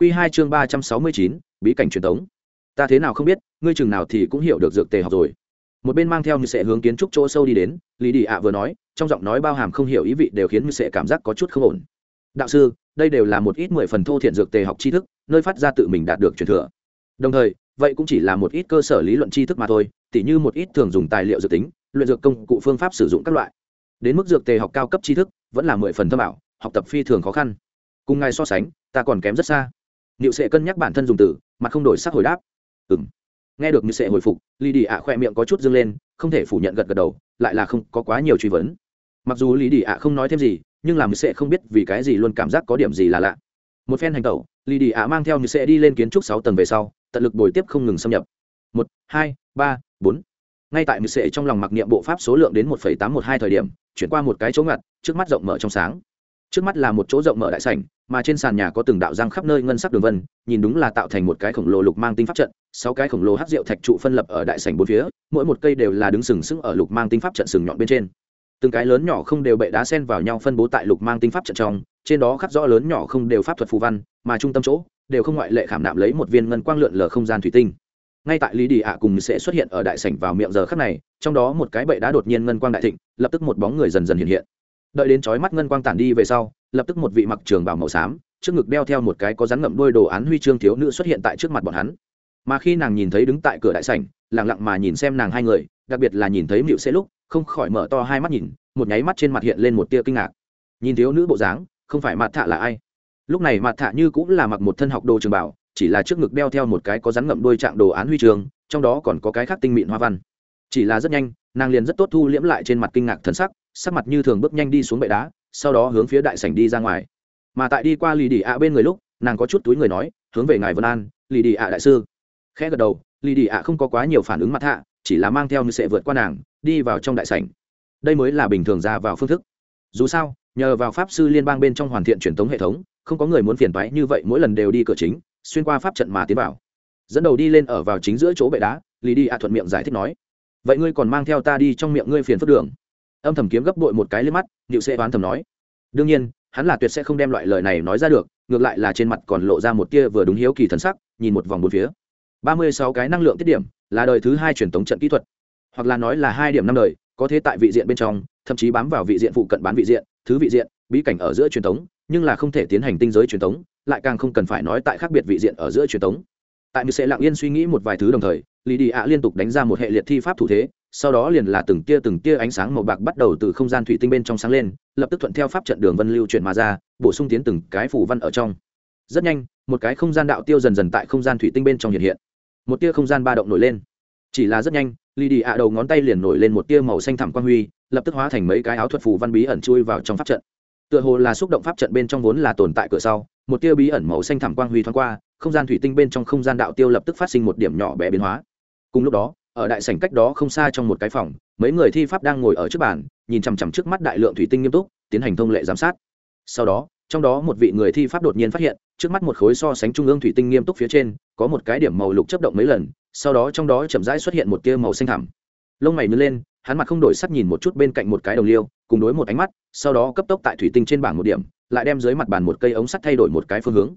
Quy hai chương ba trăm sáu mươi chín, bí cảnh truyền thống ta thế nào không biết, ngươi chừng nào thì cũng hiểu được dược tề học rồi. Một bên mang theo như sẽ hướng kiến trúc chỗ sâu đi đến, lý đi ạ vừa nói, trong giọng nói bao hàm không hiểu ý vị đều khiến như sẽ cảm giác có chút không ổn. Đạo sư, đây đều là một ít mười phần thô thiện dược tề học tri thức, nơi phát ra tự mình đạt được truyền thừa. Đồng thời, vậy cũng chỉ là một ít cơ sở lý luận tri thức mà thôi, tỉ như một ít thường dùng tài liệu dược tính, luyện dược công cụ phương pháp sử dụng các loại. Đến mức dược tề học cao cấp tri thức, vẫn là mười phần thâm ảo, học tập phi thường khó khăn. Cùng ngài so sánh, ta còn kém rất xa niệu sẽ cân nhắc bản thân dùng từ, mà không đổi sắc hồi đáp. Ừm. nghe được như sẽ hồi phục lý đi ạ khoe miệng có chút dương lên, không thể phủ nhận gật gật đầu, lại là không có quá nhiều truy vấn. Mặc dù lý đi ạ không nói thêm gì, nhưng làm sẽ không biết vì cái gì luôn cảm giác có điểm gì là lạ. Một phen hành tẩu lý đi ạ mang theo như sẽ đi lên kiến trúc sáu tầng về sau, tận lực bồi tiếp không ngừng xâm nhập. Một, hai, ba, bốn. Ngay tại như sẽ trong lòng mặc niệm bộ pháp số lượng đến một tám một hai thời điểm, chuyển qua một cái chỗ ngặt, trước mắt rộng mở trong sáng trước mắt là một chỗ rộng mở đại sảnh, mà trên sàn nhà có từng đạo răng khắp nơi ngân sắc đường vân, nhìn đúng là tạo thành một cái khổng lồ lục mang tinh pháp trận, sáu cái khổng lồ hát rượu thạch trụ phân lập ở đại sảnh bốn phía, mỗi một cây đều là đứng sừng sững ở lục mang tinh pháp trận sừng nhọn bên trên. Từng cái lớn nhỏ không đều bệ đá sen vào nhau phân bố tại lục mang tinh pháp trận trong, trên đó khắc rõ lớn nhỏ không đều pháp thuật phù văn, mà trung tâm chỗ đều không ngoại lệ khảm nạm lấy một viên ngân quang lượn lờ không gian thủy tinh. Ngay tại lý đi ạ cùng sẽ xuất hiện ở đại sảnh vào miệng giờ khắc này, trong đó một cái bệ đá đột nhiên ngân quang đại thịnh, lập tức một bóng người dần dần hiện hiện đợi đến chói mắt ngân quang tản đi về sau, lập tức một vị mặc trường bảo màu xám, trước ngực đeo theo một cái có rắn ngậm đôi đồ án huy chương thiếu nữ xuất hiện tại trước mặt bọn hắn. Mà khi nàng nhìn thấy đứng tại cửa đại sảnh, lặng lặng mà nhìn xem nàng hai người, đặc biệt là nhìn thấy mịu sẽ lúc, không khỏi mở to hai mắt nhìn, một nháy mắt trên mặt hiện lên một tia kinh ngạc. Nhìn thiếu nữ bộ dáng, không phải mặt thạ là ai? Lúc này mặt thạ như cũng là mặc một thân học đồ trường bảo chỉ là trước ngực đeo theo một cái có rắn ngậm đôi trạng đồ án huy chương, trong đó còn có cái khác tinh mịn hoa văn. Chỉ là rất nhanh, nàng liền rất tốt thu liễm lại trên mặt kinh ngạc thần sắc sắc mặt như thường bước nhanh đi xuống bệ đá, sau đó hướng phía đại sảnh đi ra ngoài. Mà tại đi qua lì đi ạ bên người lúc, nàng có chút túi người nói, hướng về ngài vân an, lì đi ạ đại sư. Khẽ gật đầu, lì đi ạ không có quá nhiều phản ứng mặt hạ, chỉ là mang theo như sẽ vượt qua nàng, đi vào trong đại sảnh. Đây mới là bình thường ra vào phương thức. Dù sao, nhờ vào pháp sư liên bang bên trong hoàn thiện truyền thống hệ thống, không có người muốn phiền toái như vậy mỗi lần đều đi cửa chính, xuyên qua pháp trận mà tiến vào. Dẫn đầu đi lên ở vào chính giữa chỗ bệ đá, lì đi ạ thuận miệng giải thích nói, vậy ngươi còn mang theo ta đi trong miệng ngươi phiền phức đường? Âm thầm kiếm gấp bội một cái lên mắt nịu sẽ đoán thầm nói. Đương nhiên, hắn là tuyệt sẽ không đem loại lời này nói ra được, ngược lại là trên mặt còn lộ ra một tia vừa đúng hiếu kỳ thần sắc, nhìn một vòng bốn phía. Ba mươi sáu cái năng lượng tiết điểm, là đời thứ hai truyền thống trận kỹ thuật. Hoặc là nói là hai điểm năm đời, có thế tại vị diện bên trong, thậm chí bám vào vị diện phụ cận bán vị diện, thứ vị diện, bí cảnh ở giữa truyền thống nhưng là không thể tiến hành tinh giới truyền thống lại càng không cần phải nói tại khác biệt vị diện ở giữa truyền thống tại mưu sẽ lặng yên suy nghĩ một vài thứ đồng thời, lý đi ạ liên tục đánh ra một hệ liệt thi pháp thủ thế sau đó liền là từng tia từng tia ánh sáng màu bạc bắt đầu từ không gian thủy tinh bên trong sáng lên, lập tức thuận theo pháp trận đường vân lưu chuyển mà ra, bổ sung tiến từng cái phủ văn ở trong. Rất nhanh, một cái không gian đạo tiêu dần dần tại không gian thủy tinh bên trong hiện hiện. Một tia không gian ba động nổi lên. Chỉ là rất nhanh lì đi ạ đầu ngón tay liền nổi lên một tia màu xanh thẳm quang huy, lập tức hóa thành mấy cái áo thuật phù văn bí ẩn chui vào trong pháp trận. Tựa hồ là xúc động pháp trận bên trong vốn là tồn tại cửa sau, một tia bí ẩn màu xanh thẳm quang huy thoáng qua, không gian thủy tinh bên trong không gian đạo tiêu lập tức phát sinh một điểm nhỏ bé biến hóa. Cùng lúc đó ở đại sảnh cách đó không xa trong một cái phòng, mấy người thi pháp đang ngồi ở trước bàn, nhìn chằm chằm trước mắt đại lượng thủy tinh nghiêm túc, tiến hành thông lệ giám sát. Sau đó, trong đó một vị người thi pháp đột nhiên phát hiện, trước mắt một khối so sánh trung ương thủy tinh nghiêm túc phía trên, có một cái điểm màu lục chấp động mấy lần, sau đó trong đó chậm rãi xuất hiện một tia màu xanh thẳm. Lông mày nứt lên, hắn mặt không đổi sắc nhìn một chút bên cạnh một cái đồng liêu, cùng đối một ánh mắt, sau đó cấp tốc tại thủy tinh trên bảng một điểm, lại đem dưới mặt bàn một cây ống sắt thay đổi một cái phương hướng.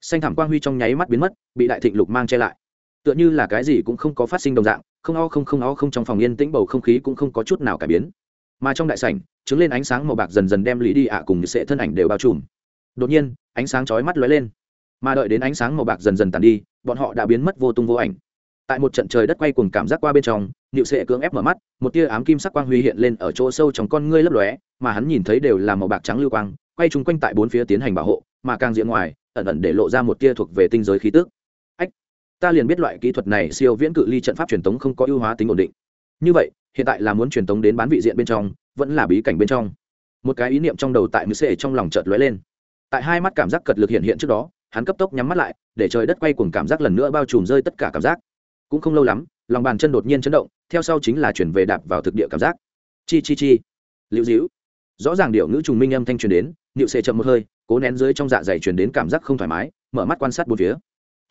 Xanh thảm quang huy trong nháy mắt biến mất, bị đại thịnh lục mang che lại. Tựa như là cái gì cũng không có phát sinh đồng dạng không o không không o không trong phòng yên tĩnh bầu không khí cũng không có chút nào cải biến. Mà trong đại sảnh chứng lên ánh sáng màu bạc dần dần đem lý đi ạ cùng sệ thân ảnh đều bao trùm. Đột nhiên, ánh sáng chói mắt lóe lên. Mà đợi đến ánh sáng màu bạc dần dần tàn đi, bọn họ đã biến mất vô tung vô ảnh. Tại một trận trời đất quay cùng cảm giác qua bên trong nịu sệ cưỡng ép mở mắt, một tia ám kim sắc quang huy hiện lên ở chỗ sâu trong con ngươi lấp lóe, mà hắn nhìn thấy đều là màu bạc trắng lưu quang, quay chung quanh tại bốn phía tiến hành bảo hộ, mà càng diện ngoài, ẩn ẩn để lộ ra một tia thuộc về tinh giới khí tức ta liền biết loại kỹ thuật này siêu viễn cự ly trận pháp truyền tống không có ưu hóa tính ổn định. Như vậy, hiện tại là muốn truyền tống đến bán vị diện bên trong, vẫn là bí cảnh bên trong. Một cái ý niệm trong đầu tại mười sệ trong lòng chợt lóe lên. Tại hai mắt cảm giác cật lực hiện hiện trước đó, hắn cấp tốc nhắm mắt lại, để trời đất quay cùng cảm giác lần nữa bao trùm rơi tất cả cảm giác. Cũng không lâu lắm, lòng bàn chân đột nhiên chấn động, theo sau chính là chuyển về đạp vào thực địa cảm giác. Chi chi chi. Liễu dĩu rõ ràng điệu ngữ trùng minh âm thanh truyền đến nịu sệ chậm một hơi, cố nén dưới trong dạ dày truyền đến cảm giác không thoải mái, mở mắt quan sát bốn phía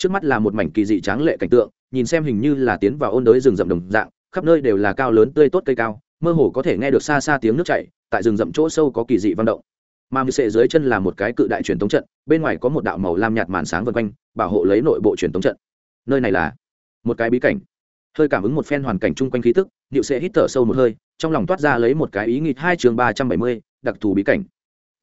trước mắt là một mảnh kỳ dị tráng lệ cảnh tượng, nhìn xem hình như là tiến vào ôn đới rừng rậm đồng dạng, khắp nơi đều là cao lớn tươi tốt cây cao, mơ hồ có thể nghe được xa xa tiếng nước chảy, tại rừng rậm chỗ sâu có kỳ dị vang động. Mà mười sệ dưới chân là một cái cự đại truyền thống trận, bên ngoài có một đạo màu lam nhạt màn sáng vân quanh, bảo hộ lấy nội bộ truyền thống trận. Nơi này là một cái bí cảnh. Hơi cảm ứng một phen hoàn cảnh chung quanh khí tức điệu sẽ hít thở sâu một hơi, trong lòng toát ra lấy một cái ý nghịch hai chương ba trăm bảy mươi, đặc thù bí cảnh.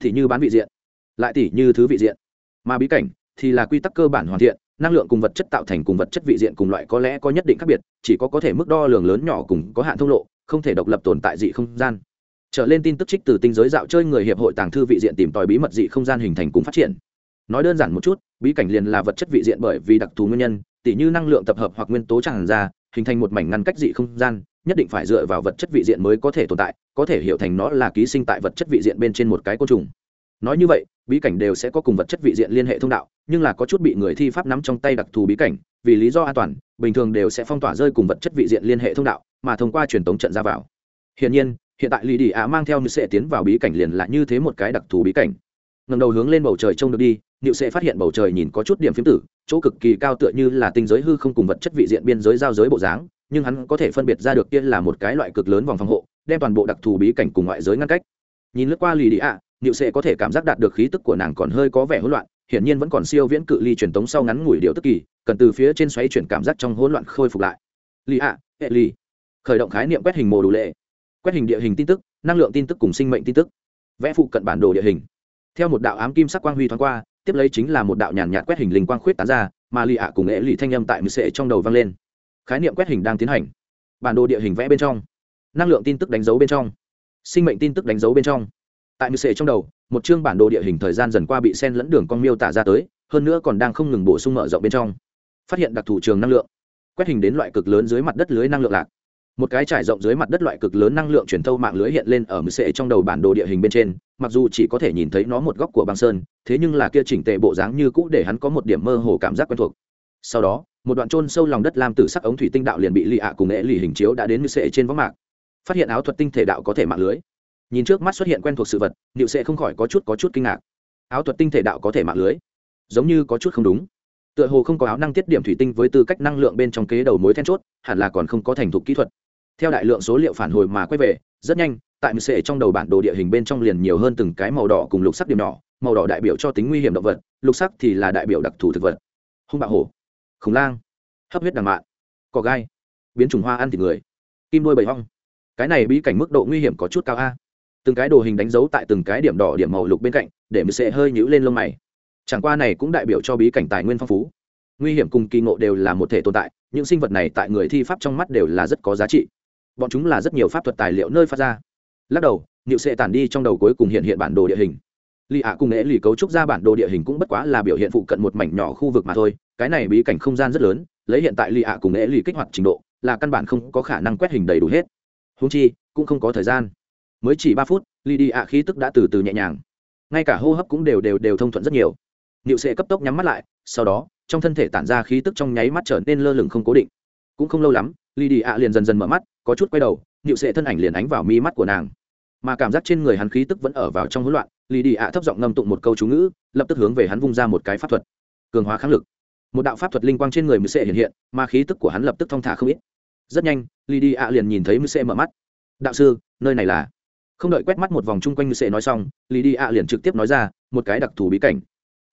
Thì như bán vị diện, lại tỷ như thứ vị diện. Mà bí cảnh thì là quy tắc cơ bản hoàn thiện năng lượng cùng vật chất tạo thành cùng vật chất vị diện cùng loại có lẽ có nhất định khác biệt, chỉ có có thể mức đo lường lớn nhỏ cùng có hạn thông lộ, không thể độc lập tồn tại dị không gian. Trở lên tin tức trích từ tinh giới dạo chơi người hiệp hội tàng thư vị diện tìm tòi bí mật dị không gian hình thành cùng phát triển. Nói đơn giản một chút, bí cảnh liền là vật chất vị diện bởi vì đặc thù nguyên nhân, tỉ như năng lượng tập hợp hoặc nguyên tố tràn ra, hình thành một mảnh ngăn cách dị không gian, nhất định phải dựa vào vật chất vị diện mới có thể tồn tại, có thể hiểu thành nó là ký sinh tại vật chất vị diện bên trên một cái côn trùng. Nói như vậy bí cảnh đều sẽ có cùng vật chất vị diện liên hệ thông đạo nhưng là có chút bị người thi pháp nắm trong tay đặc thù bí cảnh vì lý do an toàn bình thường đều sẽ phong tỏa rơi cùng vật chất vị diện liên hệ thông đạo mà thông qua truyền tống trận ra vào hiển nhiên hiện tại lì đi á mang theo như sẽ tiến vào bí cảnh liền lại như thế một cái đặc thù bí cảnh ngầm đầu hướng lên bầu trời trông được đi Niệu sẽ phát hiện bầu trời nhìn có chút điểm phiếm tử, chỗ cực kỳ cao tựa như là tinh giới hư không cùng vật chất vị diện biên giới giao giới bộ dáng, nhưng hắn có thể phân biệt ra được kia là một cái loại cực lớn vòng phòng hộ, đem toàn bộ đặc thù bí cảnh cùng ngoại giới ngăn cách. Nhìn lướt qua lì đi ạ, Niệu sẽ có thể cảm giác đạt được khí tức của nàng còn hơi có vẻ hỗn loạn, hiển nhiên vẫn còn siêu viễn cự ly truyền tống sau ngắn ngủi điều tức kỳ, cần từ phía trên xoáy chuyển cảm giác trong hỗn loạn khôi phục lại. Lì ạ, hệ lì. Khởi động khái niệm quét hình mô đủ lệ. Quét hình địa hình tin tức, năng lượng tin tức cùng sinh mệnh tin tức. Vẽ phụ cận bản đồ địa hình. Theo một đạo ám kim sắc quang huy thoáng qua, tiếp lấy chính là một đạo nhàn nhạt quét hình linh quang khuyết tán ra mà lì ạ cùng nghệ lì thanh âm tại mười sệ trong đầu vang lên khái niệm quét hình đang tiến hành bản đồ địa hình vẽ bên trong năng lượng tin tức đánh dấu bên trong sinh mệnh tin tức đánh dấu bên trong tại mười sệ trong đầu, một chương bản đồ địa hình thời gian dần qua bị sen lẫn đường con miêu tả ra tới, hơn nữa còn đang không ngừng bổ sung mở rộng bên trong. Phát hiện đặc thù trường năng lượng. Quét hình đến loại cực lớn dưới mặt đất lưới năng lượng lạc. Một cái trải rộng dưới mặt đất loại cực lớn năng lượng truyền thâu mạng lưới hiện lên ở mười sệ trong đầu bản đồ địa hình bên trên, mặc dù chỉ có thể nhìn thấy nó một góc của băng sơn, thế nhưng là kia chỉnh tề bộ dáng như cũ để hắn có một điểm mơ hồ cảm giác quen thuộc. Sau đó, một đoạn trôn sâu lòng đất làm từ sắc ống thủy tinh đạo liền bị lì ạ cùng nghệ lì hình chiếu đã đến mười sệ trên võng mạc. Phát hiện áo thuật tinh thể đạo có thể mạng lưới nhìn trước mắt xuất hiện quen thuộc sự vật nịu sệ không khỏi có chút có chút kinh ngạc. Áo thuật tinh thể đạo có thể mạng lưới, giống như có chút không đúng. Tựa hồ không có áo năng tiết điểm thủy tinh với tư cách năng lượng bên trong kế đầu mối then chốt, hẳn là còn không có thành thục kỹ thuật. Theo đại lượng số liệu phản hồi mà quay về, rất nhanh, tại mười sệ trong đầu bản đồ địa hình bên trong liền nhiều hơn từng cái màu đỏ cùng lục sắc điểm nhỏ, màu đỏ đại biểu cho tính nguy hiểm động vật, lục sắc thì là đại biểu đặc thù thực vật. Hung bạo hổ, khủng lang, hấp huyết đằng mạn, cỏ gai, biến chủng hoa ăn thịt người, kim đôi bầy hong cái này bí cảnh mức độ nguy hiểm có chút cao a từng cái đồ hình đánh dấu tại từng cái điểm đỏ điểm màu lục bên cạnh, để mười sệ hơi nhũ lên lông mày. Chẳng qua này cũng đại biểu cho bí cảnh tài nguyên phong phú. Nguy hiểm cùng kỳ ngộ đều là một thể tồn tại, những sinh vật này tại người thi pháp trong mắt đều là rất có giá trị. Bọn chúng là rất nhiều pháp thuật tài liệu nơi phát ra. Lắc đầu nịu sệ tản đi trong đầu cuối cùng hiện hiện bản đồ địa hình. Lì ạ cùng nghệ lì cấu trúc ra bản đồ địa hình cũng bất quá là biểu hiện phụ cận một mảnh nhỏ khu vực mà thôi, cái này bí cảnh không gian rất lớn, lấy hiện tại lì ạ cùng nghệ lì kích hoạt trình độ, là căn bản không có khả năng quét hình đầy đủ hết. Húng chi, cũng không có thời gian mới chỉ ba phút lì đi ạ khí tức đã từ từ nhẹ nhàng. Ngay cả hô hấp cũng đều đều đều thông thuận rất nhiều. Niệu sệ cấp tốc nhắm mắt lại, sau đó, trong thân thể tản ra khí tức trong nháy mắt trở nên lơ lửng không cố định. Cũng không lâu lắm lì đi ạ liền dần dần mở mắt, có chút quay đầu, niệu sệ thân ảnh liền ánh vào mi mắt của nàng. Mà cảm giác trên người hắn khí tức vẫn ở vào trong hỗn loạn lì đi ạ thấp giọng ngâm tụng một câu chú ngữ, lập tức hướng về hắn vung ra một cái pháp thuật. Cường hóa kháng lực. Một đạo pháp thuật linh quang trên người mưu sệ hiện hiện, mà khí tức của hắn lập tức thong thả không ít. Rất nhanh lì đi ạ liền nhìn thấy mưu sệ mở mắt. Đạo sư, nơi này là? Không đợi quét mắt một vòng chung quanh như sệ nói xong lì đi ạ liền trực tiếp nói ra, một cái đặc thù bí cảnh.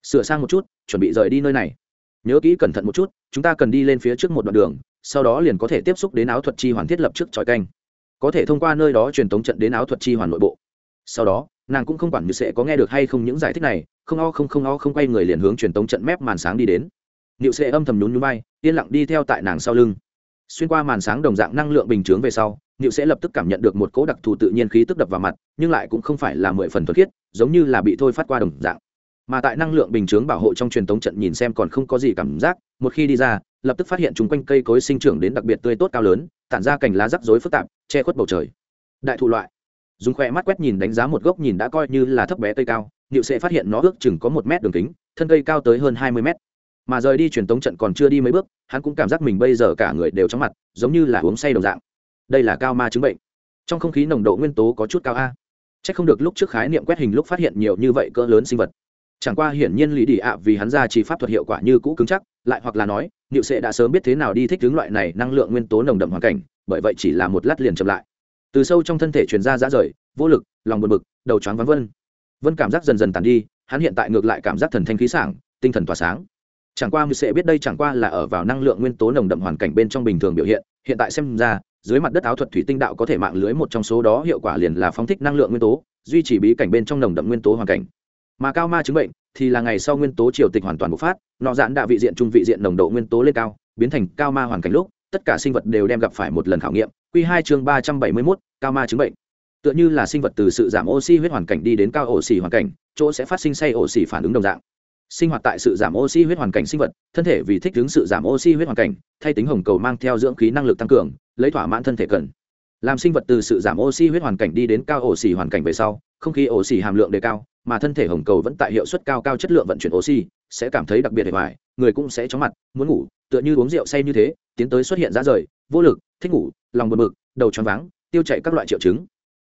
Sửa sang một chút, chuẩn bị rời đi nơi này. Nhớ kỹ cẩn thận một chút, chúng ta cần đi lên phía trước một đoạn đường, sau đó liền có thể tiếp xúc đến áo thuật chi hoàn thiết lập trước tròi canh. Có thể thông qua nơi đó truyền tống trận đến áo thuật chi hoàn nội bộ. Sau đó, nàng cũng không quản như sẽ có nghe được hay không những giải thích này, không o không không o không quay người liền hướng truyền tống trận mép màn sáng đi đến. Niệu Sệ âm thầm nhún nhún bay yên lặng đi theo tại nàng sau lưng. Xuyên qua màn sáng đồng dạng năng lượng bình chướng về sau niệu sẽ lập tức cảm nhận được một cỗ đặc thù tự nhiên khí tức đập vào mặt, nhưng lại cũng không phải là mười phần thuần khiết, giống như là bị thôi phát qua đồng dạng. Mà tại năng lượng bình chướng bảo hộ trong truyền tống trận nhìn xem còn không có gì cảm giác, một khi đi ra, lập tức phát hiện chung quanh cây cối sinh trưởng đến đặc biệt tươi tốt cao lớn, tản ra cành lá rắc rối phức tạp, che khuất bầu trời. Đại thụ loại. Dùng khoe mắt quét nhìn đánh giá một gốc nhìn đã coi như là thấp bé cây cao, niệu sẽ phát hiện nó ước chừng có một mét đường kính, thân cây cao tới hơn hai mươi mét. Mà rời đi truyền tống trận còn chưa đi mấy bước, hắn cũng cảm giác mình bây giờ cả người đều chóng mặt, giống như là uống say đồng dạng đây là cao ma chứng bệnh. Trong không khí nồng độ nguyên tố có chút cao a. C h ắ c không được lúc trước khái niệm quét hình lúc phát hiện nhiều như vậy cỡ lớn sinh vật. Chẳng qua hiển nhiên lý đi ạ, vì hắn ra chỉ pháp thuật hiệu quả như cũ cứng chắc, lại hoặc là nói, niệu sệ đã sớm biết thế nào đi thích hướng loại này năng lượng nguyên tố nồng đậm hoàn cảnh, bởi vậy chỉ là một lát liền chậm lại. Từ sâu trong thân thể truyền ra dã rời, vô lực, lòng buồn bực, đầu choáng vắng vân. Vân cảm giác dần dần tàn đi, hắn hiện tại ngược lại cảm giác thần thanh khí sảng, tinh thần tỏa sáng. Chẳng qua sẽ biết đây chẳng qua là ở vào năng lượng nguyên tố nồng đậm hoàn cảnh bên trong bình thường biểu hiện hiện tại xem ra dưới mặt đất áo thuật thủy tinh đạo có thể mạng lưới một trong số đó, hiệu quả liền là phóng thích năng lượng nguyên tố, duy trì bí cảnh bên trong nồng đậm nguyên tố hoàn cảnh. Mà cao ma chứng bệnh thì là ngày sau nguyên tố triều tịch hoàn toàn bộc phát, nọ dạn đạ vị diện trung vị diện nồng độ nguyên tố lên cao, biến thành cao ma hoàn cảnh lúc, tất cả sinh vật đều đem gặp phải một lần khảo nghiệm. Q hai chương ba trăm bảy mươi mốt, cao ma chứng bệnh. Tựa như là sinh vật từ sự giảm oxy huyết hoàn cảnh đi đến cao ổ xỉ hoàn cảnh, chỗ sẽ phát sinh say ổ xỉ phản ứng đồng dạng sinh hoạt tại sự giảm oxy huyết hoàn cảnh sinh vật, thân thể vì thích ứng sự giảm oxy huyết hoàn cảnh, thay tính hồng cầu mang theo dưỡng khí năng lực tăng cường, lấy thỏa mãn thân thể cần. Làm sinh vật từ sự giảm oxy huyết hoàn cảnh đi đến cao ổ xỉ hoàn cảnh về sau, không khí ổ xỉ hàm lượng đề cao, mà thân thể hồng cầu vẫn tại hiệu suất cao cao chất lượng vận chuyển oxy, sẽ cảm thấy đặc biệt hề hoài, người cũng sẽ chóng mặt, muốn ngủ, tựa như uống rượu say như thế, tiến tới xuất hiện ra rời, vô lực, thích ngủ, lòng buồn bực, đầu choáng váng, tiêu chảy các loại triệu chứng.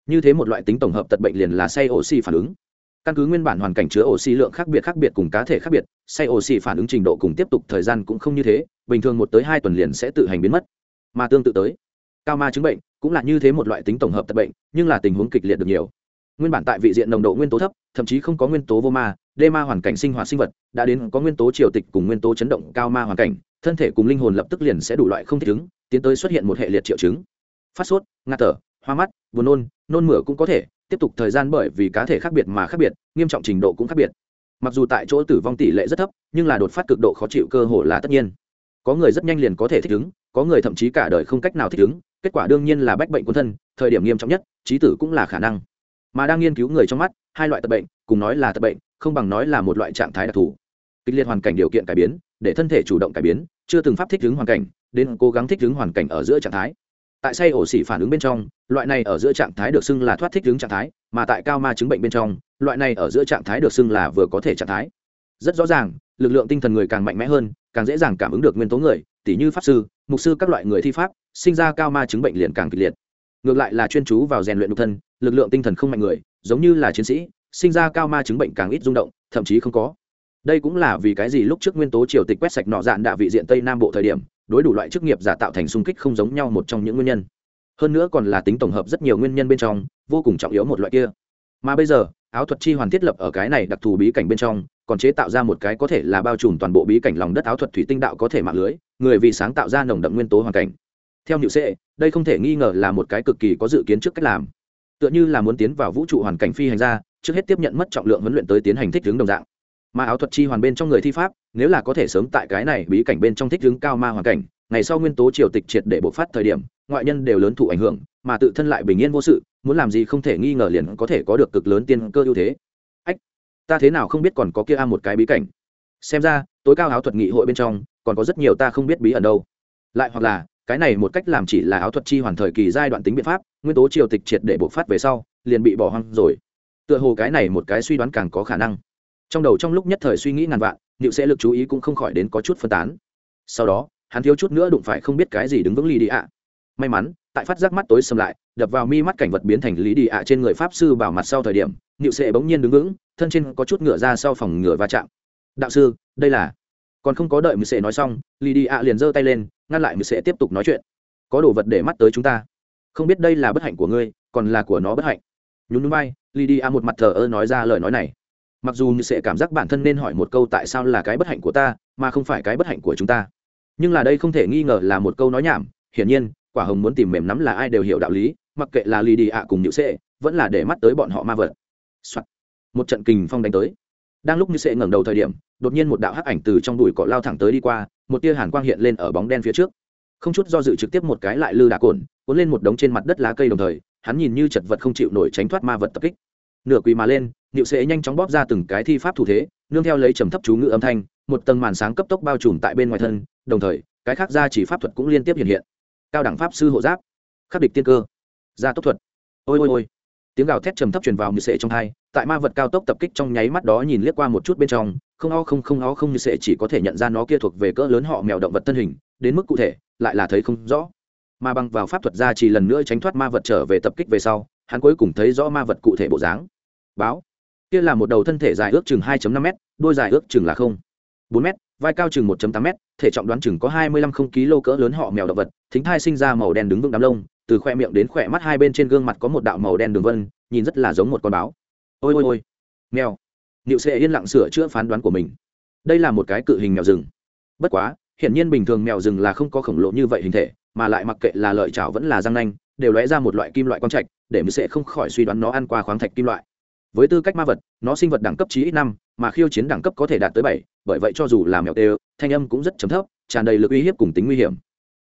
Như thế một loại tính tổng hợp tật bệnh liền là say oxy phản ứng căn cứ nguyên bản hoàn cảnh chứa oxy lượng khác biệt khác biệt cùng cá thể khác biệt, say oxy phản ứng trình độ cùng tiếp tục thời gian cũng không như thế, bình thường một tới hai tuần liền sẽ tự hành biến mất. Mà tương tự tới, cao ma chứng bệnh cũng là như thế một loại tính tổng hợp tật bệnh, nhưng là tình huống kịch liệt được nhiều. Nguyên bản tại vị diện nồng độ nguyên tố thấp, thậm chí không có nguyên tố vô ma, đê ma hoàn cảnh sinh hoạt sinh vật, đã đến có nguyên tố triều tịch cùng nguyên tố chấn động cao ma hoàn cảnh, thân thể cùng linh hồn lập tức liền sẽ đủ loại không thích ứng, tiến tới xuất hiện một hệ liệt triệu chứng. Phát sốt, ngạt thở, hoa mắt, buồn nôn nôn mửa cũng có thể tiếp tục thời gian bởi vì cá thể khác biệt mà khác biệt, nghiêm trọng trình độ cũng khác biệt. Mặc dù tại chỗ tử vong tỷ lệ rất thấp, nhưng là đột phát cực độ khó chịu cơ hồ là tất nhiên. Có người rất nhanh liền có thể thích ứng, có người thậm chí cả đời không cách nào thích ứng, kết quả đương nhiên là bách bệnh quân thân, thời điểm nghiêm trọng nhất, trí tử cũng là khả năng. Mà đang nghiên cứu người trong mắt, hai loại tật bệnh, cùng nói là tật bệnh, không bằng nói là một loại trạng thái đặc thù. Kịch liệt hoàn cảnh điều kiện cải biến, để thân thể chủ động cải biến, chưa từng pháp thích ứng hoàn cảnh, đến cố gắng thích ứng hoàn cảnh ở giữa trạng thái tại say ổ xỉ phản ứng bên trong, loại này ở giữa trạng thái được xưng là thoát thích ứng trạng thái, mà tại cao ma chứng bệnh bên trong, loại này ở giữa trạng thái được xưng là vừa có thể trạng thái. Rất rõ ràng, lực lượng tinh thần người càng mạnh mẽ hơn, càng dễ dàng cảm ứng được nguyên tố người, tỉ như pháp sư, mục sư các loại người thi pháp, sinh ra cao ma chứng bệnh liền càng kịch liệt. Ngược lại là chuyên chú vào rèn luyện nhục thân, lực lượng tinh thần không mạnh người, giống như là chiến sĩ, sinh ra cao ma chứng bệnh càng ít rung động, thậm chí không có. Đây cũng là vì cái gì lúc trước nguyên tố triều tịch quét sạch nọ dạn đạ vị diện tây nam bộ thời điểm đối đủ loại chức nghiệp giả tạo thành xung kích không giống nhau một trong những nguyên nhân. Hơn nữa còn là tính tổng hợp rất nhiều nguyên nhân bên trong, vô cùng trọng yếu một loại kia. Mà bây giờ, áo thuật chi hoàn thiết lập ở cái này đặc thù bí cảnh bên trong, còn chế tạo ra một cái có thể là bao trùm toàn bộ bí cảnh lòng đất áo thuật thủy tinh đạo có thể mạng lưới, người vì sáng tạo ra nồng đậm nguyên tố hoàn cảnh. Theo nhự sệ, đây không thể nghi ngờ là một cái cực kỳ có dự kiến trước cách làm. Tựa như là muốn tiến vào vũ trụ hoàn cảnh phi hành ra trước hết tiếp nhận mất trọng lượng huấn luyện tới tiến hành thích ứng đồng dạng mà áo thuật chi hoàn bên trong người thi pháp, nếu là có thể sớm tại cái này bí cảnh bên trong thích hướng cao ma hoàn cảnh, ngày sau nguyên tố triều tịch triệt để bộc phát thời điểm, ngoại nhân đều lớn thụ ảnh hưởng, mà tự thân lại bình yên vô sự, muốn làm gì không thể nghi ngờ liền có thể có được cực lớn tiên cơ ưu thế. Ách, ta thế nào không biết còn có kia a một cái bí cảnh. Xem ra, tối cao áo thuật nghị hội bên trong, còn có rất nhiều ta không biết bí ẩn đâu. Lại hoặc là, cái này một cách làm chỉ là áo thuật chi hoàn thời kỳ giai đoạn tính biện pháp, nguyên tố triều tịch triệt để bộc phát về sau, liền bị bỏ hoang rồi. Tựa hồ cái này một cái suy đoán càng có khả năng trong đầu trong lúc nhất thời suy nghĩ ngàn vạn liệu sẽ lực chú ý cũng không khỏi đến có chút phân tán. Sau đó, hắn thiếu chút nữa đụng phải không biết cái gì đứng vững lì đi ạ. May mắn, tại phát giác mắt tối xâm lại, đập vào mi mắt cảnh vật biến thành lý đi ạ trên người pháp sư bảo mặt sau thời điểm liệu sẽ bỗng nhiên đứng vững, thân trên có chút ngựa ra sau phòng ngựa va chạm. Đạo sư, đây là còn không có đợi mười sệ nói xong lì đi ạ liền giơ tay lên, ngăn lại mười sệ tiếp tục nói chuyện. Có đồ vật để mắt tới chúng ta. Không biết đây là bất hạnh của ngươi, còn là của nó bất hạnh. Nhún núi bay lì đi ạ một mặt thờ ơ nói ra lời nói này mặc dù như sẽ cảm giác bản thân nên hỏi một câu tại sao là cái bất hạnh của ta, mà không phải cái bất hạnh của chúng ta. Nhưng là đây không thể nghi ngờ là một câu nói nhảm, hiển nhiên, quả hồng muốn tìm mềm nắm là ai đều hiểu đạo lý, mặc kệ là lì đi ạ cùng nhự sệ vẫn là để mắt tới bọn họ ma vật、Soạn. một trận kình phong đánh tới. Đang lúc như sệ ngẩng đầu thời điểm, đột nhiên một đạo hắc ảnh từ trong đùi cỏ lao thẳng tới đi qua, một tia hàn quang hiện lên ở bóng đen phía trước. Không chút do dự trực tiếp một cái lại lư đà cồn, cuốn lên một đống trên mặt đất lá cây đồng thời, hắn nhìn như chật vật không chịu nổi tránh thoát ma vật tập kích. Nửa quỳ mà lên niệu sệ nhanh chóng bóp ra từng cái thi pháp thủ thế, nương theo lấy trầm thấp chú ngữ âm thanh, một tầng màn sáng cấp tốc bao trùm tại bên ngoài thân, đồng thời, cái khác ra chỉ pháp thuật cũng liên tiếp hiện hiện. Cao đẳng pháp sư hộ giáp, khắc địch tiên cơ, gia tốc thuật. Ôi ôi ôi. Tiếng gào thét trầm thấp truyền vào như sệ trong hai, tại ma vật cao tốc tập kích trong nháy mắt đó nhìn liếc qua một chút bên trong, không o không không o không như sệ chỉ có thể nhận ra nó kia thuộc về cỡ lớn họ mèo động vật thân hình, đến mức cụ thể, lại là thấy không rõ. Mà bằng vào pháp thuật ra chỉ lần nữa tránh thoát ma vật trở về tập kích về sau, hắn cuối cùng thấy rõ ma vật cụ thể bộ dáng. Báo kia là một đầu thân thể dài ước chừng 2.5 m đôi dài ước chừng là không. 4 m vai cao chừng 1.8 m thể trọng đoán chừng có 25 không kg cỡ lớn họ mèo động vật, thính thai sinh ra màu đen đứng vững đám lông, từ khoe miệng đến khoe mắt hai bên trên gương mặt có một đạo màu đen đường vân, nhìn rất là giống một con báo. Ôi ôi ôi. Mèo. Niệu sẽ yên lặng sửa chữa phán đoán của mình. Đây là một cái cự hình mèo rừng. Bất quá, hiển nhiên bình thường mèo rừng là không có khổng lồ như vậy hình thể, mà lại mặc kệ là lợi chảo vẫn là răng nanh, đều lóe ra một loại kim loại quang trạch, để Niệu sẽ không khỏi suy đoán nó ăn qua khoáng thạch kim loại với tư cách ma vật nó sinh vật đẳng cấp chí ít năm mà khiêu chiến đẳng cấp có thể đạt tới bảy bởi vậy cho dù là mèo tê thanh âm cũng rất chấm thấp tràn đầy lực uy hiếp cùng tính nguy hiểm.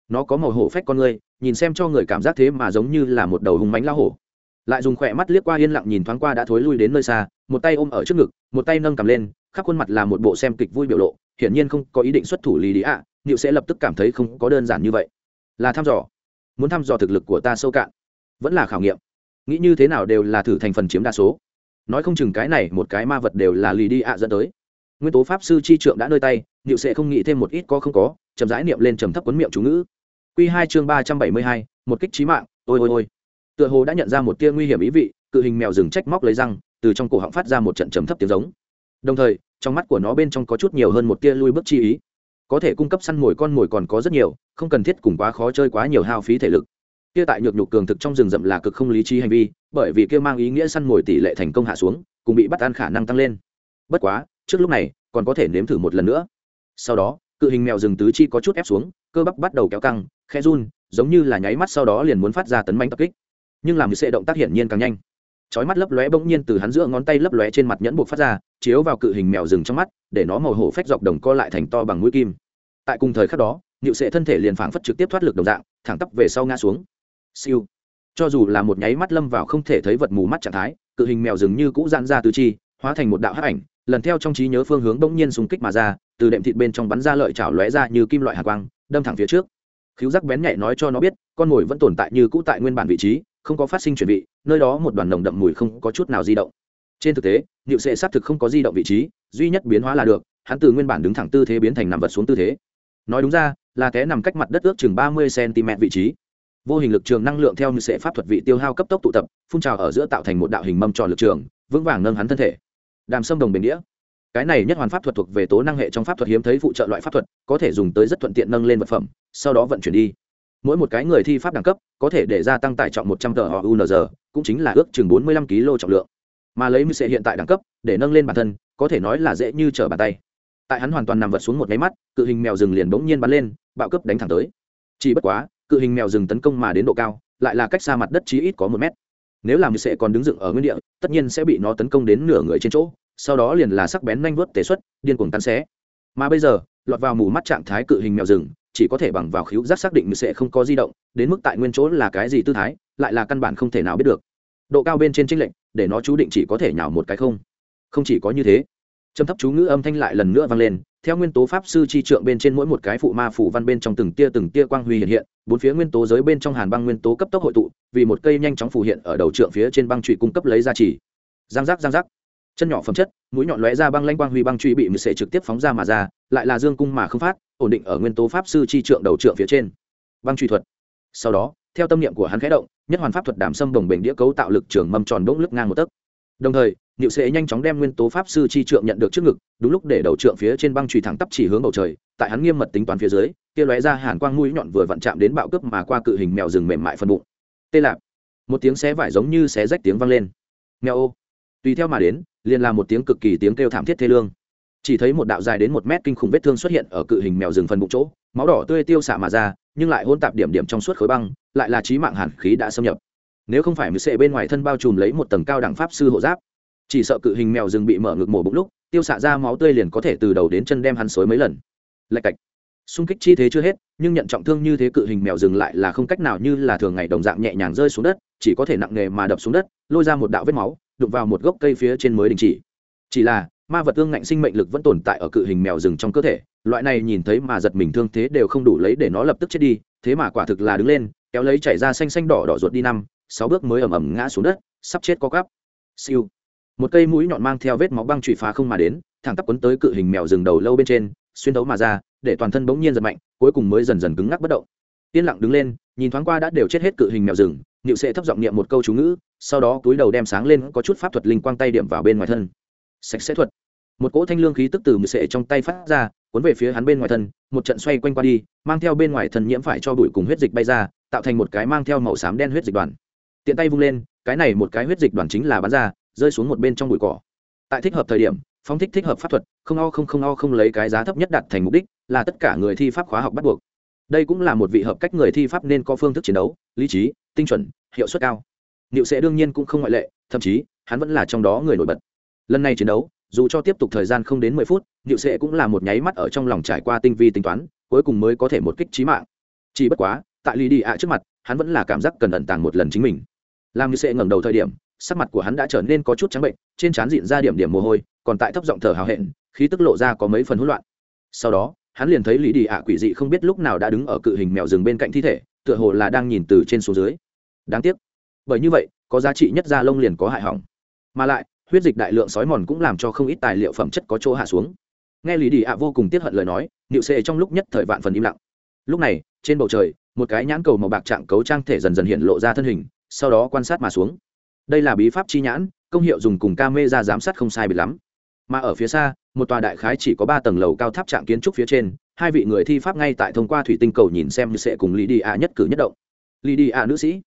Nó có màu hổ phách con người nhìn xem cho người cảm giác thế mà giống như là một đầu hùng mánh lao hổ. Lại dùng khỏe mắt liếc qua yên lặng nhìn thoáng qua đã thối lui đến nơi xa một tay ôm ở trước ngực một tay nâng cầm lên khắp khuôn mặt là một bộ xem kịch vui biểu lộ hiển nhiên không có ý định xuất thủ lý đi ạ à, nịu sẽ lập tức cảm thấy không có đơn giản như vậy. Là thăm dò. Muốn thăm dò thực lực của ta sâu cạn. Vẫn là khảo nghiệm. Nghĩ như thế nào đều là thử thành phần chiếm đa số nói không chừng cái này một cái ma vật đều là lì đi ạ dẫn tới. Nguyên tố pháp sư chi trượng đã nơi tay liệu sẽ không nghĩ thêm một ít có không có, chậm rãi niệm lên trầm thấp quấn miệng chú ngữ. Q hai chương ba trăm bảy mươi hai, một kích trí mạng, ôi ôi ôi. Tựa hồ đã nhận ra một tia nguy hiểm ý vị, cự hình mèo rừng trách móc lấy răng, từ trong cổ họng phát ra một trận trầm thấp tiếng giống. Đồng thời, trong mắt của nó bên trong có chút nhiều hơn một tia lui bước chi ý. Có thể cung cấp săn mồi con mồi còn có rất nhiều, không cần thiết cùng quá khó chơi quá nhiều hao phí thể lực kia tại nhược nhục cường thực trong rừng rậm là cực không lý trí hành vi, bởi vì kia mang ý nghĩa săn mồi tỷ lệ thành công hạ xuống, cùng bị bắt ăn khả năng tăng lên. Bất quá, trước lúc này, còn có thể nếm thử một lần nữa. Sau đó, cự hình mèo rừng tứ chi có chút ép xuống, cơ bắp bắt đầu kéo căng khe run, giống như là nháy mắt sau đó liền muốn phát ra tấn manh tập kích. Nhưng làm sệ động tác hiển nhiên càng nhanh. Chói mắt lấp lóe bỗng nhiên từ hắn giữa ngón tay lấp lóe trên mặt nhẫn buộc phát ra, chiếu vào cự hình mèo rừng trong mắt, để nó màu hổ phách dọc đồng co lại thành to bằng mũi kim. Tại cùng thời khắc đó nhựu sệ thân thể liền phảng phất trực tiếp thoát lực đồng dạng, thẳng tắp về sau ngã xuống siêu. Cho dù là một nháy mắt lâm vào không thể thấy vật mù mắt trạng thái, cự hình mèo dường như cũ giãn ra tứ chi, hóa thành một đạo hắc ảnh, lần theo trong trí nhớ phương hướng bỗng nhiên xung kích mà ra, từ đệm thịt bên trong bắn ra lợi chảo lóe ra như kim loại hạ quang, đâm thẳng phía trước. Khiếu giác bén nhạy nói cho nó biết, con mồi vẫn tồn tại như cũ tại nguyên bản vị trí, không có phát sinh chuyển vị, nơi đó một đoàn nồng đậm mùi không có chút nào di động. Trên thực tế, niệu sệ xác thực không có di động vị trí, duy nhất biến hóa là được, hắn từ nguyên bản đứng thẳng tư thế biến thành nằm vật xuống tư thế. Nói đúng ra, là té nằm cách mặt đất ước chừng ba mươi cm vị trí vô hình lực trường năng lượng theo như sẽ pháp thuật vị tiêu hao cấp tốc tụ tập, phun trào ở giữa tạo thành một đạo hình mâm tròn lực trường, vững vàng nâng hắn thân thể. Đàm sâm đồng bền đĩa. Cái này nhất hoàn pháp thuật thuộc về tố năng hệ trong pháp thuật hiếm thấy phụ trợ loại pháp thuật, có thể dùng tới rất thuận tiện nâng lên vật phẩm, sau đó vận chuyển đi. Mỗi một cái người thi pháp đẳng cấp, có thể để gia tăng tải trọng một trăm tờ họ unz cũng chính là ước chừng bốn mươi lăm kg trọng lượng. Mà lấy mưu sệ hiện tại đẳng cấp, để nâng lên bản thân, có thể nói là dễ như trở bàn tay. Tại hắn hoàn toàn nằm vật xuống một máy mắt, cự hình mèo rừng liền bỗng nhiên bắn lên, bạo cấp đánh thẳng tới. Chỉ bất quá cự hình mèo rừng tấn công mà đến độ cao, lại là cách xa mặt đất chí ít có một mét. Nếu làm sẽ còn đứng dựng ở nguyên địa, tất nhiên sẽ bị nó tấn công đến nửa người trên chỗ, sau đó liền là sắc bén nhanh vớt tế xuất, điên cuồng cắn xé. Mà bây giờ, lọt vào mù mắt trạng thái cự hình mèo rừng, chỉ có thể bằng vào khiếu giác xác định sẽ không có di động, đến mức tại nguyên chỗ là cái gì tư thái, lại là căn bản không thể nào biết được. Độ cao bên trên trinh lệnh để nó chú định chỉ có thể nhào một cái không. Không chỉ có như thế, trầm thấp chú ngữ âm thanh lại lần nữa vang lên, theo nguyên tố pháp sư chi trượng bên trên mỗi một cái phụ ma phủ văn bên trong từng tia từng tia quang huy hiện hiện bốn phía nguyên tố giới bên trong hàn băng nguyên tố cấp tốc hội tụ, vì một cây nhanh chóng phủ hiện ở đầu trượng phía trên băng trụy cung cấp lấy ra chỉ giang giác giang giác. Chân nhỏ phẩm chất, mũi nhọn lóe ra băng lanh quang huy băng trụy bị mười sệ trực tiếp phóng ra mà ra, lại là dương cung mà không phát, ổn định ở nguyên tố pháp sư chi trượng đầu trượng phía trên. Băng truy thuật. Sau đó, theo tâm niệm của hắn khẽ động, nhất hoàn pháp thuật đảm xâm đồng bệnh đĩa cấu tạo lực trường mâm tròn bỗng lức ngang một tấc. Đồng thời niệu sệ nhanh chóng đem nguyên tố pháp sư chi trượng nhận được trước ngực đúng lúc để đầu trượng phía trên băng chùy thẳng tắp chỉ hướng bầu trời tại hắn nghiêm mật tính toán phía dưới kia lóe ra hàn quang mũi nhọn vừa vặn chạm đến bạo cướp mà qua cự hình mèo rừng mềm mại phân bụng. Tê lạc, một tiếng xé vải giống như xé rách tiếng vang lên. Mèo ô. Tùy theo mà đến liền là một tiếng cực kỳ tiếng kêu thảm thiết thê lương. Chỉ thấy một đạo dài đến một mét kinh khủng vết thương xuất hiện ở cự hình mèo rừng phần bụng chỗ máu đỏ tươi tiêu xạ mà ra nhưng lại hôn tạp điểm điểm trong suốt khối băng lại là chí mạng hàn khí đã xâm nhập. Nếu không phải mười sệ bên ngoài thân bao trùm lấy một tầng cao đẳng pháp sư hộ giáp chỉ sợ cự hình mèo rừng bị mở ngực mổ bụng lúc, tiêu xạ ra máu tươi liền có thể từ đầu đến chân đem hắn xối mấy lần. Lạch cạch. Xung kích chi thế chưa hết, nhưng nhận trọng thương như thế cự hình mèo rừng lại là không cách nào như là thường ngày đồng dạng nhẹ nhàng rơi xuống đất, chỉ có thể nặng nghề mà đập xuống đất, lôi ra một đạo vết máu, đụng vào một gốc cây phía trên mới đình chỉ. Chỉ là, ma vật ương ngạnh sinh mệnh lực vẫn tồn tại ở cự hình mèo rừng trong cơ thể, loại này nhìn thấy mà giật mình thương thế đều không đủ lấy để nó lập tức chết đi, thế mà quả thực là đứng lên, kéo lấy chảy ra xanh xanh đỏ đỏ ruột đi năm, sáu bước mới ầm ầm ngã xuống đất, sắp chết có cắp. Siêu một cây mũi nhọn mang theo vết máu băng trụy phá không mà đến, thẳng tắp quấn tới cự hình mèo rừng đầu lâu bên trên, xuyên đấu mà ra, để toàn thân bỗng nhiên giật mạnh, cuối cùng mới dần dần cứng ngắc bất động. Yên lặng đứng lên, nhìn thoáng qua đã đều chết hết cự hình mèo rừng nịu sệ thấp giọng niệm một câu chú ngữ, sau đó túi đầu đem sáng lên có chút pháp thuật linh quang tay điểm vào bên ngoài thân. Sạch sẽ thuật. Một cỗ thanh lương khí tức từ mười sệ trong tay phát ra, cuốn về phía hắn bên ngoài thân, một trận xoay quanh qua đi, mang theo bên ngoài thân nhiễm phải cho bụi cùng huyết dịch bay ra, tạo thành một cái mang theo màu xám đen huyết dịch đoàn. Tiện tay vung lên, cái này một cái huyết dịch đoàn chính là bắn ra rơi xuống một bên trong bụi cỏ. Tại thích hợp thời điểm phóng thích thích hợp pháp thuật, không o không không o không lấy cái giá thấp nhất đạt thành mục đích, là tất cả người thi pháp khóa học bắt buộc. Đây cũng là một vị hợp cách người thi pháp nên có phương thức chiến đấu, lý trí, tinh chuẩn, hiệu suất cao. Niệu sẽ đương nhiên cũng không ngoại lệ, thậm chí, hắn vẫn là trong đó người nổi bật. Lần này chiến đấu, dù cho tiếp tục thời gian không đến mười phút, niệu sẽ cũng là một nháy mắt ở trong lòng trải qua tinh vi tính toán, cuối cùng mới có thể một kích trí mạng. Chỉ bất quá, tại lì đi ạ trước mặt, hắn vẫn là cảm giác cần ẩn tàng một lần chính mình. Làm như sẽ ngẩng đầu thời điểm sắc mặt của hắn đã trở nên có chút trắng bệnh, trên trán dịn ra điểm điểm mồ hôi, còn tại thấp giọng thở hào hẹn, khí tức lộ ra có mấy phần hỗn loạn. Sau đó, hắn liền thấy lý đi ạ quỷ dị không biết lúc nào đã đứng ở cự hình mèo rừng bên cạnh thi thể, tựa hồ là đang nhìn từ trên xuống dưới. Đáng tiếc, bởi như vậy, có giá trị nhất da lông liền có hại hỏng. Mà lại, huyết dịch đại lượng sói mòn cũng làm cho không ít tài liệu phẩm chất có chỗ hạ xuống. Nghe lý đi ạ vô cùng tiếc hận lời nói nịu Cê trong lúc nhất thời vạn phần im lặng. Lúc này, trên bầu trời, một cái nhãn cầu màu bạc trạng cấu trang thể dần dần hiện lộ ra thân hình, sau đó quan sát mà xuống đây là bí pháp chi nhãn, công hiệu dùng cùng ca mê ra giám sát không sai bị lắm. Mà ở phía xa, một tòa đại khái chỉ có ba tầng lầu cao tháp trạng kiến trúc phía trên, hai vị người thi pháp ngay tại thông qua thủy tinh cầu nhìn xem như sẽ cùng lý đi ạ nhất cử nhất động. Lý đi ạ nữ sĩ.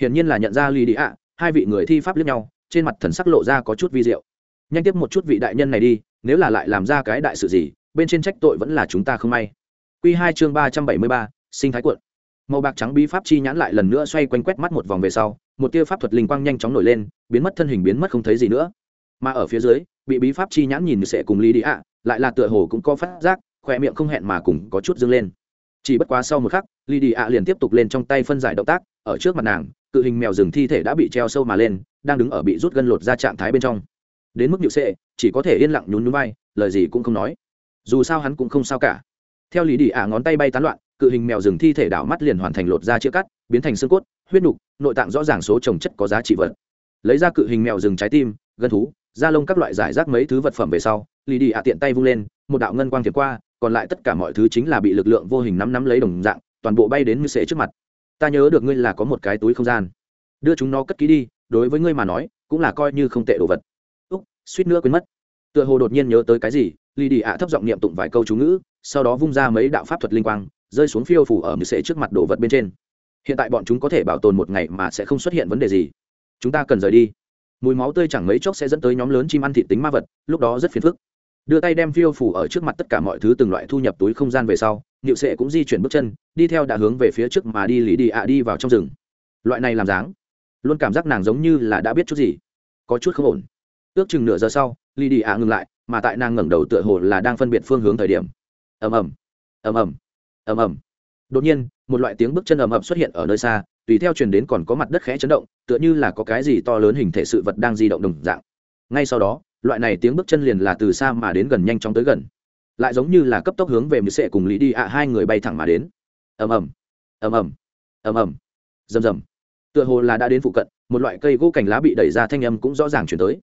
Hiển nhiên là nhận ra lý đi ạ hai vị người thi pháp lướt nhau, trên mặt thần sắc lộ ra có chút vi diệu. Nhanh tiếp một chút vị đại nhân này đi, nếu là lại làm ra cái đại sự gì, bên trên trách tội vẫn là chúng ta không may. Q hai chương ba trăm bảy mươi ba, sinh thái quận màu bạc trắng bí pháp chi nhãn lại lần nữa xoay quanh quét mắt một vòng về sau, một tia pháp thuật linh quang nhanh chóng nổi lên, biến mất thân hình biến mất không thấy gì nữa. Mà ở phía dưới, bị bí pháp chi nhãn nhìn sẽ cùng lý đi ạ, lại là tựa hồ cũng có phát giác khoe miệng không hẹn mà cùng có chút dâng lên. Chỉ bất quá sau một khắc, lý đi ạ liền tiếp tục lên trong tay phân giải động tác, ở trước mặt nàng, cự hình mèo rừng thi thể đã bị treo sâu mà lên, đang đứng ở bị rút gân lột ra trạng thái bên trong. Đến mức nhự sệ, chỉ có thể yên lặng nhún nhún vai, lời gì cũng không nói. Dù sao hắn cũng không sao cả. Theo lý đi ạ ngón tay bay tán loạn cự hình mèo rừng thi thể đảo mắt liền hoàn thành lột da chữa cắt, biến thành xương cốt, huyết nục, nội tạng rõ ràng số trồng chất có giá trị vật. Lấy ra cự hình mèo rừng trái tim, gân thú, da lông các loại giải rác mấy thứ vật phẩm về sau, lì đi ạ tiện tay vung lên, một đạo ngân quang thiệt qua, còn lại tất cả mọi thứ chính là bị lực lượng vô hình nắm nắm lấy đồng dạng, toàn bộ bay đến như sệ trước mặt. Ta nhớ được ngươi là có một cái túi không gian. Đưa chúng nó cất ký đi, đối với ngươi mà nói, cũng là coi như không tệ đồ vật. Úc, suýt nữa quên mất. Tựa hồ đột nhiên nhớ tới cái gì, lì đi ạ thấp giọng niệm tụng vài câu chú ngữ, sau đó vung ra mấy đạo pháp thuật linh quang rơi xuống phiêu phủ ở như sệ trước mặt đồ vật bên trên. Hiện tại bọn chúng có thể bảo tồn một ngày mà sẽ không xuất hiện vấn đề gì. Chúng ta cần rời đi. Mùi máu tươi chẳng mấy chốc sẽ dẫn tới nhóm lớn chim ăn thịt tính ma vật, lúc đó rất phiền phức. Đưa tay đem phiêu phủ ở trước mặt tất cả mọi thứ từng loại thu nhập túi không gian về sau, niệu sệ cũng di chuyển bước chân, đi theo đã hướng về phía trước mà đi lý đi ạ đi vào trong rừng. Loại này làm dáng, luôn cảm giác nàng giống như là đã biết chút gì. Có chút không ổn. Ước chừng nửa giờ sau lý đi ạ ngừng lại, mà tại nàng ngẩng đầu tựa hồ là đang phân biệt phương hướng thời điểm. Ầm ầm. Ầm ầm ầm ầm. Đột nhiên, một loại tiếng bước chân ầm ầm xuất hiện ở nơi xa, tùy theo truyền đến còn có mặt đất khẽ chấn động, tựa như là có cái gì to lớn hình thể sự vật đang di động đồng dạng. Ngay sau đó, loại này tiếng bước chân liền là từ xa mà đến gần nhanh chóng tới gần. Lại giống như là cấp tốc hướng về mười sệ cùng lý đi ạ hai người bay thẳng mà đến. Ầm ầm ầm ầm ầm ầm, rầm rầm. Tựa hồ là đã đến phụ cận, một loại cây gỗ cành lá bị đẩy ra thanh âm cũng rõ ràng chuyển tới.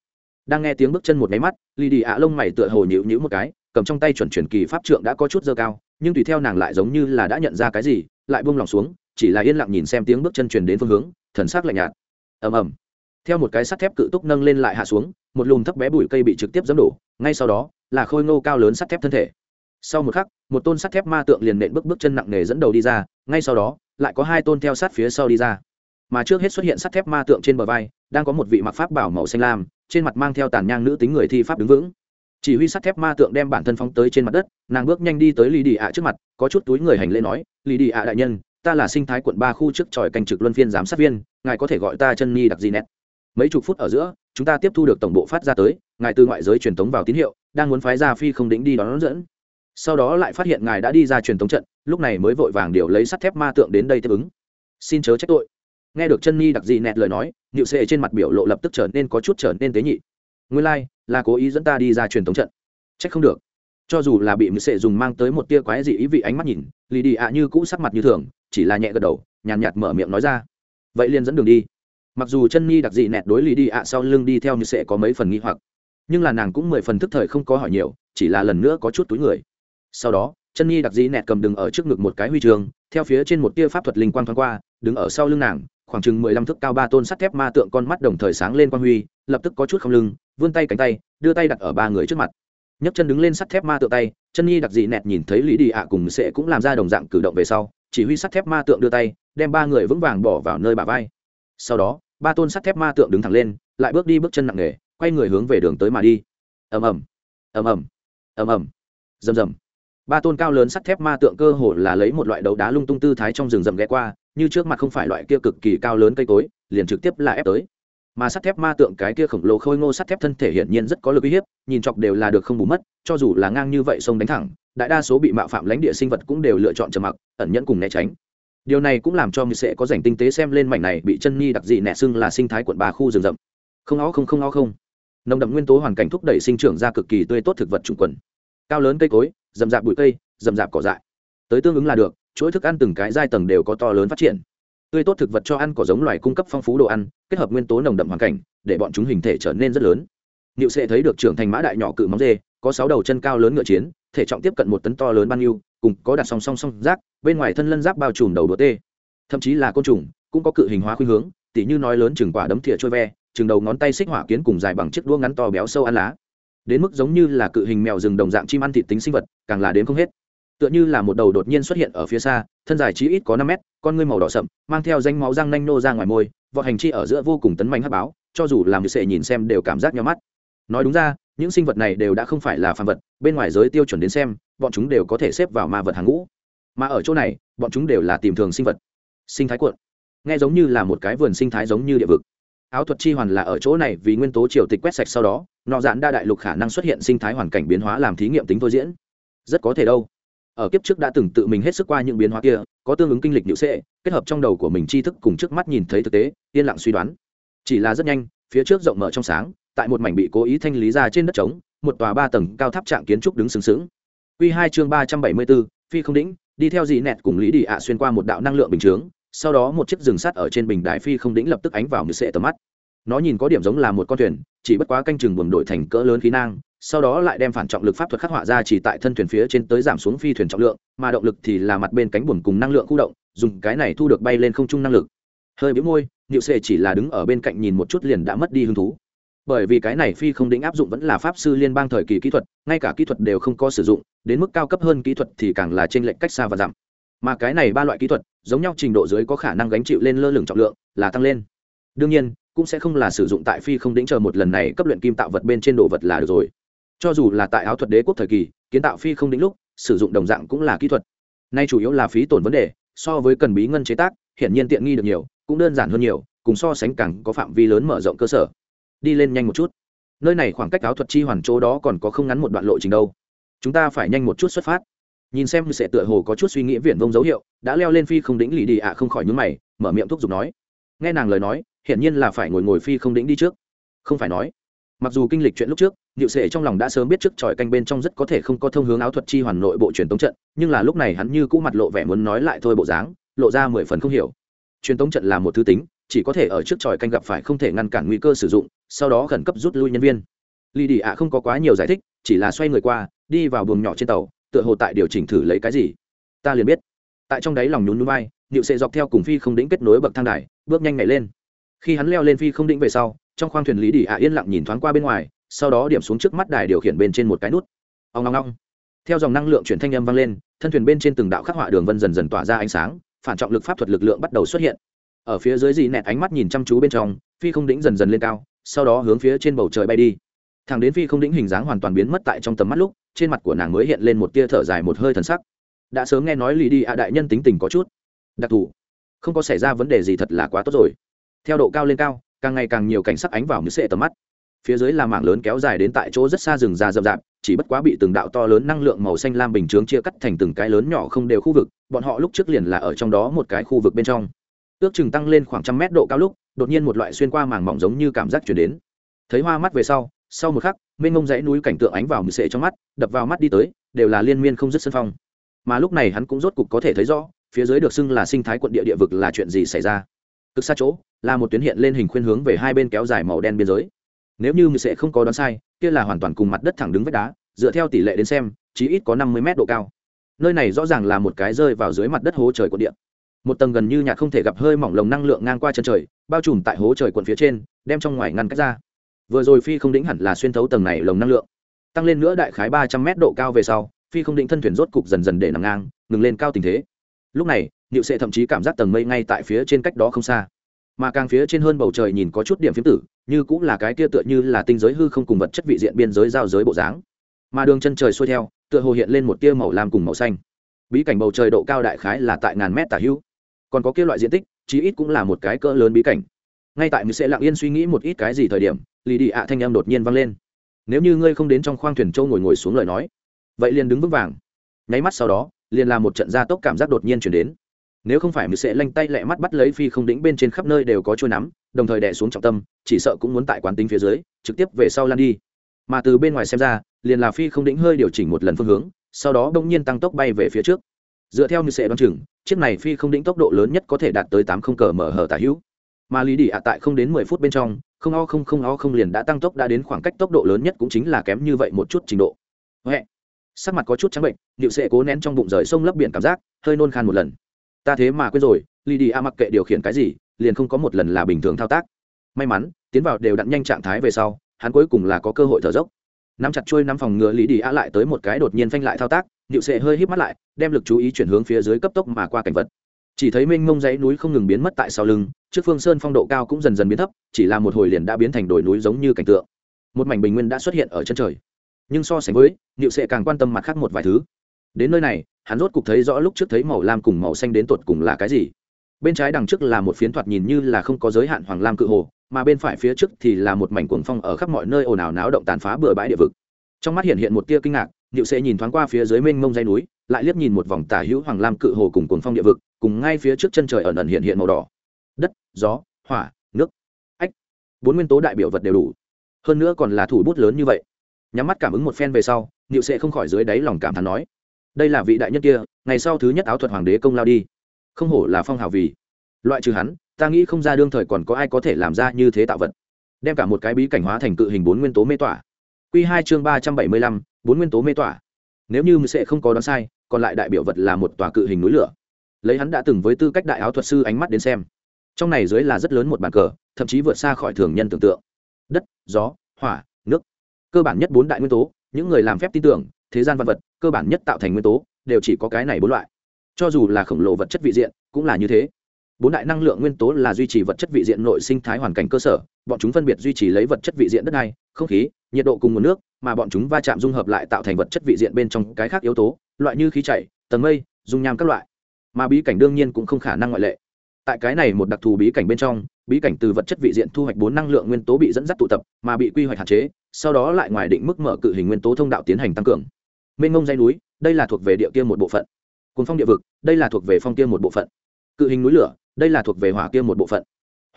Đang nghe tiếng bước chân một máy mắt, lý đi ạ lông mày tựa hồ nhịu nhíu một cái, cầm trong tay chuẩn chuyển kỳ pháp trượng đã có chút dơ cao nhưng tùy theo nàng lại giống như là đã nhận ra cái gì, lại buông lòng xuống, chỉ là yên lặng nhìn xem tiếng bước chân truyền đến phương hướng, thần sắc lạnh nhạt. Ầm ầm. Theo một cái sắt thép cự túc nâng lên lại hạ xuống, một lùm thấp bé bụi cây bị trực tiếp dẫm đổ, ngay sau đó, là khôi ngô cao lớn sắt thép thân thể. Sau một khắc, một tôn sắt thép ma tượng liền nện bước bước chân nặng nề dẫn đầu đi ra, ngay sau đó, lại có hai tôn theo sát phía sau đi ra. Mà trước hết xuất hiện sắt thép ma tượng trên bờ vai, đang có một vị mặc pháp bảo màu xanh lam, trên mặt mang theo tàn nhang nữ tính người thi pháp đứng vững chỉ huy sắt thép ma tượng đem bản thân phóng tới trên mặt đất, nàng bước nhanh đi tới lì đi ạ trước mặt, có chút túi người hành lễ nói, lì đi ạ đại nhân, ta là sinh thái quận ba khu trước tròi canh trực luân phiên giám sát viên, ngài có thể gọi ta chân nhi đặc gì nét. Mấy chục phút ở giữa, chúng ta tiếp thu được tổng bộ phát ra tới, ngài từ ngoại giới truyền thống vào tín hiệu, đang muốn phái ra phi không đính đi đón dẫn. Sau đó lại phát hiện ngài đã đi ra truyền thống trận, lúc này mới vội vàng điều lấy sắt thép ma tượng đến đây tiếp ứng. Xin chớ trách tội. Nghe được chân nhi đặc dị nẹt lời nói nhịu sệ trên mặt biểu lộ lập tức trở nên có chút trở nên tế nhị. Nguyên lai là cố ý dẫn ta đi ra truyền thống trận. Trách không được. Cho dù là bị mười sệ dùng mang tới một tia quái dị ý vị ánh mắt nhìn lì đi ạ như cũ sắc mặt như thường, chỉ là nhẹ gật đầu, nhàn nhạt mở miệng nói ra. Vậy liền dẫn đường đi. Mặc dù chân nhi đặc dị nẹt đối lì đi ạ sau lưng đi theo như sẽ có mấy phần nghi hoặc, nhưng là nàng cũng mười phần thức thời không có hỏi nhiều, chỉ là lần nữa có chút túi người. Sau đó, chân nhi đặc dị nẹt cầm đừng ở trước ngực một cái huy trường theo phía trên một tia pháp thuật linh quang thoáng qua, đứng ở sau lưng nàng, khoảng chừng mười lăm thước cao ba tôn sắt thép ma tượng con mắt đồng thời sáng lên quang huy lập tức có chút không lưng, vươn tay cánh tay, đưa tay đặt ở ba người trước mặt. Nhấc chân đứng lên sắt thép ma tượng tay, chân nhi đặc dị nẹt nhìn thấy lý đi ạ cùng sẽ cũng làm ra đồng dạng cử động về sau, chỉ huy sắt thép ma tượng đưa tay, đem ba người vững vàng bỏ vào nơi bà vai. Sau đó, ba tôn sắt thép ma tượng đứng thẳng lên, lại bước đi bước chân nặng nề, quay người hướng về đường tới mà đi. Ầm ầm ầm ầm ầm ầm, rầm rầm. Ba tôn cao lớn sắt thép ma tượng cơ hồ là lấy một loại đấu đá lung tung tư thái trong rừng rậm ghé qua, như trước mặt không phải loại kia cực kỳ cao lớn cây cối, liền trực tiếp là ép tới mà sắt thép ma tượng cái kia khổng lồ khôi ngô sắt thép thân thể hiển nhiên rất có lực uy hiếp, nhìn chọc đều là được không bù mất, cho dù là ngang như vậy sông đánh thẳng, đại đa số bị mạo phạm lãnh địa sinh vật cũng đều lựa chọn trầm mặc, ẩn nhẫn cùng né tránh. Điều này cũng làm cho người sẽ có dành tinh tế xem lên mảnh này bị chân nhi đặc dị nẹ xưng là sinh thái quận ba khu rừng rậm. Không ó không không ó không. Nồng đậm nguyên tố hoàn cảnh thúc đẩy sinh trưởng ra cực kỳ tươi tốt thực vật chủng quần. Cao lớn cây cối, rậm rạp bụi cây, rậm rạp cỏ dại. Tới tương ứng là được, chuỗi thức ăn từng cái giai tầng đều có to lớn phát triển tươi tốt thực vật cho ăn cỏ giống loài cung cấp phong phú đồ ăn, kết hợp nguyên tố nồng đậm hoàn cảnh, để bọn chúng hình thể trở nên rất lớn. Niệu sẽ thấy được trưởng thành mã đại nhỏ cự móng dê, có sáu đầu chân cao lớn ngựa chiến, thể trọng tiếp cận một tấn to lớn ban yêu cùng có đặt song song song rác, bên ngoài thân lân giáp bao trùm đầu đũa tê. Thậm chí là côn trùng, cũng có cự hình hóa khuynh hướng, tỉ như nói lớn chừng quả đấm thìa trôi ve, chừng đầu ngón tay xích hỏa kiến cùng dài bằng chiếc đũa ngắn to béo sâu ăn lá. Đến mức giống như là cự hình mèo rừng đồng dạng chim ăn thịt tính sinh vật, càng là đến không hết tựa như là một đầu đột nhiên xuất hiện ở phía xa, thân dài chí ít có năm mét, con ngươi màu đỏ sậm, mang theo danh máu răng nanh nô ra ngoài môi vọt hành chi ở giữa vô cùng tấn mạnh hắc báo, cho dù làm như sệ nhìn xem đều cảm giác nhau mắt. Nói đúng ra, những sinh vật này đều đã không phải là phàm vật, bên ngoài giới tiêu chuẩn đến xem, bọn chúng đều có thể xếp vào ma vật hàng ngũ. Mà ở chỗ này, bọn chúng đều là tìm thường sinh vật. Sinh thái cuộn. Nghe giống như là một cái vườn sinh thái giống như địa vực. Áo thuật chi hoàn là ở chỗ này vì nguyên tố triều tịch quét sạch sau đó, nọ dạn đa đại lục khả năng xuất hiện sinh thái hoàn cảnh biến hóa làm thí nghiệm tính thôi diễn. Rất có thể đâu ở kiếp trước đã từng tự mình hết sức qua những biến hóa kia, có tương ứng kinh lịch nhự sệ kết hợp trong đầu của mình tri thức cùng trước mắt nhìn thấy thực tế, yên lặng suy đoán. Chỉ là rất nhanh, phía trước rộng mở trong sáng, tại một mảnh bị cố ý thanh lý ra trên đất trống, một tòa ba tầng cao tháp trạng kiến trúc đứng sừng sững. Q hai chương ba trăm bảy mươi bốn, phi không đĩnh đi theo dị nẹt cùng lý đi ạ xuyên qua một đạo năng lượng bình chướng, sau đó một chiếc rừng sắt ở trên bình đại phi không đĩnh lập tức ánh vào như sệ tầm mắt nó nhìn có điểm giống là một con thuyền, chỉ bất quá canh chừng buồm đổi thành cỡ lớn khí nang, sau đó lại đem phản trọng lực pháp thuật khắc họa ra chỉ tại thân thuyền phía trên tới giảm xuống phi thuyền trọng lượng, mà động lực thì là mặt bên cánh buồm cùng năng lượng khu động, dùng cái này thu được bay lên không trung năng lực. Hơi bĩu môi nhịu sệ chỉ là đứng ở bên cạnh nhìn một chút liền đã mất đi hứng thú. Bởi vì cái này phi không định áp dụng vẫn là pháp sư liên bang thời kỳ kỹ thuật, ngay cả kỹ thuật đều không có sử dụng, đến mức cao cấp hơn kỹ thuật thì càng là trên lệnh cách xa và giảm. Mà cái này ba loại kỹ thuật, giống nhau trình độ dưới có khả năng gánh chịu lên lơ lửng trọng lượng, là tăng lên. Đương nhiên cũng sẽ không là sử dụng tại phi không đĩnh chờ một lần này cấp luyện kim tạo vật bên trên đồ vật là được rồi. Cho dù là tại áo thuật đế quốc thời kỳ, kiến tạo phi không đĩnh lúc, sử dụng đồng dạng cũng là kỹ thuật. Nay chủ yếu là phí tổn vấn đề, so với cần bí ngân chế tác hiện nhiên tiện nghi được nhiều, cũng đơn giản hơn nhiều, cùng so sánh càng có phạm vi lớn mở rộng cơ sở. Đi lên nhanh một chút. Nơi này khoảng cách áo thuật chi hoàn chỗ đó còn có không ngắn một đoạn lộ trình đâu. Chúng ta phải nhanh một chút xuất phát. Nhìn xem sẽ tựa hồ có chút suy nghĩ viển vông dấu hiệu, đã leo lên phi không đĩnh lì đi ạ không khỏi nhúng mày, mở miệng thúc giục nói. Nghe nàng lời nói hiển nhiên là phải ngồi ngồi phi không đĩnh đi trước. Không phải nói mặc dù kinh lịch chuyện lúc trước niệu sệ trong lòng đã sớm biết trước tròi canh bên trong rất có thể không có thông hướng áo thuật chi hoàn nội bộ truyền tống trận nhưng là lúc này hắn như cũ mặt lộ vẻ muốn nói lại thôi bộ dáng lộ ra mười phần không hiểu. Truyền tống trận là một thứ tính chỉ có thể ở trước tròi canh gặp phải không thể ngăn cản nguy cơ sử dụng sau đó khẩn cấp rút lui nhân viên. Lì đi ạ không có quá nhiều giải thích chỉ là xoay người qua đi vào buồng nhỏ trên tàu tựa hồ tại điều chỉnh thử lấy cái gì. Ta liền biết. Tại trong đáy lòng nhún núi bay, niệu sệ dọc theo cùng phi không đĩnh kết nối bậc thang đài bước nhanh nhảy lên khi hắn leo lên phi không định về sau, trong khoang thuyền lý đi ạ yên lặng nhìn thoáng qua bên ngoài, sau đó điểm xuống trước mắt đài điều khiển bên trên một cái nút. Ông ngong ngong theo dòng năng lượng chuyển thanh âm vang lên, thân thuyền bên trên từng đạo khắc họa đường vân dần dần tỏa ra ánh sáng, phản trọng lực pháp thuật lực lượng bắt đầu xuất hiện. Ở phía dưới dì nẹt ánh mắt nhìn chăm chú bên trong, phi không đĩnh dần dần lên cao, sau đó hướng phía trên bầu trời bay đi. Thằng đến phi không đĩnh hình dáng hoàn toàn biến mất tại trong tầm mắt lúc, trên mặt của nàng mới hiện lên một tia thở dài một hơi thần sắc. Đã sớm nghe nói lì đi ạ đại nhân tính tình có chút đặc thù. Không có xảy ra vấn đề gì thật là quá tốt rồi theo độ cao lên cao, càng ngày càng nhiều cảnh sắc ánh vào như sệ tầm mắt. Phía dưới là mảng lớn kéo dài đến tại chỗ rất xa rừng già rậm rạp, chỉ bất quá bị từng đạo to lớn năng lượng màu xanh lam bình chướng chia cắt thành từng cái lớn nhỏ không đều khu vực, bọn họ lúc trước liền là ở trong đó một cái khu vực bên trong. Ước chừng tăng lên khoảng trăm mét độ cao lúc, đột nhiên một loại xuyên qua màng mỏng giống như cảm giác chuyển đến. Thấy hoa mắt về sau sau một khắc, mênh mông dãy núi cảnh tượng ánh vào mười sệ trong mắt, đập vào mắt đi tới, đều là liên miên không dứt sân phong. Mà lúc này hắn cũng rốt cục có thể thấy rõ, phía dưới được xưng là sinh thái quận địa địa vực là chuyện gì xảy ra. Cực xa chỗ là một tuyến hiện lên hình khuyên hướng về hai bên kéo dài màu đen biên giới. Nếu như người sẽ không có đoán sai, kia là hoàn toàn cùng mặt đất thẳng đứng vách đá, dựa theo tỷ lệ đến xem, chí ít có năm mươi mét độ cao. Nơi này rõ ràng là một cái rơi vào dưới mặt đất hố trời của địa. Một tầng gần như nhạt không thể gặp hơi mỏng lồng năng lượng ngang qua chân trời, bao trùm tại hố trời quận phía trên, đem trong ngoài ngăn cách ra. Vừa rồi phi không đĩnh hẳn là xuyên thấu tầng này lồng năng lượng. Tăng lên nữa đại khái ba trăm mét độ cao về sau, phi không đĩnh thân thuyền rốt cục dần dần để nằm ngang, ngừng lên cao tình thế. Lúc này liệu sệ thậm chí cảm giác tầng mây ngay tại phía trên cách đó không xa mà càng phía trên hơn bầu trời nhìn có chút điểm phiếm tử, như cũng là cái kia tựa như là tinh giới hư không cùng vật chất vị diện biên giới giao giới bộ dáng. Mà đường chân trời xuôi theo, tựa hồ hiện lên một tia màu lam cùng màu xanh. Bí cảnh bầu trời độ cao đại khái là tại ngàn mét tả hữu còn có kia loại diện tích, chí ít cũng là một cái cỡ lớn bí cảnh. Ngay tại mình sẽ lặng yên suy nghĩ một ít cái gì thời điểm lì đi ạ thanh em đột nhiên vang lên. Nếu như ngươi không đến trong khoang thuyền châu ngồi ngồi xuống lời nói, vậy liền đứng vững vàng. Nháy mắt sau đó, liền là một trận gia tốc cảm giác đột nhiên chuyển đến nếu không phải mình sẽ lanh tay lẹ mắt bắt lấy phi không đĩnh bên trên khắp nơi đều có trôi nắm, đồng thời đè xuống trọng tâm, chỉ sợ cũng muốn tại quán tính phía dưới, trực tiếp về sau lan đi. Mà từ bên ngoài xem ra, liền là phi không đĩnh hơi điều chỉnh một lần phương hướng, sau đó đông nhiên tăng tốc bay về phía trước. Dựa theo như sẽ đoán chừng, chiếc này phi không đĩnh tốc độ lớn nhất có thể đạt tới tám không cờ mở hở tả hữu. Mà lý đi ạ tại không đến mười phút bên trong, không o không không o không liền đã tăng tốc đã đến khoảng cách tốc độ lớn nhất cũng chính là kém như vậy một chút trình độ. Huệ. Sắc mặt có chút trắng bệnh liệu sẽ cố nén trong bụng rời sông lấp biển cảm giác, hơi nôn khan một lần ta thế mà quên rồi lý đi a mặc kệ điều khiển cái gì, liền không có một lần là bình thường thao tác. May mắn, tiến vào đều đặn nhanh trạng thái về sau, hắn cuối cùng là có cơ hội thở dốc. Nắm chặt trôi nắm phòng ngựa lý đi a lại tới một cái đột nhiên phanh lại thao tác điệu sệ hơi híp mắt lại, đem lực chú ý chuyển hướng phía dưới cấp tốc mà qua cảnh vật. Chỉ thấy mênh mông dãy núi không ngừng biến mất tại sau lưng, trước phương sơn phong độ cao cũng dần dần biến thấp, chỉ là một hồi liền đã biến thành đồi núi giống như cảnh tượng. Một mảnh bình nguyên đã xuất hiện ở chân trời. Nhưng so sánh với điệu sệ càng quan tâm mặt khác một vài thứ đến nơi này hắn rốt cục thấy rõ lúc trước thấy màu lam cùng màu xanh đến tột cùng là cái gì bên trái đằng trước là một phiến thoạt nhìn như là không có giới hạn hoàng lam cự hồ mà bên phải phía trước thì là một mảnh cuồng phong ở khắp mọi nơi ồn ào náo động tàn phá bừa bãi địa vực trong mắt hiện hiện một tia kinh ngạc Diệu sẽ nhìn thoáng qua phía dưới mênh mông dãy núi, lại liếc nhìn một vòng tả hữu hoàng lam cự hồ cùng cuồng phong địa vực, cùng ngay phía trước chân trời ẩn ẩn hiện hiện màu đỏ. Đất, gió, hỏa, nước. Ách. Bốn nguyên tố đại biểu vật đều đủ. Hơn nữa còn là thủ bút lớn như vậy. Nhắm mắt cảm ứng một phen về sau, Diệu sẽ không khỏi dưới đáy lòng cảm thán nói: "Đây là vị đại nhân kia, ngày sau thứ nhất áo thuật hoàng đế công lao đi. Không hổ là phong hào vì. Loại trừ hắn, ta nghĩ không ra đương thời còn có ai có thể làm ra như thế tạo vật. Đem cả một cái bí cảnh hóa thành cự hình bốn nguyên tố mê tỏa." Quy hai chương 375, bốn nguyên tố mê tỏa nếu như sẽ không có đoán sai còn lại đại biểu vật là một tòa cự hình núi lửa lấy hắn đã từng với tư cách đại áo thuật sư ánh mắt đến xem trong này dưới là rất lớn một bàn cờ thậm chí vượt xa khỏi thường nhân tưởng tượng đất gió hỏa nước cơ bản nhất bốn đại nguyên tố những người làm phép tin tưởng thế gian văn vật, cơ bản nhất tạo thành nguyên tố, đều chỉ có cái này bốn loại. Cho dù là khổng lồ vật chất vị diện, cũng là như thế. Bốn đại năng lượng nguyên tố là duy trì vật chất vị diện nội sinh thái hoàn cảnh cơ sở, bọn chúng phân biệt duy trì lấy vật chất vị diện đất này không khí, nhiệt độ cùng nguồn nước, mà bọn chúng va chạm dung hợp lại tạo thành vật chất vị diện bên trong cái khác yếu tố, loại như khí chảy, tầng mây, dung nham các loại. Mà bí cảnh đương nhiên cũng không khả năng ngoại lệ. Tại cái này một đặc thù bí cảnh bên trong, bí cảnh từ vật chất vị diện thu hoạch bốn năng lượng nguyên tố bị dẫn dắt tụ tập, mà bị quy hoạch hạn chế, sau đó lại ngoài định mức mở cự hình nguyên tố thông đạo tiến hành tăng cường mênh ngông dây núi đây là thuộc về địa kia một bộ phận. Cồn phong địa vực đây là thuộc về phong kia một bộ phận. Cự hình núi lửa đây là thuộc về hỏa kia một bộ phận.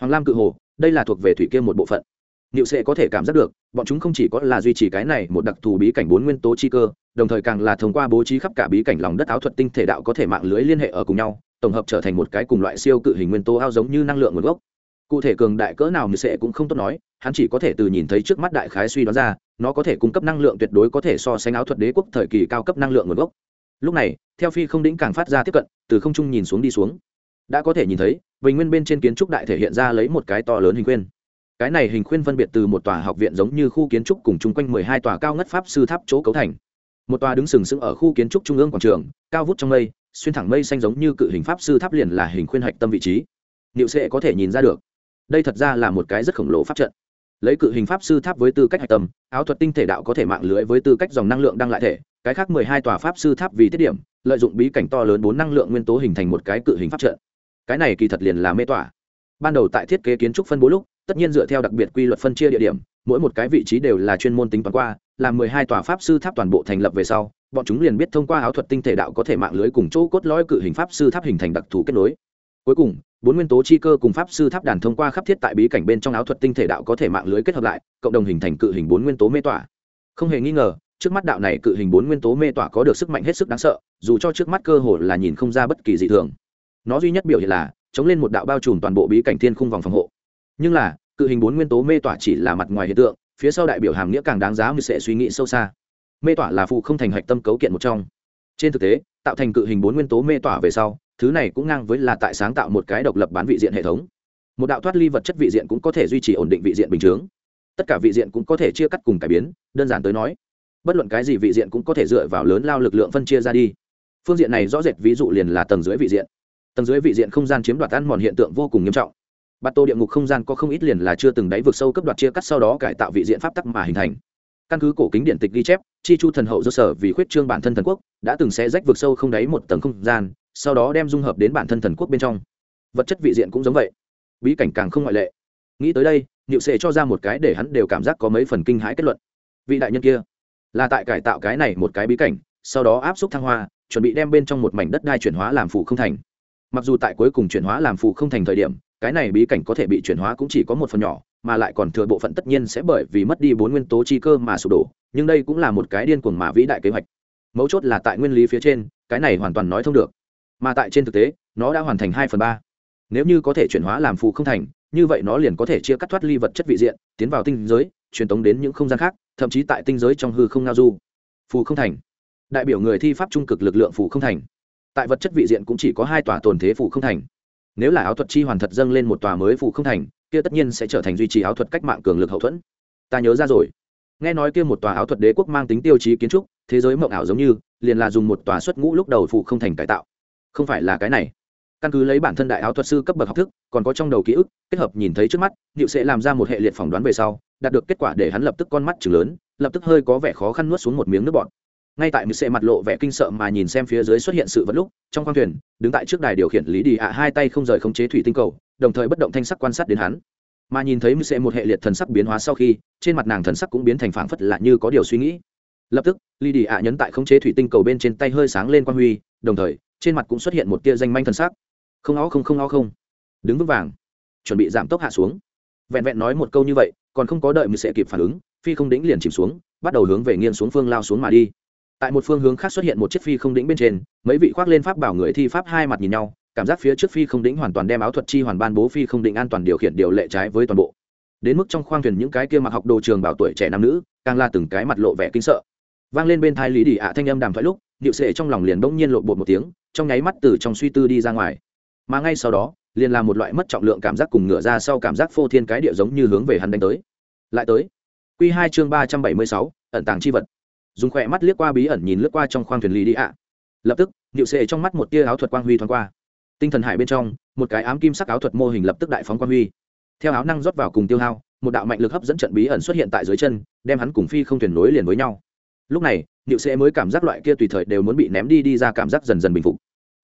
Hoàng lam cự hồ đây là thuộc về thủy kia một bộ phận. Niệu sẽ có thể cảm giác được, bọn chúng không chỉ có là duy trì cái này một đặc thù bí cảnh bốn nguyên tố chi cơ, đồng thời càng là thông qua bố trí khắp cả bí cảnh lòng đất áo thuật tinh thể đạo có thể mạng lưới liên hệ ở cùng nhau, tổng hợp trở thành một cái cùng loại siêu cự hình nguyên tố ao giống như năng lượng nguồn gốc. Cụ thể cường đại cỡ nào Niệu sẽ cũng không tốt nói, hắn chỉ có thể từ nhìn thấy trước mắt đại khái suy đoán ra, nó có thể cung cấp năng lượng tuyệt đối có thể so sánh áo thuật đế quốc thời kỳ cao cấp năng lượng nguồn gốc. Lúc này, theo phi không đỉnh càng phát ra tiếp cận, từ không trung nhìn xuống đi xuống, đã có thể nhìn thấy, bình nguyên bên trên kiến trúc đại thể hiện ra lấy một cái to lớn hình khuyên. Cái này hình khuyên phân biệt từ một tòa học viện giống như khu kiến trúc cùng chung quanh mười hai tòa cao ngất pháp sư tháp chỗ cấu thành. Một tòa đứng sừng sững ở khu kiến trúc trung ương quảng trường cao vút trong mây xuyên thẳng mây xanh giống như cự hình pháp sư tháp liền là hình khuyên hạch tâm vị trí. Niệu sẽ có thể nhìn ra được đây thật ra là một cái rất khổng lồ pháp trận. Lấy cự hình pháp sư tháp với tư cách hạch tâm, áo thuật tinh thể đạo có thể mạng lưới với tư cách dòng năng lượng đăng lại thể, cái khác mười hai tòa pháp sư tháp vì tiết điểm, lợi dụng bí cảnh to lớn bốn năng lượng nguyên tố hình thành một cái cự hình pháp trận. Cái này kỳ thật liền là mê tỏa. Ban đầu tại thiết kế kiến trúc phân bố lúc, tất nhiên dựa theo đặc biệt quy luật phân chia địa điểm, mỗi một cái vị trí đều là chuyên môn tính toán qua là mười hai tòa pháp sư tháp toàn bộ thành lập về sau, bọn chúng liền biết thông qua áo thuật tinh thể đạo có thể mạng lưới cùng chỗ cốt lõi cự hình pháp sư tháp hình thành đặc thù kết nối. Cuối cùng bốn nguyên tố chi cơ cùng pháp sư tháp đàn thông qua khắp thiết tại bí cảnh bên trong áo thuật tinh thể đạo có thể mạng lưới kết hợp lại, cộng đồng hình thành cự hình bốn nguyên tố mê tỏa. Không hề nghi ngờ, trước mắt đạo này cự hình bốn nguyên tố mê tỏa có được sức mạnh hết sức đáng sợ, dù cho trước mắt cơ hồ là nhìn không ra bất kỳ dị thường. Nó duy nhất biểu hiện là, chống lên một đạo bao trùm toàn bộ bí cảnh thiên khung vòng phòng hộ. Nhưng là, cự hình bốn nguyên tố mê tỏa chỉ là mặt ngoài hiện tượng, phía sau đại biểu hàm nghĩa càng đáng giá như sẽ suy nghĩ sâu xa. Mê tỏa là phụ không thành hạch tâm cấu kiện một trong. Trên thực tế, tạo thành cự hình bốn nguyên tố mê tỏa về sau thứ này cũng ngang với là tại sáng tạo một cái độc lập bán vị diện hệ thống. Một đạo thoát ly vật chất vị diện cũng có thể duy trì ổn định vị diện bình chướng tất cả vị diện cũng có thể chia cắt cùng cải biến, đơn giản tới nói, bất luận cái gì vị diện cũng có thể dựa vào lớn lao lực lượng phân chia ra đi. Phương diện này rõ rệt ví dụ liền là tầng dưới vị diện. Tầng dưới vị diện không gian chiếm đoạt ăn mòn hiện tượng vô cùng nghiêm trọng. Bạt tô địa ngục không gian có không ít liền là chưa từng đáy vực sâu cấp đoạt chia cắt sau đó cải tạo vị diện pháp tắc mà hình thành. Căn cứ cổ kính điện tịch ghi chép, chi chu thần hậu do sở vì khuyết trương bản thân thần quốc, đã từng xé rách vực sâu không đáy một tầng không gian sau đó đem dung hợp đến bản thân thần quốc bên trong. Vật chất vị diện cũng giống vậy. Bí cảnh càng không ngoại lệ. Nghĩ tới đây nhịu sệ cho ra một cái để hắn đều cảm giác có mấy phần kinh hãi kết luận. Vị đại nhân kia, là tại cải tạo cái này một cái bí cảnh, sau đó áp xúc thăng hoa, chuẩn bị đem bên trong một mảnh đất đai chuyển hóa làm phụ không thành. Mặc dù tại cuối cùng chuyển hóa làm phụ không thành thời điểm, cái này bí cảnh có thể bị chuyển hóa cũng chỉ có một phần nhỏ, mà lại còn thừa bộ phận tất nhiên sẽ bởi vì mất đi bốn nguyên tố chi cơ mà sụp đổ, nhưng đây cũng là một cái điên cuồng mà vĩ đại kế hoạch. Mấu chốt là tại nguyên lý phía trên, cái này hoàn toàn nói thông được mà tại trên thực tế, nó đã hoàn thành hai phần ba. Nếu như có thể chuyển hóa làm phù không thành, như vậy nó liền có thể chia cắt thoát ly vật chất vị diện, tiến vào tinh giới, truyền tống đến những không gian khác, thậm chí tại tinh giới trong hư không ngao du. Phù không thành. Đại biểu người thi pháp trung cực lực lượng phù không thành. Tại vật chất vị diện cũng chỉ có hai tòa tồn thế phù không thành. Nếu là áo thuật chi hoàn thật dâng lên một tòa mới phù không thành, kia tất nhiên sẽ trở thành duy trì áo thuật cách mạng cường lực hậu thuẫn. Ta nhớ ra rồi. Nghe nói kia một tòa áo thuật đế quốc mang tính tiêu chí kiến trúc, thế giới mộng ảo giống như, liền là dùng một tòa xuất ngũ lúc đầu phù không thành cải tạo không phải là cái này. Căn cứ lấy bản thân đại áo thuật sư cấp bậc học thức, còn có trong đầu ký ức, kết hợp nhìn thấy trước mắt liệu sẽ làm ra một hệ liệt phỏng đoán về sau, đạt được kết quả để hắn lập tức con mắt chừng lớn, lập tức hơi có vẻ khó khăn nuốt xuống một miếng nước bọt. Ngay tại mười sẽ mặt lộ vẻ kinh sợ mà nhìn xem phía dưới xuất hiện sự vật lúc, trong khoang thuyền, đứng tại trước đài điều khiển lý đi ạ hai tay không rời khống chế thủy tinh cầu, đồng thời bất động thanh sắc quan sát đến hắn. Mà nhìn thấy mười sẽ một hệ liệt thần sắc biến hóa sau khi, trên mặt nàng thần sắc cũng biến thành phảng phất lạ như có điều suy nghĩ. Lập tức, lý đi ạ nhấn tại khống chế thủy tinh cầu bên trên tay hơi sáng lên quan huy, đồng thời trên mặt cũng xuất hiện một tia danh manh thần sắc không ó không không ó không. Đứng vững vàng. Chuẩn bị giảm tốc hạ xuống. Vẹn vẹn nói một câu như vậy, còn không có đợi mình sẽ kịp phản ứng, phi không đĩnh liền chìm xuống, bắt đầu hướng về nghiêng xuống phương lao xuống mà đi. Tại một phương hướng khác xuất hiện một chiếc phi không đĩnh bên trên, mấy vị khoác lên pháp bảo người thi pháp hai mặt nhìn nhau, cảm giác phía trước phi không đĩnh hoàn toàn đem áo thuật chi hoàn ban bố phi không đĩnh an toàn điều khiển điều lệ trái với toàn bộ. Đến mức trong khoang thuyền những cái kia mặc học đồ trường bảo tuổi trẻ nam nữ, càng là từng cái mặt lộ vẻ kinh sợ. Vang lên bên thai lý đỉ ạ thanh âm đàm thoại lúc điệu sệ trong lòng liền bỗng nhiên lộ bột một tiếng, trong nháy mắt từ trong suy tư đi ra ngoài. Mà ngay sau đó, liền là một loại mất trọng lượng cảm giác cùng ngựa ra sau cảm giác phô thiên cái địa giống như hướng về hắn đánh tới. Lại tới. Q hai chương ba trăm bảy mươi sáu, ẩn tàng c h i vật. Dùng khỏe mắt liếc qua bí ẩn nhìn lướt qua trong khoang thuyền lý đi ạ. Lập tức, điệu sệ trong mắt một tia áo thuật quang huy thoáng qua. Tinh thần hải bên trong, một cái ám kim sắc áo thuật mô hình lập tức đại phóng quang huy. Theo áo năng rót vào cùng tiêu hao, một đạo mạnh lực hấp dẫn trận bí ẩn xuất hiện tại dưới chân, đem hắn cùng phi không thuyền nối liền với nhau. Lúc này niệu sẽ mới cảm giác loại kia tùy thời đều muốn bị ném đi đi ra cảm giác dần dần bình phục.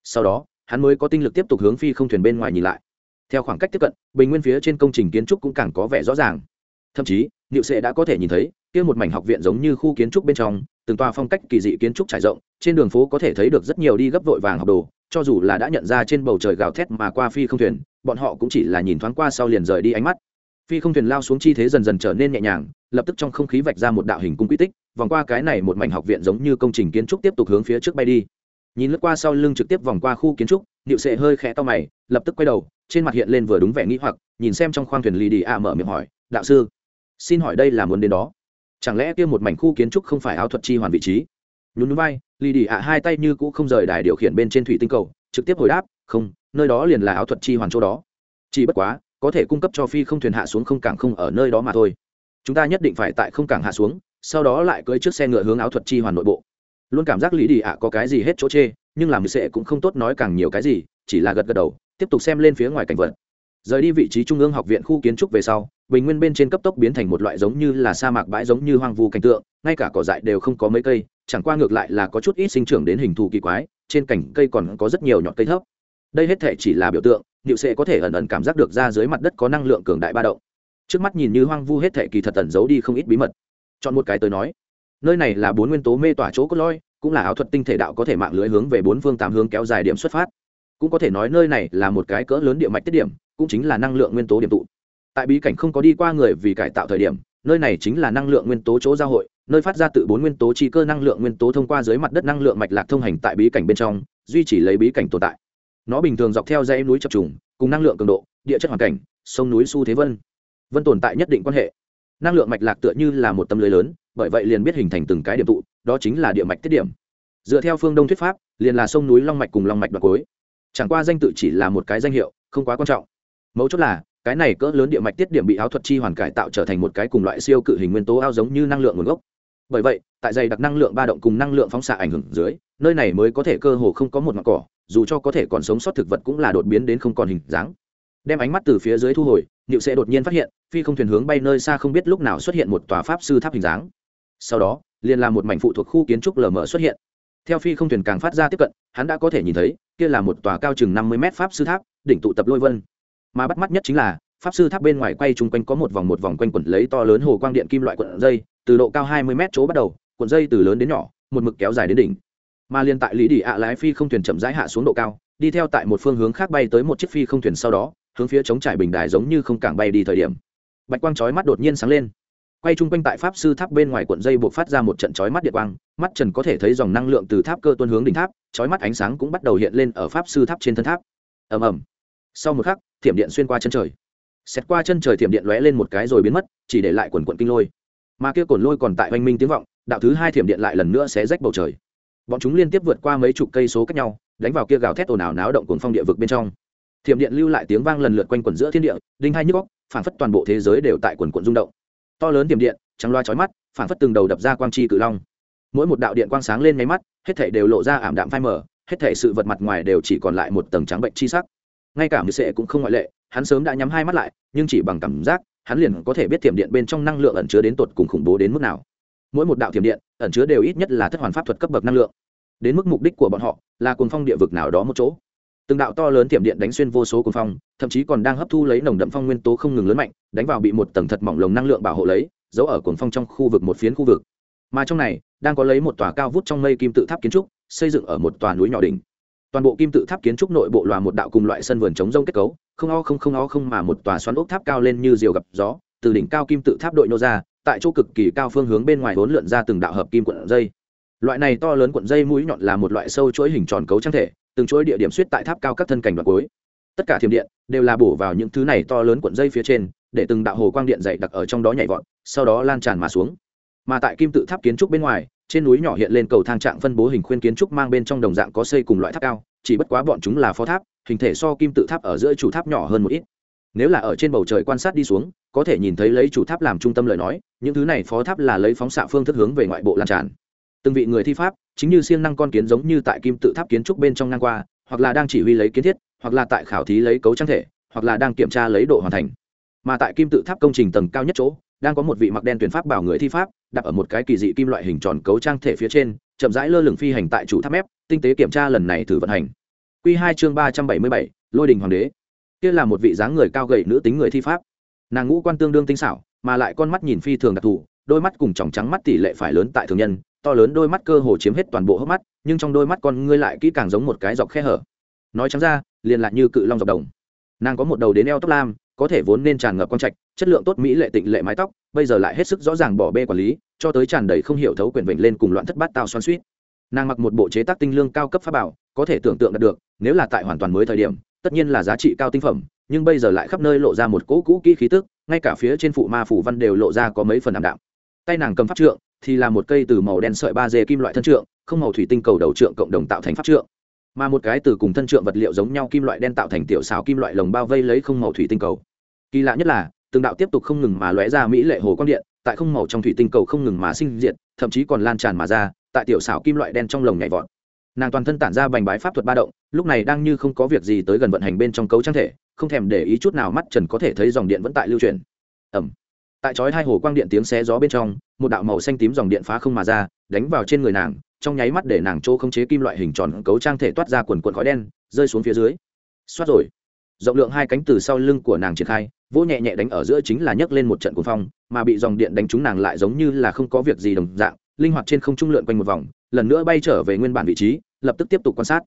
Sau đó, hắn mới có tinh lực tiếp tục hướng phi không thuyền bên ngoài nhìn lại. Theo khoảng cách tiếp cận, bình nguyên phía trên công trình kiến trúc cũng càng có vẻ rõ ràng. Thậm chí, niệu sẽ đã có thể nhìn thấy, kia một mảnh học viện giống như khu kiến trúc bên trong, từng tòa phong cách kỳ dị kiến trúc trải rộng, trên đường phố có thể thấy được rất nhiều đi gấp vội vàng học đồ, cho dù là đã nhận ra trên bầu trời gào thét mà qua phi không thuyền, bọn họ cũng chỉ là nhìn thoáng qua sau liền rời đi ánh mắt. Phi không thuyền lao xuống chi thế dần dần trở nên nhẹ nhàng lập tức trong không khí vạch ra một đạo hình cung quy tích, vòng qua cái này một mảnh học viện giống như công trình kiến trúc tiếp tục hướng phía trước bay đi. Nhìn lướt qua sau lưng trực tiếp vòng qua khu kiến trúc nịu sệ hơi khẽ to mày, lập tức quay đầu, trên mặt hiện lên vừa đúng vẻ nghĩ hoặc, nhìn xem trong khoang thuyền lì đi ạ mở miệng hỏi, đạo sư, xin hỏi đây là muốn đến đó. Chẳng lẽ kia một mảnh khu kiến trúc không phải áo thuật chi hoàn vị trí? Nhún núi bay lì đi ạ hai tay như cũ không rời đài điều khiển bên trên thủy tinh cầu, trực tiếp hồi đáp, không, nơi đó liền là áo thuật chi hoàn chỗ đó. Chỉ bất quá, có thể cung cấp cho phi không thuyền hạ xuống không cảng không ở nơi đó mà thôi chúng ta nhất định phải tại không cảng hạ xuống, sau đó lại cưỡi chiếc xe ngựa hướng áo thuật chi hoàn nội bộ. Luôn cảm giác lý đi ạ có cái gì hết chỗ chê, nhưng làm sẽ cũng không tốt nói càng nhiều cái gì, chỉ là gật gật đầu, tiếp tục xem lên phía ngoài cảnh vật. Rời đi vị trí trung ương học viện khu kiến trúc về sau, bình nguyên bên trên cấp tốc biến thành một loại giống như là sa mạc bãi giống như hoang vu cảnh tượng, ngay cả cỏ dại đều không có mấy cây, chẳng qua ngược lại là có chút ít sinh trưởng đến hình thù kỳ quái, trên cành cây còn có rất nhiều nhọn cây thấp. Đây hết thể chỉ là biểu tượng, niệu sẽ có thể ẩn ẩn cảm giác được ra dưới mặt đất có năng lượng cường đại ba động trước mắt nhìn như hoang vu hết thệ kỳ thật tẩn giấu đi không ít bí mật. Chọn một cái tới nói, nơi này là bốn nguyên tố mê tỏa chỗ cốt lõi, cũng là áo thuật tinh thể đạo có thể mạng lưới hướng về bốn phương tám hướng kéo dài điểm xuất phát. Cũng có thể nói nơi này là một cái cỡ lớn địa mạch tiết điểm, cũng chính là năng lượng nguyên tố điểm tụ. Tại bí cảnh không có đi qua người vì cải tạo thời điểm, nơi này chính là năng lượng nguyên tố chỗ giao hội, nơi phát ra từ bốn nguyên tố chi cơ năng lượng nguyên tố thông qua dưới mặt đất năng lượng mạch lạc thông hành tại bí cảnh bên trong, duy trì lấy bí cảnh tồn tại. Nó bình thường dọc theo dãy núi chập trùng, cùng năng lượng cường độ, địa chất hoàn cảnh, sông núi su thế vân vân tồn tại nhất định quan hệ. Năng lượng mạch lạc tựa như là một tâm lưới lớn, bởi vậy liền biết hình thành từng cái điểm tụ, đó chính là địa mạch tiết điểm. Dựa theo phương đông thuyết pháp, liền là sông núi long mạch cùng long mạch đoạt cối chẳng qua danh tự chỉ là một cái danh hiệu, không quá quan trọng. Mấu chốt là, cái này cỡ lớn địa mạch tiết điểm bị áo thuật chi hoàn cải tạo trở thành một cái cùng loại siêu cự hình nguyên tố ao giống như năng lượng nguồn gốc. Bởi vậy, tại dày đặc năng lượng ba động cùng năng lượng phóng xạ ảnh hưởng dưới, nơi này mới có thể cơ hồ không có một mặt cỏ, dù cho có thể còn sống sót thực vật cũng là đột biến đến không còn hình dáng. Đem ánh mắt từ phía dưới thu hồi niệu sẽ đột nhiên phát hiện, phi không thuyền hướng bay nơi xa không biết lúc nào xuất hiện một tòa pháp sư tháp hình dáng. Sau đó, liền là một mảnh phụ thuộc khu kiến trúc lờ mờ xuất hiện. Theo phi không thuyền càng phát ra tiếp cận, hắn đã có thể nhìn thấy, kia là một tòa cao chừng năm mươi pháp sư tháp, đỉnh tụ tập lôi vân. Mà bắt mắt nhất chính là, pháp sư tháp bên ngoài quay chung quanh có một vòng một vòng quanh quẩn lấy to lớn hồ quang điện kim loại cuộn dây, từ độ cao hai mươi chỗ bắt đầu, cuộn dây từ lớn đến nhỏ, một mực kéo dài đến đỉnh. Mà liên tại lý Đỉ ạ lái phi không thuyền chậm rãi hạ xuống độ cao, đi theo tại một phương hướng khác bay tới một chiếc phi không thuyền sau đó hướng phía chống trải bình đài giống như không cảng bay đi thời điểm. Bạch quang chói mắt đột nhiên sáng lên. Quay chung quanh tại pháp sư tháp bên ngoài cuộn dây buộc phát ra một trận chói mắt điện quang, mắt trần có thể thấy dòng năng lượng từ tháp cơ tuân hướng đỉnh tháp, chói mắt ánh sáng cũng bắt đầu hiện lên ở pháp sư tháp trên thân tháp. Ầm ầm. Sau một khắc, thiểm điện xuyên qua chân trời. Xét qua chân trời thiểm điện lóe lên một cái rồi biến mất, chỉ để lại quần quận kinh lôi. Mà kia cồn lôi còn tại oanh minh tiếng vọng, đạo thứ hai thiểm điện lại lần nữa sẽ rách bầu trời. Bọn chúng liên tiếp vượt qua mấy chục cây số cách nhau, đánh vào kia gào thét ồn ào náo động cuồng phong địa vực bên trong thiểm điện lưu lại tiếng vang lần lượt quanh quẩn giữa thiên địa, đinh hai nhức góc phản phất toàn bộ thế giới đều tại quần quận rung động. To lớn thiểm điện, trắng loa chói mắt phản phất từng đầu đập ra quang chi cự long. Mỗi một đạo điện quang sáng lên nháy mắt, hết thể đều lộ ra ảm đạm phai mờ, hết thể sự vật mặt ngoài đều chỉ còn lại một tầng trắng bệnh chi sắc. Ngay cả mười sệ cũng không ngoại lệ, hắn sớm đã nhắm hai mắt lại, nhưng chỉ bằng cảm giác, hắn liền có thể biết thiểm điện bên trong năng lượng ẩn chứa đến tột cùng khủng bố đến mức nào. Mỗi một đạo thiểm điện, ẩn chứa đều ít nhất là thất hoàn pháp thuật cấp bậc năng lượng. Đến mức mục đích của bọn họ là cuồng phong địa vực nào đó một chỗ từng đạo to lớn tiệm điện đánh xuyên vô số cuồng phong, thậm chí còn đang hấp thu lấy nồng đậm phong nguyên tố không ngừng lớn mạnh, đánh vào bị một tầng thật mỏng lồng năng lượng bảo hộ lấy, giấu ở cuồng phong trong khu vực một phiến khu vực. Mà trong này, đang có lấy một tòa cao vút trong mây kim tự tháp kiến trúc, xây dựng ở một tòa núi nhỏ đỉnh. Toàn bộ kim tự tháp kiến trúc nội bộ loà một đạo cùng loại sân vườn chống rông kết cấu, không o không không o không mà một tòa xoắn ốc tháp cao lên như diều gặp gió, từ đỉnh cao kim tự tháp đội nô ra, tại chỗ cực kỳ cao phương hướng bên ngoài vốn lượn ra từng đạo hợp kim cuộn dây. Loại này to lớn cuộn dây mũi nhọn là một loại sâu chuỗi hình tròn cấu trang thể từng chuỗi địa điểm suýt tại tháp cao các thân cảnh đoạn cuối. Tất cả thiểm điện đều là bổ vào những thứ này to lớn cuộn dây phía trên, để từng đạo hồ quang điện dày đặc ở trong đó nhảy vọt, sau đó lan tràn mà xuống. Mà tại kim tự tháp kiến trúc bên ngoài, trên núi nhỏ hiện lên cầu thang trạng phân bố hình khuyên kiến trúc mang bên trong đồng dạng có xây cùng loại tháp cao, chỉ bất quá bọn chúng là phó tháp, hình thể so kim tự tháp ở giữa chủ tháp nhỏ hơn một ít. Nếu là ở trên bầu trời quan sát đi xuống, có thể nhìn thấy lấy chủ tháp làm trung tâm lời nói, những thứ này phó tháp là lấy phóng xạ phương thức hướng về ngoại bộ lan tràn từng vị người thi pháp, chính như siêng năng con kiến giống như tại kim tự tháp kiến trúc bên trong ngang qua, hoặc là đang chỉ huy lấy kiến thiết, hoặc là tại khảo thí lấy cấu trang thể, hoặc là đang kiểm tra lấy độ hoàn thành. Mà tại kim tự tháp công trình tầng cao nhất chỗ, đang có một vị mặc đen tuyển pháp bảo người thi pháp, đặt ở một cái kỳ dị kim loại hình tròn cấu trang thể phía trên, chậm rãi lơ lửng phi hành tại chủ tháp mép, tinh tế kiểm tra lần này thử vận hành. Q hai chương ba trăm bảy mươi bảy, lôi đình hoàng đế. Kia là một vị dáng người cao gầy nữ tính người thi pháp. Nàng ngũ quan tương đương tinh xảo, mà lại con mắt nhìn phi thường đặc thù, đôi mắt cùng tròng trắng mắt tỷ lệ phải lớn tại thường nhân to lớn đôi mắt cơ hồ chiếm hết toàn bộ hốc mắt, nhưng trong đôi mắt con ngươi lại kỹ càng giống một cái dọc khe hở. Nói trắng ra, liền lại như cự long dọc đồng. Nàng có một đầu đến eo tóc lam, có thể vốn nên tràn ngập con trạch, chất lượng tốt mỹ lệ tịnh lệ mái tóc, bây giờ lại hết sức rõ ràng bỏ bê quản lý, cho tới tràn đầy không hiểu thấu quyển vịnh lên cùng loạn thất bát tao xoan suýt nàng mặc một bộ chế tác tinh lương cao cấp pháp bảo, có thể tưởng tượng được, nếu là tại hoàn toàn mới thời điểm, tất nhiên là giá trị cao tinh phẩm, nhưng bây giờ lại khắp nơi lộ ra một cỗ cũ kỹ khí tức, ngay cả phía trên phụ ma phủ văn đều lộ ra có mấy phần ảm đạm tay nàng cầm pháp trượng, thì là một cây từ màu đen sợi ba dê kim loại thân trượng, không màu thủy tinh cầu đầu trượng cộng đồng tạo thành pháp trượng. Mà một cái từ cùng thân trượng vật liệu giống nhau kim loại đen tạo thành tiểu xào kim loại lồng bao vây lấy không màu thủy tinh cầu. Kỳ lạ nhất là, từng đạo tiếp tục không ngừng mà lóe ra mỹ lệ hồ quang điện, tại không màu trong thủy tinh cầu không ngừng mà sinh diệt, thậm chí còn lan tràn mà ra, tại tiểu xảo kim loại đen trong lồng nhảy vọt. Nàng toàn thân tản ra bành bái pháp thuật ba động, lúc này đang như không có việc gì tới gần vận hành bên trong cấu trang thể, không thèm để ý chút nào mắt trần có thể thấy dòng điện vẫn tại lưu truyền. Ẩm tại chói hai hồ quang điện tiếng xé gió bên trong, một đạo màu xanh tím dòng điện phá không mà ra, đánh vào trên người nàng, trong nháy mắt để nàng chỗ không chế kim loại hình tròn cấu trang thể toát ra quần quần khói đen, rơi xuống phía dưới. Xoát rồi. Rộng lượng hai cánh từ sau lưng của nàng triển khai, vỗ nhẹ nhẹ đánh ở giữa chính là nhấc lên một trận cuồng phong, mà bị dòng điện đánh trúng nàng lại giống như là không có việc gì đồng dạng, linh hoạt trên không trung lượn quanh một vòng, lần nữa bay trở về nguyên bản vị trí, lập tức tiếp tục quan sát.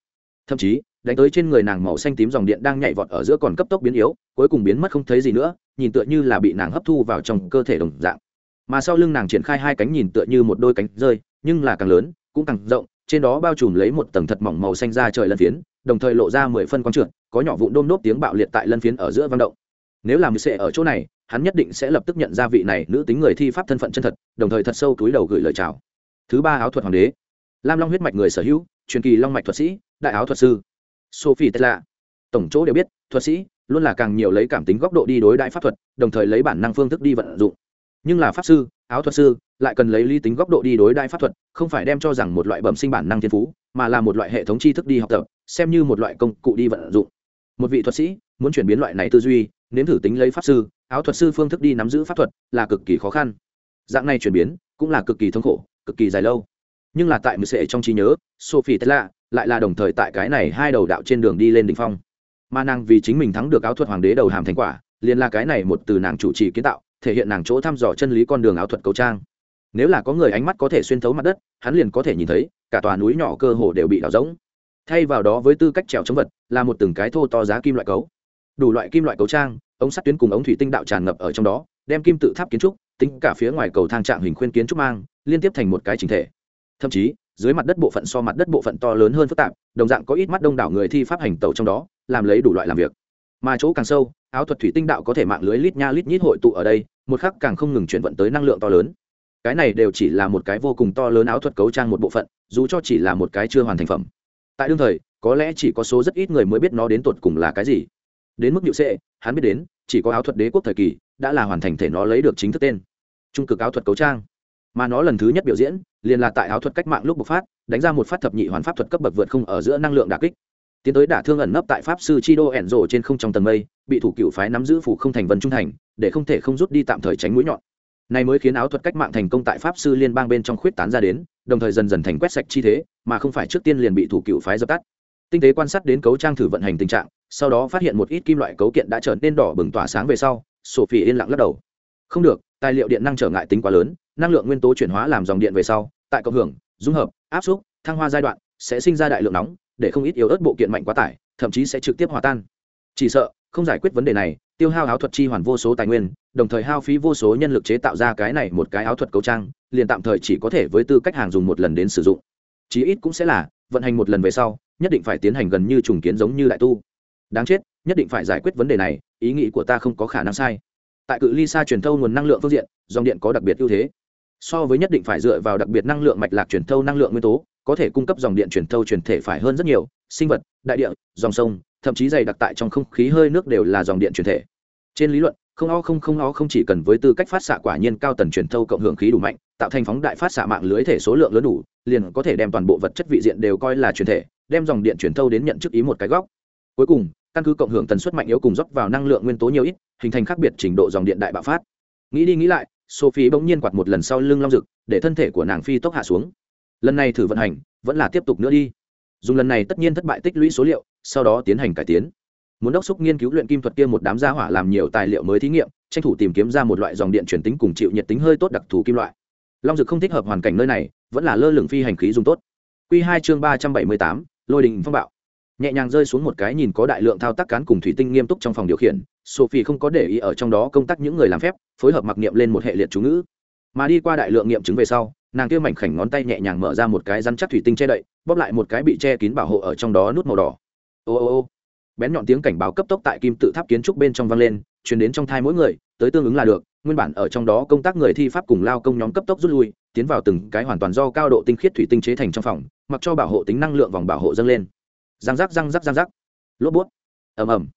Thậm chí đánh tới trên người nàng màu xanh tím dòng điện đang nhảy vọt ở giữa còn cấp tốc biến yếu, cuối cùng biến mất không thấy gì nữa, nhìn tựa như là bị nàng hấp thu vào trong cơ thể đồng dạng. Mà sau lưng nàng triển khai hai cánh nhìn tựa như một đôi cánh rơi, nhưng là càng lớn, cũng càng rộng, trên đó bao trùm lấy một tầng thật mỏng màu xanh ra trời lân phiến, đồng thời lộ ra mười phân quang trượt có nhỏ vụn đôm đốp tiếng bạo liệt tại lân phiến ở giữa vang động. Nếu làm sệ ở chỗ này, hắn nhất định sẽ lập tức nhận ra vị này nữ tính người thi pháp thân phận chân thật, đồng thời thật sâu túi đầu gửi lời chào. Thứ ba áo thuật hoàng đế. Lam long huyết mạch người sở hữu, truyền kỳ long mạch thuật sĩ, đại áo thuật sư sophie tesla tổng chỗ đều biết, thuật sĩ luôn là càng nhiều lấy cảm tính góc độ đi đối đại pháp thuật, đồng thời lấy bản năng phương thức đi vận dụng. Nhưng là pháp sư, áo thuật sư lại cần lấy lý tính góc độ đi đối đại pháp thuật, không phải đem cho rằng một loại bẩm sinh bản năng thiên phú, mà là một loại hệ thống tri thức đi học tập, xem như một loại công cụ đi vận dụng. Một vị thuật sĩ muốn chuyển biến loại này tư duy, nếm thử tính lấy pháp sư, áo thuật sư phương thức đi nắm giữ pháp thuật là cực kỳ khó khăn. Dạng này chuyển biến cũng là cực kỳ thống khổ, cực kỳ dài lâu nhưng là tại mười sệ trong trí nhớ, sophie tesla lại là đồng thời tại cái này hai đầu đạo trên đường đi lên đ ỉ n h phong. Mà nàng vì chính mình thắng được áo thuật hoàng đế đầu hàm thành quả, liền là cái này một từ nàng chủ trì kiến tạo, thể hiện nàng chỗ thăm dò chân lý con đường áo thuật cầu trang. Nếu là có người ánh mắt có thể xuyên thấu mặt đất, hắn liền có thể nhìn thấy, cả tòa núi nhỏ cơ hồ đều bị đảo rỗng. Thay vào đó với tư cách trèo chống vật, là một từng cái thô to giá kim loại cấu. Đủ loại kim loại cấu trang, ống sắt tuyến cùng ống thủy tinh đạo tràn ngập ở trong đó, đem kim tự tháp kiến trúc, tính cả phía ngoài cầu thang trạng hình khuyên kiến trúc mang, liên tiếp thành một cái trình thể thậm chí, dưới mặt đất bộ phận so mặt đất bộ phận to lớn hơn phức tạp, đồng dạng có ít mắt đông đảo người thi pháp hành tẩu trong đó, làm lấy đủ loại làm việc. Mà chỗ càng sâu, áo thuật thủy tinh đạo có thể mạng lưới lít nha lít nhít hội tụ ở đây, một khắc càng không ngừng chuyển vận tới năng lượng to lớn. Cái này đều chỉ là một cái vô cùng to lớn áo thuật cấu trang một bộ phận, dù cho chỉ là một cái chưa hoàn thành phẩm. Tại đương thời, có lẽ chỉ có số rất ít người mới biết nó đến tột cùng là cái gì. Đến mức nhự sệ, hắn biết đến, chỉ có áo thuật đế quốc thời kỳ, đã là hoàn thành thể nó lấy được chính thức tên. Trung cực áo thuật cấu trang mà nó lần thứ nhất biểu diễn liền là tại áo thuật cách mạng lúc bộc phát, đánh ra một phát thập nhị hoàn pháp thuật cấp bậc vượt không ở giữa năng lượng đà kích. Tiến tới đả thương ẩn nấp tại pháp sư chi đô ẻn rộ trên không trong tầng mây, bị thủ cựu phái nắm giữ phủ không thành vân trung thành, để không thể không rút đi tạm thời tránh mũi nhọn. Này mới khiến áo thuật cách mạng thành công tại pháp sư liên bang bên trong khuyết tán ra đến, đồng thời dần dần thành quét sạch chi thế, mà không phải trước tiên liền bị thủ cựu phái dập tắt. Tinh tế quan sát đến cấu trang thử vận hành tình trạng, sau đó phát hiện một ít kim loại cấu kiện đã trở nên đỏ bừng tỏa sáng về sau, sophie yên lặng lắc đầu không được, tài liệu điện năng trở ngại tính quá lớn, năng lượng nguyên tố chuyển hóa làm dòng điện về sau, tại cộng hưởng, dung hợp, áp suất thăng hoa giai đoạn sẽ sinh ra đại lượng nóng, để không ít yếu ớt bộ kiện mạnh quá tải, thậm chí sẽ trực tiếp hòa tan. Chỉ sợ, không giải quyết vấn đề này, tiêu hao áo thuật chi hoàn vô số tài nguyên, đồng thời hao phí vô số nhân lực chế tạo ra cái này một cái áo thuật cấu trang, liền tạm thời chỉ có thể với tư cách hàng dùng một lần đến sử dụng. Chí ít cũng sẽ là, vận hành một lần về sau, nhất định phải tiến hành gần như trùng kiến giống như đại tu. Đáng chết, nhất định phải giải quyết vấn đề này, ý nghĩ của ta không có khả năng sai tại cự ly xa truyền thâu nguồn năng lượng phương diện, dòng điện có đặc biệt ưu thế. So với nhất định phải dựa vào đặc biệt năng lượng mạch lạc truyền thâu năng lượng nguyên tố, có thể cung cấp dòng điện truyền thâu truyền thể phải hơn rất nhiều, sinh vật, đại địa, dòng sông, thậm chí dày đặc tại trong không khí hơi nước đều là dòng điện truyền thể. Trên lý luận, không o không không o không chỉ cần với tư cách phát xạ quả nhiên cao tần truyền thâu cộng hưởng khí đủ mạnh, tạo thành phóng đại phát xạ mạng lưới thể số lượng lớn đủ, liền có thể đem toàn bộ vật chất vị diện đều coi là truyền thể, đem dòng điện truyền thâu đến nhận chức ý một cái góc. Cuối cùng căn cứ cộng hưởng tần suất mạnh yếu cùng dốc vào năng lượng nguyên tố nhiều ít, hình thành khác biệt trình độ dòng điện đại bạo phát. Nghĩ đi nghĩ lại, sophie bỗng nhiên quạt một lần sau lưng long rực, để thân thể của nàng phi tốc hạ xuống. Lần này thử vận hành, vẫn là tiếp tục nữa đi. Dùng lần này tất nhiên thất bại tích lũy số liệu, sau đó tiến hành cải tiến. Muốn đốc xúc nghiên cứu luyện kim thuật kia một đám gia hỏa làm nhiều tài liệu mới thí nghiệm, tranh thủ tìm kiếm ra một loại dòng điện chuyển tính cùng chịu nhiệt tính hơi tốt đặc thù kim loại. Long dực không thích hợp hoàn cảnh nơi này, vẫn là lơ lửng phi hành khí dùng tốt. Q hai chương ba trăm bảy mươi tám, lôi đình phong bạo nhẹ nhàng rơi xuống một cái nhìn có đại lượng thao tác cán cùng thủy tinh nghiêm túc trong phòng điều khiển, sophie không có để ý ở trong đó công tác những người làm phép, phối hợp mặc niệm lên một hệ liệt chú ngữ. Mà đi qua đại lượng nghiệm chứng về sau, nàng kia mảnh khảnh ngón tay nhẹ nhàng mở ra một cái rắn chắc thủy tinh che đậy, bóp lại một cái bị che kín bảo hộ ở trong đó nút màu đỏ. Ô ô ô. Bén nhọn tiếng cảnh báo cấp tốc tại kim tự tháp kiến trúc bên trong vang lên chuyển đến trong thai mỗi người, tới tương ứng là được, nguyên bản ở trong đó công tác người thi pháp cùng lao công nhóm cấp tốc rút lui, tiến vào từng cái hoàn toàn do cao độ tinh khiết thủy tinh chế thành trong phòng, mặc cho bảo hộ tính năng lượng vòng bảo hộ dâng lên răng rắc răng rắc răng rắc. Lốp bút. Ầm ầm.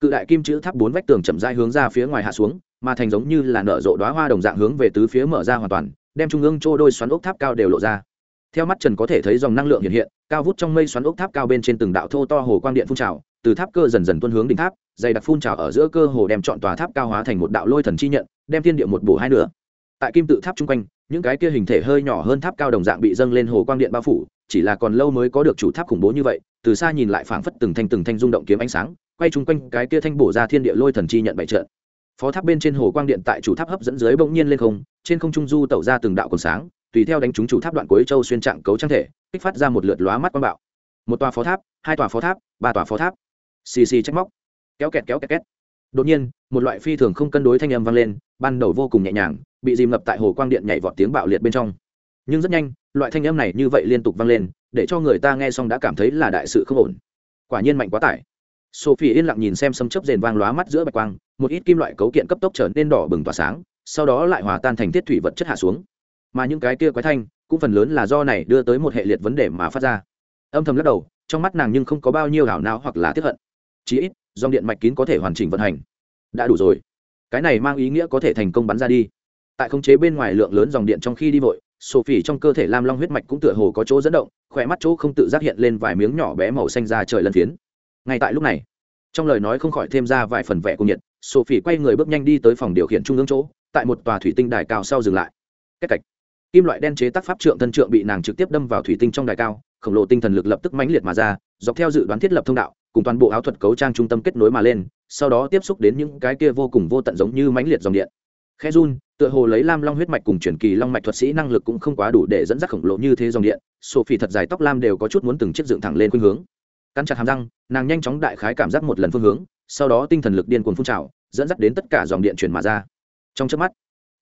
Cự đại kim chữ tháp bốn vách tường chậm rãi hướng ra phía ngoài hạ xuống, mà thành giống như là nở rộ đóa hoa đồng dạng hướng về tứ phía mở ra hoàn toàn, đem trung ương trô đôi xoắn ốc tháp cao đều lộ ra. Theo mắt trần có thể thấy dòng năng lượng hiện hiện, cao vút trong mây xoắn ốc tháp cao bên trên từng đạo thô to hồ quang điện phun trào, từ tháp cơ dần dần tuân hướng đỉnh tháp, dày đặc phun trào ở giữa cơ hồ đem chọn tòa tháp cao hóa thành một đạo lôi thần chi nhận, đem thiên địa một bổ hai nửa. Tại kim tự tháp chung quanh, những cái kia hình thể hơi nhỏ hơn tháp cao đồng dạng bị dâng lên hồ quang điện bao phủ, chỉ là còn lâu mới có được chủ tháp khủng bố như vậy từ xa nhìn lại phảng phất từng thanh từng thanh rung động kiếm ánh sáng, quay chung quanh cái kia thanh bổ ra thiên địa lôi thần chi nhận bảy trận. Phó tháp bên trên hồ quang điện tại chủ tháp hấp dẫn dưới bỗng nhiên lên không, trên không trung du tẩu ra từng đạo còn sáng, tùy theo đánh trúng chủ tháp đoạn cuối châu xuyên trạng cấu trang thể, kích phát ra một lượt lóa mắt quang bạo. Một tòa phó tháp, hai tòa phó tháp, ba tòa phó tháp. Xì xì trách móc. Kéo kẹt kéo kẹt két đột nhiên, một loại phi thường không cân đối thanh âm vang lên, ban đầu vô cùng nhẹ nhàng, bị dìm ngập tại hồ quang điện nhảy vọt tiếng bạo liệt bên trong. Nhưng rất nhanh, loại thanh âm này như vậy liên tục vang lên để cho người ta nghe xong đã cảm thấy là đại sự không ổn. Quả nhiên mạnh quá tải. Sophie yên lặng nhìn xem sấm chớp rền vang lóa mắt giữa bạch quang, một ít kim loại cấu kiện cấp tốc trở nên đỏ bừng tỏa sáng, sau đó lại hòa tan thành thiết thủy vật chất hạ xuống. Mà những cái kia quái thanh, cũng phần lớn là do này đưa tới một hệ liệt vấn đề mà phát ra. Âm thầm lắc đầu, trong mắt nàng nhưng không có bao nhiêu đảo não hoặc là tiếp hận. Chí ít, dòng điện mạch kín có thể hoàn chỉnh vận hành. Đã đủ rồi. Cái này mang ý nghĩa có thể thành công bắn ra đi. Tại khống chế bên ngoài lượng lớn dòng điện trong khi đi vội sophie trong cơ thể lam long huyết mạch cũng tựa hồ có chỗ dẫn động khỏe mắt chỗ không tự giác hiện lên vài miếng nhỏ bé màu xanh ra trời lân phiến. Ngay tại lúc này, trong lời nói không khỏi thêm ra vài phần vẻ của nhiệt, sophie quay người bước nhanh đi tới phòng điều khiển trung ương chỗ, tại một tòa thủy tinh đài cao sau dừng lại. Cách cạch kim loại đen chế tác pháp trượng thân trượng bị nàng trực tiếp đâm vào thủy tinh trong đài cao, khổng lồ tinh thần lực lập tức mãnh liệt mà ra, dọc theo dự đoán thiết lập thông đạo, cùng toàn bộ áo thuật cấu trang trung tâm kết nối mà lên, sau đó tiếp xúc đến những cái kia vô cùng vô tận giống như mãnh liệt dòng điện. Khe run tựa hồ lấy lam long huyết mạch cùng truyền kỳ long mạch thuật sĩ năng lực cũng không quá đủ để dẫn dắt khổng lồ như thế dòng điện, sophie thật dài tóc lam đều có chút muốn từng chiếc dựng thẳng lên khuynh hướng. Cắn chặt hàm răng, nàng nhanh chóng đại khái cảm giác một lần phương hướng, sau đó tinh thần lực điên cuồng phun trào, dẫn dắt đến tất cả dòng điện chuyển mà ra. Trong chớp mắt,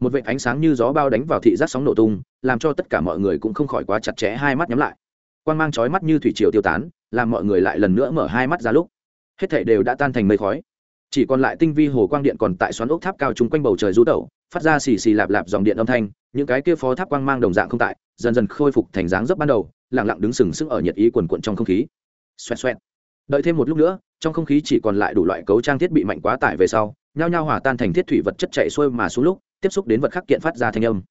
một vệt ánh sáng như gió bao đánh vào thị giác sóng nổ tung, làm cho tất cả mọi người cũng không khỏi quá chặt chẽ hai mắt nhắm lại. Quan mang chói mắt như thủy triều tiêu tán, làm mọi người lại lần nữa mở hai mắt ra lúc, hết thảy đều đã tan thành mây khói. Chỉ còn lại tinh vi hồ quang điện còn tại xoắn ốc tháp cao chung quanh bầu trời rú tẩu phát ra xì xì lạp lạp dòng điện âm thanh, những cái kia phó tháp quang mang đồng dạng không tại, dần dần khôi phục thành dáng dấp ban đầu lẳng lặng đứng sừng sững ở nhiệt ý quần quận trong không khí. Xoẹt xoẹt. Đợi thêm một lúc nữa, trong không khí chỉ còn lại đủ loại cấu trang thiết bị mạnh quá tải về sau, nhao nhao hòa tan thành thiết thủy vật chất chạy xuôi mà xuống lúc, tiếp xúc đến vật khắc kiện phát ra thanh âm.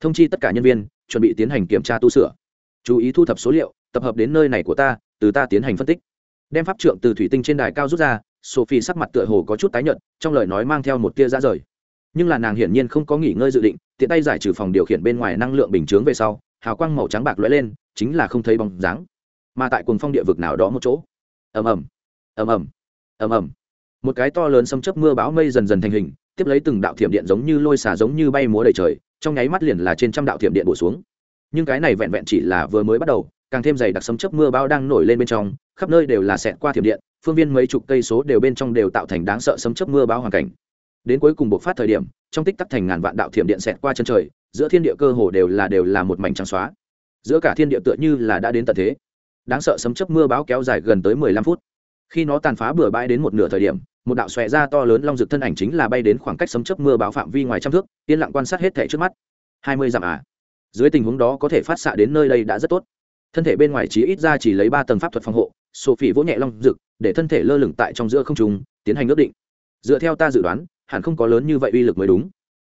Thông chi tất cả nhân viên, chuẩn bị tiến hành kiểm tra tu sửa. Chú ý thu thập số liệu, tập hợp đến nơi này của ta, từ ta tiến hành phân tích. Đem pháp trượng từ thủy tinh trên đài cao rút ra, sophie sắc mặt tựa hồ có chút tái nhợt, trong lời nói mang theo một tia ra rời nhưng là nàng hiển nhiên không có nghỉ ngơi dự định, tiện tay giải trừ phòng điều khiển bên ngoài năng lượng bình chướng về sau, hào quang màu trắng bạc lóe lên, chính là không thấy bóng dáng. Mà tại cuồng phong địa vực nào đó một chỗ. Ầm ầm ầm ầm ầm ầm. Một cái to lớn xâm chấp mưa bão mây dần dần thành hình, tiếp lấy từng đạo thiểm điện giống như lôi xả giống như bay múa đầy trời, trong nháy mắt liền là trên trăm đạo thiểm điện bổ xuống. Nhưng cái này vẹn vẹn chỉ là vừa mới bắt đầu, càng thêm dày đặc sấm chấp mưa bão đang nổi lên bên trong, khắp nơi đều là xẹt qua thiểm điện, phương viên mấy chục cây số đều bên trong đều tạo thành đáng sợ sấm chấp mưa bão hoàn cảnh đến cuối cùng bộc phát thời điểm, trong tích tắc thành ngàn vạn đạo thiểm điện xẹt qua chân trời, giữa thiên địa cơ hồ đều là đều là một mảnh trắng xóa. Giữa cả thiên địa tựa như là đã đến tận thế. Đáng sợ sấm chấp mưa bão kéo dài gần tới mười lăm phút. Khi nó tàn phá bừa bãi đến một nửa thời điểm, một đạo xòe ra to lớn long rực thân ảnh chính là bay đến khoảng cách sấm chấp mưa báo phạm vi ngoài trăm thước, yên lặng quan sát hết thẻ trước mắt. Hai mươi dặm à. Dưới tình huống đó có thể phát xạ đến nơi đây đã rất tốt. Thân thể bên ngoài chỉ ít ra chỉ lấy ba tầng pháp thuật phòng hộ, sophie vỗ nhẹ long rực để thân thể lơ lửng tại trong giữa không trùng tiến hành ước định. Dựa theo ta dự đoán hẳn không có lớn như vậy uy lực mới đúng.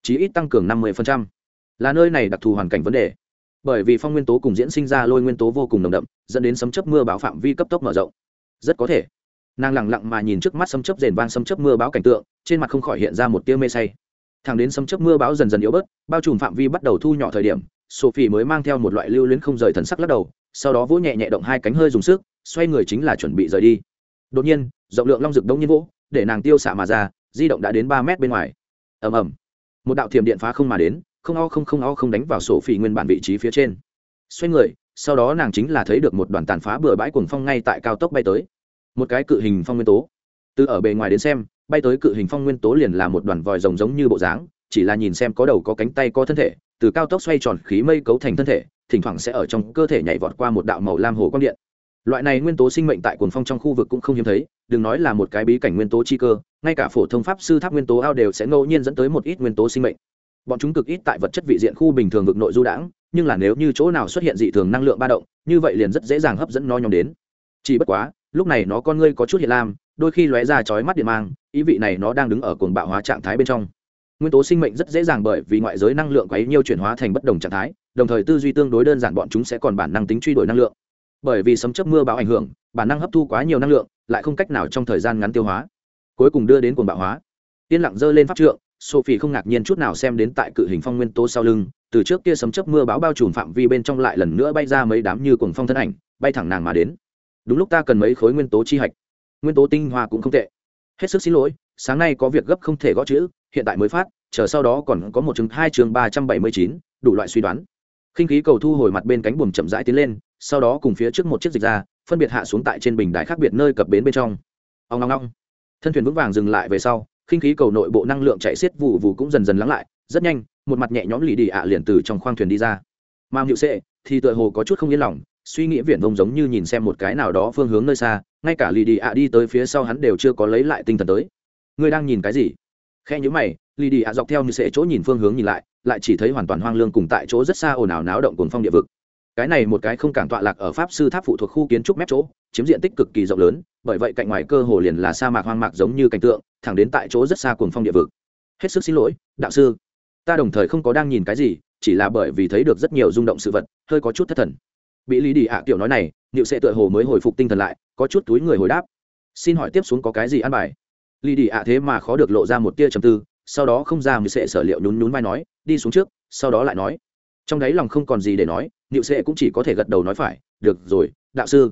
Chí ít tăng cường năm mươi là nơi này đặc thù hoàn cảnh vấn đề. Bởi vì phong nguyên tố cùng diễn sinh ra lôi nguyên tố vô cùng nồng đậm, dẫn đến sấm chấp mưa bão phạm vi cấp tốc mở rộng. Rất có thể, nàng lẳng lặng mà nhìn trước mắt sấm chấp rền vang sấm chấp mưa bão cảnh tượng, trên mặt không khỏi hiện ra một tia mê say. Thẳng đến sấm chấp mưa bão dần dần yếu bớt, bao trùm phạm vi bắt đầu thu nhỏ thời điểm, sophie mới mang theo một loại lưu luyến không rời thần sắc lắc đầu, sau đó vỗ nhẹ nhẹ động hai cánh hơi dùng sức, xoay người chính là chuẩn bị rời đi. Đột nhiên, rộng lượng long rực đông nhiên vỗ, để nàng tiêu xạ mà ra di động đã đến ba mét bên ngoài. Ầm ầm. Một đạo thiểm điện phá không mà đến, không o không không o không đánh vào sổ phỉ nguyên bản vị trí phía trên. Xoay người, sau đó nàng chính là thấy được một đoàn tàn phá bừa bãi cuồng phong ngay tại cao tốc bay tới. Một cái cự hình phong nguyên tố. Từ ở bề ngoài đến xem, bay tới cự hình phong nguyên tố liền là một đoàn vòi rồng giống như bộ dáng, chỉ là nhìn xem có đầu có cánh tay có thân thể, từ cao tốc xoay tròn khí mây cấu thành thân thể, thỉnh thoảng sẽ ở trong cơ thể nhảy vọt qua một đạo màu lam hồ quang điện. Loại này nguyên tố sinh mệnh tại cuồng phong trong khu vực cũng không hiếm thấy, đừng nói là một cái bí cảnh nguyên tố chi cơ ngay cả phổ thông pháp sư tháp nguyên tố ao đều sẽ ngẫu nhiên dẫn tới một ít nguyên tố sinh mệnh. Bọn chúng cực ít tại vật chất vị diện khu bình thường vực nội du đãng, nhưng là nếu như chỗ nào xuất hiện dị thường năng lượng ba động, như vậy liền rất dễ dàng hấp dẫn nó nhóm đến. Chỉ bất quá, lúc này nó con ngươi có chút hiện lam, đôi khi lóe ra chói mắt điện mang, ý vị này nó đang đứng ở cuồng bạo hóa trạng thái bên trong. Nguyên tố sinh mệnh rất dễ dàng bởi vì ngoại giới năng lượng quấy nhiêu chuyển hóa thành bất đồng trạng thái, đồng thời tư duy tương đối đơn giản bọn chúng sẽ còn bản năng tính truy đuổi năng lượng. Bởi vì sấm chấp mưa bão ảnh hưởng, bản năng hấp thu quá nhiều năng lượng, lại không cách nào trong thời gian ngắn tiêu hóa cuối cùng đưa đến cuồng bạo hóa. Yên lặng dơ lên pháp trượng, sophie không ngạc nhiên chút nào xem đến tại cự hình phong nguyên tố sau lưng, từ trước kia sấm chớp mưa bão bao trùm phạm vi bên trong lại lần nữa bay ra mấy đám như cuồng phong thân ảnh, bay thẳng nàng mà đến. Đúng lúc ta cần mấy khối nguyên tố chi hạch. Nguyên tố tinh hoa cũng không tệ. Hết sức xin lỗi, sáng nay có việc gấp không thể gõ chữ, hiện tại mới phát, chờ sau đó còn có một chương hai chương ba trăm bảy mươi chín, đủ loại suy đoán. Khinh khí cầu thu hồi mặt bên cánh buồm chậm rãi tiến lên, sau đó cùng phía trước một chiếc dịch ra, phân biệt hạ xuống tại trên bình đài khác biệt nơi cập bến bên trong. Ông long long thân thuyền vững vàng dừng lại về sau, khinh khí cầu nội bộ năng lượng chạy xiết vụ vụ cũng dần dần lắng lại, rất nhanh, một mặt nhẹ nhõm lì đi ạ liền từ trong khoang thuyền đi ra. Mà nhự sệ thì tựa hồ có chút không yên lòng, suy nghĩ viển vông giống như nhìn xem một cái nào đó phương hướng nơi xa, ngay cả lì đi ạ đi tới phía sau hắn đều chưa có lấy lại tinh thần tới. Ngươi đang nhìn cái gì? Khe nhữ mày, lì đi ạ dọc theo như sệ chỗ nhìn phương hướng nhìn lại lại chỉ thấy hoàn toàn hoang lương cùng tại chỗ rất xa ồn ào náo động cuồng phong địa vực cái này một cái không cản tọa lạc ở pháp sư tháp phụ thuộc khu kiến trúc mép chỗ, chiếm diện tích cực kỳ rộng lớn, bởi vậy cạnh ngoài cơ hồ liền là sa mạc hoang mạc giống như cảnh tượng, thẳng đến tại chỗ rất xa cuồng phong địa vực. Hết sức xin lỗi, đạo sư. Ta đồng thời không có đang nhìn cái gì, chỉ là bởi vì thấy được rất nhiều rung động sự vật, hơi có chút thất thần. Bị lý đi ạ tiểu nói này liệu sẽ tựa hồ mới hồi phục tinh thần lại, có chút túi người hồi đáp. Xin hỏi tiếp xuống có cái gì ăn bài? Lý đi ạ thế mà khó được lộ ra một tia trầm tư, sau đó không ra người sẽ sở liệu nhún nhún vai nói, đi xuống trước, sau đó lại nói. Trong đáy lòng không còn gì để nói niệu sệ cũng chỉ có thể gật đầu nói phải, được rồi, đạo sư.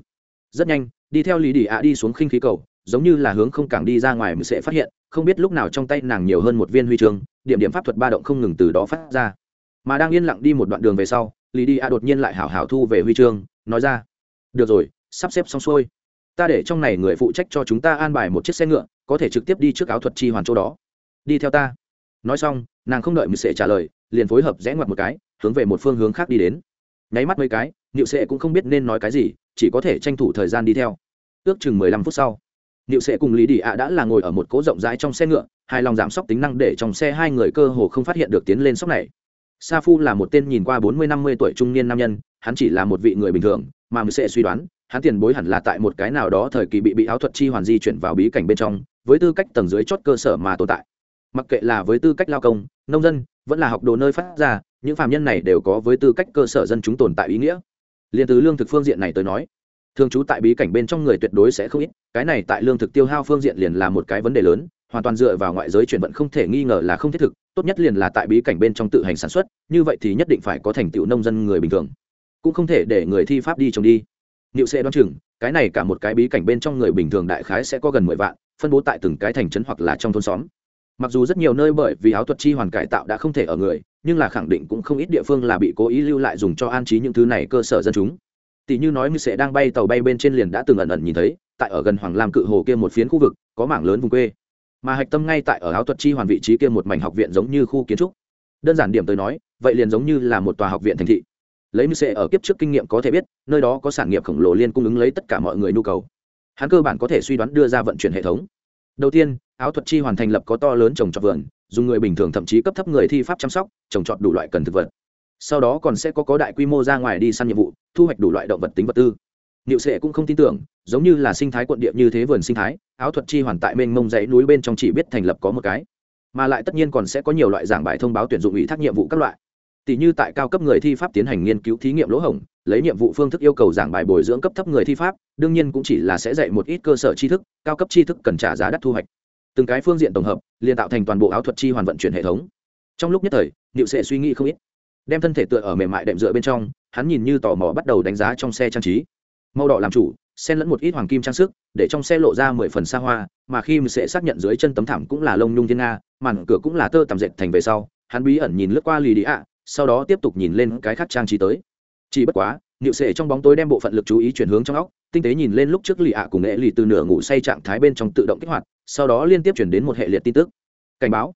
Rất nhanh, đi theo Lý đi ạ đi xuống khinh khí cầu, giống như là hướng không càng đi ra ngoài mới sẽ phát hiện, không biết lúc nào trong tay nàng nhiều hơn một viên huy chương, điểm điểm pháp thuật ba động không ngừng từ đó phát ra. Mà đang yên lặng đi một đoạn đường về sau, Lý đi a đột nhiên lại hảo hảo thu về huy chương, nói ra, được rồi, sắp xếp xong xuôi. Ta để trong này người phụ trách cho chúng ta an bài một chiếc xe ngựa, có thể trực tiếp đi trước áo thuật chi hoàn chỗ đó. Đi theo ta. Nói xong, nàng không đợi mình sẽ trả lời, liền phối hợp rẽ ngoặt một cái, hướng về một phương hướng khác đi đến nháy mắt mấy cái, niệu sệ cũng không biết nên nói cái gì, chỉ có thể tranh thủ thời gian đi theo. Ước chừng mười lăm phút sau, niệu sệ cùng lý đi ạ đã là ngồi ở một cố rộng rãi trong xe ngựa, hài lòng giảm sốc tính năng để trong xe hai người cơ hồ không phát hiện được tiến lên sốc này. Sa phu là một tên nhìn qua bốn mươi năm mươi tuổi trung niên nam nhân, hắn chỉ là một vị người bình thường, mà mười sệ suy đoán, hắn tiền bối hẳn là tại một cái nào đó thời kỳ bị bị áo thuật chi hoàn di chuyển vào bí cảnh bên trong, với tư cách tầng dưới chót cơ sở mà tồn tại. Mặc kệ là với tư cách lao công, nông dân vẫn là học đồ nơi phát ra những phạm nhân này đều có với tư cách cơ sở dân chúng tồn tại ý nghĩa. Liền từ lương thực phương diện này tới nói thường trú tại bí cảnh bên trong người tuyệt đối sẽ không ít cái này tại lương thực tiêu hao phương diện liền là một cái vấn đề lớn hoàn toàn dựa vào ngoại giới chuyển vận không thể nghi ngờ là không thiết thực tốt nhất liền là tại bí cảnh bên trong tự hành sản xuất như vậy thì nhất định phải có thành tựu nông dân người bình thường. Cũng không thể để người thi pháp đi trồng đi. Nếu sẽ đoán chừng, cái này cả một cái bí cảnh bên trong người bình thường đại khái sẽ có gần mười vạn, phân bố tại từng cái thành trấn hoặc là trong thôn xóm. Mặc dù rất nhiều nơi bởi vì áo thuật chi hoàn cải tạo đã không thể ở người, nhưng là khẳng định cũng không ít địa phương là bị cố ý lưu lại dùng cho an trí những thứ này cơ sở dân chúng. Tỷ như nói như sẽ đang bay tàu bay bên trên liền đã từng ẩn ẩn nhìn thấy, tại ở gần Hoàng Lam cự hồ kia một phiến khu vực, có mảng lớn vùng quê. Mà hạch tâm ngay tại ở áo thuật chi hoàn vị trí kia một mảnh học viện giống như khu kiến trúc. Đơn giản điểm tới nói, vậy liền giống như là một tòa học viện thành thị lấy mưu sệ ở kiếp trước kinh nghiệm có thể biết nơi đó có sản nghiệp khổng lồ liên cung ứng lấy tất cả mọi người nhu cầu hắn cơ bản có thể suy đoán đưa ra vận chuyển hệ thống đầu tiên áo thuật chi hoàn thành lập có to lớn trồng trọt vườn, dùng người bình thường thậm chí cấp thấp người thi pháp chăm sóc, trồng trọt đủ loại cần thực vật. Sau đó còn sẽ có có đại quy mô ra ngoài đi săn nhiệm vụ, thu hoạch đủ loại động vật tính vật tư. Niệu sệ cũng không tin tưởng, giống như là sinh thái quận địa như thế vườn sinh thái, áo thuật chi hoàn tại mênh mông dãy núi bên trong chỉ biết thành lập có một cái. Mà lại tất nhiên còn sẽ có nhiều loại giảng bài thông báo tuyển dụng ủy thác nhiệm vụ các loại. Tỷ như tại cao cấp người thi pháp tiến hành nghiên cứu thí nghiệm lỗ hổng, lấy nhiệm vụ phương thức yêu cầu giảng bài bồi dưỡng cấp thấp người thi pháp, đương nhiên cũng chỉ là sẽ dạy một ít cơ sở tri thức, cao cấp tri thức cần trả giá đắt thu hoạch từng cái phương diện tổng hợp, liền tạo thành toàn bộ áo thuật chi hoàn vận chuyển hệ thống. Trong lúc nhất thời, niệu sệ suy nghĩ không ít. Đem thân thể tựa ở mềm mại đệm dựa bên trong, hắn nhìn như tò mò bắt đầu đánh giá trong xe trang trí. Màu đỏ làm chủ, xen lẫn một ít hoàng kim trang sức, để trong xe lộ ra mười phần xa hoa, mà khi sẽ xác nhận dưới chân tấm thảm cũng là lông nhung thiên nga, màn cửa cũng là tơ tằm dệt thành về sau, hắn bí ẩn nhìn lướt qua lì đi ạ sau đó tiếp tục nhìn lên cái khác trang trí tới. Chỉ bất quá niệu sệ trong bóng tối đem bộ phận lực chú ý chuyển hướng trong óc, tinh tế nhìn lên lúc trước lì ạ cùng nghệ lì từ nửa ngủ say trạng thái bên trong tự động kích hoạt, sau đó liên tiếp chuyển đến một hệ liệt tin tức. Cảnh báo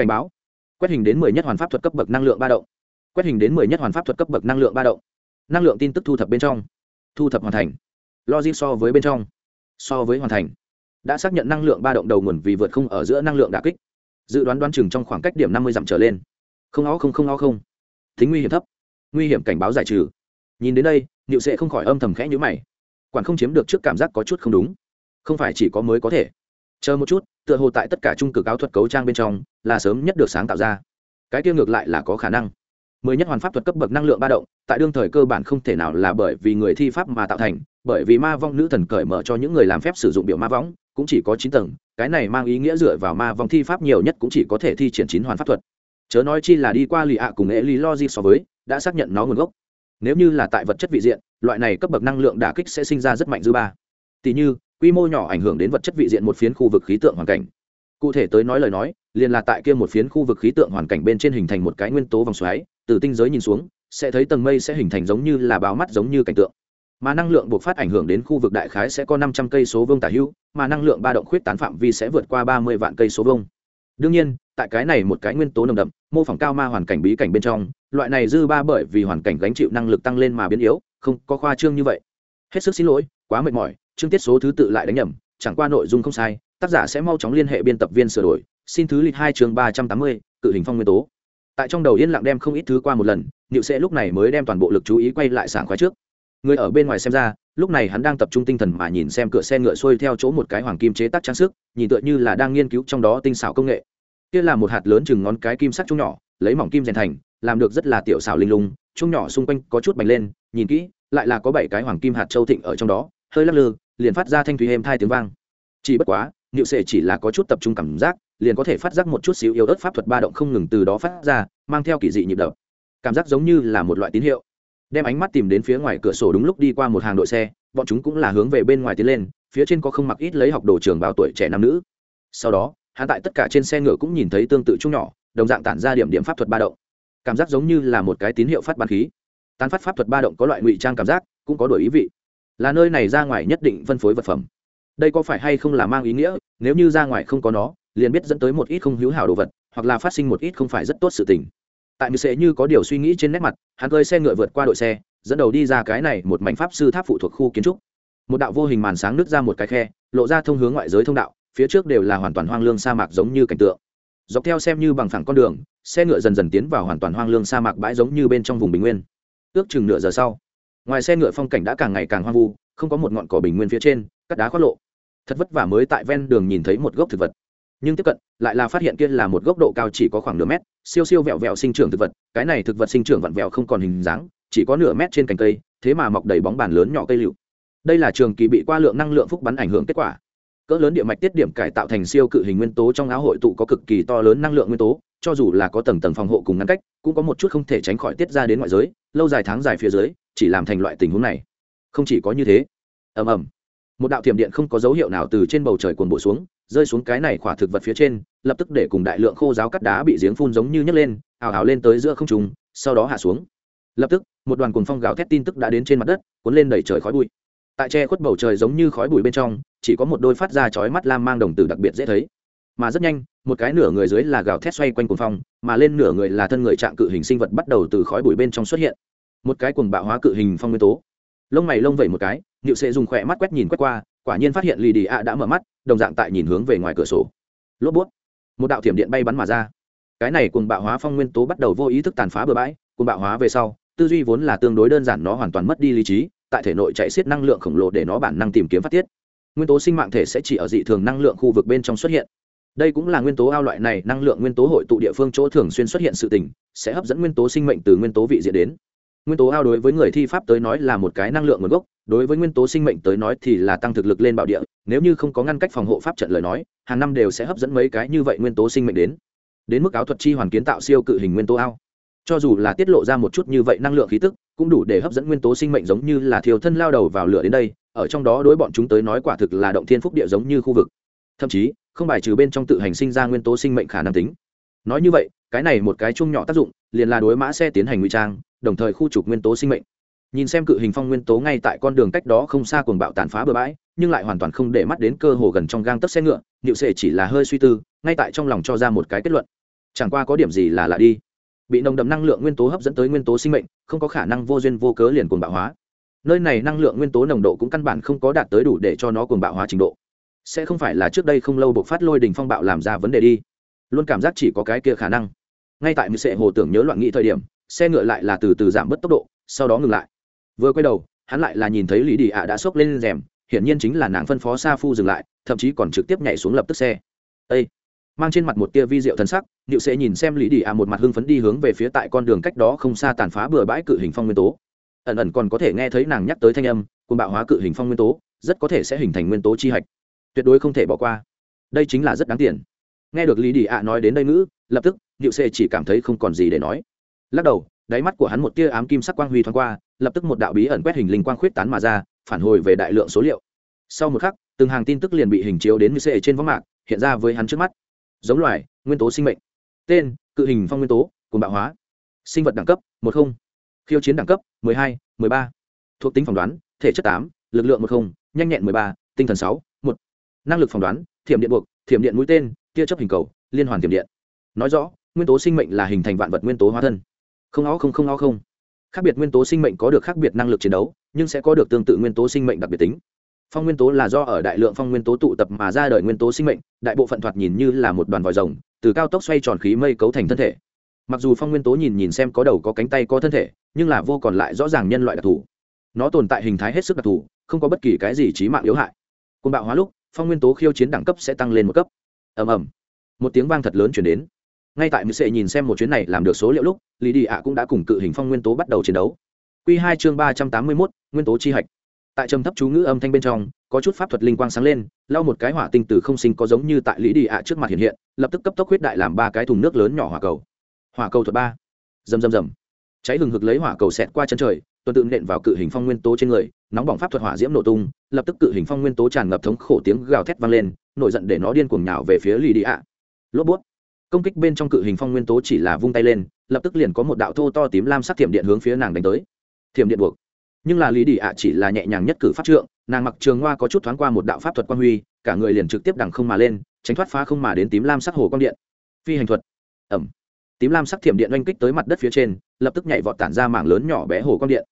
cảnh báo. Quét hình đến mười nhất hoàn pháp thuật cấp bậc năng lượng ba động. Quét hình đến mười nhất hoàn pháp thuật cấp bậc năng lượng ba động. Năng lượng tin tức thu thập bên trong. Thu thập hoàn thành. Logic so với bên trong. So với hoàn thành. Đã xác nhận năng lượng ba động đầu nguồn vì vượt không ở giữa năng lượng đà kích. Dự đoán đoán chừng trong khoảng cách điểm năm mươi dặm trở lên. Không ó không không ó không. Tính nguy hiểm thấp. Nguy hiểm cảnh báo giải trừ nhìn đến đây, niệu sẽ không khỏi âm thầm khẽ nhữ mày. Quản không chiếm được trước cảm giác có chút không đúng. Không phải chỉ có mới có thể. Chờ một chút, tựa hồ tại tất cả trung cực áo thuật cấu trang bên trong, là sớm nhất được sáng tạo ra. Cái tiêu ngược lại là có khả năng. Mới nhất hoàn pháp thuật cấp bậc năng lượng ba động, tại đương thời cơ bản không thể nào là bởi vì người thi pháp mà tạo thành, bởi vì ma vong nữ thần cởi mở cho những người làm phép sử dụng biểu ma võng cũng chỉ có chín tầng, cái này mang ý nghĩa dựa vào ma vong thi pháp nhiều nhất cũng chỉ có thể thi triển chín hoàn pháp thuật. Chớ nói chi là đi qua lì ạ cùng nghệ lý logic so với, đã xác nhận nó nguồn gốc nếu như là tại vật chất vị diện, loại này cấp bậc năng lượng đả kích sẽ sinh ra rất mạnh dư ba. Tỷ như, quy mô nhỏ ảnh hưởng đến vật chất vị diện một phiến khu vực khí tượng hoàn cảnh. Cụ thể tới nói lời nói, liền là tại kia một phiến khu vực khí tượng hoàn cảnh bên trên hình thành một cái nguyên tố vòng xoáy, từ tinh giới nhìn xuống, sẽ thấy tầng mây sẽ hình thành giống như là báo mắt giống như cảnh tượng. Mà năng lượng buộc phát ảnh hưởng đến khu vực đại khái sẽ có năm trăm cây số vông tả hữu, mà năng lượng ba động khuyết tán phạm vi sẽ vượt qua ba mươi vạn cây số vông đương nhiên, tại cái này một cái nguyên tố nồng đậm, mô phỏng cao ma hoàn cảnh bí cảnh bên trong loại này dư ba bởi vì hoàn cảnh gánh chịu năng lực tăng lên mà biến yếu, không có khoa trương như vậy. Hết sức xin lỗi, quá mệt mỏi, chương tiết số thứ tự lại đánh nhầm, chẳng qua nội dung không sai, tác giả sẽ mau chóng liên hệ biên tập viên sửa đổi, xin thứ lịch hai chương ba trăm tám mươi, cự hình phong nguyên tố. Tại trong đầu yên lặng đem không ít thứ qua một lần, niệu sẽ lúc này mới đem toàn bộ lực chú ý quay lại sảng khoái trước. Người ở bên ngoài xem ra, lúc này hắn đang tập trung tinh thần mà nhìn xem cửa xe ngựa xuôi theo chỗ một cái hoàng kim chế tác trang sức, nhìn tựa như là đang nghiên cứu trong đó tinh xảo công nghệ. Kia là một hạt lớn chừng ngón cái kim sắc chung nhỏ, lấy mỏng kim rèn thành làm được rất là tiểu xảo linh lung chung nhỏ xung quanh có chút bành lên, nhìn kỹ, lại là có bảy cái hoàng kim hạt châu thịnh ở trong đó, hơi lắc lư, liền phát ra thanh thủy êm thai tiếng vang. Chỉ bất quá, niệu sệ chỉ là có chút tập trung cảm giác, liền có thể phát giác một chút xíu yếu ớt pháp thuật ba động không ngừng từ đó phát ra, mang theo kỳ dị nhịp đập. Cảm giác giống như là một loại tín hiệu. Đem ánh mắt tìm đến phía ngoài cửa sổ đúng lúc đi qua một hàng đội xe, bọn chúng cũng là hướng về bên ngoài tiến lên, phía trên có không mặc ít lấy học đồ trường vào tuổi trẻ nam nữ. Sau đó, hắn tại tất cả trên xe ngựa cũng nhìn thấy tương tự chung nhỏ, đồng dạng tản ra điểm điểm pháp thuật ba động cảm giác giống như là một cái tín hiệu phát bán khí. Tán phát pháp thuật ba động có loại ngụy trang cảm giác, cũng có đổi ý vị. Là nơi này ra ngoài nhất định phân phối vật phẩm. Đây có phải hay không là mang ý nghĩa? Nếu như ra ngoài không có nó, liền biết dẫn tới một ít không hữu hảo đồ vật, hoặc là phát sinh một ít không phải rất tốt sự tình. Tại như sẽ như có điều suy nghĩ trên nét mặt, hắn cơi xe ngựa vượt qua đội xe, dẫn đầu đi ra cái này một mảnh pháp sư tháp phụ thuộc khu kiến trúc. Một đạo vô hình màn sáng nứt ra một cái khe, lộ ra thông hướng ngoại giới thông đạo, phía trước đều là hoàn toàn hoang lương sa mạc giống như cảnh tượng. Dọc theo xem như bằng phẳng con đường xe ngựa dần dần tiến vào hoàn toàn hoang lương sa mạc bãi giống như bên trong vùng bình nguyên. Ước chừng nửa giờ sau, ngoài xe ngựa phong cảnh đã càng ngày càng hoang vu, không có một ngọn cỏ bình nguyên phía trên, cắt đá khoát lộ. Thật vất vả mới tại ven đường nhìn thấy một gốc thực vật. Nhưng tiếp cận, lại là phát hiện kia là một gốc độ cao chỉ có khoảng nửa mét, siêu siêu vẹo vẹo sinh trưởng thực vật. Cái này thực vật sinh trưởng vặn vẹo không còn hình dáng, chỉ có nửa mét trên cành cây, thế mà mọc đầy bóng bàn lớn nhỏ cây liệu đây là trường kỳ bị qua lượng năng lượng phúc bắn ảnh hưởng kết quả. Cỡ lớn địa mạch tiết điểm cải tạo thành siêu cự hình nguyên tố trong áo hội tụ có cực kỳ to lớn năng lượng nguyên tố cho dù là có tầng tầng phòng hộ cùng ngăn cách, cũng có một chút không thể tránh khỏi tiết ra đến ngoại giới, lâu dài tháng dài phía dưới, chỉ làm thành loại tình huống này. Không chỉ có như thế. Ầm ầm. Một đạo thiểm điện không có dấu hiệu nào từ trên bầu trời cuồn bổ xuống, rơi xuống cái này khỏa thực vật phía trên, lập tức để cùng đại lượng khô giáo cắt đá bị giếng phun giống như nhấc lên, ào ào lên tới giữa không trùng sau đó hạ xuống. Lập tức, một đoàn cuồng phong gào thét tin tức đã đến trên mặt đất, cuốn lên đẩy trời khói bụi. Tại che khuất bầu trời giống như khói bụi bên trong, chỉ có một đôi phát ra chói mắt lam mang đồng tử đặc biệt dễ thấy mà rất nhanh, một cái nửa người dưới là gào thét xoay quanh cuồng phong, mà lên nửa người là thân người trạng cự hình sinh vật bắt đầu từ khói bụi bên trong xuất hiện. Một cái cuồng bạo hóa cự hình phong nguyên tố. Lông mày lông vẩy một cái nhựu sệ dùng khỏe mắt quét nhìn quét qua, quả nhiên phát hiện lì đi ạ đã mở mắt, đồng dạng tại nhìn hướng về ngoài cửa sổ. Lốp bút. Một đạo thiểm điện bay bắn mà ra. Cái này cùng bạo hóa phong nguyên tố bắt đầu vô ý thức tàn phá bừa bãi cùng bạo hóa về sau, tư duy vốn là tương đối đơn giản nó hoàn toàn mất đi lý trí, tại thể nội chạy xiết năng lượng khổng lồ để nó bản năng tìm kiếm phát tiết. Nguyên tố sinh mạng thể sẽ chỉ ở dị thường năng lượng khu vực bên trong xuất hiện đây cũng là nguyên tố ao loại này, năng lượng nguyên tố hội tụ địa phương chỗ thường xuyên xuất hiện sự tình, sẽ hấp dẫn nguyên tố sinh mệnh từ nguyên tố vị diện đến. Nguyên tố ao đối với người thi pháp tới nói là một cái năng lượng nguồn gốc, đối với nguyên tố sinh mệnh tới nói thì là tăng thực lực lên bảo địa, nếu như không có ngăn cách phòng hộ pháp trận lời nói, hàng năm đều sẽ hấp dẫn mấy cái như vậy nguyên tố sinh mệnh đến. Đến mức áo thuật chi hoàn kiến tạo siêu cự hình nguyên tố ao. Cho dù là tiết lộ ra một chút như vậy năng lượng khí tức, cũng đủ để hấp dẫn nguyên tố sinh mệnh giống như là thiều thân lao đầu vào lửa đến đây, ở trong đó đối bọn chúng tới nói quả thực là động thiên phúc địa giống như khu vực. Thậm chí không bài trừ bên trong tự hành sinh ra nguyên tố sinh mệnh khả năng tính. Nói như vậy, cái này một cái chung nhỏ tác dụng, liền là đối mã xe tiến hành ngụy trang, đồng thời khu trục nguyên tố sinh mệnh. Nhìn xem cự hình phong nguyên tố ngay tại con đường cách đó không xa cuồng bạo tàn phá bừa bãi, nhưng lại hoàn toàn không để mắt đến cơ hồ gần trong gang tấc xe ngựa nhịu sệ chỉ là hơi suy tư, ngay tại trong lòng cho ra một cái kết luận. Chẳng qua có điểm gì là lạ đi. Bị nồng đậm năng lượng nguyên tố hấp dẫn tới nguyên tố sinh mệnh, không có khả năng vô duyên vô cớ liền cuồng bạo hóa. Nơi này năng lượng nguyên tố nồng độ cũng căn bản không có đạt tới đủ để cho nó cuồng bạo hóa trình độ sẽ không phải là trước đây không lâu buộc phát lôi đình phong bạo làm ra vấn đề đi. Luôn cảm giác chỉ có cái kia khả năng. Ngay tại mười sệ hồ tưởng nhớ loạn nghĩ thời điểm, xe ngựa lại là từ từ giảm bớt tốc độ, sau đó ngừng lại. Vừa quay đầu, hắn lại là nhìn thấy lý đi ạ đã xốc lên rèm, hiển nhiên chính là nàng phân phó sa phu dừng lại, thậm chí còn trực tiếp nhảy xuống lập tức xe. Ây mang trên mặt một tia vi diệu thân sắc nịu sẽ nhìn xem lý đi ạ một mặt hưng phấn đi hướng về phía tại con đường cách đó không xa tàn phá bừa bãi cự hình phong nguyên tố. Ẩn ẩn còn có thể nghe thấy nàng nhắc tới thanh âm cùng bạo hóa cự hình phong nguyên tố, rất có thể sẽ hình thành nguyên tố chi hạch tuyệt đối không thể bỏ qua. Đây chính là rất đáng tiền. Nghe được lý đi ạ nói đến đây ngữ, lập tức nịu xê chỉ cảm thấy không còn gì để nói. Lắc đầu, đáy mắt của hắn một tia ám kim sắc quang huy thoáng qua, lập tức một đạo bí ẩn quét hình linh quang khuyết tán mà ra, phản hồi về đại lượng số liệu. Sau một khắc, từng hàng tin tức liền bị hình chiếu đến như xê trên võng mạc, hiện ra với hắn trước mắt. Giống loài, nguyên tố sinh mệnh. Tên, cự hình phong nguyên tố cùng bạo hóa. Sinh vật đẳng cấp, một không. Khiêu chiến đẳng cấp, mười hai, mười ba. Thuộc tính phỏng đoán, thể chất tám, lực lượng một không, nhanh nhẹn mười ba, tinh thần sáu năng lực phỏng đoán, thiểm điện buộc, thiểm điện mũi tên, tia chấp hình cầu, liên hoàn thiểm điện. Nói rõ, nguyên tố sinh mệnh là hình thành vạn vật nguyên tố hóa thân. Không ó không không ó không. Khác biệt nguyên tố sinh mệnh có được khác biệt năng lực chiến đấu, nhưng sẽ có được tương tự nguyên tố sinh mệnh đặc biệt tính. Phong nguyên tố là do ở đại lượng phong nguyên tố tụ tập mà ra đời nguyên tố sinh mệnh, đại bộ phận thoạt nhìn như là một đoàn vòi rồng, từ cao tốc xoay tròn khí mây cấu thành thân thể. Mặc dù phong nguyên tố nhìn nhìn xem có đầu có cánh tay có thân thể, nhưng là vô còn lại rõ ràng nhân loại đặc thù. Nó tồn tại hình thái hết sức đặc thù, không có bất kỳ cái gì trí mạng yếu hại. Côn bạo hóa lúc phong nguyên tố khiêu chiến đẳng cấp sẽ tăng lên một cấp. Ầm ầm. Một tiếng vang thật lớn chuyển đến. Ngay tại mười sệ nhìn xem một chuyến này làm được số liệu lúc, lý đi ạ cũng đã cùng cự hình phong nguyên tố bắt đầu chiến đấu. Q hai chương ba trăm tám mươi mốt, nguyên tố chi hạch. Tại trầm thấp chú ngữ âm thanh bên trong, có chút pháp thuật linh quang sáng lên, lau một cái hỏa tinh từ không sinh có giống như tại lý đi ạ trước mặt hiện hiện, lập tức cấp tốc huyết đại làm ba cái thùng nước lớn nhỏ hỏa cầu. Hỏa cầu thuật ba. Rầm rầm rầm cháy hừng hực lấy hỏa cầu xẹt qua chân trời, tuần tự nện vào cự hình phong nguyên tố trên người, nóng bỏng pháp thuật hỏa diễm nổ tung, lập tức cự hình phong nguyên tố tràn ngập thống khổ tiếng gào thét vang lên, nổi giận để nó điên cuồng nhào về phía lì đi ạ lốp bút. Công kích bên trong cự hình phong nguyên tố chỉ là vung tay lên, lập tức liền có một đạo thô to tím lam sắc thiểm điện hướng phía nàng đánh tới. Thiểm điện buộc. Nhưng là lý đi ạ chỉ là nhẹ nhàng nhất cử pháp trượng, nàng mặc trường hoa có chút thoáng qua một đạo pháp thuật quan huy, cả người liền trực tiếp đằng không mà lên, tránh thoát phá không mà đến tím lam sắc hồ quang điện. Phi hành thuật. Ẩm tím lam sắc thiểm điện oanh kích tới mặt đất phía trên, lập tức nhảy vọt tản ra mảng lớn nhỏ bé hồ quang điện.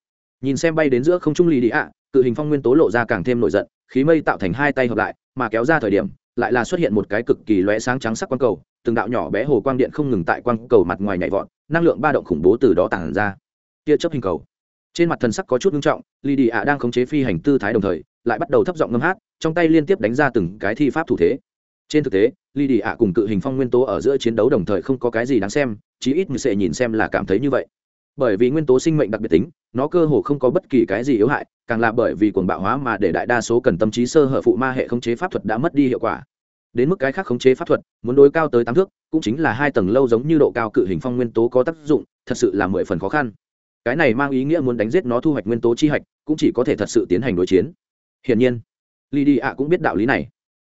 Nhìn xem bay đến giữa không trung lý đi ạ, cự hình phong nguyên tố lộ ra càng thêm nổi giận, khí mây tạo thành hai tay hợp lại, mà kéo ra thời điểm, lại là xuất hiện một cái cực kỳ lóe sáng trắng sắc quang cầu, từng đạo nhỏ bé hồ quang điện không ngừng tại quang cầu mặt ngoài nhảy vọt, năng lượng ba động khủng bố từ đó tản ra. Tia chấp hình cầu. Trên mặt thần sắc có chút nghiêm trọng, lì đi ạ đang khống chế phi hành tư thái đồng thời, lại bắt đầu thấp giọng ngâm hát, trong tay liên tiếp đánh ra từng cái thi pháp thủ thế trên thực tế ly đi ạ cùng cự hình phong nguyên tố ở giữa chiến đấu đồng thời không có cái gì đáng xem, chí ít như sẽ nhìn xem là cảm thấy như vậy. Bởi vì nguyên tố sinh mệnh đặc biệt tính, nó cơ hồ không có bất kỳ cái gì yếu hại, càng là bởi vì cuồng bạo hóa mà để đại đa số cần tâm trí sơ hở phụ ma hệ khống chế pháp thuật đã mất đi hiệu quả. Đến mức cái khác khống chế pháp thuật, muốn đối cao tới tám thước, cũng chính là hai tầng lâu giống như độ cao cự hình phong nguyên tố có tác dụng, thật sự là mười phần khó khăn. Cái này mang ý nghĩa muốn đánh giết nó thu hoạch nguyên tố chi hạch, cũng chỉ có thể thật sự tiến hành đối chiến. Hiển nhiên ly đi ạ cũng biết đạo lý này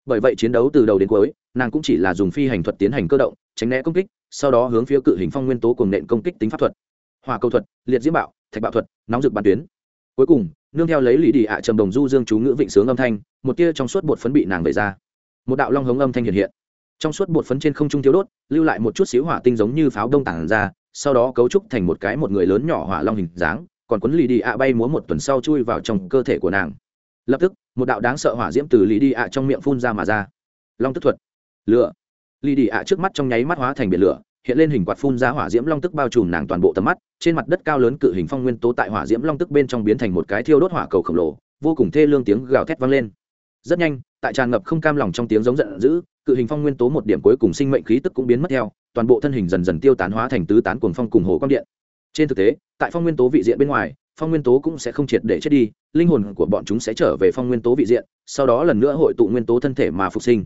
bởi vậy chiến đấu từ đầu đến cuối, nàng cũng chỉ là dùng phi hành thuật tiến hành cơ động, tránh né công kích, sau đó hướng phía cự hình phong nguyên tố cùng nện công kích tính pháp thuật. Hòa cầu thuật, liệt diễm bạo, thạch bạo thuật, nóng rực bàn tuyến. Cuối cùng, nương theo lấy lì đi ạ trầm đồng du dương chú ngữ vịnh sướng âm thanh, một tia trong suốt bột phấn bị nàng vẩy ra. Một đạo long hống âm thanh hiện hiện. Trong suốt bột phấn trên không trung thiếu đốt, lưu lại một chút xíu hỏa tinh giống như pháo đông tản ra, sau đó cấu trúc thành một cái một người lớn nhỏ hỏa long hình dáng, còn quấn lì đi ạ bay múa một tuần sau chui vào trong cơ thể của nàng. Lập tức một đạo đáng sợ hỏa diễm từ lì đi ạ trong miệng phun ra mà ra. Long tức thuật. Lửa. Lì đi ạ trước mắt trong nháy mắt hóa thành biển lửa, hiện lên hình quạt phun ra hỏa diễm long tức bao trùm nàng toàn bộ tầm mắt, trên mặt đất cao lớn cự hình phong nguyên tố tại hỏa diễm long tức bên trong biến thành một cái thiêu đốt hỏa cầu khổng lồ, vô cùng thê lương tiếng gào thét vang lên. Rất nhanh, tại tràn ngập không cam lòng trong tiếng giống giận dữ, cự hình phong nguyên tố một điểm cuối cùng sinh mệnh khí tức cũng biến mất theo, toàn bộ thân hình dần dần tiêu tán hóa thành tứ tán cuồng phong cùng hồ quang điện. Trên thực tế, tại phong nguyên tố vị diện bên ngoài phong nguyên tố cũng sẽ không triệt để chết đi, linh hồn của bọn chúng sẽ trở về phong nguyên tố vị diện, sau đó lần nữa hội tụ nguyên tố thân thể mà phục sinh.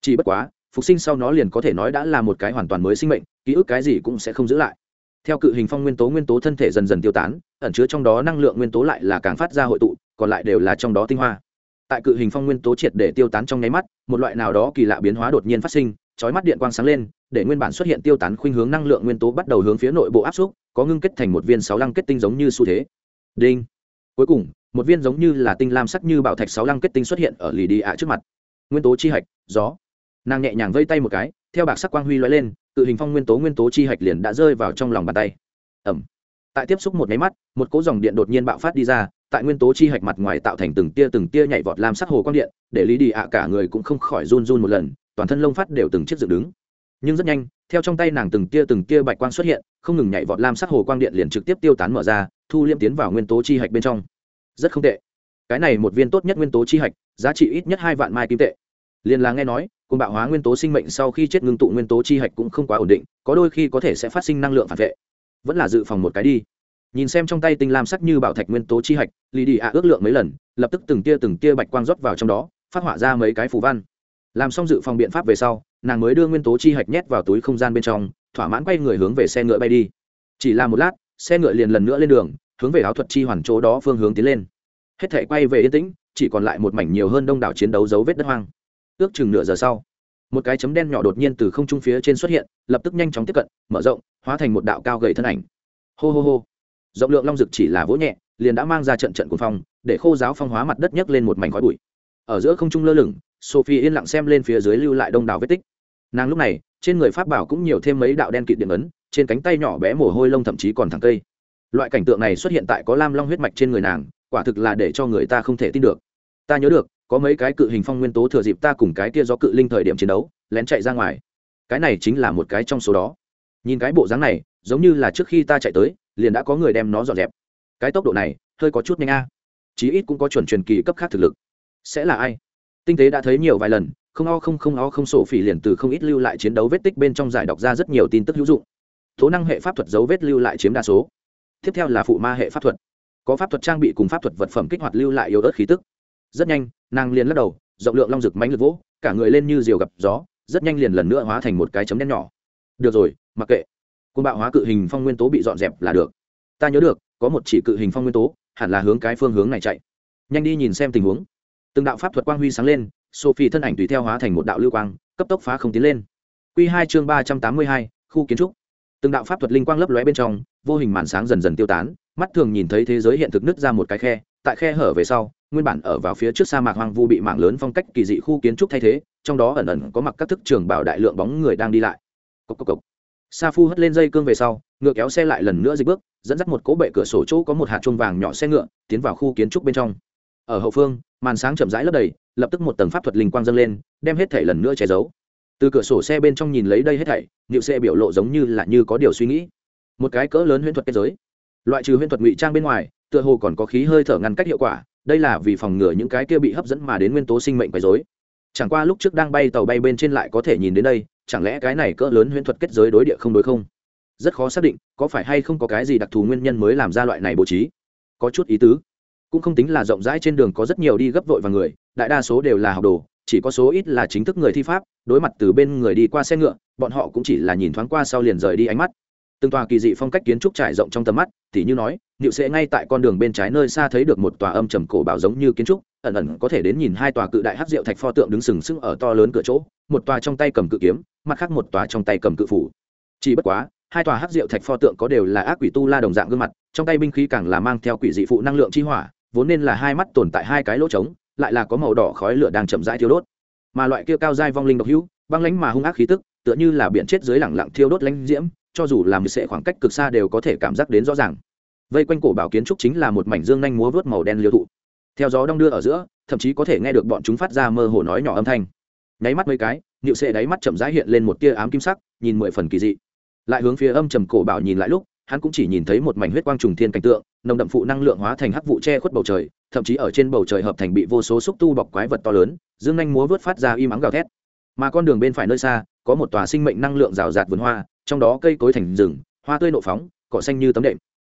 Chỉ bất quá, phục sinh sau nó liền có thể nói đã là một cái hoàn toàn mới sinh mệnh, ký ức cái gì cũng sẽ không giữ lại. Theo cự hình phong nguyên tố nguyên tố thân thể dần dần tiêu tán, ẩn chứa trong đó năng lượng nguyên tố lại là càng phát ra hội tụ, còn lại đều là trong đó tinh hoa. Tại cự hình phong nguyên tố triệt để tiêu tán trong nháy mắt, một loại nào đó kỳ lạ biến hóa đột nhiên phát sinh, chói mắt điện quang sáng lên, để nguyên bản xuất hiện tiêu tán khuynh hướng năng lượng nguyên tố bắt đầu hướng phía nội bộ áp xúc, có ngưng kết thành một viên sáu lăng kết tinh giống như xu thế đinh. Cuối cùng, một viên giống như là tinh lam sắc như bảo thạch sáu lăng kết tinh xuất hiện ở lì đi ạ trước mặt. Nguyên tố chi hạch, gió. Nàng nhẹ nhàng vây tay một cái, theo bạc sắc quang huy loại lên, tự hình phong nguyên tố nguyên tố chi hạch liền đã rơi vào trong lòng bàn tay. Ẩm tại tiếp xúc một nháy mắt, một cỗ dòng điện đột nhiên bạo phát đi ra, tại nguyên tố chi hạch mặt ngoài tạo thành từng tia từng tia nhảy vọt làm sắc hồ quang điện, để lý đi ạ cả người cũng không khỏi run run một lần, toàn thân lông phát đều từng chiếc dựng đứng nhưng rất nhanh, theo trong tay nàng từng tia từng tia bạch quang xuất hiện, không ngừng nhảy vọt lam sắc hồ quang điện liền trực tiếp tiêu tán mở ra, thu liêm tiến vào nguyên tố chi hạch bên trong. Rất không tệ. Cái này một viên tốt nhất nguyên tố chi hạch, giá trị ít nhất hai vạn mai kim tệ. Liền là nghe nói côn bạo hóa nguyên tố sinh mệnh sau khi chết ngưng tụ nguyên tố chi hạch cũng không quá ổn định, có đôi khi có thể sẽ phát sinh năng lượng phản vệ. Vẫn là dự phòng một cái đi. Nhìn xem trong tay tinh lam sắc như bảo thạch nguyên tố chi hạch lì đi ạ ước lượng mấy lần, lập tức từng tia từng tia bạch quang rót vào trong đó, phát họa ra mấy cái phù văn làm xong dự phòng biện pháp về sau, nàng mới đưa nguyên tố chi hạch nhét vào túi không gian bên trong, thỏa mãn quay người hướng về xe ngựa bay đi. Chỉ là một lát, xe ngựa liền lần nữa lên đường, hướng về áo thuật chi hoàn chỗ đó phương hướng tiến lên. Hết thể quay về yên tĩnh, chỉ còn lại một mảnh nhiều hơn đông đảo chiến đấu dấu vết đất hoang. Ước chừng nửa giờ sau, một cái chấm đen nhỏ đột nhiên từ không trung phía trên xuất hiện, lập tức nhanh chóng tiếp cận, mở rộng, hóa thành một đạo cao gầy thân ảnh. Hô hô hô. Rộng lượng long dực chỉ là vỗ nhẹ, liền đã mang ra trận trận cuồng phong, để khô giáo phong hóa mặt đất nhấc lên một mảnh khói bụi. Ở giữa không trung lơ lửng sophie yên lặng xem lên phía dưới lưu lại đông đảo vết tích. Nàng lúc này, trên người pháp bảo cũng nhiều thêm mấy đạo đen kịt điện ấn, trên cánh tay nhỏ bé mồ hôi lông thậm chí còn thẳng cây. Loại cảnh tượng này xuất hiện tại có lam long huyết mạch trên người nàng, quả thực là để cho người ta không thể tin được. Ta nhớ được, có mấy cái cự hình phong nguyên tố thừa dịp ta cùng cái kia do cự linh thời điểm chiến đấu, lén chạy ra ngoài. Cái này chính là một cái trong số đó. Nhìn cái bộ dáng này, giống như là trước khi ta chạy tới, liền đã có người đem nó dọn dẹp. Cái tốc độ này, hơi có chút nhanh a. Chí ít cũng có chuẩn truyền kỳ cấp khác thực lực. Sẽ là ai? Tinh tế đã thấy nhiều vài lần, không o không không o không sổ phỉ liền từ không ít lưu lại chiến đấu vết tích bên trong giải đọc ra rất nhiều tin tức hữu dụng. Tố năng hệ pháp thuật dấu vết lưu lại chiếm đa số. Tiếp theo là phụ ma hệ pháp thuật. Có pháp thuật trang bị cùng pháp thuật vật phẩm kích hoạt lưu lại yếu ớt khí tức. Rất nhanh, nàng liền lắc đầu, rộng lượng long rực mánh lực vỗ, cả người lên như diều gặp gió, rất nhanh liền lần nữa hóa thành một cái chấm đen nhỏ. Được rồi, mặc kệ. Côn bạo hóa cự hình phong nguyên tố bị dọn dẹp là được. Ta nhớ được, có một chỉ cự hình phong nguyên tố, hẳn là hướng cái phương hướng này chạy. Nhanh đi nhìn xem tình huống từng đạo pháp thuật quang huy sáng lên, sophie thân ảnh tùy theo hóa thành một đạo lưu quang, cấp tốc phá không tiến lên. Q hai chương ba trăm tám mươi hai, khu kiến trúc. Từng đạo pháp thuật linh quang lấp lóe bên trong, vô hình màn sáng dần dần tiêu tán, mắt thường nhìn thấy thế giới hiện thực nứt ra một cái khe, tại khe hở về sau, nguyên bản ở vào phía trước sa mạc hoang vu bị mạng lớn phong cách kỳ dị khu kiến trúc thay thế, trong đó ẩn ẩn có mặc các thức trường bảo đại lượng bóng người đang đi lại. Cốc cốc cốc. sa phu hất lên dây cương về sau, ngựa kéo xe lại lần nữa dịch bước, dẫn dắt một cỗ bệ cửa sổ chỗ có một hạt chuông vàng nhỏ xe ngựa, tiến vào khu kiến trúc bên trong ở hậu phương, màn sáng chậm rãi lấp đầy, lập tức một tầng pháp thuật linh quang dâng lên, đem hết thảy lần nữa che giấu. Từ cửa sổ xe bên trong nhìn lấy đây hết thảy, niệu xe biểu lộ giống như là như có điều suy nghĩ. Một cái cỡ lớn huyễn thuật kết giới. Loại trừ huyễn thuật ngụy trang bên ngoài, tựa hồ còn có khí hơi thở ngăn cách hiệu quả, đây là vì phòng ngừa những cái kia bị hấp dẫn mà đến nguyên tố sinh mệnh quấy rối. Chẳng qua lúc trước đang bay tàu bay bên trên lại có thể nhìn đến đây, chẳng lẽ cái này cỡ lớn huyễn thuật kết giới đối địa không đối không? Rất khó xác định, có phải hay không có cái gì đặc thù nguyên nhân mới làm ra loại này bố trí? Có chút ý tứ cũng không tính là rộng rãi trên đường có rất nhiều đi gấp vội và người, đại đa số đều là học đồ, chỉ có số ít là chính thức người thi pháp, đối mặt từ bên người đi qua xe ngựa, bọn họ cũng chỉ là nhìn thoáng qua sau liền rời đi ánh mắt. Từng tòa kỳ dị phong cách kiến trúc trải rộng trong tầm mắt thì như nói nịu sẽ ngay tại con đường bên trái nơi xa thấy được một tòa âm trầm cổ bảo giống như kiến trúc, ẩn ẩn có thể đến nhìn hai tòa cự đại hát rượu thạch pho tượng đứng sừng sững ở to lớn cửa chỗ, một tòa trong tay cầm cự kiếm, mặt khác một tòa trong tay cầm cự phủ. Chỉ bất quá, hai tòa hát rượu thạch pho tượng có đều là ác quỷ tu la đồng dạng gương mặt, trong tay binh khí càng là mang theo quỷ dị phụ năng lượng chi hỏa vốn nên là hai mắt tồn tại hai cái lỗ trống, lại là có màu đỏ khói lửa đang chậm rãi thiêu đốt. Mà loại kia cao dai vong linh độc hữu, băng lánh mà hung ác khí tức, tựa như là biển chết dưới lẳng lặng thiêu đốt lãnh diễm, cho dù làm sẽ khoảng cách cực xa đều có thể cảm giác đến rõ ràng. Vây quanh cổ bảo kiến trúc chính là một mảnh dương nhanh múa vớt màu đen liêu thụ. Theo gió đong đưa ở giữa, thậm chí có thể nghe được bọn chúng phát ra mơ hồ nói nhỏ âm thanh. Nháy mắt mấy cái nịu sệ đáy mắt chậm rãi hiện lên một tia ám kim sắc, nhìn mười phần kỳ dị. Lại hướng phía âm trầm cổ bảo nhìn lại lúc, hắn cũng chỉ nhìn thấy một mảnh huyết quang trùng thiên cảnh tượng nồng đậm phụ năng lượng hóa thành hắc vụ che khuất bầu trời, thậm chí ở trên bầu trời hợp thành bị vô số xúc tu bọc quái vật to lớn, dương nhanh múa vớt phát ra y mắng gào thét. Mà con đường bên phải nơi xa, có một tòa sinh mệnh năng lượng rào rạt vườn hoa, trong đó cây cối thành rừng, hoa tươi nộ phóng, cỏ xanh như tấm đệm.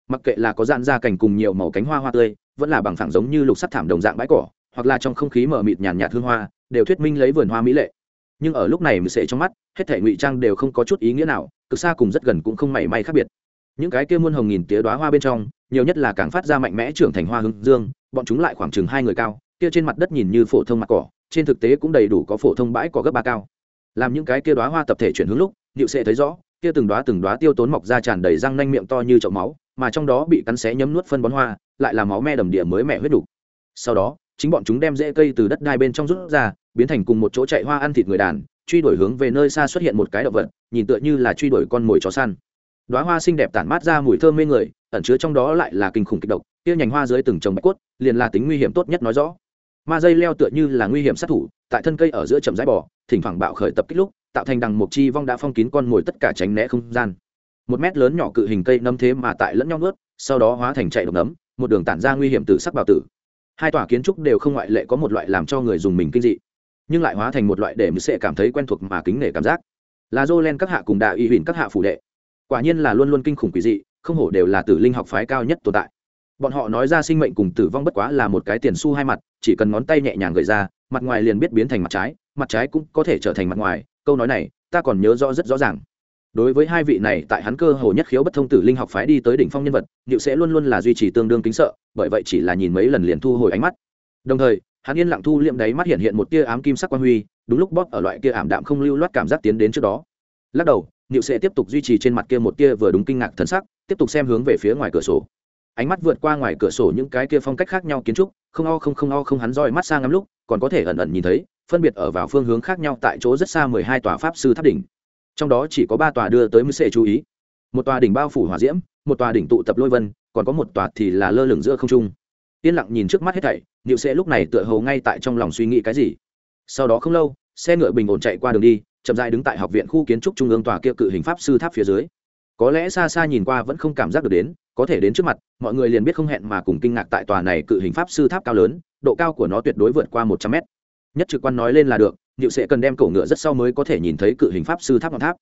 Mặc kệ là có dạn ra cảnh cùng nhiều màu cánh hoa hoa tươi, vẫn là bằng phẳng giống như lục sắt thảm đồng dạng bãi cỏ, hoặc là trong không khí mở mịt nhàn nhạt hương hoa, đều thuyết minh lấy vườn hoa mỹ lệ. Nhưng ở lúc này mười sệ trong mắt, hết thể ngụy trang đều không có chút ý nghĩa nào, cực xa cùng rất gần cũng không mảy may khác biệt những cái kia muôn hồng nghìn tía đoá hoa bên trong, nhiều nhất là càng phát ra mạnh mẽ trưởng thành hoa hướng dương, bọn chúng lại khoảng chừng hai người cao, kia trên mặt đất nhìn như phổ thông mặt cỏ, trên thực tế cũng đầy đủ có phổ thông bãi cỏ gấp ba cao làm những cái kia đoá hoa tập thể chuyển hướng lúc liệu sẽ thấy rõ, kia từng đoá từng đoá tiêu tốn mọc ra tràn đầy răng nanh miệng to như chậu máu, mà trong đó bị cắn xé nhấm nuốt phân bón hoa, lại là máu me đầm địa mới mẹ huyết đủ. sau đó, chính bọn chúng đem rễ cây từ đất đai bên trong rút ra, biến thành cùng một chỗ chạy hoa ăn thịt người đàn, truy đuổi hướng về nơi xa xuất hiện một cái động vật, nhìn tựa như là truy đuổi con mồi chó săn đoá hoa xinh đẹp tản mát ra mùi thơm mê người, ẩn chứa trong đó lại là kinh khủng kịch độc tiêu nhành hoa dưới từng trồng bạch cốt, liền là tính nguy hiểm tốt nhất nói rõ. Ma dây leo tựa như là nguy hiểm sát thủ, tại thân cây ở giữa chậm rãi bò, thỉnh thoảng bạo khởi tập kích lúc, tạo thành đằng một chi vong đã phong kín con mồi tất cả tránh né không gian. Một mét lớn nhỏ cự hình cây nấm thế mà tại lẫn nhau nuốt, sau đó hóa thành chạy độc nấm, một đường tản ra nguy hiểm từ sắc bào tử. Hai tòa kiến trúc đều không ngoại lệ có một loại làm cho người dùng mình kinh dị, nhưng lại hóa thành một loại để mười sẽ cảm thấy quen thuộc mà kính nể cảm giác. Là dô len các hạ cùng đạo y huỳnh các hạ phủ đệ quả nhiên là luôn luôn kinh khủng quỷ dị, không hổ đều là tử linh học phái cao nhất tồn tại. Bọn họ nói ra sinh mệnh cùng tử vong bất quá là một cái tiền xu hai mặt, chỉ cần ngón tay nhẹ nhàng gợi ra, mặt ngoài liền biết biến thành mặt trái mặt trái cũng có thể trở thành mặt ngoài. Câu nói này, ta còn nhớ rõ rất rõ ràng. Đối với hai vị này, tại hắn cơ hồ nhất khiếu bất thông tử linh học phái đi tới đỉnh phong nhân vật liệu sẽ luôn luôn là duy trì tương đương kính sợ, bởi vậy chỉ là nhìn mấy lần liền thu hồi ánh mắt. Đồng thời, hắn yên lặng thu liệm đáy mắt hiện hiện một tia ám kim sắc quan huy, đúng lúc bóp ở loại kia ảm đạm không lưu loát cảm giác tiến đến trước đó. Lắc đầu Niệu Sệ tiếp tục duy trì trên mặt kia một kia vừa đúng kinh ngạc thần sắc, tiếp tục xem hướng về phía ngoài cửa sổ. Ánh mắt vượt qua ngoài cửa sổ những cái kia phong cách khác nhau kiến trúc, không o không không o không hắn roi mắt sang ngắm lúc, còn có thể ẩn ẩn nhìn thấy, phân biệt ở vào phương hướng khác nhau tại chỗ rất xa mười hai tòa pháp sư tháp đỉnh. Trong đó chỉ có ba tòa đưa tới mới Sệ chú ý. Một tòa đỉnh bao phủ hỏa diễm, một tòa đỉnh tụ tập lôi vân, còn có một tòa thì là lơ lửng giữa không trung. Yên lặng nhìn trước mắt hết thảy, Niệu Sệ lúc này tựa hồ ngay tại trong lòng suy nghĩ cái gì. Sau đó không lâu, xe ngựa bình ổn chạy qua đường đi, chậm rãi đứng tại học viện khu kiến trúc trung ương tòa kia cự hình pháp sư tháp phía dưới. Có lẽ xa xa nhìn qua vẫn không cảm giác được đến, có thể đến trước mặt, mọi người liền biết không hẹn mà cùng kinh ngạc tại tòa này cự hình pháp sư tháp cao lớn, độ cao của nó tuyệt đối vượt qua một trăm mét. Nhất trực quan nói lên là được nhựu sẽ cần đem cổ ngựa rất sau mới có thể nhìn thấy cự hình pháp sư tháp ngọn tháp.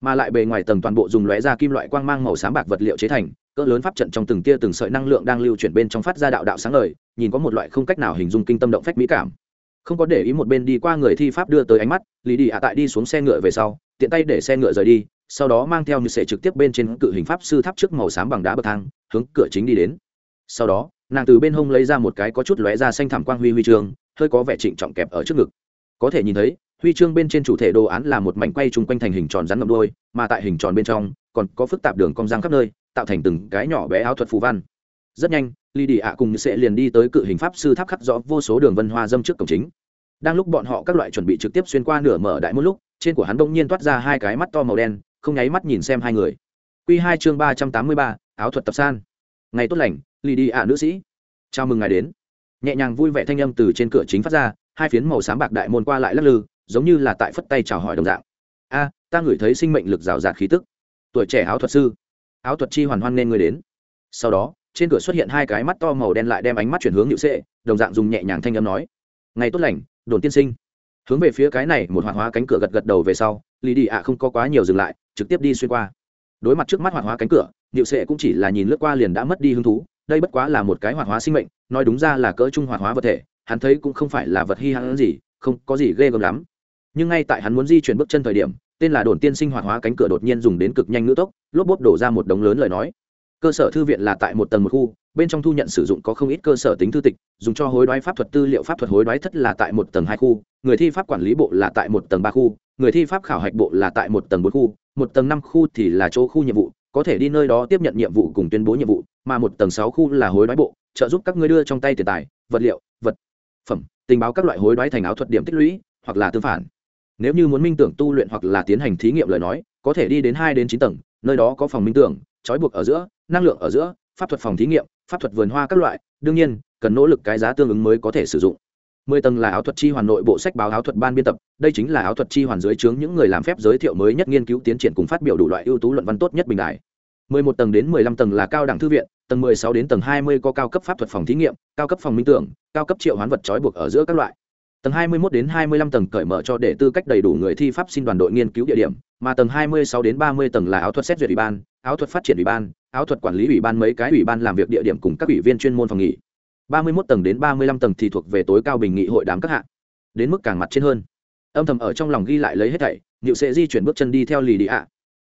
Mà lại bề ngoài tầng toàn bộ dùng lóe ra kim loại quang mang màu sáng bạc vật liệu chế thành, cỡ lớn pháp trận trong từng tia từng sợi năng lượng đang lưu chuyển bên trong phát ra đạo đạo sáng lời nhìn có một loại không cách nào hình dung kinh tâm động phách mỹ cảm không có để ý một bên đi qua người thi pháp đưa tới ánh mắt, lý đi ạ tại đi xuống xe ngựa về sau, tiện tay để xe ngựa rời đi, sau đó mang theo như sệ trực tiếp bên trên cự hình pháp sư tháp trước màu xám bằng đá bậc thang, hướng cửa chính đi đến. Sau đó, nàng từ bên hông lấy ra một cái có chút lóe ra xanh thảm quang huy huy chương, hơi có vẻ trịnh trọng kẹp ở trước ngực. Có thể nhìn thấy, huy chương bên trên chủ thể đồ án là một mảnh quay chung quanh thành hình tròn rắn ngậm đôi mà tại hình tròn bên trong, còn có phức tạp đường cong răng khắp nơi, tạo thành từng cái nhỏ bé áo thuật phù văn rất nhanh ly đi ạ cùng sẽ liền đi tới cự hình pháp sư tháp khắc rõ vô số đường vân hoa dâm trước cổng chính. Đang lúc bọn họ các loại chuẩn bị trực tiếp xuyên qua nửa mở đại một lúc, trên của hắn đông nhiên toát ra hai cái mắt to màu đen, không nháy mắt nhìn xem hai người. Q hai chương ba trăm tám mươi ba, áo thuật tập san. Ngày tốt lành ly đi ạ nữ sĩ. Chào mừng ngài đến. Nhẹ nhàng vui vẻ thanh âm từ trên cửa chính phát ra, hai phiến màu sáng bạc đại môn qua lại lắc lư, giống như là tại phất tay chào hỏi đồng dạng. A, ta ngửi thấy sinh mệnh lực rào rạt khí tức. Tuổi trẻ áo thuật sư. Áo thuật chi hoàn hoan nên người đến. Sau đó trên cửa xuất hiện hai cái mắt to màu đen lại đem ánh mắt chuyển hướng nhự sệ, đồng dạng dùng nhẹ nhàng thanh âm nói, ngày tốt lành, đồn tiên sinh. Hướng về phía cái này, một hoạt hóa cánh cửa gật gật đầu về sau lì đi ạ không có quá nhiều dừng lại, trực tiếp đi xuyên qua. Đối mặt trước mắt hoạt hóa cánh cửa nhự sệ cũng chỉ là nhìn lướt qua liền đã mất đi hứng thú, đây bất quá là một cái hoạt hóa sinh mệnh, nói đúng ra là cỡ trung hoạt hóa vật thể, hắn thấy cũng không phải là vật hy hãn gì, không có gì ghê gớm lắm. Nhưng ngay tại hắn muốn di chuyển bước chân thời điểm, tên là đồn tiên sinh hoạt hóa cánh cửa đột nhiên dùng đến cực nhanh ngữ tốc, lốp bốp đổ ra một đống lớn lời nói cơ sở thư viện là tại một tầng một khu, bên trong thu nhận sử dụng có không ít cơ sở tính thư tịch, dùng cho hối đoái pháp thuật, tư liệu pháp thuật hối đoái thất là tại một tầng hai khu, người thi pháp quản lý bộ là tại một tầng ba khu, người thi pháp khảo hạch bộ là tại một tầng bốn khu, một tầng năm khu thì là chỗ khu nhiệm vụ, có thể đi nơi đó tiếp nhận nhiệm vụ cùng tuyên bố nhiệm vụ, mà một tầng sáu khu là hối đoái bộ, trợ giúp các ngươi đưa trong tay tiền tài, vật liệu, vật phẩm, tình báo các loại hối đoái thành áo thuật điểm tích lũy, hoặc là tương phản. Nếu như muốn minh tưởng tu luyện hoặc là tiến hành thí nghiệm lời nói, có thể đi đến hai đến chín tầng, nơi đó có phòng minh tưởng trói buộc ở giữa, năng lượng ở giữa, pháp thuật phòng thí nghiệm, pháp thuật vườn hoa các loại, đương nhiên, cần nỗ lực cái giá tương ứng mới có thể sử dụng. Mười tầng là áo thuật chi hoàn nội bộ sách báo áo thuật ban biên tập, đây chính là áo thuật chi hoàn dưới trướng những người làm phép giới thiệu mới nhất nghiên cứu tiến triển cùng phát biểu đủ loại ưu tú luận văn tốt nhất bình đại. Mười một tầng đến mười lăm tầng là cao đẳng thư viện, tầng mười sáu đến tầng hai mươi có cao cấp pháp thuật phòng thí nghiệm, cao cấp phòng minh tưởng, cao cấp triệu hoán vật trói buộc ở giữa các loại tầng 21 đến 25 tầng cởi mở cho để tư cách đầy đủ người thi pháp xin đoàn đội nghiên cứu địa điểm, mà tầng 26 đến 30 tầng là áo thuật xét duyệt ủy ban, áo thuật phát triển ủy ban, áo thuật quản lý ủy ban mấy cái ủy ban làm việc địa điểm cùng các ủy viên chuyên môn phòng nghỉ. 31 tầng đến 35 tầng thì thuộc về tối cao bình nghị hội đám các hạng đến mức càng mặt trên hơn. Âm thầm ở trong lòng ghi lại lấy hết thảy, Niệu sẽ di chuyển bước chân đi theo lì đi ạ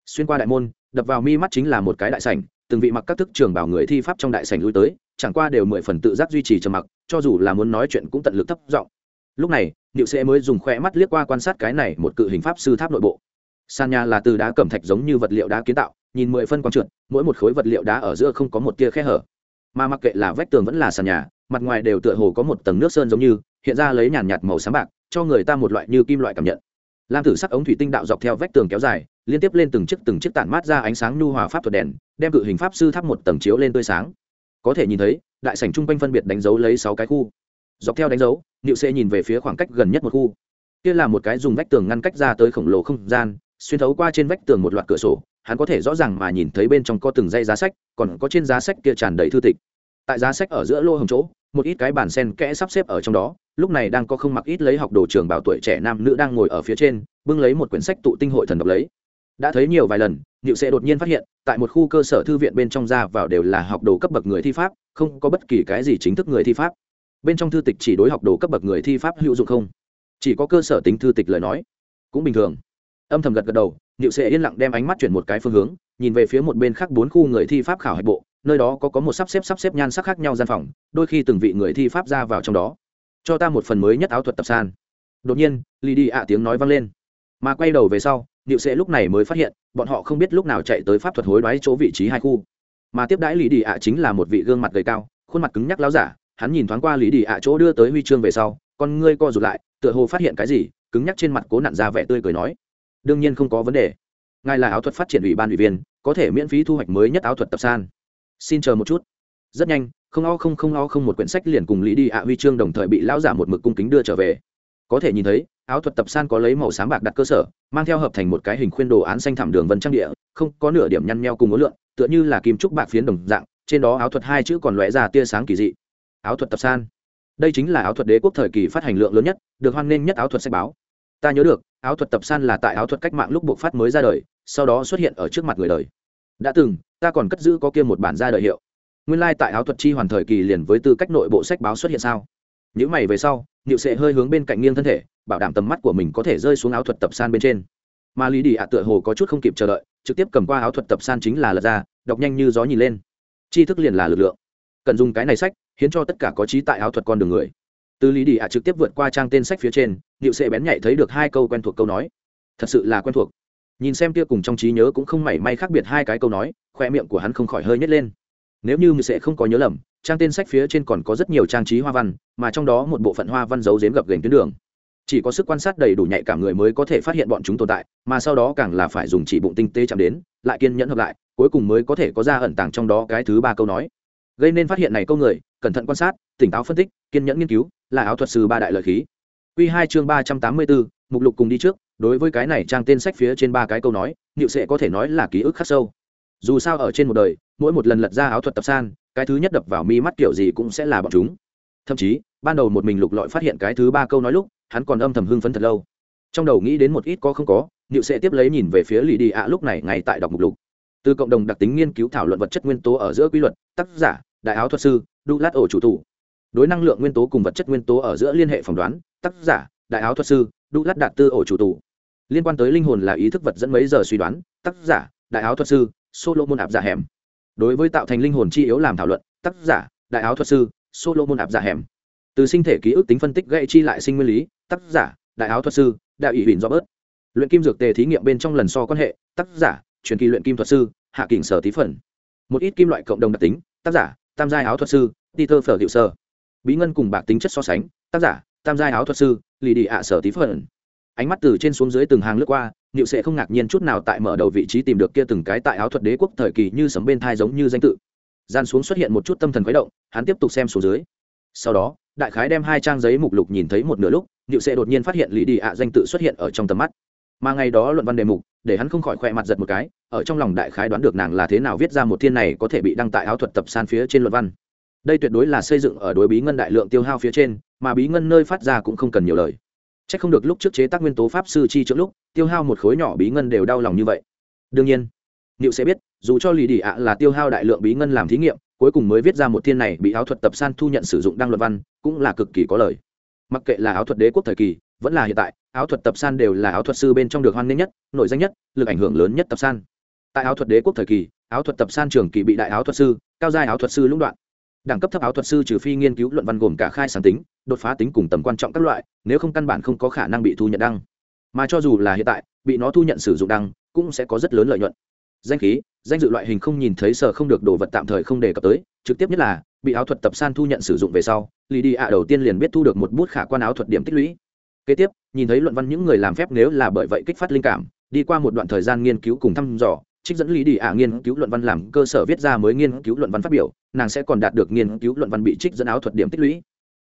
xuyên qua đại môn, đập vào mi mắt chính là một cái đại sảnh, từng vị mặc các thức trường bảo người thi pháp trong đại sảnh lui tới, chẳng qua đều mười phần tự giác duy trì trầm mặc, cho dù là muốn nói chuyện cũng tận lực thấp giọng lúc này, niệu sẽ mới dùng khoe mắt liếc qua quan sát cái này một cự hình pháp sư tháp nội bộ. Sàn nhà là từ đá cẩm thạch giống như vật liệu đá kiến tạo, nhìn mười phân quang trượt, mỗi một khối vật liệu đá ở giữa không có một tia khe hở. Mà mặc kệ là vách tường vẫn là sàn nhà, mặt ngoài đều tựa hồ có một tầng nước sơn giống như, hiện ra lấy nhàn nhạt màu sáng bạc, cho người ta một loại như kim loại cảm nhận. Lam tử sắc ống thủy tinh đạo dọc theo vách tường kéo dài, liên tiếp lên từng chiếc từng chiếc tản mát ra ánh sáng nhu hòa pháp thuật đèn, đem cự hình pháp sư tháp một tầng chiếu lên tươi sáng. Có thể nhìn thấy, đại sảnh trung quanh phân biệt đánh dấu lấy sáu cái khu dọc theo đánh dấu niệu sẽ nhìn về phía khoảng cách gần nhất một khu. Kia là một cái dùng vách tường ngăn cách ra tới khổng lồ không gian, xuyên thấu qua trên vách tường một loạt cửa sổ, hắn có thể rõ ràng mà nhìn thấy bên trong có từng dây giá sách, còn có trên giá sách kia tràn đầy thư tịch. Tại giá sách ở giữa lô hồng chỗ, một ít cái bàn sen kẽ sắp xếp ở trong đó, lúc này đang có không mặc ít lấy học đồ trường bảo tuổi trẻ nam nữ đang ngồi ở phía trên, bưng lấy một quyển sách tụ tinh hội thần đọc lấy. Đã thấy nhiều vài lần niệu sẽ đột nhiên phát hiện, tại một khu cơ sở thư viện bên trong ra vào đều là học đồ cấp bậc người thi pháp, không có bất kỳ cái gì chính thức người thi pháp bên trong thư tịch chỉ đối học đồ cấp bậc người thi pháp hữu dụng không? Chỉ có cơ sở tính thư tịch lời nói. Cũng bình thường. Âm thầm gật gật đầu, niệu sẽ yên lặng đem ánh mắt chuyển một cái phương hướng, nhìn về phía một bên khác bốn khu người thi pháp khảo hạch bộ, nơi đó có có một sắp xếp sắp xếp nhan sắc khác nhau gian phòng, đôi khi từng vị người thi pháp ra vào trong đó. Cho ta một phần mới nhất áo thuật tập san. Đột nhiên lì đi ạ tiếng nói vang lên. Mà quay đầu về sau, niệu sẽ lúc này mới phát hiện, bọn họ không biết lúc nào chạy tới pháp thuật hối đoái chỗ vị trí hai khu. Mà tiếp đãi lì đi ạ chính là một vị gương mặt gầy cao, khuôn mặt cứng nhắc láo giả hắn nhìn thoáng qua lý đi ạ chỗ đưa tới huy chương về sau, con ngươi co rụt lại, tựa hồ phát hiện cái gì, cứng nhắc trên mặt cố nặn ra vẻ tươi cười nói, đương nhiên không có vấn đề. Ngài là áo thuật phát triển ủy ban ủy viên, có thể miễn phí thu hoạch mới nhất áo thuật tập san. Xin chờ một chút. Rất nhanh, không o không không o không một quyển sách liền cùng lý đi ạ huy chương đồng thời bị lão giả một mực cung kính đưa trở về. Có thể nhìn thấy, áo thuật tập san có lấy màu sáng bạc đặt cơ sở, mang theo hợp thành một cái hình khuyên đồ án xanh thảm đường vân trang địa, không có nửa điểm nhăn nheo cùng ối lượng, tựa như là kim trúc bạc phiến đồng dạng, trên đó áo thuật hai chữ còn lóe ra tia sáng kỳ dị áo thuật tập san. Đây chính là áo thuật đế quốc thời kỳ phát hành lượng lớn nhất, được hoan nghênh nhất áo thuật sách báo. Ta nhớ được, áo thuật tập san là tại áo thuật cách mạng lúc buộc phát mới ra đời, sau đó xuất hiện ở trước mặt người đời. Đã từng, ta còn cất giữ có kia một bản gia đời hiệu. Nguyên lai、like、tại áo thuật chi hoàn thời kỳ liền với tư cách nội bộ sách báo xuất hiện sao? Những mày về sau nịu sẽ hơi hướng bên cạnh nghiêng thân thể, bảo đảm tầm mắt của mình có thể rơi xuống áo thuật tập san bên trên. Mà lý đi ạ tựa hồ có chút không kịp chờ đợi, trực tiếp cầm qua áo thuật tập san chính là lật ra, đọc nhanh như gió nhìn lên. Tri thức liền là lực lượng cần dùng cái này sách khiến cho tất cả có trí tại áo thuật con đường người. Từ lý đi ạ trực tiếp vượt qua trang tên sách phía trên liệu sẽ bén nhạy thấy được hai câu quen thuộc câu nói. Thật sự là quen thuộc. Nhìn xem kia cùng trong trí nhớ cũng không mảy may khác biệt hai cái câu nói, khoe miệng của hắn không khỏi hơi nhét lên. Nếu như sẽ không có nhớ lầm, trang tên sách phía trên còn có rất nhiều trang trí hoa văn, mà trong đó một bộ phận hoa văn giấu dếm gập gành tuyến đường. Chỉ có sức quan sát đầy đủ nhạy cảm người mới có thể phát hiện bọn chúng tồn tại, mà sau đó càng là phải dùng chỉ bụng tinh tế chạm đến, lại kiên nhẫn hợp lại, cuối cùng mới có thể có ra ẩn tàng trong đó cái thứ ba câu nói gây nên phát hiện này câu người, cẩn thận quan sát, tỉnh táo phân tích, kiên nhẫn nghiên cứu, là áo thuật sư ba đại lợi khí. Q hai chương ba trăm tám mươi bốn, mục lục cùng đi trước, đối với cái này trang tên sách phía trên ba cái câu nói, niệu sẽ có thể nói là ký ức khắc sâu. Dù sao ở trên một đời, mỗi một lần lật ra áo thuật tập san, cái thứ nhất đập vào mi mắt kiểu gì cũng sẽ là bọn chúng. Thậm chí, ban đầu một mình lục lọi phát hiện cái thứ ba câu nói lúc, hắn còn âm thầm hưng phấn thật lâu. Trong đầu nghĩ đến một ít có không có, niệu sẽ tiếp lấy nhìn về phía lì đi ạ lúc này ngay tại đọc mục lục từ cộng đồng đặc tính nghiên cứu thảo luận vật chất nguyên tố ở giữa quy luật, tác giả, đại áo thuật sư đu lát ổ chủ tụ đối năng lượng nguyên tố cùng vật chất nguyên tố ở giữa liên hệ phỏng đoán, tác giả, đại áo thuật sư đu lát đạt tư ổ chủ tụ liên quan tới linh hồn là ý thức vật dẫn mấy giờ suy đoán, tác giả, đại áo thuật sư solo môn ạp giả hẻm đối với tạo thành linh hồn chi yếu làm thảo luận, tác giả, đại áo thuật sư solo môn ạp giả hẻm từ sinh thể ký ức tính phân tích gây chi lại sinh nguyên lý, tác giả, đại áo thuật sư, đại ủy huỳnh do bớt. Luyện kim dược tề thí nghiệm bên trong lần so quan hệ, tác giả truyền kỳ luyện kim thuật sư, hạ kình sở tí phần. Một ít kim loại cộng đồng đặc tính, tác giả, tam giai áo thuật sư, peter phở hiệu sơ bí ngân cùng bạc tính chất so sánh, tác giả, tam giai áo thuật sư lì đi ạ sở tí phần. Ánh mắt từ trên xuống dưới từng hàng lướt qua, niệu sẽ không ngạc nhiên chút nào tại mở đầu vị trí tìm được kia từng cái tại áo thuật đế quốc thời kỳ như sấm bên thai giống như danh tự. Gian xuống xuất hiện một chút tâm thần khuấy động, hắn tiếp tục xem xuống dưới. Sau đó, đại khái đem hai trang giấy mục lục nhìn thấy một nửa lúc, niệu sẽ đột nhiên phát hiện lì đi ạ danh tự xuất hiện ở trong tầm mắt mà ngày đó luận văn đề mục, để hắn không khỏi khoe mặt giật một cái, ở trong lòng đại khái đoán được nàng là thế nào viết ra một thiên này có thể bị đăng tại áo thuật tập san phía trên luận văn. Đây tuyệt đối là xây dựng ở đối bí ngân đại lượng tiêu hao phía trên, mà bí ngân nơi phát ra cũng không cần nhiều lời. C h ắ c không được lúc trước chế tác nguyên tố pháp sư chi trước lúc, tiêu hao một khối nhỏ bí ngân đều đau lòng như vậy. Đương nhiên liệu sẽ biết, dù cho lì đỉ ạ là tiêu hao đại lượng bí ngân làm thí nghiệm, cuối cùng mới viết ra một thiên này bị áo thuật tập san thu nhận sử dụng đăng luật văn, cũng là cực kỳ có lời. Mặc kệ là áo thuật đế quốc thời kỳ vẫn là hiện tại, áo thuật tập san đều là áo thuật sư bên trong được hoan nghênh nhất, nổi danh nhất, lực ảnh hưởng lớn nhất tập san. Tại áo thuật đế quốc thời kỳ, áo thuật tập san trường kỳ bị đại áo thuật sư, cao giai áo thuật sư lũng đoạn. Đẳng cấp thấp áo thuật sư trừ phi nghiên cứu luận văn gồm cả khai sáng tính, đột phá tính cùng tầm quan trọng các loại, nếu không căn bản không có khả năng bị thu nhận đăng. Mà cho dù là hiện tại, bị nó thu nhận sử dụng đăng, cũng sẽ có rất lớn lợi nhuận. Danh khí, danh dự loại hình không nhìn thấy sở không được đồ vật tạm thời không đề cập tới, trực tiếp nhất là, bị áo thuật tập san thu nhận sử dụng về sau lì đi ạ đầu tiên liền biết thu được một bút khả quan áo thuật điểm tích lũy kế tiếp, nhìn thấy luận văn những người làm phép nếu là bởi vậy kích phát linh cảm, đi qua một đoạn thời gian nghiên cứu cùng thăm dò, trích dẫn lý đi ạ nghiên cứu luận văn làm cơ sở viết ra mới nghiên cứu luận văn phát biểu, nàng sẽ còn đạt được nghiên cứu luận văn bị trích dẫn áo thuật điểm tích lũy.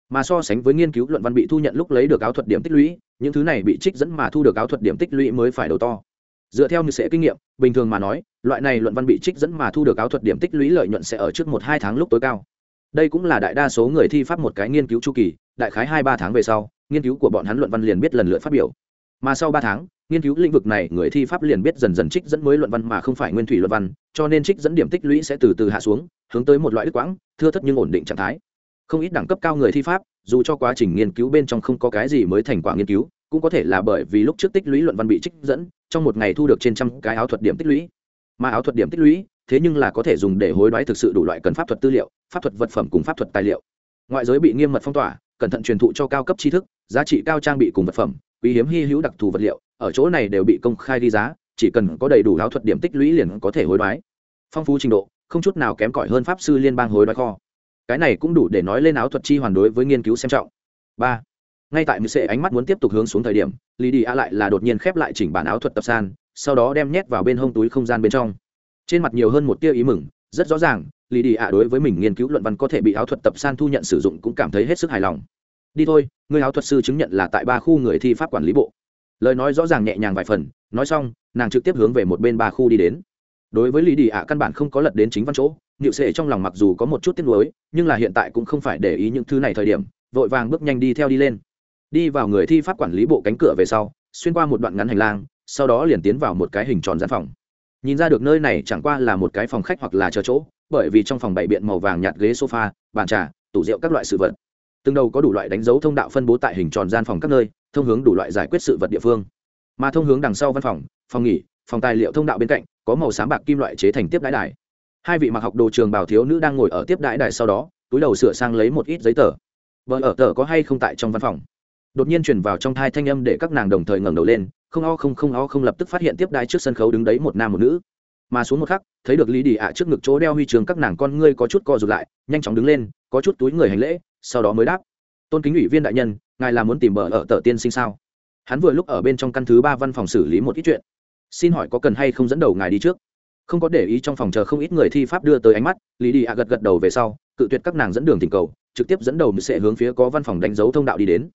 Mà so sánh với nghiên cứu luận văn bị thu nhận lúc lấy được áo thuật điểm tích lũy, những thứ này bị trích dẫn mà thu được áo thuật điểm tích lũy mới phải đầu to. Dựa theo như sẽ kinh nghiệm, bình thường mà nói, loại này luận văn bị trích dẫn mà thu được áo thuật điểm tích lũy lợi nhuận sẽ ở trước một hai tháng lúc tối cao. Đây cũng là đại đa số người thi pháp một cái nghiên cứu chu kỳ đại khái hai ba tháng về sau, nghiên cứu của bọn hắn luận văn liền biết lần lượt phát biểu. Mà sau ba tháng, nghiên cứu lĩnh vực này, người thi pháp liền biết dần dần trích dẫn mới luận văn mà không phải nguyên thủy luận văn, cho nên trích dẫn điểm tích lũy sẽ từ từ hạ xuống, hướng tới một loại đức quãng, thưa thất nhưng ổn định trạng thái. Không ít đẳng cấp cao người thi pháp, dù cho quá trình nghiên cứu bên trong không có cái gì mới thành quả nghiên cứu, cũng có thể là bởi vì lúc trước tích lũy luận văn bị trích dẫn, trong một ngày thu được trên trăm cái áo thuật điểm tích lũy. Mà áo thuật điểm tích lũy, thế nhưng là có thể dùng để hối đoái thực sự đủ loại cần pháp thuật tư liệu, pháp thuật vật phẩm cùng pháp thuật tài liệu. Ngoại giới bị nghiêm mật phong tỏa cẩn thận truyền thụ cho cao cấp tri thức, giá trị cao trang bị cùng vật phẩm, quý hiếm hy hữu đặc thù vật liệu, ở chỗ này đều bị công khai đi giá, chỉ cần có đầy đủ áo thuật điểm tích lũy liền có thể hối đoái. Phong phú trình độ, không chút nào kém cỏi hơn pháp sư liên bang hối đoái kho. Cái này cũng đủ để nói lên áo thuật chi hoàn đối với nghiên cứu xem trọng. Ba, ngay tại mười sệ ánh mắt muốn tiếp tục hướng xuống thời điểm lì đi a lại là đột nhiên khép lại chỉnh bản áo thuật tập san, sau đó đem nhét vào bên hông túi không gian bên trong. Trên mặt nhiều hơn một tia ý mừng, rất rõ ràng lì đi ạ đối với mình nghiên cứu luận văn có thể bị áo thuật tập san thu nhận sử dụng cũng cảm thấy hết sức hài lòng. Đi thôi, người áo thuật sư chứng nhận là tại ba khu người thi pháp quản lý bộ. Lời nói rõ ràng nhẹ nhàng vài phần, nói xong, nàng trực tiếp hướng về một bên ba khu đi đến. Đối với lý đi ạ căn bản không có lật đến chính văn chỗ nhịu sệ trong lòng mặc dù có một chút tiếc nuối, nhưng là hiện tại cũng không phải để ý những thứ này thời điểm, vội vàng bước nhanh đi theo đi lên. Đi vào người thi pháp quản lý bộ cánh cửa về sau, xuyên qua một đoạn ngắn hành lang, sau đó liền tiến vào một cái hình tròn gian phòng. Nhìn ra được nơi này chẳng qua là một cái phòng khách hoặc là chờ chỗ bởi vì trong phòng bày biện màu vàng nhạt ghế sofa, bàn trà, tủ rượu các loại sự vật. Từng đầu có đủ loại đánh dấu thông đạo phân bố tại hình tròn gian phòng các nơi, thông hướng đủ loại giải quyết sự vật địa phương. Mà thông hướng đằng sau văn phòng phòng nghỉ, phòng tài liệu thông đạo bên cạnh, có màu sáng bạc kim loại chế thành tiếp đãi đài. Hai vị mặc học đồ trường bảo thiếu nữ đang ngồi ở tiếp đãi đài sau đó, túi đầu sửa sang lấy một ít giấy tờ. Vợ ở tờ có hay không tại trong văn phòng? Đột nhiên chuyển vào trong thai thanh âm để các nàng đồng thời ngẩng đầu lên, không o không không o không lập tức phát hiện tiếp đai trước sân khấu đứng đấy một nam một nữ mà xuống một khắc, thấy được lý đi ạ trước ngực chỗ đeo huy trường các nàng con ngươi có chút co rụt lại, nhanh chóng đứng lên, có chút túi người hành lễ, sau đó mới đáp. Tôn kính ủy viên đại nhân, ngài là muốn tìm bờ ở tờ tiên sinh sao? Hắn vừa lúc ở bên trong căn thứ ba văn phòng xử lý một ít chuyện. Xin hỏi có cần hay không dẫn đầu ngài đi trước? Không có để ý trong phòng chờ không ít người thi pháp đưa tới ánh mắt, lý đi ạ gật gật đầu về sau, cự tuyệt các nàng dẫn đường tình cầu, trực tiếp dẫn đầu sẽ hướng phía có văn phòng đánh dấu thông đạo đi đến.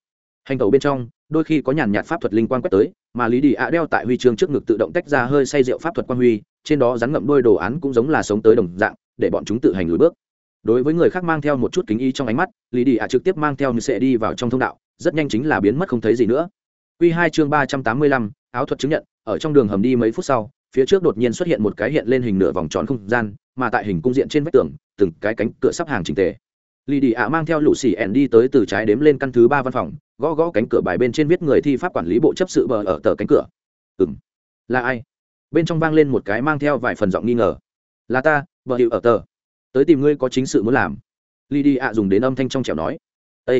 Hành tàu bên trong, đôi khi có nhàn nhạt pháp thuật linh quan quét tới, mà lý đi ạ đeo tại huy chương trước ngực tự động tách ra hơi say rượu pháp thuật quan huy trên đó rắn ngậm đôi đồ án cũng giống là sống tới đồng dạng, để bọn chúng tự hành lùi bước. Đối với người khác mang theo một chút kính ý trong ánh mắt, lý đi ạ trực tiếp mang theo như sẽ đi vào trong thông đạo, rất nhanh chính là biến mất không thấy gì nữa. Q hai chương ba trăm tám mươi lăm, áo thuật chứng nhận, ở trong đường hầm đi mấy phút sau, phía trước đột nhiên xuất hiện một cái hiện lên hình nửa vòng tròn không gian, mà tại hình cung diện trên vách tường, từng cái cánh cửa sắp hàng trình tề. Lì đi ạ mang theo lũ xì ẻn đi tới từ trái đếm lên căn thứ ba văn phòng, gõ gõ cánh cửa bài bên trên viết người thi pháp quản lý bộ chấp sự bờ ở tờ cánh cửa. Ừ m là ai? Bên trong vang lên một cái mang theo vài phần giọng nghi ngờ. Là ta, vợ hiệu ở tờ. Tới tìm ngươi có chính sự muốn làm. Lì đi ạ dùng đến âm thanh trong trẻo nói. Â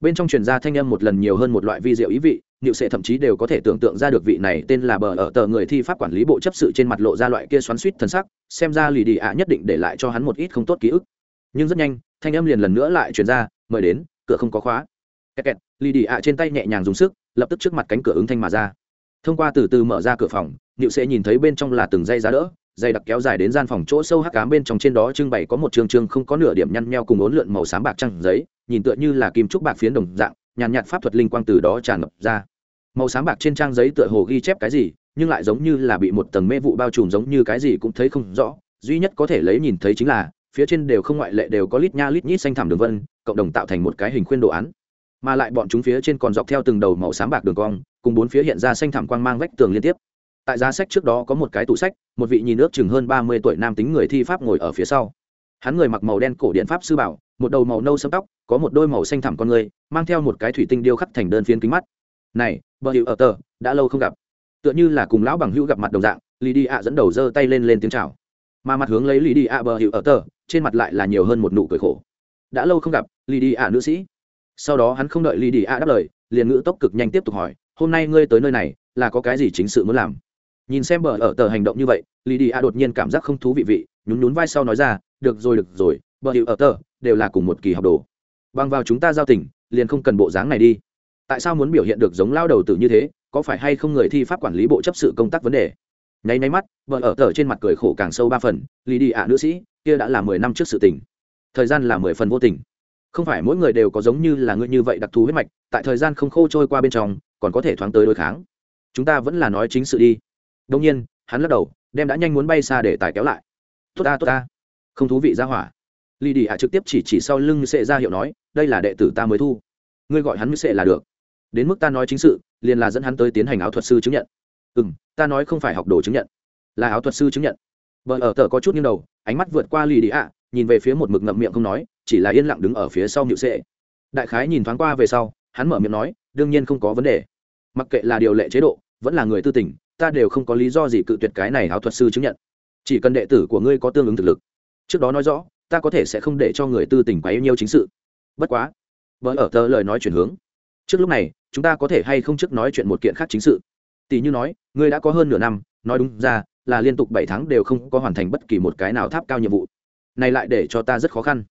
bên trong truyền ra thanh âm một lần nhiều hơn một loại vi diệu ý vị, niệu sệ thậm chí đều có thể tưởng tượng ra được vị này tên là bờ ở tờ người thi pháp quản lý bộ chấp sự trên mặt lộ ra loại kia xoắn suýt thân sắc, xem ra lì đi ạ nhất định để lại cho hắn một ít không tốt ký ức. Nhưng rất nhanh, thanh âm liền lần nữa lại truyền ra, mời đến, cửa không có khóa. Kẹt kẹt lì đi ạ trên tay nhẹ nhàng dùng sức, lập tức trước mặt cánh cửa ứng thanh mà ra. Thông qua từ từ mở ra cửa phòng Niệu sẽ nhìn thấy bên trong là từng dây giá đỡ, dây đặc kéo dài đến gian phòng chỗ sâu hắc ám bên trong trên đó trưng bày có một trường trường không có nửa điểm nhăn nheo cùng ốn lượn màu xám bạc trăng giấy, nhìn tựa như là kim trúc bạc phiến đồng dạng, nhàn nhạt pháp thuật linh quang từ đó tràn ngập ra. Màu xám bạc trên trang giấy tựa hồ ghi chép cái gì, nhưng lại giống như là bị một tầng mê vụ bao trùm giống như cái gì cũng thấy không rõ, duy nhất có thể lấy nhìn thấy chính là, phía trên đều không ngoại lệ đều có lít nha lít nhít xanh thảm đường vân, cộng đồng tạo thành một cái hình khuyên đồ án. Mà lại bọn chúng phía trên còn dọc theo từng đầu màu xám bạc đường cong, cùng bốn phía hiện ra xanh thảm quang mang vách tường liên tiếp tại giá sách trước đó có một cái tủ sách, một vị nhìn nước chừng hơn ba mươi tuổi nam tính người thi pháp ngồi ở phía sau. Hắn người mặc màu đen cổ điện pháp sư bảo, một đầu màu nâu sâm tóc, có một đôi màu xanh thẳm con người, mang theo một cái thủy tinh điêu khắc thành đơn phiến kính mắt. Này, bờ hiệu ở tờ, đã lâu không gặp. Tựa như là cùng lão bằng hữu gặp mặt đồng dạng lì đi ạ dẫn đầu giơ tay lên lên tiếng chào. Mà mặt hướng lấy lì đi ạ bờ hiệu ở tờ, trên mặt lại là nhiều hơn một nụ cười khổ. Đã lâu không gặp lì đi ạ nữ sĩ. Sau đó hắn không đợi lì đi ạ đáp lời, liền ngữ tốc cực nhanh tiếp tục hỏi, hôm nay ngươi tới nơi này, là có cái gì chính sự muốn làm? Nhìn xem bờ ở tờ hành động như vậy lì đi a đột nhiên cảm giác không thú vị vị, nhún nhún vai sau nói ra, được rồi được rồi, bờ hiệu ở tờ đều là cùng một kỳ học đồ. Bằng vào chúng ta giao tình, liền không cần bộ dáng này đi. Tại sao muốn biểu hiện được giống lao đầu tử như thế, có phải hay không người thi pháp quản lý bộ chấp sự công tác vấn đề? Nháy nháy mắt vợ ở tờ trên mặt cười khổ càng sâu ba phần lì đi ạ nữ sĩ, kia đã là mười năm trước sự tình. Thời gian là mười phần vô tình. Không phải mỗi người đều có giống như là ngươi như vậy đặc thù huyết mạch, tại thời gian không khô trôi qua bên trong, còn có thể thoáng tới đối kháng. Chúng ta vẫn là nói chính sự đi đông nhiên, hắn lắc đầu, đem đã nhanh muốn bay xa để tài kéo lại. Tốt ta tốt ta. Không thú vị ra hỏa. Lì đi ạ trực tiếp chỉ chỉ sau lưng sệ ra hiệu nói, đây là đệ tử ta mới thu. Ngươi gọi hắn sệ là được. Đến mức ta nói chính sự, liền là dẫn hắn tới tiến hành áo thuật sư chứng nhận. Ừ m ta nói không phải học đồ chứng nhận, là áo thuật sư chứng nhận. Vợ ở tờ có chút nghiêng đầu, ánh mắt vượt qua lì đi ạ, nhìn về phía một mực ngậm miệng không nói, chỉ là yên lặng đứng ở phía sau nhự sệ. Đại khái nhìn thoáng qua về sau, hắn mở miệng nói, đương nhiên không có vấn đề. Mặc kệ là điều lệ chế độ, vẫn là người tư tình ta đều không có lý do gì cự tuyệt cái này áo thuật sư chứng nhận. Chỉ cần đệ tử của ngươi có tương ứng thực lực. Trước đó nói rõ, ta có thể sẽ không để cho người tư tình quá yêu nhiêu chính sự. Bất quá, vợ ở tờ lời nói chuyển hướng. Trước lúc này, chúng ta có thể hay không trước nói chuyện một kiện khác chính sự? Tỷ như nói, ngươi đã có hơn nửa năm, nói đúng ra, là liên tục bảy tháng đều không có hoàn thành bất kỳ một cái nào tháp cao nhiệm vụ. Này lại để cho ta rất khó khăn.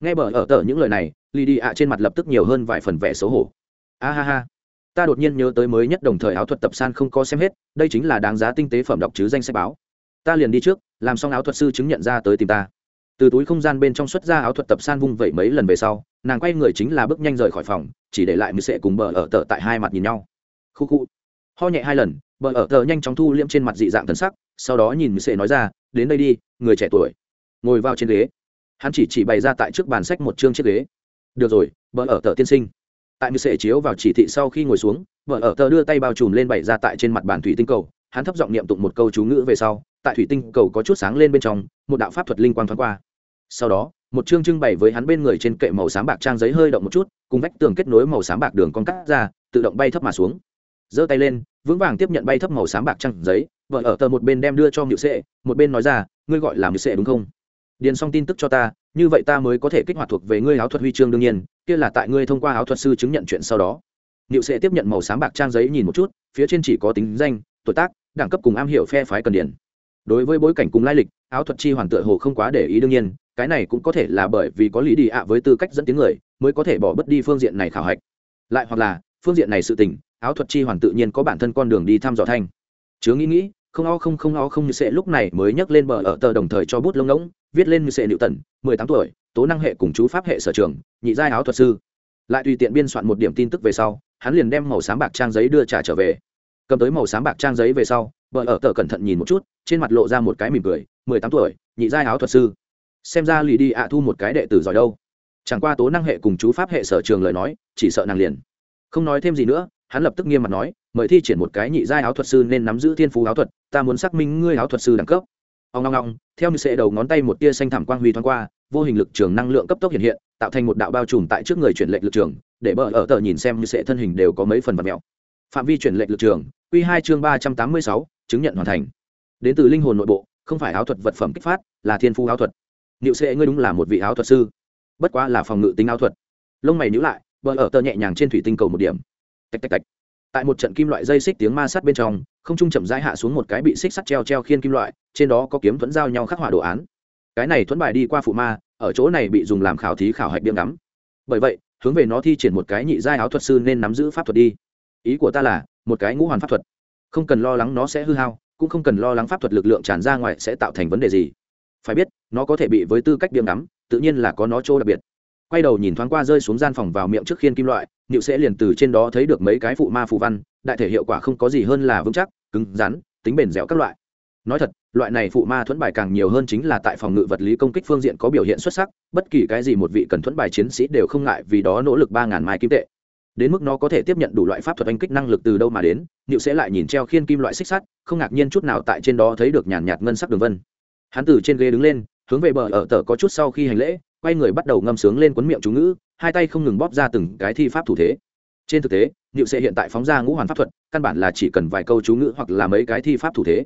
Nghe bởi ở tờ những lời này lì đi ạ trên mặt lập tức nhiều hơn vài phần vẻ xấu hổ. A ha ha ta đột nhiên nhớ tới mới nhất đồng thời áo thuật tập san không có xem hết, đây chính là đáng giá tinh tế phẩm đọc chứ danh sách báo. Ta liền đi trước, làm xong áo thuật sư chứng nhận ra tới tìm ta. Từ túi không gian bên trong xuất ra áo thuật tập san vung vẩy mấy lần về sau, nàng quay người chính là bước nhanh rời khỏi phòng, chỉ để lại mười sệ cùng bờ ở tờ tại hai mặt nhìn nhau. Khu khu. Ho nhẹ hai lần, bờ ở tờ nhanh chóng thu liễm trên mặt dị dạng thần sắc, sau đó nhìn mười sệ nói ra, đến đây đi, người trẻ tuổi. Ngồi vào trên ghế. Hắn chỉ chỉ bày ra tại trước bàn sách một chương chiếc ghế. Được rồi, bờ ở tờ tiên sinh tại mười sệ chiếu vào chỉ thị sau khi ngồi xuống, vợ ở tờ đưa tay bao trùm lên bày ra tại trên mặt bàn thủy tinh cầu, hắn thấp giọng niệm tụng một câu chú ngữ về sau, tại thủy tinh cầu có chút sáng lên bên trong, một đạo pháp thuật linh quang thoáng qua. Sau đó, một chương trưng bày với hắn bên người trên kệ màu xám bạc trang giấy hơi động một chút, cùng vách tường kết nối màu xám bạc đường con cắt ra, tự động bay thấp mà xuống. Giơ tay lên, vững vàng tiếp nhận bay thấp màu xám bạc trang giấy, vợ ở tờ một bên đem đưa cho nhự sệ, một bên nói ra, ngươi gọi là nhự sệ đúng không? Điền xong tin tức cho ta như vậy ta mới có thể kích hoạt thuộc về ngươi áo thuật huy chương đương nhiên, kia là tại ngươi thông qua áo thuật sư chứng nhận chuyện sau đó. Nhự sẽ tiếp nhận màu sáng bạc trang giấy nhìn một chút, phía trên chỉ có tính danh, tuổi tác, đẳng cấp cùng am hiểu phe phái cần điển. Đối với bối cảnh cùng lai lịch, áo thuật chi hoàn tựa hồ không quá để ý đương nhiên, cái này cũng có thể là bởi vì có lý đi ạ với tư cách dẫn tiếng người, mới có thể bỏ bất đi phương diện này khảo hạch. Lại hoặc là, phương diện này sự tình, áo thuật chi hoàn tự nhiên có bản thân con đường đi thăm dò thanh. Chứa nghĩ nghĩ không o không không o không như sẽ lúc này mới nhấc lên bờ ở tờ đồng thời cho bút lông ngỗng, viết lên như sẽ nữ tần mười tám tuổi, tố năng hệ cùng chú pháp hệ sở trường, nhị giai áo thuật sư. Lại tùy tiện biên soạn một điểm tin tức về sau, hắn liền đem màu sáng bạc trang giấy đưa trả trở về. Cầm tới màu sáng bạc trang giấy về sau, bờ ở tờ cẩn thận nhìn một chút, trên mặt lộ ra một cái mỉm cười, mười tám tuổi, nhị giai áo thuật sư. Xem ra lì đi ạ thu một cái đệ tử giỏi đâu. Chẳng qua tố năng hệ cùng chú pháp hệ sở trường lời nói, chỉ sợ nàng liền. Không nói thêm gì nữa, hắn lập tức nghiêm mặt nói mời thi triển một cái nhị giai áo thuật sư nên nắm giữ thiên phú áo thuật, ta muốn xác minh ngươi áo thuật sư đẳng cấp. Ông ngong ngong, theo như sệ đầu ngón tay một tia xanh thảm quang huy thoáng qua, vô hình lực trường năng lượng cấp tốc hiện hiện, tạo thành một đạo bao trùm tại trước người chuyển lệnh lực trường, để bờ ở tờ nhìn xem như sệ thân hình đều có mấy phần vật mẹo. Phạm vi chuyển lệnh lực trường q hai chương ba trăm tám mươi sáu, chứng nhận hoàn thành. Đến từ linh hồn nội bộ, không phải áo thuật vật phẩm kích phát, là thiên phú áo thuật. Niệu sệ ngươi đúng là một vị áo thuật sư. Bất quá là phòng ngự tính áo thuật. Lông mày nhữ lại, bờ ở tờ nhẹ nhàng trên thủy tinh cầu một điểm. Tạch tạch tạch tại một trận kim loại dây xích tiếng ma sát bên trong, không trung chậm rãi hạ xuống một cái bị xích sắt treo treo khiên kim loại, trên đó có kiếm thuẫn giao nhau khắc họa đồ án. Cái này thuẫn bài đi qua phụ ma, ở chỗ này bị dùng làm khảo thí khảo hạch biếm ngắm. Bởi vậy, hướng về nó thi triển một cái nhị giai áo thuật sư nên nắm giữ pháp thuật đi. Ý của ta là, một cái ngũ hoàn pháp thuật. Không cần lo lắng nó sẽ hư hao, cũng không cần lo lắng pháp thuật lực lượng tràn ra ngoài sẽ tạo thành vấn đề gì. Phải biết, nó có thể bị với tư cách biếm ngắm, tự nhiên là có nó chỗ đặc biệt. Quay đầu nhìn thoáng qua rơi xuống gian phòng vào miệng trước khiên kim loại nịu sẽ liền từ trên đó thấy được mấy cái phụ ma phù văn, đại thể hiệu quả không có gì hơn là vững chắc, cứng rắn, tính bền dẻo các loại. Nói thật, loại này phụ ma thuẫn bài càng nhiều hơn chính là tại phòng ngự vật lý công kích phương diện có biểu hiện xuất sắc, bất kỳ cái gì một vị cần thuẫn bài chiến sĩ đều không ngại vì đó nỗ lực ba ngàn mai kim tệ. Đến mức nó có thể tiếp nhận đủ loại pháp thuật oanh kích năng lực từ đâu mà đến nịu sẽ lại nhìn treo khiên kim loại xích sắt, không ngạc nhiên chút nào tại trên đó thấy được nhàn nhạt ngân sắc đường vân. Hắn từ trên ghế đứng lên, hướng về bờ ở tờ có chút sau khi hành lễ, quay người bắt đầu ngâm sướng lên quấn miệng chú ngữ hai tay không ngừng bóp ra từng cái thi pháp thủ thế. Trên thực tế, niệu sẽ hiện tại phóng ra ngũ hoàn pháp thuật, căn bản là chỉ cần vài câu chú ngữ hoặc là mấy cái thi pháp thủ thế.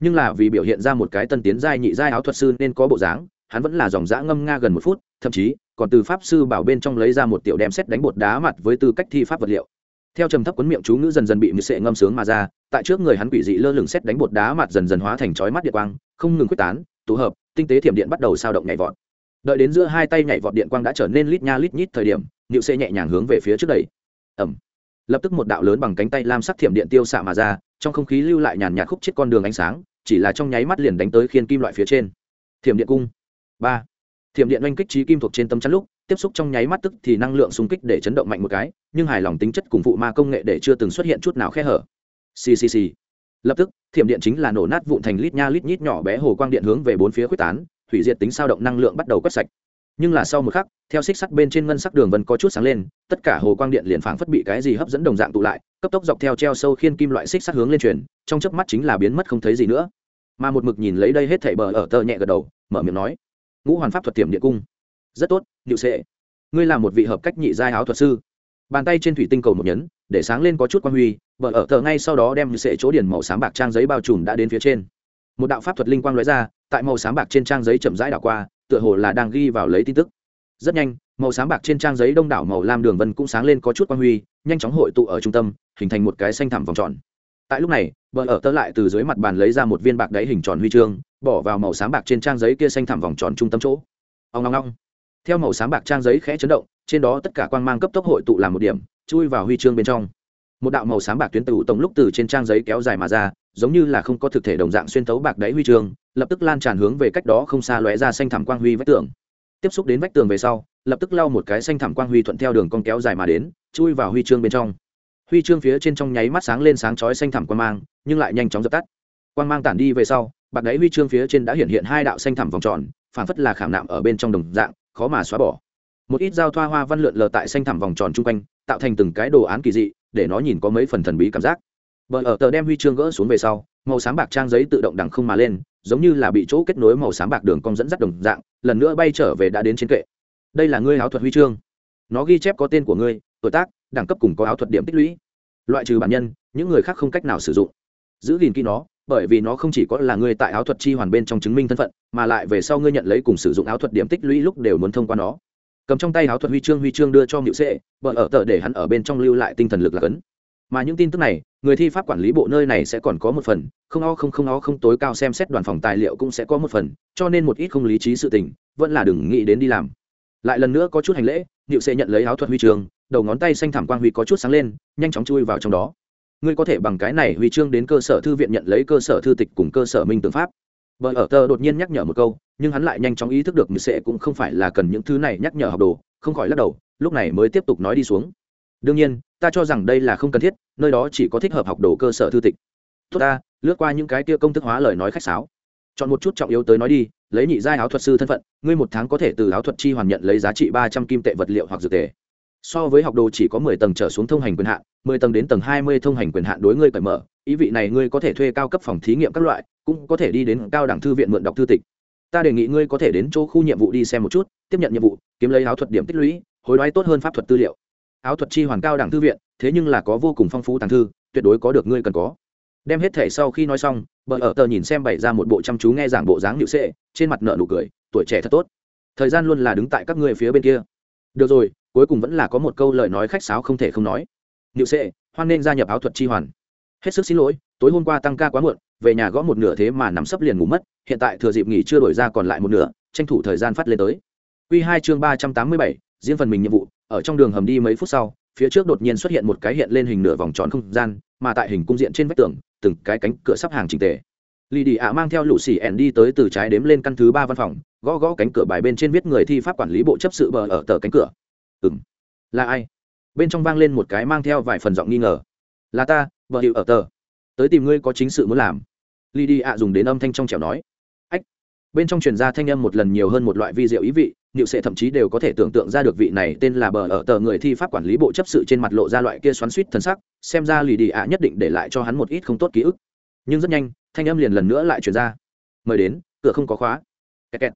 Nhưng là vì biểu hiện ra một cái tân tiến giai nhị giai áo thuật sư nên có bộ dáng, hắn vẫn là dòng dã ngâm nga gần một phút, thậm chí, còn từ pháp sư bảo bên trong lấy ra một tiểu đem xét đánh bột đá mặt với tư cách thi pháp vật liệu. Theo trầm thấp quấn miệng chú ngữ dần dần bị mười sệ ngâm sướng mà ra, tại trước người hắn quỷ dị lơ lửng xét đánh bột đá mặt dần dần hóa thành chói mắt điện quang, không ngừng quyết tán, tụ hợp, tinh tế thiểm điện bắt đầu sao động nhảy vọt đợi đến giữa hai tay nhảy vọt điện quang đã trở nên lít nha lít nhít thời điểm nịu xê nhẹ nhàng hướng về phía trước đây. ẩm lập tức một đạo lớn bằng cánh tay lam sắc thiểm điện tiêu xạ mà ra, trong không khí lưu lại nhàn nhạt khúc chết con đường ánh sáng, chỉ là trong nháy mắt liền đánh tới khiên kim loại phía trên. Thiểm điện cung. Ba. Thiểm điện oanh kích trí kim thuộc trên tâm chắn lúc, tiếp xúc trong nháy mắt tức thì năng lượng xung kích để chấn động mạnh một cái, nhưng hài lòng tính chất cùng phụ ma công nghệ để chưa từng xuất hiện chút nào khe hở. Ccc lập tức, thiểm điện chính là nổ nát vụn thành lít nha lít nhít nhỏ bé hồ quang điện hướng về bốn phía quyết tán Thủy diệt tính sao động năng lượng bắt đầu quét sạch. Nhưng là sau một khắc, theo xích sắt bên trên ngân sắc đường vân có chút sáng lên, tất cả hồ quang điện liền phảng phất bị cái gì hấp dẫn đồng dạng tụ lại, cấp tốc dọc theo treo sâu khiên kim loại xích sắt hướng lên truyền, trong chớp mắt chính là biến mất không thấy gì nữa. Mà một mực nhìn lấy đây hết thảy bờ ở tờ nhẹ gật đầu, mở miệng nói, ngũ hoàn pháp thuật tiềm địa cung. Rất tốt điệu sệ. Ngươi là một vị hợp cách nhị giai áo thuật sư. Bàn tay trên thủy tinh cầu một nhấn, để sáng lên có chút quan huy, bờ ở tờ ngay sau đó đem sệ chỗ điển màu sáng bạc trang giấy bao trùm đã đến phía trên. Một đạo pháp thuật linh quang lóe ra tại màu sáng bạc trên trang giấy chậm rãi đảo qua, tựa hồ là đang ghi vào lấy tin tức. Rất nhanh, màu sáng bạc trên trang giấy đông đảo màu lam đường vân cũng sáng lên có chút quang huy, nhanh chóng hội tụ ở trung tâm, hình thành một cái xanh thẳm vòng tròn. Tại lúc này, bờ ở tớ lại từ dưới mặt bàn lấy ra một viên bạc đáy hình tròn huy chương, bỏ vào màu sáng bạc trên trang giấy kia xanh thẳm vòng tròn trung tâm chỗ. Ông ngong ngong theo màu sáng bạc trang giấy khẽ chấn động, trên đó tất cả quang mang cấp tốc hội tụ làm một điểm, chui vào huy chương bên trong. Một đạo màu sáng bạc tuyến tụ tổng lúc từ trên trang giấy kéo dài mà ra giống như là không có thực thể đồng dạng xuyên tấu bạc đáy huy chương, lập tức lan tràn hướng về cách đó không xa lóe ra xanh thảm quang huy vách tường. Tiếp xúc đến vách tường về sau, lập tức lau một cái xanh thảm quang huy thuận theo đường con kéo dài mà đến, chui vào huy chương bên trong. Huy chương phía trên trong nháy mắt sáng lên sáng chói xanh thảm quang mang, nhưng lại nhanh chóng dập tắt. Quang mang tản đi về sau, bạc đáy huy chương phía trên đã hiện hiện hai đạo xanh thảm vòng tròn, phản phất là khảm nạm ở bên trong đồng dạng, khó mà xóa bỏ. Một ít dao thoa hoa văn lượn lờ tại xanh thảm vòng tròn chung quanh, tạo thành từng cái đồ án kỳ dị, để nó nhìn có mấy phần thần bí cảm giác. Bờ ở tờ đem huy chương gỡ xuống về sau, màu xám bạc trang giấy tự động đằng không mà lên, giống như là bị chỗ kết nối màu xám bạc đường cong dẫn dắt đồng dạng lần nữa bay trở về đã đến trên kệ. Đây là ngươi áo thuật huy chương. Nó ghi chép có tên của ngươi tuổi tác đẳng cấp cùng có áo thuật điểm tích lũy. Loại trừ bản nhân những người khác không cách nào sử dụng. Giữ gìn kỹ nó bởi vì nó không chỉ có là ngươi tại áo thuật chi hoàn bên trong chứng minh thân phận mà lại về sau ngươi nhận lấy cùng sử dụng áo thuật điểm tích lũy lúc đều muốn thông qua nó. Cầm trong tay áo thuật huy chương huy chương đưa cho ngự sệ bờ ở tờ để hắn ở bên trong lưu lại tinh thần lực là cấn. Mà những tin tức này người thi pháp quản lý bộ nơi này sẽ còn có một phần, không o không không o không tối cao xem xét đoàn phòng tài liệu cũng sẽ có một phần, cho nên một ít không lý trí sự tình, vẫn là đừng nghĩ đến đi làm. Lại lần nữa có chút hành lễ điệu sẽ nhận lấy áo thuật huy chương, đầu ngón tay xanh thảm quang huy có chút sáng lên, nhanh chóng chui vào trong đó. Ngươi có thể bằng cái này huy chương đến cơ sở thư viện nhận lấy cơ sở thư tịch cùng cơ sở minh tướng pháp. Vợ ở tờ đột nhiên nhắc nhở một câu, nhưng hắn lại nhanh chóng ý thức được như sẽ cũng không phải là cần những thứ này nhắc nhở học đồ, không khỏi lắc đầu, lúc này mới tiếp tục nói đi xuống đương nhiên, ta cho rằng đây là không cần thiết, nơi đó chỉ có thích hợp học đồ cơ sở thư tịch. Tốt ta, lướt qua những cái kia công thức hóa lời nói khách sáo. Chọn một chút trọng yếu tới nói đi, lấy nhị giai áo thuật sư thân phận, ngươi một tháng có thể từ áo thuật chi hoàn nhận lấy giá trị ba trăm kim tệ vật liệu hoặc dược tệ so với học đồ chỉ có mười tầng trở xuống thông hành quyền hạn, mười tầng đến tầng hai mươi thông hành quyền hạn đối ngươi cởi mở, ý vị này ngươi có thể thuê cao cấp phòng thí nghiệm các loại, cũng có thể đi đến cao đẳng thư viện mượn đọc thư tịch. Ta đề nghị ngươi có thể đến chỗ khu nhiệm vụ đi xem một chút, tiếp nhận nhiệm vụ, kiếm lấy áo thuật điểm tích lũy, hối đoái tốt hơn pháp thuật tư liệu áo thuật chi hoàn cao đẳng thư viện, thế nhưng là có vô cùng phong phú tàng thư, tuyệt đối có được ngươi cần có. Đem hết thể sau khi nói xong, bờ ở tờ nhìn xem bày ra một bộ chăm chú nghe giảng bộ dáng nhự sệ, trên mặt nợ nụ cười, tuổi trẻ thật tốt. Thời gian luôn là đứng tại các ngươi phía bên kia. Được rồi, cuối cùng vẫn là có một câu lời nói khách sáo không thể không nói. Nhự sệ, hoan nên gia nhập áo thuật chi hoàn. Hết sức xin lỗi, tối hôm qua tăng ca quá muộn, về nhà gõ một nửa thế mà nằm sấp liền ngủ mất, hiện tại thừa dịp nghỉ chưa đổi ra còn lại một nửa, tranh thủ thời gian phát lên tới. Q hai chương ba trăm tám mươi bảy, riêng phần mình nhiệm vụ ở trong đường hầm đi mấy phút sau, phía trước đột nhiên xuất hiện một cái hiện lên hình nửa vòng tròn không gian, mà tại hình cung diện trên vách tường, từng cái cánh cửa sắp hàng trình tề. Lì đi ạ mang theo lũ xì ẻn đi tới từ trái đếm lên căn thứ ba văn phòng, gõ gõ cánh cửa bài bên trên viết người thi pháp quản lý bộ chấp sự bờ ở tờ cánh cửa. Ừ m là ai? Bên trong vang lên một cái mang theo vài phần giọng nghi ngờ. Là ta vợ hiệu ở tờ. Tới tìm ngươi có chính sự muốn làm. Lì đi ạ dùng đến âm thanh trong trẻo nói bên trong truyền ra thanh âm một lần nhiều hơn một loại vi diệu ý vị, niệu sệ thậm chí đều có thể tưởng tượng ra được vị này tên là bờ ở tờ người thi pháp quản lý bộ chấp sự trên mặt lộ ra loại kia xoắn suýt thân sắc, xem ra lì đi ạ nhất định để lại cho hắn một ít không tốt ký ức. Nhưng rất nhanh, thanh âm liền lần nữa lại truyền ra. Mời đến, cửa không có khóa. Kẹt kẹt.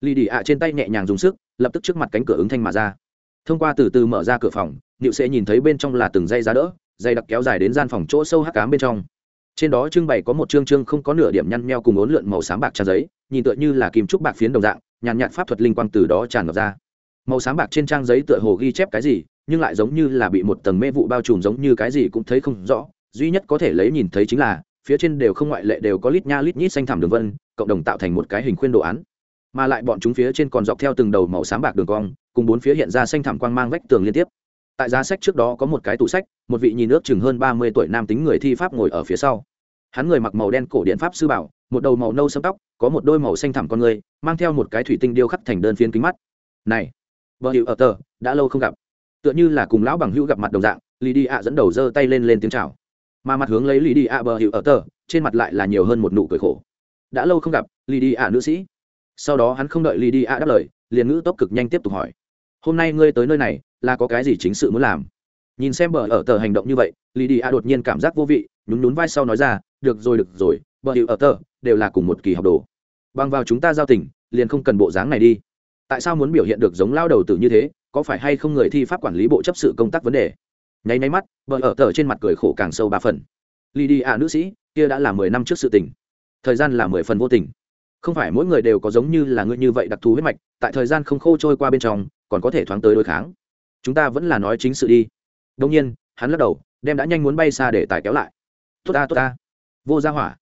Lì đi ạ trên tay nhẹ nhàng dùng sức, lập tức trước mặt cánh cửa ứng thanh mà ra. Thông qua từ từ mở ra cửa phòng, niệu sẽ nhìn thấy bên trong là từng dây giá đỡ, dây đặc kéo dài đến gian phòng chỗ sâu hắc cám bên trong trên đó trưng bày có một chương chương không có nửa điểm nhăn nheo cùng ốn lượn màu xám bạc trang giấy, nhìn tựa như là kim trúc bạc phiến đồng dạng, nhàn nhạt pháp thuật linh quang từ đó tràn ngập ra. Màu xám bạc trên trang giấy tựa hồ ghi chép cái gì, nhưng lại giống như là bị một tầng mê vụ bao trùm giống như cái gì cũng thấy không rõ. Duy nhất có thể lấy nhìn thấy chính là, phía trên đều không ngoại lệ đều có lít nha lít nhít xanh thảm đường vân, cộng đồng tạo thành một cái hình khuyên đồ án. Mà lại bọn chúng phía trên còn dọc theo từng đầu màu xám bạc đường cong, cùng bốn phía hiện ra xanh thảm quang mang vách tường liên tiếp tại giá sách trước đó có một cái tủ sách, một vị nhìn nước chừng hơn ba mươi tuổi nam tính người thi pháp ngồi ở phía sau. Hắn người mặc màu đen cổ điện pháp sư bảo, một đầu màu nâu sẫm tóc, có một đôi màu xanh thẳm con người, mang theo một cái thủy tinh điêu khắc thành đơn phiến kính mắt. Này, vợ hiệu ở tờ, đã lâu không gặp. Tựa như là cùng lão bằng hữu gặp mặt đồng dạng lì đi ạ dẫn đầu giơ tay lên lên tiếng chào. Mà mặt hướng lấy lì đi ạ bờ hiệu ở tờ, trên mặt lại là nhiều hơn một nụ cười khổ. Đã lâu không gặp lì đi ạ nữ sĩ. Sau đó hắn không đợi lì đi ạ đáp lời, liền ngữ tốc cực nhanh tiếp tục hỏi. Hôm nay ngươi tới nơi này là có cái gì chính sự muốn làm. Nhìn xem bờ ở tờ hành động như vậy lì đi a đột nhiên cảm giác vô vị, nhún nhún vai sau nói ra, được rồi được rồi, bờ hiệu ở tờ đều là cùng một kỳ học đồ. Bằng vào chúng ta giao tình, liền không cần bộ dáng này đi. Tại sao muốn biểu hiện được giống lao đầu tử như thế, có phải hay không người thi pháp quản lý bộ chấp sự công tác vấn đề? Nháy nháy mắt, bờ ở tờ trên mặt cười khổ càng sâu ba phần. Lì đi a nữ sĩ, kia đã là mười năm trước sự tình. Thời gian là mười phần vô tình. Không phải mỗi người đều có giống như là ngươi như vậy đặc thù huyết mạch, tại thời gian không khô trôi qua bên trong, còn có thể thoáng tới đối kháng chúng ta vẫn là nói chính sự đi. Đông nhiên, hắn lắc đầu, đem đã nhanh muốn bay xa để tài kéo lại. Tốt ta tốt ta. Vô gia hỏa.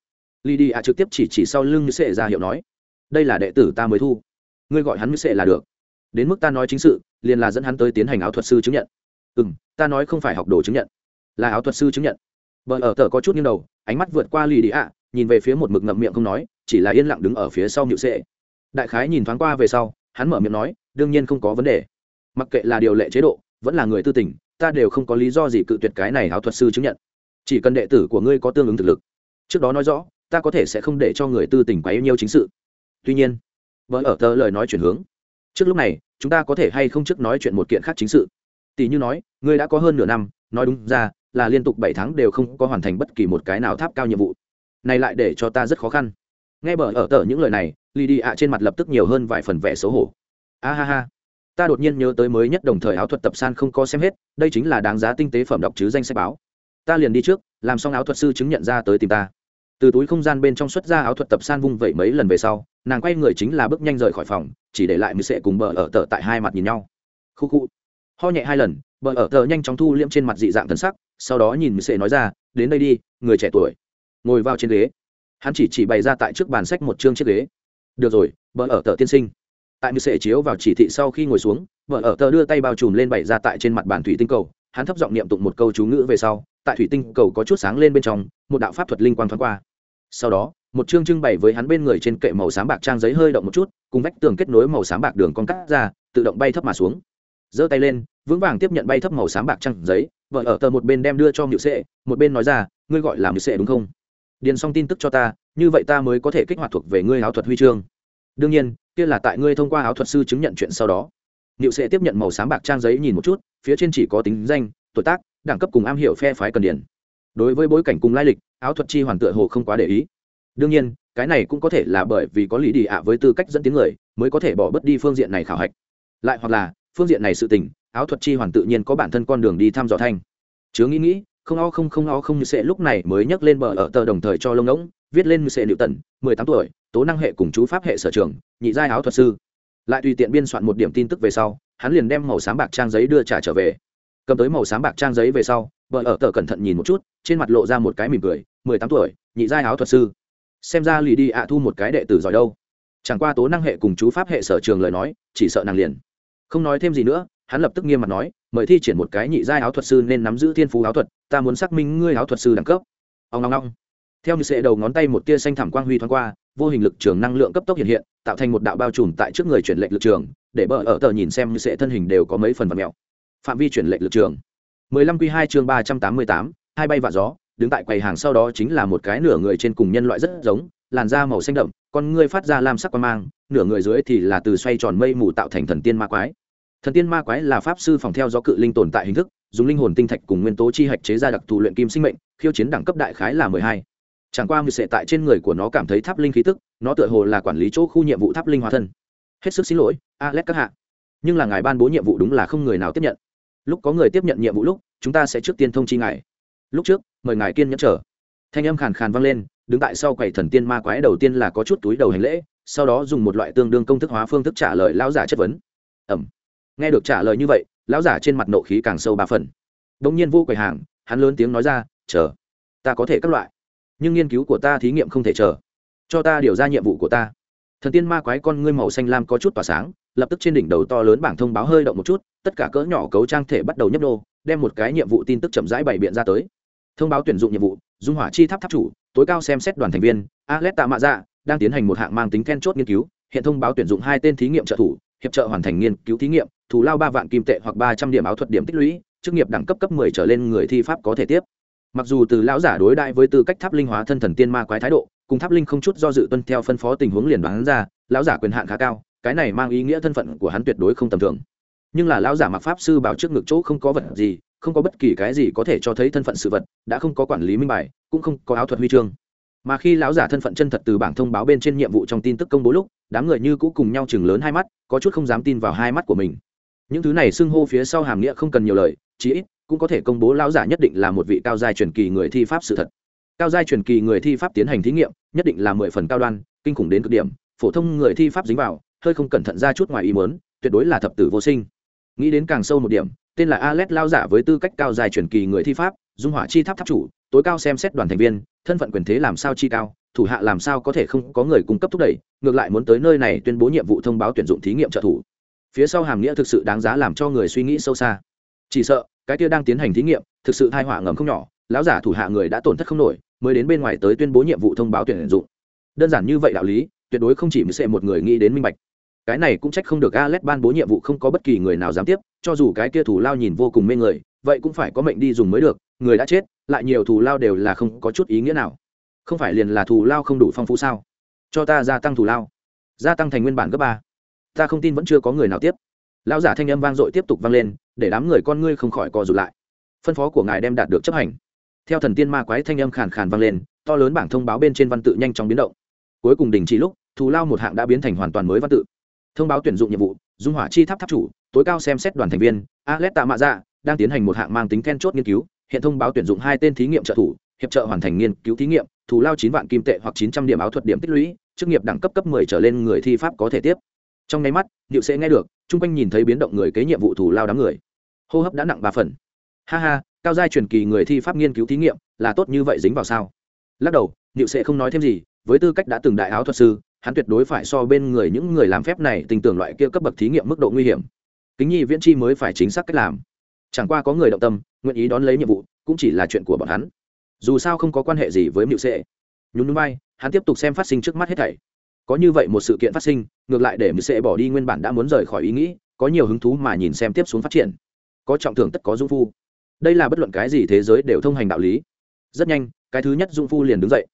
Lì đi ạ trực tiếp chỉ chỉ sau lưng như sệ ra hiệu nói. Đây là đệ tử ta mới thu. Ngươi gọi hắn như sệ là được. Đến mức ta nói chính sự, liền là dẫn hắn tới tiến hành áo thuật sư chứng nhận. Ừ m ta nói không phải học đồ chứng nhận. Là áo thuật sư chứng nhận. Vợ ở tờ có chút nghiêng đầu, ánh mắt vượt qua lì đi ạ nhìn về phía một mực ngậm miệng không nói, chỉ là yên lặng đứng ở phía sau nhự sệ đại khái nhìn thoáng qua về sau, hắn mở miệng nói, đương nhiên không có vấn đề mặc kệ là điều lệ chế độ, vẫn là người tư tình, ta đều không có lý do gì cự tuyệt cái này áo thuật sư chứng nhận. Chỉ cần đệ tử của ngươi có tương ứng thực lực, trước đó nói rõ, ta có thể sẽ không để cho người tư tình quá yêu nhiêu chính sự. Tuy nhiên, vợ ở tờ lời nói chuyển hướng. Trước lúc này, chúng ta có thể hay không trước nói chuyện một kiện khác chính sự? Tỷ như nói, ngươi đã có hơn nửa năm, nói đúng ra, là liên tục bảy tháng đều không có hoàn thành bất kỳ một cái nào tháp cao nhiệm vụ. Này lại để cho ta rất khó khăn. Nghe bờ ở tờ những lời này lì đi ạ trên mặt lập tức nhiều hơn vài phần vẻ xấu hổ. A ha ha ta đột nhiên nhớ tới mới nhất đồng thời áo thuật tập san không có xem hết, đây chính là đáng giá tinh tế phẩm đọc chứ danh sách báo. Ta liền đi trước, làm xong áo thuật sư chứng nhận ra tới tìm ta. Từ túi không gian bên trong xuất ra áo thuật tập san vung vẩy mấy lần về sau, nàng quay người chính là bước nhanh rời khỏi phòng, chỉ để lại mười sệ cùng bờ ở tờ tại hai mặt nhìn nhau. Khu khu. Ho nhẹ hai lần, bờ ở tờ nhanh chóng thu liễm trên mặt dị dạng thân sắc, sau đó nhìn mười sệ nói ra, đến đây đi, người trẻ tuổi. Ngồi vào trên ghế. Hắn chỉ chỉ bày ra tại trước bàn sách một chương chiếc ghế. Được rồi, bờ ở tờ tiên sinh tại mười sệ chiếu vào chỉ thị sau khi ngồi xuống, vợ ở tờ đưa tay bao trùm lên bày ra tại trên mặt bàn thủy tinh cầu, hắn thấp giọng niệm tụng một câu chú ngữ về sau, tại thủy tinh cầu có chút sáng lên bên trong, một đạo pháp thuật linh quang thoáng qua. Sau đó, một chương trưng bày với hắn bên người trên kệ màu xám bạc trang giấy hơi động một chút, cùng vách tường kết nối màu xám bạc đường con cắt ra, tự động bay thấp mà xuống. Giơ tay lên, vững vàng tiếp nhận bay thấp màu xám bạc trang giấy, vợ ở tờ một bên đem đưa cho nhự sệ, một bên nói ra, ngươi gọi là nhự sệ đúng không? Điền xong tin tức cho ta, như vậy ta mới có thể kích hoạt thuộc về ngươi áo thuật huy chương đương nhiên, kia là tại ngươi thông qua áo thuật sư chứng nhận chuyện sau đó. Niệu sệ tiếp nhận màu xám bạc trang giấy nhìn một chút, phía trên chỉ có tính danh, tuổi tác, đẳng cấp cùng am hiểu phe phái cần điển. Đối với bối cảnh cùng lai lịch, áo thuật chi hoàn tựa hồ không quá để ý. Đương nhiên, cái này cũng có thể là bởi vì có lý đi ạ với tư cách dẫn tiếng người, mới có thể bỏ bớt đi phương diện này khảo hạch. Lại hoặc là, phương diện này sự tình, áo thuật chi hoàn tự nhiên có bản thân con đường đi thăm dò thanh. Chứa nghĩ nghĩ, không o không không o không như sẽ lúc này mới nhắc lên bờ ở tờ đồng thời cho lông ngỗng, viết lên như sẽ liệu tần, mười tám tuổi tố năng hệ cùng chú pháp hệ sở trường, nhị giai áo thuật sư. Lại tùy tiện biên soạn một điểm tin tức về sau, hắn liền đem màu xám bạc trang giấy đưa trả trở về. Cầm tới màu xám bạc trang giấy về sau, vợ ở tờ cẩn thận nhìn một chút, trên mặt lộ ra một cái mỉm cười, mười tám tuổi, nhị giai áo thuật sư. Xem ra lì đi ạ thu một cái đệ tử giỏi đâu. Chẳng qua tố năng hệ cùng chú pháp hệ sở trường lời nói, chỉ sợ nàng liền. Không nói thêm gì nữa, hắn lập tức nghiêm mặt nói, mời thi triển một cái nhị giai áo thuật sư nên nắm giữ thiên phú áo thuật, ta muốn xác minh ngươi áo thuật sư đẳng cấp. Ông long long theo như sệ đầu ngón tay một tia xanh thảm quang huy thoáng qua vô hình lực trường năng lượng cấp tốc hiện hiện tạo thành một đạo bao trùm tại trước người chuyển lệnh lực trường để bờ ở tờ nhìn xem như sẽ thân hình đều có mấy phần vật mẹo phạm vi chuyển lệnh lực trường 15 quy 2 chương 388, hai bay và gió, đứng tại quầy hàng sau đó chính là một cái nửa người trên cùng nhân loại rất giống, làn da màu xanh đậm, con người phát ra lam sắc quang mang, nửa người dưới thì là từ xoay tròn mây mù tạo thành thần tiên ma quái. Thần tiên ma quái là pháp sư phòng theo gió cự linh tồn tại hình thức, dùng linh hồn tinh thạch cùng nguyên tố chi hạch chế ra đặc thù luyện kim sinh mệnh, khiêu chiến đẳng cấp đại khái là 12. Chẳng qua mười sẽ tại trên người của nó cảm thấy tháp linh khí tức, nó tựa hồ là quản lý chỗ khu nhiệm vụ tháp linh hóa thân. Hết sức xin lỗi, Alex các hạ. Nhưng là ngài ban bố nhiệm vụ đúng là không người nào tiếp nhận. Lúc có người tiếp nhận nhiệm vụ lúc chúng ta sẽ trước tiên thông chi ngài. Lúc trước mời ngài kiên nhẫn trở thanh âm khàn khàn vang lên đứng tại sau quầy thần tiên ma quái đầu tiên là có chút túi đầu hành lễ sau đó dùng một loại tương đương công thức hóa phương thức trả lời lão giả chất vấn. Ẩm. Nghe được trả lời như vậy lão giả trên mặt nộ khí càng sâu ba phần. Đ ỗ n g nhiên vô quầy hàng hắn lớn tiếng nói ra chờ ta có thể các loại nhưng nghiên cứu của ta thí nghiệm không thể chờ. Cho ta điều ra nhiệm vụ của ta. Thần tiên ma quái con ngươi màu xanh lam có chút tỏa sáng, lập tức trên đỉnh đầu to lớn bảng thông báo hơi động một chút, tất cả cỡ nhỏ cấu trang thể bắt đầu nhấp đô đem một cái nhiệm vụ tin tức chậm rãi bày biện ra tới. Thông báo tuyển dụng nhiệm vụ, dung hỏa chi tháp tháp chủ, tối cao xem xét đoàn thành viên alex tạ mạ dạ đang tiến hành một hạng mang tính then chốt nghiên cứu, hiện thông báo tuyển dụng hai tên thí nghiệm trợ thủ, hiệp trợ hoàn thành nghiên cứu thí nghiệm, thù lao ba vạn kim tệ hoặc ba trăm điểm áo thuật điểm tích lũy, chức nghiệp đẳng cấp cấp mười trở lên người thi pháp có thể tiếp mặc dù từ lão giả đối đại với tư cách tháp linh hóa thân thần tiên ma quái thái độ, cùng tháp linh không chút do dự tuân theo phân phó tình huống liền đoán ra, lão giả quyền hạn khá cao, cái này mang ý nghĩa thân phận của hắn tuyệt đối không tầm thường. Nhưng là lão giả mặc pháp sư bảo trước ngực chỗ không có vật gì, không có bất kỳ cái gì có thể cho thấy thân phận sự vật, đã không có quản lý minh bài, cũng không có áo thuật huy chương. Mà khi lão giả thân phận chân thật từ bảng thông báo bên trên nhiệm vụ trong tin tức công bố lúc, đám người như cũ cùng nhau chừng lớn hai mắt, có chút không dám tin vào hai mắt của mình. Những thứ này xưng hô phía sau hàm nghĩa không cần nhiều lời, chí ít cũng có thể công bố lão giả nhất định là một vị cao giai truyền kỳ người thi pháp sự thật. Cao giai truyền kỳ người thi pháp tiến hành thí nghiệm, nhất định là mười phần cao đoan, kinh khủng đến cực điểm, phổ thông người thi pháp dính vào, hơi không cẩn thận ra chút ngoài ý muốn, tuyệt đối là thập tử vô sinh. Nghĩ đến càng sâu một điểm, tên là alex lao giả với tư cách cao giai truyền kỳ người thi pháp, dung hỏa chi tháp tháp chủ, tối cao xem xét đoàn thành viên, thân phận quyền thế làm sao chi cao, thủ hạ làm sao có thể không có người cung cấp thúc đẩy, ngược lại muốn tới nơi này tuyên bố nhiệm vụ thông báo tuyển dụng thí nghiệm trợ thủ. Phía sau hàm nghĩa thực sự đáng giá làm cho người suy nghĩ sâu xa. Chỉ sợ cái kia đang tiến hành thí nghiệm thực sự thai họa ngầm không nhỏ lão giả thủ hạ người đã tổn thất không nổi mới đến bên ngoài tới tuyên bố nhiệm vụ thông báo tuyển dụng đơn giản như vậy đạo lý tuyệt đối không chỉ sẽ một người nghĩ đến minh bạch cái này cũng trách không được alet ban bố nhiệm vụ không có bất kỳ người nào dám tiếp, cho dù cái kia thủ lao nhìn vô cùng mê người, vậy cũng phải có mệnh đi dùng mới được, người đã chết, lại nhiều thủ lao đều là không có chút ý nghĩa nào. Không phải liền là thủ lao không đủ phong phú sao? Cho ta gia tăng thủ lao, gia tăng thành nguyên bản gấp ba. Ta không tin vẫn chưa có người nào tiếp. Lão giả thanh âm vang dội tiếp tục vang lên, để đám người con ngươi không khỏi co rụt lại. Phân phó của ngài đem đạt được chấp hành. Theo thần tiên ma quái thanh âm khàn khàn vang lên, to lớn bảng thông báo bên trên văn tự nhanh chóng biến động cuối cùng đình chỉ lúc thù lao một hạng đã biến thành hoàn toàn mới văn tự thông báo tuyển dụng nhiệm vụ dung hỏa chi tháp tháp chủ tối cao xem xét đoàn thành viên alex tạ mạ dạ đang tiến hành một hạng mang tính then chốt nghiên cứu hiện thông báo tuyển dụng hai tên thí nghiệm trợ thủ hiệp trợ hoàn thành nghiên cứu thí nghiệm thù lao chín vạn kim tệ hoặc chín trăm điểm áo thuật điểm tích lũy chức nghiệp đẳng cấp cấp mười trở lên người thi pháp có thể tiếp trong nháy mắt điệu sẽ nghe được chung quanh nhìn thấy biến động người kế nhiệm vụ thủ lao đám người. Hô hấp đã nặng ba phần. Ha ha, cao giai truyền kỳ người thi pháp nghiên cứu thí nghiệm, là tốt như vậy dính vào sao? Lắc đầu điệu sẽ không nói thêm gì, với tư cách đã từng đại áo thuật sư, hắn tuyệt đối phải so bên người những người làm phép này tình tưởng loại kia cấp bậc thí nghiệm mức độ nguy hiểm. Kính nhi viễn chi mới phải chính xác cách làm. Chẳng qua có người động tâm, nguyện ý đón lấy nhiệm vụ, cũng chỉ là chuyện của bọn hắn. Dù sao không có quan hệ gì với mịu sệ. Nhún núi bay hắn tiếp tục xem phát sinh trước mắt hết thảy có như vậy một sự kiện phát sinh, ngược lại để mịu sẽ bỏ đi nguyên bản đã muốn rời khỏi ý nghĩ, có nhiều hứng thú mà nhìn xem tiếp xuống phát triển. Có trọng thưởng tất có dung phu. Đây là bất luận cái gì thế giới đều thông hành đạo lý. Rất nhanh, cái thứ nhất dung phu liền đứng dậy.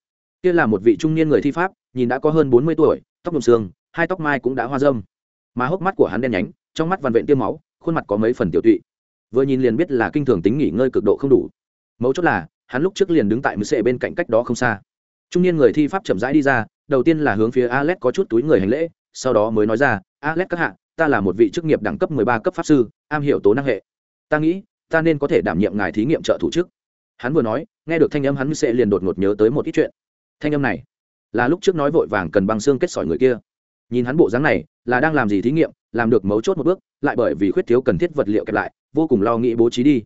Kia là một vị trung niên người thi pháp, nhìn đã có hơn bốn mươi tuổi, tóc đồng xương hai tóc mai cũng đã hoa dâm. Mà hốc mắt của hắn đen nhánh, trong mắt vằn vện tiêm máu, khuôn mặt có mấy phần tiểu tụy. Vừa nhìn liền biết là kinh thường tính nghỉ ngơi cực độ không đủ. Mấu chốt là, hắn lúc trước liền đứng tại mười sệ bên cạnh cách đó không xa. Trung niên người thi pháp chậm rãi đi ra đầu tiên là hướng phía alex có chút túi người hành lễ, sau đó mới nói ra, alex các hạ, ta là một vị chức nghiệp đẳng cấp mười ba cấp pháp sư, am hiểu tố năng hệ. Ta nghĩ, ta nên có thể đảm nhiệm ngài thí nghiệm trợ thủ chức hắn vừa nói, nghe được thanh âm hắn sẽ liền đột ngột nhớ tới một ít chuyện. Thanh âm này là lúc trước nói vội vàng cần băng xương kết sỏi người kia. Nhìn hắn bộ dáng này, là đang làm gì thí nghiệm, làm được mấu chốt một bước, lại bởi vì khuyết thiếu cần thiết vật liệu kẹp lại, vô cùng lo nghĩ bố trí đi.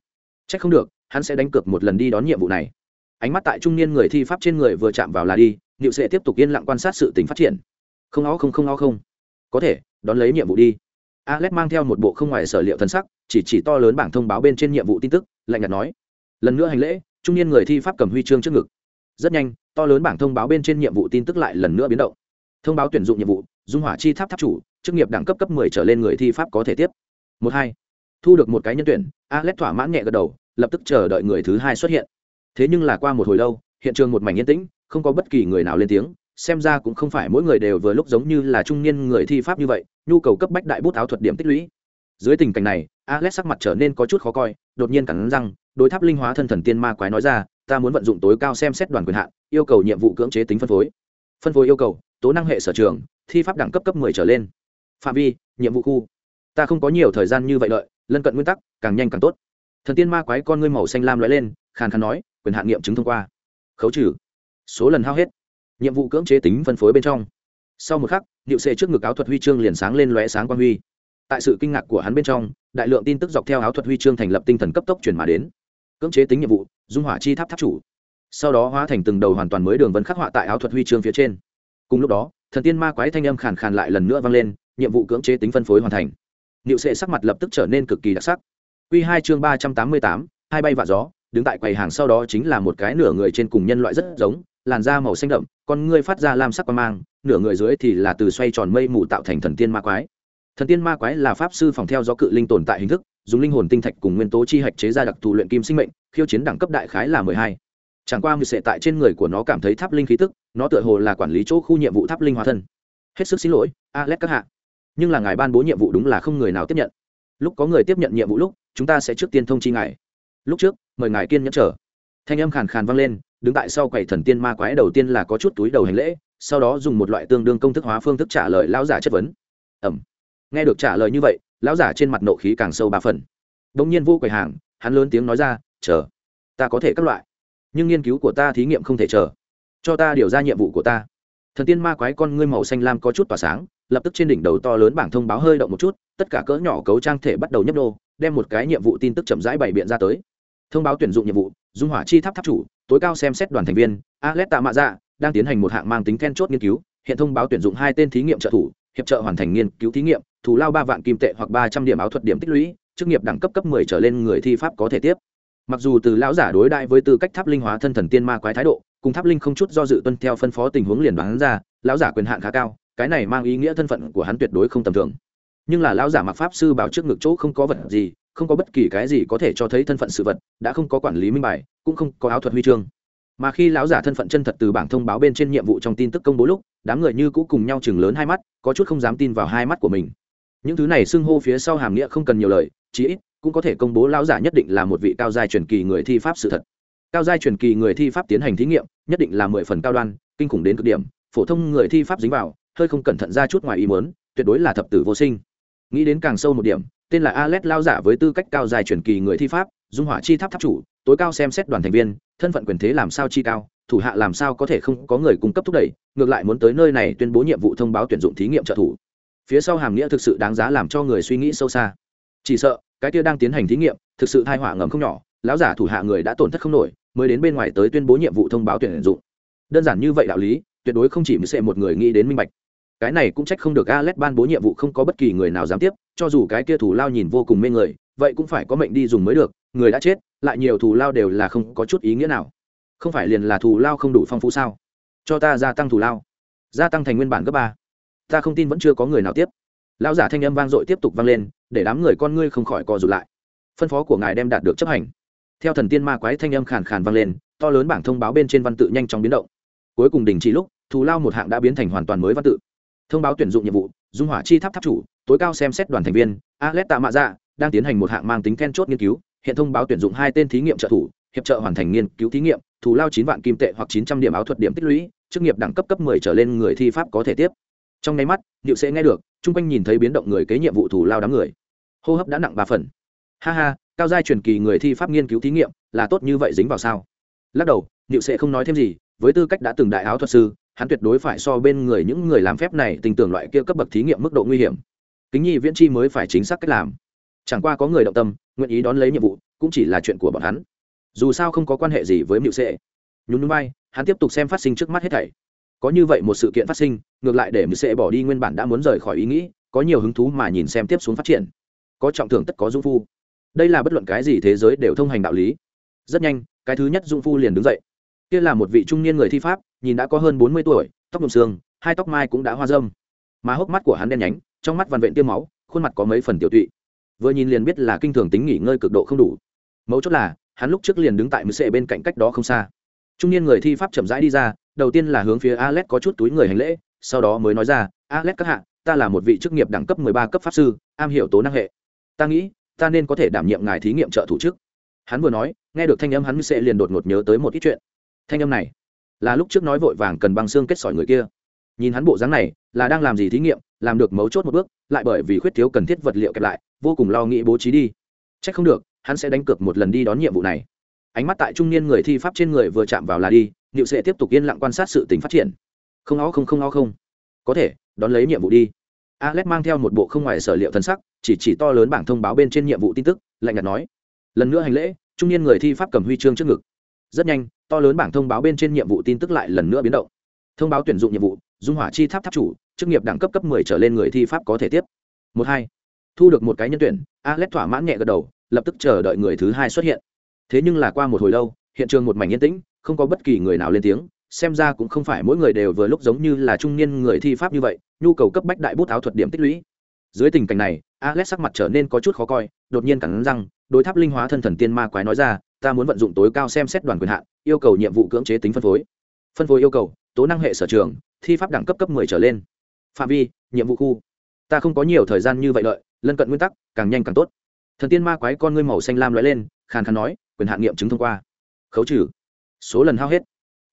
Chắc không được, hắn sẽ đánh cược một lần đi đón nhiệm vụ này ánh mắt tại trung niên người thi pháp trên người vừa chạm vào là đi liệu sẽ tiếp tục yên lặng quan sát sự tình phát triển. Không ó không không ó không. Có thể, đón lấy nhiệm vụ đi. Alex mang theo một bộ không ngoài sở liệu thân sắc, chỉ chỉ to lớn bảng thông báo bên trên nhiệm vụ tin tức, lạnh nhạt nói. Lần nữa hành lễ, trung niên người thi pháp cầm huy chương trước ngực. Rất nhanh, to lớn bảng thông báo bên trên nhiệm vụ tin tức lại lần nữa biến động. Thông báo tuyển dụng nhiệm vụ, dung hỏa chi tháp tháp chủ, chức nghiệp đẳng cấp cấp 10 trở lên người thi pháp có thể tiếp. Một hai. Thu được một cái nhân tuyển, alex thỏa mãn nhẹ gật đầu, lập tức chờ đợi người thứ hai xuất hiện thế nhưng là qua một hồi lâu, hiện trường một mảnh yên tĩnh, không có bất kỳ người nào lên tiếng, xem ra cũng không phải mỗi người đều vừa lúc giống như là trung niên người thi pháp như vậy, nhu cầu cấp bách đại bút áo thuật điểm tích lũy. Dưới tình cảnh này, alex sắc mặt trở nên có chút khó coi, đột nhiên cắn răng, đối tháp linh hóa thân thần tiên ma quái nói ra, ta muốn vận dụng tối cao xem xét đoàn quyền hạn, yêu cầu nhiệm vụ cưỡng chế tính phân phối. Phân phối yêu cầu, tố năng hệ sở trường, thi pháp đẳng cấp cấp 10 trở lên. Phạm vi, nhiệm vụ khu. Ta không có nhiều thời gian như vậy lợi lân cận nguyên tắc, càng nhanh càng tốt. Thần tiên ma quái con ngươi màu xanh lam lóe lên, khàn khàn nói quyền hạn nghiệm chứng thông qua. Khấu trừ. Số lần hao hết. Nhiệm vụ cưỡng chế tính phân phối bên trong. Sau một khắc, niệu xệ trước ngực áo thuật huy chương liền sáng lên lóe sáng quang huy. Tại sự kinh ngạc của hắn bên trong, đại lượng tin tức dọc theo áo thuật huy chương thành lập tinh thần cấp tốc chuyển mà đến. Cưỡng chế tính nhiệm vụ, dung hỏa chi tháp tháp chủ. Sau đó hóa thành từng đầu hoàn toàn mới đường vân khắc họa tại áo thuật huy chương phía trên. Cùng lúc đó, thần tiên ma quái thanh âm khàn khàn lại lần nữa vang lên, nhiệm vụ cưỡng chế tính phân phối hoàn thành. Niệu xệ sắc mặt lập tức trở nên cực kỳ đặc sắc. Q hai chương ba trăm tám mươi tám, hai bay vạ gió đứng tại quầy hàng sau đó chính là một cái nửa người trên cùng nhân loại rất giống, làn da màu xanh đậm, con ngươi phát ra lam sắc qua mang, nửa người dưới thì là từ xoay tròn mây mù tạo thành thần tiên ma quái. Thần tiên ma quái là pháp sư phòng theo do cự linh tồn tại hình thức, dùng linh hồn tinh thạch cùng nguyên tố chi hạch chế ra đặc thù luyện kim sinh mệnh, khiêu chiến đẳng cấp đại khái là mười hai. Chẳng qua mười sệ tại trên người của nó cảm thấy tháp linh khí tức, nó tựa hồ là quản lý chỗ khu nhiệm vụ tháp linh hóa thân. Hết sức xin lỗi, alex các hạ. Nhưng là ngài ban bố nhiệm vụ đúng là không người nào tiếp nhận. Lúc có người tiếp nhận nhiệm vụ lúc, chúng ta sẽ trước tiên thông chi ngài. Lúc trước mời ngài kiên nhẫn trở thanh âm khàn khàn vang lên, đứng tại sau quầy thần tiên ma quái đầu tiên là có chút túi đầu hành lễ, sau đó dùng một loại tương đương công thức hóa phương thức trả lời lão giả chất vấn. Ẩm. Nghe được trả lời như vậy, lão giả trên mặt nộ khí càng sâu ba phần. Đ ỗ n g nhiên vô quầy hàng, hắn lớn tiếng nói ra, chờ, ta có thể các loại, nhưng nghiên cứu của ta thí nghiệm không thể chờ. Cho ta điều ra nhiệm vụ của ta. Thần tiên ma quái con ngươi màu xanh lam có chút tỏa sáng, lập tức trên đỉnh đầu to lớn bảng thông báo hơi động một chút, tất cả cỡ nhỏ cấu trang thể bắt đầu nhấp đô, đem một cái nhiệm vụ tin tức chậm rãi bày biện ra tới thông báo tuyển dụng nhiệm vụ, dung hỏa chi tháp tháp chủ, tối cao xem xét đoàn thành viên alex tạ mạ dạ đang tiến hành một hạng mang tính then chốt nghiên cứu, hiện thông báo tuyển dụng hai tên thí nghiệm trợ thủ, hiệp trợ hoàn thành nghiên cứu thí nghiệm thủ lao ba vạn kim tệ hoặc ba trăm điểm áo thuật điểm tích lũy, chức nghiệp đẳng cấp cấp mười trở lên người thi pháp có thể tiếp. Mặc dù từ lão giả đối đại với tư cách tháp linh hóa thân thần tiên ma quái thái độ, cùng tháp linh không chút do dự tuân theo phân phó tình huống liền đoán ra, lão giả quyền hạn khá cao, cái này mang ý nghĩa thân phận của hắn tuyệt đối không tầm thường. Nhưng là lão giả mặc pháp sư bảo trước ngực chỗ không có vật gì không có bất kỳ cái gì có thể cho thấy thân phận sự vật, đã không có quản lý minh bài, cũng không có áo thuật huy chương. Mà khi lão giả thân phận chân thật từ bảng thông báo bên trên nhiệm vụ trong tin tức công bố lúc, đám người như cũ cùng nhau chừng lớn hai mắt, có chút không dám tin vào hai mắt của mình. Những thứ này xưng hô phía sau hàm nghĩa không cần nhiều lời, chí ít cũng có thể công bố lão giả nhất định là một vị cao giai truyền kỳ người thi pháp sự thật. Cao giai truyền kỳ người thi pháp tiến hành thí nghiệm, nhất định là mười phần cao đoan, kinh khủng đến cực điểm, phổ thông người thi pháp dính vào, hơi không cẩn thận ra chút ngoài ý muốn, tuyệt đối là thập tử vô sinh. Nghĩ đến càng sâu một điểm tên là Alet lao giả với tư cách cao dài truyền kỳ người thi pháp, dung hỏa chi tháp tháp chủ, tối cao xem xét đoàn thành viên, thân phận quyền thế làm sao chi cao, thủ hạ làm sao có thể không có người cung cấp thúc đẩy, ngược lại muốn tới nơi này tuyên bố nhiệm vụ thông báo tuyển dụng thí nghiệm trợ thủ. Phía sau hàm nghĩa thực sự đáng giá làm cho người suy nghĩ sâu xa. Chỉ sợ, cái kia đang tiến hành thí nghiệm, thực sự tai họa ngầm không nhỏ, lão giả thủ hạ người đã tổn thất không nổi, mới đến bên ngoài tới tuyên bố nhiệm vụ thông báo tuyển dụng. Đơn giản như vậy đạo lý, tuyệt đối không chỉ sẽ một người nghĩ đến minh bạch cái này cũng trách không được alet ban bố nhiệm vụ không có bất kỳ người nào dám tiếp, cho dù cái kia thủ lao nhìn vô cùng mê người, vậy cũng phải có mệnh đi dùng mới được, người đã chết, lại nhiều thủ lao đều là không có chút ý nghĩa nào. Không phải liền là thủ lao không đủ phong phú sao? Cho ta gia tăng thủ lao, gia tăng thành nguyên bản gấp ba. Ta không tin vẫn chưa có người nào tiếp. Lão giả thanh âm vang dội tiếp tục vang lên, để đám người con ngươi không khỏi co rụt lại. Phân phó của ngài đem đạt được chấp hành. Theo thần tiên ma quái thanh âm khàn khàn vang lên, to lớn bảng thông báo bên trên văn tự nhanh chóng biến động. Cuối cùng đình chỉ lúc, thủ lao một hạng đã biến thành hoàn toàn mới văn tự thông báo tuyển dụng nhiệm vụ, dung hỏa chi tháp tháp chủ, tối cao xem xét đoàn thành viên alex tạ mạ dạ đang tiến hành một hạng mang tính then chốt nghiên cứu, hiện thông báo tuyển dụng hai tên thí nghiệm trợ thủ, hiệp trợ hoàn thành nghiên cứu thí nghiệm, thù lao chín vạn kim tệ hoặc chín trăm điểm áo thuật điểm tích lũy, chức nghiệp đẳng cấp cấp mười trở lên người thi pháp có thể tiếp. Trong nháy mắt, điệu sẽ nghe được, chung quanh nhìn thấy biến động người kế nhiệm vụ thù lao đám người. Hô hấp đã nặng ba phần. Ha ha, cao giai truyền kỳ người thi pháp nghiên cứu thí nghiệm, là tốt như vậy dính vào sao? Lắc đầu, điệu sẽ không nói thêm gì, với tư cách đã từng đại áo thuật sư hắn tuyệt đối phải so bên người những người làm phép này tình tưởng loại kia cấp bậc thí nghiệm mức độ nguy hiểm. Kính nhi viễn chi mới phải chính xác cách làm. Chẳng qua có người động tâm, nguyện ý đón lấy nhiệm vụ, cũng chỉ là chuyện của bọn hắn. Dù sao không có quan hệ gì với mịu sệ. Nhún núi bay hắn tiếp tục xem phát sinh trước mắt hết thảy. Có như vậy một sự kiện phát sinh, ngược lại để mịu sệ bỏ đi nguyên bản đã muốn rời khỏi ý nghĩ, có nhiều hứng thú mà nhìn xem tiếp xuống phát triển. Có trọng thưởng tất có dung phu. Đây là bất luận cái gì thế giới đều thông hành đạo lý. Rất nhanh, cái thứ nhất dung phu liền đứng dậy kia là một vị trung niên người thi pháp, nhìn đã có hơn bốn mươi tuổi, tóc đồng xương, hai tóc mai cũng đã hoa dâm. Mà hốc mắt của hắn đen nhánh, trong mắt vằn vện tiêm máu, khuôn mặt có mấy phần tiểu tụy. Vừa nhìn liền biết là kinh thường tính nghỉ ngơi cực độ không đủ. Mấu chốt là, hắn lúc trước liền đứng tại mứ sệ bên cạnh cách đó không xa. Trung niên người thi pháp chậm rãi đi ra, đầu tiên là hướng phía alex có chút túi người hành lễ, sau đó mới nói ra alex các hạ, ta là một vị chức nghiệp đẳng cấp mười ba cấp pháp sư, am hiểu tố năng hệ. Ta nghĩ, ta nên có thể đảm nhiệm ngài thí nghiệm trợ thủ chức hắn vừa nói, nghe được thanh âm hắn sẽ liền đột ngột nhớ tới một ít chuyện thanh âm này là lúc trước nói vội vàng cần băng xương kết sỏi người kia. Nhìn hắn bộ dáng này, là đang làm gì thí nghiệm, làm được mấu chốt một bước, lại bởi vì khuyết thiếu cần thiết vật liệu kẹp lại, vô cùng lo nghĩ bố trí đi. C h ắ c không được, hắn sẽ đánh cược một lần đi đón nhiệm vụ này. Ánh mắt tại trung niên người thi pháp trên người vừa chạm vào là đi liệu sẽ tiếp tục yên lặng quan sát sự tính phát triển. Không ó không không ó không. Có thể, đón lấy nhiệm vụ đi. Alex mang theo một bộ không ngoài sở liệu thân sắc, chỉ chỉ to lớn bảng thông báo bên trên nhiệm vụ tin tức, lạnh nhạt nói. Lần nữa hành lễ, trung niên người thi pháp cầm huy chương trước ngực rất nhanh, to lớn bảng thông báo bên trên nhiệm vụ tin tức lại lần nữa biến động. Thông báo tuyển dụng nhiệm vụ, dung hỏa chi tháp tháp chủ, chức nghiệp đẳng cấp cấp 10 trở lên người thi pháp có thể tiếp. Một hai. Thu được một cái nhân tuyển, alex thỏa mãn nhẹ gật đầu, lập tức chờ đợi người thứ hai xuất hiện. Thế nhưng là qua một hồi lâu, hiện trường một mảnh yên tĩnh, không có bất kỳ người nào lên tiếng, xem ra cũng không phải mỗi người đều vừa lúc giống như là trung niên người thi pháp như vậy, nhu cầu cấp bách đại bút áo thuật điểm tích lũy. Dưới tình cảnh này, alex sắc mặt trở nên có chút khó coi, đột nhiên cắn răng, đối tháp linh hóa thân thần tiên ma quái nói ra ta muốn vận dụng tối cao xem xét đoàn quyền hạn, yêu cầu nhiệm vụ cưỡng chế tính phân phối. Phân phối yêu cầu, tố năng hệ sở trường, thi pháp đẳng cấp cấp 10 trở lên. Phạm vi, nhiệm vụ khu. Ta không có nhiều thời gian như vậy đợi lân cận nguyên tắc, càng nhanh càng tốt. Thần tiên ma quái con ngươi màu xanh lam lóe lên, khàn khàn nói, quyền hạn nghiệm chứng thông qua. Khấu trừ. Số lần hao hết.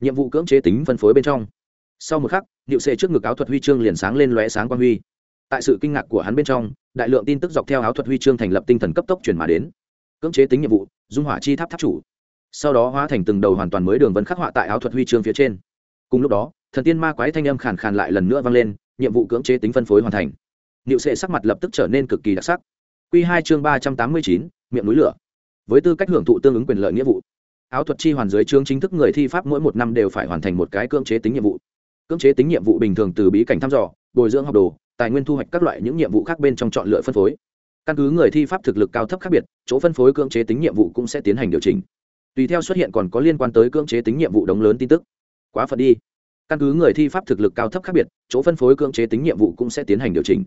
Nhiệm vụ cưỡng chế tính phân phối bên trong. Sau một khắc điệu xệ trước ngực áo thuật huy chương liền sáng lên lóe sáng quang huy. Tại sự kinh ngạc của hắn bên trong, đại lượng tin tức dọc theo áo thuật huy chương thành lập tinh thần cấp tốc chuyển mà đến cưỡng chế tính nhiệm vụ, dung hỏa chi tháp tháp chủ. Sau đó hóa thành từng đầu hoàn toàn mới đường vân khắc họa tại áo thuật huy chương phía trên. Cùng lúc đó, thần tiên ma quái thanh âm khàn khàn lại lần nữa vang lên, nhiệm vụ cưỡng chế tính phân phối hoàn thành. Niệu sệ sắc mặt lập tức trở nên cực kỳ đặc sắc. Q hai chương ba trăm tám mươi chín, miệng núi lửa. Với tư cách hưởng thụ tương ứng quyền lợi nghĩa vụ, áo thuật chi hoàn dưới chương chính thức người thi pháp mỗi một năm đều phải hoàn thành một cái cưỡng chế tính nhiệm vụ. Cưỡng chế tính nhiệm vụ bình thường từ bí cảnh thăm dò, bồi dưỡng học đồ, tài nguyên thu hoạch các loại những nhiệm vụ khác bên trong chọn lựa phân phối căn cứ người thi pháp thực lực cao thấp khác biệt, chỗ phân phối cưỡng chế tính nhiệm vụ cũng sẽ tiến hành điều chỉnh. Tùy theo xuất hiện còn có liên quan tới cưỡng chế tính nhiệm vụ đống lớn tin tức. Quá phật đi. Căn cứ người thi pháp thực lực cao thấp khác biệt, chỗ phân phối cưỡng chế tính nhiệm vụ cũng sẽ tiến hành điều chỉnh.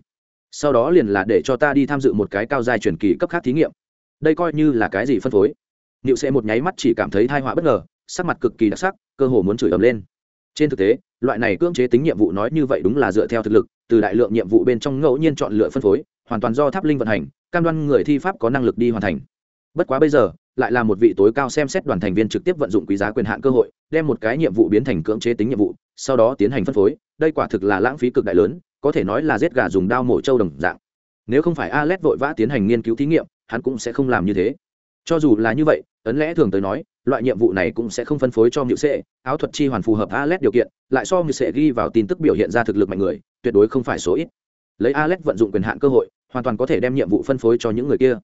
Sau đó liền là để cho ta đi tham dự một cái cao dài truyền kỳ cấp khác thí nghiệm. Đây coi như là cái gì phân phối? Niệu sẽ một nháy mắt chỉ cảm thấy thai họa bất ngờ, sắc mặt cực kỳ đặc sắc, cơ hồ muốn chửi ầm lên. Trên thực tế, loại này cưỡng chế tính nhiệm vụ nói như vậy đúng là dựa theo thực lực, từ đại lượng nhiệm vụ bên trong ngẫu nhiên chọn lựa phân phối hoàn toàn do tháp linh vận hành, cam đoan người thi pháp có năng lực đi hoàn thành. Bất quá bây giờ, lại là một vị tối cao xem xét đoàn thành viên trực tiếp vận dụng quý giá quyền hạn cơ hội, đem một cái nhiệm vụ biến thành cưỡng chế tính nhiệm vụ, sau đó tiến hành phân phối, đây quả thực là lãng phí cực đại lớn, có thể nói là giết gà dùng đao mổ trâu đồng dạng. Nếu không phải Alex vội vã tiến hành nghiên cứu thí nghiệm, hắn cũng sẽ không làm như thế. Cho dù là như vậy, ấn lẽ thường tới nói, loại nhiệm vụ này cũng sẽ không phân phối cho nhự sệ, áo thuật chi hoàn phù hợp Alex điều kiện, lại so nhự sệ ghi vào tin tức biểu hiện ra thực lực mạnh người, tuyệt đối không phải số ít. Lấy Alex vận dụng quyền hạn cơ hội hoàn toàn có thể đem nhiệm vụ phân phối cho những người kia.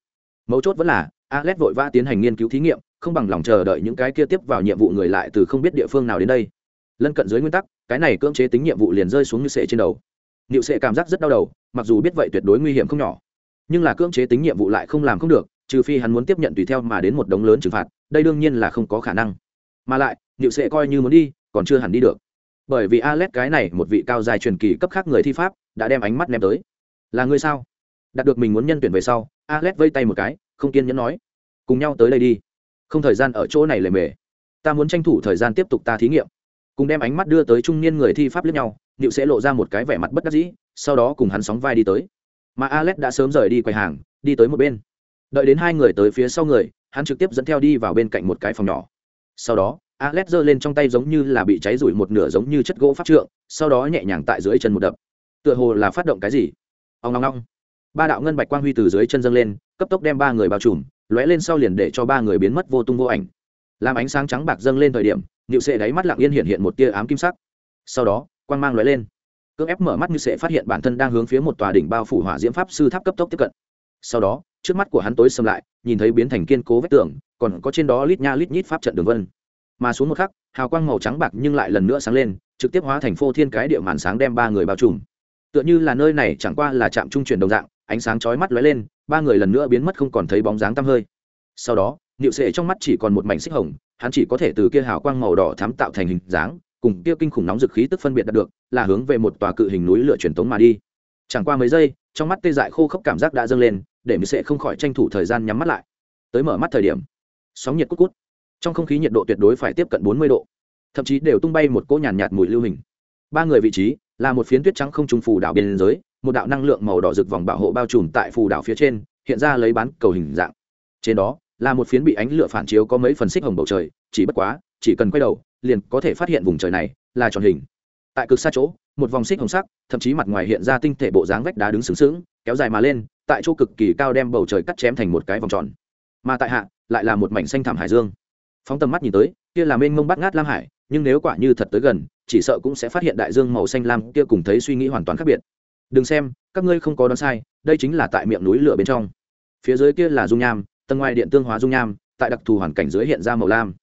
Mấu chốt vẫn là Alet vội vã tiến hành nghiên cứu thí nghiệm, không bằng lòng chờ đợi những cái kia tiếp vào nhiệm vụ người lại từ không biết địa phương nào đến đây. Lân cận dưới nguyên tắc, cái này cưỡng chế tính nhiệm vụ liền rơi xuống như sệ trên đầu. Niệu sệ cảm giác rất đau đầu, mặc dù biết vậy tuyệt đối nguy hiểm không nhỏ. Nhưng là cưỡng chế tính nhiệm vụ lại không làm không được, trừ phi hắn muốn tiếp nhận tùy theo mà đến một đống lớn trừng phạt, đây đương nhiên là không có khả năng. Mà lại niệu sệ coi như muốn đi, còn chưa hẳn đi được. Bởi vì Alet cái này một vị cao dài truyền kỳ cấp khác người thi pháp, đã đem ánh mắt ném tới. Là ngươi sao? Đạt được mình muốn nhân tuyển về sau, Alex vây tay một cái, không kiên nhẫn nói, cùng nhau tới đây đi. Không thời gian ở chỗ này lề mề. Ta muốn tranh thủ thời gian tiếp tục ta thí nghiệm. Cùng đem ánh mắt đưa tới trung niên người thi pháp lẫn nhau nịu sẽ lộ ra một cái vẻ mặt bất đắc dĩ, sau đó cùng hắn sóng vai đi tới. Mà alex đã sớm rời đi quầy hàng, đi tới một bên. Đợi đến hai người tới phía sau người, hắn trực tiếp dẫn theo đi vào bên cạnh một cái phòng nhỏ. Sau đó, alex giơ lên trong tay giống như là bị cháy rủi một nửa giống như chất gỗ phát trượng, sau đó nhẹ nhàng tại dưới chân một đập. Tựa hồ là phát động cái gì? Ông ngong ngong ba đạo ngân bạch quang huy từ dưới chân dâng lên, cấp tốc đem ba người bao trùm, lóe lên sau liền để cho ba người biến mất vô tung vô ảnh. Làm ánh sáng trắng bạc dâng lên thời điểm nịu sệ đáy mắt lặng yên hiện hiện một tia ám kim sắc. Sau đó, quang mang lóe lên. Cưỡng ép mở mắt như sệ phát hiện bản thân đang hướng phía một tòa đỉnh bao phủ hỏa diễm pháp sư tháp cấp tốc tiếp cận. Sau đó, trước mắt của hắn tối xâm lại, nhìn thấy biến thành kiên cố vách tường, còn có trên đó lít nha lít nhít pháp trận đường vân. Mà xuống một khắc, hào quang màu trắng bạc nhưng lại lần nữa sáng lên, trực tiếp hóa thành phô thiên cái địa màn sáng đem ba người bao trùm. Tựa như là nơi này chẳng qua là trạm trung chuyển đồng dạng ánh sáng chói mắt lóe lên ba người lần nữa biến mất không còn thấy bóng dáng tăm hơi. Sau đó nịu sệ trong mắt chỉ còn một mảnh xích hồng hắn chỉ có thể từ kia hào quang màu đỏ thám tạo thành hình dáng cùng kia kinh khủng nóng dực khí tức phân biệt đạt được là hướng về một tòa cự hình núi lửa truyền tống mà đi. Chẳng qua mấy giây trong mắt tê dại khô khốc cảm giác đã dâng lên để nịu sệ không khỏi tranh thủ thời gian nhắm mắt lại. Tới mở mắt thời điểm sóng nhiệt cút cút. Trong không khí nhiệt độ tuyệt đối phải tiếp cận bốn mươi độ. Thậm chí đều tung bay một cỗ nhàn nhạt, nhạt mùi lưu hình. Ba người vị trí là một phiến tuyết trắng không trùng phủ đảo biên giới một đạo năng lượng màu đỏ rực vòng bảo hộ bao trùm tại phù đảo phía trên, hiện ra lấy bán cầu hình dạng. Trên đó, là một phiến bị ánh lửa phản chiếu có mấy phần xích hồng bầu trời, chỉ bất quá, chỉ cần quay đầu, liền có thể phát hiện vùng trời này là tròn hình. Tại cực xa chỗ, một vòng xích hồng sắc, thậm chí mặt ngoài hiện ra tinh thể bộ dáng vách đá đứng sướng sướng kéo dài mà lên, tại chỗ cực kỳ cao đem bầu trời cắt chém thành một cái vòng tròn. Mà tại hạ, lại là một mảnh xanh thảm hải dương. Phóng tầm mắt nhìn tới, kia là mênh mông bắt ngát lam hải, nhưng nếu quả như thật tới gần, chỉ sợ cũng sẽ phát hiện đại dương màu xanh lam kia cùng thấy suy nghĩ hoàn toàn khác biệt đừng xem, các ngươi không có đoán sai, đây chính là tại miệng núi lửa bên trong. Phía dưới kia là dung nham, tầng ngoài điện tương hóa dung nham, tại đặc thù hoàn cảnh dưới hiện ra màu lam.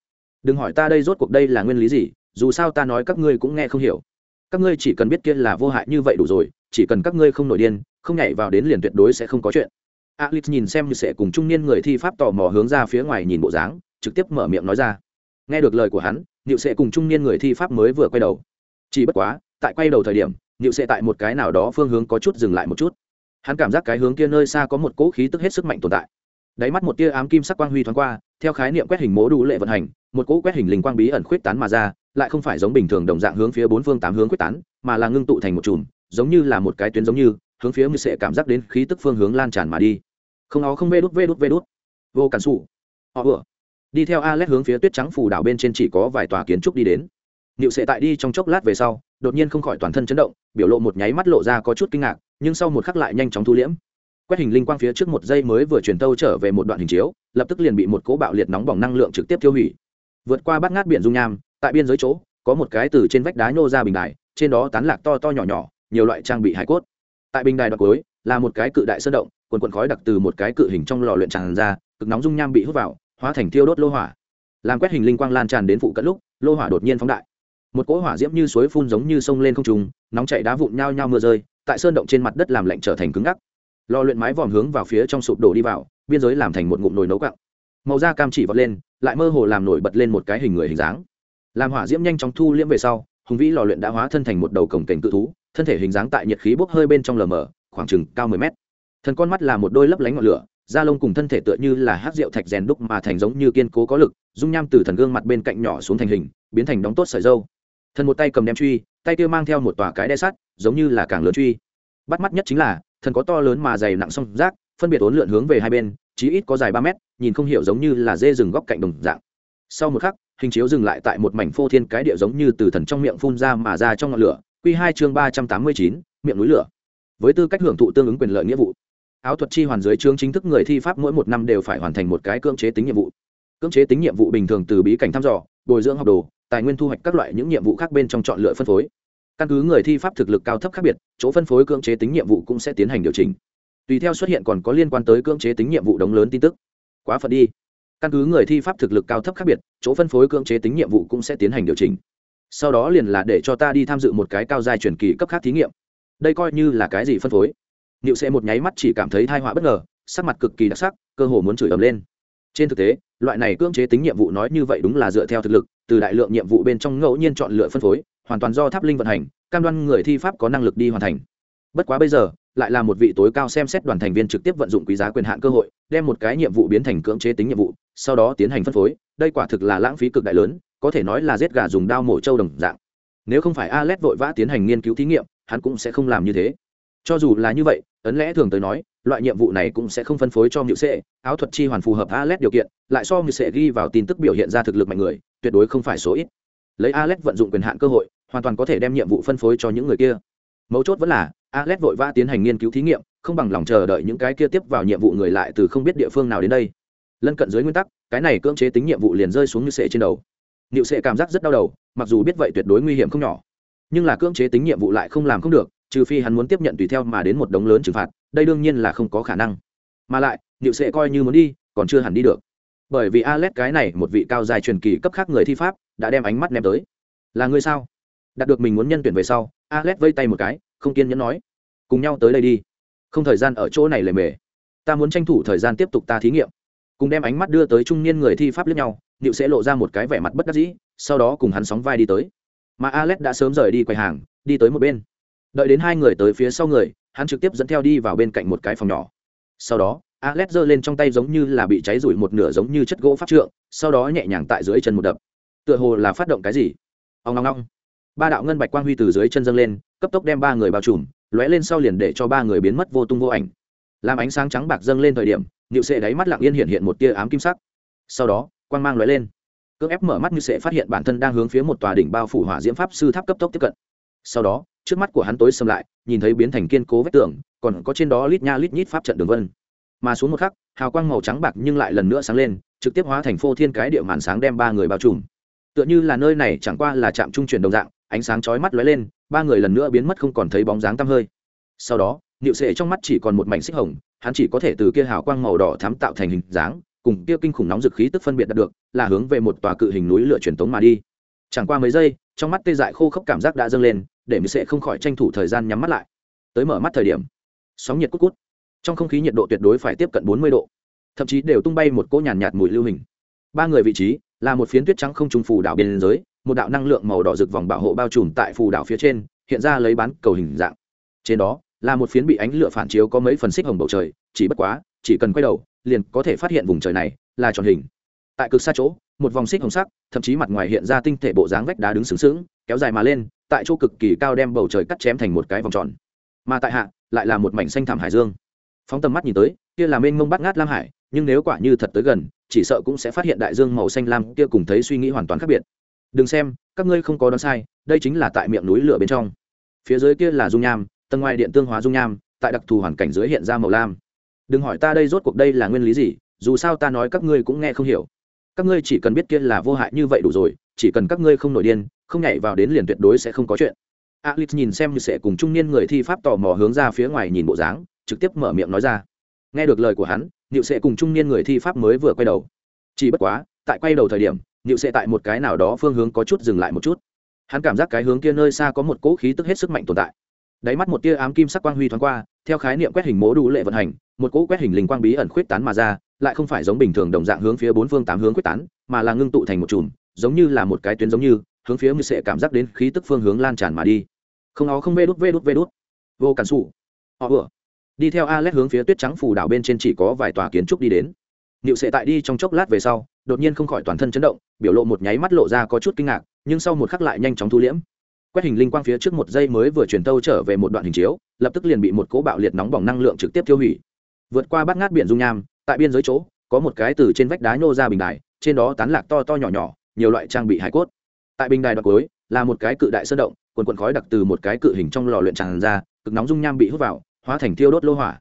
Đừng hỏi ta đây rốt cuộc đây là nguyên lý gì, dù sao ta nói các ngươi cũng nghe không hiểu. Các ngươi chỉ cần biết kia là vô hại như vậy đủ rồi, chỉ cần các ngươi không nổi điên, không nhảy vào đến liền tuyệt đối sẽ không có chuyện. Alix nhìn xem như sẽ cùng trung niên người thi pháp tò mò hướng ra phía ngoài nhìn bộ dáng, trực tiếp mở miệng nói ra. Nghe được lời của hắn Niệu sẽ cùng trung niên người thi pháp mới vừa quay đầu. Chỉ bất quá, tại quay đầu thời điểm Niệu sệ tại một cái nào đó phương hướng có chút dừng lại một chút. Hắn cảm giác cái hướng kia nơi xa có một cỗ khí tức hết sức mạnh tồn tại. Đáy mắt một tia ám kim sắc quang huy thoáng qua, theo khái niệm quét hình mố đủ lệ vận hành, một cỗ quét hình linh quang bí ẩn khuyết tán mà ra, lại không phải giống bình thường đồng dạng hướng phía bốn phương tám hướng quyết tán, mà là ngưng tụ thành một chùm, giống như là một cái tuyến giống như, hướng phía như sẽ cảm giác đến khí tức phương hướng lan tràn mà đi. Không nó không vê đút vê đút vê đút. Vô cản xù họ vừa. Đi theo Alex hướng phía tuyết trắng phủ đảo bên trên chỉ có vài tòa kiến trúc đi đến. Niệu sẽ tại đi trong chốc lát về sau, đột nhiên không khỏi toàn thân chấn động, biểu lộ một nháy mắt lộ ra có chút kinh ngạc, nhưng sau một khắc lại nhanh chóng thu liễm. Quét hình linh quang phía trước một giây mới vừa truyền tâu trở về một đoạn hình chiếu, lập tức liền bị một cỗ bạo liệt nóng bỏng năng lượng trực tiếp tiêu hủy. Vượt qua bát ngát biển dung nham, tại biên giới chỗ, có một cái từ trên vách đá nhô ra bình đài, trên đó tán lạc to to nhỏ nhỏ, nhiều loại trang bị hải cốt. Tại bình đài đoạn cuối, là một cái cự đại sơn động, quần quần khói đặc từ một cái cự hình trong lò luyện tràn ra, cực nóng dung nham bị hút vào, hóa thành thiêu đốt lô hỏa làm quét hình linh quang lan tràn đến phụ cận lúc lô hỏa đột nhiên phóng đại một cỗ hỏa diễm như suối phun giống như sông lên không trùng nóng chạy đá vụn nhao nhao mưa rơi tại sơn động trên mặt đất làm lạnh trở thành cứng ngắc. Lò luyện mái vòm hướng vào phía trong sụp đổ đi vào biên giới làm thành một ngụm nồi nấu cặn, màu da cam chỉ vọt lên lại mơ hồ làm nổi bật lên một cái hình người hình dáng. Làm hỏa diễm nhanh chóng thu liễm về sau hùng vĩ lò luyện đã hóa thân thành một đầu cổng cảnh cự thú thân thể hình dáng tại nhiệt khí bốc hơi bên trong lờ mờ khoảng chừng cao mười mét. Thần con mắt là một đôi lấp lánh ngọn lửa da lông cùng thân thể tựa như là hát rượu thạch rèn đúc mà thành giống như kiên cố có lực dung nham từ thần gương mặt bên cạnh nhỏ xuống thành hình biến thành đóng tốt sợi dâu thần một tay cầm đem truy, tay kia mang theo một tòa cái đe sắt, giống như là càng lớn truy. Bắt mắt nhất chính là, thần có to lớn mà dày nặng song rác, phân biệt ốn lượn hướng về hai bên, chí ít có dài ba mét, nhìn không hiểu giống như là dê rừng góc cạnh đồng dạng. Sau một khắc, hình chiếu dừng lại tại một mảnh phô thiên cái địa giống như từ thần trong miệng phun ra mà ra trong ngọn lửa q hai chương ba trăm tám mươi chín, miệng núi lửa. Với tư cách hưởng thụ tương ứng quyền lợi nghĩa vụ, áo thuật chi hoàn dưới chương chính thức người thi pháp mỗi một năm đều phải hoàn thành một cái cưỡng chế tính nhiệm vụ. Cưỡng chế tính nhiệm vụ bình thường từ bí cảnh thăm dò, bồi dưỡng học đồ tài nguyên thu hoạch các loại những nhiệm vụ khác bên trong chọn lựa phân phối. Căn cứ người thi pháp thực lực cao thấp khác biệt, chỗ phân phối cưỡng chế tính nhiệm vụ cũng sẽ tiến hành điều chỉnh. Tùy theo xuất hiện còn có liên quan tới cưỡng chế tính nhiệm vụ đóng lớn tin tức. Quá phật đi. Căn cứ người thi pháp thực lực cao thấp khác biệt, chỗ phân phối cưỡng chế tính nhiệm vụ cũng sẽ tiến hành điều chỉnh. Sau đó liền là để cho ta đi tham dự một cái cao dài truyền kỳ cấp khác thí nghiệm. Đây coi như là cái gì phân phối? Niệu sẽ một nháy mắt chỉ cảm thấy thai họa bất ngờ, sắc mặt cực kỳ đặc sắc, cơ hồ muốn chửi ầm lên. Trên thực tế, loại này cưỡng chế tính nhiệm vụ nói như vậy đúng là dựa theo thực lực từ đại lượng nhiệm vụ bên trong ngẫu nhiên chọn lựa phân phối, hoàn toàn do tháp linh vận hành, cam đoan người thi pháp có năng lực đi hoàn thành. Bất quá bây giờ, lại là một vị tối cao xem xét đoàn thành viên trực tiếp vận dụng quý giá quyền hạn cơ hội, đem một cái nhiệm vụ biến thành cưỡng chế tính nhiệm vụ, sau đó tiến hành phân phối, đây quả thực là lãng phí cực đại lớn, có thể nói là giết gà dùng đao mổ trâu đồng dạng. Nếu không phải Alet vội vã tiến hành nghiên cứu thí nghiệm, hắn cũng sẽ không làm như thế cho dù là như vậy, ấn lẽ thường tới nói, loại nhiệm vụ này cũng sẽ không phân phối cho nhự sệ áo thuật chi hoàn phù hợp Alet điều kiện, lại so nhự sệ ghi vào tin tức biểu hiện ra thực lực mạnh người, tuyệt đối không phải số ít. Lấy Alet vận dụng quyền hạn cơ hội, hoàn toàn có thể đem nhiệm vụ phân phối cho những người kia. Mấu chốt vẫn là Alet vội vã tiến hành nghiên cứu thí nghiệm, không bằng lòng chờ đợi những cái kia tiếp vào nhiệm vụ người lại từ không biết địa phương nào đến đây. Lân cận dưới nguyên tắc, cái này cưỡng chế tính nhiệm vụ liền rơi xuống như sệ trên đầu. Nịu sệ cảm giác rất đau đầu, mặc dù biết vậy tuyệt đối nguy hiểm không nhỏ. Nhưng là cưỡng chế tính nhiệm vụ lại không làm không được trừ phi hắn muốn tiếp nhận tùy theo mà đến một đống lớn trừng phạt, đây đương nhiên là không có khả năng. Mà lại nịu sệ coi như muốn đi, còn chưa hẳn đi được. Bởi vì alex cái này một vị cao dài truyền kỳ cấp khác người thi pháp, đã đem ánh mắt ném tới. Là người sao? Đạt được mình muốn nhân tuyển về sau alex vây tay một cái, không kiên nhẫn nói. Cùng nhau tới đây đi. Không thời gian ở chỗ này lề mề. Ta muốn tranh thủ thời gian tiếp tục ta thí nghiệm. Cùng đem ánh mắt đưa tới trung niên người thi pháp lẫn nhau nịu sẽ lộ ra một cái vẻ mặt bất đắc dĩ, sau đó cùng hắn sóng vai đi tới. Mà alex đã sớm rời đi quầy hàng, đi tới một bên đợi đến hai người tới phía sau người, hắn trực tiếp dẫn theo đi vào bên cạnh một cái phòng nhỏ. Sau đó alex giơ lên trong tay giống như là bị cháy rụi một nửa giống như chất gỗ pháp trượng, sau đó nhẹ nhàng tại dưới chân một đập. Tựa hồ là phát động cái gì? Ông long long ba đạo ngân bạch quang huy từ dưới chân dâng lên, cấp tốc đem ba người bao trùm, lóe lên sau liền để cho ba người biến mất vô tung vô ảnh. Làm ánh sáng trắng bạc dâng lên thời điểm nịu sệ đáy mắt lặng yên hiện hiện một tia ám kim sắc. Sau đó, quang mang lóe lên. Cưỡng ép mở mắt như sệ phát hiện bản thân đang hướng phía một tòa đỉnh bao phủ hỏa diễm pháp sư tháp cấp tốc tiếp cận. Sau đó trước mắt của hắn tối xâm lại, nhìn thấy biến thành kiên cố vách tường, còn có trên đó lít nha lít nhít pháp trận đường vân. Mà xuống một khắc, hào quang màu trắng bạc nhưng lại lần nữa sáng lên, trực tiếp hóa thành phô thiên cái địa màn sáng đem ba người bao trùm. Tựa như là nơi này chẳng qua là trạm trung chuyển đồng dạng, ánh sáng chói mắt lóe lên, ba người lần nữa biến mất không còn thấy bóng dáng tăm hơi. Sau đó nịu sệ trong mắt chỉ còn một mảnh xích hồng, hắn chỉ có thể từ kia hào quang màu đỏ thắm tạo thành hình dáng, cùng kia kinh khủng nóng dực khí tức phân biệt đạt được, là hướng về một tòa cự hình núi lửa truyền tống mà đi. Chẳng qua mấy giây, trong mắt tê dại khô khốc cảm giác đã dâng lên để mình sẽ không khỏi tranh thủ thời gian nhắm mắt lại. Tới mở mắt thời điểm sóng nhiệt cút cút. Trong không khí nhiệt độ tuyệt đối phải tiếp cận bốn mươi độ. Thậm chí đều tung bay một cỗ nhàn nhạt, nhạt mùi lưu hình. Ba người vị trí là một phiến tuyết trắng không trùng phù đảo biên giới một đạo năng lượng màu đỏ rực vòng bảo hộ bao trùm tại phù đảo phía trên hiện ra lấy bán cầu hình dạng. Trên đó là một phiến bị ánh lửa phản chiếu có mấy phần xích hồng bầu trời chỉ bất quá chỉ cần quay đầu liền có thể phát hiện vùng trời này là tròn hình. Tại cực xa chỗ một vòng xích hồng sắc thậm chí mặt ngoài hiện ra tinh thể bộ dáng vách đá đứng sướng sướng kéo dài mà lên tại chỗ cực kỳ cao đem bầu trời cắt chém thành một cái vòng tròn. Mà tại hạ, lại là một mảnh xanh thảm hải dương. Phóng tầm mắt nhìn tới, kia là mênh mông bát ngát lam hải, nhưng nếu quả như thật tới gần, chỉ sợ cũng sẽ phát hiện đại dương màu xanh lam kia cùng thấy suy nghĩ hoàn toàn khác biệt. Đừng xem, các ngươi không có đoán sai, đây chính là tại miệng núi lửa bên trong. Phía dưới kia là dung nham, tầng ngoài điện tương hóa dung nham, tại đặc thù hoàn cảnh dưới hiện ra màu lam. Đừng hỏi ta đây rốt cuộc đây là nguyên lý gì, dù sao ta nói các ngươi cũng nghe không hiểu. Các ngươi chỉ cần biết kia là vô hại như vậy đủ rồi, chỉ cần các ngươi không nổi điên không nhảy vào đến liền tuyệt đối sẽ không có chuyện. Alex nhìn xem như sẽ cùng trung niên người thi pháp tò mò hướng ra phía ngoài nhìn bộ dáng, trực tiếp mở miệng nói ra. Nghe được lời của hắn, Niệu sẽ cùng trung niên người thi pháp mới vừa quay đầu. Chỉ bất quá, tại quay đầu thời điểm, Niệu sẽ tại một cái nào đó phương hướng có chút dừng lại một chút. Hắn cảm giác cái hướng kia nơi xa có một cỗ khí tức hết sức mạnh tồn tại. Đáy mắt một tia ám kim sắc quang huy thoáng qua, theo khái niệm quét hình mố đủ lệ vận hành, một cỗ quét hình linh quang bí ẩn khuyết tán mà ra, lại không phải giống bình thường đồng dạng hướng phía bốn phương tám hướng quyết tán, mà là ngưng tụ thành một chùm, giống như là một cái tuyến giống như hướng phía người sẽ cảm giác đến khí tức phương hướng lan tràn mà đi. Không ó không vê đút vê đút vê đút. Vô cản sụ họ vừa. Đi theo Alex hướng phía tuyết trắng phủ đảo bên trên chỉ có vài tòa kiến trúc đi đến. Niệu sẽ tại đi trong chốc lát về sau, đột nhiên không khỏi toàn thân chấn động, biểu lộ một nháy mắt lộ ra có chút kinh ngạc, nhưng sau một khắc lại nhanh chóng thu liễm. Quét hình linh quang phía trước một giây mới vừa truyền tâu trở về một đoạn hình chiếu, lập tức liền bị một cỗ bạo liệt nóng bỏng năng lượng trực tiếp tiêu hủy. Vượt qua bát ngát biển dung nham, tại biên giới chỗ, có một cái từ trên vách đá nhô ra bình đài, trên đó tán lạc to to nhỏ nhỏ, nhiều loại trang bị hải cốt tại bình đài đoạn cuối, là một cái cự đại sơn động, quần quần khói đặc từ một cái cự hình trong lò luyện tràn ra, cực nóng dung nham bị hút vào, hóa thành thiêu đốt lô hỏa.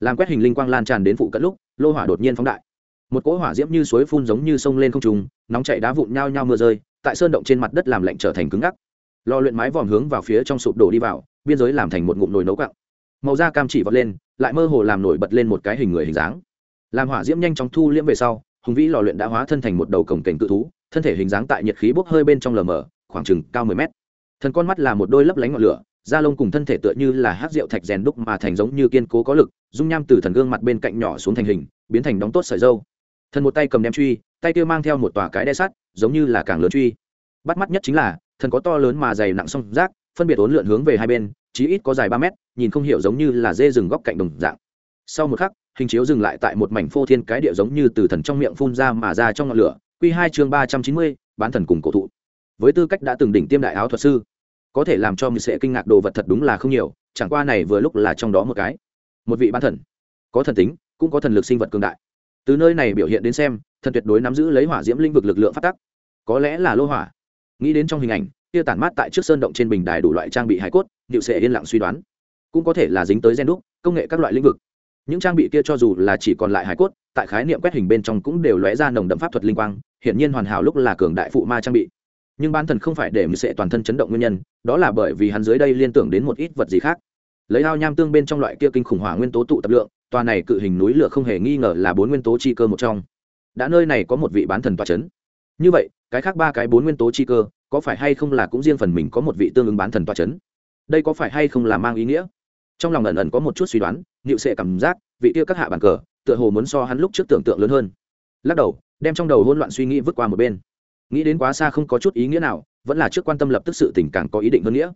Làm quét hình linh quang lan tràn đến phụ cận lúc, lô hỏa đột nhiên phóng đại. Một cỗ hỏa diễm như suối phun giống như sông lên không trùng nóng chảy đá vụn nhao nhao mưa rơi, tại sơn động trên mặt đất làm lạnh trở thành cứng ngắc. Lò luyện mái vòm hướng vào phía trong sụp đổ đi vào, biên giới làm thành một ngụm nồi nấu cặn màu da cam chỉ vọt lên, lại mơ hồ làm nổi bật lên một cái hình người hình dáng. Làm hỏa diễm nhanh chóng thu liễm về sau, hùng vĩ lò luyện đã hóa thân thành một đầu cổng cảnh cự thú thân thể hình dáng tại nhiệt khí bốc hơi bên trong lờ mờ, khoảng chừng cao mười mét. Thần con mắt là một đôi lấp lánh ngọn lửa, da lông cùng thân thể tựa như là hát rượu thạch rèn đúc mà thành giống như kiên cố có lực, dung nham từ thần gương mặt bên cạnh nhỏ xuống thành hình, biến thành đóng tốt sợi dâu. Thần một tay cầm đem truy, tay kia mang theo một tòa cái đe sắt, giống như là càng lớn truy. Bắt mắt nhất chính là, thần có to lớn mà dày nặng song rác, phân biệt ốn lượn hướng về hai bên, chí ít có dài ba mét, nhìn không hiểu giống như là dê rừng góc cạnh đồng dạng. Sau một khắc, hình chiếu dừng lại tại một mảnh phô thiên cái địa giống như từ thần trong miệng phun ra mà ra trong ngọn lửa Q2 chương ba trăm chín mươi, bán thần cùng cổ thụ. Với tư cách đã từng đỉnh tiêm đại áo thuật sư, có thể làm cho mình sẽ kinh ngạc đồ vật thật đúng là không nhiều, chẳng qua này vừa lúc là trong đó một cái. Một vị bán thần. Có thần tính, cũng có thần lực sinh vật cường đại. Từ nơi này biểu hiện đến xem, thần tuyệt đối nắm giữ lấy hỏa diễm linh vực lực lượng phát tắc. Có lẽ là lô hỏa. Nghĩ đến trong hình ảnh kia tản mát tại trước sơn động trên bình đài đủ loại trang bị hải cốt Diệu sẽ yên lặng suy đoán. Cũng có thể là dính tới gen đúc, công nghệ các loại lĩnh vực những trang bị kia cho dù là chỉ còn lại hải cốt, tại khái niệm quét hình bên trong cũng đều lóe ra nồng đậm pháp thuật linh quang, hiển nhiên hoàn hảo lúc là cường đại phụ ma trang bị. Nhưng ban thần không phải để mình sẽ toàn thân chấn động nguyên nhân, đó là bởi vì hắn dưới đây liên tưởng đến một ít vật gì khác. Lấy ao nham tương bên trong loại kia kinh khủng hỏa nguyên tố tụ tập lượng, tòa này cự hình núi lửa không hề nghi ngờ là bốn nguyên tố chi cơ một trong. Đã nơi này có một vị bán thần tòa c h ấ n như vậy, cái khác ba cái bốn nguyên tố chi cơ, có phải hay không là cũng riêng phần mình có một vị tương ứng bán thần tòa c h ấ n đây có phải hay không là mang ý nghĩa? Trong lòng ẩn ẩn có một chút suy đoán nịu sệ cảm giác vị tiêu các hạ bàn cờ tựa hồ muốn so hắn lúc trước tưởng tượng lớn hơn lắc đầu đem trong đầu hôn loạn suy nghĩ vứt qua một bên nghĩ đến quá xa không có chút ý nghĩa nào vẫn là trước quan tâm lập tức sự tình càng có ý định hơn nghĩa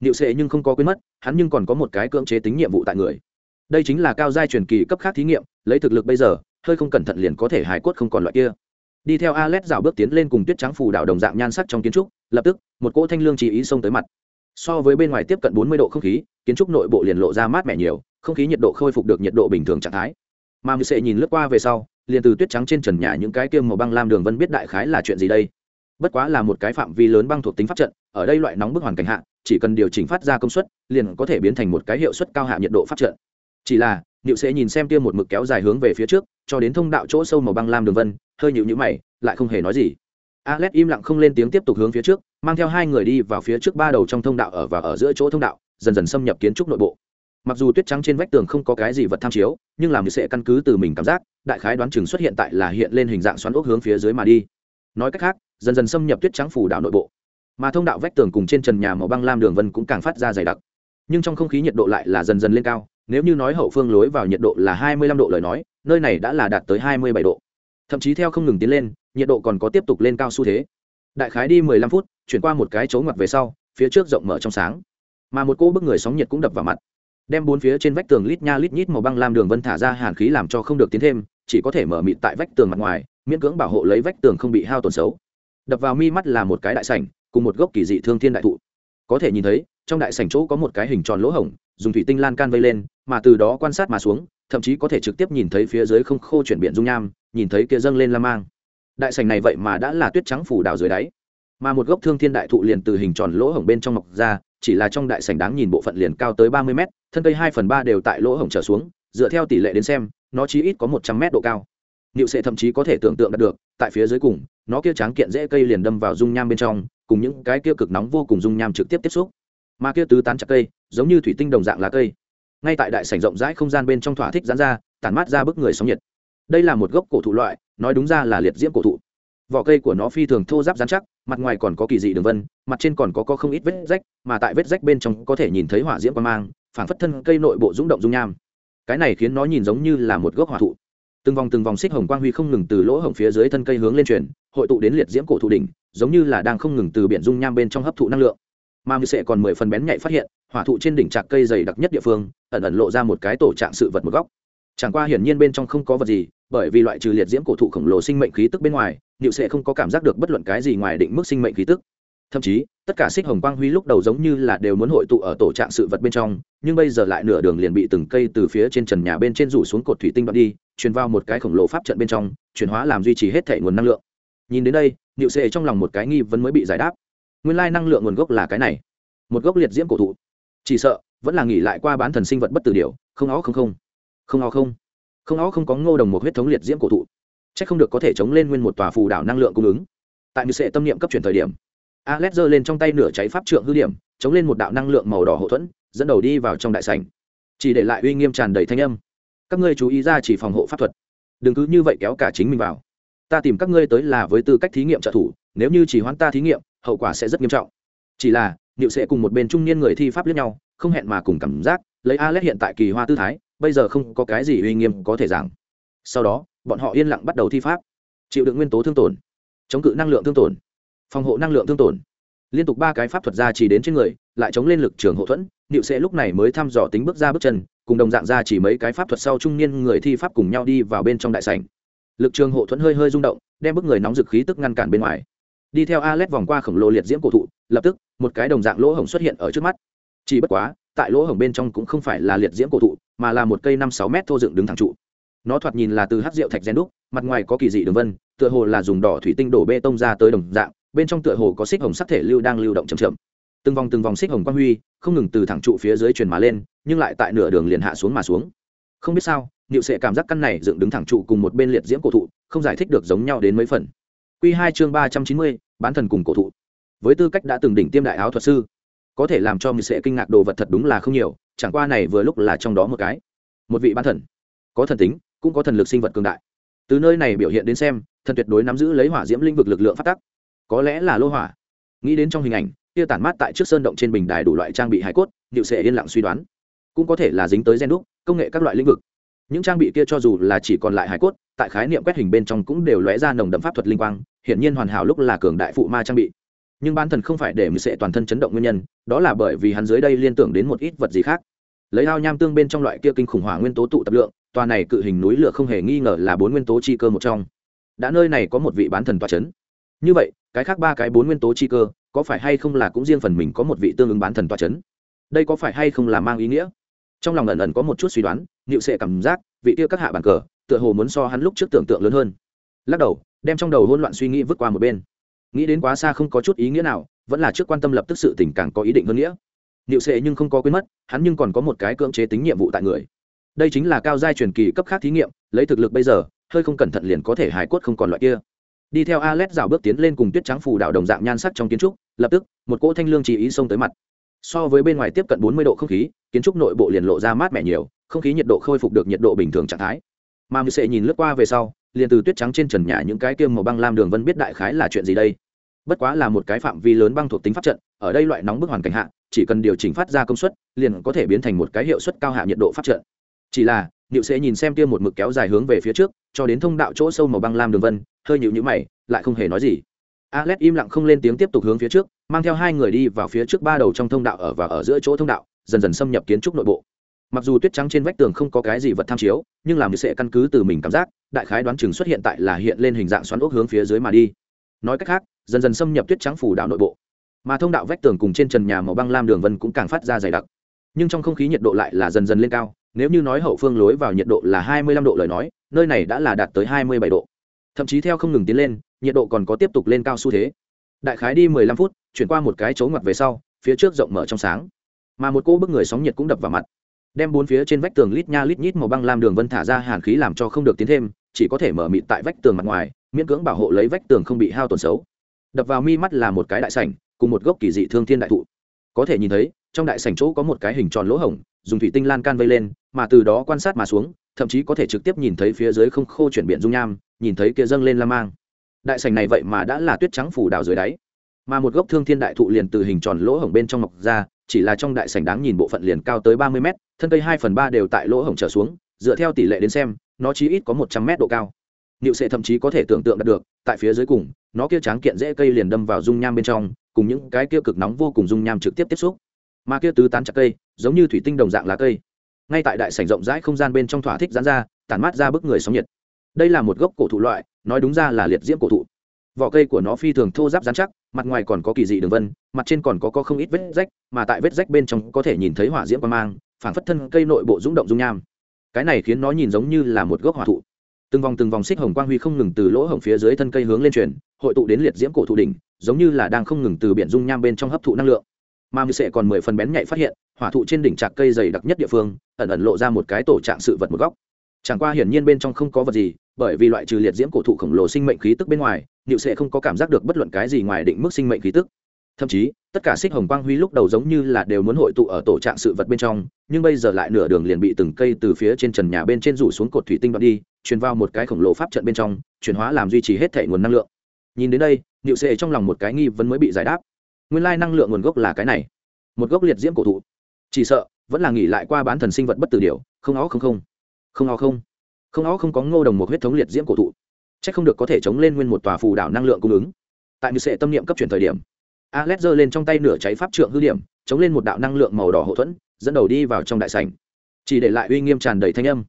nịu sệ nhưng không có quên mất hắn nhưng còn có một cái cưỡng chế tính nhiệm vụ tại người đây chính là cao giai truyền kỳ cấp khác thí nghiệm lấy thực lực bây giờ hơi không cẩn thận liền có thể hài cốt không còn loại kia đi theo alex rào bước tiến lên cùng tuyết trắng phù đảo đồng dạng nhan sắc trong kiến trúc lập tức một cỗ thanh lương chỉ ý xông tới mặt so với bên ngoài tiếp cận bốn mươi độ không khí kiến trúc nội bộ liền lộ ra mát mẻ nhiều không khí nhiệt độ khôi phục được nhiệt độ bình thường trạng thái. Mà mười sệ nhìn lướt qua về sau liền từ tuyết trắng trên trần nhà những cái kia màu băng lam đường vân biết đại khái là chuyện gì đây. Bất quá là một cái phạm vi lớn băng thuộc tính pháp trận ở đây loại nóng bức hoàn cảnh hạ chỉ cần điều chỉnh phát ra công suất liền có thể biến thành một cái hiệu suất cao hạ nhiệt độ pháp trận. Chỉ là Niệu sẽ nhìn xem kia một mực kéo dài hướng về phía trước, cho đến thông đạo chỗ sâu màu băng lam đường vân, hơi nhíu nhíu mày, lại không hề nói gì. Alex im lặng không lên tiếng tiếp tục hướng phía trước, mang theo hai người đi vào phía trước ba đầu trong thông đạo ở và ở giữa chỗ thông đạo, dần dần xâm nhập kiến trúc nội bộ. Mặc dù tuyết trắng trên vách tường không có cái gì vật tham chiếu, nhưng làm sẽ căn cứ từ mình cảm giác, đại khái đoán chừng xuất hiện tại là hiện lên hình dạng xoắn ốc hướng phía dưới mà đi. Nói cách khác, dần dần xâm nhập tuyết trắng phủ đạo nội bộ. Mà thông đạo vách tường cùng trên trần nhà màu băng lam đường vân cũng càng phát ra dày đặc. Nhưng trong không khí nhiệt độ lại là dần dần lên cao, nếu như nói hậu phương lối vào nhiệt độ là 25 độ lời nói nơi này đã là đạt tới 27 độ thậm chí theo không ngừng tiến lên nhiệt độ còn có tiếp tục lên cao xu thế đại khái đi 15 phút chuyển qua một cái chỗ ngoặt về sau, phía trước rộng mở trong sáng. Mà một cô bức người sóng nhiệt cũng đập vào mặt. Đem bốn phía trên vách tường lít nha lít nhít màu băng làm đường vân thả ra hàn khí làm cho không được tiến thêm, chỉ có thể mở mịt tại vách tường mặt ngoài, miễn cưỡng bảo hộ lấy vách tường không bị hao tổn xấu. Đập vào mi mắt là một cái đại sảnh, cùng một gốc kỳ dị thương thiên đại thụ. Có thể nhìn thấy, trong đại sảnh chỗ có một cái hình tròn lỗ hổng, dùng thủy tinh lan can vây lên, mà từ đó quan sát mà xuống, thậm chí có thể trực tiếp nhìn thấy phía dưới không khô chuyển biển dung nham, nhìn thấy kia dâng lên la mang. Đại sảnh này vậy mà đã là tuyết trắng phủ đào dưới đáy mà một gốc thương thiên đại thụ liền từ hình tròn lỗ hổng bên trong mọc ra chỉ là trong đại sảnh đáng nhìn bộ phận liền cao tới ba mươi mét thân cây hai phần ba đều tại lỗ hổng trở xuống dựa theo tỷ lệ đến xem nó chỉ ít có một trăm mét độ cao. Niệu sệ thậm chí có thể tưởng tượng được, tại phía dưới cùng, nó kia tráng kiện dễ cây liền đâm vào dung nham bên trong, cùng những cái kia cực nóng vô cùng dung nham trực tiếp tiếp xúc. Mà kia tứ tán chặt cây giống như thủy tinh đồng dạng lá cây. Ngay tại đại sảnh rộng rãi không gian bên trong thỏa thích giãn ra tản mát ra bức người sóng nhiệt. Đây là một gốc cổ thụ loại nói đúng ra là liệt diễm cổ thụ. Vỏ cây của nó phi thường thô giáp dán chắc mặt ngoài còn có kỳ dị đường vân, mặt trên còn có có không ít vết rách, mà tại vết rách bên trong có thể nhìn thấy hỏa diễm quan mang phản phất thân cây nội bộ rung động dung nham. Cái này khiến nó nhìn giống như là một gốc hỏa thụ. Từng vòng từng vòng xích hồng quang huy không ngừng từ lỗ hồng phía dưới thân cây hướng lên truyền, hội tụ đến liệt diễm cổ thụ đỉnh, giống như là đang không ngừng từ biển dung nham bên trong hấp thụ năng lượng. Mà mười sệ còn mười phần bén nhạy phát hiện, hỏa thụ trên đỉnh trạc cây dày đặc nhất địa phương, ẩn ẩn lộ ra một cái tổ trạng sự vật một góc. Chẳng qua hiển nhiên bên trong không có vật gì bởi vì loại trừ liệt diễm cổ thụ khổng lồ sinh mệnh khí tức bên ngoài nịu sệ không có cảm giác được bất luận cái gì ngoài định mức sinh mệnh khí tức. Thậm chí, tất cả xích hồng quang huy lúc đầu giống như là đều muốn hội tụ ở tổ trạng sự vật bên trong, nhưng bây giờ lại nửa đường liền bị từng cây từ phía trên trần nhà bên trên rủ xuống cột thủy tinh đoạn đi, truyền vào một cái khổng lồ pháp trận bên trong, chuyển hóa làm duy trì hết thể nguồn năng lượng. Nhìn đến đây nịu sệ trong lòng một cái nghi vấn mới bị giải đáp. Nguyên lai năng lượng nguồn gốc là cái này. Một gốc liệt diễm cổ thụ. Chỉ sợ, vẫn là nghỉ lại qua bán thần sinh vật bất tử điều, không ó không không. Không ó không không ó không có ngô đồng một huyết thống liệt diễm cổ thụ. C h ắ c không được có thể chống lên nguyên một tòa phù đảo năng lượng cung ứng. Tại như sệ tâm niệm cấp chuyển thời điểm, alex giơ lên trong tay nửa cháy pháp trượng hư điểm, chống lên một đạo năng lượng màu đỏ hậu thuẫn, dẫn đầu đi vào trong đại sảnh. Chỉ để lại uy nghiêm tràn đầy thanh âm. Các ngươi chú ý ra chỉ phòng hộ pháp thuật. Đừng cứ như vậy kéo cả chính mình vào. Ta tìm các ngươi tới là với tư cách thí nghiệm trợ thủ, nếu như chỉ hoãn ta thí nghiệm, hậu quả sẽ rất nghiêm trọng. Chỉ là niệu sẽ cùng một bên trung niên người thi pháp lẫn nhau, không hẹn mà cùng cảm giác, lấy alex hiện tại kỳ hoa tư thái bây giờ không có cái gì uy nghiêm có thể giảng. Sau đó, bọn họ yên lặng bắt đầu thi pháp. Chịu đựng nguyên tố thương tổn, chống cự năng lượng thương tổn, phòng hộ năng lượng thương tổn. Liên tục ba cái pháp thuật ra chỉ đến trên người, lại chống lên lực trường hậu thuẫn. Niệu sẽ lúc này mới thăm dò tính bước ra bước chân, cùng đồng dạng ra chỉ mấy cái pháp thuật sau trung niên người thi pháp cùng nhau đi vào bên trong đại sảnh. Lực trường hộ thuẫn hơi hơi rung động, đem bức người nóng dực khí tức ngăn cản bên ngoài. Đi theo Alet vòng qua khổng lồ liệt diễm cổ thụ, lập tức, một cái đồng dạng lỗ hổng xuất hiện ở trước mắt. Chỉ bất quá tại lỗ hổng bên trong cũng không phải là liệt diễm cổ thụ, mà là một cây năm sáu mét thô dựng đứng thẳng trụ. Nó thoạt nhìn là từ hát rượu thạch gen đúc, mặt ngoài có kỳ dị đường vân, tựa hồ là dùng đỏ thủy tinh đổ bê tông ra tới đồng dạng, bên trong tựa hồ có xích hồng sắc thể lưu đang lưu động chậm chậm. Từng vòng từng vòng xích hồng quang huy, không ngừng từ thẳng trụ phía dưới truyền mà lên, nhưng lại tại nửa đường liền hạ xuống mà xuống. Không biết sao, niệu sệ cảm giác căn này dựng đứng thẳng trụ cùng một bên liệt diễm cổ thụ, không giải thích được giống nhau đến mấy phần. Q hai chương ba trăm chín mươi, bán thần cùng cổ thụ. Với tư cách đã từng đỉnh tiêm đại áo thuật sư có thể làm cho mình sẽ kinh ngạc đồ vật thật đúng là không nhiều, chẳng qua này vừa lúc là trong đó một cái. Một vị bán thần. Có thần tính, cũng có thần lực sinh vật cường đại. Từ nơi này biểu hiện đến xem, thần tuyệt đối nắm giữ lấy hỏa diễm linh vực lực lượng phát tắc. Có lẽ là lô hỏa. Nghĩ đến trong hình ảnh tia tản mát tại trước sơn động trên bình đài đủ loại trang bị hải cốt, điệu sẽ yên lặng suy đoán. Cũng có thể là dính tới gen đúc, công nghệ các loại lĩnh vực. Những trang bị kia cho dù là chỉ còn lại hải cốt, tại khái niệm quét hình bên trong cũng đều lóe ra nồng đậm pháp thuật linh quang, hiển nhiên hoàn hảo lúc là cường đại phụ ma trang bị nhưng bán thần không phải để mười sệ toàn thân chấn động nguyên nhân, đó là bởi vì hắn dưới đây liên tưởng đến một ít vật gì khác. Lấy ao nham tương bên trong loại kia kinh khủng hỏa nguyên tố tụ tập lượng, tòa này cự hình núi lửa không hề nghi ngờ là bốn nguyên tố chi cơ một trong. Đã nơi này có một vị bán thần toa c h ấ n như vậy, cái khác ba cái bốn nguyên tố chi cơ, có phải hay không là cũng riêng phần mình có một vị tương ứng bán thần toa c h ấ n đây có phải hay không là mang ý nghĩa? Trong lòng ẩn ẩn có một chút suy đoán nịu sệ cảm giác, vị kia các hạ bàn cờ, tựa hồ muốn so hắn lúc trước tưởng tượng lớn hơn. Lắc đầu, đem trong đầu hôn loạn suy nghĩ vứt qua một bên nghĩ đến quá xa không có chút ý nghĩa nào, vẫn là trước quan tâm lập tức sự tình càng có ý định hơn nghĩa. Nịu sệ nhưng không có quên mất, hắn nhưng còn có một cái cưỡng chế tính nhiệm vụ tại người. Đây chính là cao giai truyền kỳ cấp khác thí nghiệm, lấy thực lực bây giờ, hơi không cẩn thận liền có thể hài cốt không còn loại kia. Đi theo Alex rào bước tiến lên cùng tuyết trắng phù đạo đồng dạng nhan sắc trong kiến trúc, lập tức, một cỗ thanh lương chỉ ý xông tới mặt. So với bên ngoài tiếp cận 40 độ không khí, kiến trúc nội bộ liền lộ ra mát mẻ nhiều, không khí nhiệt độ khôi phục được nhiệt độ bình thường trạng thái. Mà mười sệ nhìn lướt qua về sau, liền từ tuyết trắng trên trần nhà những cái kiêm màu băng lam đường vân biết đại khái là chuyện gì đây bất quá là một cái phạm vi lớn băng thuộc tính pháp trận, ở đây loại nóng bức hoàn cảnh hạ, chỉ cần điều chỉnh phát ra công suất, liền có thể biến thành một cái hiệu suất cao hạ nhiệt độ pháp trận. Chỉ là, niệu sẽ nhìn xem tiêm một mực kéo dài hướng về phía trước, cho đến thông đạo chỗ sâu màu băng lam đường vân, hơi nhịu nhữ mày, lại không hề nói gì. Alex im lặng không lên tiếng tiếp tục hướng phía trước, mang theo hai người đi vào phía trước ba đầu trong thông đạo ở và ở giữa chỗ thông đạo, dần dần xâm nhập kiến trúc nội bộ. Mặc dù tuyết trắng trên vách tường không có cái gì vật tham chiếu, nhưng làm sẽ căn cứ từ mình cảm giác, đại khái đoán chừng xuất hiện tại là hiện lên hình dạng xoắn ốc hướng phía dưới mà đi. Nói cách khác dần dần xâm nhập tuyết trắng phủ đảo nội bộ. Mà thông đạo vách tường cùng trên trần nhà màu băng lam đường vân cũng càng phát ra dày đặc. Nhưng trong không khí nhiệt độ lại là dần dần lên cao, nếu như nói hậu phương lối vào nhiệt độ là 25 độ lời nói, nơi này đã là đạt tới 27 độ. Thậm chí theo không ngừng tiến lên, nhiệt độ còn có tiếp tục lên cao xu thế. Đại khái đi 15 phút, chuyển qua một cái chỗ ngoặt về sau, phía trước rộng mở trong sáng. Mà một cỗ bức người sóng nhiệt cũng đập vào mặt. Đem bốn phía trên vách tường lít nha lít nhít màu băng lam đường vân thả ra hàn khí làm cho không được tiến thêm, chỉ có thể mở mịt tại vách tường mặt ngoài, miễn cưỡng bảo hộ lấy vách tường không bị hao tổn xấu đập vào mi mắt là một cái đại sảnh, cùng một gốc kỳ dị thương thiên đại thụ. Có thể nhìn thấy, trong đại sảnh chỗ có một cái hình tròn lỗ hổng, dùng thủy tinh lan can vây lên, mà từ đó quan sát mà xuống, thậm chí có thể trực tiếp nhìn thấy phía dưới không khô chuyển biển dung nham, nhìn thấy kia dâng lên la mang. Đại sảnh này vậy mà đã là tuyết trắng phủ đào dưới đáy. Mà một gốc thương thiên đại thụ liền từ hình tròn lỗ hổng bên trong mọc ra, chỉ là trong đại sảnh đáng nhìn bộ phận liền cao tới ba mươi mét, thân cây hai phần ba đều tại lỗ hổng trở xuống, dựa theo tỷ lệ đến xem, nó chỉ ít có một trăm mét độ cao. Niệu sệ thậm chí có thể tưởng tượng được, tại phía dưới cùng nó kia tráng kiện dễ cây liền đâm vào dung nham bên trong cùng những cái kia cực nóng vô cùng dung nham trực tiếp tiếp xúc. Mà kia tứ tán chặt cây giống như thủy tinh đồng dạng lá cây. Ngay tại đại sảnh rộng rãi không gian bên trong thỏa thích giãn ra tản mát ra bức người sóng nhiệt. Đây là một gốc cổ thụ loại nói đúng ra là liệt diễm cổ thụ. Vỏ cây của nó phi thường thô giáp dán chắc mặt ngoài còn có kỳ dị đường vân mặt trên còn có, có không ít vết rách mà tại vết rách bên trong có thể nhìn thấy hỏa diễm qua mang phản phất thân cây nội bộ rung động dung nham. Cái này khiến nó nhìn giống như là một gốc hỏa thụ từng vòng từng vòng xích hồng quang huy không ngừng từ lỗ hồng phía dưới thân cây hướng lên truyền, hội tụ đến liệt diễm cổ thụ đỉnh, giống như là đang không ngừng từ biển dung nham bên trong hấp thụ năng lượng. Mà mười sệ còn mười phần bén nhạy phát hiện, hỏa thụ trên đỉnh trạc cây dày đặc nhất địa phương, ẩn ẩn lộ ra một cái tổ trạng sự vật một góc. Chẳng qua hiển nhiên bên trong không có vật gì, bởi vì loại trừ liệt diễm cổ thụ khổng lồ sinh mệnh khí tức bên ngoài nịu sệ không có cảm giác được bất luận cái gì ngoài định mức sinh mệnh khí tức thậm chí, tất cả xích hồng quang huy lúc đầu giống như là đều muốn hội tụ ở tổ trạng sự vật bên trong, nhưng bây giờ lại nửa đường liền bị từng cây từ phía trên trần nhà bên trên rủ xuống cột thủy tinh đoạn đi, truyền vào một cái khổng lồ pháp trận bên trong, chuyển hóa làm duy trì hết thể nguồn năng lượng. Nhìn đến đây, niệu sệ trong lòng một cái nghi vấn mới bị giải đáp. Nguyên lai năng lượng nguồn gốc là cái này. Một gốc liệt diễm cổ thụ. Chỉ sợ, vẫn là nghỉ lại qua bán thần sinh vật bất tử điều, không ó không không. Không ó không. Không ó không có ngô đồng một huyết thống liệt diễm cổ thụ. C h ắ c không được có thể chống lên nguyên một tòa phù đảo năng lượng cung ứng. Tại như sệ tâm niệm cấp chuyển thời điểm alex giơ lên trong tay nửa cháy pháp trượng hư điểm, chống lên một đạo năng lượng màu đỏ hộ thuẫn, dẫn đầu đi vào trong đại sảnh. Chỉ để lại uy nghiêm tràn đầy thanh âm.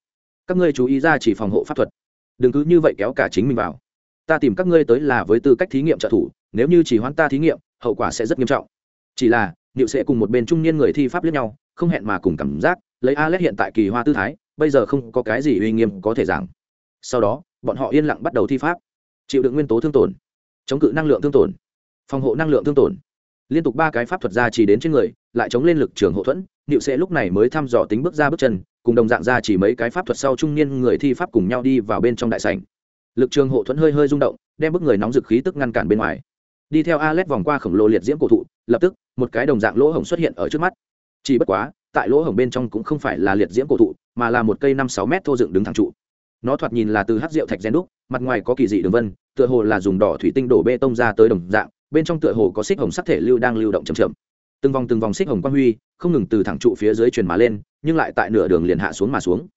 Các ngươi chú ý ra chỉ phòng hộ pháp thuật. Đừng cứ như vậy kéo cả chính mình vào. Ta tìm các ngươi tới là với tư cách thí nghiệm trợ thủ, nếu như chỉ hoãn ta thí nghiệm, hậu quả sẽ rất nghiêm trọng. Chỉ là, niệu sẽ cùng một bên trung niên người thi pháp liếc nhau, không hẹn mà cùng cảm giác, lấy alex hiện tại kỳ hoa tư thái, bây giờ không có cái gì uy nghiêm có thể giảng. Sau đó, bọn họ yên lặng bắt đầu thi pháp. Chịu đựng nguyên tố thương tổn. Chống cự năng lượng thương tổn phòng hộ năng lượng thương tổn liên tục ba cái pháp thuật ra chỉ đến trên người lại chống lên lực trường hộ thuẫn niệu sẽ lúc này mới thăm dò tính bước ra bước chân cùng đồng dạng ra chỉ mấy cái pháp thuật sau trung niên người thi pháp cùng nhau đi vào bên trong đại sảnh lực trường hộ thuẫn hơi hơi rung động đem bức người nóng dực khí tức ngăn cản bên ngoài đi theo Alet vòng qua khổng lồ liệt diễm cổ thụ, lập tức, một cái đồng dạng lỗ hổng xuất hiện ở trước mắt. Chỉ bất quá, tại lỗ hổng bên trong cũng không phải là liệt diễm cổ thụ, mà là một cây năm sáu mét thô dựng đứng thẳng trụ. Nó thoạt nhìn là từ hát rượu thạch gen đúc, mặt ngoài có kỳ dị đường vân, tựa hồ là dùng đỏ thủy tinh đổ bê tông ra tới đồng dạng, bên trong tựa hồ có xích hồng sắc thể lưu đang lưu động chậm chậm. Từng vòng từng vòng xích hồng quang huy, không ngừng từ thẳng trụ phía dưới truyền mà lên, nhưng lại tại nửa đường liền hạ xuống mà xuống.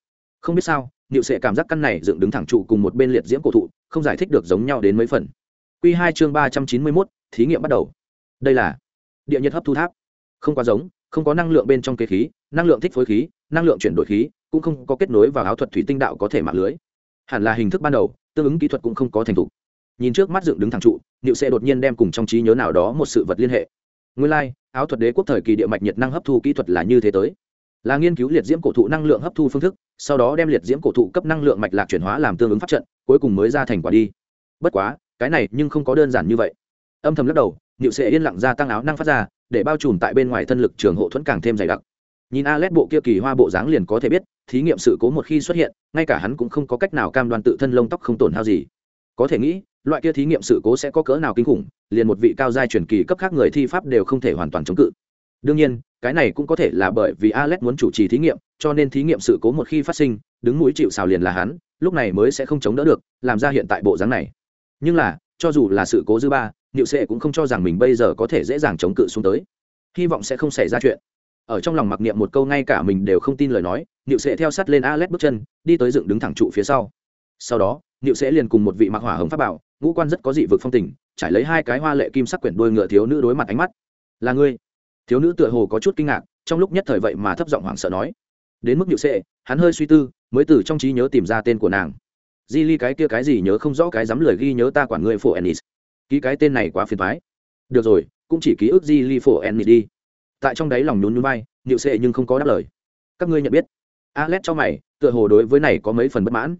Không biết sao, Niệu Sệ cảm giác căn này dựng đứng thẳng trụ cùng một bên liệt diễm cổ thụ, không giải thích được giống nhau đến mấy phần. Quy 2 chương 391, thí nghiệm bắt đầu. Đây là địa nhiệt hấp thu tháp. Không quá giống, không có năng lượng bên trong kế khí, năng lượng thích phối khí, năng lượng chuyển đổi khí, cũng không có kết nối vào áo thuật thủy tinh đạo có thể mạng lưới. Hẳn là hình thức ban đầu, tương ứng kỹ thuật cũng không có thành thục. Nhìn trước mắt dựng đứng thẳng trụ, Niệu sẽ đột nhiên đem cùng trong trí nhớ nào đó một sự vật liên hệ. Nguyên lai, like, áo thuật đế quốc thời kỳ địa mạch nhiệt năng hấp thu kỹ thuật là như thế tới. Là nghiên cứu liệt diễm cổ thụ năng lượng hấp thu phương thức, sau đó đem liệt diễm cổ thụ cấp năng lượng mạch lạc chuyển hóa làm tương ứng pháp trận, cuối cùng mới ra thành quả đi. Bất quá, cái này nhưng không có đơn giản như vậy âm thầm lắc đầu nhịu sẽ yên lặng gia tăng áo năng phát ra để bao trùm tại bên ngoài thân lực trường hộ thuẫn càng thêm dày đặc nhìn a lét bộ kia kỳ hoa bộ dáng liền có thể biết thí nghiệm sự cố một khi xuất hiện ngay cả hắn cũng không có cách nào cam đoan tự thân lông tóc không tổn hao gì có thể nghĩ loại kia thí nghiệm sự cố sẽ có cỡ nào kinh khủng, liền một vị cao giai truyền kỳ cấp khác người thi pháp đều không thể hoàn toàn chống cự. Đương nhiên, cái này cũng có thể là bởi vì Alex muốn chủ trì thí nghiệm, cho nên thí nghiệm sự cố một khi phát sinh, đứng mũi chịu xào liền là hắn, lúc này mới sẽ không chống đỡ được, làm ra hiện tại bộ dáng này. Nhưng là, cho dù là sự cố dư ba, niệu sệ cũng không cho rằng mình bây giờ có thể dễ dàng chống cự xuống tới. Hy vọng sẽ không xảy ra chuyện. Ở trong lòng mặc niệm một câu ngay cả mình đều không tin lời nói, niệu sệ theo sát lên alex bước chân, đi tới dựng đứng thẳng trụ phía sau sau đó niệu sẽ liền cùng một vị mặc hỏa hồng pháp bảo ngũ quan rất có dị vực phong tình trải lấy hai cái hoa lệ kim sắc quyển đôi ngựa thiếu nữ đối mặt ánh mắt. Là ngươi? Thiếu nữ tựa hồ có chút kinh ngạc trong lúc nhất thời vậy mà thấp giọng hoảng sợ nói. Đến mức niệu sẽ, hắn hơi suy tư mới từ trong trí nhớ tìm ra tên của nàng. Di ly cái kia cái gì nhớ không rõ cái dám lời ghi nhớ ta quản ngươi phổ ennis. Ký cái tên này quá phiền thoái được rồi cũng chỉ ký ức di ly phổ ennis đi. Tại trong đáy lòng nhún nhún bay niệu sệ nhưng không có đáp lời. Các ngươi nhận biết. Alex cho mày tựa hồ đối với này có mấy phần bất mãn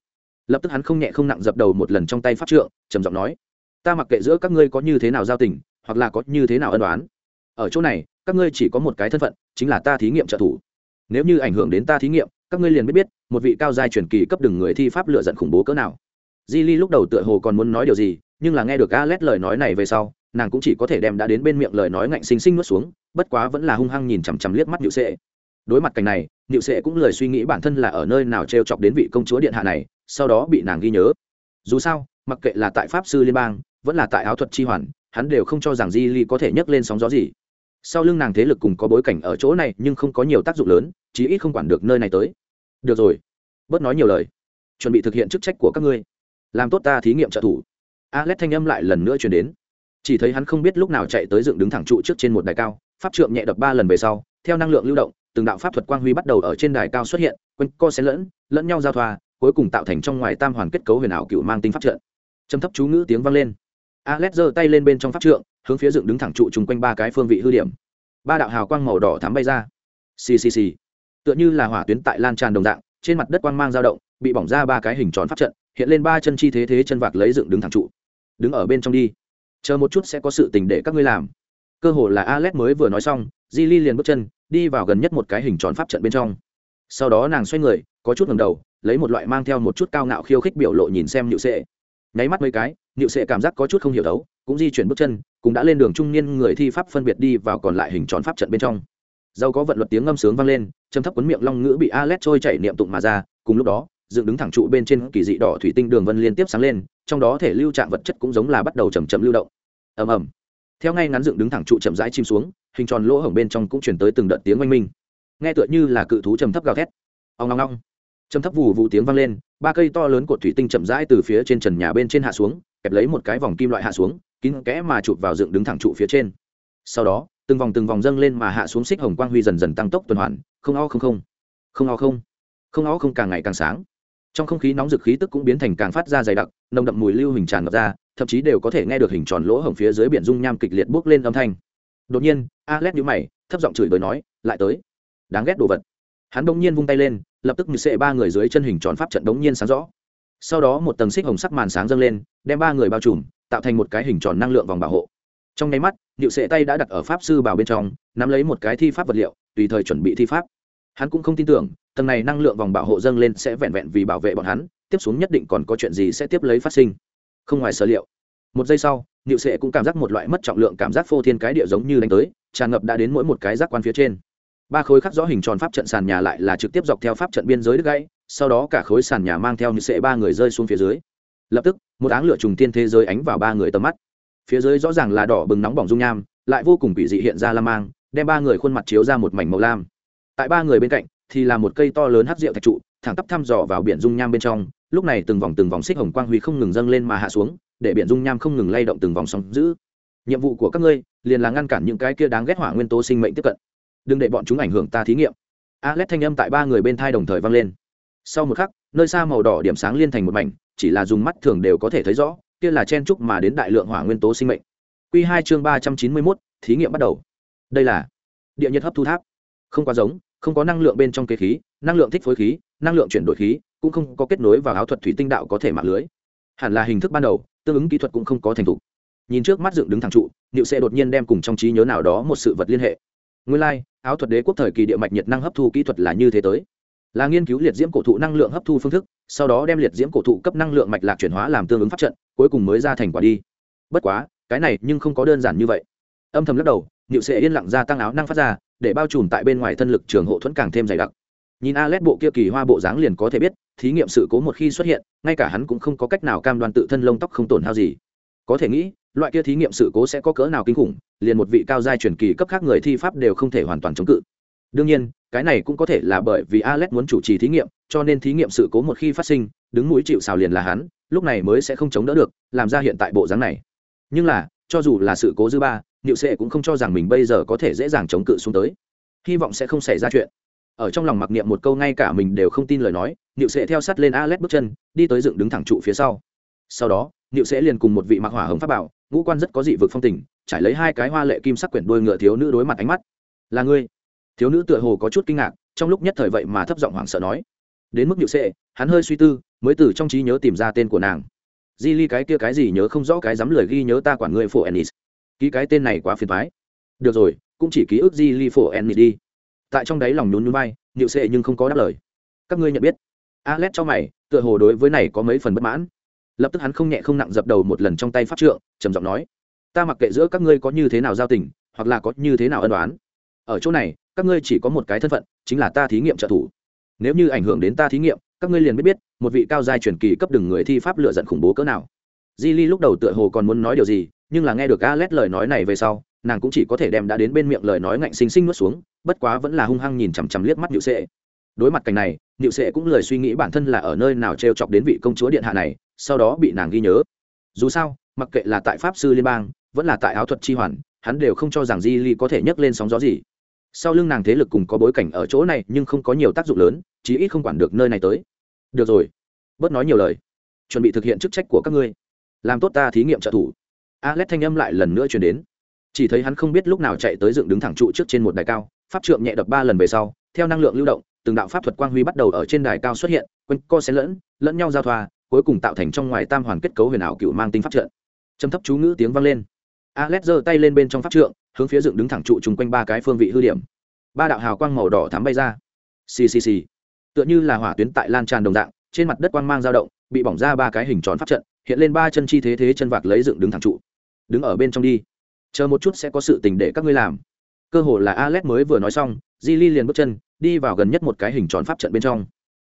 lập tức hắn không nhẹ không nặng dập đầu một lần trong tay pháp trượng, trầm giọng nói, ta mặc kệ giữa các ngươi có như thế nào giao tình, hoặc là có như thế nào ân đoán ở chỗ này, các ngươi chỉ có một cái thân phận, chính là ta thí nghiệm trợ thủ. Nếu như ảnh hưởng đến ta thí nghiệm, các ngươi liền biết biết, một vị cao giai truyền kỳ cấp đừng người thi pháp lựa giận khủng bố cỡ nào. Di ly lúc đầu tựa hồ còn muốn nói điều gì, nhưng là nghe được alex lời nói này về sau, nàng cũng chỉ có thể đem đã đến bên miệng lời nói ngạnh xinh xinh nuốt xuống, bất quá vẫn là hung hăng nhìn chằm chằm liếc mắt nhự sệ. Đối mặt cảnh này nhự sệ cũng lời suy nghĩ bản thân là ở nơi nào t r e o chọc đến vị công chúa điện hạ này sau đó bị nàng ghi nhớ. Dù sao, mặc kệ là tại pháp sư liên bang, vẫn là tại áo thuật chi hoàn, hắn đều không cho rằng di ly có thể nhấc lên sóng gió gì. Sau lưng nàng thế lực cùng có bối cảnh ở chỗ này nhưng không có nhiều tác dụng lớn, chí ít không quản được nơi này tới. Được rồi. Bớt nói nhiều lời. Chuẩn bị thực hiện chức trách của các ngươi. Làm tốt ta thí nghiệm trợ thủ. Alex thanh âm lại lần nữa chuyển đến. Chỉ thấy hắn không biết lúc nào chạy tới dựng đứng thẳng trụ trước trên một đài cao, pháp trượng nhẹ đập ba lần về sau, theo năng lượng lưu động, từng đạo pháp thuật quang huy bắt đầu ở trên đài cao xuất hiện, quanh co xen lẫn lẫn nhau giao thoa cuối cùng tạo thành trong ngoài tam hoàn kết cấu huyền ảo cựu mang tinh pháp trận. Châm thấp chú ngữ tiếng vang lên. Alex giơ tay lên bên trong pháp trượng, hướng phía dựng đứng thẳng trụ chung quanh ba cái phương vị hư điểm. Ba đạo hào quang màu đỏ thắm bay ra. Xì xì xì. Tựa như là hỏa tuyến tại lan tràn đồng dạng, trên mặt đất quang mang dao động, bị bỏng ra ba cái hình tròn pháp trận, hiện lên ba chân chi thế thế chân vạc lấy dựng đứng thẳng trụ. Đứng ở bên trong đi. Chờ một chút sẽ có sự tình để các ngươi làm. Cơ hồ là alex mới vừa nói xong, di ly liền bước chân, đi vào gần nhất một cái hình tròn pháp trận bên trong. Sau đó nàng xoay người, có chút ngầm đầu lấy một loại mang theo một chút cao ngạo khiêu khích biểu lộ nhìn xem nhự sệ nháy mắt mấy cái nhự sệ cảm giác có chút không hiểu đấu cũng di chuyển bước chân cũng đã lên đường trung niên người thi pháp phân biệt đi vào còn lại hình tròn pháp trận bên trong dâu có vận luật tiếng ngâm sướng vang lên châm thấp cuốn miệng long ngữ bị Alet trôi chảy niệm tụng mà ra, cùng lúc đó, dựng đứng thẳng trụ bên trên kỳ dị đỏ thủy tinh đường vân liên tiếp sáng lên, trong đó thể lưu trạng vật chất cũng giống là bắt đầu chậm chậm lưu động. Ầm ầm. Theo ngay ngắn dựng đứng thẳng trụ chậm rãi chìm xuống, hình tròn lỗ hổng bên trong cũng truyền tới từng đợt tiếng oanh minh. Nghe tựa như là cự thú trầm thấp gào thét. Ong ong ong. Trầm thấp vù vụ tiếng vang lên, ba cây to lớn cột thủy tinh chậm rãi từ phía trên trần nhà bên trên hạ xuống, kẹp lấy một cái vòng kim loại hạ xuống, kín kẽ mà chụp vào dựng đứng thẳng trụ phía trên. Sau đó, từng vòng từng vòng dâng lên mà hạ xuống xích hồng quang huy dần dần tăng tốc tuần hoàn không o không không không o không không o không càng ngày càng sáng. Trong không khí nóng dực khí tức cũng biến thành càng phát ra dày đặc nồng đậm mùi lưu hình tràn ngập ra thậm chí đều có thể nghe được hình tròn lỗ hồng phía dưới biển dung nham kịch liệt bốc lên âm thanh. Đột nhiên alex nhíu mày thấp giọng chửi bới nói lại tới. Đáng ghét đồ vật. Hắn bỗng nhiên vung tay lên lập tức như xệ ba người dưới chân hình tròn pháp trận đống nhiên sáng rõ. Sau đó một tầng xích hồng sắc màn sáng dâng lên, đem ba người bao trùm, tạo thành một cái hình tròn năng lượng vòng bảo hộ. Trong nháy mắt điệu sệ tay đã đặt ở pháp sư bảo bên trong, nắm lấy một cái thi pháp vật liệu, tùy thời chuẩn bị thi pháp. Hắn cũng không tin tưởng, tầng này năng lượng vòng bảo hộ dâng lên sẽ vẹn vẹn vì bảo vệ bọn hắn, tiếp xuống nhất định còn có chuyện gì sẽ tiếp lấy phát sinh. Không ngoài sở liệu. Một giây sau, niệu sệ cũng cảm giác một loại mất trọng lượng cảm giác phô thiên cái địa giống như đánh tới, tràn ngập đã đến mỗi một cái giác quan phía trên ba khối khắc rõ hình tròn pháp trận sàn nhà lại là trực tiếp dọc theo pháp trận biên giới đứt gãy, sau đó cả khối sàn nhà mang theo như sệ ba người rơi xuống phía dưới. Lập tức, một áng lửa trùng tiên thế giới ánh vào ba người tầm mắt. Phía dưới rõ ràng là đỏ bừng nóng bỏng dung nham, lại vô cùng quỷ dị hiện ra lam mang, đem ba người khuôn mặt chiếu ra một mảnh màu lam. Tại ba người bên cạnh, thì là một cây to lớn hắc rượu thạch trụ, thẳng tắp thăm dò vào biển dung nham bên trong, lúc này từng vòng từng vòng xích hồng quang huy không ngừng dâng lên mà hạ xuống, để biển dung nham không ngừng lay động từng vòng sóng giữ nhiệm vụ của các ngươi, liền là ngăn cản những cái kia đáng ghét hỏa nguyên tố sinh mệnh tiếp cận đừng để bọn chúng ảnh hưởng ta thí nghiệm. Alex thanh âm tại ba người bên thai đồng thời vang lên. Sau một khắc, nơi xa màu đỏ điểm sáng liên thành một mảnh, chỉ là dùng mắt thường đều có thể thấy rõ, kia là chen trúc mà đến đại lượng hỏa nguyên tố sinh mệnh. Q hai chương ba trăm chín mươi mốt, thí nghiệm bắt đầu. Đây là địa nhiệt hấp thu tháp. Không quá giống, không có năng lượng bên trong kế khí, năng lượng thích phối khí, năng lượng chuyển đổi khí, cũng không có kết nối vào áo thuật thủy tinh đạo có thể mạng lưới. Hẳn là hình thức ban đầu, tương ứng kỹ thuật cũng không có thành thục. Nhìn trước mắt dựng đứng thẳng trụ, niệu sẽ đột nhiên đem cùng trong trí nhớ nào đó một sự vật liên hệ nguyên lai、like, áo thuật đế quốc thời kỳ địa mạch nhiệt năng hấp thu kỹ thuật là như thế tới. Là nghiên cứu liệt diễm cổ thụ năng lượng hấp thu phương thức sau đó đem liệt diễm cổ thụ cấp năng lượng mạch lạc chuyển hóa làm tương ứng pháp trận cuối cùng mới ra thành quả đi. Bất quá cái này nhưng không có đơn giản như vậy. Âm thầm lắc đầu nhịu sẽ yên lặng ra tăng áo năng phát ra để bao trùm tại bên ngoài thân lực trường hộ thuẫn càng thêm dày đặc. Nhìn a lét bộ kia kỳ hoa bộ dáng liền có thể biết thí nghiệm sự cố một khi xuất hiện ngay cả hắn cũng không có cách nào cam đoan tự thân lông tóc không tổn hao gì. Có thể nghĩ loại kia thí nghiệm sự cố sẽ có cỡ nào kinh khủng, liền một vị cao giai truyền kỳ cấp khác người thi pháp đều không thể hoàn toàn chống cự. Đương nhiên, cái này cũng có thể là bởi vì alex muốn chủ trì thí nghiệm, cho nên thí nghiệm sự cố một khi phát sinh, đứng mũi chịu xào liền là hắn, lúc này mới sẽ không chống đỡ được, làm ra hiện tại bộ dáng này. Nhưng là, cho dù là sự cố dư ba, niệu sệ cũng không cho rằng mình bây giờ có thể dễ dàng chống cự xuống tới. Hy vọng sẽ không xảy ra chuyện. Ở trong lòng mặc niệm một câu ngay cả mình đều không tin lời nói, niệu sệ theo sát lên alex bước chân, đi tới dựng đứng thẳng trụ phía sau. Sau đó, niệu sệ liền cùng một vị mặc hỏa hồng pháp bảo ngũ quan rất có dị vực phong tình, trải lấy hai cái hoa lệ kim sắc quyển đôi ngựa thiếu nữ đối mặt ánh mắt. Là ngươi? Thiếu nữ tựa hồ có chút kinh ngạc, trong lúc nhất thời vậy mà thấp giọng hoảng sợ nói. Đến mức nhự sệ, hắn hơi suy tư, mới từ trong trí nhớ tìm ra tên của nàng. Di ly cái kia cái gì nhớ không rõ cái dám lời ghi nhớ ta quản người phổ ennis. Ký cái tên này quá phiền thoái được rồi, cũng chỉ ký ức di ly phổ ennis đi. Tại trong đáy lòng nhún nhún bay nhự sệ nhưng không có đáp lời. Các ngươi nhận biết. Alex cho mày, tựa hồ đối với này có mấy phần bất mãn lập tức hắn không nhẹ không nặng dập đầu một lần trong tay pháp trượng, trầm giọng nói, ta mặc kệ giữa các ngươi có như thế nào giao tình, hoặc là có như thế nào ân đoán ở chỗ này, các ngươi chỉ có một cái thân phận, chính là ta thí nghiệm trợ thủ. Nếu như ảnh hưởng đến ta thí nghiệm, các ngươi liền biết biết, một vị cao giai truyền kỳ cấp đừng người thi pháp lựa giận khủng bố cỡ nào. Di ly lúc đầu tựa hồ còn muốn nói điều gì, nhưng là nghe được alex lời nói này về sau, nàng cũng chỉ có thể đem đã đến bên miệng lời nói ngạnh xinh xinh nuốt xuống, bất quá vẫn là hung hăng nhìn chằm chằm liếc mắt nhự sệ. Đối mặt cảnh này nhự sệ cũng lời suy nghĩ bản thân là ở nơi nào t r e o chọc đến vị công chúa điện hạ này sau đó bị nàng ghi nhớ. Dù sao, mặc kệ là tại pháp sư liên bang, vẫn là tại áo thuật chi hoàn, hắn đều không cho rằng di ly có thể nhấc lên sóng gió gì. Sau lưng nàng thế lực cùng có bối cảnh ở chỗ này nhưng không có nhiều tác dụng lớn, chí ít không quản được nơi này tới. Được rồi. Bớt nói nhiều lời. Chuẩn bị thực hiện chức trách của các ngươi. Làm tốt ta thí nghiệm trợ thủ. Alex thanh âm lại lần nữa chuyển đến. Chỉ thấy hắn không biết lúc nào chạy tới dựng đứng thẳng trụ trước trên một đài cao, pháp trượng nhẹ đập ba lần về sau, theo năng lượng lưu động, từng đạo pháp thuật quang huy bắt đầu ở trên đài cao xuất hiện, quanh co xé lẫn lẫn nhau giao thoa cuối cùng tạo thành trong ngoài tam hoàn kết cấu huyền ảo cựu mang tinh pháp trận. Châm thấp chú ngữ tiếng vang lên. Alex giơ tay lên bên trong pháp trượng, hướng phía dựng đứng thẳng trụ chung quanh ba cái phương vị hư điểm. Ba đạo hào quang màu đỏ thắm bay ra. Xì xì xì. Tựa như là hỏa tuyến tại lan tràn đồng dạng, trên mặt đất quang mang dao động, bị bỏng ra ba cái hình tròn pháp trận, hiện lên ba chân chi thế thế chân vạc lấy dựng đứng thẳng trụ. Đứng ở bên trong đi. Chờ một chút sẽ có sự tình để các ngươi làm. Cơ hồ là alex mới vừa nói xong di ly liền bước chân, đi vào gần nhất một cái hình tròn pháp trận bên trong.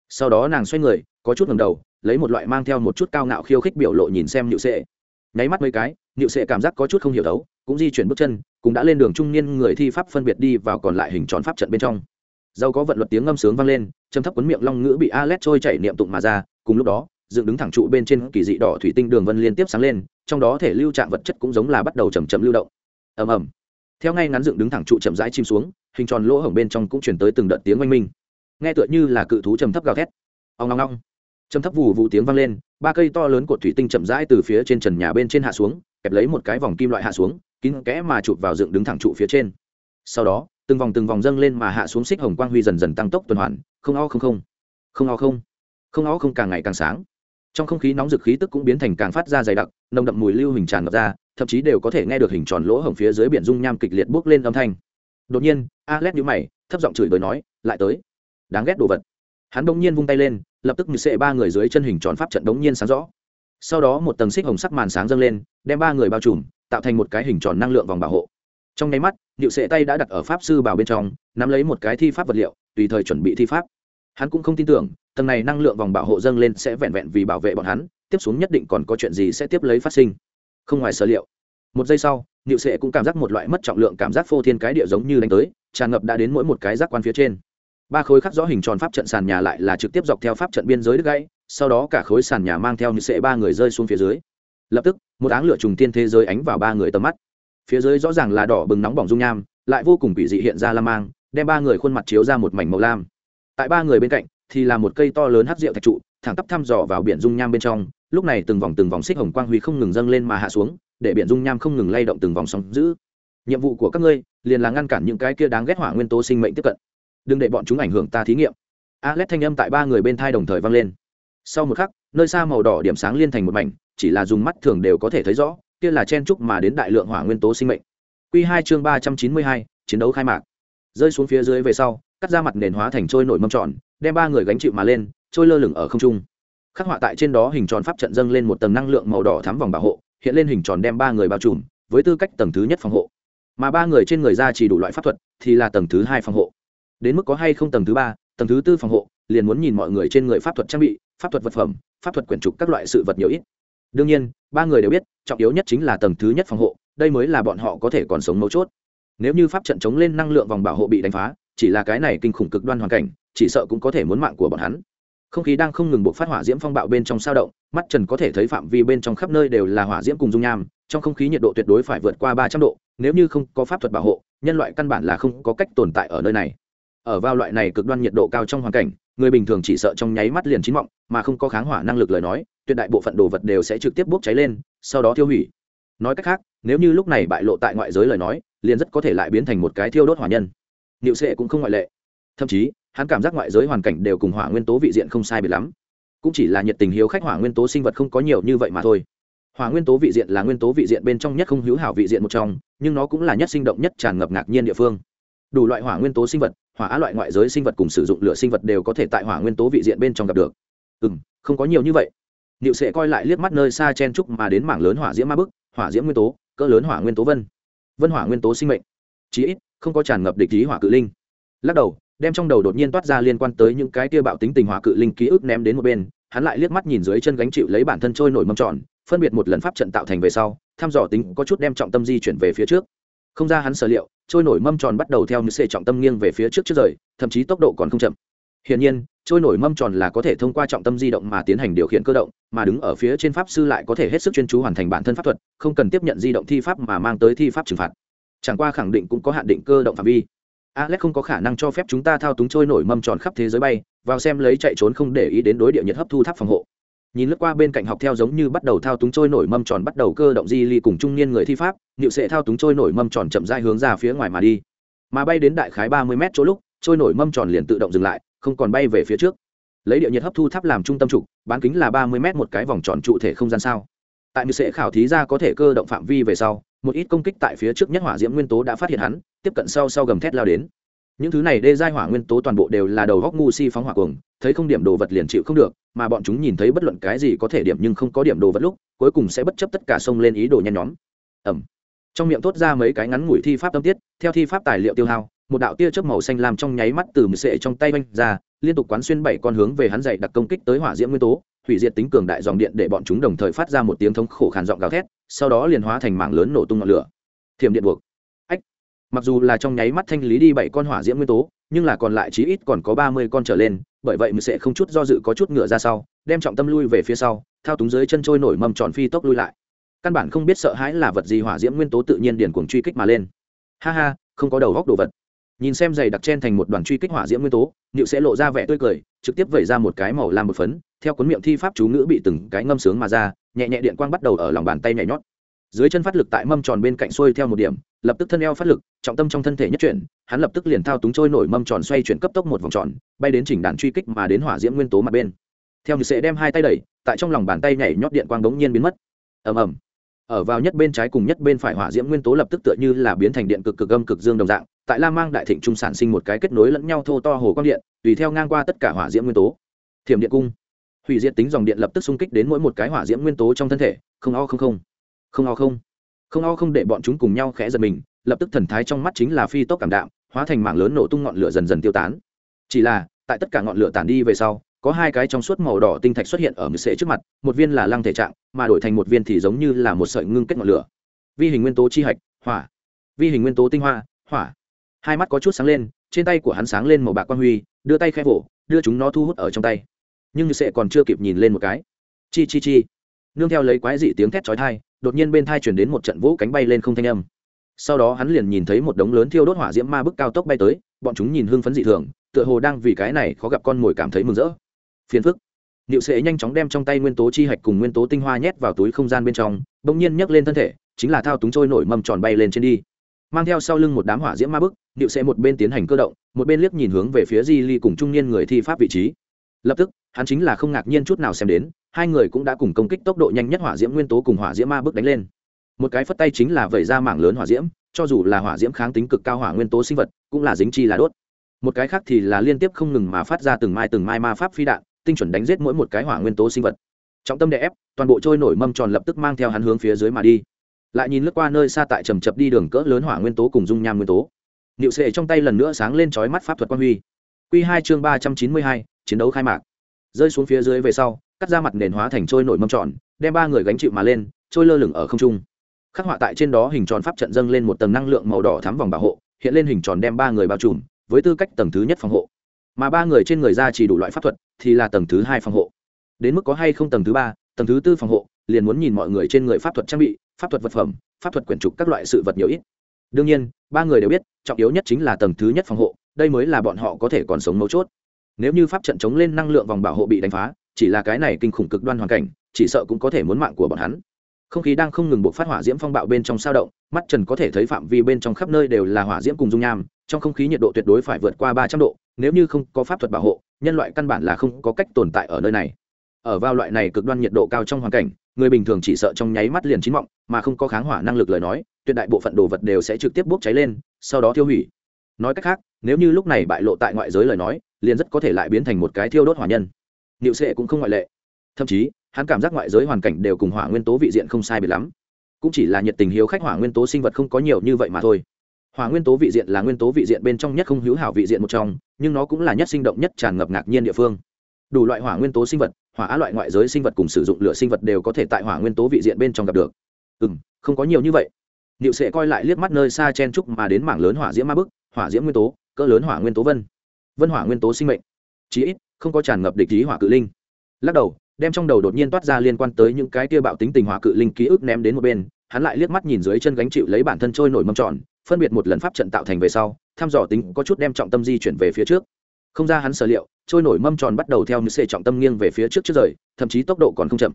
Sau đó nàng xoay người có chút ngầm đầu lấy một loại mang theo một chút cao ngạo khiêu khích biểu lộ nhìn xem nhự sệ nháy mắt mấy cái nhự sệ cảm giác có chút không hiểu đấu cũng di chuyển bước chân cũng đã lên đường trung niên người thi pháp phân biệt đi vào còn lại hình tròn pháp trận bên trong dâu có vận luật tiếng ngâm sướng vang lên châm thấp cuốn miệng long ngữ bị Alet trôi chảy niệm tụng mà ra, cùng lúc đó, dựng đứng thẳng trụ bên trên kỳ dị đỏ thủy tinh đường vân liên tiếp sáng lên, trong đó thể lưu trạng vật chất cũng giống là bắt đầu chậm chậm lưu động. Ầm ầm. Theo ngay ngắn dựng đứng thẳng trụ chậm rãi chìm xuống, hình tròn lỗ hổng bên trong cũng truyền tới từng đợt tiếng oanh minh. Nghe tựa như là cự thú trầm thấp gào thét. Ong ong ong. Trầm thấp vụ vụ tiếng vang lên, ba cây to lớn cột thủy tinh chậm rãi từ phía trên trần nhà bên trên hạ xuống, kẹp lấy một cái vòng kim loại hạ xuống, kín kẽ mà chụp vào dựng đứng thẳng trụ phía trên. Sau đó, từng vòng từng vòng dâng lên mà hạ xuống xích hồng quang huy dần dần tăng tốc tuần hoàn không o không không không o không không o không càng ngày càng sáng. Trong không khí nóng dực khí tức cũng biến thành càng phát ra dày đặc nồng đậm mùi lưu hình tràn ngập ra thậm chí đều có thể nghe được hình tròn lỗ hồng phía dưới biển dung nham kịch liệt bốc lên âm thanh. Đột nhiên alex nhíu mày thấp giọng chửi bới nói lại tới. Đáng ghét đồ vật. Hắn bỗng nhiên vung tay lên lập tức như xệ ba người dưới chân hình tròn pháp trận đống nhiên sáng rõ. Sau đó một tầng xích hồng sắc màn sáng dâng lên, đem ba người bao trùm, tạo thành một cái hình tròn năng lượng vòng bảo hộ. Trong nháy mắt điệu sệ tay đã đặt ở pháp sư bảo bên trong, nắm lấy một cái thi pháp vật liệu, tùy thời chuẩn bị thi pháp. Hắn cũng không tin tưởng, tầng này năng lượng vòng bảo hộ dâng lên sẽ vẹn vẹn vì bảo vệ bọn hắn, tiếp xuống nhất định còn có chuyện gì sẽ tiếp lấy phát sinh. Không ngoài sở liệu. Một giây sau, niệu sệ cũng cảm giác một loại mất trọng lượng cảm giác phô thiên cái địa giống như đánh tới, tràn ngập đã đến mỗi một cái giác quan phía trên ba khối khắc rõ hình tròn pháp trận sàn nhà lại là trực tiếp dọc theo pháp trận biên giới đứt gãy, sau đó cả khối sàn nhà mang theo như sệ ba người rơi xuống phía dưới. Lập tức, một áng lửa trùng tiên thế giới ánh vào ba người tầm mắt. Phía dưới rõ ràng là đỏ bừng nóng bỏng dung nham, lại vô cùng quỷ dị hiện ra lam mang, đem ba người khuôn mặt chiếu ra một mảnh màu lam. Tại ba người bên cạnh, thì là một cây to lớn hắc rượu thạch trụ, thẳng tắp thăm dò vào biển dung nham bên trong, lúc này từng vòng từng vòng xích hồng quang huy không ngừng dâng lên mà hạ xuống, để biển dung nham không ngừng lay động từng vòng sóng giữ nhiệm vụ của các ngươi, liền là ngăn cản những cái kia đáng ghét hỏa nguyên tố sinh mệnh tiếp cận đừng để bọn chúng ảnh hưởng ta thí nghiệm alex thanh âm tại ba người bên thai đồng thời vang lên sau một khắc nơi xa màu đỏ điểm sáng liên thành một mảnh chỉ là dùng mắt thường đều có thể thấy rõ kia là chen trúc mà đến đại lượng hỏa nguyên tố sinh mệnh Quy hai chương 392, chiến đấu khai mạc. Rơi xuống phía dưới về sau, cắt ra mặt nền hóa thành trôi nổi mâm tròn, đem ba người gánh chịu mà lên, trôi lơ lửng ở không trung. Khắc họa tại trên đó hình tròn pháp trận dâng lên một tầng năng lượng màu đỏ thắm vòng bảo hộ, hiện lên hình tròn đem ba người bao trùm, với tư cách tầng thứ nhất phòng hộ. Mà ba người trên người ra chỉ đủ loại pháp thuật, thì là tầng thứ hai phòng hộ. Đến mức có hay không tầng thứ ba, tầng thứ tư phòng hộ, liền muốn nhìn mọi người trên người pháp thuật trang bị, pháp thuật vật phẩm, pháp thuật quyển trục các loại sự vật nhiều ít. Đương nhiên, ba người đều biết, trọng yếu nhất chính là tầng thứ nhất phòng hộ, đây mới là bọn họ có thể còn sống mấu chốt. Nếu như pháp trận chống lên năng lượng vòng bảo hộ bị đánh phá chỉ là cái này kinh khủng cực đoan hoàn cảnh chỉ sợ cũng có thể muốn mạng của bọn hắn. Không khí đang không ngừng buộc phát hỏa diễm phong bạo bên trong sao động mắt trần có thể thấy phạm vi bên trong khắp nơi đều là hỏa diễm cùng dung nham trong không khí nhiệt độ tuyệt đối phải vượt qua ba trăm độ nếu như không có pháp thuật bảo hộ nhân loại căn bản là không có cách tồn tại ở nơi này ở vào loại này cực đoan nhiệt độ cao trong hoàn cảnh, người bình thường chỉ sợ trong nháy mắt liền chín mọng, mà không có kháng hỏa năng lực lời nói, tuyệt đại bộ phận đồ vật đều sẽ trực tiếp bốc cháy lên, sau đó tiêu hủy. Nói cách khác, nếu như lúc này bại lộ tại ngoại giới lời nói, liền rất có thể lại biến thành một cái thiêu đốt hỏa nhân. Niệu sệ cũng không ngoại lệ. Thậm chí, hắn cảm giác ngoại giới hoàn cảnh đều cùng hỏa nguyên tố vị diện không sai biệt lắm. Cũng chỉ là nhiệt tình hiếu khách hỏa nguyên tố sinh vật không có nhiều như vậy mà thôi. Hỏa nguyên tố vị diện là nguyên tố vị diện bên trong nhất không hữu hảo vị diện một trong, nhưng nó cũng là nhất sinh động nhất tràn ngập ngạc nhiên địa phương. Đủ loại hỏa nguyên tố sinh vật hỏa á loại ngoại giới sinh vật cùng sử dụng lửa sinh vật đều có thể tại hỏa nguyên tố vị diện bên trong gặp được. Ừ m không có nhiều như vậy. Niệu sẽ coi lại liếc mắt nơi xa chen trúc mà đến mảng lớn hỏa diễm ma bức, hỏa diễm nguyên tố, cỡ lớn hỏa nguyên tố vân. Vân hỏa nguyên tố sinh mệnh. Chí ít, không có tràn ngập địch lý hỏa cự linh. Lắc đầu, đem trong đầu đột nhiên toát ra liên quan tới những cái tia bạo tính tình hỏa cự linh ký ức ném đến một bên, hắn lại liếc mắt nhìn dưới chân gánh chịu lấy bản thân trôi nổi mâm tròn, phân biệt một lần pháp trận tạo thành về sau, thăm dò tính có chút đem trọng tâm di chuyển về phía trước không ra hắn sở liệu trôi nổi mâm tròn bắt đầu theo như xê trọng tâm nghiêng về phía trước trước rời thậm chí tốc độ còn không chậm Hiển nhiên, trôi nổi mâm tròn là có thể thông qua trọng tâm di động mà tiến hành điều khiển cơ động, mà đứng ở phía trên pháp sư lại có thể hết sức chuyên chú hoàn thành bản thân pháp thuật, không cần tiếp nhận di động thi pháp mà mang tới thi pháp trừng phạt. Chẳng qua khẳng định cũng có hạn định cơ động phạm vi. Alex không có khả năng cho phép chúng ta thao túng trôi nổi mâm tròn khắp thế giới bay, vào xem lấy chạy trốn không để ý đến đối địa nhiệt hấp thu tháp phòng hộ. Nhìn lướt qua bên cạnh học theo giống như bắt đầu thao túng trôi nổi mâm tròn bắt đầu cơ động di ly cùng trung niên người thi pháp, Niệu sệ thao túng trôi nổi mâm tròn chậm rãi hướng ra phía ngoài mà đi. Mà bay đến đại khái ba mươi mét chỗ lúc, trôi nổi mâm tròn liền tự động dừng lại, không còn bay về phía trước. Lấy địa nhiệt hấp thu tháp làm trung tâm trục bán kính là ba mươi m một cái vòng tròn trụ thể không gian sao. Tại mười sệ khảo thí ra có thể cơ động phạm vi về sau một ít công kích tại phía trước nhất hỏa diễm nguyên tố đã phát hiện hắn tiếp cận sau sau gầm thét lao đến những thứ này đê giai hỏa nguyên tố toàn bộ đều là đầu góc ngu si phóng hỏa cuồng, thấy không điểm đồ vật liền chịu không được, mà bọn chúng nhìn thấy bất luận cái gì có thể điểm nhưng không có điểm đồ vật lúc, cuối cùng sẽ bất chấp tất cả sông lên ý đồ nhen nhóm. Ẩm trong miệng thốt ra mấy cái ngắn ngủi thi pháp tâm tiết, theo thi pháp tài liệu tiêu hao, một đạo tia chớp màu xanh làm trong nháy mắt từ mực sệ trong tay vanh ra, liên tục quán xuyên bảy con hướng về hắn dậy đặc công kích tới hỏa diễm nguyên tố, hủy diệt tính cường đại dòng điện để bọn chúng đồng thời phát ra một tiếng thống khổ khàn giọng gào thét, sau đó liền hóa thành mảng lớn nổ tung ngọn lửa. Thiểm điện buộc mặc dù là trong nháy mắt thanh lý đi bảy con hỏa diễm nguyên tố, nhưng là còn lại chí ít còn có ba mươi con trở lên, bởi vậy mình sẽ không chút do dự có chút ngựa ra sau, đem trọng tâm lui về phía sau, thao túng dưới chân trôi nổi mầm tròn phi tốc lui lại. Căn bản không biết sợ hãi là vật gì hỏa diễm nguyên tố tự nhiên điển cuồng truy kích mà lên. Ha ha, không có đầu góc đồ vật. Nhìn xem giày đặc chen thành một đoàn truy kích hỏa diễm nguyên tố nịu sẽ lộ ra vẻ tươi cười, trực tiếp vẩy ra một cái màu lam một phấn, theo cuốn miệng thi pháp chú ngữ bị từng cái ngâm sướng mà ra, nhẹ nhẹ điện quang bắt đầu ở lòng bàn tay nhảy nhót dưới chân phát lực tại mâm tròn bên cạnh xuôi theo một điểm, lập tức thân eo phát lực, trọng tâm trong thân thể nhất chuyển, hắn lập tức liền thao túng trôi nổi mâm tròn xoay chuyển cấp tốc một vòng tròn, bay đến chỉnh đàn truy kích mà đến hỏa diễm nguyên tố mặt bên. Theo như sẽ đem hai tay đẩy, tại trong lòng bàn tay nhảy nhót điện quang đống nhiên biến mất. Ầm ầm. Ở vào nhất bên trái cùng nhất bên phải hỏa diễm nguyên tố lập tức tựa như là biến thành điện cực cực âm cực dương đồng dạng, tại la mang đại thịnh trung sản sinh một cái kết nối lẫn nhau thô to hồ quang điện, tùy theo ngang qua tất cả hỏa diễm nguyên tố. Thiểm điện cung. Hủy diệt tính dòng điện lập tức xung kích đến mỗi một cái hỏa diễm nguyên tố trong thân thể, không o không không không o không. Không o không để bọn chúng cùng nhau khẽ giật mình, lập tức thần thái trong mắt chính là phi tốc cảm đạm, hóa thành mảng lớn nổ tung ngọn lửa dần dần tiêu tán. Chỉ là, tại tất cả ngọn lửa tản đi về sau, có hai cái trong suốt màu đỏ tinh thạch xuất hiện ở mực sệ trước mặt, một viên là lăng thể trạng, mà đổi thành một viên thì giống như là một sợi ngưng kết ngọn lửa. Vi hình nguyên tố chi hạch, hỏa. Vi hình nguyên tố tinh hoa, hỏa. Hai mắt có chút sáng lên, trên tay của hắn sáng lên màu bạc quan huy, đưa tay khẽ vỗ, đưa chúng nó thu hút ở trong tay. Nhưng sệ còn chưa kịp nhìn lên một cái. Chi chi chi nương theo lấy quái dị tiếng thét chói tai, đột nhiên bên thai truyền đến một trận vũ cánh bay lên không thanh âm. Sau đó hắn liền nhìn thấy một đống lớn thiêu đốt hỏa diễm ma bức cao tốc bay tới bọn chúng nhìn hưng phấn dị thường tựa hồ đang vì cái này khó gặp con mồi cảm thấy mừng rỡ. Phiền phức. Niệu sệ nhanh chóng đem trong tay nguyên tố chi hạch cùng nguyên tố tinh hoa nhét vào túi không gian bên trong bỗng nhiên nhấc lên thân thể chính là thao túng trôi nổi mầm tròn bay lên trên đi. Mang theo sau lưng một đám hỏa diễm ma bức niệu sệ một bên tiến hành cơ động một bên liếc nhìn hướng về phía di ly cùng trung niên người thi pháp vị trí. Lập tức hắn chính là không ngạc nhiên chút nào xem đến hai người cũng đã cùng công kích tốc độ nhanh nhất hỏa diễm nguyên tố cùng hỏa diễm ma bước đánh lên. Một cái phất tay chính là vẩy ra mảng lớn hỏa diễm, cho dù là hỏa diễm kháng tính cực cao hỏa nguyên tố sinh vật, cũng là dính chi là đốt. Một cái khác thì là liên tiếp không ngừng mà phát ra từng mai từng mai ma pháp phi đạn, tinh chuẩn đánh giết mỗi một cái hỏa nguyên tố sinh vật. Trọng tâm đè ép, toàn bộ trôi nổi mâm tròn lập tức mang theo hắn hướng phía dưới mà đi. Lại nhìn lướt qua nơi xa tại trầm chập đi đường cỡ lớn hỏa nguyên tố cùng dung nham nguyên tố. Niệu sệ trong tay lần nữa sáng lên chói mắt pháp thuật quan huy. Q hai chương ba trăm chín mươi hai, chiến đấu khai mạc. Rơi xuống phía dưới về sau cắt ra mặt nền hóa thành trôi nổi mâm tròn, đem ba người gánh chịu mà lên, trôi lơ lửng ở không trung. Khắc họa tại trên đó hình tròn pháp trận dâng lên một tầng năng lượng màu đỏ thắm vòng bảo hộ, hiện lên hình tròn đem ba người bao trùm, với tư cách tầng thứ nhất phòng hộ. Mà ba người trên người ra chỉ đủ loại pháp thuật, thì là tầng thứ hai phòng hộ. Đến mức có hay không tầng thứ ba, tầng thứ tư phòng hộ, liền muốn nhìn mọi người trên người pháp thuật trang bị, pháp thuật vật phẩm, pháp thuật quyển trục các loại sự vật nhiều ít. Đương nhiên, ba người đều biết, trọng yếu nhất chính là tầng thứ nhất phòng hộ, đây mới là bọn họ có thể còn sống mấu chốt. Nếu như pháp trận chống lên năng lượng vòng bảo hộ bị đánh phá chỉ là cái này kinh khủng cực đoan hoàn cảnh, chỉ sợ cũng có thể muốn mạng của bọn hắn. Không khí đang không ngừng buộc phát hỏa diễm phong bạo bên trong sao động, mắt trần có thể thấy phạm vi bên trong khắp nơi đều là hỏa diễm cùng dung nham, trong không khí nhiệt độ tuyệt đối phải vượt qua ba trăm độ, nếu như không có pháp thuật bảo hộ, nhân loại căn bản là không có cách tồn tại ở nơi này. Ở vào loại này cực đoan nhiệt độ cao trong hoàn cảnh, người bình thường chỉ sợ trong nháy mắt liền chín mọng, mà không có kháng hỏa năng lực lời nói, tuyệt đại bộ phận đồ vật đều sẽ trực tiếp bốc cháy lên, sau đó tiêu hủy. Nói cách khác, nếu như lúc này bại lộ tại ngoại giới lời nói, liền rất có thể lại biến thành một cái thiêu đốt hỏa nhân niệu sệ cũng không ngoại lệ. Thậm chí, hắn cảm giác ngoại giới hoàn cảnh đều cùng hỏa nguyên tố vị diện không sai biệt lắm. Cũng chỉ là nhiệt tình hiếu khách hỏa nguyên tố sinh vật không có nhiều như vậy mà thôi. Hỏa nguyên tố vị diện là nguyên tố vị diện bên trong nhất không hữu hảo vị diện một trong, nhưng nó cũng là nhất sinh động nhất tràn ngập ngạc nhiên địa phương. Đủ loại hỏa nguyên tố sinh vật, hỏa á loại ngoại giới sinh vật cùng sử dụng lửa sinh vật đều có thể tại hỏa nguyên tố vị diện bên trong gặp được. Ừ m không có nhiều như vậy. Niệu sệ coi lại liếc mắt nơi xa chen trúc mà đến mảng lớn hỏa diễm ma bức, hỏa diễm nguyên tố, cỡ lớn hỏa nguyên tố vân. Vân hỏa nguyên tố sinh mệnh. Chí ít không có tràn ngập địch ý hỏa cự linh. Lắc đầu, đem trong đầu đột nhiên toát ra liên quan tới những cái tia bạo tính tình hỏa cự linh ký ức ném đến một bên, hắn lại liếc mắt nhìn dưới chân gánh chịu lấy bản thân trôi nổi mâm tròn, phân biệt một lần pháp trận tạo thành về sau, thăm dò tính có chút đem trọng tâm di chuyển về phía trước. Không ra hắn sở liệu, trôi nổi mâm tròn bắt đầu theo những xê trọng tâm nghiêng về phía trước trước rời, thậm chí tốc độ còn không chậm.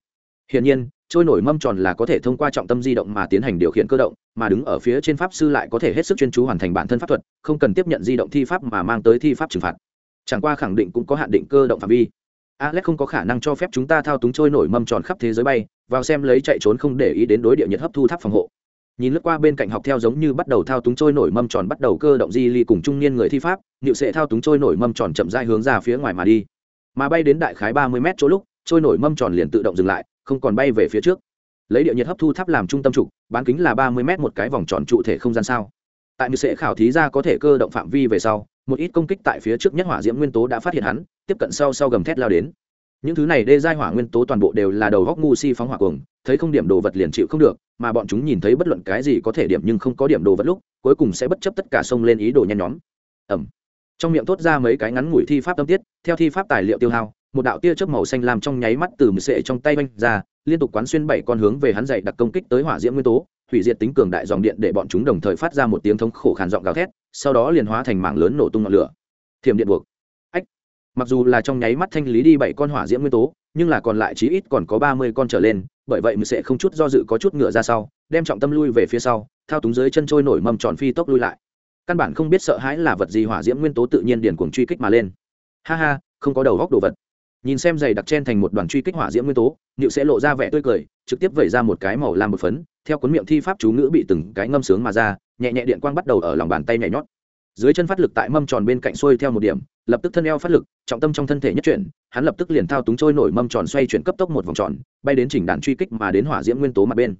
Hiển nhiên, trôi nổi mâm tròn là có thể thông qua trọng tâm di động mà tiến hành điều khiển cơ động, mà đứng ở phía trên pháp sư lại có thể hết sức chuyên chú hoàn thành bản thân pháp thuật, không cần tiếp nhận di động thi pháp mà mang tới thi pháp trừng phạt chẳng qua khẳng định cũng có hạn định cơ động phạm vi. Alex không có khả năng cho phép chúng ta thao túng trôi nổi mâm tròn khắp thế giới bay, vào xem lấy chạy trốn không để ý đến đối địa nhiệt hấp thu tháp phòng hộ. Nhìn lướt qua bên cạnh học theo giống như bắt đầu thao túng trôi nổi mâm tròn bắt đầu cơ động di ly cùng trung niên người thi pháp nịu sẽ thao túng trôi nổi mâm tròn chậm dai hướng ra phía ngoài mà đi. Mà bay đến đại khái ba mươi mét chỗ lúc, trôi nổi mâm tròn liền tự động dừng lại, không còn bay về phía trước. Lấy địa nhiệt hấp thu tháp làm trung tâm trục, bán kính là ba mươi mét một cái vòng tròn trụ thể không gian sao. Tại nịu sẽ khảo thí ra có thể cơ động phạm vi về sau một ít công kích tại phía trước nhất hỏa diễm nguyên tố đã phát hiện hắn, tiếp cận sau sau gầm thét lao đến. Những thứ này đê giai hỏa nguyên tố toàn bộ đều là đầu góc ngu si phóng hỏa cuồng, thấy không điểm đồ vật liền chịu không được, mà bọn chúng nhìn thấy bất luận cái gì có thể điểm nhưng không có điểm đồ vật lúc, cuối cùng sẽ bất chấp tất cả sông lên ý đồ nhen nhóm. Ẩm trong miệng thốt ra mấy cái ngắn ngủi thi pháp tâm tiết, theo thi pháp tài liệu tiêu hao, một đạo tia chớp màu xanh làm trong nháy mắt từ mười sệ trong tay oanh ra, liên tục quán xuyên bảy con hướng về hắn dậy đặc công kích tới hỏa diễm nguyên tố hủy diệt tính cường đại dòng điện để bọn chúng đồng thời phát ra một tiếng thống khổ khàn giọng gào thét, sau đó liền hóa thành mảng lớn nổ tung ngọn lửa. Thiểm điện buộc. Ách. Mặc dù là trong nháy mắt thanh lý đi bảy con hỏa diễm nguyên tố, nhưng là còn lại chí ít còn có ba mươi con trở lên, bởi vậy mình sẽ không chút do dự có chút ngựa ra sau, đem trọng tâm lui về phía sau, thao túng dưới chân trôi nổi mầm tròn phi tốc lui lại. Căn bản không biết sợ hãi là vật gì hỏa diễm nguyên tố tự nhiên điển cuồng truy kích mà lên. Ha ha, không có đầu góc đồ vật nhìn xem giày đặc chen thành một đoàn truy kích hỏa diễm nguyên tố nịu sẽ lộ ra vẻ tươi cười, trực tiếp vẩy ra một cái màu lam một phấn, theo cuốn miệng thi pháp chú ngữ bị từng cái ngâm sướng mà ra, nhẹ nhẹ điện quang bắt đầu ở lòng bàn tay nhảy nhót. Dưới chân phát lực tại mâm tròn bên cạnh xuôi theo một điểm, lập tức thân eo phát lực, trọng tâm trong thân thể nhất chuyển, hắn lập tức liền thao túng trôi nổi mâm tròn xoay chuyển cấp tốc một vòng tròn, bay đến chỉnh đàn truy kích mà đến hỏa diễm nguyên tố mặt bên.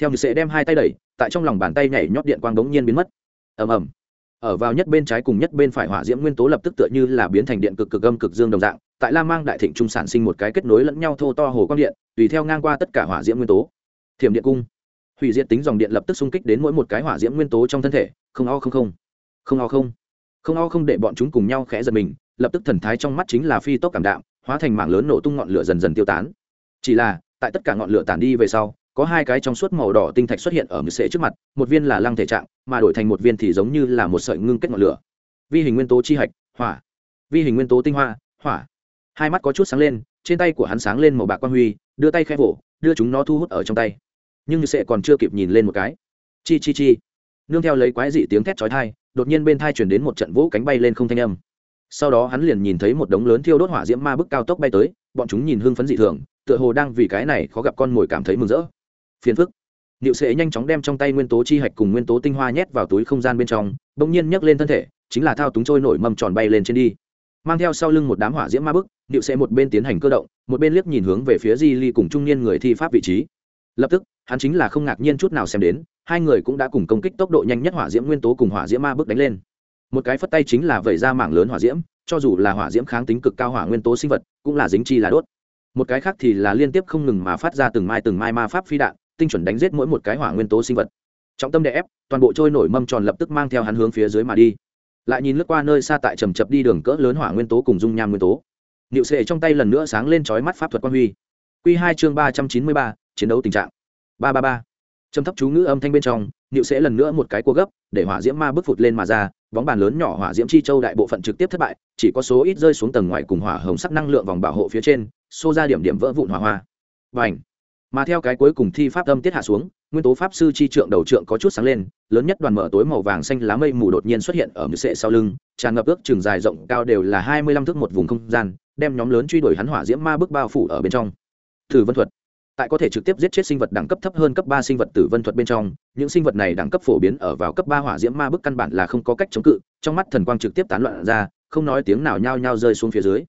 Theo như sẽ đem hai tay đẩy, tại trong lòng bàn tay nhảy nhót điện quang đống nhiên biến mất. Ầm ầm ở vào nhất bên trái cùng nhất bên phải hỏa diễm nguyên tố lập tức tựa như là biến thành điện cực cực âm cực dương đồng dạng, tại la mang đại thịnh trung sản sinh một cái kết nối lẫn nhau thô to hồ quang điện, tùy theo ngang qua tất cả hỏa diễm nguyên tố. Thiểm điện cung. Hủy diệt tính dòng điện lập tức xung kích đến mỗi một cái hỏa diễm nguyên tố trong thân thể, không o không không. Không o không. Không o không để bọn chúng cùng nhau khẽ giật mình, lập tức thần thái trong mắt chính là phi tốc cảm đạm, hóa thành mảng lớn nổ tung ngọn lửa dần dần tiêu tán. Chỉ là, tại tất cả ngọn lửa tản đi về sau có hai cái trong suốt màu đỏ tinh thạch xuất hiện ở mực sệ trước mặt, một viên là lăng thể trạng, mà đổi thành một viên thì giống như là một sợi ngưng kết ngọn lửa. Vi hình nguyên tố chi hạch, hỏa. Vi hình nguyên tố tinh hoa, hỏa. Hai mắt có chút sáng lên, trên tay của hắn sáng lên màu bạc quang huy, đưa tay khẽ vỗ, đưa chúng nó thu hút ở trong tay. Nhưng như sệ còn chưa kịp nhìn lên một cái. Chi chi chi. Nương theo lấy quái dị tiếng thét chói thai đột nhiên bên thai chuyển đến một trận vũ cánh bay lên không thanh âm. Sau đó hắn liền nhìn thấy một đống lớn thiêu đốt hỏa diễm ma bức cao tốc bay tới, bọn chúng nhìn hưng phấn dị thường, tựa hồ đang vì cái này khó gặp con mồi cảm thấy mừng rỡ phiền phức. Niệu sệ nhanh chóng đem trong tay nguyên tố chi hạch cùng nguyên tố tinh hoa nhét vào túi không gian bên trong, bỗng nhiên nhấc lên thân thể, chính là thao túng trôi nổi mầm tròn bay lên trên đi. Mang theo sau lưng một đám hỏa diễm ma bức, niệu sệ một bên tiến hành cơ động, một bên liếc nhìn hướng về phía di ly cùng trung niên người thi pháp vị trí. Lập tức, hắn chính là không ngạc nhiên chút nào xem đến, hai người cũng đã cùng công kích tốc độ nhanh nhất hỏa diễm nguyên tố cùng hỏa diễm ma bức đánh lên. Một cái phất tay chính là vẩy ra mảng lớn hỏa diễm, cho dù là hỏa diễm kháng tính cực cao hỏa nguyên tố sinh vật, cũng là dính chi là đốt. Một cái khác thì là liên tiếp không ngừng mà phát ra từng mai từng mai ma pháp phi đạn tinh chuẩn đánh giết mỗi một cái hỏa nguyên tố sinh vật. Trọng tâm đè ép, toàn bộ trôi nổi mâm tròn lập tức mang theo hắn hướng phía dưới mà đi. Lại nhìn lướt qua nơi xa tại trầm chập đi đường cỡ lớn hỏa nguyên tố cùng dung nham nguyên tố. Niệu sệ trong tay lần nữa sáng lên chói mắt pháp thuật quan huy. Q hai chương ba trăm chín mươi ba, chiến đấu tình trạng. Ba ba ba. Trầm thấp chú ngữ âm thanh bên trong, niệu sẽ lần nữa một cái cua gấp, để hỏa diễm ma bước phụt lên mà ra, bóng bàn lớn nhỏ hỏa diễm chi châu đại bộ phận trực tiếp thất bại, chỉ có số ít rơi xuống tầng ngoài cùng hỏa hồng sắc năng lượng vòng bảo hộ phía trên, xô ra điểm điểm vỡ vụn hỏa hoa. Và ảnh mà theo cái cuối cùng thi pháp âm tiết hạ xuống, nguyên tố pháp sư chi trượng đầu trượng có chút sáng lên, lớn nhất đoàn mở tối màu vàng xanh lá mây mù đột nhiên xuất hiện ở mực sệ sau lưng, tràn ngập ước trường dài rộng cao đều là hai mươi lăm thước một vùng không gian, đem nhóm lớn truy đuổi hắn hỏa diễm ma bức bao phủ ở bên trong. Thử vân thuật. Tại có thể trực tiếp giết chết sinh vật đẳng cấp thấp hơn cấp ba sinh vật tử vân thuật bên trong, những sinh vật này đẳng cấp phổ biến ở vào cấp ba hỏa diễm ma bức căn bản là không có cách chống cự, trong mắt thần quang trực tiếp tán loạn ra, không nói tiếng nào nhao nhao rơi xuống phía dưới.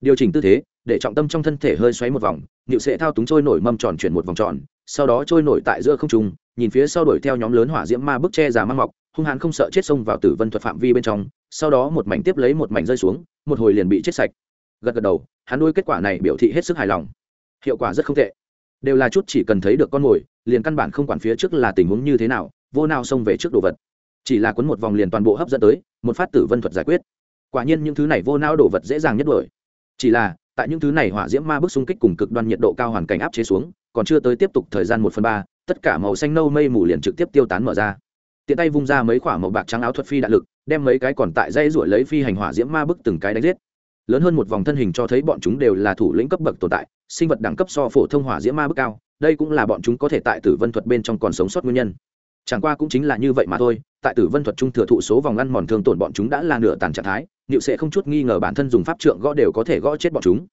Điều chỉnh tư thế để trọng tâm trong thân thể hơi xoáy một vòng nhịu sệ thao túng trôi nổi mâm tròn chuyển một vòng tròn, sau đó trôi nổi tại giữa không trung, nhìn phía sau đuổi theo nhóm lớn hỏa diễm ma bức che già mang mọc, hung hãn không sợ chết xông vào tử vân thuật phạm vi bên trong, sau đó một mảnh tiếp lấy một mảnh rơi xuống, một hồi liền bị chết sạch. Gật gật đầu, hắn nuôi kết quả này biểu thị hết sức hài lòng. Hiệu quả rất không tệ. Đều là chút chỉ cần thấy được con mồi, liền căn bản không quản phía trước là tình huống như thế nào, vô nào xông về trước đồ vật. Chỉ là cuốn một vòng liền toàn bộ hấp dẫn tới, một phát tử vân thuật giải quyết. Quả nhiên những thứ này vô não đồ vật dễ dàng nhất đổi chỉ là tại những thứ này hỏa diễm ma bức xung kích cùng cực đoan nhiệt độ cao hoàn cảnh áp chế xuống, còn chưa tới tiếp tục thời gian một phần ba, tất cả màu xanh nâu mây mù liền trực tiếp tiêu tán mở ra. Tiện tay vung ra mấy khoả màu bạc trắng áo thuật phi đạn lực, đem mấy cái còn tại dây ruổi lấy phi hành hỏa diễm ma bức từng cái đánh giết. Lớn hơn một vòng thân hình cho thấy bọn chúng đều là thủ lĩnh cấp bậc tồn tại, sinh vật đẳng cấp so phổ thông hỏa diễm ma bức cao, đây cũng là bọn chúng có thể tại tử vân thuật bên trong còn sống sót nguyên nhân chẳng qua cũng chính là như vậy mà thôi tại tử vân thuật trung thừa thụ số vòng ăn mòn thương tổn bọn chúng đã là nửa tàn trạng thái nịu sẽ không chút nghi ngờ bản thân dùng pháp trượng gõ đều có thể gõ chết bọn chúng.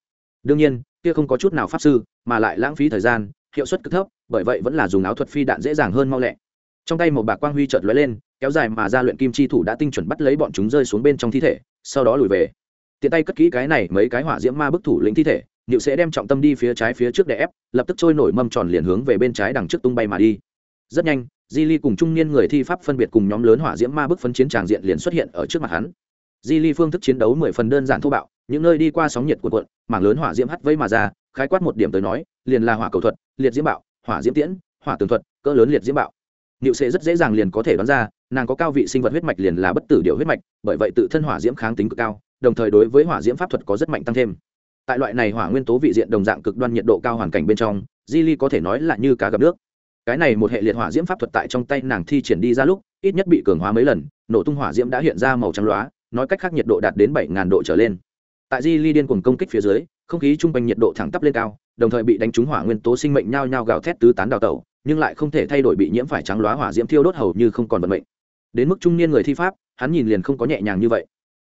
Đương nhiên kia không có chút nào pháp sư mà lại lãng phí thời gian hiệu suất cực thấp bởi vậy vẫn là dùng áo thuật phi đạn dễ dàng hơn mau lẹ. Trong tay một bạc quang huy chợt lóe lên kéo dài mà ra luyện kim chi thủ đã tinh chuẩn bắt lấy bọn chúng rơi xuống bên trong thi thể sau đó lùi về. Tiện tay cất kỹ cái này mấy cái hỏa diễm ma bức thủ lĩnh thi thể Niệu sẽ đem trọng tâm đi phía trái phía trước để ép, lập tức trôi nổi mâm tròn liền hướng về bên trái đằng trước tung bay mà đi. Rất nhanh, Di Ly cùng trung niên người thi pháp phân biệt cùng nhóm lớn hỏa diễm ma bức phân chiến tràng diện liền xuất hiện ở trước mặt hắn. Di Ly phương thức chiến đấu mười phần đơn giản thô bạo, những nơi đi qua sóng nhiệt của cuộn, mảng lớn hỏa diễm hắt vây mà ra, khái quát một điểm tới nói, liền là hỏa cầu thuật, liệt diễm bạo, hỏa diễm tiễn, hỏa tường thuật, cỡ lớn liệt diễm bạo. Niệu sẽ rất dễ dàng liền có thể đoán ra, nàng có cao vị sinh vật huyết mạch liền là bất tử điều huyết mạch, bởi vậy tự thân hỏa diễm kháng tính cực cao, đồng thời đối với hỏa diễm pháp thuật có rất mạnh tăng thêm tại loại này hỏa nguyên tố vị diện đồng dạng cực đoan nhiệt độ cao hoàn cảnh bên trong di ly có thể nói là như cá gặp nước cái này một hệ liệt hỏa diễm pháp thuật tại trong tay nàng thi triển đi ra lúc, ít nhất bị cường hóa mấy lần, nổ tung hỏa diễm đã hiện ra màu trắng loá nói cách khác nhiệt độ đạt đến bảy độ trở lên. Tại di ly điên cuồng công kích phía dưới, không khí trung bình nhiệt độ thẳng tắp lên cao, đồng thời bị đánh trúng hỏa nguyên tố sinh mệnh nhao nhao gào thét tứ tán đào tẩu, nhưng lại không thể thay đổi bị nhiễm phải trắng loá hỏa diễm thiêu đốt hầu như không còn vận mệnh. Đến mức trung niên người thi pháp, hắn nhìn liền không có nhẹ nhàng như vậy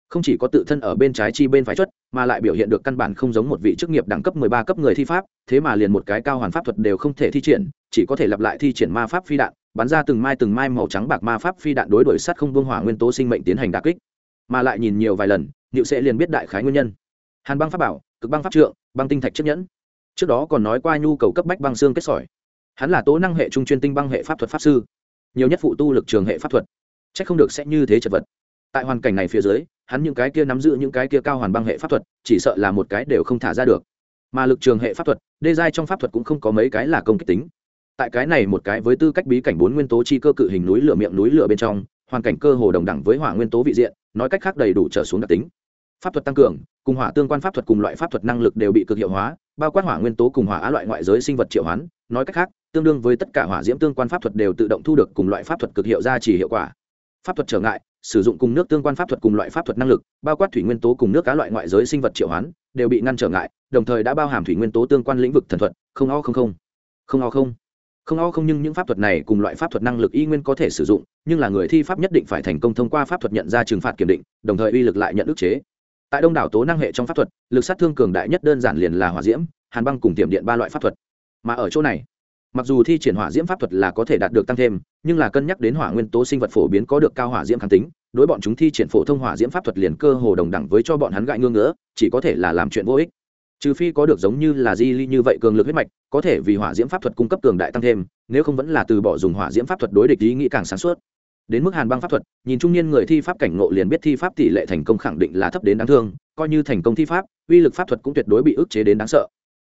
không chỉ có tự thân ở bên trái chi bên phải chuất, mà lại biểu hiện được căn bản không giống một vị chức nghiệp đẳng cấp mười ba cấp người thi pháp, thế mà liền một cái cao hoàn pháp thuật đều không thể thi triển, chỉ có thể lặp lại thi triển ma pháp phi đạn, bắn ra từng mai từng mai màu trắng bạc ma pháp phi đạn đối đổi sắt không vương hỏa nguyên tố sinh mệnh tiến hành đả kích. Mà lại nhìn nhiều vài lần liệu sẽ liền biết đại khái nguyên nhân. Hàn băng pháp bảo, cực băng pháp trượng, băng tinh thạch chiếc nhẫn. Trước đó còn nói qua nhu cầu cấp bách băng xương kết sỏi. Hắn là tố năng hệ trung chuyên tinh băng hệ pháp thuật pháp sư. Nhiều nhất phụ tu lực trường hệ pháp thuật. C h ắ c không được sẽ như thế chật vật. Tại hoàn cảnh này phía dưới hắn những cái kia nắm giữ những cái kia cao hoàn băng hệ pháp thuật, chỉ sợ là một cái đều không thả ra được. Mà lực trường hệ pháp thuật, đê giai trong pháp thuật cũng không có mấy cái là công kích tính. Tại cái này một cái với tư cách bí cảnh bốn nguyên tố chi cơ cự hình núi lửa miệng núi lửa bên trong, hoàn cảnh cơ hồ đồng đẳng với hỏa nguyên tố vị diện, nói cách khác đầy đủ trở xuống đặc tính. Pháp thuật tăng cường, cùng hỏa tương quan pháp thuật cùng loại pháp thuật năng lực đều bị cực hiệu hóa, bao quát hỏa nguyên tố cùng hỏa á loại ngoại giới sinh vật triệu hoán, nói cách khác, tương đương với tất cả hỏa diễm tương quan pháp thuật đều tự động thu được cùng loại pháp thuật cực hiệu ra chỉ hiệu quả. Pháp thuật trở ngại sử dụng cùng nước tương quan pháp thuật cùng loại pháp thuật năng lực, bao quát thủy nguyên tố cùng nước cá loại ngoại giới sinh vật triệu hoán, đều bị ngăn trở ngại, đồng thời đã bao hàm thủy nguyên tố tương quan lĩnh vực thần thuật, không o không không. Không o không. Không o không nhưng những pháp thuật này cùng loại pháp thuật năng lực y nguyên có thể sử dụng, nhưng là người thi pháp nhất định phải thành công thông qua pháp thuật nhận ra trừng phạt kiểm định, đồng thời uy lực lại nhận ức chế. Tại đông đảo tố năng hệ trong pháp thuật, lực sát thương cường đại nhất đơn giản liền là hỏa diễm, hàn băng cùng tiềm điện ba loại pháp thuật. Mà ở chỗ này, mặc dù thi triển hỏa diễm pháp thuật là có thể đạt được tăng thêm, nhưng là cân nhắc đến hỏa nguyên tố sinh vật phổ biến có được cao hỏa diễm kháng tính đối bọn chúng thi triển phổ thông hỏa diễm pháp thuật liền cơ hồ đồng đẳng với cho bọn hắn gại ngương ngỡ chỉ có thể là làm chuyện vô ích. Trừ phi có được giống như là di ly như vậy cường lực huyết mạch, có thể vì hỏa diễm pháp thuật cung cấp cường đại tăng thêm, nếu không vẫn là từ bỏ dùng hỏa diễm pháp thuật đối địch ý nghĩ càng sáng suốt. Đến mức hàn băng pháp thuật, nhìn trung niên người thi pháp cảnh ngộ liền biết thi pháp tỷ lệ thành công khẳng định là thấp đến đáng thương, coi như thành công thi pháp, uy lực pháp thuật cũng tuyệt đối bị ức chế đến đáng sợ.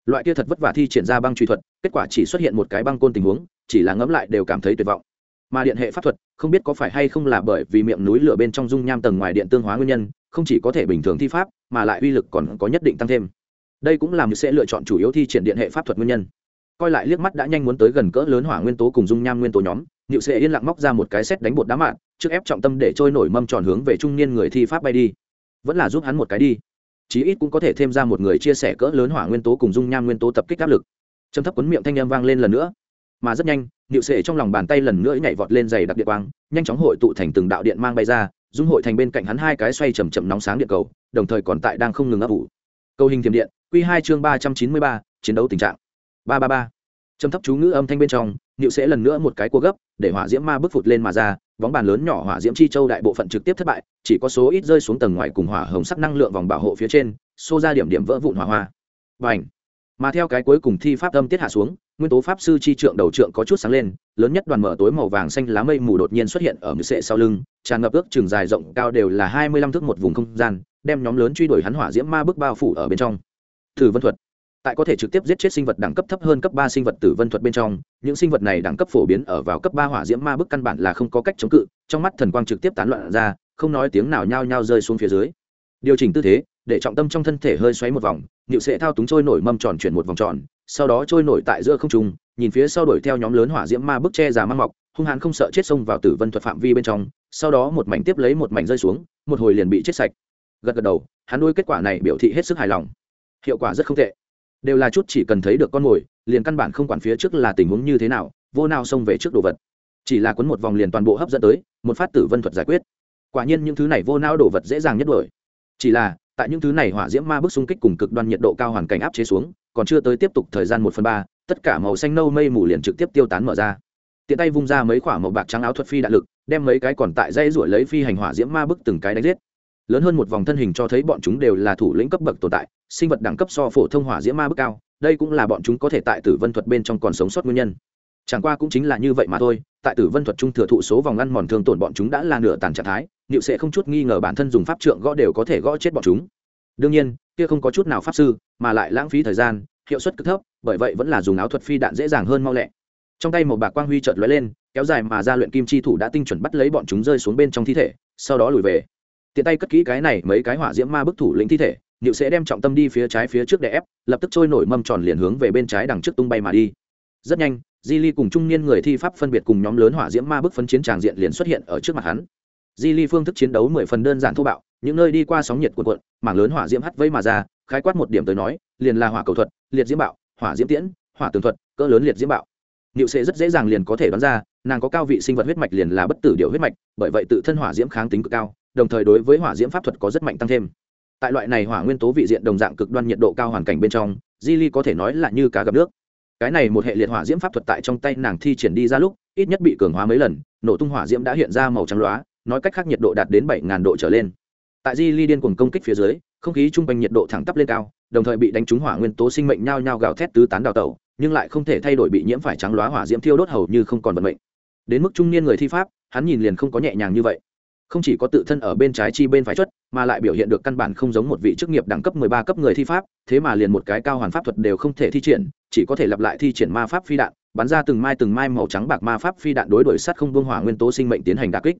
Loại kia thật vất vả thi triển ra băng truy thuật, kết quả chỉ xuất hiện một cái băng côn tình huống, chỉ là ngẫm lại đều cảm thấy tuyệt vọng mà điện hệ pháp thuật, không biết có phải hay không là bởi vì miệng núi lửa bên trong dung nham tầng ngoài điện tương hóa nguyên nhân, không chỉ có thể bình thường thi pháp, mà lại uy lực còn có nhất định tăng thêm. Đây cũng là một sẽ lựa chọn chủ yếu thi triển điện hệ pháp thuật nguyên nhân. Coi lại liếc mắt đã nhanh muốn tới gần cỡ lớn hỏa nguyên tố cùng dung nham nguyên tố nhóm nhự sẽ yên lặng móc ra một cái xét đánh bột đá mạn, trước ép trọng tâm để trôi nổi mâm tròn hướng về trung niên người thi pháp bay đi. Vẫn là giúp hắn một cái đi. Chí ít cũng có thể thêm ra một người chia sẻ cỡ lớn hỏa nguyên tố cùng dung nham nguyên tố tập kích áp lực. Châm thấp quấn miệng thanh â vang lên lần nữa mà rất nhanh nhịu sệ trong lòng bàn tay lần nữa nhảy vọt lên dày đặc điện quang, nhanh chóng hội tụ thành từng đạo điện mang bay ra, dung hội thành bên cạnh hắn hai cái xoay chầm chậm nóng sáng điện cầu, đồng thời còn tại đang không ngừng ấp ủ. Cầu hình thiểm điện q hai chương ba trăm chín mươi ba, chiến đấu tình trạng. Ba ba ba. Châm thấp chú ngữ âm thanh bên trong nhịu sẽ lần nữa một cái cua gấp, để hỏa diễm ma bước phụt lên mà ra, bóng bàn lớn nhỏ hỏa diễm chi châu đại bộ phận trực tiếp thất bại, chỉ có số ít rơi xuống tầng ngoài cùng hỏa hồng sắc năng lượng vòng bảo hộ phía trên, xô ra điểm điểm vỡ vụn hỏa hoa. Và ảnh mà theo cái cuối cùng thi pháp âm tiết hạ xuống nguyên tố pháp sư chi trượng đầu trượng có chút sáng lên, lớn nhất đoàn mở tối màu vàng xanh lá mây mù đột nhiên xuất hiện ở mười sệ sau lưng, tràn ngập ước trường dài rộng cao đều là hai mươi lăm thước một vùng không gian, đem nhóm lớn truy đuổi hắn hỏa diễm ma bức bao phủ ở bên trong. Thử vân thuật. Tại có thể trực tiếp giết chết sinh vật đẳng cấp thấp hơn cấp ba sinh vật tử vân thuật bên trong, những sinh vật này đẳng cấp phổ biến ở vào cấp ba hỏa diễm ma bức căn bản là không có cách chống cự, trong mắt thần quang trực tiếp tán loạn ra, không nói tiếng nào nhao nhao rơi xuống phía dưới. Điều chỉnh tư thế, để trọng tâm trong thân thể hơi xoáy một vòng nịu sệ thao túng trôi nổi mâm tròn chuyển một vòng tròn sau đó trôi nổi tại giữa không trung, nhìn phía sau đuổi theo nhóm lớn hỏa diễm ma bức che già mang mọc, hung hãn không sợ chết xông vào tử vân thuật phạm vi bên trong, sau đó một mảnh tiếp lấy một mảnh rơi xuống, một hồi liền bị chết sạch. Gật gật đầu, hắn nuôi kết quả này biểu thị hết sức hài lòng. Hiệu quả rất không tệ. Đều là chút chỉ cần thấy được con mồi, liền căn bản không quản phía trước là tình huống như thế nào, vô nào xông về trước đồ vật. Chỉ là quấn một vòng liền toàn bộ hấp dẫn tới, một phát tử vân thuật giải quyết. Quả nhiên những thứ này vô não đồ vật dễ dàng nhất đổi chỉ là, tại những thứ này hỏa diễm ma bức xung kích cùng cực đoan nhiệt độ cao hoàn cảnh áp chế xuống còn chưa tới tiếp tục thời gian một phần ba, tất cả màu xanh nâu mây mù liền trực tiếp tiêu tán mở ra. Tiện tay vung ra mấy quả màu bạc trắng áo thuật phi đạn lực, đem mấy cái còn tại dây ruổi lấy phi hành hỏa diễm ma bức từng cái đánh giết. Lớn hơn một vòng thân hình cho thấy bọn chúng đều là thủ lĩnh cấp bậc tồn tại, sinh vật đẳng cấp so phổ thông hỏa diễm ma bức cao, đây cũng là bọn chúng có thể tại tử vân thuật bên trong còn sống sót nguyên nhân. Chẳng qua cũng chính là như vậy mà thôi, tại tử vân thuật trung thừa thụ số vòng ăn mòn thương tổn bọn chúng đã là nửa tàn trạng thái liệu sẽ không chút nghi ngờ bản thân dùng pháp trượng gõ đều có thể gõ chết bọn chúng. Đương nhiên, kia không có chút nào pháp sư mà lại lãng phí thời gian, hiệu suất cực thấp, bởi vậy vẫn là dùng áo thuật phi đạn dễ dàng hơn mau lẹ. Trong tay một bạc quang huy chợt lóe lên, kéo dài mà ra luyện kim chi thủ đã tinh chuẩn bắt lấy bọn chúng rơi xuống bên trong thi thể, sau đó lùi về. Tiện tay cất kỹ cái này mấy cái hỏa diễm ma bức thủ lĩnh thi thể nịu sẽ đem trọng tâm đi phía trái phía trước để ép, lập tức trôi nổi mâm tròn liền hướng về bên trái đằng trước tung bay mà đi. Rất nhanh, di ly cùng trung niên người thi pháp phân biệt cùng nhóm lớn hỏa diễm ma bức phấn chiến tràng diện liền xuất hiện ở trước mặt hắn. Di ly phương thức chiến đấu mười phần đơn giản thô bạo, những nơi đi qua sóng nhiệt cuộn cuộn, mảng lớn hỏa diễm hắt vây mà ra khái quát một điểm tới nói, liền là hỏa cầu thuật, liệt diễm bạo, hỏa diễm tiễn, hỏa tường thuật, cỡ lớn liệt diễm bạo. Niệu sẽ rất dễ dàng liền có thể đoán ra, nàng có cao vị sinh vật huyết mạch liền là bất tử điệu huyết mạch, bởi vậy tự thân hỏa diễm kháng tính cực cao, đồng thời đối với hỏa diễm pháp thuật có rất mạnh tăng thêm. Tại loại này hỏa nguyên tố vị diện đồng dạng cực đoan nhiệt độ cao hoàn cảnh bên trong, di ly có thể nói là như cá gặp nước. Cái này một hệ liệt hỏa diễm pháp thuật tại trong tay nàng thi triển đi ra lúc, ít nhất bị cường hóa mấy lần, nổ tung hỏa diễm đã hiện ra màu trắng loá nói cách khác nhiệt độ đạt đến bảy ngàn độ trở lên. Tại di ly điên cuồng công kích phía dưới không khí trung bình nhiệt độ thẳng tắp lên cao, đồng thời bị đánh trúng hỏa nguyên tố sinh mệnh nhao nhao gào thét tứ tán đào tẩu, nhưng lại không thể thay đổi bị nhiễm phải trắng loá hỏa diễm thiêu đốt hầu như không còn vận mệnh. Đến mức trung niên người thi pháp, hắn nhìn liền không có nhẹ nhàng như vậy. Không chỉ có tự thân ở bên trái chi bên phải chuất, mà lại biểu hiện được căn bản không giống một vị chức nghiệp đẳng cấp mười ba cấp người thi pháp, thế mà liền một cái cao hoàn pháp thuật đều không thể thi triển, chỉ có thể lặp lại thi triển ma pháp phi đạn, bắn ra từng mai từng mai màu trắng bạc ma pháp phi đạn đối đổi sát không buông hỏa nguyên tố sinh mệnh tiến hành đà kích.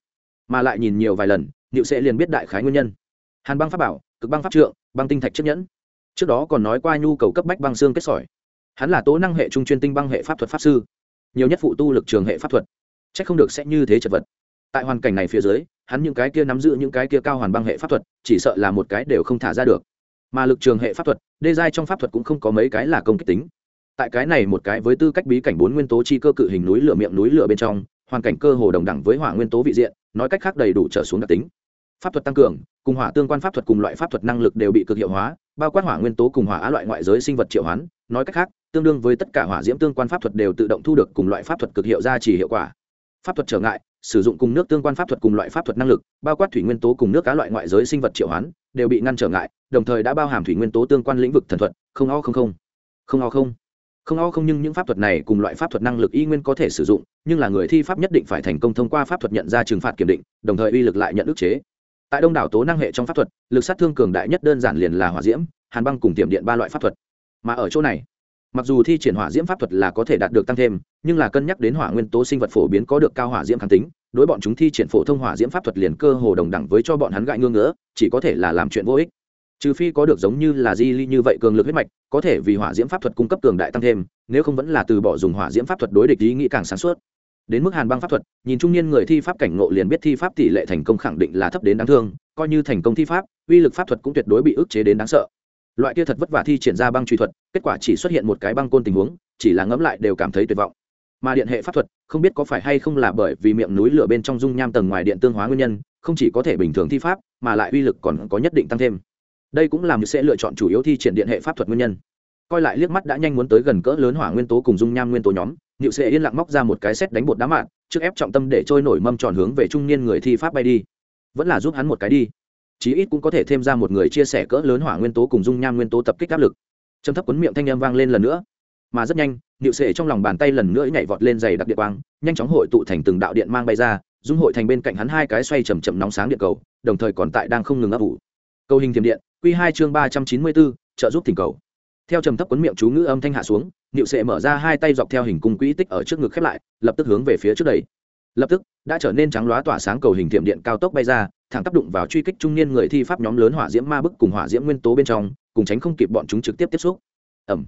Mà lại nhìn nhiều vài lần liệu sẽ liền biết đại khái nguyên nhân. Hàn băng pháp bảo cực băng pháp trượng, băng tinh thạch chiếc nhẫn. Trước đó còn nói qua nhu cầu cấp bách băng xương kết sỏi. Hắn là tố năng hệ trung chuyên tinh băng hệ pháp thuật pháp sư. Nhiều nhất phụ tu lực trường hệ pháp thuật. C h ắ c không được sẽ như thế chật vật. Tại hoàn cảnh này phía dưới, hắn những cái kia nắm giữ những cái kia cao hoàn băng hệ pháp thuật, chỉ sợ là một cái đều không thả ra được. Mà lực trường hệ pháp thuật, đê giai trong pháp thuật cũng không có mấy cái là công kích tính. Tại cái này một cái với tư cách bí cảnh bốn nguyên tố chi cơ cự hình núi lửa miệng núi lửa bên trong, hoàn cảnh cơ hồ đồng đẳng với hỏa nguyên tố vị diện, nói cách khác đầy đủ trở xuống đặc tính. Pháp thuật tăng cường cùng hỏa tương quan pháp thuật cùng loại pháp thuật năng lực đều bị cực hiệu hóa, bao quát hỏa nguyên tố cùng hỏa á loại ngoại giới sinh vật triệu hoán. Nói cách khác, tương đương với tất cả hỏa diễm tương quan pháp thuật đều tự động thu được cùng loại pháp thuật cực hiệu ra chỉ hiệu quả. Pháp thuật trở ngại, sử dụng cùng nước tương quan pháp thuật cùng loại pháp thuật năng lực, bao quát thủy nguyên tố cùng nước cá loại ngoại giới sinh vật triệu hoán, đều bị ngăn trở ngại, đồng thời đã bao hàm thủy nguyên tố tương quan lĩnh vực thần thuật, không o không không. Không o không. Không o không nhưng những pháp thuật này cùng loại pháp thuật năng lực y nguyên có thể sử dụng, nhưng là người thi pháp nhất định phải thành công thông qua pháp thuật nhận ra trừng phạt kiểm định, đồng thời uy lực lại nhận ức chế tại đông đảo tố năng hệ trong pháp thuật, lực sát thương cường đại nhất đơn giản liền là hỏa diễm, hàn băng cùng tiềm điện ba loại pháp thuật. Mà ở chỗ này, mặc dù thi triển hỏa diễm pháp thuật là có thể đạt được tăng thêm, nhưng là cân nhắc đến hỏa nguyên tố sinh vật phổ biến có được cao hỏa diễm kháng tính, đối bọn chúng thi triển phổ thông hỏa diễm pháp thuật liền cơ hồ đồng đẳng với cho bọn hắn gại ngương ngỡ chỉ có thể là làm chuyện vô ích. Trừ phi có được giống như là di ly như vậy cường lực huyết mạch, có thể vì hỏa diễm pháp thuật cung cấp cường đại tăng thêm, nếu không vẫn là từ bỏ dùng hỏa diễm pháp thuật đối địch ý nghĩ càng sáng suốt đến mức hàn băng pháp thuật, nhìn trung niên người thi pháp cảnh ngộ liền biết thi pháp tỷ lệ thành công khẳng định là thấp đến đáng thương, coi như thành công thi pháp, uy lực pháp thuật cũng tuyệt đối bị ức chế đến đáng sợ. Loại kia thật vất vả thi triển ra băng truy thuật, kết quả chỉ xuất hiện một cái băng côn tình huống, chỉ là ngẫm lại đều cảm thấy tuyệt vọng. Mà điện hệ pháp thuật, không biết có phải hay không là bởi vì miệng núi lửa bên trong dung nham tầng ngoài điện tương hóa nguyên nhân, không chỉ có thể bình thường thi pháp, mà lại uy lực còn có nhất định tăng thêm. Đây cũng là một sẽ lựa chọn chủ yếu thi triển điện hệ pháp thuật nguyên nhân coi lại liếc mắt đã nhanh muốn tới gần cỡ lớn hỏa nguyên tố cùng dung nham nguyên tố nhóm nhịu Sệ yên lặng móc ra một cái xét đánh bột đá mạn, trước ép trọng tâm để trôi nổi mâm tròn hướng về trung niên người thi pháp bay đi. Vẫn là giúp hắn một cái đi. Chí ít cũng có thể thêm ra một người chia sẻ cỡ lớn hỏa nguyên tố cùng dung nham nguyên tố tập kích áp lực. Châm thấp quấn miệng thanh â vang lên lần nữa. Mà rất nhanh nhịu sệ trong lòng bàn tay lần nữa nhảy vọt lên dày đặc điện quang, nhanh chóng hội tụ thành từng đạo điện mang bay ra, dung hội thành bên cạnh hắn hai cái xoay chầm chậm nóng sáng điện cầu, đồng thời còn tại đang không ngừng ấp ủ. Cầu hình thiềm điện q hai chương ba trăm chín mươi bốn, trợ giúp thỉnh cầu theo trầm thấp quấn miệng chú ngữ âm thanh hạ xuống nhịu sệ mở ra hai tay dọc theo hình cung quỹ tích ở trước ngực khép lại, lập tức hướng về phía trước đầy lập tức, đã trở nên trắng loá tỏa sáng cầu hình thiểm điện cao tốc bay ra, thẳng tác động vào truy kích trung niên người thi pháp nhóm lớn hỏa diễm ma bức cùng hỏa diễm nguyên tố bên trong, cùng tránh không kịp bọn chúng trực tiếp tiếp xúc. Ẩm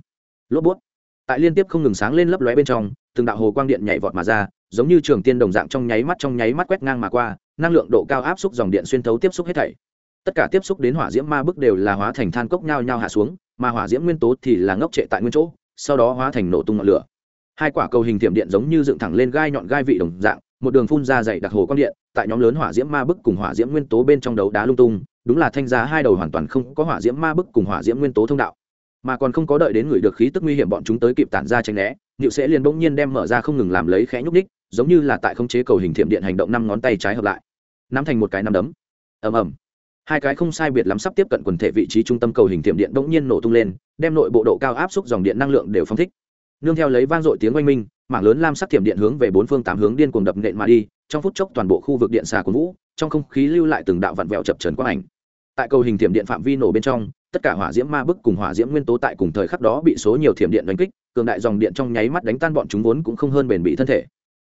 lốp bút. Tại liên tiếp không ngừng sáng lên lấp lóe bên trong, từng đạo hồ quang điện nhảy vọt mà ra, giống như trường tiên đồng dạng trong nháy mắt trong nháy mắt quét ngang mà qua, năng lượng độ cao áp xúc dòng điện xuyên thấu tiếp xúc hết thảy. Tất cả tiếp xúc đến hỏa diễm ma bức đều là hóa thành than cốc nhao nhao hạ xuống mà hỏa diễm nguyên tố thì là ngốc trệ tại nguyên chỗ, sau đó hóa thành nổ tung ngọn lửa. Hai quả cầu hình tiệm điện giống như dựng thẳng lên gai nhọn gai vị đồng dạng, một đường phun ra dày đặc hồ quang điện, tại nhóm lớn hỏa diễm ma bức cùng hỏa diễm nguyên tố bên trong đấu đá lung tung, đúng là thanh giá hai đầu hoàn toàn không có hỏa diễm ma bức cùng hỏa diễm nguyên tố thông đạo. Mà còn không có đợi đến người được khí tức nguy hiểm bọn chúng tới kịp tản ra tránh né nịu sẽ liền bỗng nhiên đem mở ra không ngừng làm lấy khẽ nhúc ních giống như là tại khống chế cầu hình thiểm điện hành động năm ngón tay trái hợp lại. Nắm thành một cái nắm đấm. Ầm ầm hai cái không sai biệt lắm sắp tiếp cận quần thể vị trí trung tâm cầu hình thiểm điện bỗng nhiên nổ tung lên, đem nội bộ độ cao áp suất dòng điện năng lượng đều phóng thích. Nương theo lấy vang dội tiếng oanh minh, mảng lớn lam sắc thiểm điện hướng về bốn phương tám hướng điên cuồng đập nện mà đi, trong phút chốc toàn bộ khu vực điện xà của vũ, trong không khí lưu lại từng đạo vặn vẹo chập trần quang ảnh. Tại cầu hình thiểm điện phạm vi nổ bên trong, tất cả hỏa diễm ma bức cùng hỏa diễm nguyên tố tại cùng thời khắc đó bị số nhiều thiểm điện đánh kích, cường đại dòng điện trong nháy mắt đánh tan bọn chúng vốn cũng không hơn bền bị thân thể.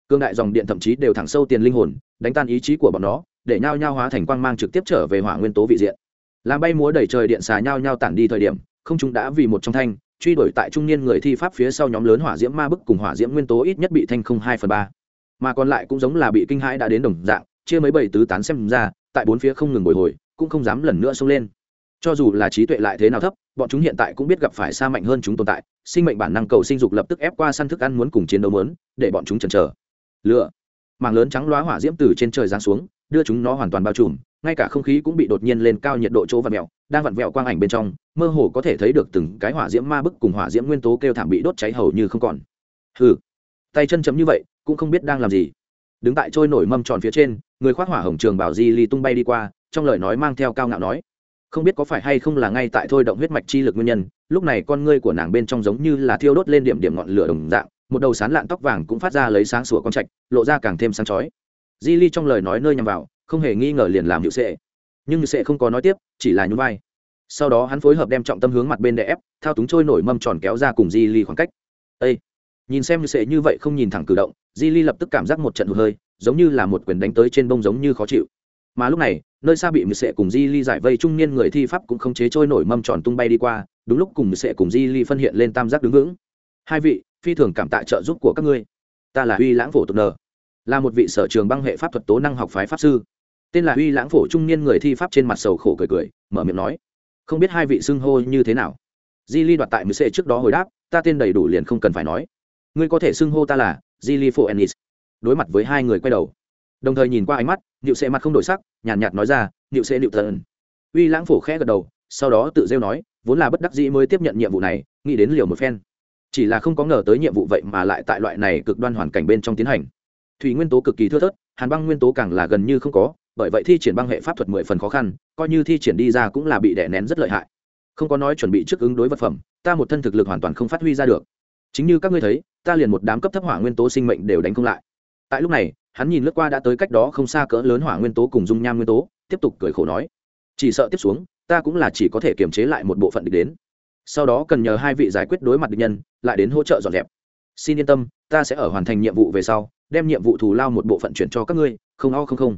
Cường đại dòng điện thậm chí đều thẳng sâu tiền linh hồn, đánh tan ý chí của bọn nó để nhao nhao hóa thành quang mang trực tiếp trở về hỏa nguyên tố vị diện. Làm bay múa đẩy trời điện xà nhao nhao tản đi thời điểm, không chúng đã vì một trong thanh, truy đuổi tại trung niên người thi pháp phía sau nhóm lớn hỏa diễm ma bức cùng hỏa diễm nguyên tố ít nhất bị thanh không hai phần ba. Mà còn lại cũng giống là bị kinh hãi đã đến đồng dạng, chia mấy bảy tứ tán xem ra, tại bốn phía không ngừng bồi hồi, cũng không dám lần nữa xông lên. Cho dù là trí tuệ lại thế nào thấp, bọn chúng hiện tại cũng biết gặp phải xa mạnh hơn chúng tồn tại, sinh mệnh bản năng cầu sinh dục lập tức ép qua săn thức ăn muốn cùng chiến đấu mớn để bọn chúng chần chờ. Lựa mảng lớn trắng loá hỏa diễm từ trên trời giáng xuống đưa chúng nó hoàn toàn bao trùm, ngay cả không khí cũng bị đột nhiên lên cao nhiệt độ chỗ vặn vẹo, đang vặn vẹo quang ảnh bên trong, mơ hồ có thể thấy được từng cái hỏa diễm ma bức cùng hỏa diễm nguyên tố kêu thảm bị đốt cháy hầu như không còn. Hừ, tay chân chấm như vậy, cũng không biết đang làm gì. Đứng tại trôi nổi mâm tròn phía trên, người khoác hỏa hồng trường bảo di ly tung bay đi qua, trong lời nói mang theo cao ngạo nói, không biết có phải hay không là ngay tại thôi động huyết mạch chi lực nguyên nhân, lúc này con ngươi của nàng bên trong giống như là thiêu đốt lên điểm điểm ngọn lửa đồng dạng, một đầu sán lạn tóc vàng cũng phát ra lấy sáng sủa con trạch, lộ ra càng thêm sáng chói di ly trong lời nói nơi nhằm vào, không hề nghi ngờ liền làm hiệu sệ. Nhưng sệ không có nói tiếp, chỉ là nhún vai. Sau đó hắn phối hợp đem trọng tâm hướng mặt bên để ép, thao túng trôi nổi mâm tròn kéo ra cùng di ly khoảng cách. Ây nhìn xem như sệ như vậy không nhìn thẳng cử động, di ly lập tức cảm giác một trận hụt hơi, giống như là một quyền đánh tới trên bông giống như khó chịu. Mà lúc này, nơi xa bị mười sệ cùng di ly giải vây trung niên người thi pháp cũng không chế trôi nổi mâm tròn tung bay đi qua, đúng lúc cùng mười sệ cùng di ly phân hiện lên tam giác đứng vững. Hai vị, phi thường cảm tạ trợ giúp của các ngươi. Ta là uy lãng phổ tục nờ là một vị sở trường băng hệ pháp thuật tố năng học phái pháp sư. Tên là uy lãng phổ trung niên người thi pháp trên mặt sầu khổ cười cười, mở miệng nói, không biết hai vị xưng hô như thế nào? Di ly đoạt tại mười sệ trước đó hồi đáp, ta tên đầy đủ liền không cần phải nói. Ngươi có thể xưng hô ta là di ly phổ ennis. Đối mặt với hai người quay đầu, đồng thời nhìn qua ánh mắt nịu sệ mặt không đổi sắc, nhàn nhạt nói ra nịu sệ nịu thần. Uy lãng phổ khẽ gật đầu, sau đó tự rêu nói, vốn là bất đắc dĩ mới tiếp nhận nhiệm vụ này, nghĩ đến liều một phen. Chỉ là không có ngờ tới nhiệm vụ vậy mà lại tại loại này cực đoan hoàn cảnh bên trong tiến hành thủy nguyên tố cực kỳ thưa thớt, hàn băng nguyên tố càng là gần như không có, bởi vậy thi triển băng hệ pháp thuật mười phần khó khăn, coi như thi triển đi ra cũng là bị đè nén rất lợi hại. Không có nói chuẩn bị trước ứng đối vật phẩm, ta một thân thực lực hoàn toàn không phát huy ra được. Chính như các ngươi thấy, ta liền một đám cấp thấp hỏa nguyên tố sinh mệnh đều đánh không lại. Tại lúc này, hắn nhìn lướt qua đã tới cách đó không xa cỡ lớn hỏa nguyên tố cùng dung nham nguyên tố, tiếp tục cười khổ nói, chỉ sợ tiếp xuống, ta cũng là chỉ có thể kiềm chế lại một bộ phận địch đến. Sau đó cần nhờ hai vị giải quyết đối mặt địch nhân, lại đến hỗ trợ dọn dẹp. Xin yên tâm, ta sẽ ở hoàn thành nhiệm vụ về sau đem nhiệm vụ thù lao một bộ phận chuyển cho các ngươi, không o không không.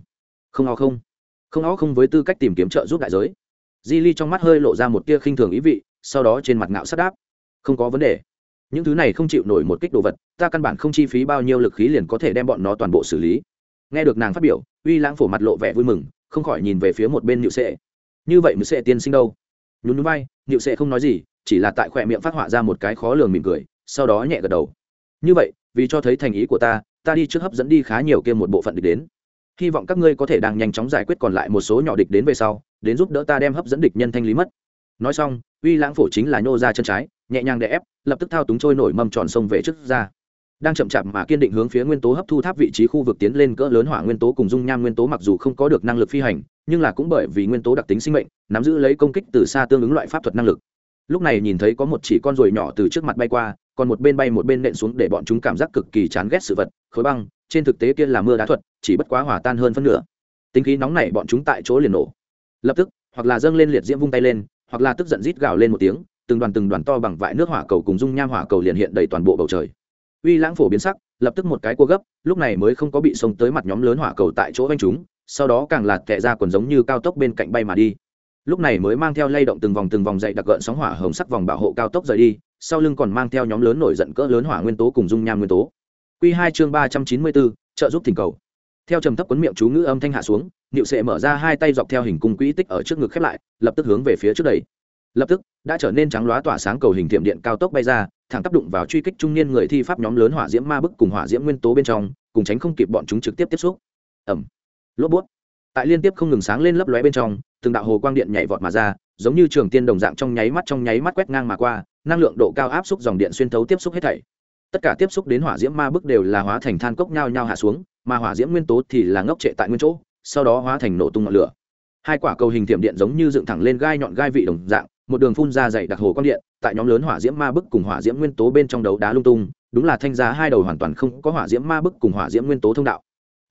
Không o không. Không o không với tư cách tìm kiếm trợ giúp đại giới. Di ly trong mắt hơi lộ ra một tia khinh thường ý vị, sau đó trên mặt ngạo sắt đáp. Không có vấn đề. Những thứ này không chịu nổi một kích đồ vật, ta căn bản không chi phí bao nhiêu lực khí liền có thể đem bọn nó toàn bộ xử lý. Nghe được nàng phát biểu, uy lãng phổ mặt lộ vẻ vui mừng, không khỏi nhìn về phía một bên nhự sệ. Như vậy mới sệ tiên sinh đâu? Nhún núi bay nhự sệ không nói gì, chỉ là tại khỏe miệng phát họa ra một cái khó lường mỉm cười, sau đó nhẹ gật đầu. Như vậy, vì cho thấy thành ý của ta ta đi trước hấp dẫn đi khá nhiều kia một bộ phận địch đến. Hy vọng các ngươi có thể đang nhanh chóng giải quyết còn lại một số nhỏ địch đến về sau, đến giúp đỡ ta đem hấp dẫn địch nhân thanh lý mất. Nói xong, uy lãng phổ chính là nhô ra chân trái, nhẹ nhàng đè ép, lập tức thao túng trôi nổi mầm tròn sông về trước ra. Đang chậm chạp mà kiên định hướng phía nguyên tố hấp thu tháp vị trí khu vực tiến lên cỡ lớn hỏa nguyên tố cùng dung nham nguyên tố mặc dù không có được năng lực phi hành, nhưng là cũng bởi vì nguyên tố đặc tính sinh mệnh, nắm giữ lấy công kích từ xa tương ứng loại pháp thuật năng lực lúc này nhìn thấy có một chỉ con ruồi nhỏ từ trước mặt bay qua, còn một bên bay một bên nện xuống để bọn chúng cảm giác cực kỳ chán ghét sự vật, khối băng, trên thực tế kia là mưa đá thuật, chỉ bất quá hòa tan hơn phân nửa. Tính khí nóng này bọn chúng tại chỗ liền nổ. Lập tức, hoặc là dâng lên liệt diễm vung tay lên, hoặc là tức giận rít gào lên một tiếng, từng đoàn từng đoàn to bằng vại nước hỏa cầu cùng dung nham hỏa cầu liền hiện đầy toàn bộ bầu trời. Uy lãng phổ biến sắc, lập tức một cái cua gấp, lúc này mới không có bị xông tới mặt nhóm lớn hỏa cầu tại chỗ anh chúng, sau đó càng lạt kẹ ra quần giống như cao tốc bên cạnh bay mà đi lúc này mới mang theo lay động từng vòng từng vòng dậy đặc gợn sóng hỏa hồng sắc vòng bảo hộ cao tốc rời đi, sau lưng còn mang theo nhóm lớn nổi giận cỡ lớn hỏa nguyên tố cùng dung nham nguyên tố. Q hai chương ba trăm chín mươi bốn, trợ giúp thỉnh cầu. Theo trầm thấp quấn miệng chú ngữ âm thanh hạ xuống nịu sệ mở ra hai tay dọc theo hình cung quỹ tích ở trước ngực khép lại, lập tức hướng về phía trước đầy lập tức, đã trở nên trắng loá tỏa sáng cầu hình tiệm điện cao tốc bay ra, thẳng tác động vào truy kích trung niên người thi pháp nhóm lớn hỏa diễm ma bức cùng hỏa diễm nguyên tố bên trong, cùng tránh không kịp bọn chúng trực tiếp tiếp xúc. Ẩm lốp bút. Tại liên tiếp không ngừng sáng lên lấp lóe bên trong từng đạo hồ quang điện nhảy vọt mà ra, giống như trường tiên đồng dạng trong nháy mắt trong nháy mắt quét ngang mà qua, năng lượng độ cao áp suất dòng điện xuyên thấu tiếp xúc hết thảy. Tất cả tiếp xúc đến hỏa diễm ma bức đều là hóa thành than cốc nhau nhau hạ xuống, mà hỏa diễm nguyên tố thì là ngốc trệ tại nguyên chỗ, sau đó hóa thành nổ tung ngọn lửa. Hai quả cầu hình tiệm điện giống như dựng thẳng lên gai nhọn gai vị đồng dạng, một đường phun ra dày đặc hồ quang điện, tại nhóm lớn hỏa diễm ma bức cùng hỏa diễm nguyên tố bên trong đấu đá lung tung, đúng là thanh giá hai đầu hoàn toàn không có hỏa diễm ma bức cùng hỏa diễm nguyên tố thông đạo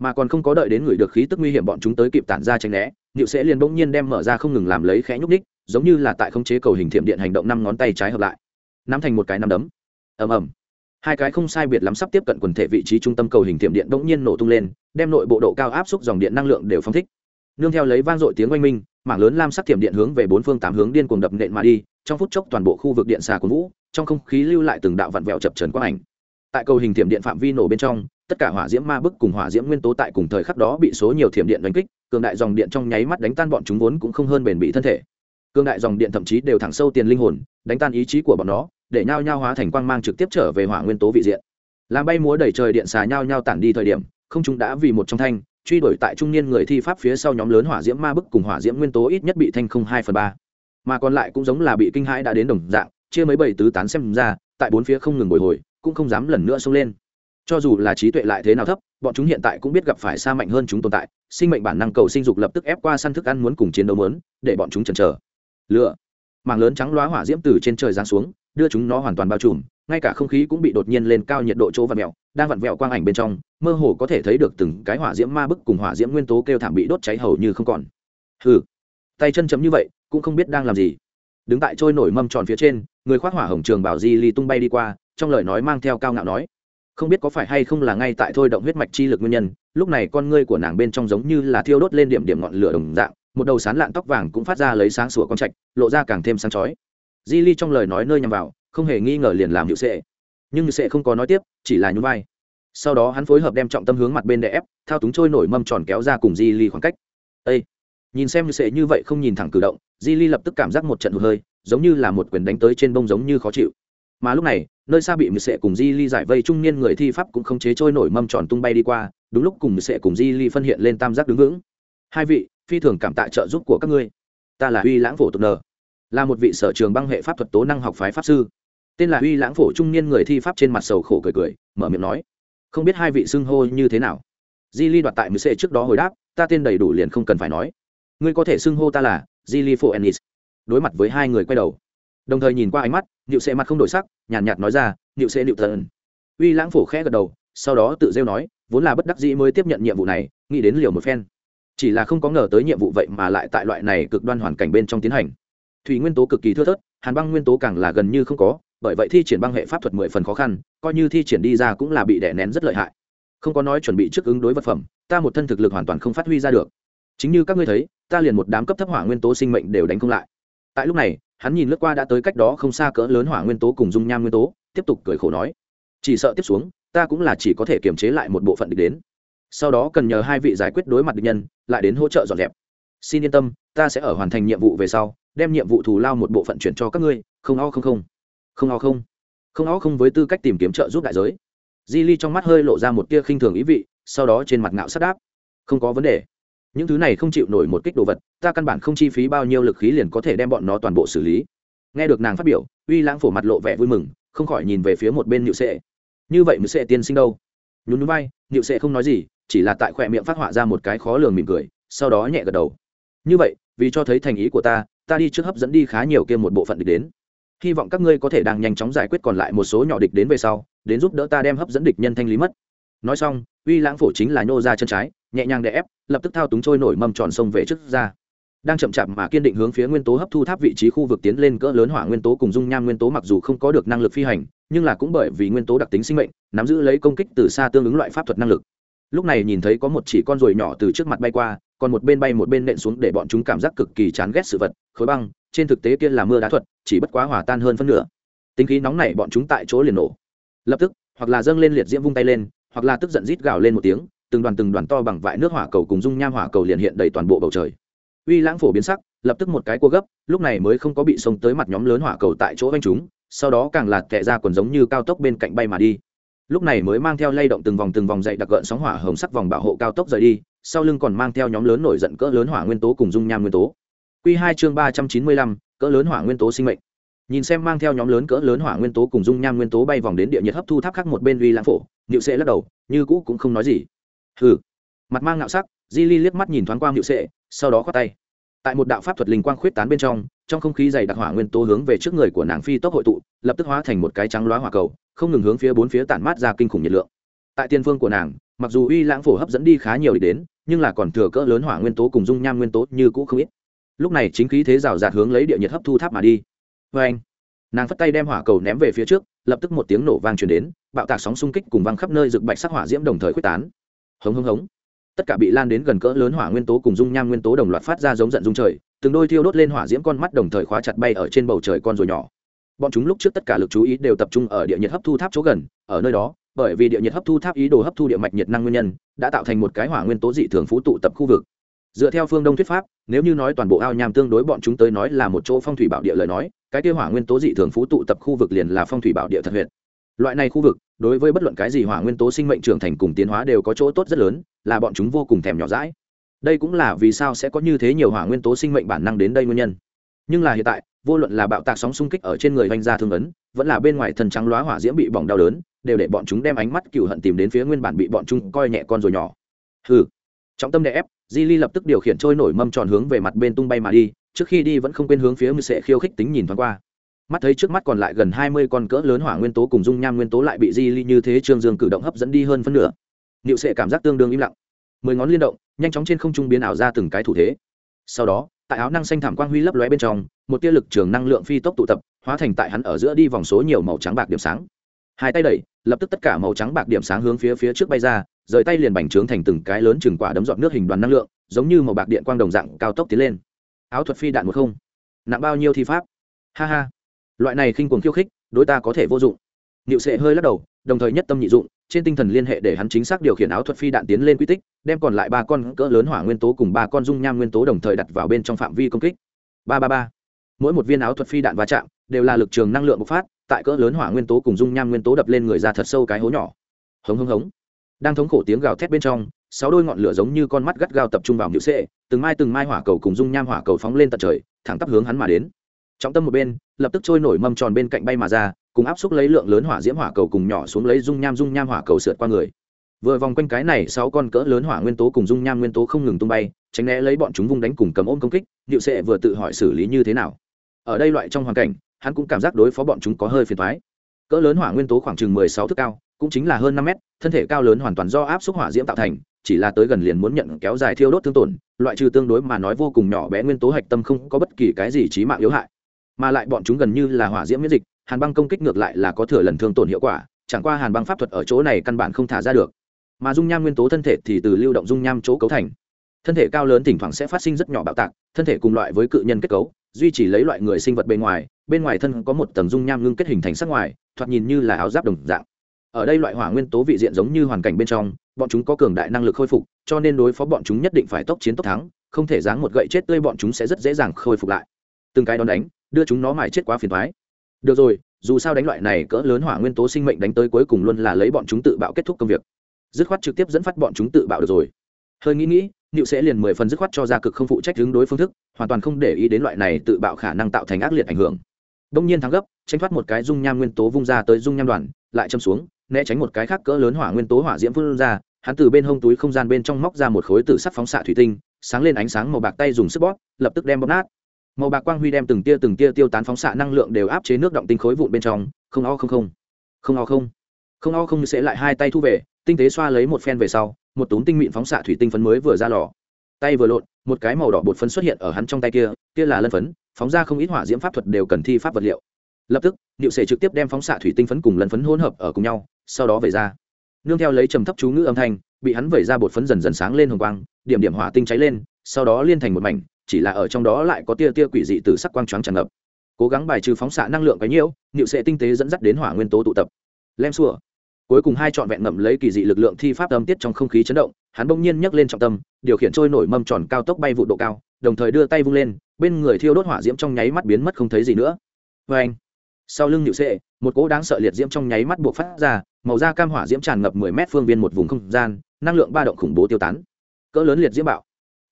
mà còn không có đợi đến người được khí tức nguy hiểm bọn chúng tới kịp tản ra tránh né nhựu sẽ liền bỗng nhiên đem mở ra không ngừng làm lấy khẽ nhúc ních giống như là tại khống chế cầu hình thiểm điện hành động năm ngón tay trái hợp lại. Nắm thành một cái nắm đấm. Ầm ầm. Hai cái không sai biệt lắm sắp tiếp cận quần thể vị trí trung tâm cầu hình thiểm điện bỗng nhiên nổ tung lên, đem nội bộ độ cao áp suất dòng điện năng lượng đều phóng thích. Nương theo lấy vang dội tiếng oanh minh, mảng lớn lam sắc thiểm điện hướng về bốn phương tám hướng điên cuồng đập nện mà đi, trong phút chốc toàn bộ khu vực điện xà của vũ, trong không khí lưu lại từng đạo vặn vẹo chập trần quang ảnh. Tại cầu hình thiểm điện phạm vi nổ bên trong tất cả hỏa diễm ma bức cùng hỏa diễm nguyên tố tại cùng thời khắc đó bị số nhiều thiểm điện đánh kích, cường đại dòng điện trong nháy mắt đánh tan bọn chúng vốn cũng không hơn bền bị thân thể. Cường đại dòng điện thậm chí đều thẳng sâu tiền linh hồn, đánh tan ý chí của bọn nó, để nhao nhao hóa thành quang mang trực tiếp trở về hỏa nguyên tố vị diện. Làm bay múa đẩy trời điện xà nhao nhao tản đi thời điểm, không chúng đã vì một trong thanh, truy đuổi tại trung niên người thi pháp phía sau nhóm lớn hỏa diễm ma bức cùng hỏa diễm nguyên tố ít nhất bị thanh không hai phần ba. Mà còn lại cũng giống là bị kinh hãi đã đến đồng dạng, chia mấy bảy tứ tán xem ra, tại bốn phía không ngừng bồi hồi, cũng không dám lần nữa xông lên cho dù là trí tuệ lại thế nào thấp, bọn chúng hiện tại cũng biết gặp phải xa mạnh hơn chúng tồn tại, sinh mệnh bản năng cầu sinh dục lập tức ép qua săn thức ăn muốn cùng chiến đấu muốn, để bọn chúng chần chờ. Lựa mảng lớn trắng loá hỏa diễm từ trên trời giáng xuống, đưa chúng nó hoàn toàn bao trùm, ngay cả không khí cũng bị đột nhiên lên cao nhiệt độ chỗ vặn vẹo, đang vặn vẹo quang ảnh bên trong, mơ hồ có thể thấy được từng cái hỏa diễm ma bức cùng hỏa diễm nguyên tố kêu thảm bị đốt cháy hầu như không còn. Hừ, tay chân chấm như vậy, cũng không biết đang làm gì. Đứng tại trôi nổi mâm tròn phía trên, người khoác hỏa hồng trường bảo di ly tung bay đi qua, trong lời nói mang theo cao ngạo nói không biết có phải hay không là ngay tại thôi động huyết mạch chi lực nguyên nhân, lúc này con ngươi của nàng bên trong giống như là thiêu đốt lên điểm điểm ngọn lửa đồng dạng, một đầu sán lạn tóc vàng cũng phát ra lấy sáng sủa con trạch, lộ ra càng thêm sáng chói. Di ly trong lời nói nơi nhằm vào, không hề nghi ngờ liền làm hiệu sệ. Nhưng hiệu sệ không có nói tiếp, chỉ là nhún vai. Sau đó hắn phối hợp đem trọng tâm hướng mặt bên đè ép, thao túng trôi nổi mâm tròn kéo ra cùng di ly khoảng cách. Ây nhìn xem sệ như vậy không nhìn thẳng cử động, di ly lập tức cảm giác một trận hụt hơi, giống như là một quyền đánh tới trên bông giống như khó chịu. Mà lúc này nơi xa bị mười sệ cùng di ly giải vây trung niên người thi pháp cũng không chế trôi nổi mâm tròn tung bay đi qua, đúng lúc cùng mười sệ cùng di ly phân hiện lên tam giác đứng vững. Hai vị, phi thường cảm tạ trợ giúp của các ngươi. Ta là uy lãng phổ tục nờ là một vị sở trường băng hệ pháp thuật tố năng học phái pháp sư. Tên là uy lãng phổ trung niên người thi pháp trên mặt sầu khổ cười cười, mở miệng nói, không biết hai vị xưng hô như thế nào? Di ly đoạt tại mười sệ trước đó hồi đáp, ta tên đầy đủ liền không cần phải nói. Ngươi có thể xưng hô ta là di ly phổ ennis. Đối mặt với hai người quay đầu đồng thời nhìn qua ánh mắt nịu sệ mặt không đổi sắc nhàn nhạt, nhạt nói ra nịu sệ nịu thần. Uy lãng phổ khẽ gật đầu sau đó tự rêu nói vốn là bất đắc dĩ mới tiếp nhận nhiệm vụ này nghĩ đến liều một phen. Chỉ là không có ngờ tới nhiệm vụ vậy mà lại tại loại này cực đoan hoàn cảnh bên trong tiến hành. Thủy nguyên tố cực kỳ thưa thớt hàn băng nguyên tố càng là gần như không có bởi vậy thi triển băng hệ pháp thuật mười phần khó khăn coi như thi triển đi ra cũng là bị đè nén rất lợi hại. Không có nói chuẩn bị trước ứng đối vật phẩm ta một thân thực lực hoàn toàn không phát huy ra được. Chính như các ngươi thấy ta liền một đám cấp thấp hỏa nguyên tố sinh mệnh đều đánh không lại tại lúc này, hắn nhìn lướt qua đã tới cách đó không xa cỡ lớn hỏa nguyên tố cùng dung nham nguyên tố, tiếp tục cười khổ nói, chỉ sợ tiếp xuống, ta cũng là chỉ có thể kiềm chế lại một bộ phận địch đến. Sau đó cần nhờ hai vị giải quyết đối mặt địch nhân, lại đến hỗ trợ dọn dẹp. Xin yên tâm, ta sẽ ở hoàn thành nhiệm vụ về sau, đem nhiệm vụ thù lao một bộ phận chuyển cho các ngươi, không o không không. Không o không. Không o không với tư cách tìm kiếm trợ giúp đại giới. Di ly trong mắt hơi lộ ra một tia khinh thường ý vị, sau đó trên mặt ngạo sắt đáp, không có vấn đề những thứ này không chịu nổi một kích đồ vật, ta căn bản không chi phí bao nhiêu lực khí liền có thể đem bọn nó toàn bộ xử lý. Nghe được nàng phát biểu, uy lãng phổ mặt lộ vẻ vui mừng, không khỏi nhìn về phía một bên nhự sệ. Như vậy mới sệ tiên sinh đâu? Nhún núi bay nhự sệ không nói gì, chỉ là tại khỏe miệng phát họa ra một cái khó lường mỉm cười, sau đó nhẹ gật đầu. Như vậy, vì cho thấy thành ý của ta ta đi trước hấp dẫn đi khá nhiều kia một bộ phận địch đến. Hy vọng các ngươi có thể đang nhanh chóng giải quyết còn lại một số nhỏ địch đến về sau, đến giúp đỡ ta đem hấp dẫn địch nhân thanh lý mất nói xong, uy lãng phổ chính là nhô ra chân trái, nhẹ nhàng đè ép, lập tức thao túng trôi nổi mâm tròn sông về trước ra. Đang chậm chạp mà kiên định hướng phía nguyên tố hấp thu tháp vị trí khu vực tiến lên cỡ lớn hỏa nguyên tố cùng dung nham nguyên tố mặc dù không có được năng lực phi hành, nhưng là cũng bởi vì nguyên tố đặc tính sinh mệnh, nắm giữ lấy công kích từ xa tương ứng loại pháp thuật năng lực. Lúc này nhìn thấy có một chỉ con ruồi nhỏ từ trước mặt bay qua, còn một bên bay một bên nện xuống để bọn chúng cảm giác cực kỳ chán ghét sự vật, khối băng, trên thực tế kia là mưa đá thuật, chỉ bất quá hòa tan hơn phân nửa. Tính khí nóng này bọn chúng tại chỗ liền nổ. Lập tức, hoặc là dâng lên liệt diễm vung tay lên hoặc là tức giận rít gào lên một tiếng, từng đoàn từng đoàn to bằng vại nước hỏa cầu cùng dung nham hỏa cầu liền hiện đầy toàn bộ bầu trời. Uy lãng phổ biến sắc, lập tức một cái cua gấp, lúc này mới không có bị xông tới mặt nhóm lớn hỏa cầu tại chỗ vanh chúng, sau đó càng lạt kẹ ra quần giống như cao tốc bên cạnh bay mà đi. Lúc này mới mang theo lay động từng vòng từng vòng dậy đặc gợn sóng hỏa hồng sắc vòng bảo hộ cao tốc rời đi, sau lưng còn mang theo nhóm lớn nổi giận cỡ lớn hỏa nguyên tố cùng dung nham nguyên tố. Quy hai chương ba trăm chín mươi lăm, cỡ lớn hỏa nguyên tố sinh mệnh. Nhìn xem mang theo nhóm lớn cỡ lớn hỏa nguyên tố cùng dung nham nguyên tố bay vòng đến địa nhiệt hấp thu tháp khác một bên uy lãng phổ nhịu sệ lắc đầu, như cũ cũng không nói gì. Hừ. Mặt mang ngạo sắc, di ly liếc mắt nhìn thoáng qua nhịu sệ, sau đó khoát tay. Tại một đạo pháp thuật linh quang khuyết tán bên trong trong không khí dày đặc hỏa nguyên tố hướng về trước người của nàng phi tốc hội tụ, lập tức hóa thành một cái trắng loá hỏa cầu, không ngừng hướng phía bốn phía tản mát ra kinh khủng nhiệt lượng. Tại tiên phương của nàng, mặc dù uy lãng phổ hấp dẫn đi khá nhiều đi đến, nhưng là còn thừa cỡ lớn hỏa nguyên tố cùng dung nham nguyên tố như cũ không ít. Lúc này chính khí thế rào rạt hướng lấy địa nhiệt hấp thu tháp mà đi. Vê anh nàng phất tay đem hỏa cầu ném về phía trước lập tức một tiếng nổ vang truyền đến, bạo tạc sóng xung kích cùng văng khắp nơi rực bạch sắc hỏa diễm đồng thời quyết tán. Hống hống hống. Tất cả bị lan đến gần cỡ lớn hỏa nguyên tố cùng dung nham nguyên tố đồng loạt phát ra giống giận dung trời, từng đôi thiêu đốt lên hỏa diễm con mắt đồng thời khóa chặt bay ở trên bầu trời con rồi nhỏ. Bọn chúng lúc trước tất cả lực chú ý đều tập trung ở địa nhiệt hấp thu tháp chỗ gần, ở nơi đó, bởi vì địa nhiệt hấp thu tháp ý đồ hấp thu địa mạch nhiệt năng nguyên nhân, đã tạo thành một cái hỏa nguyên tố dị thường phú tụ tập khu vực. Dựa theo phương đông thuyết pháp, nếu như nói toàn bộ ao nham tương đối bọn chúng tới nói là một chỗ phong thủy bảo địa lời nói cái kia hỏa nguyên tố dị thường phú tụ tập khu vực liền là phong thủy bảo địa thật huyện loại này khu vực, đối với bất luận cái gì hỏa nguyên tố sinh mệnh trưởng thành cùng tiến hóa đều có chỗ tốt rất lớn, là bọn chúng vô cùng thèm nhỏ rãi đây cũng là vì sao sẽ có như thế nhiều hỏa nguyên tố sinh mệnh bản năng đến đây nguyên nhân. Nhưng là hiện tại, vô luận là bạo tạc sóng xung kích ở trên người vanh ra thương ấn, vẫn là bên ngoài thần trắng loá hỏa diễm bị bỏng đau đớn, đều để bọn chúng đem ánh mắt cựu hận tìm đến phía nguyên bản bị bọn chúng coi nhẹ con rồi nhỏ. Hừ. Trọng tâm đè ép, di ly lập tức điều khiển trôi nổi mâm tròn hướng về mặt bên tung bay mà đi trước khi đi vẫn không quên hướng phía mưu sệ khiêu khích tính nhìn thoáng qua. Mắt thấy trước mắt còn lại gần hai mươi con cỡ lớn hỏa nguyên tố cùng dung nham nguyên tố lại bị di ly như thế trương dương cử động hấp dẫn đi hơn phân nửa. Niệu sệ cảm giác tương đương im lặng. Mười ngón liên động, nhanh chóng trên không trung biến ảo ra từng cái thủ thế. Sau đó, tại áo năng xanh thảm quang huy lấp lóe bên trong, một tia lực trường năng lượng phi tốc tụ tập, hóa thành tại hắn ở giữa đi vòng số nhiều màu trắng bạc điểm sáng. Hai tay đẩy, lập tức tất cả màu trắng bạc điểm sáng hướng phía phía trước bay ra, rời tay liền bành trướng thành từng cái lớn chừng quả đấm dọn nước hình đoàn năng lượng, giống như màu bạc điện quang đồng dạng cao tốc tiến lên áo thuật phi đạn một không. Nặng bao nhiêu thi pháp? Ha ha. Loại này khinh cuồng khiêu khích, đối ta có thể vô dụng. Niệu sệ hơi lắc đầu, đồng thời nhất tâm nhị dụng, trên tinh thần liên hệ để hắn chính xác điều khiển áo thuật phi đạn tiến lên quy tích, đem còn lại ba con cỡ lớn hỏa nguyên tố cùng ba con dung nham nguyên tố đồng thời đặt vào bên trong phạm vi công kích. Ba ba ba. Mỗi một viên áo thuật phi đạn va chạm đều là lực trường năng lượng bộc phát, tại cỡ lớn hỏa nguyên tố cùng dung nham nguyên tố đập lên người ra thật sâu cái hố nhỏ. Hống hống hống. Đang thống khổ tiếng gào thét bên trong sáu đôi ngọn lửa giống như con mắt gắt gao tập trung vào nhự sệ từng mai từng mai hỏa cầu cùng dung nham hỏa cầu phóng lên tận trời, thẳng tắp hướng hắn mà đến. Trọng tâm một bên, lập tức trôi nổi mâm tròn bên cạnh bay mà ra, cùng áp xúc lấy lượng lớn hỏa diễm hỏa cầu cùng nhỏ xuống lấy dung nham dung nham hỏa cầu sượt qua người. Vừa vòng quanh cái này, sáu con cỡ lớn hỏa nguyên tố cùng dung nham nguyên tố không ngừng tung bay, tránh né lấy bọn chúng vung đánh cùng cầm ôm công kích nhự sệ vừa tự hỏi xử lý như thế nào. Ở đây loại trong hoàn cảnh, hắn cũng cảm giác đối phó bọn chúng có hơi phiền thoái cỡ lớn hỏa nguyên tố khoảng chừng mười sáu thước cao, cũng chính là hơn năm mét, thân thể cao lớn hoàn toàn do áp xúc hỏa diễm tạo thành chỉ là tới gần liền muốn nhận kéo dài thiêu đốt thương tổn, loại trừ tương đối mà nói vô cùng nhỏ bé nguyên tố hạch tâm không có bất kỳ cái gì trí mạng yếu hại. Mà lại bọn chúng gần như là hỏa diễm miễn dịch, hàn băng công kích ngược lại là có thừa lần thương tổn hiệu quả, chẳng qua hàn băng pháp thuật ở chỗ này căn bản không thả ra được. Mà dung nham nguyên tố thân thể thì từ lưu động dung nham chỗ cấu thành. Thân thể cao lớn thỉnh thoảng sẽ phát sinh rất nhỏ bạo tạc, thân thể cùng loại với cự nhân kết cấu, duy trì lấy loại người sinh vật bên ngoài bên ngoài thân có một tầng dung nham ngưng kết hình thành sắc ngoài, thoạt nhìn như là áo giáp đồng dạng ở đây loại hỏa nguyên tố vị diện giống như hoàn cảnh bên trong, bọn chúng có cường đại năng lực khôi phục, cho nên đối phó bọn chúng nhất định phải tốc chiến tốc thắng, không thể dáng một gậy chết tươi bọn chúng sẽ rất dễ dàng khôi phục lại. Từng cái đón đánh, đưa chúng nó mải chết quá phiền thoái được rồi, dù sao đánh loại này cỡ lớn hỏa nguyên tố sinh mệnh đánh tới cuối cùng luôn là lấy bọn chúng tự bạo kết thúc công việc. Dứt khoát trực tiếp dẫn phát bọn chúng tự bạo được rồi. Hơi nghĩ nghĩ nịu sẽ liền mười phần dứt khoát cho ra cực không phụ trách hướng đối phương thức, hoàn toàn không để ý đến loại này tự bạo khả năng tạo thành ác liệt ảnh hưởng. Đông nhiên thắng gấp, tranh thoát một cái dung nham nguyên tố vung ra tới dung nham đoàn, lại châm xuống né tránh một cái khác cỡ lớn hỏa nguyên tố hỏa diễm phun ra, hắn từ bên hông túi không gian bên trong móc ra một khối tử sắc phóng xạ thủy tinh, sáng lên ánh sáng màu bạc tay dùng sức bóp, lập tức đem bóp nát. Màu bạc quang huy đem từng tia từng tia tiêu tán phóng xạ năng lượng đều áp chế nước động tinh khối vụn bên trong, không o không không. Không o không. Không o không sẽ lại hai tay thu về, tinh tế xoa lấy một phen về sau, một túm tinh mịn phóng xạ thủy tinh phấn mới vừa ra lò. Tay vừa lộn, một cái màu đỏ bột phấn xuất hiện ở hắn trong tay kia kia là lân phấn, phóng ra không ít hỏa diễm pháp thuật đều cần thi pháp vật liệu lập tức, niệu sệ trực tiếp đem phóng xạ thủy tinh phấn cùng lần phấn hỗn hợp ở cùng nhau, sau đó về ra. Nương theo lấy trầm thấp chú ngữ âm thanh, bị hắn vẩy ra bột phấn dần dần sáng lên hồng quang, điểm điểm hỏa tinh cháy lên, sau đó liên thành một mảnh, chỉ là ở trong đó lại có tia tia quỷ dị từ sắc quang choáng tràn ngập. Cố gắng bài trừ phóng xạ năng lượng cái nhiễu niệu sệ tinh tế dẫn dắt đến hỏa nguyên tố tụ tập. Lem xua. Cuối cùng hai trọn vẹn ngậm lấy kỳ dị lực lượng thi pháp âm tiết trong không khí chấn động, hắn bỗng nhiên nhấc lên trọng tâm, điều khiển trôi nổi mâm tròn cao tốc bay vụ độ cao, đồng thời đưa tay vung lên, bên người thiêu đốt hỏa diễm trong nháy mắt biến mất không thấy gì nữa. Vê anh sau lưng nhự sệ một cỗ đáng sợ liệt diễm trong nháy mắt buộc phát ra, màu da cam hỏa diễm tràn ngập mười mét phương viên một vùng không gian, năng lượng ba động khủng bố tiêu tán. Cỡ lớn liệt diễm bạo,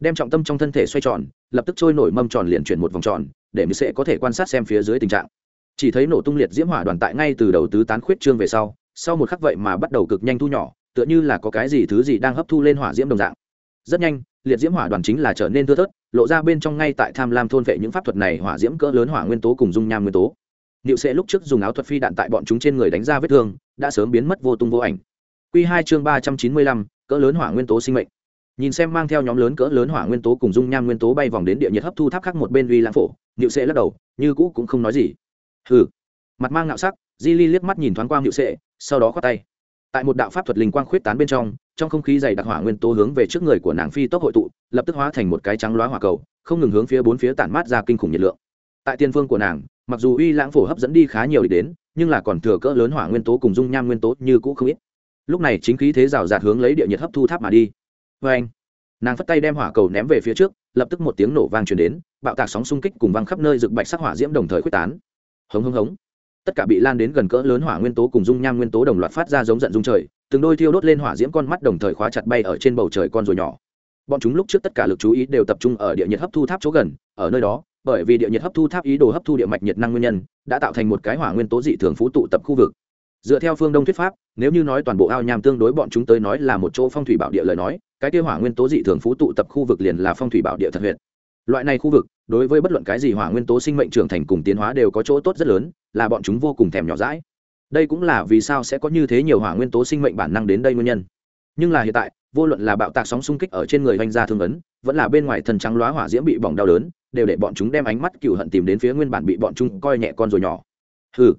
đem trọng tâm trong thân thể xoay tròn, lập tức trôi nổi mâm tròn liền chuyển một vòng tròn, để mỹ sệ có thể quan sát xem phía dưới tình trạng. Chỉ thấy nổ tung liệt diễm hỏa đoàn tại ngay từ đầu tứ tán khuyết trương về sau sau một khắc vậy mà bắt đầu cực nhanh thu nhỏ, tựa như là có cái gì thứ gì đang hấp thu lên hỏa diễm đồng dạng. Rất nhanh, liệt diễm hỏa đoàn chính là trở nên thưa thớt, lộ ra bên trong ngay tại tham lam thôn vệ những pháp thuật này hỏa diễm cỡ lớn hỏa nguyên tố cùng dung nham nguyên tố. Niệu sẽ lúc trước dùng áo thuật phi đạn tại bọn chúng trên người đánh ra vết thương, đã sớm biến mất vô tung vô ảnh. Quy hai chương ba trăm chín mươi lăm, cỡ lớn hỏa nguyên tố sinh mệnh. Nhìn xem mang theo nhóm lớn cỡ lớn hỏa nguyên tố cùng dung nham nguyên tố bay vòng đến địa nhiệt hấp thu tháp khác một bên uy lãng phổ, Niệu sẽ lắc đầu, như cũ cũng không nói gì. Hừ. Mặt mang ngạo sắc, Di Ly liếc mắt nhìn thoáng qua Niệu sẽ, sau đó khoát tay. Tại một đạo pháp thuật linh quang khuyết tán bên trong, trong không khí dày đặc hỏa nguyên tố hướng về trước người của nàng phi tốc hội tụ, lập tức hóa thành một cái trắng loá hỏa cầu, không ngừng hướng phía bốn phía tản mát ra kinh khủng nhiệt lượng. Tại tiên phương của nàng, mặc dù uy lãng phổ hấp dẫn đi khá nhiều đi đến, nhưng là còn thừa cỡ lớn hỏa nguyên tố cùng dung nham nguyên tố như cũ không ít. Lúc này chính khí thế rào rạt hướng lấy địa nhiệt hấp thu tháp mà đi. Vê anh, nàng phất tay đem hỏa cầu ném về phía trước, lập tức một tiếng nổ vang truyền đến, bạo tạc sóng xung kích cùng văng khắp nơi rực bạch sắc hỏa diễm đồng thời quyết tán. Hống hống hống. Tất cả bị lan đến gần cỡ lớn hỏa nguyên tố cùng dung nham nguyên tố đồng loạt phát ra giống giận dung trời, từng đôi thiêu đốt lên hỏa diễm con mắt đồng thời khóa chặt bay ở trên bầu trời con rồi nhỏ. Bọn chúng lúc trước tất cả lực chú ý đều tập trung ở địa nhiệt hấp thu tháp chỗ gần, ở nơi đó bởi vì địa nhiệt hấp thu tháp ý đồ hấp thu địa mạch nhiệt năng nguyên nhân, đã tạo thành một cái hỏa nguyên tố dị thường phú tụ tập khu vực. Dựa theo phương đông thuyết pháp, nếu như nói toàn bộ ao nham tương đối bọn chúng tới nói là một chỗ phong thủy bảo địa lời nói, cái kia hỏa nguyên tố dị thường phú tụ tập khu vực liền là phong thủy bảo địa thật huyện loại này khu vực, đối với bất luận cái gì hỏa nguyên tố sinh mệnh trưởng thành cùng tiến hóa đều có chỗ tốt rất lớn, là bọn chúng vô cùng thèm nhỏ rãi đây cũng là vì sao sẽ có như thế nhiều hỏa nguyên tố sinh mệnh bản năng đến đây nguyên nhân. Nhưng là hiện tại, vô luận là bạo tạc sóng xung kích ở trên người hoành gia thương ấn, vẫn là bên ngoài thần trắng lóa hỏa diễm bị bỏng đau đớn đều để bọn chúng đem ánh mắt cựu hận tìm đến phía nguyên bản bị bọn chúng coi nhẹ con rồi nhỏ. Hừ.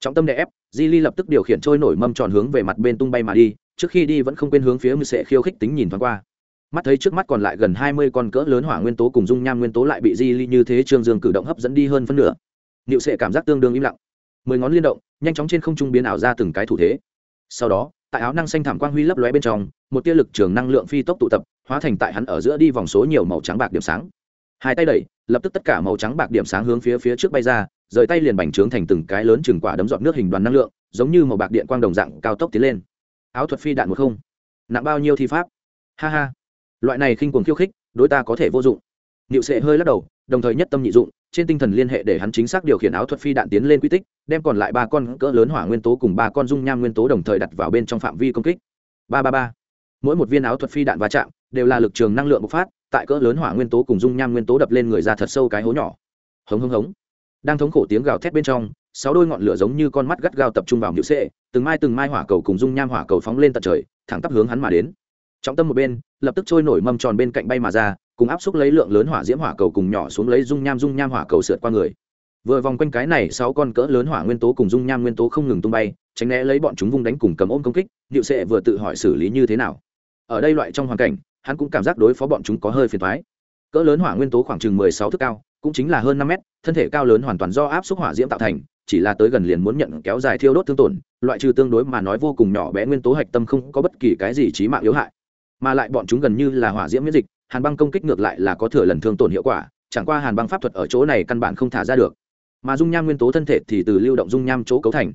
Trọng tâm đè ép, di ly lập tức điều khiển trôi nổi mâm tròn hướng về mặt bên tung bay mà đi, trước khi đi vẫn không quên hướng phía mưu sệ khiêu khích tính nhìn thoáng qua. Mắt thấy trước mắt còn lại gần hai mươi con cỡ lớn hỏa nguyên tố cùng dung nham nguyên tố lại bị di ly như thế trương dương cử động hấp dẫn đi hơn phân nửa. Niệu sệ cảm giác tương đương im lặng. Mười ngón liên động, nhanh chóng trên không trung biến ảo ra từng cái thủ thế. Sau đó, tại áo năng xanh thảm quang huy lấp lóe bên trong, một tia lực trường năng lượng phi tốc tụ tập, hóa thành tại hắn ở giữa đi vòng số nhiều màu trắng bạc điểm sáng hai tay đẩy, lập tức tất cả màu trắng bạc điểm sáng hướng phía phía trước bay ra, rời tay liền bành trướng thành từng cái lớn chừng quả đấm giọt nước hình đoàn năng lượng, giống như màu bạc điện quang đồng dạng cao tốc tiến lên. Áo thuật phi đạn một không. Nặng bao nhiêu thi pháp? Ha ha. Loại này khinh cuồng khiêu khích, đối ta có thể vô dụng. Niệu sệ hơi lắc đầu, đồng thời nhất tâm nhị dụng, trên tinh thần liên hệ để hắn chính xác điều khiển áo thuật phi đạn tiến lên quy tích, đem còn lại ba con cỡ lớn hỏa nguyên tố cùng ba con dung nham nguyên tố đồng thời đặt vào bên trong phạm vi công kích. Ba ba ba. Mỗi một viên áo thuật phi đạn va chạm đều là lực trường năng lượng bộc phát tại cỡ lớn hỏa nguyên tố cùng dung nham nguyên tố đập lên người ra thật sâu cái hố nhỏ. Hống hống hống. Đang thống khổ tiếng gào thét bên trong, sáu đôi ngọn lửa giống như con mắt gắt gao tập trung vào nhựa sệ từng mai từng mai hỏa cầu cùng dung nham hỏa cầu phóng lên tận trời, thẳng tắp hướng hắn mà đến. Trọng tâm một bên, lập tức trôi nổi mâm tròn bên cạnh bay mà ra, cùng áp xúc lấy lượng lớn hỏa diễm hỏa cầu cùng nhỏ xuống lấy dung nham dung nham hỏa cầu sượt qua người. Vừa vòng quanh cái này sáu con cỡ lớn hỏa nguyên tố cùng dung nham nguyên tố không ngừng tung bay, tránh né lấy bọn chúng vung đánh cùng cầm ôm công kích nhựa sệ vừa tự hỏi xử lý như thế nào. Ở đây loại trong hoàn cảnh hắn cũng cảm giác đối phó bọn chúng có hơi phiền thoái. Cỡ lớn hỏa nguyên tố khoảng chừng mười sáu thước cao, cũng chính là hơn năm mét, thân thể cao lớn hoàn toàn do áp xúc hỏa diễm tạo thành, chỉ là tới gần liền muốn nhận kéo dài thiêu đốt thương tổn, loại trừ tương đối mà nói vô cùng nhỏ bé nguyên tố hạch tâm không có bất kỳ cái gì trí mạng yếu hại. Mà lại bọn chúng gần như là hỏa diễm miễn dịch, hàn băng công kích ngược lại là có thừa lần thương tổn hiệu quả, chẳng qua hàn băng pháp thuật ở chỗ này căn bản không thả ra được. Mà dung nham nguyên tố thân thể thì từ lưu động dung nham chỗ cấu thành.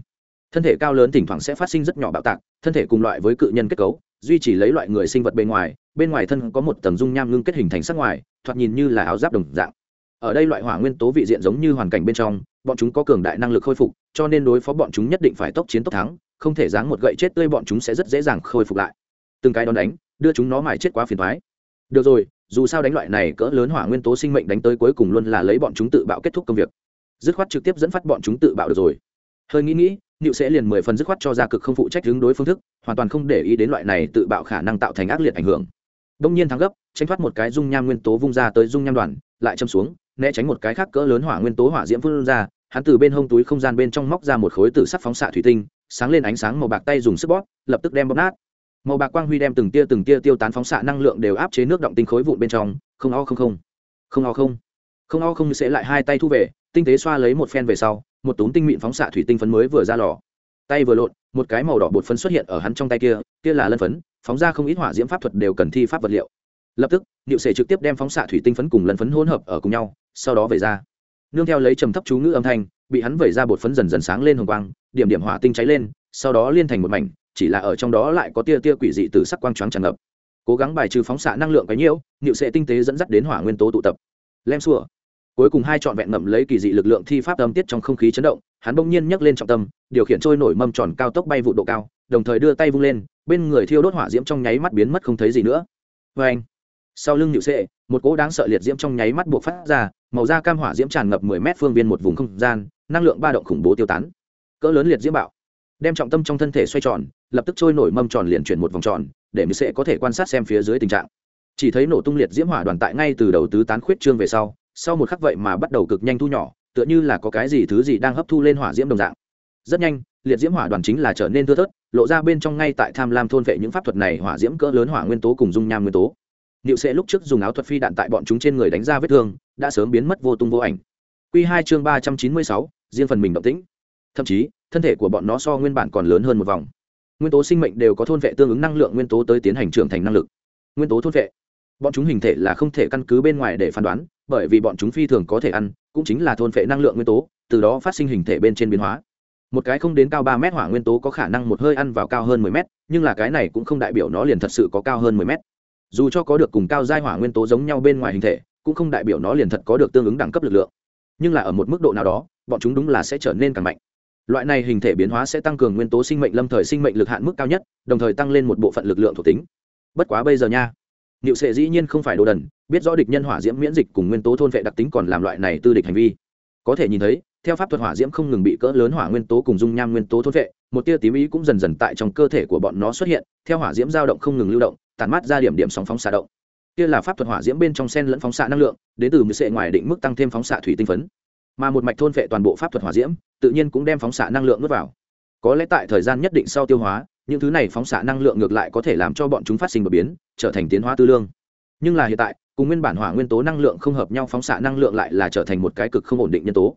Thân thể cao lớn thỉnh thoảng sẽ phát sinh rất nhỏ bạo tạc, thân thể cùng loại với cự nhân kết cấu, duy trì lấy loại người sinh vật bên ngoài bên ngoài thân có một tầng dung nham ngưng kết hình thành sắc ngoài thoạt nhìn như là áo giáp đồng dạng. Ở đây loại hỏa nguyên tố vị diện giống như hoàn cảnh bên trong bọn chúng có cường đại năng lực khôi phục cho nên đối phó bọn chúng nhất định phải tốc chiến tốc thắng không thể dáng một gậy chết tươi bọn chúng sẽ rất dễ dàng khôi phục lại. Từng cái đón đánh đưa chúng nó mải chết quá phiền thoái được rồi dù sao đánh loại này cỡ lớn hỏa nguyên tố sinh mệnh đánh tới cuối cùng luôn là lấy bọn chúng tự bạo kết thúc công việc. Dứt khoát trực tiếp dẫn phát bọn chúng tự bạo được rồi. Hơi nghĩ nghĩ nịu sẽ liền mười phần dứt khoát cho ra cực không phụ trách hướng đối phương thức, hoàn toàn không để ý đến loại này tự bạo khả năng tạo thành ác liệt ảnh hưởng. Đông nhiên thắng gấp, tránh thoát một cái dung nham nguyên tố vung ra tới dung nham đoàn, lại châm xuống, né tránh một cái khác cỡ lớn hỏa nguyên tố hỏa diễm phương ra, hắn từ bên hông túi không gian bên trong móc ra một khối tử sắc phóng xạ thủy tinh, sáng lên ánh sáng màu bạc tay dùng sức bóp, lập tức đem bóp nát. Màu bạc quang huy đem từng tia từng tia tiêu tán phóng xạ năng lượng đều áp chế nước động tinh khối vụn bên trong, không o không không. Không o không. Không o không sẽ lại hai tay thu về, tinh tế xoa lấy một phen về sau, một túm tinh mịn phóng xạ thủy tinh phấn mới vừa ra lò tay vừa lộn, một cái màu đỏ bột phấn xuất hiện ở hắn trong tay kia kia là lân phấn, phóng ra không ít hỏa diễm pháp thuật đều cần thi pháp vật liệu. Lập tức, niệu sệ trực tiếp đem phóng xạ thủy tinh phấn cùng lân phấn hỗn hợp ở cùng nhau, sau đó về ra. Nương theo lấy trầm thấp chú ngữ âm thanh, bị hắn vẩy ra bột phấn dần dần sáng lên hồng quang, điểm điểm hỏa tinh cháy lên, sau đó liên thành một mảnh, chỉ là ở trong đó lại có tia tia quỷ dị từ sắc quang choáng tràn ngập. Cố gắng bài trừ phóng xạ năng lượng cái nhiễu nhịu sệ tinh tế dẫn dắt đến hỏa nguyên tố tụ tập. Lem xua cuối cùng hai trọn vẹn ngậm lấy kỳ dị lực lượng thi pháp âm tiết trong không khí chấn động, hắn bỗng nhiên nhấc lên trọng tâm, điều khiển trôi nổi mâm tròn cao tốc bay vụ độ cao, đồng thời đưa tay vung lên, bên người thiêu đốt hỏa diễm trong nháy mắt biến mất không thấy gì nữa. Vê anh sau lưng nhịu sệ, một cỗ đáng sợ liệt diễm trong nháy mắt buộc phát ra, màu da cam hỏa diễm tràn ngập mười mét phương viên một vùng không gian, năng lượng ba động khủng bố tiêu tán. Cỡ lớn liệt diễm bạo, đem trọng tâm trong thân thể xoay tròn, lập tức trôi nổi mâm tròn liền chuyển một vòng tròn, để mỹ sệ có thể quan sát xem phía dưới tình trạng. Chỉ thấy nổ tung liệt diễm hỏa đoàn tại ngay từ đầu tứ tán khuyết trương về sau sau một khắc vậy mà bắt đầu cực nhanh thu nhỏ, tựa như là có cái gì thứ gì đang hấp thu lên hỏa diễm đồng dạng. Rất nhanh, liệt diễm hỏa đoàn chính là trở nên thưa thớt, lộ ra bên trong ngay tại tham lam thôn vệ những pháp thuật này hỏa diễm cỡ lớn hỏa nguyên tố cùng dung nham nguyên tố. Niệu sẽ lúc trước dùng áo thuật phi đạn tại bọn chúng trên người đánh ra vết thương, đã sớm biến mất vô tung vô ảnh. Q hai chương ba trăm chín mươi sáu, riêng phần mình động tĩnh. Thậm chí, thân thể của bọn nó so nguyên bản còn lớn hơn một vòng. Nguyên tố sinh mệnh đều có thôn vệ tương ứng năng lượng nguyên tố tới tiến hành trưởng thành năng lực. Nguyên tố thôn vệ bọn chúng hình thể là không thể căn cứ bên ngoài để phán đoán, bởi vì bọn chúng phi thường có thể ăn, cũng chính là thôn phệ năng lượng nguyên tố, từ đó phát sinh hình thể bên trên biến hóa. Một cái không đến cao ba mét hỏa nguyên tố có khả năng một hơi ăn vào cao hơn mười mét, nhưng là cái này cũng không đại biểu nó liền thật sự có cao hơn mười mét. Dù cho có được cùng cao giai hỏa nguyên tố giống nhau bên ngoài hình thể, cũng không đại biểu nó liền thật có được tương ứng đẳng cấp lực lượng. Nhưng là ở một mức độ nào đó, bọn chúng đúng là sẽ trở nên càng mạnh. Loại này hình thể biến hóa sẽ tăng cường nguyên tố sinh mệnh lâm thời sinh mệnh lực hạn mức cao nhất, đồng thời tăng lên một bộ phận lực lượng thuộc tính. Bất quá bây giờ nha niệu sệ dĩ nhiên không phải đồ đần, biết rõ địch nhân hỏa diễm miễn dịch cùng nguyên tố thôn vệ đặc tính còn làm loại này tư địch hành vi. Có thể nhìn thấy, theo pháp thuật hỏa diễm không ngừng bị cỡ lớn hỏa nguyên tố cùng dung nham nguyên tố thôn vệ, một tia tím ý cũng dần dần tại trong cơ thể của bọn nó xuất hiện, theo hỏa diễm dao động không ngừng lưu động tàn mát ra điểm điểm sóng phóng xạ động. Kia là pháp thuật hỏa diễm bên trong sen lẫn phóng xạ năng lượng, đến từ mười sệ ngoài định mức tăng thêm phóng xạ thủy tinh phấn. Mà một mạch thôn vệ toàn bộ pháp thuật hỏa diễm, tự nhiên cũng đem phóng xạ năng lượng nuốt vào. Có lẽ tại thời gian nhất định sau tiêu hóa những thứ này phóng xạ năng lượng ngược lại có thể làm cho bọn chúng phát sinh đột biến, trở thành tiến hóa tư lương. Nhưng là hiện tại, cùng nguyên bản hỏa nguyên tố năng lượng không hợp nhau phóng xạ năng lượng lại là trở thành một cái cực không ổn định nhân tố.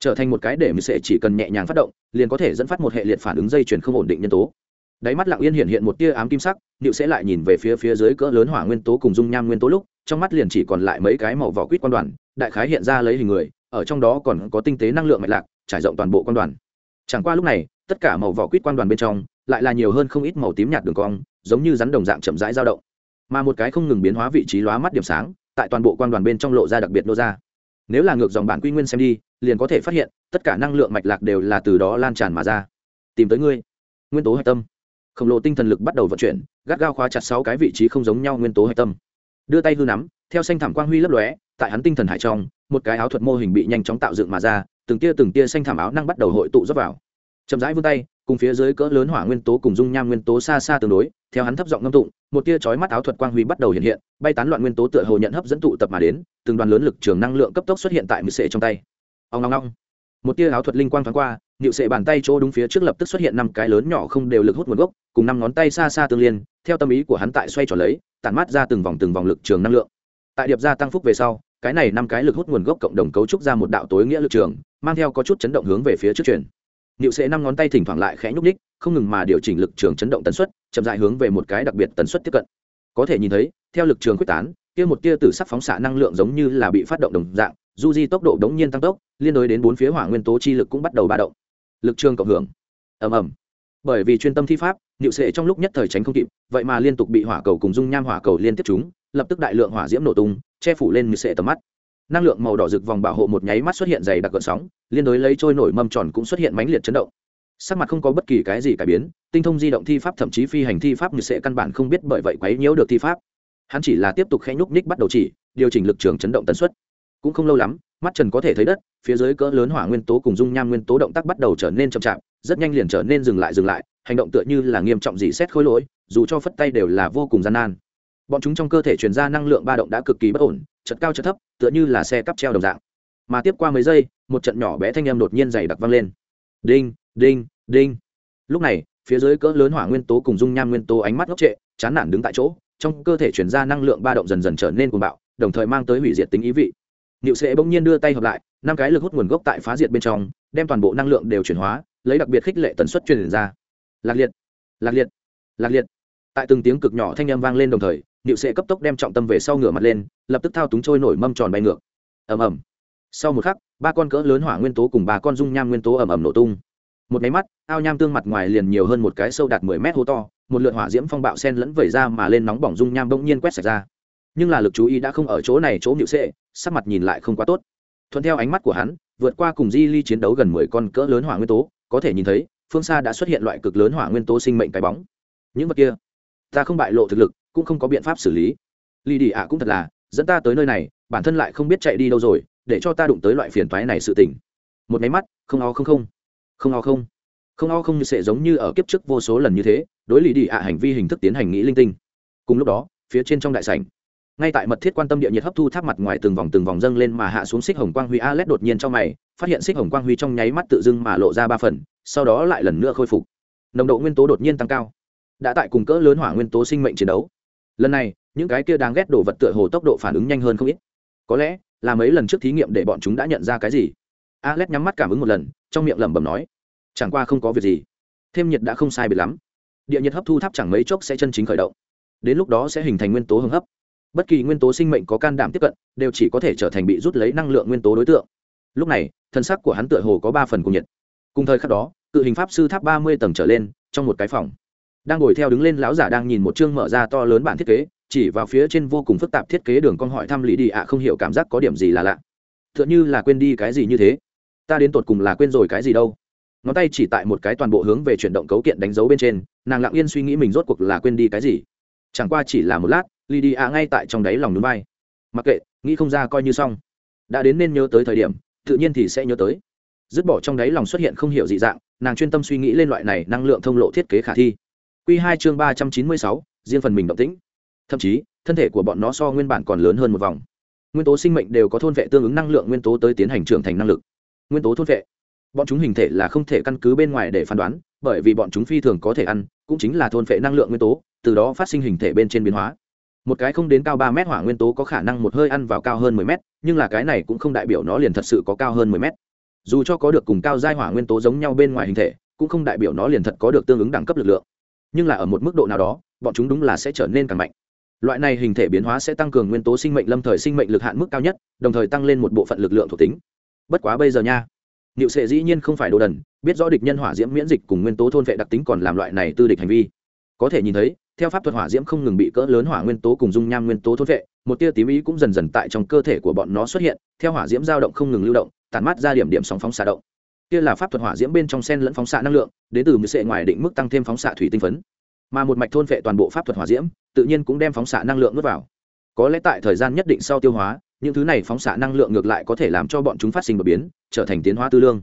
Trở thành một cái để mình sẽ chỉ cần nhẹ nhàng phát động, liền có thể dẫn phát một hệ liệt phản ứng dây chuyển không ổn định nhân tố. Đáy mắt lặng yên hiện hiện một tia ám kim sắc nịu sẽ lại nhìn về phía phía dưới cỡ lớn hỏa nguyên tố cùng dung nham nguyên tố lúc, trong mắt liền chỉ còn lại mấy cái màu vỏ quýt quan đoàn, đại khái hiện ra lấy hình người, ở trong đó còn có tinh tế năng lượng mạch lạc, trải rộng toàn bộ quan đoàn. Chẳng qua lúc này, tất cả màu vỏ quýt quan đoàn bên trong lại là nhiều hơn không ít màu tím nhạt đường cong, giống như rắn đồng dạng chậm rãi dao động. Mà một cái không ngừng biến hóa vị trí lóa mắt điểm sáng, tại toàn bộ quan đoàn bên trong lộ ra đặc biệt nô ra. Nếu là ngược dòng bản quy nguyên xem đi, liền có thể phát hiện, tất cả năng lượng mạch lạc đều là từ đó lan tràn mà ra. Tìm tới ngươi. Nguyên tố hạch tâm. Khổng lồ tinh thần lực bắt đầu vận chuyển, gắt gao khóa chặt sáu cái vị trí không giống nhau nguyên tố hạch tâm. Đưa tay hư nắm, theo xanh thảm quang huy lấp lóe, tại hắn tinh thần hải trong, một cái áo thuật mô hình bị nhanh chóng tạo dựng mà ra, từng tia từng tia xanh thảm áo năng bắt đầu hội tụ dốc vào. Chậm rãi vươn tay cùng phía dưới cỡ lớn hỏa nguyên tố cùng dung nham nguyên tố xa xa tương đối, theo hắn thấp giọng ngâm tụng, một tia chói mắt áo thuật quang huy bắt đầu hiện hiện, bay tán loạn nguyên tố tựa hồ nhận hấp dẫn tụ tập mà đến, từng đoàn lớn lực trường năng lượng cấp tốc xuất hiện tại mười sệ trong tay. Ông long long một tia áo thuật linh quang thoáng qua nhịu sệ bàn tay chỗ đúng phía trước lập tức xuất hiện năm cái lớn nhỏ không đều lực hút nguồn gốc, cùng năm ngón tay xa xa tương liên, theo tâm ý của hắn tại xoay tròn lấy, tản mát ra từng vòng từng vòng lực trường năng lượng. Tại điệp gia tăng phúc về sau, cái này năm cái lực hút nguồn gốc cộng đồng cấu trúc ra một đạo tối nghĩa lực trường, mang theo có chút chấn động hướng về phía trước chuyển. Niệu Sệ năm ngón tay thỉnh thoảng lại khẽ nhúc nhích, không ngừng mà điều chỉnh lực trường chấn động tần suất, chậm rãi hướng về một cái đặc biệt tần suất tiếp cận. Có thể nhìn thấy, theo lực trường quyết tán, kia một tia tử sắc phóng xạ năng lượng giống như là bị phát động đồng dạng, du di tốc độ đống nhiên tăng tốc, liên đối đến bốn phía hỏa nguyên tố chi lực cũng bắt đầu ba động. Lực trường cộng hưởng. Ầm ầm. Bởi vì chuyên tâm thi pháp, Niệu Sệ trong lúc nhất thời tránh không kịp, vậy mà liên tục bị hỏa cầu cùng dung nham hỏa cầu liên tiếp chúng, lập tức đại lượng hỏa diễm nổ tung, che phủ lên Niệu Sệ tầm mắt năng lượng màu đỏ rực vòng bảo hộ một nháy mắt xuất hiện dày đặc gợn sóng, liên đối lấy trôi nổi mâm tròn cũng xuất hiện mãnh liệt chấn động. Sắc mặt không có bất kỳ cái gì cải biến, tinh thông di động thi pháp thậm chí phi hành thi pháp như sẽ căn bản không biết bởi vậy quấy nhiễu được thi pháp. Hắn chỉ là tiếp tục khẽ nhúc ních bắt đầu chỉ, điều chỉnh lực trường chấn động tần suất. Cũng không lâu lắm, mắt trần có thể thấy đất, phía dưới cỡ lớn hỏa nguyên tố cùng dung nham nguyên tố động tác bắt đầu trở nên chậm chạp, rất nhanh liền trở nên dừng lại dừng lại, hành động tựa như là nghiêm trọng gì xét khối lỗi, dù cho phất tay đều là vô cùng gian nan. Bọn chúng trong cơ thể truyền ra năng lượng ba động đã cực kỳ bất ổn chật cao chật thấp, tựa như là xe cắp treo đồng dạng. Mà tiếp qua mấy giây, một trận nhỏ bé thanh âm đột nhiên dày đặc vang lên. Đinh đinh đinh. Lúc này, phía dưới cỡ lớn hỏa nguyên tố cùng dung nham nguyên tố ánh mắt ngốc trệ, chán nản đứng tại chỗ, trong cơ thể chuyển ra năng lượng ba động dần dần trở nên cuồng bạo, đồng thời mang tới hủy diệt tính ý vị. Niệu sệ bỗng nhiên đưa tay hợp lại, năm cái lực hút nguồn gốc tại phá diệt bên trong, đem toàn bộ năng lượng đều chuyển hóa, lấy đặc biệt khích lệ tần suất truyền ra. Lạc liệt lạc liệt lạc liệt. Tại từng tiếng cực nhỏ thanh âm vang lên đồng thời niệu sẽ cấp tốc đem trọng tâm về sau ngửa mặt lên, lập tức thao túng trôi nổi mâm tròn bay ngược. Ầm ầm. Sau một khắc, ba con cỡ lớn hỏa nguyên tố cùng ba con dung nham nguyên tố ầm ầm nổ tung. Một máy mắt, ao nham tương mặt ngoài liền nhiều hơn một cái sâu đạt mười mét hố to, một lượt hỏa diễm phong bạo sen lẫn vẩy ra mà lên nóng bỏng dung nham bỗng nhiên quét sạch ra. Nhưng là lực chú ý đã không ở chỗ này chỗ nhự sệ, sắc mặt nhìn lại không quá tốt. Thuận theo ánh mắt của hắn, vượt qua cùng di ly chiến đấu gần mười con cỡ lớn hỏa nguyên tố, có thể nhìn thấy, phương xa đã xuất hiện loại cực lớn hỏa nguyên tố sinh mệnh cái bóng. Những vật kia ta không bại lộ thực lực, cũng không có biện pháp xử lý. Ly đi ạ cũng thật là, dẫn ta tới nơi này, bản thân lại không biết chạy đi đâu rồi, để cho ta đụng tới loại phiền toái này sự tình. một máy mắt, không o không không. Không o không. Không o không như sẽ giống như ở kiếp trước vô số lần như thế, đối lý đi ạ hành vi hình thức tiến hành nghĩ linh tinh. Cùng lúc đó, phía trên trong đại sảnh, ngay tại mật thiết quan tâm địa nhiệt hấp thu tháp mặt ngoài từng vòng từng vòng dâng lên mà hạ xuống xích hồng quang huy a led đột nhiên trong mày, phát hiện xích hồng quang huy trong nháy mắt tự dưng mà lộ ra ba phần, sau đó lại lần nữa khôi phục. Nồng độ nguyên tố đột nhiên tăng cao đã tại cùng cỡ lớn hỏa nguyên tố sinh mệnh chiến đấu. Lần này, những cái kia đáng ghét đồ vật tựa hồ tốc độ phản ứng nhanh hơn không ít. Có lẽ là mấy lần trước thí nghiệm để bọn chúng đã nhận ra cái gì. Alex nhắm mắt cảm ứng một lần, trong miệng lẩm bẩm nói, chẳng qua không có việc gì. Thêm nhiệt đã không sai biệt lắm. Địa nhiệt hấp thu tháp chẳng mấy chốc sẽ chân chính khởi động. Đến lúc đó sẽ hình thành nguyên tố hưng hấp. Bất kỳ nguyên tố sinh mệnh có can đảm tiếp cận, đều chỉ có thể trở thành bị rút lấy năng lượng nguyên tố đối tượng. Lúc này, thân sắc của hắn tựa hồ có ba phần cùng nhiệt. Cùng thời khắc đó, cự hình pháp sư tháp ba mươi tầng trở lên, trong một cái phòng đang ngồi theo đứng lên, lão giả đang nhìn một chương mở ra to lớn bản thiết kế, chỉ vào phía trên vô cùng phức tạp thiết kế đường con hỏi thăm lý đi ạ, không hiểu cảm giác có điểm gì là lạ. T h ư ợ n như là quên đi cái gì như thế. Ta đến tột cùng là quên rồi cái gì đâu. Ngón tay chỉ tại một cái toàn bộ hướng về chuyển động cấu kiện đánh dấu bên trên, nàng lặng yên suy nghĩ mình rốt cuộc là quên đi cái gì. Chẳng qua chỉ là một lát lì đi ạ ngay tại trong đáy lòng núi bay. Mặc kệ, nghĩ không ra coi như xong. Đã đến nên nhớ tới thời điểm, tự nhiên thì sẽ nhớ tới. Dứt bỏ trong đáy lòng xuất hiện không hiểu dị dạng, nàng chuyên tâm suy nghĩ lên loại này năng lượng thông lộ thiết kế khả thi. Q2 chương ba trăm chín mươi sáu, riêng phần mình động tĩnh. Thậm chí, thân thể của bọn nó so nguyên bản còn lớn hơn một vòng. Nguyên tố sinh mệnh đều có thôn vệ tương ứng năng lượng nguyên tố tới tiến hành trưởng thành năng lực. Nguyên tố thôn vệ. Bọn chúng hình thể là không thể căn cứ bên ngoài để phán đoán, bởi vì bọn chúng phi thường có thể ăn, cũng chính là thôn vệ năng lượng nguyên tố, từ đó phát sinh hình thể bên trên biến hóa. Một cái không đến cao ba mét hỏa nguyên tố có khả năng một hơi ăn vào cao hơn mười mét, nhưng là cái này cũng không đại biểu nó liền thật sự có cao hơn mười mét. Dù cho có được cùng cao giai hỏa nguyên tố giống nhau bên ngoài hình thể, cũng không đại biểu nó liền thật có được tương ứng đẳng cấp lực lượng nhưng là ở một mức độ nào đó, bọn chúng đúng là sẽ trở nên càng mạnh. Loại này hình thể biến hóa sẽ tăng cường nguyên tố sinh mệnh, lâm thời sinh mệnh lực hạn mức cao nhất, đồng thời tăng lên một bộ phận lực lượng thuộc tính. Bất quá bây giờ nha, niệu sệ dĩ nhiên không phải đồ đần, biết rõ địch nhân hỏa diễm miễn dịch cùng nguyên tố thôn vệ đặc tính còn làm loại này tư địch hành vi. Có thể nhìn thấy, theo pháp thuật hỏa diễm không ngừng bị cỡ lớn hỏa nguyên tố cùng dung nham nguyên tố thôn vệ, một tia tím ý cũng dần dần tại trong cơ thể của bọn nó xuất hiện, theo hỏa diễm dao động không ngừng lưu động tàn mát ra điểm điểm sóng phóng xạ động kia là pháp thuật hỏa diễm bên trong sen lẫn phóng xạ năng lượng đến từ mười sệ ngoài định mức tăng thêm phóng xạ thủy tinh phấn. Mà một mạch thôn vệ toàn bộ pháp thuật hỏa diễm, tự nhiên cũng đem phóng xạ năng lượng nuốt vào. Có lẽ tại thời gian nhất định sau tiêu hóa, những thứ này phóng xạ năng lượng ngược lại có thể làm cho bọn chúng phát sinh đột biến, trở thành tiến hóa tư lương.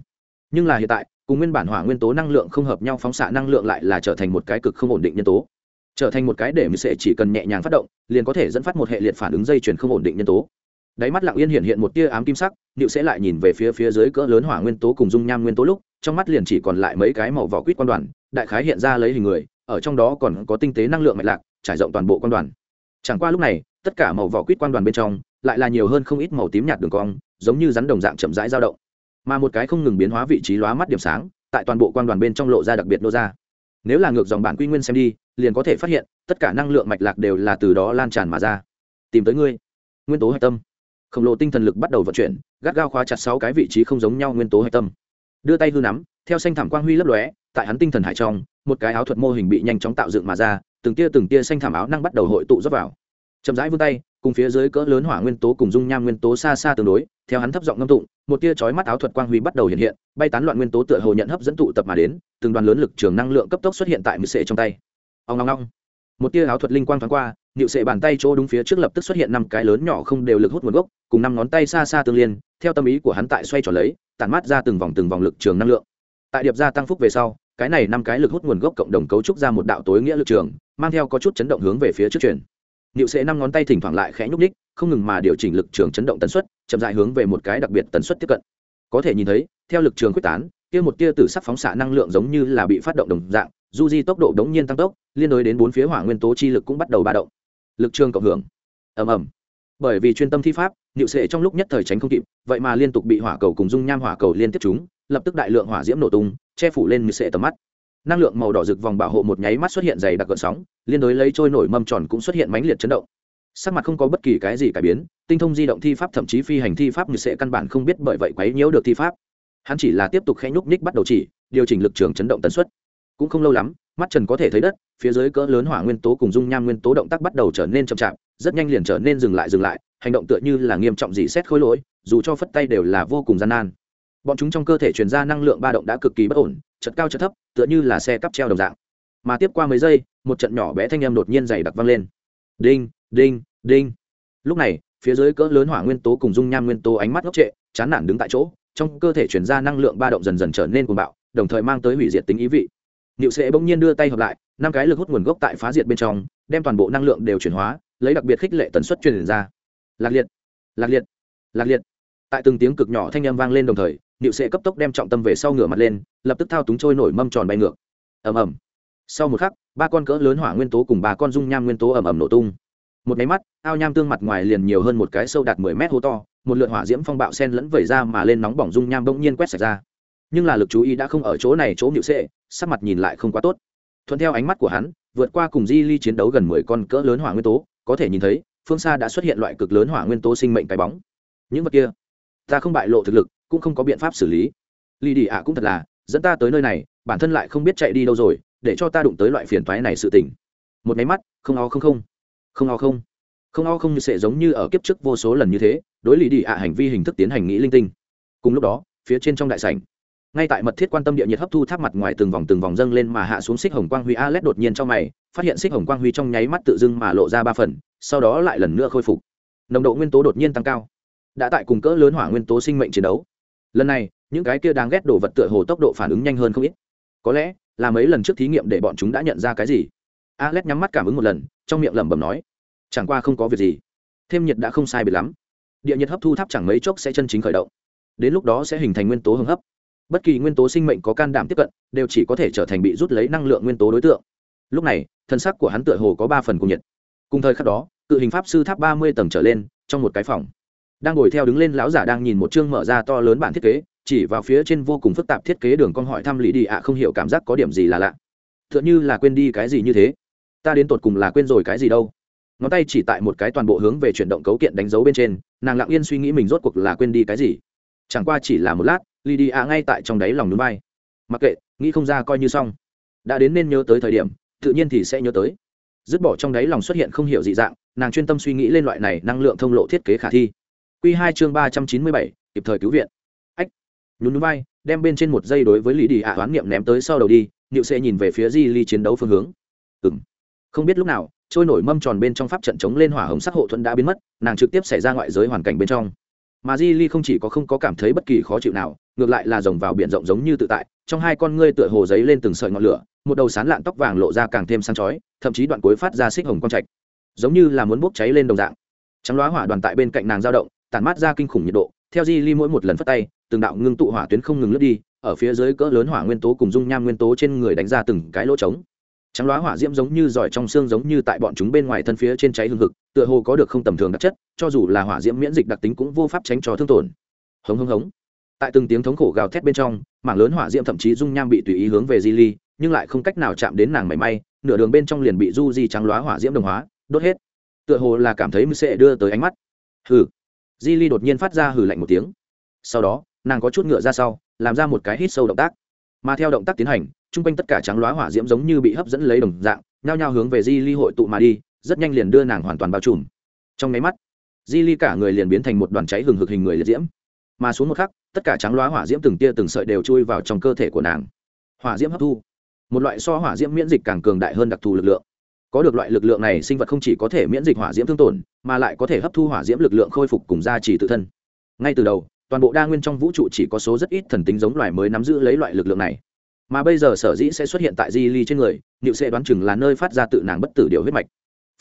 Nhưng là hiện tại, cùng nguyên bản hỏa nguyên tố năng lượng không hợp nhau, phóng xạ năng lượng lại là trở thành một cái cực không ổn định nhân tố. Trở thành một cái để mười sệ chỉ cần nhẹ nhàng phát động, liền có thể dẫn phát một hệ liệt phản ứng dây chuyển không ổn định nhân tố đáy mắt lặng yên hiện hiện một tia ám kim sắc nịu sẽ lại nhìn về phía phía dưới cỡ lớn hỏa nguyên tố cùng dung nham nguyên tố lúc, trong mắt liền chỉ còn lại mấy cái màu vỏ quýt quan đoàn, đại khái hiện ra lấy hình người, ở trong đó còn có tinh tế năng lượng mạch lạc, trải rộng toàn bộ quan đoàn. Chẳng qua lúc này, tất cả màu vỏ quýt quan đoàn bên trong, lại là nhiều hơn không ít màu tím nhạt đường cong, giống như rắn đồng dạng chậm rãi dao động. Mà một cái không ngừng biến hóa vị trí lóa mắt điểm sáng, tại toàn bộ quan đoàn bên trong lộ ra đặc biệt nô ra. Nếu là ngược dòng bản quy nguyên xem đi, liền có thể phát hiện, tất cả năng lượng mạch lạc đều là từ đó lan tràn mà ra. Tìm tới ngươi. Nguyên tố hạch tâm khổng lồ tinh thần lực bắt đầu vận chuyển, gắt gao khóa chặt sáu cái vị trí không giống nhau nguyên tố hạch tâm. Đưa tay hư nắm, theo xanh thảm quang huy lấp lóe, tại hắn tinh thần hải trong, một cái áo thuật mô hình bị nhanh chóng tạo dựng mà ra, từng tia từng tia xanh thảm áo năng bắt đầu hội tụ dốc vào. Chậm rãi vươn tay, cùng phía dưới cỡ lớn hỏa nguyên tố cùng dung nham nguyên tố xa xa tương đối, theo hắn thấp giọng ngâm tụng, một tia chói mắt áo thuật quang huy bắt đầu hiện hiện, bay tán loạn nguyên tố tựa hồ nhận hấp dẫn tụ tập mà đến, từng đoàn lớn lực trường năng lượng cấp tốc xuất hiện tại mười sệ trong tay. Ông long long một tia áo thuật linh quang thoáng qua nhịu sệ bàn tay chỗ đúng phía trước lập tức xuất hiện năm cái lớn nhỏ không đều lực hút nguồn gốc, cùng năm ngón tay xa xa tương liên, theo tâm ý của hắn tại xoay tròn lấy, tản mát ra từng vòng từng vòng lực trường năng lượng. Tại điệp gia tăng phúc về sau, cái này năm cái lực hút nguồn gốc cộng đồng cấu trúc ra một đạo tối nghĩa lực trường, mang theo có chút chấn động hướng về phía trước chuyển. Nhịu sệ năm ngón tay thỉnh thoảng lại khẽ nhúc ních không ngừng mà điều chỉnh lực trường chấn động tần suất, chậm dại hướng về một cái đặc biệt tần suất tiếp cận. Có thể nhìn thấy, theo lực trường quyết tán, kia một tia tử sắc phóng xạ năng lượng giống như là bị phát động đồng dạng du di tốc độ đống nhiên tăng tốc, liên đối đến bốn phía hỏa nguyên tố chi lực cũng bắt đầu ba động. Lực trường cộng hưởng. Ầm ầm. Bởi vì chuyên tâm thi pháp nhựu sệ trong lúc nhất thời tránh không kịp, vậy mà liên tục bị hỏa cầu cùng dung nham hỏa cầu liên tiếp chúng lập tức đại lượng hỏa diễm nổ tung, che phủ lên nhựu sệ tầm mắt. Năng lượng màu đỏ rực vòng bảo hộ một nháy mắt xuất hiện dày đặc gợn sóng, liên đối lấy trôi nổi mâm tròn cũng xuất hiện mãnh liệt chấn động. Sắc mặt không có bất kỳ cái gì cải biến, tinh thông di động thi pháp thậm chí phi hành thi pháp như sẽ căn bản không biết bởi vậy quấy nhiễu được thi pháp. Hắn chỉ là tiếp tục khẽ nhúc nhích bắt đầu chỉ, điều chỉnh lực trường chấn động tần suất cũng không lâu lắm, mắt trần có thể thấy đất, phía dưới cỡ lớn hỏa nguyên tố cùng dung nham nguyên tố động tác bắt đầu trở nên chậm chạp, rất nhanh liền trở nên dừng lại dừng lại, hành động tựa như là nghiêm trọng dị xét khối lỗi, dù cho phất tay đều là vô cùng gian nan. Bọn chúng trong cơ thể truyền ra năng lượng ba động đã cực kỳ bất ổn, chật cao chật thấp, tựa như là xe cắp treo đồng dạng. Mà tiếp qua mấy giây, một trận nhỏ bé thanh âm đột nhiên dày đặc vang lên. Đinh đinh đinh. Lúc này, phía dưới cỡ lớn hỏa nguyên tố cùng dung nham nguyên tố ánh mắt ngốc trệ, chán nản đứng tại chỗ, trong cơ thể chuyển ra năng lượng ba động dần dần trở nên cuồng bạo, đồng thời mang tới hủy diệt tính ý vị niệu sệ bỗng nhiên đưa tay hợp lại, năm cái lực hút nguồn gốc tại phá diệt bên trong, đem toàn bộ năng lượng đều chuyển hóa, lấy đặc biệt khích lệ tần suất truyền ra. Lạc liệt lạc liệt lạc liệt. Tại từng tiếng cực nhỏ thanh âm vang lên đồng thời, niệu sệ cấp tốc đem trọng tâm về sau ngửa mặt lên, lập tức thao túng trôi nổi mâm tròn bay ngược. Ầm ầm. Sau một khắc, ba con cỡ lớn hỏa nguyên tố cùng ba con dung nham nguyên tố ầm ầm nổ tung. Một máy mắt, ao nham tương mặt ngoài liền nhiều hơn một cái sâu đạt mười mét hố to, một lượn hỏa diễm phong bạo sen lẫn vẩy ra mà lên nóng bỏng dung nham bỗng nhiên quét sạch ra nhưng là lực chú ý đã không ở chỗ này chỗ nhự sệ, sắc mặt nhìn lại không quá tốt. Thuận theo ánh mắt của hắn, vượt qua cùng di ly chiến đấu gần mười con cỡ lớn hỏa nguyên tố, có thể nhìn thấy, phương xa đã xuất hiện loại cực lớn hỏa nguyên tố sinh mệnh cái bóng. Những vật kia, ta không bại lộ thực lực, cũng không có biện pháp xử lý. Ly đi ạ cũng thật là, dẫn ta tới nơi này, bản thân lại không biết chạy đi đâu rồi, để cho ta đụng tới loại phiền toái này sự tỉnh một máy mắt, không o không không. Không o không. Không o không như sẽ giống như ở kiếp trước vô số lần như thế, đối lý đi ạ hành vi hình thức tiến hành nghĩ linh tinh. Cùng lúc đó, phía trên trong đại sảnh ngay tại mật thiết quan tâm địa nhiệt hấp thu tháp mặt ngoài từng vòng từng vòng dâng lên mà hạ xuống xích hồng quang huy a led đột nhiên trong mày, phát hiện xích hồng quang huy trong nháy mắt tự dưng mà lộ ra ba phần, sau đó lại lần nữa khôi phục. Nồng độ nguyên tố đột nhiên tăng cao. Đã tại cùng cỡ lớn hỏa nguyên tố sinh mệnh chiến đấu. Lần này, những cái kia đáng ghét đồ vật tựa hồ tốc độ phản ứng nhanh hơn không ít. Có lẽ, là mấy lần trước thí nghiệm để bọn chúng đã nhận ra cái gì? Alex nhắm mắt cảm ứng một lần, trong miệng lẩm bẩm nói, chẳng qua không có việc gì. Thêm nhiệt đã không sai biệt lắm. Địa nhiệt hấp thu tháp chẳng mấy chốc sẽ chân chính khởi động. Đến lúc đó sẽ hình thành nguyên tố hưng hấp bất kỳ nguyên tố sinh mệnh có can đảm tiếp cận, đều chỉ có thể trở thành bị rút lấy năng lượng nguyên tố đối tượng. Lúc này, thân sắc của hắn tựa hồ có ba phần cùng nhiệt. Cùng thời khắc đó, cự hình pháp sư tháp ba mươi tầng trở lên, trong một cái phòng. Đang ngồi theo đứng lên lão giả đang nhìn một chương mở ra to lớn bản thiết kế, chỉ vào phía trên vô cùng phức tạp thiết kế đường con hỏi thăm lý đi ạ, không hiểu cảm giác có điểm gì là lạ. T h ư ợ n như là quên đi cái gì như thế. Ta đến tột cùng là quên rồi cái gì đâu. Ngón tay chỉ tại một cái toàn bộ hướng về chuyển động cấu kiện đánh dấu bên trên, nàng lặng yên suy nghĩ mình rốt cuộc là quên đi cái gì. Chẳng qua chỉ là một lát lý đi ạ ngay tại trong đáy lòng núi bay. Mặc kệ, nghĩ không ra coi như xong. Đã đến nên nhớ tới thời điểm, tự nhiên thì sẽ nhớ tới. Dứt bỏ trong đáy lòng xuất hiện không hiểu dị dạng, nàng chuyên tâm suy nghĩ lên loại này năng lượng thông lộ thiết kế khả thi. Q hai chương ba trăm chín mươi bảy, kịp thời cứu viện. Nhún núi bay, đem bên trên một dây đối với lý đi ạ hoán niệm ném tới sau đầu đi nịu sẽ nhìn về phía di ly chiến đấu phương hướng. Ừ m không biết lúc nào, trôi nổi mâm tròn bên trong pháp trận chống lên hỏa hồng sắc hộ thuẫn đã biến mất, nàng trực tiếp xảy ra ngoại giới hoàn cảnh bên trong mà di ly không chỉ có không có cảm thấy bất kỳ khó chịu nào, ngược lại là rồng vào biển rộng giống như tự tại, trong hai con ngươi tựa hồ giấy lên từng sợi ngọn lửa, một đầu sán lạn tóc vàng lộ ra càng thêm sáng chói, thậm chí đoạn cuối phát ra xích hồng quang trạch, giống như là muốn bốc cháy lên đồng dạng. Trắng loá hỏa đoàn tại bên cạnh nàng dao động, tản mát ra kinh khủng nhiệt độ, theo di ly mỗi một lần phất tay, từng đạo ngưng tụ hỏa tuyến không ngừng lướt đi, ở phía dưới cỡ lớn hỏa nguyên tố cùng dung nham nguyên tố trên người đánh ra từng cái lỗ trống. Trắng loá hỏa diễm giống như giỏi trong xương giống như tại bọn chúng bên ngoài thân phía trên cháy hương hực tựa hồ có được không tầm thường đặc chất, cho dù là hỏa diễm miễn dịch đặc tính cũng vô pháp tránh cho thương tổn. Hống hống hống. Tại từng tiếng thống khổ gào thét bên trong, mảng lớn hỏa diễm thậm chí dung nham bị tùy ý hướng về di ly, nhưng lại không cách nào chạm đến nàng mảy may, nửa đường bên trong liền bị du di trắng loá hỏa diễm đồng hóa, đốt hết. Tựa hồ là cảm thấy mư sệ đưa tới ánh mắt. Hừ. Di ly đột nhiên phát ra hừ lạnh một tiếng. Sau đó, nàng có chút ngựa ra sau, làm ra một cái hít sâu động tác. Mà theo động tác tiến hành, chung quanh tất cả trắng loá hỏa diễm giống như bị hấp dẫn lấy đồng dạng, nhao nhao hướng về di ly hội tụ mà đi rất nhanh liền đưa nàng hoàn toàn bao trùm. Trong máy mắt, di ly cả người liền biến thành một đoàn cháy hừng hực hình người liệt diễm. Mà xuống một khắc, tất cả trắng loá hỏa diễm từng tia từng sợi đều chui vào trong cơ thể của nàng. Hỏa diễm hấp thu, một loại so hỏa diễm miễn dịch càng cường đại hơn đặc thù lực lượng. Có được loại lực lượng này, sinh vật không chỉ có thể miễn dịch hỏa diễm thương tổn, mà lại có thể hấp thu hỏa diễm lực lượng khôi phục cùng gia trì tự thân. Ngay từ đầu, toàn bộ đa nguyên trong vũ trụ chỉ có số rất ít thần tính giống loài mới nắm giữ lấy loại lực lượng này. Mà bây giờ sở dĩ sẽ xuất hiện tại di ly trên người liệu sẽ đoán chừng là nơi phát ra tự nàng bất tử điều huyết mạch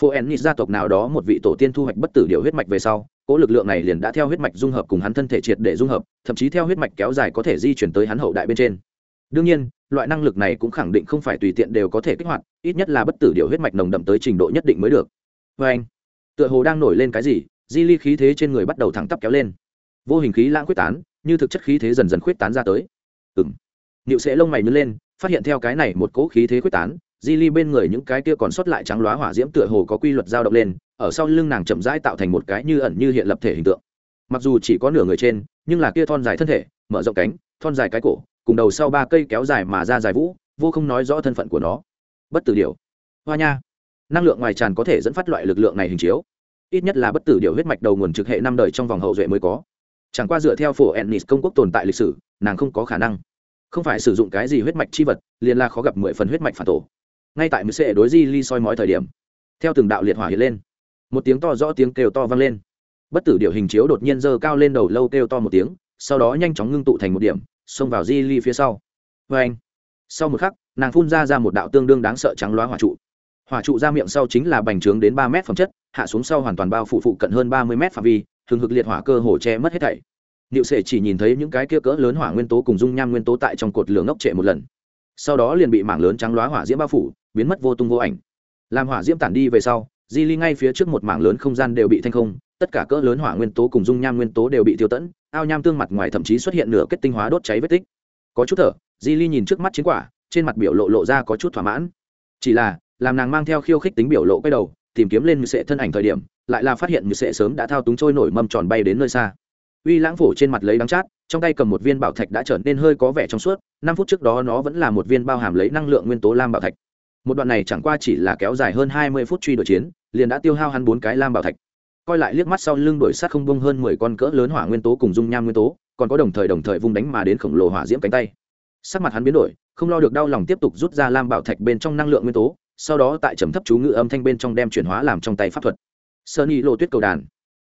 phố ennis gia tộc nào đó một vị tổ tiên thu hoạch bất tử điều huyết mạch về sau, cỗ lực lượng này liền đã theo huyết mạch dung hợp cùng hắn thân thể triệt để dung hợp, thậm chí theo huyết mạch kéo dài có thể di chuyển tới hắn hậu đại bên trên. Đương nhiên, loại năng lực này cũng khẳng định không phải tùy tiện đều có thể kích hoạt, ít nhất là bất tử điều huyết mạch nồng đậm tới trình độ nhất định mới được. Vê anh, tựa hồ đang nổi lên cái gì, di ly khí thế trên người bắt đầu thẳng tắp kéo lên. Vô hình khí lãng quyết tán, như thực chất khí thế dần dần khuyết tán ra tới. Ừng nịu sẽ lông mày nhớ lên, phát hiện theo cái này một cỗ khí thế quyết tán di ly bên người những cái kia còn sót lại trắng loá hỏa diễm tựa hồ có quy luật dao động lên, ở sau lưng nàng chậm rãi tạo thành một cái như ẩn như hiện lập thể hình tượng. Mặc dù chỉ có nửa người trên, nhưng là kia thon dài thân thể, mở rộng cánh, thon dài cái cổ, cùng đầu sau ba cây kéo dài mà ra dài vũ, vô không nói rõ thân phận của nó. Bất tử điều hoa nha. Năng lượng ngoài tràn có thể dẫn phát loại lực lượng này hình chiếu. Ít nhất là bất tử điều huyết mạch đầu nguồn trực hệ năm đời trong vòng hậu duệ mới có. Chẳng qua dựa theo phổ ennis công quốc tồn tại lịch sử, nàng không có khả năng. Không phải sử dụng cái gì huyết mạch chi vật, liền là khó gặp mười phần huyết mạch phản tổ ngay tại mười sệ đối di ly soi mói thời điểm, theo từng đạo liệt hỏa hiện lên, một tiếng to rõ tiếng kêu to vang lên. Bất tử điệu hình chiếu đột nhiên dơ cao lên đầu lâu kêu to một tiếng, sau đó nhanh chóng ngưng tụ thành một điểm, xông vào di ly phía sau. Vê anh, sau một khắc, nàng phun ra ra một đạo tương đương đáng sợ trắng loá hỏa trụ. Hỏa trụ ra miệng sau chính là bành trướng đến ba mét phẩm chất, hạ xuống sau hoàn toàn bao phủ phụ cận hơn ba mươi mét phạm vi thường hực liệt hỏa cơ hồ che mất hết thảy. Niệu Sệ chỉ nhìn thấy những cái kia cỡ lớn hỏa nguyên tố cùng dung nham nguyên tố tại trong cột lửa ngốc trệ một lần. Sau đó liền bị mảng lớn trắng loá hỏa diễm bao phủ, biến mất vô tung vô ảnh. Làm hỏa diễm tản đi về sau, Di Ly ngay phía trước một mảng lớn không gian đều bị thanh không, tất cả cỡ lớn hỏa nguyên tố cùng dung nham nguyên tố đều bị tiêu tẫn, ao nham tương mặt ngoài thậm chí xuất hiện nửa kết tinh hóa đốt cháy vết tích. Có chút thở, Di Ly nhìn trước mắt chiến quả, trên mặt biểu lộ lộ ra có chút thỏa mãn. Chỉ là, làm nàng mang theo khiêu khích tính biểu lộ quay đầu, tìm kiếm lên Như Sệ thân ảnh thời điểm, lại là phát hiện Như Sệ sớm đã thao túng trôi nổi mâm tròn bay đến nơi xa uy lãng phổ trên mặt lấy đắng chát trong tay cầm một viên bảo thạch đã trở nên hơi có vẻ trong suốt, năm phút trước đó nó vẫn là một viên bao hàm lấy năng lượng nguyên tố lam bảo thạch. Một đoạn này chẳng qua chỉ là kéo dài hơn hai mươi phút truy đuổi chiến, liền đã tiêu hao hắn bốn cái lam bảo thạch. Coi lại liếc mắt sau lưng đổi sát không bông hơn mười con cỡ lớn hỏa nguyên tố cùng dung nham nguyên tố, còn có đồng thời đồng thời vung đánh mà đến khổng lồ hỏa diễm cánh tay. Sắc mặt hắn biến đổi, không lo được đau lòng tiếp tục rút ra lam bảo thạch bên trong năng lượng nguyên tố, sau đó tại trầm thấp chú ngự âm thanh bên trong đem chuyển hóa làm trong tay pháp thuật. Sơn y lộ tuyết cầu đàn.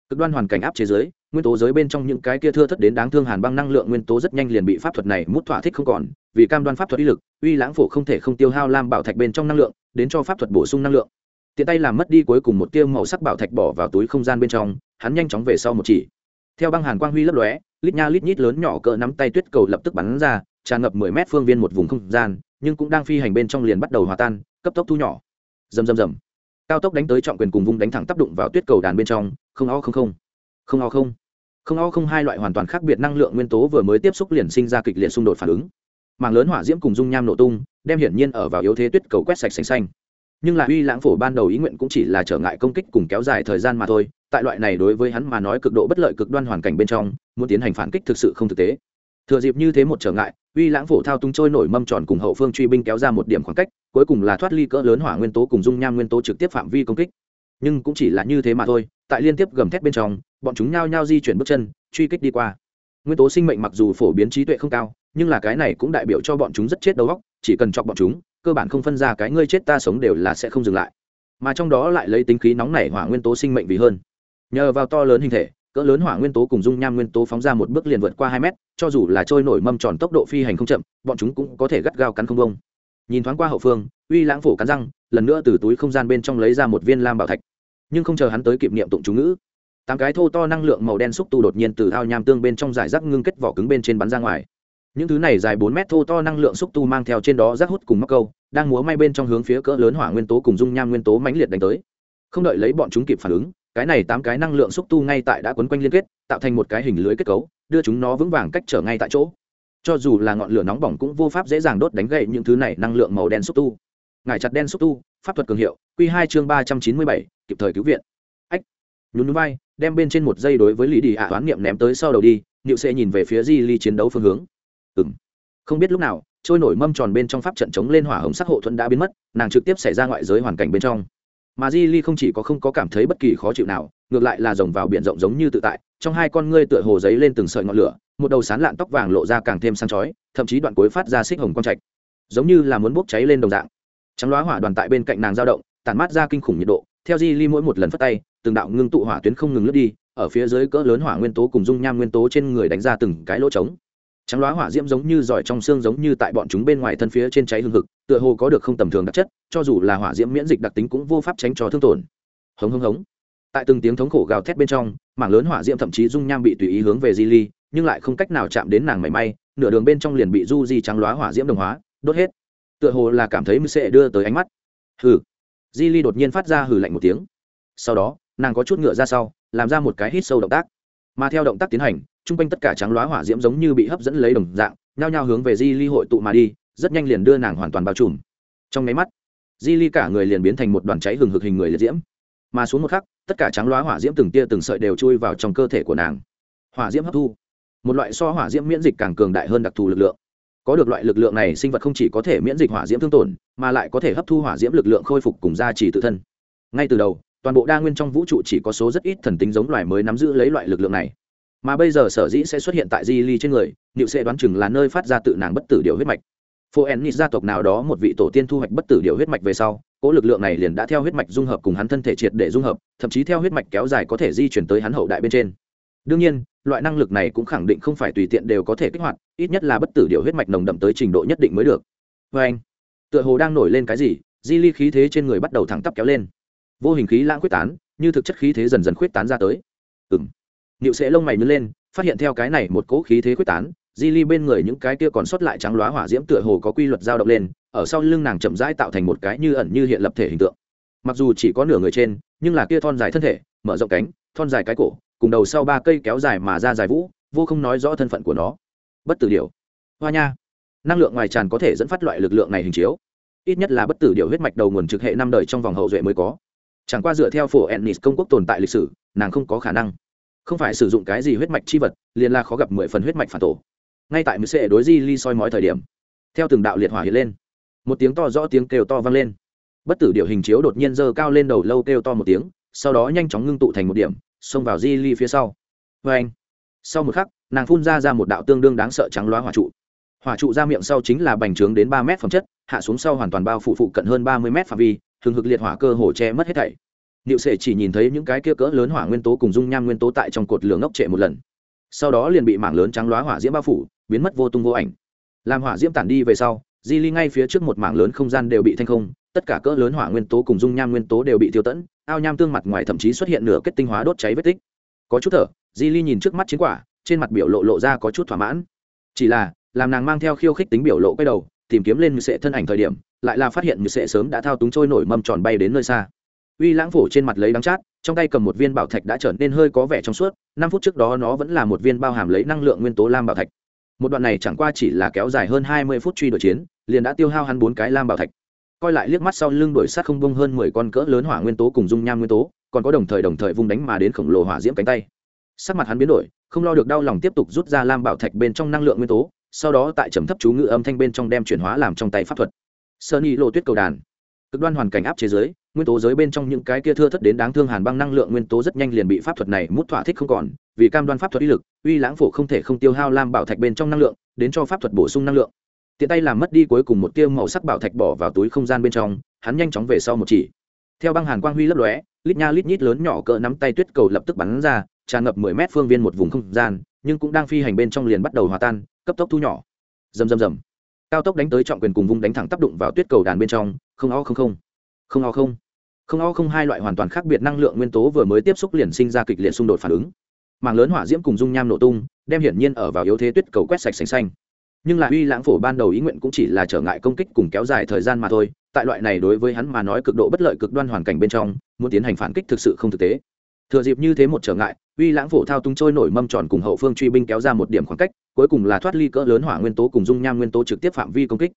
Cực đoan hoàn cảnh áp chế giới nguyên tố giới bên trong những cái kia thưa thất đến đáng thương hàn băng năng lượng nguyên tố rất nhanh liền bị pháp thuật này mút thỏa thích không còn, vì cam đoan pháp thuật uy lực, uy lãng phổ không thể không tiêu hao lam bảo thạch bên trong năng lượng, đến cho pháp thuật bổ sung năng lượng. Tiện tay làm mất đi cuối cùng một tiêu màu sắc bảo thạch bỏ vào túi không gian bên trong, hắn nhanh chóng về sau một chỉ. Theo băng hàn quang huy lấp lóe, lít nha lít nhít lớn nhỏ cỡ nắm tay tuyết cầu lập tức bắn ra, tràn ngập mười mét phương viên một vùng không gian, nhưng cũng đang phi hành bên trong liền bắt đầu hòa tan, cấp tốc thu nhỏ. Rầm rầm rầm. Cao tốc đánh tới trọng quyền cùng vùng đánh thẳng tác đụng vào tuyết cầu đàn bên trong, không o không không không o không. Không o không hai loại hoàn toàn khác biệt năng lượng nguyên tố vừa mới tiếp xúc liền sinh ra kịch liệt xung đột phản ứng. Mảng lớn hỏa diễm cùng dung nham nổ tung, đem hiển nhiên ở vào yếu thế tuyết cầu quét sạch xanh xanh. Nhưng là uy lãng phổ ban đầu ý nguyện cũng chỉ là trở ngại công kích cùng kéo dài thời gian mà thôi, tại loại này đối với hắn mà nói cực độ bất lợi cực đoan hoàn cảnh bên trong, muốn tiến hành phản kích thực sự không thực tế. Thừa dịp như thế một trở ngại, uy lãng phổ thao tung trôi nổi mâm tròn cùng hậu phương truy binh kéo ra một điểm khoảng cách, cuối cùng là thoát ly cỡ lớn hỏa nguyên tố cùng dung nham nguyên tố trực tiếp phạm vi công kích. Nhưng cũng chỉ là như thế mà thôi, tại liên tiếp gầm thét bên trong bọn chúng nhao nhao di chuyển bước chân, truy kích đi qua. Nguyên tố sinh mệnh mặc dù phổ biến trí tuệ không cao, nhưng là cái này cũng đại biểu cho bọn chúng rất chết đầu óc, chỉ cần chọc bọn chúng, cơ bản không phân ra cái ngươi chết ta sống đều là sẽ không dừng lại. Mà trong đó lại lấy tính khí nóng nảy hỏa nguyên tố sinh mệnh vì hơn. Nhờ vào to lớn hình thể, cỡ lớn hỏa nguyên tố cùng dung nham nguyên tố phóng ra một bước liền vượt qua hai mét, cho dù là trôi nổi mâm tròn tốc độ phi hành không chậm, bọn chúng cũng có thể gắt gao cắn không bông nhìn thoáng qua hậu phương, uy lãng phổ cắn răng, lần nữa từ túi không gian bên trong lấy ra một viên lam bảo thạch. Nhưng không chờ hắn tới kịp niệm tụng chú ngữ tám cái thô to năng lượng màu đen xúc tu đột nhiên từ ao nham tương bên trong giải rác ngưng kết vỏ cứng bên trên bắn ra ngoài. Những thứ này dài bốn mét thô to năng lượng xúc tu mang theo trên đó rác hút cùng mắc câu, đang múa may bên trong hướng phía cỡ lớn hỏa nguyên tố cùng dung nham nguyên tố mãnh liệt đánh tới. Không đợi lấy bọn chúng kịp phản ứng, cái này tám cái năng lượng xúc tu ngay tại đã quấn quanh liên kết, tạo thành một cái hình lưới kết cấu, đưa chúng nó vững vàng cách trở ngay tại chỗ. Cho dù là ngọn lửa nóng bỏng cũng vô pháp dễ dàng đốt đánh gậy những thứ này năng lượng màu đen xúc tu. Ngải chặt đen xúc tu, pháp thuật cường hiệu q hai chương ba trăm chín mươi bảy, kịp thời cứu viện. Ách, nhún núi vai đem bên trên một dây đối với lý đi ạ toán niệm ném tới sau đầu đi nịu sẽ nhìn về phía di ly chiến đấu phương hướng. Ừ m không biết lúc nào, trôi nổi mâm tròn bên trong pháp trận chống lên hỏa hồng sắc hộ thuẫn đã biến mất, nàng trực tiếp xảy ra ngoại giới hoàn cảnh bên trong. Mà di ly không chỉ có không có cảm thấy bất kỳ khó chịu nào, ngược lại là rồng vào biển rộng giống như tự tại, trong hai con ngươi tựa hồ giấy lên từng sợi ngọn lửa, một đầu sán lạn tóc vàng lộ ra càng thêm sáng chói, thậm chí đoạn cuối phát ra xích hồng quang trạch. Giống như là muốn bốc cháy lên đồng dạng. Trắng loá hỏa đoàn tại bên cạnh nàng dao động, tản mát ra kinh khủng nhiệt độ, theo di ly mỗi một lần phát tay từng đạo ngưng tụ hỏa tuyến không ngừng lướt đi ở phía dưới cỡ lớn hỏa nguyên tố cùng dung nham nguyên tố trên người đánh ra từng cái lỗ trống. Trắng loá hỏa diễm giống như giỏi trong xương giống như tại bọn chúng bên ngoài thân phía trên cháy hương hực, tựa hồ có được không tầm thường đặc chất cho dù là hỏa diễm miễn dịch đặc tính cũng vô pháp tránh cho thương tổn. Hống hống hống. Tại từng tiếng thống khổ gào thét bên trong mảng lớn hỏa diễm thậm chí dung nham bị tùy ý hướng về di ly nhưng lại không cách nào chạm đến nàng mảy may nửa đường bên trong liền bị du di trắng loá hỏa diễm đồng hóa đốt hết. Tựa hồ là cảm thấy mưu sệ đưa tới ánh mắt. Hừ. Di ly đột nhiên phát ra hừ lạnh một tiếng. Sau đó nàng có chút ngựa ra sau, làm ra một cái hít sâu động tác. Mà theo động tác tiến hành, chung quanh tất cả trắng loá hỏa diễm giống như bị hấp dẫn lấy đồng dạng, nhao nhao hướng về di ly hội tụ mà đi, rất nhanh liền đưa nàng hoàn toàn bao trùm. Trong nháy mắt, di ly cả người liền biến thành một đoàn cháy hừng hực hình người liệt diễm. Mà xuống một khắc, tất cả trắng loá hỏa diễm từng tia từng sợi đều chui vào trong cơ thể của nàng. Hỏa diễm hấp thu, một loại so hỏa diễm miễn dịch càng cường đại hơn đặc thù lực lượng. Có được loại lực lượng này, sinh vật không chỉ có thể miễn dịch hỏa diễm thương tổn, mà lại có thể hấp thu hỏa diễm lực lượng khôi phục cùng gia trì tự thân. Ngay từ đầu toàn bộ đa nguyên trong vũ trụ chỉ có số rất ít thần tính giống loài mới nắm giữ lấy loại lực lượng này. Mà bây giờ sở dĩ sẽ xuất hiện tại di ly trên người nịu sẽ đoán chừng là nơi phát ra tự nàng bất tử điều huyết mạch. Phô ennis gia tộc nào đó một vị tổ tiên thu hoạch bất tử điều huyết mạch về sau, cỗ lực lượng này liền đã theo huyết mạch dung hợp cùng hắn thân thể triệt để dung hợp, thậm chí theo huyết mạch kéo dài có thể di chuyển tới hắn hậu đại bên trên. Đương nhiên, loại năng lực này cũng khẳng định không phải tùy tiện đều có thể kích hoạt, ít nhất là bất tử điều huyết mạch nồng đậm tới trình độ nhất định mới được. Vê anh tựa hồ đang nổi lên cái gì, di ly khí thế trên người bắt đầu thẳng tắp kéo lên vô hình khí lãng quyết tán, như thực chất khí thế dần dần khuyết tán ra tới. Ừng niệu sẽ lông mày nhớ lên, phát hiện theo cái này một cỗ khí thế quyết tán, di ly bên người những cái kia còn sót lại trắng loá hỏa diễm tựa hồ có quy luật dao động lên, ở sau lưng nàng chậm rãi tạo thành một cái như ẩn như hiện lập thể hình tượng. Mặc dù chỉ có nửa người trên, nhưng là kia thon dài thân thể, mở rộng cánh, thon dài cái cổ, cùng đầu sau ba cây kéo dài mà ra dài vũ, vô không nói rõ thân phận của nó. Bất tử điều hoa nha. Năng lượng ngoài tràn có thể dẫn phát loại lực lượng này hình chiếu. Ít nhất là bất tử điều huyết mạch đầu nguồn trực hệ năm đời trong vòng hậu duệ mới có chẳng qua dựa theo phổ ennis công quốc tồn tại lịch sử, nàng không có khả năng. Không phải sử dụng cái gì huyết mạch chi vật, liền là khó gặp mười phần huyết mạch phản tổ. Ngay tại mười sệ đối di ly soi mói thời điểm, theo từng đạo liệt hỏa hiện lên. Một tiếng to rõ tiếng kêu to vang lên. Bất tử điệu hình chiếu đột nhiên dơ cao lên đầu lâu kêu to một tiếng, sau đó nhanh chóng ngưng tụ thành một điểm, xông vào di ly phía sau. Vê anh, sau một khắc, nàng phun ra ra một đạo tương đương đáng sợ trắng loá hỏa trụ. Hỏa trụ ra miệng sau chính là bành trướng đến ba mét phẩm chất, hạ xuống sau hoàn toàn bao phủ phụ cận hơn ba mươi mét phạm vi hừng hực liệt hỏa cơ hồ che mất hết thảy Niệu Sệ chỉ nhìn thấy những cái kia cỡ lớn hỏa nguyên tố cùng dung nham nguyên tố tại trong cột lửa ngốc trệ một lần. Sau đó liền bị mảng lớn trắng loá hỏa diễm bao phủ, biến mất vô tung vô ảnh. Làm hỏa diễm tản đi về sau, Di Ly ngay phía trước một mảng lớn không gian đều bị thanh không, tất cả cỡ lớn hỏa nguyên tố cùng dung nham nguyên tố đều bị tiêu tận, ao nham tương mặt ngoài thậm chí xuất hiện nửa kết tinh hóa đốt cháy vết tích. Có chút thở, Di Ly nhìn trước mắt chiến quả, trên mặt biểu lộ lộ ra có chút thỏa mãn. Chỉ là, làm nàng mang theo khiêu khích tính biểu lộ quay đầu, tìm kiếm lên Như Sệ thân ảnh thời điểm, lại là phát hiện Như Sệ sớm đã thao túng trôi nổi mâm tròn bay đến nơi xa. Uy lãng phổ trên mặt lấy đắng chát trong tay cầm một viên bảo thạch đã trở nên hơi có vẻ trong suốt năm phút trước đó nó vẫn là một viên bao hàm lấy năng lượng nguyên tố lam bảo thạch. Một đoạn này chẳng qua chỉ là kéo dài hơn hai mươi phút truy đuổi chiến liền đã tiêu hao hắn bốn cái lam bảo thạch. Coi lại liếc mắt sau lưng đuổi sát không bông hơn mười con cỡ lớn hỏa nguyên tố cùng dung nham nguyên tố còn có đồng thời đồng thời vung đánh mà đến khổng lồ hỏa diễm cánh tay. Sắc mặt hắn biến đổi không lo được đau lòng tiếp tục rút ra lam bảo thạch bên trong năng lượng nguyên tố sau đó tại trầm thấp chú ngữ âm thanh bên trong đem chuyển hóa làm trong tay pháp thuật. Sơn y lộ tuyết cầu đàn. Cực đoan hoàn cảnh áp chế giới, nguyên tố giới bên trong những cái kia thưa thất đến đáng thương hàn băng năng lượng nguyên tố rất nhanh liền bị pháp thuật này mút thỏa thích không còn, vì cam đoan pháp thuật uy lực, uy lãng phổ không thể không tiêu hao lam bảo thạch bên trong năng lượng, đến cho pháp thuật bổ sung năng lượng. Tiện tay làm mất đi cuối cùng một tia màu sắc bảo thạch bỏ vào túi không gian bên trong, hắn nhanh chóng về sau một chỉ. Theo băng hàn quang huy lấp lóe, lít nha lít nhít lớn nhỏ cỡ nắm tay tuyết cầu lập tức bắn ra, tràn ngập mười mét phương viên một vùng không gian nhưng cũng đang phi hành bên trong liền bắt đầu hòa tan, cấp tốc thu nhỏ. Rầm rầm rầm. Cao tốc đánh tới trọng quyền cùng vung đánh thẳng tác động vào tuyết cầu đàn bên trong, không o không không. Không o không. Không o không hai loại hoàn toàn khác biệt năng lượng nguyên tố vừa mới tiếp xúc liền sinh ra kịch liệt xung đột phản ứng. Mảng lớn hỏa diễm cùng dung nham nổ tung, đem hiển nhiên ở vào yếu thế tuyết cầu quét sạch xanh xanh. Nhưng là uy lãng phổ ban đầu ý nguyện cũng chỉ là trở ngại công kích cùng kéo dài thời gian mà thôi, tại loại này đối với hắn mà nói cực độ bất lợi cực đoan hoàn cảnh bên trong, muốn tiến hành phản kích thực sự không thực tế thừa dịp như thế một trở ngại, uy lãng phổ thao tung trôi nổi mâm tròn cùng hậu phương truy binh kéo ra một điểm khoảng cách, cuối cùng là thoát ly cỡ lớn hỏa nguyên tố cùng dung nham nguyên tố trực tiếp phạm vi công kích.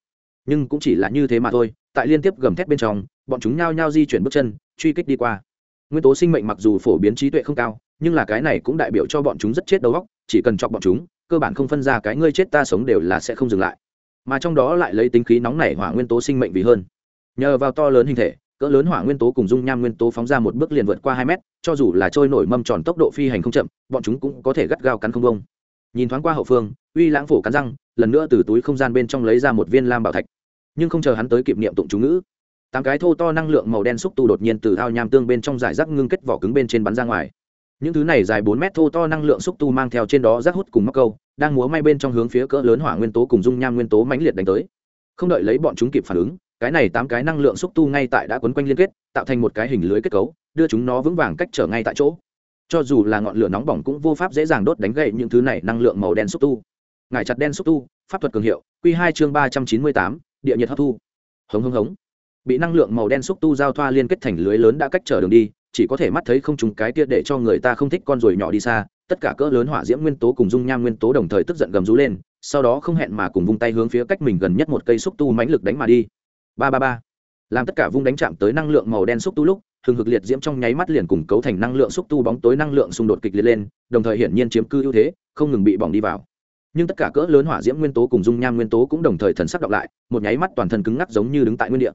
Nhưng cũng chỉ là như thế mà thôi, tại liên tiếp gầm thép bên trong, bọn chúng nhao nhao di chuyển bước chân, truy kích đi qua. Nguyên tố sinh mệnh mặc dù phổ biến trí tuệ không cao, nhưng là cái này cũng đại biểu cho bọn chúng rất chết đầu óc, chỉ cần chọc bọn chúng, cơ bản không phân ra cái ngươi chết ta sống đều là sẽ không dừng lại. Mà trong đó lại lấy tính khí nóng nảy hỏa nguyên tố sinh mệnh vì hơn. Nhờ vào to lớn hình thể cỡ lớn hỏa nguyên tố cùng dung nham nguyên tố phóng ra một bước liền vượt qua hai mét, cho dù là trôi nổi mâm tròn tốc độ phi hành không chậm, bọn chúng cũng có thể gắt gao cắn không bông nhìn thoáng qua hậu phương, uy lãng phổ cắn răng, lần nữa từ túi không gian bên trong lấy ra một viên lam bảo thạch. Nhưng không chờ hắn tới kịp niệm tụng chú ngữ, tám cái thô to năng lượng màu đen xúc tu đột nhiên từ ao nham tương bên trong giải rác ngưng kết vỏ cứng bên trên bắn ra ngoài. Những thứ này dài bốn mét thô to năng lượng xúc tu mang theo trên đó rác hút cùng mắc câu, đang múa may bên trong hướng phía cỡ lớn hỏa nguyên tố cùng dung nham nguyên tố mãnh liệt đánh tới. Không đợi lấy bọn chúng kịp phản ứng cái này tám cái năng lượng xúc tu ngay tại đã quấn quanh liên kết, tạo thành một cái hình lưới kết cấu, đưa chúng nó vững vàng cách trở ngay tại chỗ. Cho dù là ngọn lửa nóng bỏng cũng vô pháp dễ dàng đốt đánh gậy những thứ này năng lượng màu đen xúc tu. Ngải chặt đen xúc tu, pháp thuật cường hiệu q hai chương ba trăm chín mươi tám, địa nhiệt hấp thu. Hống hống hống. Bị năng lượng màu đen xúc tu giao thoa liên kết thành lưới lớn đã cách trở đường đi, chỉ có thể mắt thấy không trùng cái kia để cho người ta không thích con ruồi nhỏ đi xa, tất cả cỡ lớn hỏa diễm nguyên tố cùng dung nham nguyên tố đồng thời tức giận gầm rú lên, sau đó không hẹn mà cùng vung tay hướng phía cách mình gần nhất một cây xúc tu mãnh lực đánh mà đi ba ba ba. Làm tất cả vung đánh chạm tới năng lượng màu đen xúc tu lúc, hừng hực liệt diễm trong nháy mắt liền cùng cấu thành năng lượng xúc tu bóng tối năng lượng xung đột kịch liệt lên, đồng thời hiển nhiên chiếm cư ưu thế, không ngừng bị bỏng đi vào. Nhưng tất cả cỡ lớn hỏa diễm nguyên tố cùng dung nham nguyên tố cũng đồng thời thần sắc đọc lại, một nháy mắt toàn thân cứng ngắc giống như đứng tại nguyên địa.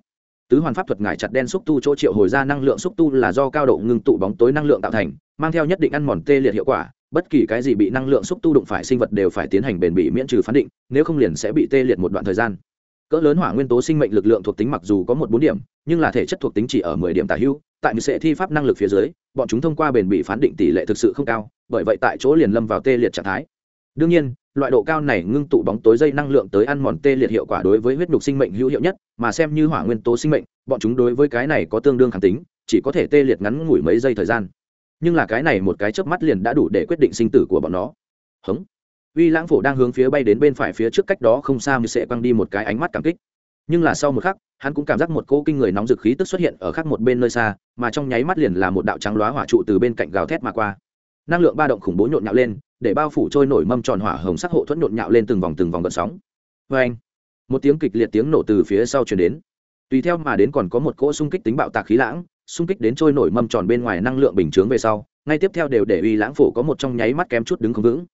Tứ hoàn pháp thuật ngải chặt đen xúc tu chỗ triệu hồi ra năng lượng xúc tu là do cao độ ngưng tụ bóng tối năng lượng tạo thành, mang theo nhất định ăn mòn tê liệt hiệu quả, bất kỳ cái gì bị năng lượng xúc tu đụng phải sinh vật đều phải tiến hành bền bỉ miễn trừ phán định, nếu không liền sẽ bị tê liệt một đoạn thời gian cỡ lớn hỏa nguyên tố sinh mệnh lực lượng thuộc tính mặc dù có một bốn điểm, nhưng là thể chất thuộc tính chỉ ở mười điểm tả hưu. Tại như sẽ thi pháp năng lực phía dưới, bọn chúng thông qua bền bị phán định tỷ lệ thực sự không cao, bởi vậy tại chỗ liền lâm vào tê liệt trạng thái. Đương nhiên, loại độ cao này ngưng tụ bóng tối dây năng lượng tới ăn mòn tê liệt hiệu quả đối với huyết nhục sinh mệnh hữu hiệu nhất, mà xem như hỏa nguyên tố sinh mệnh, bọn chúng đối với cái này có tương đương kháng tính, chỉ có thể tê liệt ngắn ngủi mấy giây thời gian. Nhưng là cái này một cái chớp mắt liền đã đủ để quyết định sinh tử của bọn nó. Hống uy lãng phổ đang hướng phía bay đến bên phải phía trước cách đó không xa như sẽ quăng đi một cái ánh mắt cảm kích. Nhưng là sau một khắc, hắn cũng cảm giác một cỗ kinh người nóng dực khí tức xuất hiện ở khác một bên nơi xa, mà trong nháy mắt liền là một đạo trắng loá hỏa trụ từ bên cạnh gào thét mà qua. Năng lượng ba động khủng bố nhộn nhạo lên, để bao phủ trôi nổi mâm tròn hỏa hồng sắc hộ thuẫn nhộn nhạo lên từng vòng từng vòng gợn sóng. Vê anh một tiếng kịch liệt tiếng nổ từ phía sau chuyển đến. Tùy theo mà đến còn có một cỗ xung kích tính bạo tạc khí lãng, xung kích đến trôi nổi mâm tròn bên ngoài năng lượng bình chướng về sau, ngay tiếp theo đều để uy lãng phổ có một trong nháy mắt kém chút đứng không vững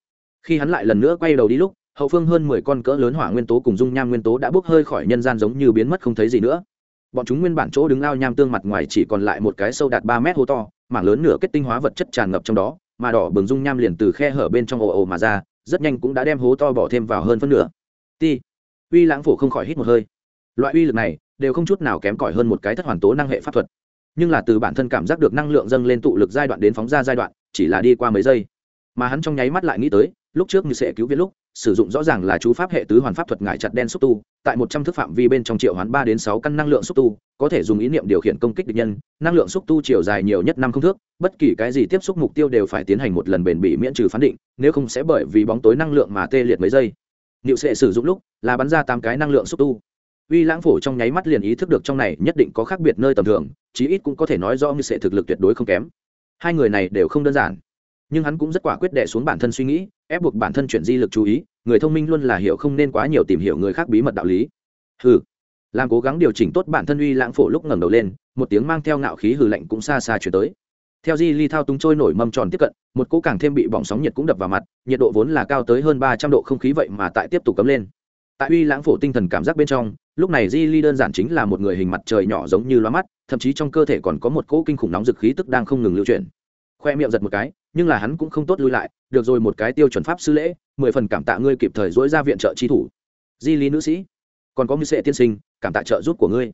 khi hắn lại lần nữa quay đầu đi lúc, hậu phương hơn mười con cỡ lớn hỏa nguyên tố cùng dung nham nguyên tố đã bốc hơi khỏi nhân gian giống như biến mất không thấy gì nữa. Bọn chúng nguyên bản chỗ đứng ao nham tương mặt ngoài chỉ còn lại một cái sâu đạt ba mét hô to, mảng lớn nửa kết tinh hóa vật chất tràn ngập trong đó, mà đỏ bừng dung nham liền từ khe hở bên trong ồ ồ mà ra, rất nhanh cũng đã đem hố to bỏ thêm vào hơn phân nửa. Ti, uy lãng phổ không khỏi hít một hơi. Loại uy lực này đều không chút nào kém cỏi hơn một cái thất hoàn tố năng hệ pháp thuật. Nhưng là từ bản thân cảm giác được năng lượng dâng lên tụ lực giai đoạn đến phóng ra giai đoạn, chỉ là đi qua mấy giây. Mà hắn trong nháy mắt lại nghĩ tới lúc trước như sẽ cứu viện lúc, sử dụng rõ ràng là chú pháp hệ tứ hoàn pháp thuật ngại chặt đen xúc tu, tại một trăm thước phạm vi bên trong triệu hoán ba đến sáu căn năng lượng xúc tu, có thể dùng ý niệm điều khiển công kích địch nhân, năng lượng xúc tu chiều dài nhiều nhất năm không thước, bất kỳ cái gì tiếp xúc mục tiêu đều phải tiến hành một lần bền bỉ miễn trừ phán định, nếu không sẽ bởi vì bóng tối năng lượng mà tê liệt mấy giây. Niệu sẽ sử dụng lúc là bắn ra tám cái năng lượng xúc tu. Uy lãng phổ trong nháy mắt liền ý thức được trong này nhất định có khác biệt nơi tầm thường, chí ít cũng có thể nói do như sẽ thực lực tuyệt đối không kém. Hai người này đều không đơn giản nhưng hắn cũng rất quả quyết đệ xuống bản thân suy nghĩ, ép buộc bản thân chuyển di lực chú ý, người thông minh luôn là hiểu không nên quá nhiều tìm hiểu người khác bí mật đạo lý. Hừ. Làm cố gắng điều chỉnh tốt bản thân uy lãng phổ lúc ngẩng đầu lên, một tiếng mang theo ngạo khí hừ lạnh cũng xa xa chuyển tới. Theo di ly thao túng trôi nổi mâm tròn tiếp cận, một cỗ càng thêm bị bỏng sóng nhiệt cũng đập vào mặt, nhiệt độ vốn là cao tới hơn ba trăm độ không khí vậy mà tại tiếp tục cấm lên. Tại uy lãng phổ tinh thần cảm giác bên trong, lúc này di ly đơn giản chính là một người hình mặt trời nhỏ giống như loa mắt, thậm chí trong cơ thể còn có một cỗ kinh khủng nóng dực khí tức đang không ngừng lưu chuyển. Khoe miệng giật một cái nhưng là hắn cũng không tốt lui lại, được rồi một cái tiêu chuẩn pháp sư lễ, mười phần cảm tạ ngươi kịp thời dỗi ra viện trợ chi thủ. Di lý nữ sĩ, còn có mưu sệ tiên sinh, cảm tạ trợ giúp của ngươi.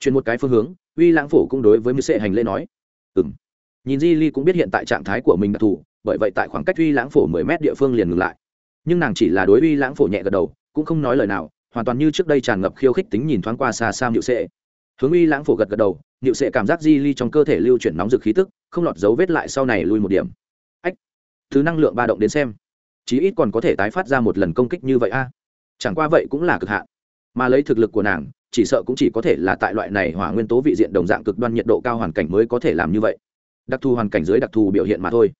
Chuyển một cái phương hướng, uy lãng phổ cũng đối với mưu sệ hành lễ nói. Ừ m nhìn di ly cũng biết hiện tại trạng thái của mình đặc thù, bởi vậy tại khoảng cách uy lãng phổ mười mét địa phương liền ngừng lại. Nhưng nàng chỉ là đối uy lãng phổ nhẹ gật đầu, cũng không nói lời nào, hoàn toàn như trước đây tràn ngập khiêu khích tính nhìn thoáng qua xa xa nhự sệ. Hướng uy lãng phổ gật gật đầu nhự sệ cảm giác di ly trong cơ thể lưu chuyển nóng rực khí tức, không lọt dấu vết lại sau này lui một điểm thứ năng lượng ba động đến xem. Chí ít còn có thể tái phát ra một lần công kích như vậy a. Chẳng qua vậy cũng là cực hạn. Mà lấy thực lực của nàng, chỉ sợ cũng chỉ có thể là tại loại này hỏa nguyên tố vị diện đồng dạng cực đoan nhiệt độ cao hoàn cảnh mới có thể làm như vậy. Đặc thù hoàn cảnh dưới đặc thù biểu hiện mà thôi.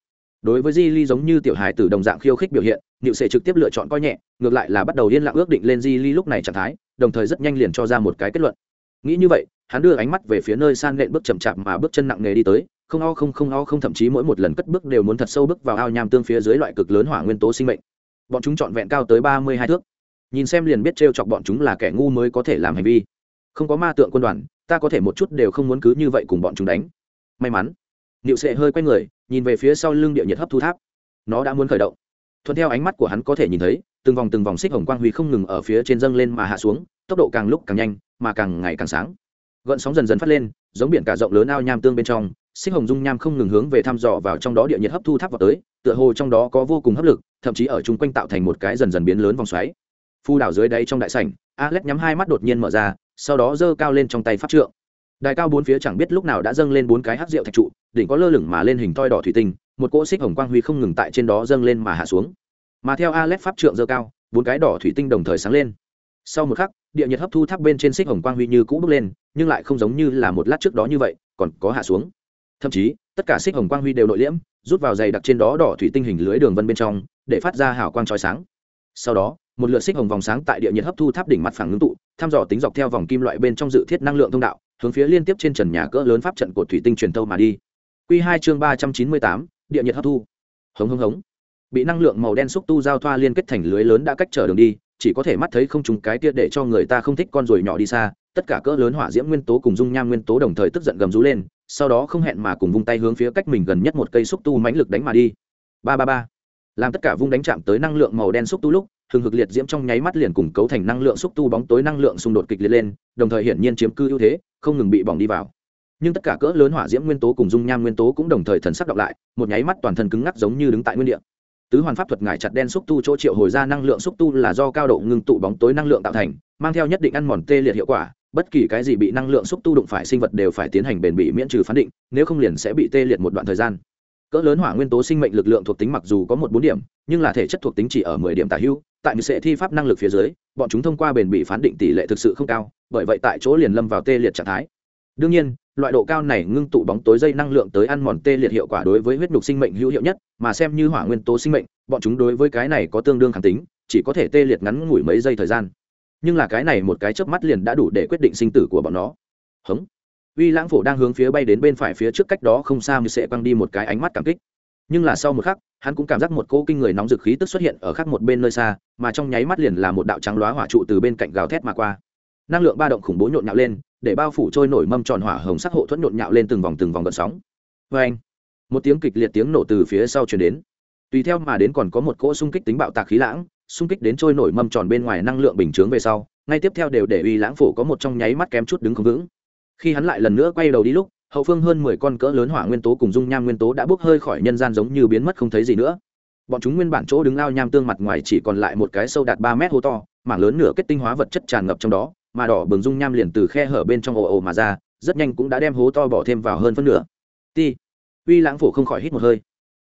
Đối với di ly giống như tiểu hài từ đồng dạng khiêu khích biểu hiện nịu sẽ trực tiếp lựa chọn coi nhẹ, ngược lại là bắt đầu yên lặng ước định lên di ly lúc này trạng thái, đồng thời rất nhanh liền cho ra một cái kết luận. Nghĩ như vậy, hắn đưa ánh mắt về phía nơi san nện bước chậm chạp mà bước chân nặng nề đi tới không o không không o không, thậm chí mỗi một lần cất bước đều muốn thật sâu bước vào ao nham tương phía dưới loại cực lớn hỏa nguyên tố sinh mệnh. Bọn chúng trọn vẹn cao tới ba mươi hai thước. Nhìn xem liền biết t chọc bọn chúng là kẻ ngu mới có thể làm hành vi. Không có ma tượng quân đoàn, ta có thể một chút đều không muốn cứ như vậy cùng bọn chúng đánh. May mắn, niệu sệ hơi quay người, nhìn về phía sau lưng địa nhiệt hấp thu tháp. Nó đã muốn khởi động. Thuận theo ánh mắt của hắn có thể nhìn thấy, từng vòng từng vòng xích hồng quang huy không ngừng ở phía trên dâng lên mà hạ xuống, tốc độ càng lúc càng nhanh, mà càng ngày càng sáng. Gợn sóng dần dần phát lên, giống biển cả rộng lớn ao nham tương bên trong xích hồng dung nham không ngừng hướng về thăm dò vào trong đó địa nhiệt hấp thu tháp vào tới, tựa hồ trong đó có vô cùng hấp lực, thậm chí ở chung quanh tạo thành một cái dần dần biến lớn vòng xoáy. Phu đảo dưới đáy trong đại sảnh, alex nhắm hai mắt đột nhiên mở ra, sau đó giơ cao lên trong tay pháp trượng. Đài cao bốn phía chẳng biết lúc nào đã dâng lên bốn cái hát rượu thạch trụ, đỉnh có lơ lửng mà lên hình toi đỏ thủy tinh, một cỗ xích hồng quang huy không ngừng tại trên đó dâng lên mà hạ xuống. Mà theo alex pháp trượng dơ cao, bốn cái đỏ thủy tinh đồng thời sáng lên. Sau một khắc, địa nhiệt hấp thu tháp bên trên xích hồng quang huy như cũ bước lên, nhưng lại không giống như là một lát trước đó như vậy, còn có hạ xuống thậm chí, tất cả xích hồng quang huy đều nội liễm, rút vào dày đặc trên đó đỏ thủy tinh hình lưới đường vân bên trong, để phát ra hào quang trói sáng. Sau đó, một lượt xích hồng vòng sáng tại địa nhiệt hấp thu tháp đỉnh mặt phẳng ngưng tụ, thăm dò tính dọc theo vòng kim loại bên trong dự thiết năng lượng thông đạo, hướng phía liên tiếp trên trần nhà cỡ lớn pháp trận của thủy tinh truyền tâu mà đi. Q hai chương ba trăm chín mươi tám, địa nhiệt hấp thu. Hống hống hống. Bị năng lượng màu đen xúc tu giao thoa liên kết thành lưới lớn đã cách trở đường đi, chỉ có thể mắt thấy không trùng cái kia để cho người ta không thích con ruồi nhỏ đi xa, tất cả cỡ lớn hỏa diễm nguyên tố cùng dung nham nguyên tố đồng thời tức giận gầm rú lên sau đó không hẹn mà cùng vung tay hướng phía cách mình gần nhất một cây xúc tu mãnh lực đánh mà đi. Ba ba ba. Làm tất cả vung đánh chạm tới năng lượng màu đen xúc tu lúc thường hực liệt diễm trong nháy mắt liền cùng cấu thành năng lượng xúc tu bóng tối năng lượng xung đột kịch liệt lên, đồng thời hiển nhiên chiếm cư ưu thế, không ngừng bị bỏng đi vào. Nhưng tất cả cỡ lớn hỏa diễm nguyên tố cùng dung nham nguyên tố cũng đồng thời thần sắc đọc lại, một nháy mắt toàn thân cứng ngắc giống như đứng tại nguyên địa. Tứ hoàn pháp thuật ngải chặt đen xúc tu chỗ triệu hồi ra năng lượng xúc tu là do cao độ ngưng tụ bóng tối năng lượng tạo thành, mang theo nhất định ăn mòn tê liệt hiệu quả bất kỳ cái gì bị năng lượng xúc tu đụng phải sinh vật đều phải tiến hành bền bỉ miễn trừ phán định, nếu không liền sẽ bị tê liệt một đoạn thời gian. Cỡ lớn hỏa nguyên tố sinh mệnh lực lượng thuộc tính mặc dù có một bốn điểm, nhưng là thể chất thuộc tính chỉ ở mười điểm tả hữu, tại một sẽ thi pháp năng lực phía dưới, bọn chúng thông qua bền bỉ phán định tỷ lệ thực sự không cao, bởi vậy tại chỗ liền lâm vào tê liệt trạng thái. Đương nhiên, loại độ cao này ngưng tụ bóng tối dây năng lượng tới ăn mòn tê liệt hiệu quả đối với huyết nhục sinh mệnh hữu hiệu nhất, mà xem như hỏa nguyên tố sinh mệnh, bọn chúng đối với cái này có tương đương khẳng tính, chỉ có thể tê liệt ngắn ngủi mấy giây thời gian nhưng là cái này một cái chớp mắt liền đã đủ để quyết định sinh tử của bọn nó. Hống. Uy lãng phổ đang hướng phía bay đến bên phải phía trước cách đó không xa như sẽ quăng đi một cái ánh mắt cảm kích. Nhưng là sau một khắc, hắn cũng cảm giác một cỗ kinh người nóng dực khí tức xuất hiện ở khắc một bên nơi xa, mà trong nháy mắt liền là một đạo trắng loá hỏa trụ từ bên cạnh gào thét mà qua. Năng lượng ba động khủng bố nhộn nhạo lên, để bao phủ trôi nổi mâm tròn hỏa hồng sắc hộ thuẫn nhộn nhạo lên từng vòng từng vòng gợn sóng. Vê anh một tiếng kịch liệt tiếng nổ từ phía sau chuyển đến. Tùy theo mà đến còn có một cỗ xung kích tính bạo tạc khí lãng xung kích đến trôi nổi mâm tròn bên ngoài năng lượng bình chướng về sau, ngay tiếp theo đều để uy lãng phổ có một trong nháy mắt kém chút đứng không vững. Khi hắn lại lần nữa quay đầu đi lúc, hậu phương hơn mười con cỡ lớn hỏa nguyên tố cùng dung nham nguyên tố đã bốc hơi khỏi nhân gian giống như biến mất không thấy gì nữa. Bọn chúng nguyên bản chỗ đứng ao nham tương mặt ngoài chỉ còn lại một cái sâu đạt ba mét hố to, mảng lớn nửa kết tinh hóa vật chất tràn ngập trong đó, mà đỏ bừng dung nham liền từ khe hở bên trong ồ ồ mà ra, rất nhanh cũng đã đem hố to bỏ thêm vào hơn phân nửa. Ti, uy lãng phổ không khỏi hít một hơi.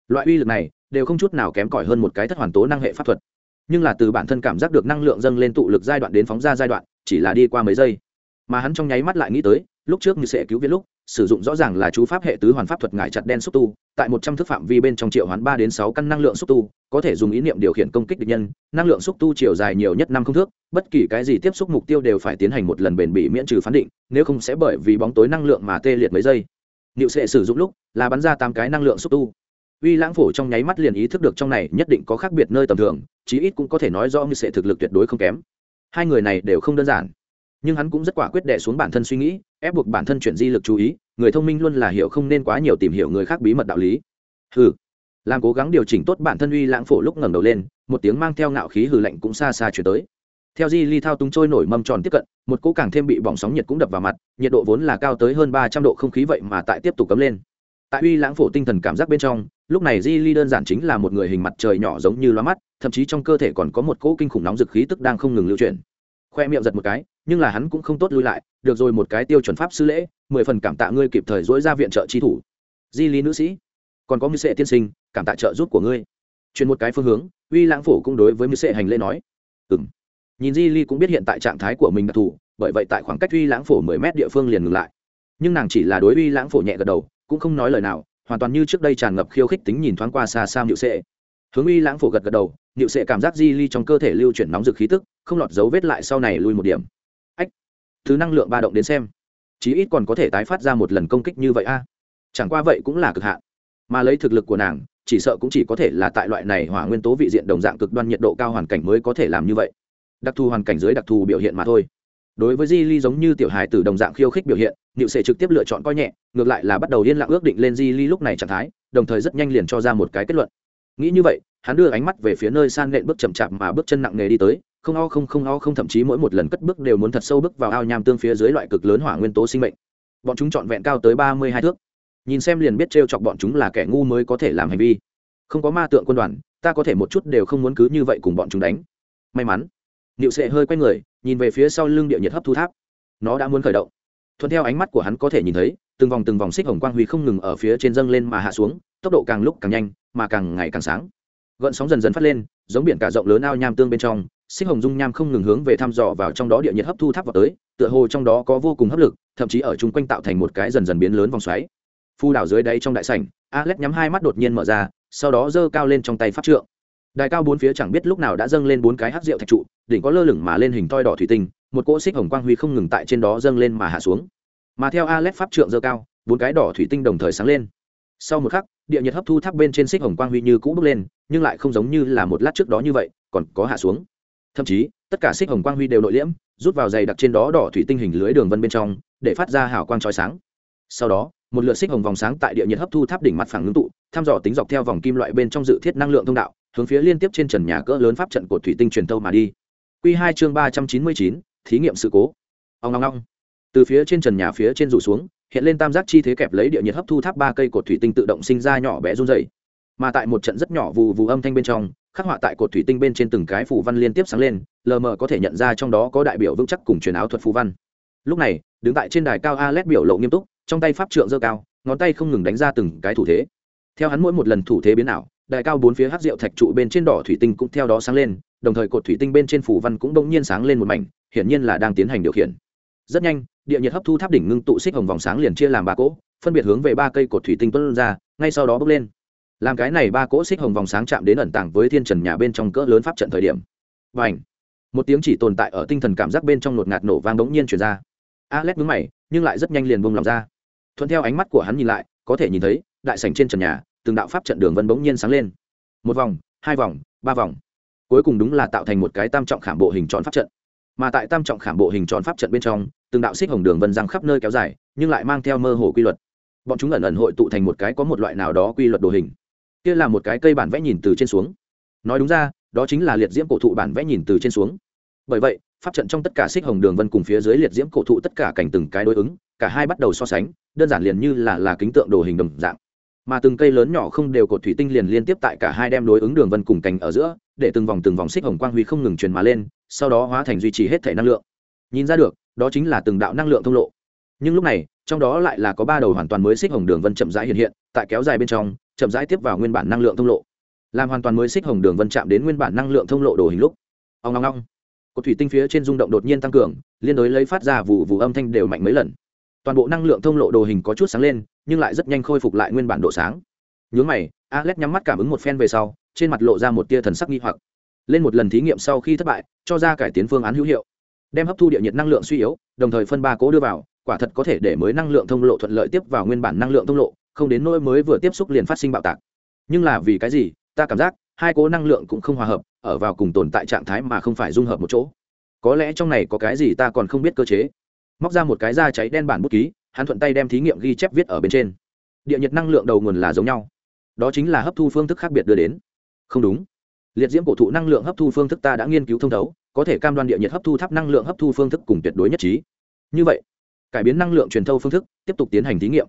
Loại uy lực này đều không chút nào kém cỏi hơn một cái thất hoàn tố năng hệ pháp thuật nhưng là từ bản thân cảm giác được năng lượng dâng lên tụ lực giai đoạn đến phóng ra giai đoạn, chỉ là đi qua mấy giây. Mà hắn trong nháy mắt lại nghĩ tới, lúc trước như sẽ cứu viện lúc, sử dụng rõ ràng là chú pháp hệ tứ hoàn pháp thuật ngải chặt đen xúc tu, tại một trăm thước phạm vi bên trong triệu hoán ba đến sáu căn năng lượng xúc tu, có thể dùng ý niệm điều khiển công kích địch nhân, năng lượng xúc tu chiều dài nhiều nhất năm không thước, bất kỳ cái gì tiếp xúc mục tiêu đều phải tiến hành một lần bền bỉ miễn trừ phán định, nếu không sẽ bởi vì bóng tối năng lượng mà tê liệt mấy giây. Niệu sẽ sử dụng lúc là bắn ra tám cái năng lượng xúc tu uy lãng phổ trong nháy mắt liền ý thức được trong này nhất định có khác biệt nơi tầm thường, chí ít cũng có thể nói rõ như sẽ thực lực tuyệt đối không kém. Hai người này đều không đơn giản. Nhưng hắn cũng rất quả quyết đẻ xuống bản thân suy nghĩ, ép buộc bản thân chuyển di lực chú ý, người thông minh luôn là hiểu không nên quá nhiều tìm hiểu người khác bí mật đạo lý. Hừ. Làm cố gắng điều chỉnh tốt bản thân uy lãng phổ lúc ngẩng đầu lên, một tiếng mang theo ngạo khí hừ lạnh cũng xa xa chuyển tới. Theo di ly thao túng trôi nổi mâm tròn tiếp cận, một cỗ càng thêm bị bỏng sóng nhiệt cũng đập vào mặt, nhiệt độ vốn là cao tới hơn ba trăm độ không khí vậy mà tại tiếp tục cấm lên tại uy lãng phổ tinh thần cảm giác bên trong, lúc này di ly đơn giản chính là một người hình mặt trời nhỏ giống như loa mắt, thậm chí trong cơ thể còn có một cỗ kinh khủng nóng dực khí tức đang không ngừng lưu chuyển. Khoe miệng giật một cái, nhưng là hắn cũng không tốt lui lại, được rồi một cái tiêu chuẩn pháp sư lễ, mười phần cảm tạ ngươi kịp thời dỗi ra viện trợ chi thủ. Di lý nữ sĩ, còn có mưu sệ tiên sinh, cảm tạ trợ giúp của ngươi. Chuyển một cái phương hướng, uy lãng phổ cũng đối với mưu sệ hành lễ nói. Ừ m nhìn di ly cũng biết hiện tại trạng thái của mình đặc thù, bởi vậy tại khoảng cách uy lãng phổ mười mét địa phương liền ngừng lại. Nhưng nàng chỉ là đối uy lãng phổ nhẹ gật đầu cũng không nói lời nào, hoàn toàn như trước đây tràn ngập khiêu khích tính nhìn thoáng qua xa xa nhựu sệ. Hướng uy lãng phổ gật gật đầu nhựu sệ cảm giác di ly trong cơ thể lưu chuyển nóng rực khí tức, không lọt dấu vết lại sau này lui một điểm. Ách, thứ năng lượng ba động đến xem. Chí ít còn có thể tái phát ra một lần công kích như vậy a. Chẳng qua vậy cũng là cực hạn. Mà lấy thực lực của nàng, chỉ sợ cũng chỉ có thể là tại loại này hỏa nguyên tố vị diện đồng dạng cực đoan nhiệt độ cao hoàn cảnh mới có thể làm như vậy. Đặc thù hoàn cảnh dưới đặc thù biểu hiện mà thôi đối với di ly giống như tiểu hài từ đồng dạng khiêu khích biểu hiện nịu sệ trực tiếp lựa chọn coi nhẹ, ngược lại là bắt đầu yên lặng ước định lên di ly lúc này trạng thái, đồng thời rất nhanh liền cho ra một cái kết luận. Nghĩ như vậy, hắn đưa ánh mắt về phía nơi san nện bước chậm chạp mà bước chân nặng nề đi tới, không o không không o không thậm chí mỗi một lần cất bước đều muốn thật sâu bước vào ao nham tương phía dưới loại cực lớn hỏa nguyên tố sinh mệnh. Bọn chúng trọn vẹn cao tới ba mươi hai thước. Nhìn xem liền biết t chọc bọn chúng là kẻ ngu mới có thể làm hành vi. Không có ma tượng quân đoàn, ta có thể một chút đều không muốn cứ như vậy cùng bọn chúng đánh. May mắn. Niệu sệ hơi quay người nhìn về phía sau lưng địa nhiệt hấp thu tháp. Nó đã muốn khởi động. Thuận theo ánh mắt của hắn có thể nhìn thấy, từng vòng từng vòng xích hồng quang huy không ngừng ở phía trên dâng lên mà hạ xuống, tốc độ càng lúc càng nhanh, mà càng ngày càng sáng. Gợn sóng dần dần phát lên, giống biển cả rộng lớn ao nham tương bên trong, xích hồng dung nham không ngừng hướng về thăm dò vào trong đó địa nhiệt hấp thu tháp vào tới, tựa hồ trong đó có vô cùng hấp lực, thậm chí ở chung quanh tạo thành một cái dần dần biến lớn vòng xoáy. Phu đảo dưới đáy trong đại sảnh, alex nhắm hai mắt đột nhiên mở ra, sau đó giơ cao lên trong tay pháp trượng. Đài cao bốn phía chẳng biết lúc nào đã dâng lên bốn cái hắc rượu thạch trụ đỉnh có lơ lửng mà lên hình toi đỏ thủy tinh, một cỗ xích hồng quang huy không ngừng tại trên đó dâng lên mà hạ xuống. Mà theo alex pháp trượng dơ cao, bốn cái đỏ thủy tinh đồng thời sáng lên. Sau một khắc, địa nhiệt hấp thu tháp bên trên xích hồng quang huy như cũ bước lên, nhưng lại không giống như là một lát trước đó như vậy, còn có hạ xuống. Thậm chí, tất cả xích hồng quang huy đều nội liễm, rút vào dày đặc trên đó đỏ thủy tinh hình lưới đường vân bên trong, để phát ra hào quang trói sáng. Sau đó, một lượt xích hồng vòng sáng tại địa nhiệt hấp thu tháp đỉnh mặt phẳng ngưng tụ, thăm dò tính dọc theo vòng kim loại bên trong dự thiết năng lượng thông đạo, hướng phía liên tiếp trên trần nhà cỡ lớn pháp trận của thủy tinh truyền thâu mà đi q hai chương ba trăm chín mươi chín, thí nghiệm sự cố. Ông ngong ngong từ phía trên trần nhà phía trên rủ xuống, hiện lên tam giác chi thế kẹp lấy địa nhiệt hấp thu tháp ba cây cột thủy tinh tự động sinh ra nhỏ bé run dày mà tại một trận rất nhỏ vù vù âm thanh bên trong, khắc họa tại cột thủy tinh bên trên từng cái phù văn liên tiếp sáng lên, lờ mờ có thể nhận ra trong đó có đại biểu vững chắc cùng truyền áo thuật phù văn. Lúc này, đứng tại trên đài cao Alet biểu lộ nghiêm túc, trong tay pháp trượng giơ cao, ngón tay không ngừng đánh ra từng cái thủ thế. Theo hắn mỗi một lần thủ thế biến ảo đại cao bốn phía hát rượu thạch trụ bên trên đỏ thủy tinh cũng theo đó sáng lên đồng thời cột thủy tinh bên trên phủ văn cũng bỗng nhiên sáng lên một mảnh, hiển nhiên là đang tiến hành điều khiển. Rất nhanh, địa nhiệt hấp thu tháp đỉnh ngưng tụ xích hồng vòng sáng liền chia làm ba cỗ, phân biệt hướng về ba cây cột thủy tinh tuân ra, ngay sau đó bước lên. Làm cái này ba cỗ xích hồng vòng sáng chạm đến ẩn tàng với thiên trần nhà bên trong cỡ lớn pháp trận thời điểm. Và ảnh một tiếng chỉ tồn tại ở tinh thần cảm giác bên trong nột ngạt nổ vang bỗng nhiên chuyển ra. Alex mướn mày, nhưng lại rất nhanh liền bông lòng ra. Thuận theo ánh mắt của hắn nhìn lại, có thể nhìn thấy, đại sảnh trên trần nhà, từng đạo pháp trận đường vân bỗng nhiên sáng lên. Một vòng, hai vòng, ba vòng cuối cùng đúng là tạo thành một cái tam trọng khảm bộ hình tròn pháp trận. Mà tại tam trọng khảm bộ hình tròn pháp trận bên trong, từng đạo xích hồng đường vân răng khắp nơi kéo dài, nhưng lại mang theo mơ hồ quy luật. Bọn chúng ẩn ẩn hội tụ thành một cái có một loại nào đó quy luật đồ hình. Kia là một cái cây bản vẽ nhìn từ trên xuống. Nói đúng ra, đó chính là liệt diễm cổ thụ bản vẽ nhìn từ trên xuống. Bởi vậy, pháp trận trong tất cả xích hồng đường vân cùng phía dưới liệt diễm cổ thụ tất cả cảnh từng cái đối ứng, cả hai bắt đầu so sánh, đơn giản liền như là là kính tượng đồ hình đồng dạng. Mà từng cây lớn nhỏ không đều cột thủy tinh liền liên tiếp tại cả hai đem đối ứng đường vân cùng cành ở giữa để từng vòng từng vòng xích hồng quang huy không ngừng truyền mà lên, sau đó hóa thành duy trì hết thể năng lượng. Nhìn ra được, đó chính là từng đạo năng lượng thông lộ. Nhưng lúc này, trong đó lại là có ba đầu hoàn toàn mới xích hồng đường vân chậm rãi hiện hiện, tại kéo dài bên trong, chậm rãi tiếp vào nguyên bản năng lượng thông lộ. Làm hoàn toàn mới xích hồng đường vân chạm đến nguyên bản năng lượng thông lộ đồ hình lúc ông ngong ngong cột thủy tinh phía trên rung động đột nhiên tăng cường, liên đối lấy phát ra vụ vụ âm thanh đều mạnh mấy lần. Toàn bộ năng lượng thông lộ đồ hình có chút sáng lên, nhưng lại rất nhanh khôi phục lại nguyên bản độ sáng. Nhướng mày, alex nhắm mắt cảm ứng một phen về sau trên mặt lộ ra một tia thần sắc nghi hoặc. Lên một lần thí nghiệm sau khi thất bại, cho ra cải tiến phương án hữu hiệu. Đem hấp thu địa nhiệt năng lượng suy yếu, đồng thời phân ba cố đưa vào, quả thật có thể để mới năng lượng thông lộ thuận lợi tiếp vào nguyên bản năng lượng thông lộ, không đến nỗi mới vừa tiếp xúc liền phát sinh bạo tạc. Nhưng là vì cái gì, ta cảm giác, hai cố năng lượng cũng không hòa hợp, ở vào cùng tồn tại trạng thái mà không phải dung hợp một chỗ. Có lẽ trong này có cái gì ta còn không biết cơ chế. Móc ra một cái da cháy đen bản bút ký, hắn thuận tay đem thí nghiệm ghi chép viết ở bên trên. Địa nhiệt năng lượng đầu nguồn là giống nhau. Đó chính là hấp thu phương thức khác biệt đưa đến không đúng. Liệt diễm cổ thụ năng lượng hấp thu phương thức ta đã nghiên cứu thông thấu, có thể cam đoan địa nhiệt hấp thu tháp năng lượng hấp thu phương thức cùng tuyệt đối nhất trí. Như vậy, cải biến năng lượng truyền thâu phương thức, tiếp tục tiến hành thí nghiệm.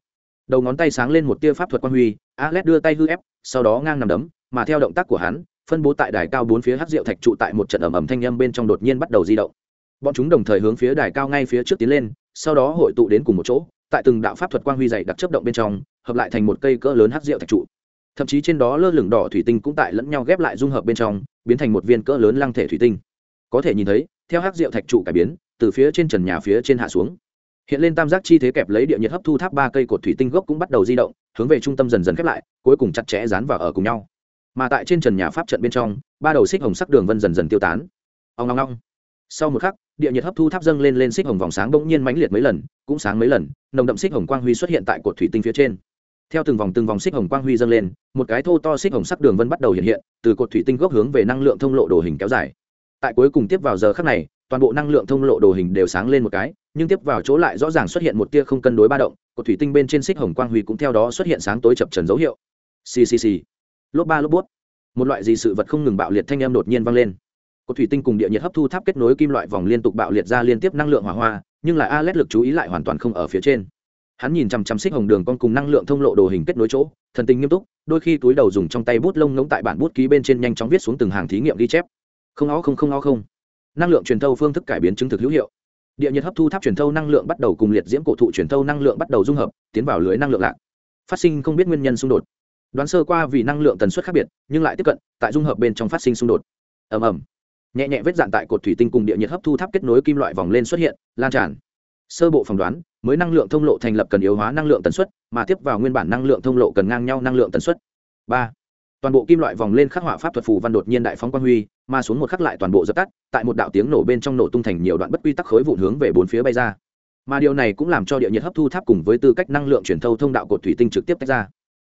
Đầu ngón tay sáng lên một tia pháp thuật quan huy alex đưa tay hư ép, sau đó ngang nằm đấm, mà theo động tác của hắn, phân bố tại đài cao bốn phía hát rượu thạch trụ tại một trận ẩm ẩm thanh â m bên trong đột nhiên bắt đầu di động. Bọn chúng đồng thời hướng phía đài cao ngay phía trước tiến lên, sau đó hội tụ đến cùng một chỗ, tại từng đạo pháp thuật quang huy dày đặc chấp động bên trong, hợp lại thành một cây cỡ lớn hát rượu thạch trụ thậm chí trên đó lơ lửng đỏ thủy tinh cũng tại lẫn nhau ghép lại dung hợp bên trong, biến thành một viên cỡ lớn lăng thể thủy tinh. Có thể nhìn thấy, theo hắc rượu thạch trụ cải biến, từ phía trên trần nhà phía trên hạ xuống. Hiện lên tam giác chi thế kẹp lấy địa nhiệt hấp thu tháp ba cây cột thủy tinh gốc cũng bắt đầu di động, hướng về trung tâm dần dần khép lại, cuối cùng chặt chẽ dán vào ở cùng nhau. Mà tại trên trần nhà pháp trận bên trong, ba đầu xích hồng sắc đường vân dần dần tiêu tán. Ông long long sau một khắc, địa nhiệt hấp thu tháp dâng lên lên xích hồng vòng sáng bỗng nhiên mãnh liệt mấy lần, cũng sáng mấy lần, nồng đậm xích hồng quang huy xuất hiện tại cột thủy tinh phía trên theo từng vòng từng vòng xích hồng quang huy dâng lên, một cái thô to xích hồng sắc đường vân bắt đầu hiện hiện, từ cột thủy tinh gốc hướng về năng lượng thông lộ đồ hình kéo dài. Tại cuối cùng tiếp vào giờ khắc này, toàn bộ năng lượng thông lộ đồ hình đều sáng lên một cái, nhưng tiếp vào chỗ lại rõ ràng xuất hiện một tia không cân đối ba động, cột thủy tinh bên trên xích hồng quang huy cũng theo đó xuất hiện sáng tối chập trần dấu hiệu. Ccc lốp ba lốp bút. Một loại gì sự vật không ngừng bạo liệt thanh âm đột nhiên vang lên. Cột thủy tinh cùng địa nhiệt hấp thu tháp kết nối kim loại vòng liên tục bạo liệt ra liên tiếp năng lượng hỏa hoa, nhưng lại a lét lực chú ý lại hoàn toàn không ở phía trên hắn nhìn chằm chằm xích hồng đường con cùng năng lượng thông lộ đồ hình kết nối chỗ, thần tình nghiêm túc, đôi khi túi đầu dùng trong tay bút lông ngỗng tại bản bút ký bên trên nhanh chóng viết xuống từng hàng thí nghiệm ghi chép. Không ó không không ó không. Năng lượng truyền thâu phương thức cải biến chứng thực hữu hiệu. Địa nhiệt hấp thu tháp truyền thâu năng lượng bắt đầu cùng liệt diễm cổ thụ truyền thâu năng lượng bắt đầu dung hợp, tiến vào lưới năng lượng lạc. Phát sinh không biết nguyên nhân xung đột. Đoán sơ qua vì năng lượng tần suất khác biệt, nhưng lại tiếp cận, tại dung hợp bên trong phát sinh xung đột. Ầm ầm. Nhẹ nhẹ vết dạn tại cột thủy tinh cùng địa nhiệt hấp thu tháp kết nối kim loại vòng lên xuất hiện, lan tràn. Sơ bộ phỏng đoán mới năng lượng thông lộ thành lập cần yếu hóa năng lượng tần suất, mà tiếp vào nguyên bản năng lượng thông lộ cần ngang nhau năng lượng tần suất. Ba, toàn bộ kim loại vòng lên khắc họa pháp thuật phù văn đột nhiên đại phóng quang huy, mà xuống một khắc lại toàn bộ dập tắt, tại một đạo tiếng nổ bên trong nổ tung thành nhiều đoạn bất quy tắc khối vụn hướng về bốn phía bay ra. Mà điều này cũng làm cho địa nhiệt hấp thu tháp cùng với tư cách năng lượng truyền thâu thông đạo cột thủy tinh trực tiếp tách ra.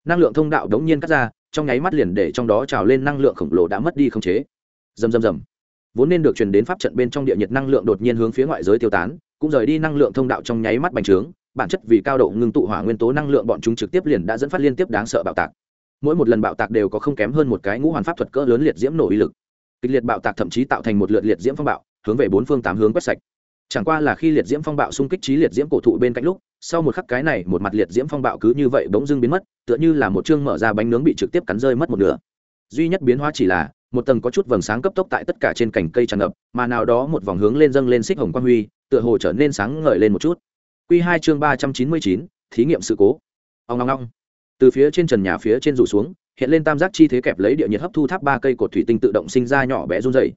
Năng lượng thông đạo đống nhiên cắt ra, trong nháy mắt liền để trong đó trào lên năng lượng khổng lồ đã mất đi khống chế. Dầm dầm dầm vốn nên được truyền đến pháp trận bên trong địa nhiệt năng lượng đột nhiên hướng phía ngoại giới tiêu tán cũng rời đi năng lượng thông đạo trong nháy mắt bành trướng, bản chất vì cao độ ngưng tụ hỏa nguyên tố năng lượng bọn chúng trực tiếp liền đã dẫn phát liên tiếp đáng sợ bạo tạc. Mỗi một lần bạo tạc đều có không kém hơn một cái ngũ hoàn pháp thuật cỡ lớn liệt diễm nổ uy lực. Kịch liệt bạo tạc thậm chí tạo thành một lượt liệt diễm phong bạo, hướng về bốn phương tám hướng quét sạch. Chẳng qua là khi liệt diễm phong bạo xung kích trí liệt diễm cổ thụ bên cạnh lúc, sau một khắc cái này một mặt liệt diễm phong bạo cứ như vậy bỗng dưng biến mất, tựa như là một chương mở ra bánh nướng bị trực tiếp cắn rơi mất một nửa. Duy nhất biến hóa chỉ là một tầng có chút vầng sáng cấp tốc tại tất cả trên cành cây tràn ngập, mà nào đó một vòng hướng lên dâng lên xích hồng quang huy, tựa hồ trở nên sáng ngời lên một chút. Q hai chương ba trăm chín mươi chín, thí nghiệm sự cố. Ông ong ong. Từ phía trên trần nhà phía trên rủ xuống, hiện lên tam giác chi thế kẹp lấy địa nhiệt hấp thu tháp ba cây cột thủy tinh tự động sinh ra nhỏ bé run dày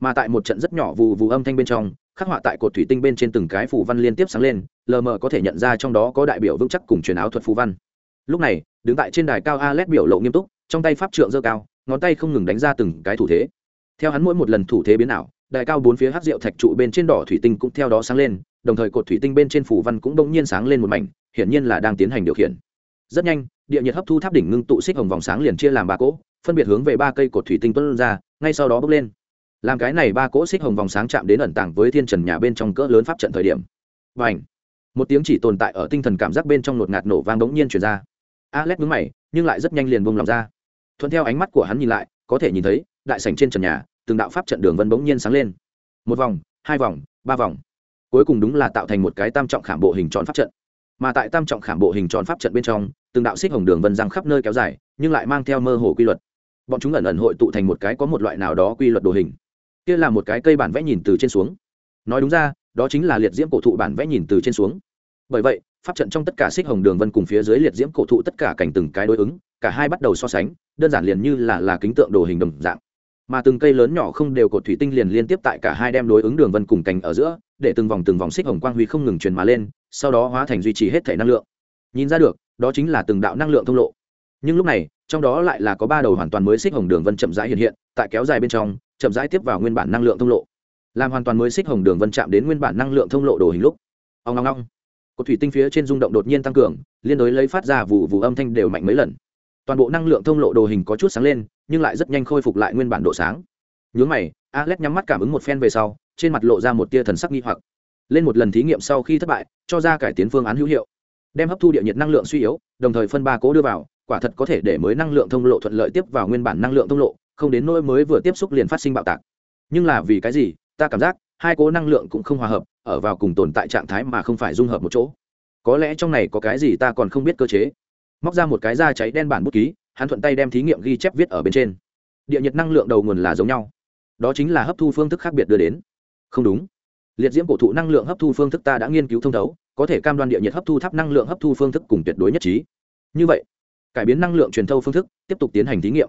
mà tại một trận rất nhỏ vù vù âm thanh bên trong, khắc họa tại cột thủy tinh bên trên từng cái phù văn liên tiếp sáng lên, lờ mờ có thể nhận ra trong đó có đại biểu vững chắc cùng truyền áo thuật phù văn. Lúc này, đứng tại trên đài cao alet biểu lộ nghiêm túc, trong tay pháp trượng dơ cao ngón tay không ngừng đánh ra từng cái thủ thế. Theo hắn mỗi một lần thủ thế biến ảo, đại cao bốn phía hát rượu thạch trụ bên trên đỏ thủy tinh cũng theo đó sáng lên, đồng thời cột thủy tinh bên trên phủ văn cũng bỗng nhiên sáng lên một mảnh, hiển nhiên là đang tiến hành điều khiển. Rất nhanh, địa nhiệt hấp thu tháp đỉnh ngưng tụ xích hồng vòng sáng liền chia làm ba cỗ, phân biệt hướng về ba cây cột thủy tinh tuân ra, ngay sau đó bước lên. Làm cái này ba cỗ xích hồng vòng sáng chạm đến ẩn tàng với thiên trần nhà bên trong cỡ lớn pháp trận thời điểm. Và ảnh một tiếng chỉ tồn tại ở tinh thần cảm giác bên trong nột ngạt nổ vang bỗng nhiên chuyển ra. Alex mướn mày, nhưng lại rất nhanh liền bông lòng ra thuận theo ánh mắt của hắn nhìn lại, có thể nhìn thấy, đại sảnh trên trần nhà, từng đạo pháp trận đường vân bỗng nhiên sáng lên. Một vòng, hai vòng, ba vòng. Cuối cùng đúng là tạo thành một cái tam trọng khảm bộ hình tròn pháp trận. Mà tại tam trọng khảm bộ hình tròn pháp trận bên trong, từng đạo xích hồng đường vân răng khắp nơi kéo dài, nhưng lại mang theo mơ hồ quy luật. Bọn chúng ẩn ẩn hội tụ thành một cái có một loại nào đó quy luật đồ hình. Kia là một cái cây bản vẽ nhìn từ trên xuống. Nói đúng ra, đó chính là liệt diễm cổ thụ bản vẽ nhìn từ trên xuống. Bởi vậy, pháp trận trong tất cả xích hồng đường vân cùng phía dưới liệt diễm cổ thụ tất cả cảnh từng cái đối ứng cả hai bắt đầu so sánh, đơn giản liền như là là kính tượng đồ hình đồng dạng. Mà từng cây lớn nhỏ không đều cột thủy tinh liền liên tiếp tại cả hai đem đối ứng đường vân cùng cành ở giữa, để từng vòng từng vòng xích hồng quang huy không ngừng truyền mà lên, sau đó hóa thành duy trì hết thể năng lượng. Nhìn ra được, đó chính là từng đạo năng lượng thông lộ. Nhưng lúc này, trong đó lại là có ba đầu hoàn toàn mới xích hồng đường vân chậm rãi hiện hiện, tại kéo dài bên trong, chậm rãi tiếp vào nguyên bản năng lượng thông lộ. Làm hoàn toàn mới xích hồng đường vân chạm đến nguyên bản năng lượng thông lộ đồ hình lúc ông long long cột thủy tinh phía trên rung động đột nhiên tăng cường, liên đối lấy phát ra vụ vụ âm thanh đều mạnh mấy lần toàn bộ năng lượng thông lộ đồ hình có chút sáng lên, nhưng lại rất nhanh khôi phục lại nguyên bản độ sáng. Nhớ mày, alex nhắm mắt cảm ứng một phen về sau, trên mặt lộ ra một tia thần sắc nghi hoặc. Lên một lần thí nghiệm sau khi thất bại, cho ra cải tiến phương án hữu hiệu. Đem hấp thu địa nhiệt năng lượng suy yếu, đồng thời phân ba cố đưa vào, quả thật có thể để mới năng lượng thông lộ thuận lợi tiếp vào nguyên bản năng lượng thông lộ, không đến nỗi mới vừa tiếp xúc liền phát sinh bạo tạc. Nhưng là vì cái gì, ta cảm giác, hai cố năng lượng cũng không hòa hợp, ở vào cùng tồn tại trạng thái mà không phải dung hợp một chỗ. Có lẽ trong này có cái gì ta còn không biết cơ chế móc ra một cái da cháy đen bản bút ký, hắn thuận tay đem thí nghiệm ghi chép viết ở bên trên. Địa nhiệt năng lượng đầu nguồn là giống nhau. Đó chính là hấp thu phương thức khác biệt đưa đến. Không đúng. Liệt diễm cổ thụ năng lượng hấp thu phương thức ta đã nghiên cứu thông thấu, có thể cam đoan địa nhiệt hấp thu tháp năng lượng hấp thu phương thức cùng tuyệt đối nhất trí. Như vậy, cải biến năng lượng truyền thâu phương thức, tiếp tục tiến hành thí nghiệm.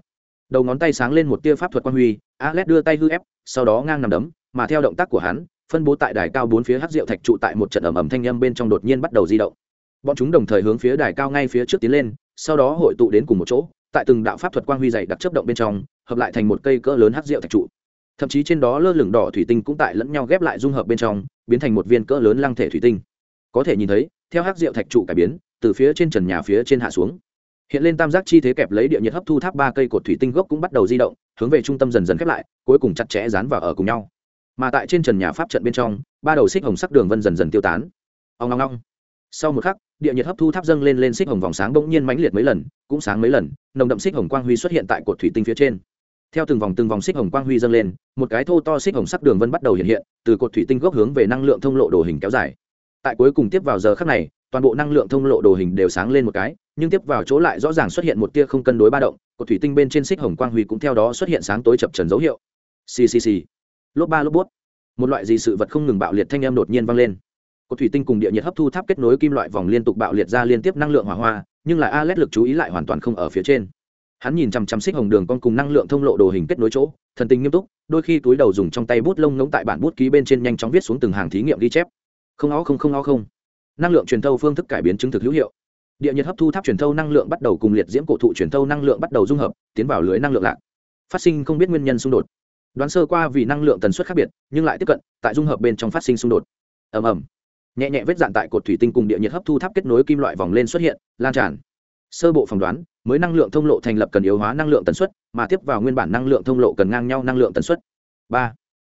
Đầu ngón tay sáng lên một tia pháp thuật quan huy alex đưa tay hư ép, sau đó ngang nằm đấm, mà theo động tác của hắn, phân bố tại đài cao bốn phía hát rượu thạch trụ tại một trận ẩm ẩm thanh â m bên trong đột nhiên bắt đầu di động bọn chúng đồng thời hướng phía đài cao ngay phía trước tiến lên, sau đó hội tụ đến cùng một chỗ, tại từng đạo pháp thuật quang huy dày đặc chấp động bên trong, hợp lại thành một cây cỡ lớn hát rượu thạch trụ. Thậm chí trên đó lơ lửng đỏ thủy tinh cũng tại lẫn nhau ghép lại dung hợp bên trong, biến thành một viên cỡ lớn lăng thể thủy tinh. Có thể nhìn thấy, theo hát rượu thạch trụ cải biến, từ phía trên trần nhà phía trên hạ xuống. Hiện lên tam giác chi thế kẹp lấy địa nhiệt hấp thu tháp ba cây cột thủy tinh gốc cũng bắt đầu di động, hướng về trung tâm dần dần khép lại, cuối cùng chặt chẽ dán vào ở cùng nhau. Mà tại trên trần nhà pháp trận bên trong, ba đầu xích hồng sắc đường vân dần dần tiêu tán. Ông long long sau một khắc địa nhiệt hấp thu tháp dâng lên lên xích hồng vòng sáng bỗng nhiên mãnh liệt mấy lần, cũng sáng mấy lần, nồng đậm xích hồng quang huy xuất hiện tại cột thủy tinh phía trên. Theo từng vòng từng vòng xích hồng quang huy dâng lên, một cái thô to xích hồng sắc đường vân bắt đầu hiện hiện, từ cột thủy tinh gốc hướng về năng lượng thông lộ đồ hình kéo dài. Tại cuối cùng tiếp vào giờ khắc này, toàn bộ năng lượng thông lộ đồ hình đều sáng lên một cái, nhưng tiếp vào chỗ lại rõ ràng xuất hiện một tia không cân đối ba động, cột thủy tinh bên trên xích hồng quang huy cũng theo đó xuất hiện sáng tối chập trần dấu hiệu. Ccc lốp ba lốp bút. Một loại gì sự vật không ngừng bạo liệt thanh em đột nhiên vang lên cột thủy tinh cùng địa nhiệt hấp thu tháp kết nối kim loại vòng liên tục bạo liệt ra liên tiếp năng lượng hỏa hoa, nhưng lại a lực chú ý lại hoàn toàn không ở phía trên. Hắn nhìn chằm chằm xích hồng đường con cùng năng lượng thông lộ đồ hình kết nối chỗ, thần tình nghiêm túc, đôi khi túi đầu dùng trong tay bút lông ngỗng tại bản bút ký bên trên nhanh chóng viết xuống từng hàng thí nghiệm ghi chép. Không ó không không ó không. Năng lượng truyền thâu phương thức cải biến chứng thực hữu hiệu. Địa nhiệt hấp thu tháp truyền thâu năng lượng bắt đầu cùng liệt diễm cổ thụ truyền thâu năng lượng bắt đầu dung hợp, tiến vào lưới năng lượng lạc. Phát sinh không biết nguyên nhân xung đột. Đoán sơ qua vì năng lượng tần suất khác biệt, nhưng lại tiếp cận, tại dung hợp bên trong phát sinh xung đột. Ầm ầm nhẹ nhẹ vết dạn tại cột thủy tinh cùng địa nhiệt hấp thu tháp kết nối kim loại vòng lên xuất hiện, lan tràn. Sơ bộ phỏng đoán, mới năng lượng thông lộ thành lập cần yếu hóa năng lượng tần suất, mà tiếp vào nguyên bản năng lượng thông lộ cần ngang nhau năng lượng tần suất. Ba.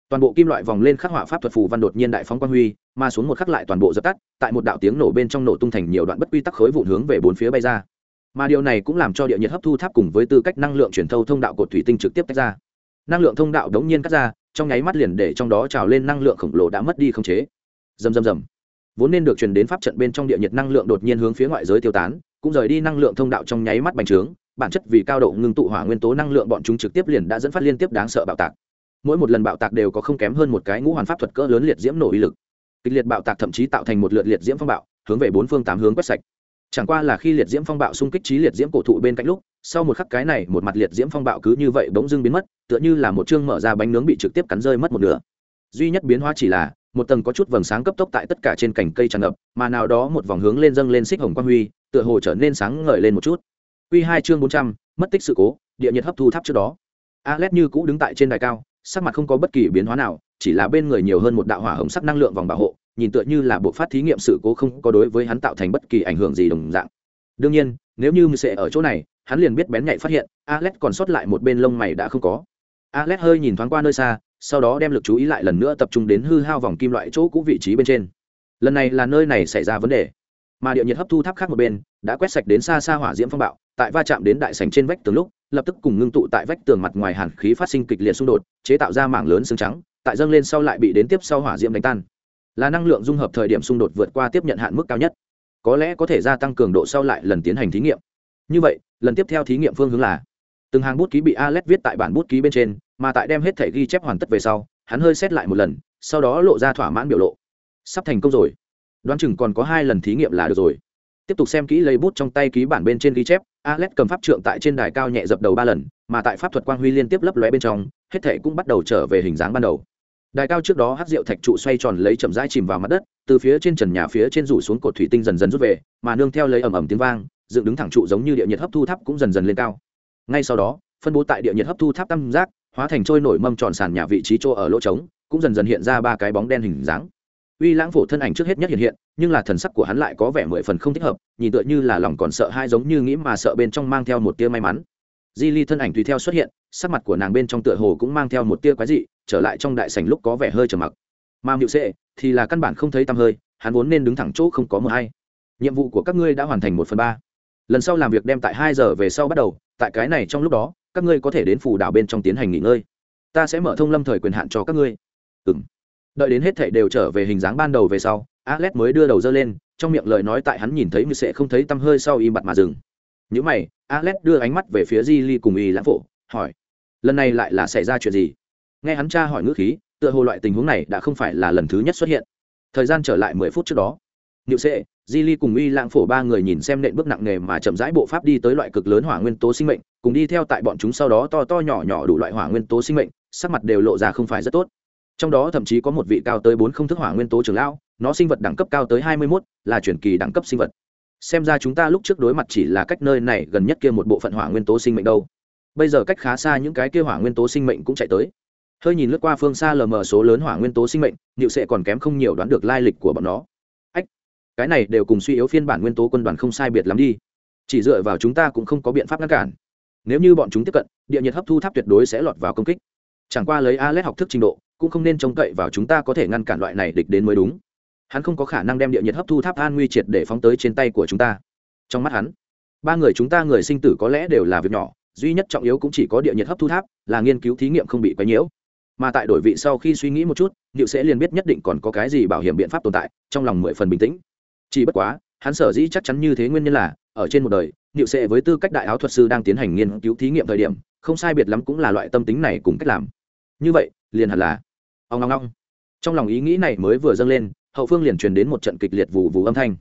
Toàn bộ kim loại vòng lên khắc họa pháp thuật phù văn đột nhiên đại phóng quang huy, mà xuống một khắc lại toàn bộ dập tắt, tại một đạo tiếng nổ bên trong nổ tung thành nhiều đoạn bất quy tắc khối vụn hướng về bốn phía bay ra. Mà điều này cũng làm cho địa nhiệt hấp thu tháp cùng với tư cách năng lượng truyền thâu thông đạo cột thủy tinh trực tiếp tách ra. Năng lượng thông đạo đống nhiên cắt ra, trong nháy mắt liền để trong đó trào lên năng lượng khổng lồ đã mất đi không chế. Dầm dầm dầm vốn nên được truyền đến pháp trận bên trong địa nhiệt năng lượng đột nhiên hướng phía ngoại giới tiêu tán, cũng rời đi năng lượng thông đạo trong nháy mắt bành trướng, bản chất vì cao độ ngưng tụ hỏa nguyên tố năng lượng bọn chúng trực tiếp liền đã dẫn phát liên tiếp đáng sợ bạo tạc. Mỗi một lần bạo tạc đều có không kém hơn một cái ngũ hoàn pháp thuật cỡ lớn liệt diễm nổ uy lực. Kịch liệt bạo tạc thậm chí tạo thành một lượt liệt diễm phong bạo, hướng về bốn phương tám hướng quét sạch. Chẳng qua là khi liệt diễm phong bạo xung kích trí liệt diễm cổ thụ bên cạnh lúc, sau một khắc cái này một mặt liệt diễm phong bạo cứ như vậy bỗng dưng biến mất, tựa như là một chương mở ra bánh nướng bị trực tiếp cắn rơi mất một nửa. Duy nhất biến hóa chỉ là một tầng có chút vầng sáng cấp tốc tại tất cả trên cành cây tràn ngập, mà nào đó một vòng hướng lên dâng lên xích hồng quang huy, tựa hồ trở nên sáng ngời lên một chút. Quy hai chương bốn trăm, mất tích sự cố, địa nhiệt hấp thu tháp trước đó. Alex như cũ đứng tại trên đài cao, sắc mặt không có bất kỳ biến hóa nào, chỉ là bên người nhiều hơn một đạo hỏa hồng sắc năng lượng vòng bảo hộ, nhìn tựa như là bộ phát thí nghiệm sự cố không có đối với hắn tạo thành bất kỳ ảnh hưởng gì đồng dạng. Đương nhiên, nếu như sẽ ở chỗ này, hắn liền biết bén nhạy phát hiện, alex còn sót lại một bên lông mày đã không có alex hơi nhìn thoáng qua nơi xa, sau đó đem lực chú ý lại lần nữa tập trung đến hư hao vòng kim loại chỗ cũ vị trí bên trên. Lần này là nơi này xảy ra vấn đề. Mà địa nhiệt hấp thu tháp khác một bên, đã quét sạch đến xa xa hỏa diễm phong bạo, tại va chạm đến đại sảnh trên vách tường lúc, lập tức cùng ngưng tụ tại vách tường mặt ngoài hàn khí phát sinh kịch liệt xung đột, chế tạo ra mảng lớn xương trắng, tại dâng lên sau lại bị đến tiếp sau hỏa diễm đánh tan. Là năng lượng dung hợp thời điểm xung đột vượt qua tiếp nhận hạn mức cao nhất. Có lẽ có thể gia tăng cường độ sau lại lần tiến hành thí nghiệm. Như vậy, lần tiếp theo thí nghiệm phương hướng là từng hàng bút ký bị alex viết tại bản bút ký bên trên, mà tại đem hết thẻ ghi chép hoàn tất về sau, hắn hơi xét lại một lần, sau đó lộ ra thỏa mãn biểu lộ. Sắp thành công rồi. Đoán chừng còn có hai lần thí nghiệm là được rồi. Tiếp tục xem kỹ lấy bút trong tay ký bản bên trên ghi chép, alex cầm pháp trượng tại trên đài cao nhẹ dập đầu ba lần, mà tại pháp thuật quang huy liên tiếp lấp lóe bên trong, hết thể cũng bắt đầu trở về hình dáng ban đầu. Đài cao trước đó hát rượu thạch trụ xoay tròn lấy chậm rãi chìm vào mặt đất, từ phía trên trần nhà phía trên rủ xuống cột thủy tinh dần dần rút về, mà nương theo lấy ầm ầm tiếng vang, dựng đứng thẳng trụ giống như địa nhiệt hấp thu thấp cũng dần dần lên cao ngay sau đó, phân bố tại địa nhiệt hấp thu tháp tam giác, hóa thành trôi nổi mâm tròn sàn nhà vị trí chỗ ở lỗ trống, cũng dần dần hiện ra ba cái bóng đen hình dáng. Uy lãng phổ thân ảnh trước hết nhất hiện hiện, nhưng là thần sắc của hắn lại có vẻ mười phần không thích hợp, nhìn tựa như là lòng còn sợ hai giống như nghĩ mà sợ bên trong mang theo một tia may mắn. Di ly thân ảnh tùy theo xuất hiện, sắc mặt của nàng bên trong tựa hồ cũng mang theo một tia quái dị, trở lại trong đại sảnh lúc có vẻ hơi trầm mặc. Mà nhự sệ, thì là căn bản không thấy tăm hơi, hắn vốn nên đứng thẳng chỗ không có mờ hay. Nhiệm vụ của các ngươi đã hoàn thành một phần ba lần sau làm việc đem tại hai giờ về sau bắt đầu, tại cái này trong lúc đó, các ngươi có thể đến phủ đảo bên trong tiến hành nghỉ ngơi. Ta sẽ mở thông lâm thời quyền hạn cho các ngươi. Ừ m đợi đến hết thệ đều trở về hình dáng ban đầu về sau, alex mới đưa đầu dơ lên, trong miệng lời nói tại hắn nhìn thấy như sẽ không thấy tăm hơi sau im bặt mà dừng. Những mày, alex đưa ánh mắt về phía di ly cùng y lãng phổ, hỏi, lần này lại là xảy ra chuyện gì? Nghe hắn tra hỏi ngữ khí, tựa hồ loại tình huống này đã không phải là lần thứ nhất xuất hiện. Thời gian trở lại mười phút trước đó. Niệu Sệ, Di Ly cùng Y Lãng Phổ ba người nhìn xem nện bước nặng nề mà chậm rãi bộ pháp đi tới loại cực lớn hỏa nguyên tố sinh mệnh, cùng đi theo tại bọn chúng sau đó to to nhỏ nhỏ đủ loại hỏa nguyên tố sinh mệnh, sắc mặt đều lộ ra không phải rất tốt. Trong đó thậm chí có một vị cao tới bốn không thức hỏa nguyên tố trưởng lão, nó sinh vật đẳng cấp cao tới hai mươi 21, là chuyển kỳ đẳng cấp sinh vật. Xem ra chúng ta lúc trước đối mặt chỉ là cách nơi này gần nhất kia một bộ phận hỏa nguyên tố sinh mệnh đâu. Bây giờ cách khá xa những cái kia hỏa nguyên tố sinh mệnh cũng chạy tới. Hơi nhìn lướt qua phương xa lờ mờ số lớn hỏa nguyên tố sinh mệnh, Niệu Sệ còn kém không nhiều đoán được lai lịch của bọn nó cái này đều cùng suy yếu phiên bản nguyên tố quân đoàn không sai biệt lắm đi. Chỉ dựa vào chúng ta cũng không có biện pháp ngăn cản. Nếu như bọn chúng tiếp cận, địa nhiệt hấp thu tháp tuyệt đối sẽ lọt vào công kích. Chẳng qua lấy a l e t học thức trình độ, cũng không nên trông cậy vào chúng ta có thể ngăn cản loại này địch đến mới đúng. Hắn không có khả năng đem địa nhiệt hấp thu tháp an nguy triệt để phóng tới trên tay của chúng ta. Trong mắt hắn, ba người chúng ta người sinh tử có lẽ đều là việc nhỏ, duy nhất trọng yếu cũng chỉ có địa nhiệt hấp thu tháp, là nghiên cứu thí nghiệm không bị quấy nhiễu. Mà tại đổi vị sau khi suy nghĩ một chút liệu sẽ liền biết nhất định còn có cái gì bảo hiểm biện pháp tồn tại, trong lòng mười phần bình tĩnh chỉ bất quá, hắn sở dĩ chắc chắn như thế nguyên nhân là, ở trên một đời, niệu sệ với tư cách đại áo thuật sư đang tiến hành nghiên cứu thí nghiệm thời điểm, không sai biệt lắm cũng là loại tâm tính này cùng cách làm. Như vậy, liền hẳn là ông ngong ngong trong lòng ý nghĩ này mới vừa dâng lên, hậu phương liền truyền đến một trận kịch liệt vụ vụ âm thanh.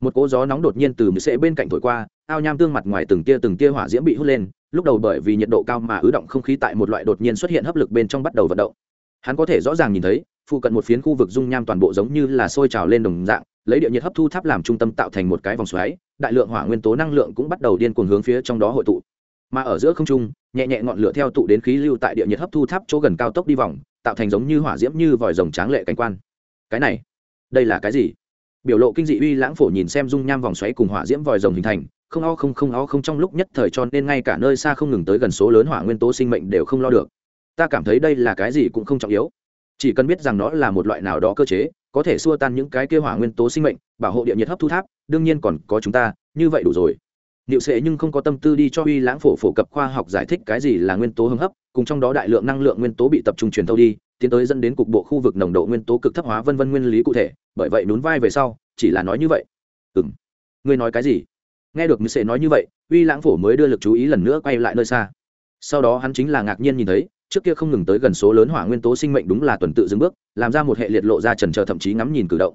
Một cỗ gió nóng đột nhiên từ mười sệ bên cạnh thổi qua, ao nham tương mặt ngoài từng tia từng tia hỏa diễm bị hút lên, lúc đầu bởi vì nhiệt độ cao mà ứ động không khí tại một loại đột nhiên xuất hiện hấp lực bên trong bắt đầu vận động. Hắn có thể rõ ràng nhìn thấy, phụ cận một phiến khu vực dung nham toàn bộ giống như là sôi trào lên đồng dạng lấy địa nhiệt hấp thu tháp làm trung tâm tạo thành một cái vòng xoáy, đại lượng hỏa nguyên tố năng lượng cũng bắt đầu điên cuồng hướng phía trong đó hội tụ. Mà ở giữa không trung, nhẹ nhẹ ngọn lửa theo tụ đến khí lưu tại địa nhiệt hấp thu tháp chỗ gần cao tốc đi vòng, tạo thành giống như hỏa diễm như vòi rồng tráng lệ cảnh quan. Cái này, đây là cái gì? Biểu lộ kinh dị uy lãng phổ nhìn xem dung nham vòng xoáy cùng hỏa diễm vòi rồng hình thành, không o không không o không trong lúc nhất thời cho nên ngay cả nơi xa không ngừng tới gần số lớn hỏa nguyên tố sinh mệnh đều không lo được. Ta cảm thấy đây là cái gì cũng không trọng yếu. Chỉ cần biết rằng nó là một loại nào đó cơ chế có thể xua tan những cái kia hỏa nguyên tố sinh mệnh bảo hộ địa nhiệt hấp thu tháp đương nhiên còn có chúng ta như vậy đủ rồi Niệu Sệ nhưng không có tâm tư đi cho Uy Lãng phổ phổ cập khoa học giải thích cái gì là nguyên tố hưng hấp, cùng trong đó đại lượng năng lượng nguyên tố bị tập trung truyền thâu đi, tiến tới dẫn đến cục bộ khu vực nồng độ nguyên tố cực thấp hóa vân vân nguyên lý cụ thể, bởi vậy nhún vai về sau, chỉ là nói như vậy. Ừm. Ngươi nói cái gì? Nghe được Niệu Sệ nói như vậy, Uy Lãng phổ mới đưa lực chú ý lần nữa quay lại nơi xa. Sau đó hắn chính là ngạc nhiên nhìn thấy, trước kia không ngừng tới gần số lớn hỏa nguyên tố sinh mệnh đúng là tuần tự dừng bước, làm ra một hệ liệt lộ ra trần chờ thậm chí ngắm nhìn cử động.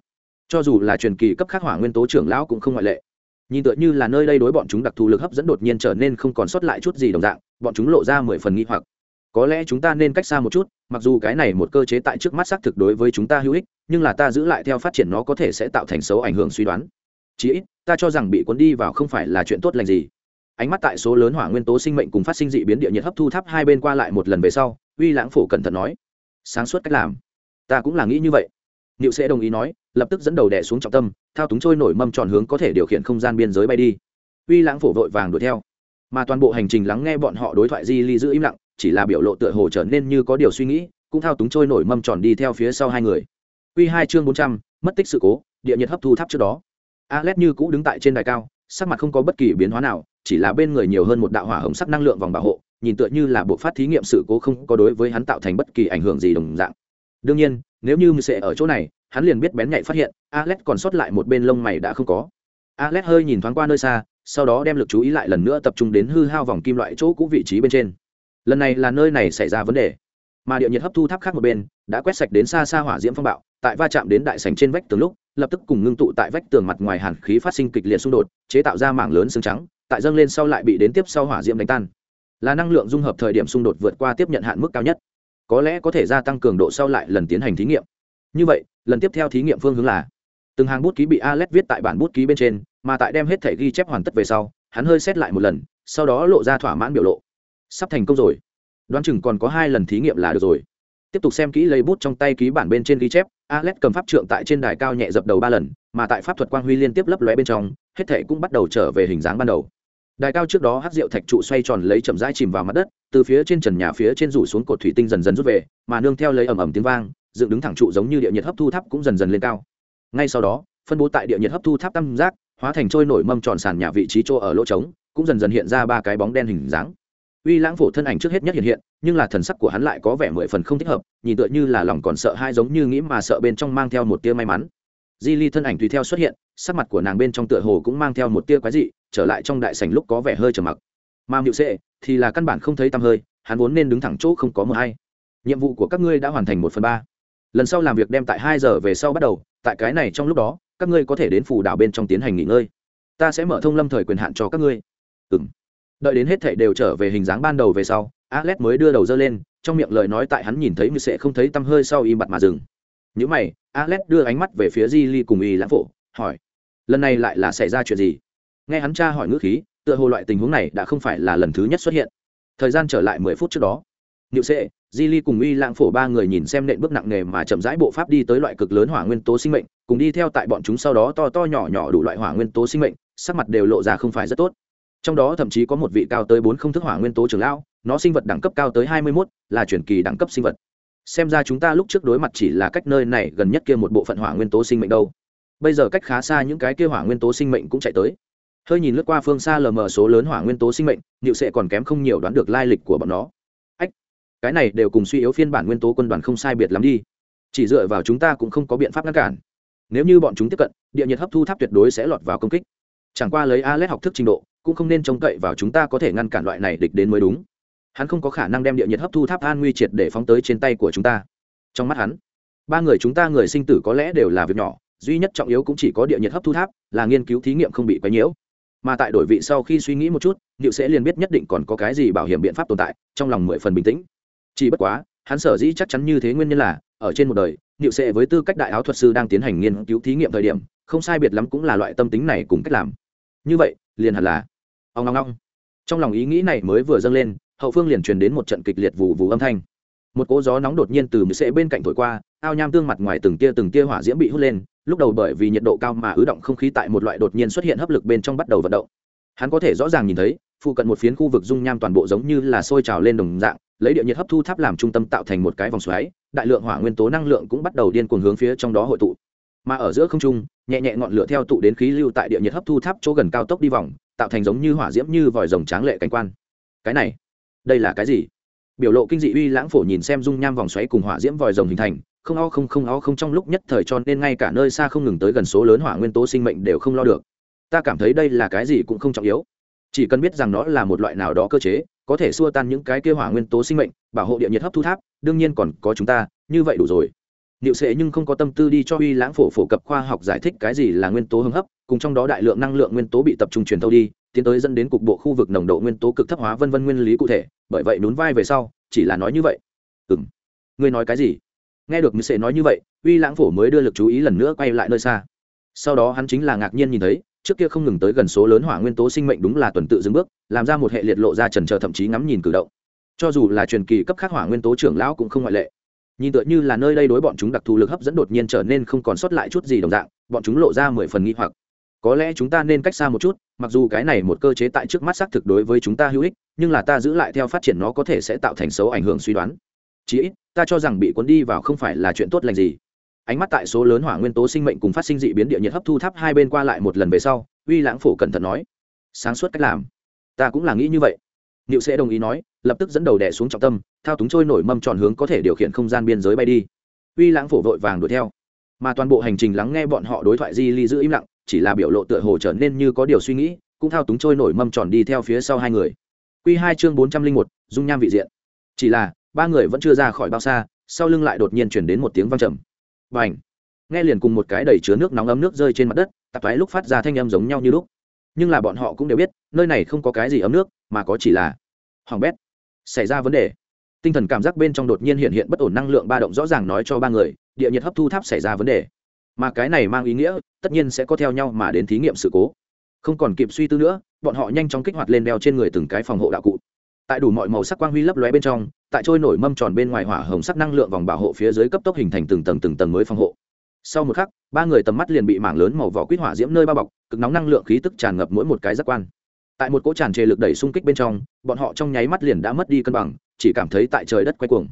Cho dù là truyền kỳ cấp khác hỏa nguyên tố trưởng lão cũng không ngoại lệ. Nhìn tựa như là nơi đây đối bọn chúng đặc thù lực hấp dẫn đột nhiên trở nên không còn sót lại chút gì đồng dạng bọn chúng lộ ra mười phần nghi hoặc. Có lẽ chúng ta nên cách xa một chút mặc dù cái này một cơ chế tại trước mắt xác thực đối với chúng ta hữu ích nhưng là ta giữ lại theo phát triển nó có thể sẽ tạo thành xấu ảnh hưởng suy đoán. Chí ít ta cho rằng bị cuốn đi vào không phải là chuyện tốt lành gì ánh mắt tại số lớn hỏa nguyên tố sinh mệnh cùng phát sinh dị biến địa nhiệt hấp thu tháp hai bên qua lại một lần về sau uy lãng phổ cẩn thận nói sáng suốt cách làm ta cũng là nghĩ như vậy Niệu sẽ đồng ý nói, lập tức dẫn đầu đè xuống trọng tâm, thao túng trôi nổi mâm tròn hướng có thể điều khiển không gian biên giới bay đi. Uy Lãng phổ vội vàng đuổi theo, mà toàn bộ hành trình lắng nghe bọn họ đối thoại di ly giữ im lặng, chỉ là biểu lộ tựa hồ trở nên như có điều suy nghĩ, cũng thao túng trôi nổi mâm tròn đi theo phía sau hai người. Uy hai chương bốn trăm, mất tích sự cố, địa nhiệt hấp thu tháp trước đó. Alet như cũ đứng tại trên đài cao, sắc mặt không có bất kỳ biến hóa nào, chỉ là bên người nhiều hơn một đạo hỏa hồng sắc năng lượng vòng bảo hộ, nhìn tựa như là bộ phát thí nghiệm sự cố không có đối với hắn tạo thành bất kỳ ảnh hưởng gì đồng dạng. Đương nhiên, nếu như sẽ ở chỗ này hắn liền biết bén nhạy phát hiện alex còn sót lại một bên lông mày đã không có. Alex hơi nhìn thoáng qua nơi xa sau đó đem lực chú ý lại lần nữa tập trung đến hư hao vòng kim loại chỗ cũ vị trí bên trên. Lần này là nơi này xảy ra vấn đề. Mà địa nhiệt hấp thu tháp khác một bên đã quét sạch đến xa xa hỏa diễm phong bạo tại va chạm đến đại sành trên vách tường lúc lập tức cùng ngưng tụ tại vách tường mặt ngoài hàn khí phát sinh kịch liệt xung đột chế tạo ra mảng lớn xương trắng tại dâng lên sau lại bị đến tiếp sau hỏa diễm đánh tan. Là năng lượng dung hợp thời điểm xung đột vượt qua tiếp nhận hạn mức cao nhất. Có lẽ có thể gia tăng cường độ sau lại lần tiến hành thí nghiệm. Như vậy, lần tiếp theo thí nghiệm phương hướng là, từng hàng bút ký bị alex viết tại bản bút ký bên trên, mà tại đem hết thẻ ghi chép hoàn tất về sau, hắn hơi xét lại một lần, sau đó lộ ra thỏa mãn biểu lộ. Sắp thành công rồi. Đoán chừng còn có hai lần thí nghiệm là được rồi. Tiếp tục xem kỹ lấy bút trong tay ký bản bên trên ghi chép alex cầm pháp trượng tại trên đài cao nhẹ dập đầu ba lần, mà tại pháp thuật quang huy liên tiếp lấp lóe bên trong, hết thẻ cũng bắt đầu trở về hình dáng ban đầu đài cao trước đó hát rượu thạch trụ xoay tròn lấy chậm rãi chìm vào mặt đất, từ phía trên trần nhà phía trên rủ xuống cột thủy tinh dần dần rút về, mà nương theo lấy ầm ầm tiếng vang, dựng đứng thẳng trụ giống như địa nhiệt hấp thu tháp cũng dần dần lên cao. Ngay sau đó, phân bố tại địa nhiệt hấp thu tháp tam giác, hóa thành trôi nổi mâm tròn sàn nhà vị trí chỗ ở lỗ trống, cũng dần dần hiện ra ba cái bóng đen hình dáng. Uy lãng phổ thân ảnh trước hết nhất hiện hiện, nhưng là thần sắc của hắn lại có vẻ mười phần không thích hợp, nhìn tựa như là lòng còn sợ hai giống như nghĩ mà sợ bên trong mang theo một tia may mắn. Di ly thân ảnh tùy theo xuất hiện, sắc mặt của nàng bên trong tựa hồ cũng mang theo một tia quái dị trở lại trong đại sảnh lúc có vẻ hơi trầm mặc. Mà nhự sệ, thì là căn bản không thấy tăm hơi, hắn vốn nên đứng thẳng chỗ không có mờ hay. Nhiệm vụ của các ngươi đã hoàn thành một phần ba. Lần sau làm việc đem tại hai giờ về sau bắt đầu, tại cái này trong lúc đó, các ngươi có thể đến phủ đảo bên trong tiến hành nghỉ ngơi. Ta sẽ mở thông lâm thời quyền hạn cho các ngươi. Ừ m đợi đến hết thảy đều trở về hình dáng ban đầu về sau Alet mới đưa đầu dơ lên, trong miệng lời nói tại hắn nhìn thấy như sẽ không thấy tăm hơi sau im bặt mà dừng. Những mày Alet đưa ánh mắt về phía di ly cùng y lãng phổ, hỏi, lần này lại là xảy ra chuyện gì? Nghe hắn cha hỏi ngữ khí tựa hồ loại tình huống này đã không phải là lần thứ nhất xuất hiện thời gian trở lại mười phút trước đó Niệu Sệ, Di Ly cùng Uy Lãng Phổ ba người nhìn xem nện bước nặng nề mà chậm rãi bộ pháp đi tới loại cực lớn hỏa nguyên tố sinh mệnh, cùng đi theo tại bọn chúng sau đó to to nhỏ nhỏ đủ loại hỏa nguyên tố sinh mệnh, sắc mặt đều lộ ra không phải rất tốt. Trong đó thậm chí có một vị cao tới bốn không thức hỏa nguyên tố trưởng lão, nó sinh vật đẳng cấp cao tới hai mươi mốt là truyền kỳ đẳng cấp sinh vật. Xem ra chúng ta lúc trước đối mặt chỉ là cách nơi này gần nhất kia một bộ phận hỏa nguyên tố sinh mệnh đâu. Bây giờ cách khá xa những cái kia hỏa nguyên tố sinh mệnh cũng chạy tới. Hơi nhìn lướt qua phương xa lờ mờ số lớn hỏa nguyên tố sinh mệnh, Niệu Sệ còn kém không nhiều đoán được lai lịch của bọn nó. Cái này đều cùng suy yếu phiên bản nguyên tố quân đoàn không sai biệt lắm đi. Chỉ dựa vào chúng ta cũng không có biện pháp ngăn cản. Nếu như bọn chúng tiếp cận địa nhiệt hấp thu tháp tuyệt đối sẽ lọt vào công kích. Chẳng qua lấy a l e t học thức trình độ cũng không nên trông cậy vào chúng ta có thể ngăn cản loại này địch đến mới đúng. Hắn không có khả năng đem địa nhiệt hấp thu tháp an nguy triệt để phóng tới trên tay của chúng ta. Trong mắt hắn ba người chúng ta người sinh tử có lẽ đều là việc nhỏ duy nhất trọng yếu cũng chỉ có địa nhiệt hấp thu tháp là nghiên cứu thí nghiệm không bị quấy nhiễu mà tại đổi vị sau khi suy nghĩ một chút liệu sẽ liền biết nhất định còn có cái gì bảo hiểm biện pháp tồn tại, trong lòng mười phần bình tĩnh. Chỉ bất quá, hắn sở dĩ chắc chắn như thế nguyên nhân là, ở trên một đời liệu sẽ với tư cách đại áo thuật sư đang tiến hành nghiên cứu thí nghiệm thời điểm, không sai biệt lắm cũng là loại tâm tính này cùng cách làm. Như vậy, liền hẳn là ông long long trong lòng ý nghĩ này mới vừa dâng lên, hậu phương liền truyền đến một trận kịch liệt vù vù âm thanh. Một cỗ gió nóng đột nhiên từ mười sẽ bên cạnh thổi qua, ao nham tương mặt ngoài từng tia từng tia hỏa diễm bị hút lên lúc đầu bởi vì nhiệt độ cao mà ứ động không khí tại một loại đột nhiên xuất hiện hấp lực bên trong bắt đầu vận động. Hắn có thể rõ ràng nhìn thấy, phụ cận một phiến khu vực dung nham toàn bộ giống như là sôi trào lên đồng dạng, lấy địa nhiệt hấp thu tháp làm trung tâm tạo thành một cái vòng xoáy, đại lượng hỏa nguyên tố năng lượng cũng bắt đầu điên cuồng hướng phía trong đó hội tụ. Mà ở giữa không trung, nhẹ nhẹ ngọn lửa theo tụ đến khí lưu tại địa nhiệt hấp thu tháp chỗ gần cao tốc đi vòng, tạo thành giống như hỏa diễm như vòi rồng tráng lệ cảnh quan. Cái này, đây là cái gì? Biểu lộ kinh dị uy lãng phổ nhìn xem dung nham vòng xoáy cùng hỏa diễm vòi rồng hình thành không o không không o không trong lúc nhất thời cho nên ngay cả nơi xa không ngừng tới gần số lớn hỏa nguyên tố sinh mệnh đều không lo được ta cảm thấy đây là cái gì cũng không trọng yếu chỉ cần biết rằng nó là một loại nào đó cơ chế có thể xua tan những cái kêu hỏa nguyên tố sinh mệnh bảo hộ địa nhiệt hấp thu tháp đương nhiên còn có chúng ta như vậy đủ rồi Niệu Sệ nhưng không có tâm tư đi cho Uy Lãng phổ phổ cập khoa học giải thích cái gì là nguyên tố hưng hấp, cùng trong đó đại lượng năng lượng nguyên tố bị tập trung truyền thâu đi, tiến tới dẫn đến cục bộ khu vực nồng độ nguyên tố cực thấp hóa vân vân nguyên lý cụ thể, bởi vậy nún vai về sau, chỉ là nói như vậy. Ừm. Ngươi nói cái gì? Nghe được Niệu Sệ nói như vậy, Uy Lãng phổ mới đưa lực chú ý lần nữa quay lại nơi xa. Sau đó hắn chính là ngạc nhiên nhìn thấy, trước kia không ngừng tới gần số lớn hỏa nguyên tố sinh mệnh đúng là tuần tự dừng bước, làm ra một hệ liệt lộ ra trần chờ thậm chí ngắm nhìn cử động. Cho dù là truyền kỳ cấp khác hỏa nguyên tố trưởng lão cũng không ngoại lệ nhìn tựa như là nơi đây đối bọn chúng đặc thù lực hấp dẫn đột nhiên trở nên không còn sót lại chút gì đồng dạng bọn chúng lộ ra mười phần nghi hoặc có lẽ chúng ta nên cách xa một chút mặc dù cái này một cơ chế tại trước mắt xác thực đối với chúng ta hữu ích nhưng là ta giữ lại theo phát triển nó có thể sẽ tạo thành xấu ảnh hưởng suy đoán chí ít ta cho rằng bị cuốn đi vào không phải là chuyện tốt lành gì ánh mắt tại số lớn hỏa nguyên tố sinh mệnh cùng phát sinh dị biến địa nhiệt hấp thu tháp hai bên qua lại một lần về sau uy lãng phổ cẩn thận nói sáng suốt cách làm ta cũng là nghĩ như vậy Niệu sẽ đồng ý nói, lập tức dẫn đầu đè xuống trọng tâm, thao túng trôi nổi mâm tròn hướng có thể điều khiển không gian biên giới bay đi. Uy Lãng phổ vội vàng đuổi theo, mà toàn bộ hành trình lắng nghe bọn họ đối thoại di ly giữ im lặng, chỉ là biểu lộ tựa hồ trở nên như có điều suy nghĩ, cũng thao túng trôi nổi mâm tròn đi theo phía sau hai người. Quy hai chương bốn trăm linh một, dung nham vị diện. Chỉ là, ba người vẫn chưa ra khỏi bao xa, sau lưng lại đột nhiên truyền đến một tiếng vang trầm. Bành! Nghe liền cùng một cái đầy chứa nước nóng ấm nước rơi trên mặt đất, tạp thoái lúc phát ra thanh âm giống nhau như lúc. Nhưng là bọn họ cũng đều biết nơi này không có cái gì ấm nước mà có chỉ là hoàng bét. Xảy ra vấn đề. Tinh thần cảm giác bên trong đột nhiên hiện hiện bất ổn năng lượng ba động rõ ràng nói cho ba người địa nhiệt hấp thu tháp xảy ra vấn đề. Mà cái này mang ý nghĩa tất nhiên sẽ có theo nhau mà đến thí nghiệm sự cố. Không còn kịp suy tư nữa bọn họ nhanh chóng kích hoạt lên đeo trên người từng cái phòng hộ đạo cụ tại đủ mọi màu sắc quang huy lấp lóe bên trong, tại trôi nổi mâm tròn bên ngoài hỏa hồng sắc năng lượng vòng bảo hộ phía dưới cấp tốc hình thành từng tầng từng tầng mới phòng hộ. Sau một khắc, ba người tầm mắt liền bị mảng lớn màu vỏ quýt hỏa diễm nơi bao bọc, cực nóng năng lượng khí tức tràn ngập mỗi một cái giác quan. Tại một cỗ tràn trề lực đẩy xung kích bên trong, bọn họ trong nháy mắt liền đã mất đi cân bằng, chỉ cảm thấy tại trời đất quay cuồng.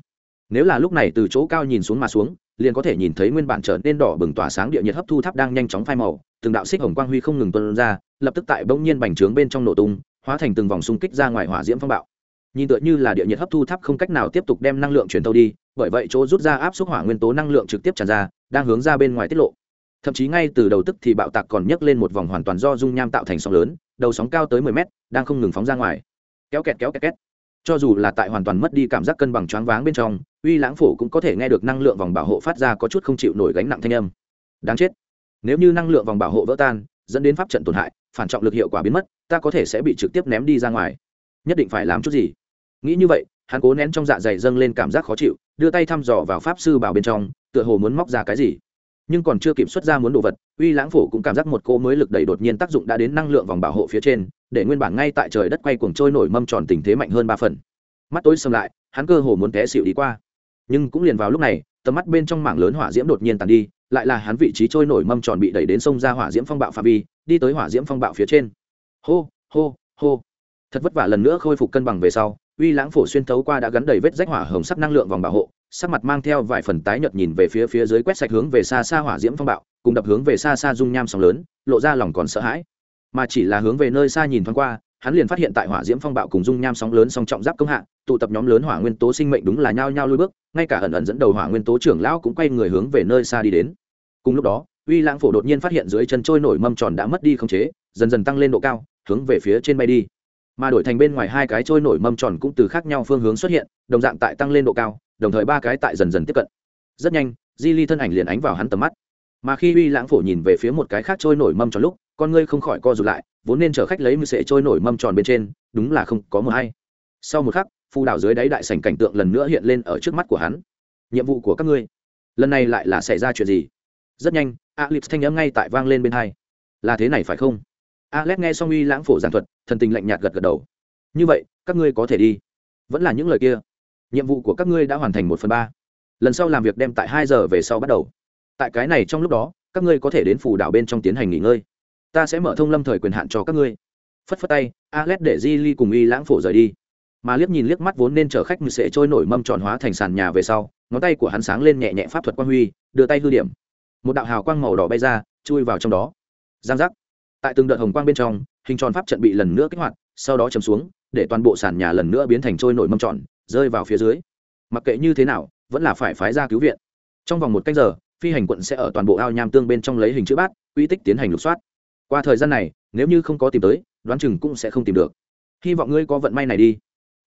Nếu là lúc này từ chỗ cao nhìn xuống mà xuống, liền có thể nhìn thấy nguyên bản trở nên đỏ bừng tỏa sáng địa nhiệt hấp thu tháp đang nhanh chóng phai màu, từng đạo xích hồng quang huy không ngừng tuân ra, lập tức tại bỗng nhiên bành trướng bên trong nổ tung, hóa thành từng vòng xung kích ra ngoài hỏa diễm phong bạo nhìn tựa như là địa nhiệt hấp thu tháp không cách nào tiếp tục đem năng lượng truyền thâu đi, bởi vậy chỗ rút ra áp suất hỏa nguyên tố năng lượng trực tiếp tràn ra, đang hướng ra bên ngoài tiết lộ. Thậm chí ngay từ đầu tức thì bạo tạc còn nhấc lên một vòng hoàn toàn do dung nham tạo thành sóng lớn, đầu sóng cao tới mười mét, đang không ngừng phóng ra ngoài. Kéo kẹt kéo kẹt, két. Cho dù là tại hoàn toàn mất đi cảm giác cân bằng choáng váng bên trong, uy lãng phổ cũng có thể nghe được năng lượng vòng bảo hộ phát ra có chút không chịu nổi gánh nặng thanh âm. Đáng chết. Nếu như năng lượng vòng bảo hộ vỡ tan, dẫn đến pháp trận tổn hại, phản trọng lực hiệu quả biến mất, ta có thể sẽ bị trực tiếp ném đi ra ngoài. Nhất định phải làm chút gì? Nghĩ như vậy, hắn cố nén trong dạ dày dâng lên cảm giác khó chịu, đưa tay thăm dò vào pháp sư bảo bên trong, tựa hồ muốn móc ra cái gì. Nhưng còn chưa kịp xuất ra muốn đồ vật, uy lãng phổ cũng cảm giác một cô mới lực đầy đột nhiên tác dụng đã đến năng lượng vòng bảo hộ phía trên, để nguyên bản ngay tại trời đất quay cuồng trôi nổi mâm tròn tình thế mạnh hơn ba phần. Mắt tối xâm lại, hắn cơ hồ muốn té xịu đi qua. Nhưng cũng liền vào lúc này, tầm mắt bên trong mảng lớn hỏa diễm đột nhiên tàn đi, lại là hắn vị trí trôi nổi mâm tròn bị đẩy đến sông ra hỏa diễm phong bạo phạm vi, đi tới hỏa diễm phong bạo phía trên. Hô hô hô. Thật vất vả lần nữa khôi phục cân bằng về sau uy lãng phổ xuyên thấu qua đã gắn đầy vết rách hỏa hồng sắc năng lượng vòng bảo hộ, sắc mặt mang theo vài phần tái nhợt nhìn về phía phía dưới quét sạch hướng về xa xa hỏa diễm phong bạo, cùng đập hướng về xa xa dung nham sóng lớn, lộ ra lòng còn sợ hãi. Mà chỉ là hướng về nơi xa nhìn thoáng qua, hắn liền phát hiện tại hỏa diễm phong bạo cùng dung nham sóng lớn song trọng giáp công hạ, tụ tập nhóm lớn hỏa nguyên tố sinh mệnh đúng là nhao nhao lui bước, ngay cả ẩn ẩn dẫn đầu hỏa nguyên tố trưởng lão cũng quay người hướng về nơi xa đi đến. Cùng lúc đó, uy lãng phổ đột nhiên phát hiện dưới chân trôi nổi mâm tròn đã mất đi không chế, dần dần tăng lên độ cao, hướng về phía trên bay đi mà đổi thành bên ngoài hai cái trôi nổi mâm tròn cũng từ khác nhau phương hướng xuất hiện, đồng dạng tại tăng lên độ cao, đồng thời ba cái tại dần dần tiếp cận. Rất nhanh, di ly thân ảnh liền ánh vào hắn tầm mắt. Mà khi uy lãng phổ nhìn về phía một cái khác trôi nổi mâm tròn lúc, con ngươi không khỏi co rụt lại, vốn nên chở khách lấy mưu sệ trôi nổi mâm tròn bên trên, đúng là không có mờ hay. Sau một khắc phu đảo dưới đáy đại sảnh cảnh tượng lần nữa hiện lên ở trước mắt của hắn. Nhiệm vụ của các ngươi, lần này lại là xảy ra chuyện gì? Rất nhanh, alex thanh âm ngay tại vang lên bên hai. Là thế này phải không? Alex nghe xong uy lãng phổ giảng thuật, thần tình lạnh nhạt gật gật đầu. Như vậy, các ngươi có thể đi. Vẫn là những lời kia. Nhiệm vụ của các ngươi đã hoàn thành một phần ba. Lần sau làm việc đem tại hai giờ về sau bắt đầu. Tại cái này trong lúc đó, các ngươi có thể đến phủ đảo bên trong tiến hành nghỉ ngơi. Ta sẽ mở thông lâm thời quyền hạn cho các ngươi. Phất phất tay, alex để di ly cùng y lãng phổ rời đi. Mà liếc nhìn liếc mắt vốn nên chở khách mười sệ trôi nổi mâm tròn hóa thành sàn nhà về sau, ngón tay của hắn sáng lên nhẹ nhẹ pháp thuật quang huy, đưa tay hư điểm. Một đạo hào quang màu đỏ bay ra, chui vào trong đó. Giang giác tại từng đợt hồng quang bên trong, hình tròn pháp trận bị lần nữa kích hoạt, sau đó chấm xuống, để toàn bộ sàn nhà lần nữa biến thành trôi nổi mâm tròn, rơi vào phía dưới. Mặc kệ như thế nào, vẫn là phải phái ra cứu viện. Trong vòng một cách giờ, phi hành quận sẽ ở toàn bộ ao nham tương bên trong lấy hình chữ bát uy tích tiến hành lục soát. Qua thời gian này, nếu như không có tìm tới, đoán chừng cũng sẽ không tìm được. Hy vọng ngươi có vận may này đi.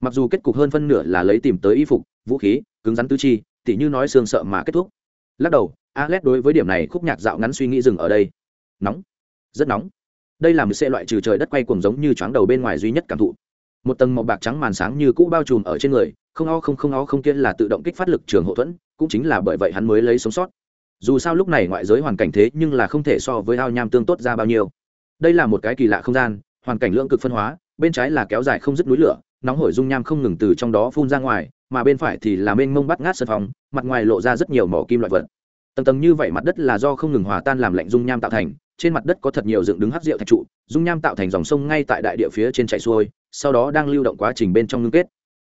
Mặc dù kết cục hơn phân nửa là lấy tìm tới y phục, vũ khí, cứng rắn tứ chi, tỉ như nói xương sợ mà kết thúc. Lắc đầu, alex đối với điểm này khúc nhạc dạo ngắn suy nghĩ dừng ở đây. Nóng. Rất nóng đây là một xe loại trừ trời đất quay cuồng giống như choáng đầu bên ngoài duy nhất cảm thụ. Một tầng màu bạc trắng màn sáng như cũ bao trùm ở trên người, không o không không o không kia là tự động kích phát lực trường hậu thuẫn, cũng chính là bởi vậy hắn mới lấy sống sót. Dù sao lúc này ngoại giới hoàn cảnh thế nhưng là không thể so với ao nham tương tốt ra bao nhiêu. Đây là một cái kỳ lạ không gian, hoàn cảnh lượng cực phân hóa, bên trái là kéo dài không dứt núi lửa, nóng hổi dung nham không ngừng từ trong đó phun ra ngoài, mà bên phải thì là mênh mông bắt ngát sân phòng, mặt ngoài lộ ra rất nhiều mỏ kim loại vật. Tầng tầng như vậy mặt đất là do không ngừng hòa tan làm lạnh dung nham tạo thành trên mặt đất có thật nhiều dựng đứng hắc rượu thạch trụ, dung nham tạo thành dòng sông ngay tại đại địa phía trên chạy xuôi, sau đó đang lưu động quá trình bên trong ngưng kết.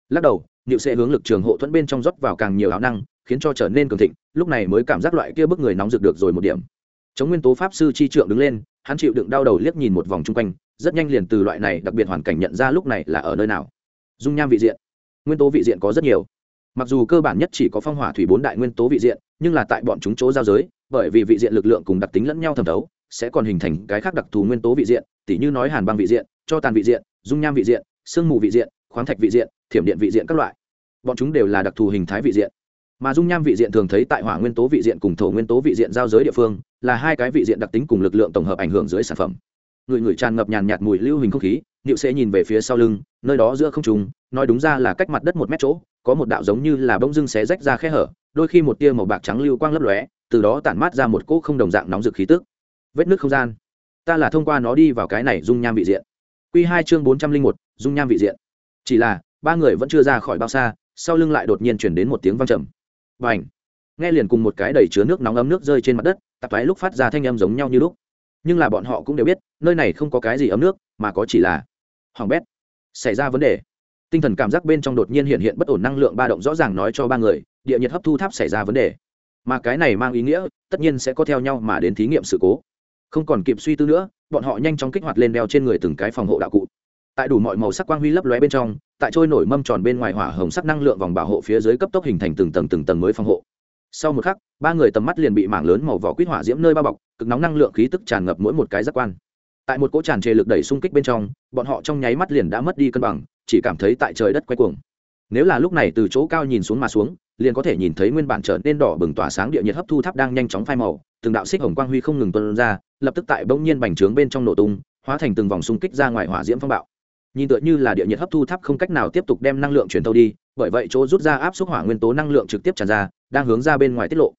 Lắc đầu, niệu sẽ hướng lực trường hộ thuẫn bên trong rót vào càng nhiều áo năng, khiến cho trở nên cường thịnh, lúc này mới cảm giác loại kia bức người nóng rực được rồi một điểm. Chống nguyên tố pháp sư chi trượng đứng lên, hắn chịu đựng đau đầu liếc nhìn một vòng chung quanh, rất nhanh liền từ loại này đặc biệt hoàn cảnh nhận ra lúc này là ở nơi nào. Dung nham vị diện. Nguyên tố vị diện có rất nhiều. Mặc dù cơ bản nhất chỉ có phong hỏa thủy bốn đại nguyên tố vị diện, nhưng là tại bọn chúng chỗ giao giới, bởi vì vị diện lực lượng cùng đặc tính lẫn nhau thẩm thấu sẽ còn hình thành cái khác đặc thù nguyên tố vị diện, tỉ như nói hàn băng vị diện, cho tàn vị diện, dung nham vị diện sương mù vị diện, khoáng thạch vị diện, thiểm điện vị diện các loại. Bọn chúng đều là đặc thù hình thái vị diện. Mà dung nham vị diện thường thấy tại hỏa nguyên tố vị diện cùng thổ nguyên tố vị diện giao giới địa phương, là hai cái vị diện đặc tính cùng lực lượng tổng hợp ảnh hưởng dưới sản phẩm. Người người tràn ngập nhàn nhạt mùi lưu hình không khí nịu sẽ nhìn về phía sau lưng, nơi đó giữa không trùng nói đúng ra là cách mặt đất một mét chỗ, có một đạo giống như là bông dưng xé rách ra khe hở, đôi khi một tia màu bạc trắng lưu quang lấp lóe, từ đó tản mát ra một cỗ không đồng dạng nóng rực khí tức vết nước không gian. Ta là thông qua nó đi vào cái này dung nham vị diện. Q hai chương bốn trăm linh một, dung nham vị diện. Chỉ là, ba người vẫn chưa ra khỏi bao xa, sau lưng lại đột nhiên chuyển đến một tiếng văng trầm. Và ảnh nghe liền cùng một cái đầy chứa nước nóng ấm nước rơi trên mặt đất, tạp thoái lúc phát ra thanh âm giống nhau như lúc. Nhưng là bọn họ cũng đều biết, nơi này không có cái gì ấm nước, mà có chỉ là hoàng bét. Xảy ra vấn đề. Tinh thần cảm giác bên trong đột nhiên hiện hiện bất ổn năng lượng ba động rõ ràng nói cho ba người, địa nhiệt hấp thu tháp xảy ra vấn đề. Mà cái này mang ý nghĩa, tất nhiên sẽ có theo nhau mà đến thí nghiệm sự cố không còn kịp suy tư nữa, bọn họ nhanh chóng kích hoạt lên đeo trên người từng cái phòng hộ đạo cụ. Tại đủ mọi màu sắc quang huy lấp lóe bên trong, tại trôi nổi mâm tròn bên ngoài hỏa hồng sắc năng lượng vòng bảo hộ phía dưới cấp tốc hình thành từng tầng từng tầng mới phòng hộ. Sau một khắc, ba người tầm mắt liền bị mảng lớn màu vỏ quýt hỏa diễm nơi bao bọc, cực nóng năng lượng khí tức tràn ngập mỗi một cái giác quan. Tại một cỗ tràn trề lực đẩy xung kích bên trong, bọn họ trong nháy mắt liền đã mất đi cân bằng, chỉ cảm thấy tại trời đất quay cuồng. Nếu là lúc này từ chỗ cao nhìn xuống mà xuống, liền có thể nhìn thấy nguyên bản trở nên đỏ bừng tỏa sáng địa nhiệt hấp thu tháp đang nhanh chóng phai màu, từng đạo xích hồng quang huy không ngừng tuân ra lập tức tại bỗng nhiên bành trướng bên trong nổ tung, hóa thành từng vòng xung kích ra ngoài hỏa diễm phong bạo. Nhìn tựa như là địa nhiệt hấp thu tháp không cách nào tiếp tục đem năng lượng truyền tâu đi, bởi vậy chỗ rút ra áp suất hỏa nguyên tố năng lượng trực tiếp tràn ra, đang hướng ra bên ngoài tiết lộ.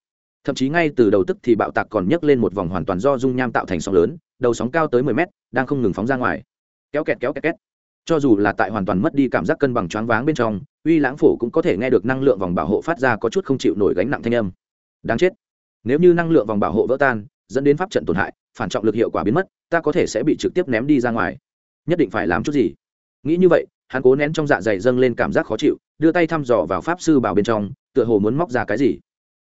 Thậm chí ngay từ đầu tức thì bạo tạc còn nhấc lên một vòng hoàn toàn do dung nham tạo thành sóng lớn, đầu sóng cao tới mười mét, đang không ngừng phóng ra ngoài. Kéo kẹt kéo kẹt, két. Cho dù là tại hoàn toàn mất đi cảm giác cân bằng choáng váng bên trong, uy lãng phổ cũng có thể nghe được năng lượng vòng bảo hộ phát ra có chút không chịu nổi gánh nặng thanh âm. Đáng chết. Nếu như năng lượng vòng bảo hộ vỡ tan, dẫn đến pháp trận tổn hại phản trọng lực hiệu quả biến mất, ta có thể sẽ bị trực tiếp ném đi ra ngoài. Nhất định phải làm chút gì? Nghĩ như vậy, hắn cố nén trong dạ dày dâng lên cảm giác khó chịu, đưa tay thăm dò vào pháp sư bảo bên trong, tựa hồ muốn móc ra cái gì.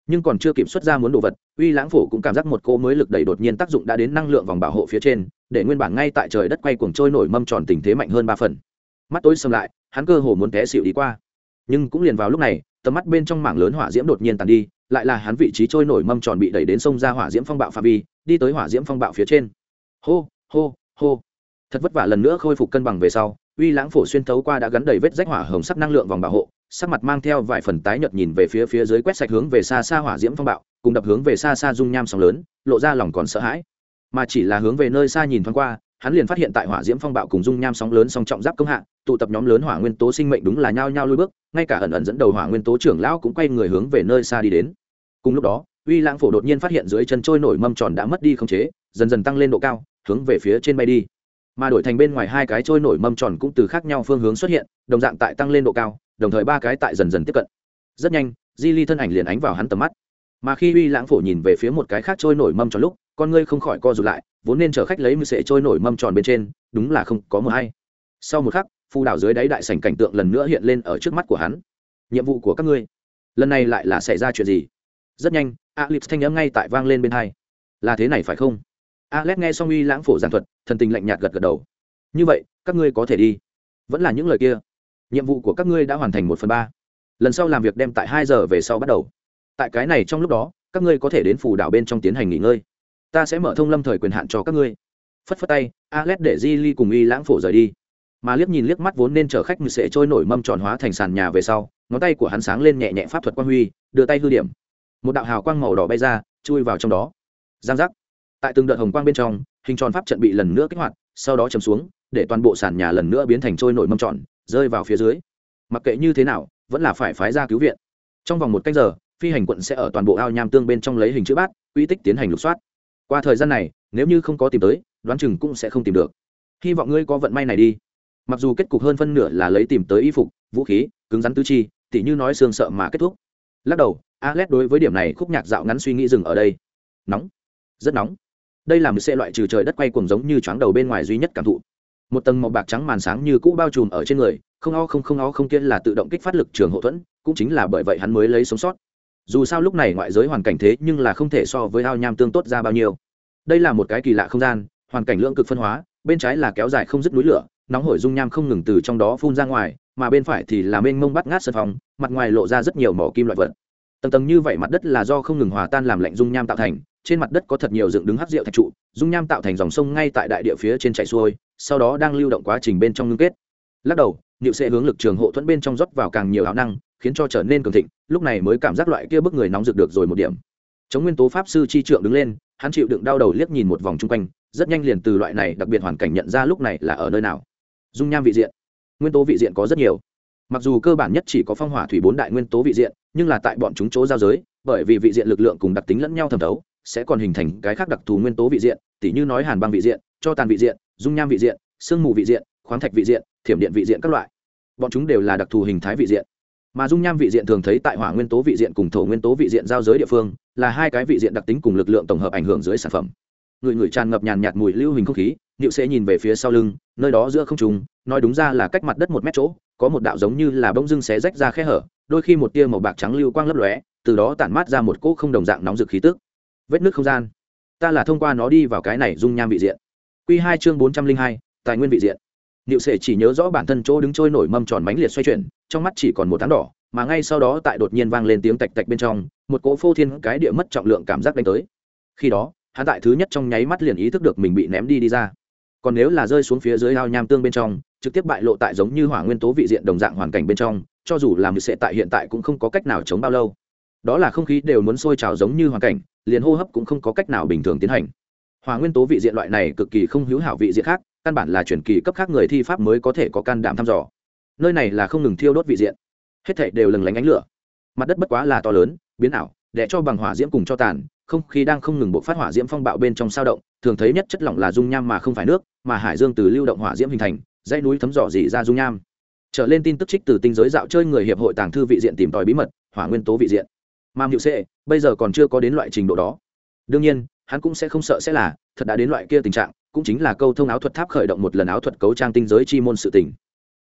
Nhưng còn chưa kịp xuất ra muốn đồ vật, uy lãng phổ cũng cảm giác một cô mới lực đẩy đột nhiên tác dụng đã đến năng lượng vòng bảo hộ phía trên, để nguyên bản ngay tại trời đất quay cuồng trôi nổi mâm tròn tình thế mạnh hơn ba phần. Mắt tối xâm lại, hắn cơ hồ muốn té xịu đi qua. Nhưng cũng liền vào lúc này tầm mắt bên trong mảng lớn hỏa diễm đột nhiên tàn đi, lại là hắn vị trí trôi nổi mâm tròn bị đẩy đến sông ra hỏa diễm phong bạo pha vi, đi tới hỏa diễm phong bạo phía trên. Hô hô hô. Thật vất vả lần nữa khôi phục cân bằng về sau, uy lãng phổ xuyên thấu qua đã gắn đầy vết rách hỏa hồng sắc năng lượng vòng bảo hộ, sắc mặt mang theo vài phần tái nhợt nhìn về phía phía dưới quét sạch hướng về xa xa hỏa diễm phong bạo, cùng đập hướng về xa xa dung nham sóng lớn, lộ ra lòng còn sợ hãi. Mà chỉ là hướng về nơi xa nhìn thoáng qua hắn liền phát hiện tại hỏa diễm phong bạo cùng dung nham sóng lớn song trọng giáp công hạ, tụ tập nhóm lớn hỏa nguyên tố sinh mệnh đúng là nhao nhao lui bước, ngay cả ẩn ẩn dẫn đầu hỏa nguyên tố trưởng lão cũng quay người hướng về nơi xa đi đến. Cùng lúc đó, uy lãng phổ đột nhiên phát hiện dưới chân trôi nổi mâm tròn đã mất đi không chế, dần dần tăng lên độ cao, hướng về phía trên bay đi. Mà đổi thành bên ngoài hai cái trôi nổi mâm tròn cũng từ khác nhau phương hướng xuất hiện, đồng dạng tại tăng lên độ cao, đồng thời ba cái tại dần dần tiếp cận. Rất nhanh, di ly thân ảnh liền ánh vào hắn tầm mắt. Mà khi uy lãng phổ nhìn về phía một cái khác trôi nổi mâm tròn lúc, con ngươi không khỏi co rụt lại vốn nên chở khách lấy mười sệ trôi nổi mâm tròn bên trên, đúng là không có mờ hay. Sau một khắc, phù đảo dưới đáy đại sảnh cảnh tượng lần nữa hiện lên ở trước mắt của hắn. Nhiệm vụ của các ngươi, lần này lại là xảy ra chuyện gì? Rất nhanh, alex thanh âm ngay tại vang lên bên hai. Là thế này phải không? Alex nghe xong uy lãng phổ giảng thuật, thần tình lạnh nhạt gật gật đầu. Như vậy, các ngươi có thể đi. Vẫn là những lời kia. Nhiệm vụ của các ngươi đã hoàn thành một phần ba. Lần sau làm việc đem tại hai giờ về sau bắt đầu. Tại cái này trong lúc đó, các ngươi có thể đến phù đảo bên trong tiến hành nghỉ ngơi ta sẽ mở thông lâm thời quyền hạn cho các ngươi. Phất phất tay alex để di ly cùng y lãng phổ rời đi. Mà liếc nhìn liếc mắt vốn nên chở khách như sẽ trôi nổi mâm tròn hóa thành sàn nhà về sau, ngón tay của hắn sáng lên nhẹ nhẹ pháp thuật quang huy, đưa tay hư điểm. Một đạo hào quang màu đỏ bay ra, chui vào trong đó. Giang giác. Tại từng đợt hồng quang bên trong, hình tròn pháp trận bị lần nữa kích hoạt, sau đó chầm xuống, để toàn bộ sàn nhà lần nữa biến thành trôi nổi mâm tròn, rơi vào phía dưới. Mặc kệ như thế nào, vẫn là phải phái ra cứu viện. Trong vòng một cách giờ, phi hành quận sẽ ở toàn bộ ao nham tương bên trong lấy hình chữ bát, quy tích tiến hành lục soát qua thời gian này, nếu như không có tìm tới, đoán chừng cũng sẽ không tìm được. Hy vọng ngươi có vận may này đi. Mặc dù kết cục hơn phân nửa là lấy tìm tới y phục, vũ khí, cứng rắn tứ chi, tỉ như nói xương sợ mà kết thúc. Lắc đầu, alex đối với điểm này khúc nhạc dạo ngắn suy nghĩ dừng ở đây. Nóng. Rất nóng. Đây là một xe loại trừ trời đất quay cuồng giống như chóng đầu bên ngoài duy nhất cảm thụ. Một tầng màu bạc trắng màn sáng như cũ bao trùm ở trên người, không o không không o không kia là tự động kích phát lực trường hậu thuẫn, cũng chính là bởi vậy hắn mới lấy sống sót dù sao lúc này ngoại giới hoàn cảnh thế nhưng là không thể so với ao nham tương tốt ra bao nhiêu. Đây là một cái kỳ lạ không gian, hoàn cảnh lượng cực phân hóa, bên trái là kéo dài không dứt núi lửa, nóng hổi dung nham không ngừng từ trong đó phun ra ngoài, mà bên phải thì là mênh mông bắt ngát sân phòng, mặt ngoài lộ ra rất nhiều mỏ kim loại vật. Tầng tầng như vậy mặt đất là do không ngừng hòa tan làm lạnh dung nham tạo thành, trên mặt đất có thật nhiều dựng đứng hắc rượu thạch trụ, dung nham tạo thành dòng sông ngay tại đại địa phía trên chạy xuôi, sau đó đang lưu động quá trình bên trong ngưng kết. Lắc đầu, niệu sẽ hướng lực trường hộ thuẫn bên trong rót vào càng nhiều áo năng khiến cho trở nên cường thịnh, lúc này mới cảm giác loại kia bức người nóng rực được rồi một điểm. Chống nguyên tố pháp sư chi trượng đứng lên, hắn chịu đựng đau đầu liếc nhìn một vòng chung quanh, rất nhanh liền từ loại này đặc biệt hoàn cảnh nhận ra lúc này là ở nơi nào. Dung nham vị diện. Nguyên tố vị diện có rất nhiều. Mặc dù cơ bản nhất chỉ có phong hỏa thủy bốn đại nguyên tố vị diện, nhưng là tại bọn chúng chỗ giao giới, bởi vì vị diện lực lượng cùng đặc tính lẫn nhau thẩm thấu, sẽ còn hình thành cái khác đặc thù nguyên tố vị diện, tỉ như nói hàn băng vị diện, cho tàn vị diện, dung nham vị diện, sương mù vị diện, khoáng thạch vị diện, thiểm điện vị diện các loại. Bọn chúng đều là đặc thù hình thái vị diện mà dung nham vị diện thường thấy tại hỏa nguyên tố vị diện cùng thổ nguyên tố vị diện giao giới địa phương, là hai cái vị diện đặc tính cùng lực lượng tổng hợp ảnh hưởng dưới sản phẩm. Người người tràn ngập nhàn nhạt mùi lưu hình không khí nịu sẽ nhìn về phía sau lưng, nơi đó giữa không trùng nói đúng ra là cách mặt đất một mét chỗ, có một đạo giống như là bông dưng xé rách ra khe hở, đôi khi một tia màu bạc trắng lưu quang lấp lóe, từ đó tản mát ra một cỗ không đồng dạng nóng rực khí tức. Vết nước không gian. Ta là thông qua nó đi vào cái này dung nham vị diện. Q hai chương bốn trăm linh hai, tài nguyên vị diện niệu sệ chỉ nhớ rõ bản thân chỗ đứng trôi nổi mâm tròn mánh liệt xoay chuyển, trong mắt chỉ còn một tháng đỏ, mà ngay sau đó tại đột nhiên vang lên tiếng tạch tạch bên trong, một cỗ phô thiên cái địa mất trọng lượng cảm giác đánh tới. Khi đó, hắn tại thứ nhất trong nháy mắt liền ý thức được mình bị ném đi đi ra. Còn nếu là rơi xuống phía dưới ao nham tương bên trong, trực tiếp bại lộ tại giống như hỏa nguyên tố vị diện đồng dạng hoàn cảnh bên trong, cho dù làm sẽ tại hiện tại cũng không có cách nào chống bao lâu. Đó là không khí đều muốn sôi trào giống như hoàn cảnh, liền hô hấp cũng không có cách nào bình thường tiến hành. Hỏa nguyên tố vị diện loại này cực kỳ không hữu hảo vị diện khác căn bản là chuyển kỳ cấp khác người thi pháp mới có thể có can đảm thăm dò. Nơi này là không ngừng thiêu đốt vị diện. Hết thảy đều lừng lánh ánh lửa. Mặt đất bất quá là to lớn, biến ảo để cho bằng hỏa diễm cùng cho tàn, không khí đang không ngừng bộc phát hỏa diễm phong bạo bên trong sao động, thường thấy nhất chất lỏng là dung nham mà không phải nước, mà hải dương từ lưu động hỏa diễm hình thành, dãy núi thấm dò dỉ ra dung nham. Trở lên tin tức trích từ tinh giới dạo chơi người hiệp hội tàng thư vị diện tìm tòi bí mật, hỏa nguyên tố vị diện. Mang hiệu sệ, bây giờ còn chưa có đến loại trình độ đó. Đương nhiên, hắn cũng sẽ không sợ sẽ là, thật đã đến loại kia tình trạng cũng chính là câu thông áo thuật tháp khởi động một lần áo thuật cấu trang tinh giới chi môn sự tình.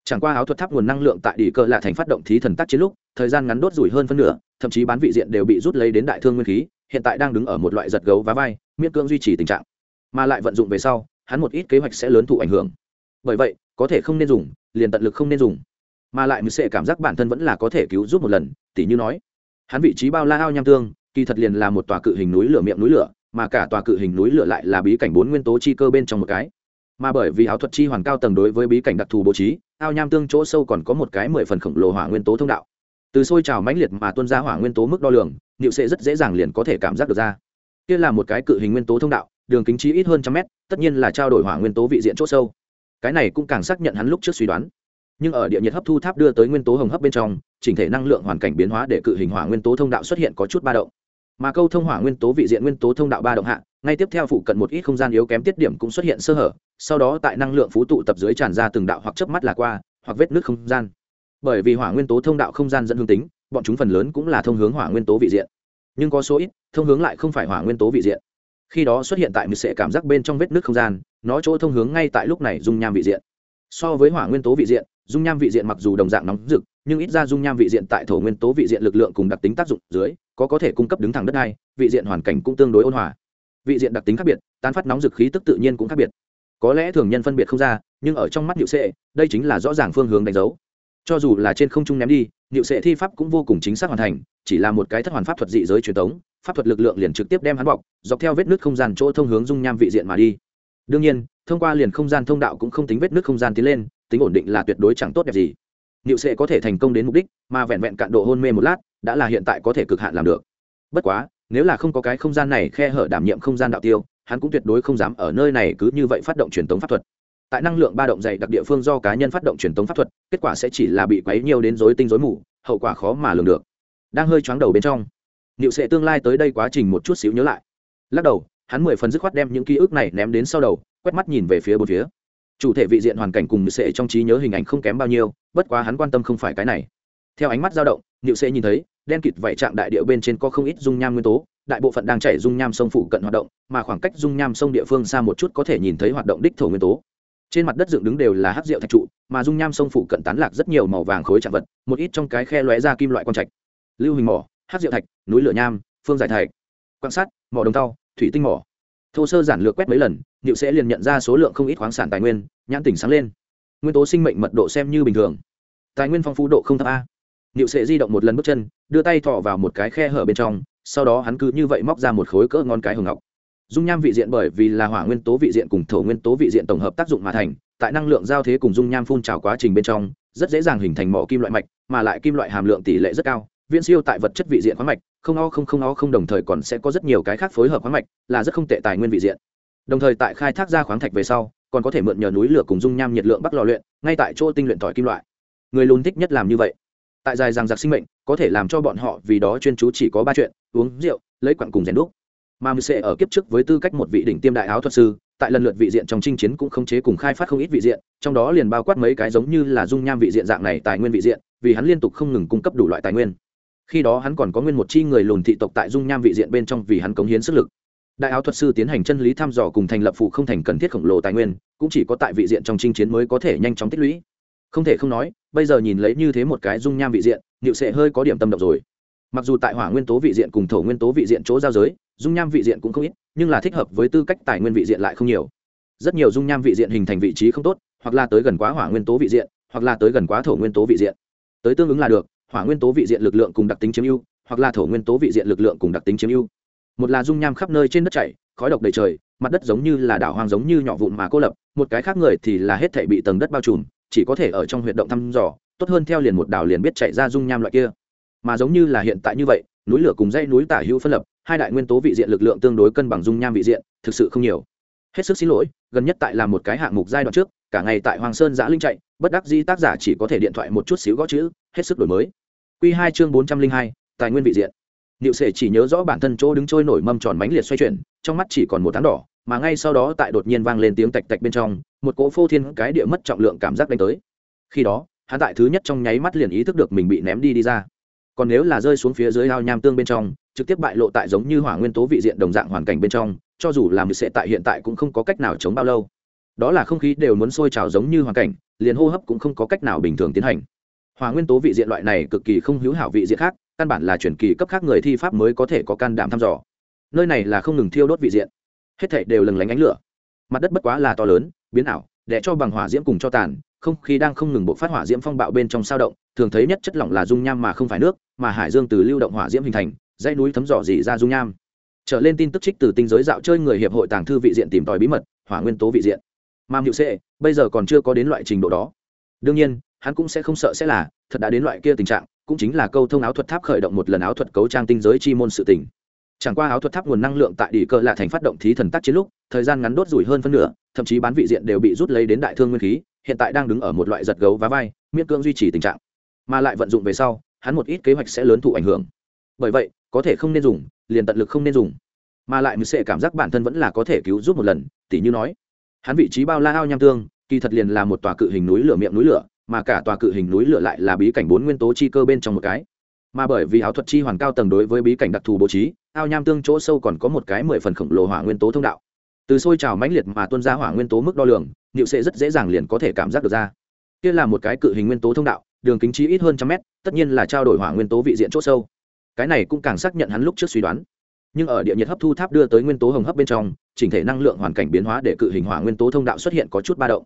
Chẳng qua áo thuật tháp nguồn năng lượng tại đỉ cơ lạ thành phát động thí thần tác chiến lúc, thời gian ngắn đốt rủi hơn phân nửa, thậm chí bán vị diện đều bị rút lấy đến đại thương nguyên khí, hiện tại đang đứng ở một loại giật gấu và vai, miễn cưỡng duy trì tình trạng. Mà lại vận dụng về sau, hắn một ít kế hoạch sẽ lớn thụ ảnh hưởng. Bởi vậy, có thể không nên dùng, liền tận lực không nên dùng. Mà lại mình sẽ cảm giác bản thân vẫn là có thể cứu giúp một lần, tỉ như nói, hắn vị trí bao la ao nham tương, kỳ thật liền là một tòa cự hình núi lửa miệng núi lửa mà cả tòa cự hình núi lửa lại là bí cảnh bốn nguyên tố chi cơ bên trong một cái. Mà bởi vì áo thuật chi hoàn cao tầng đối với bí cảnh đặc thù bố trí, ao nham tương chỗ sâu còn có một cái mười phần khổng lồ hỏa nguyên tố thông đạo. Từ sôi trào mãnh liệt mà tuân ra hỏa nguyên tố mức đo lường nịu sẽ rất dễ dàng liền có thể cảm giác được ra. Kia là một cái cự hình nguyên tố thông đạo, đường kính trí ít hơn trăm mét, tất nhiên là trao đổi hỏa nguyên tố vị diện chỗ sâu. Cái này cũng càng xác nhận hắn lúc trước suy đoán. Nhưng ở địa nhiệt hấp thu tháp đưa tới nguyên tố hồng hấp bên trong, chỉnh thể năng lượng hoàn cảnh biến hóa để cự hình hỏa nguyên tố thông đạo xuất hiện có chút ba động mà câu thông hỏa nguyên tố vị diện nguyên tố thông đạo ba động hạ, ngay tiếp theo phụ cận một ít không gian yếu kém tiết điểm cũng xuất hiện sơ hở, sau đó tại năng lượng phú tụ tập dưới tràn ra từng đạo hoặc chớp mắt là qua, hoặc vết nước không gian. Bởi vì hỏa nguyên tố thông đạo không gian dẫn hướng tính, bọn chúng phần lớn cũng là thông hướng hỏa nguyên tố vị diện. Nhưng có số ít, thông hướng lại không phải hỏa nguyên tố vị diện. Khi đó xuất hiện tại một sệ cảm giác bên trong vết nước không gian, nó chỗ thông hướng ngay tại lúc này dung nham vị diện. So với hỏa nguyên tố vị diện, dung nham vị diện mặc dù đồng dạng nóng rực nhưng ít ra dung nham vị diện tại thổ nguyên tố vị diện lực lượng cùng đặc tính tác dụng dưới, có có thể cung cấp đứng thẳng đất đai, vị diện hoàn cảnh cũng tương đối ôn hòa. Vị diện đặc tính khác biệt, tán phát nóng dực khí tức tự nhiên cũng khác biệt. Có lẽ thường nhân phân biệt không ra, nhưng ở trong mắt nhựu sệ, đây chính là rõ ràng phương hướng đánh dấu. Cho dù là trên không trung ném đi nhựu sệ thi pháp cũng vô cùng chính xác hoàn thành, chỉ là một cái thất hoàn pháp thuật dị giới truyền thống pháp thuật lực lượng liền trực tiếp đem hắn bọc, dọc theo vết nước không gian chỗ thông hướng dung nham vị diện mà đi. Đương nhiên, thông qua liền không gian thông đạo cũng không tính vết nước không gian tiến lên, tính ổn định là tuyệt đối chẳng tốt đẹp gì nhự sệ có thể thành công đến mục đích, mà vẹn vẹn cạn độ hôn mê một lát, đã là hiện tại có thể cực hạn làm được. Bất quá, nếu là không có cái không gian này khe hở đảm nhiệm không gian đạo tiêu, hắn cũng tuyệt đối không dám ở nơi này cứ như vậy phát động truyền tống pháp thuật. Tại năng lượng ba động dày đặc địa phương do cá nhân phát động truyền tống pháp thuật, kết quả sẽ chỉ là bị quấy nhiều đến rối tinh rối mù, hậu quả khó mà lường được. Đang hơi choáng đầu bên trong, niệu sệ tương lai tới đây quá trình một chút xíu nhớ lại. Lắc đầu, hắn mười phần dứt khoát đem những ký ức này ném đến sau đầu, quét mắt nhìn về phía bốn phía chủ thể vị diện hoàn cảnh cùng niệu sệ trong trí nhớ hình ảnh không kém bao nhiêu, bất quá hắn quan tâm không phải cái này. Theo ánh mắt dao động niệu sệ nhìn thấy, đen kịt vảy trạng đại địa bên trên có không ít dung nham nguyên tố, đại bộ phận đang chảy dung nham sông phụ cận hoạt động, mà khoảng cách dung nham sông địa phương xa một chút có thể nhìn thấy hoạt động đích thổ nguyên tố. Trên mặt đất dựng đứng đều là hát rượu thạch trụ, mà dung nham sông phụ cận tán lạc rất nhiều màu vàng khối trạng vật, một ít trong cái khe lóe ra kim loại quang trạch. Lưu hình mỏ hát rượu thạch, núi lửa nham, phương giải thạch. Quan sát, mỏ đồng tàu thủy tinh mỏ thô sơ giản lược quét mấy lần, niệu sẽ liền nhận ra số lượng không ít khoáng sản tài nguyên, nhãn tỉnh sáng lên. Nguyên tố sinh mệnh mật độ xem như bình thường. Tài nguyên phong phú độ không thấp a. Niệu sẽ di động một lần bước chân, đưa tay thọ vào một cái khe hở bên trong, sau đó hắn cứ như vậy móc ra một khối cỡ ngon cái hồng ngọc. Dung nham vị diện bởi vì là hỏa nguyên tố vị diện cùng thổ nguyên tố vị diện tổng hợp tác dụng mà thành, tại năng lượng giao thế cùng dung nham phun trào quá trình bên trong, rất dễ dàng hình thành mỏ kim loại mạch, mà lại kim loại hàm lượng tỷ lệ rất cao, viễn siêu tại vật chất vị diện khoáng mạch không o không không o không đồng thời còn sẽ có rất nhiều cái khác phối hợp khoáng mạch, là rất không tệ tài nguyên vị diện. Đồng thời tại khai thác ra khoáng thạch về sau, còn có thể mượn nhờ núi lửa cùng dung nham nhiệt lượng bắc lò luyện, ngay tại chỗ tinh luyện tỏi kim loại. Người lùn thích nhất làm như vậy. Tại dài rằng giặc sinh mệnh, có thể làm cho bọn họ vì đó chuyên chú chỉ có ba chuyện, uống rượu, lấy quặng cùng rèn đúc. Mà mười sẽ ở kiếp trước với tư cách một vị đỉnh tiêm đại áo thuật sư, tại lần lượt vị diện trong chinh chiến cũng không chế cùng khai phát không ít vị diện, trong đó liền bao quát mấy cái giống như là dung nham vị diện dạng này tài nguyên vị diện, vì hắn liên tục không ngừng cung cấp đủ loại tài nguyên khi đó hắn còn có nguyên một chi người lùn thị tộc tại dung nham vị diện bên trong vì hắn cống hiến sức lực. Đại áo thuật sư tiến hành chân lý thăm dò cùng thành lập phụ không thành cần thiết khổng lồ tài nguyên, cũng chỉ có tại vị diện trong chinh chiến mới có thể nhanh chóng tích lũy. Không thể không nói, bây giờ nhìn lấy như thế một cái dung nham vị diện nịu sệ hơi có điểm tâm độc rồi. Mặc dù tại hỏa nguyên tố vị diện cùng thổ nguyên tố vị diện chỗ giao giới, dung nham vị diện cũng không ít, nhưng là thích hợp với tư cách tài nguyên vị diện lại không nhiều. Rất nhiều dung nham vị diện hình thành vị trí không tốt, hoặc là tới gần quá hỏa nguyên tố vị diện, hoặc là tới gần quá thổ nguyên tố vị diện. Tới tương ứng là được hỏa nguyên tố vị diện lực lượng cùng đặc tính chiếm ưu, hoặc là thổ nguyên tố vị diện lực lượng cùng đặc tính chiếm ưu. Một là dung nham khắp nơi trên đất chảy, khói độc đầy trời, mặt đất giống như là đảo hoang giống như nhỏ vụn mà cô lập, một cái khác người thì là hết thể bị tầng đất bao trùm, chỉ có thể ở trong huyệt động thăm dò, tốt hơn theo liền một đảo liền biết chạy ra dung nham loại kia. Mà giống như là hiện tại như vậy, núi lửa cùng dãy núi tả hữu phân lập, hai đại nguyên tố vị diện lực lượng tương đối cân bằng dung nham vị diện, thực sự không nhiều. Hết sức xin lỗi, gần nhất tại là một cái hạng mục giai đoạn trước, cả ngày tại hoàng sơn giã linh chạy bất đắc dĩ tác giả chỉ có thể điện thoại một chút xíu gõ chữ hết sức đổi mới q hai chương bốn trăm linh hai tài nguyên vị diện Niệu Sệ chỉ nhớ rõ bản thân chỗ đứng trôi nổi mâm tròn mánh liệt xoay chuyển, trong mắt chỉ còn một tháng đỏ, mà ngay sau đó tại đột nhiên vang lên tiếng tạch tạch bên trong, một cỗ phô thiên cái địa mất trọng lượng cảm giác đánh tới. Khi đó, hắn tại thứ nhất trong nháy mắt liền ý thức được mình bị ném đi đi ra. Còn nếu là rơi xuống phía dưới ao nham tương bên trong, trực tiếp bại lộ tại giống như hỏa nguyên tố vị diện đồng dạng hoàn cảnh bên trong, cho dù là Niệu Sệ tại hiện tại cũng không có cách nào chống bao lâu. Đó là không khí đều muốn sôi trào giống như hoàn cảnh, liền hô hấp cũng không có cách nào bình thường tiến hành. Hỏa nguyên tố vị diện loại này cực kỳ không hữu hảo vị diện khác, căn bản là chuyển kỳ cấp khác người thi pháp mới có thể có can đảm thăm dò. Nơi này là không ngừng thiêu đốt vị diện. Hết thảy đều lừng lánh ánh lửa. Mặt đất bất quá là to lớn biến ảo để cho bằng hỏa diễm cùng cho tàn không khí đang không ngừng bộc phát hỏa diễm phong bạo bên trong sao động thường thấy nhất chất lỏng là dung nham mà không phải nước mà hải dương từ lưu động hỏa diễm hình thành dãy núi thấm dò dỉ ra dung nham. Trở lên tin tức trích từ tinh giới dạo chơi người hiệp hội tàng thư vị diện tìm tòi bí mật hỏa nguyên tố vị diện. Mam hiệu sệ bây giờ còn chưa có đến loại trình độ đó. Đương nhiên, hắn cũng sẽ không sợ sẽ là, thật đã đến loại kia tình trạng, cũng chính là câu thông áo thuật tháp khởi động một lần áo thuật cấu trang tinh giới chi môn sự tình. Chẳng qua áo thuật tháp nguồn năng lượng tại đỉ cơ lạ thành phát động thí thần tác chiến lúc, thời gian ngắn đốt rủi hơn phân nửa, thậm chí bán vị diện đều bị rút lấy đến đại thương nguyên khí, hiện tại đang đứng ở một loại giật gấu và vai, miễn cưỡng duy trì tình trạng. Mà lại vận dụng về sau, hắn một ít kế hoạch sẽ lớn thụ ảnh hưởng. Bởi vậy, có thể không nên dùng, liền tận lực không nên dùng. Mà lại mình sẽ cảm giác bản thân vẫn là có thể cứu giúp một lần, tỉ như nói hắn vị trí bao la ao nham tương, kỳ thật liền là một tòa cự hình núi lửa miệng núi lửa, mà cả tòa cự hình núi lửa lại là bí cảnh bốn nguyên tố chi cơ bên trong một cái. Mà bởi vì áo thuật chi hoàn cao tầng đối với bí cảnh đặc thù bố trí, ao nham tương chỗ sâu còn có một cái mười phần khổng lồ hỏa nguyên tố thông đạo. Từ sôi trào mãnh liệt mà tuân ra hỏa nguyên tố mức đo lường, niệu sẽ rất dễ dàng liền có thể cảm giác được ra. Kia là một cái cự hình nguyên tố thông đạo, đường kính trí ít hơn trăm mét, tất nhiên là trao đổi hỏa nguyên tố vị diện chỗ sâu. Cái này cũng càng xác nhận hắn lúc trước suy đoán nhưng ở địa nhiệt hấp thu tháp đưa tới nguyên tố hồng hấp bên trong, chỉnh thể năng lượng hoàn cảnh biến hóa để cự hình hỏa nguyên tố thông đạo xuất hiện có chút ba động.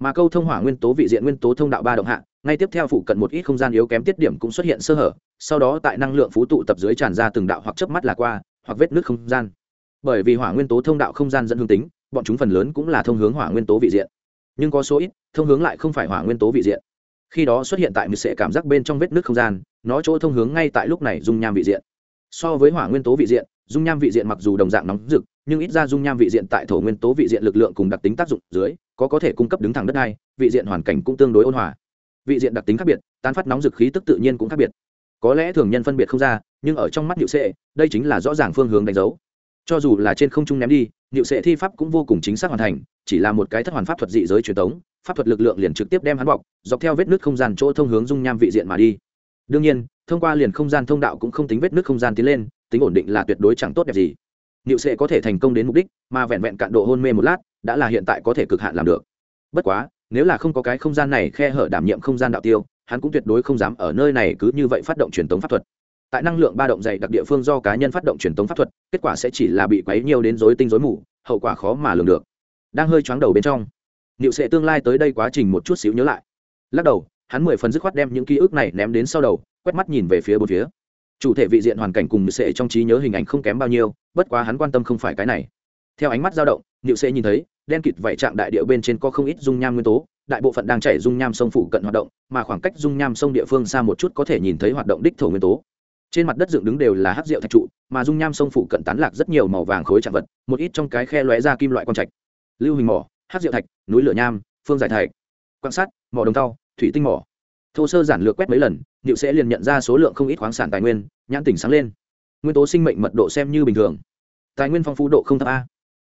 Mà câu thông hỏa nguyên tố vị diện nguyên tố thông đạo ba động hạ, ngay tiếp theo phụ cận một ít không gian yếu kém tiết điểm cũng xuất hiện sơ hở, sau đó tại năng lượng phú tụ tập dưới tràn ra từng đạo hoặc chớp mắt là qua, hoặc vết nước không gian. Bởi vì hỏa nguyên tố thông đạo không gian dẫn hướng tính, bọn chúng phần lớn cũng là thông hướng hỏa nguyên tố vị diện. Nhưng có số ít, thông hướng lại không phải hỏa nguyên tố vị diện. Khi đó xuất hiện tại một sệ cảm giác bên trong vết nước không gian, nó chỗ thông hướng ngay tại lúc này dung nham vị diện. So với hỏa nguyên tố vị diện dung nham vị diện mặc dù đồng dạng nóng rực, nhưng ít ra dung nham vị diện tại thổ nguyên tố vị diện lực lượng cùng đặc tính tác dụng dưới, có có thể cung cấp đứng thẳng đất đai, vị diện hoàn cảnh cũng tương đối ôn hòa. Vị diện đặc tính khác biệt, tán phát nóng dực khí tức tự nhiên cũng khác biệt. Có lẽ thường nhân phân biệt không ra, nhưng ở trong mắt nhự sệ, đây chính là rõ ràng phương hướng đánh dấu. Cho dù là trên không trung ném đi nhự sệ thi pháp cũng vô cùng chính xác hoàn thành, chỉ là một cái thất hoàn pháp thuật dị giới truyền thống pháp thuật lực lượng liền trực tiếp đem hắn bọc, dọc theo vết nước không gian chỗ thông hướng dung nham vị diện mà đi. Đương nhiên, thông qua liền không gian thông đạo cũng không tính vết nước không gian tiến lên tính ổn định là tuyệt đối chẳng tốt đẹp gì Niệu sẽ có thể thành công đến mục đích, mà vẹn vẹn cạn độ hôn mê một lát, đã là hiện tại có thể cực hạn làm được. Bất quá, nếu là không có cái không gian này khe hở đảm nhiệm không gian đạo tiêu, hắn cũng tuyệt đối không dám ở nơi này cứ như vậy phát động truyền tống pháp thuật. Tại năng lượng ba động dày đặc địa phương do cá nhân phát động truyền tống pháp thuật, kết quả sẽ chỉ là bị quấy nhiều đến rối tinh rối mù, hậu quả khó mà lường được. Đang hơi choáng đầu bên trong, Niệu sẽ tương lai tới đây quá trình một chút xíu nhớ lại. Lắc đầu, hắn mười phần dứt khoát đem những ký ức này ném đến sau đầu, quét mắt nhìn về phía bốn phía chủ thể vị diện hoàn cảnh cùng sệ trong trí nhớ hình ảnh không kém bao nhiêu, bất quá hắn quan tâm không phải cái này. Theo ánh mắt dao động niệu sệ nhìn thấy, đen kịt vảy trạng đại địa bên trên có không ít dung nham nguyên tố, đại bộ phận đang chảy dung nham sông phủ cận hoạt động, mà khoảng cách dung nham sông địa phương xa một chút có thể nhìn thấy hoạt động đích thổ nguyên tố. Trên mặt đất dựng đứng đều là hát rượu thạch trụ, mà dung nham sông phủ cận tán lạc rất nhiều màu vàng khối trạng vật, một ít trong cái khe lóe ra kim loại quang trạch. Lưu hình mỏ hát rượu thạch, núi lửa nham, phương giải thạch. Quan sát, mỏ đồng tàu thủy tinh mỏ thô sơ giản lược quét mấy lần, niệu sẽ liền nhận ra số lượng không ít khoáng sản tài nguyên, nhãn tỉnh sáng lên. Nguyên tố sinh mệnh mật độ xem như bình thường. Tài nguyên phong phú độ không thấp a.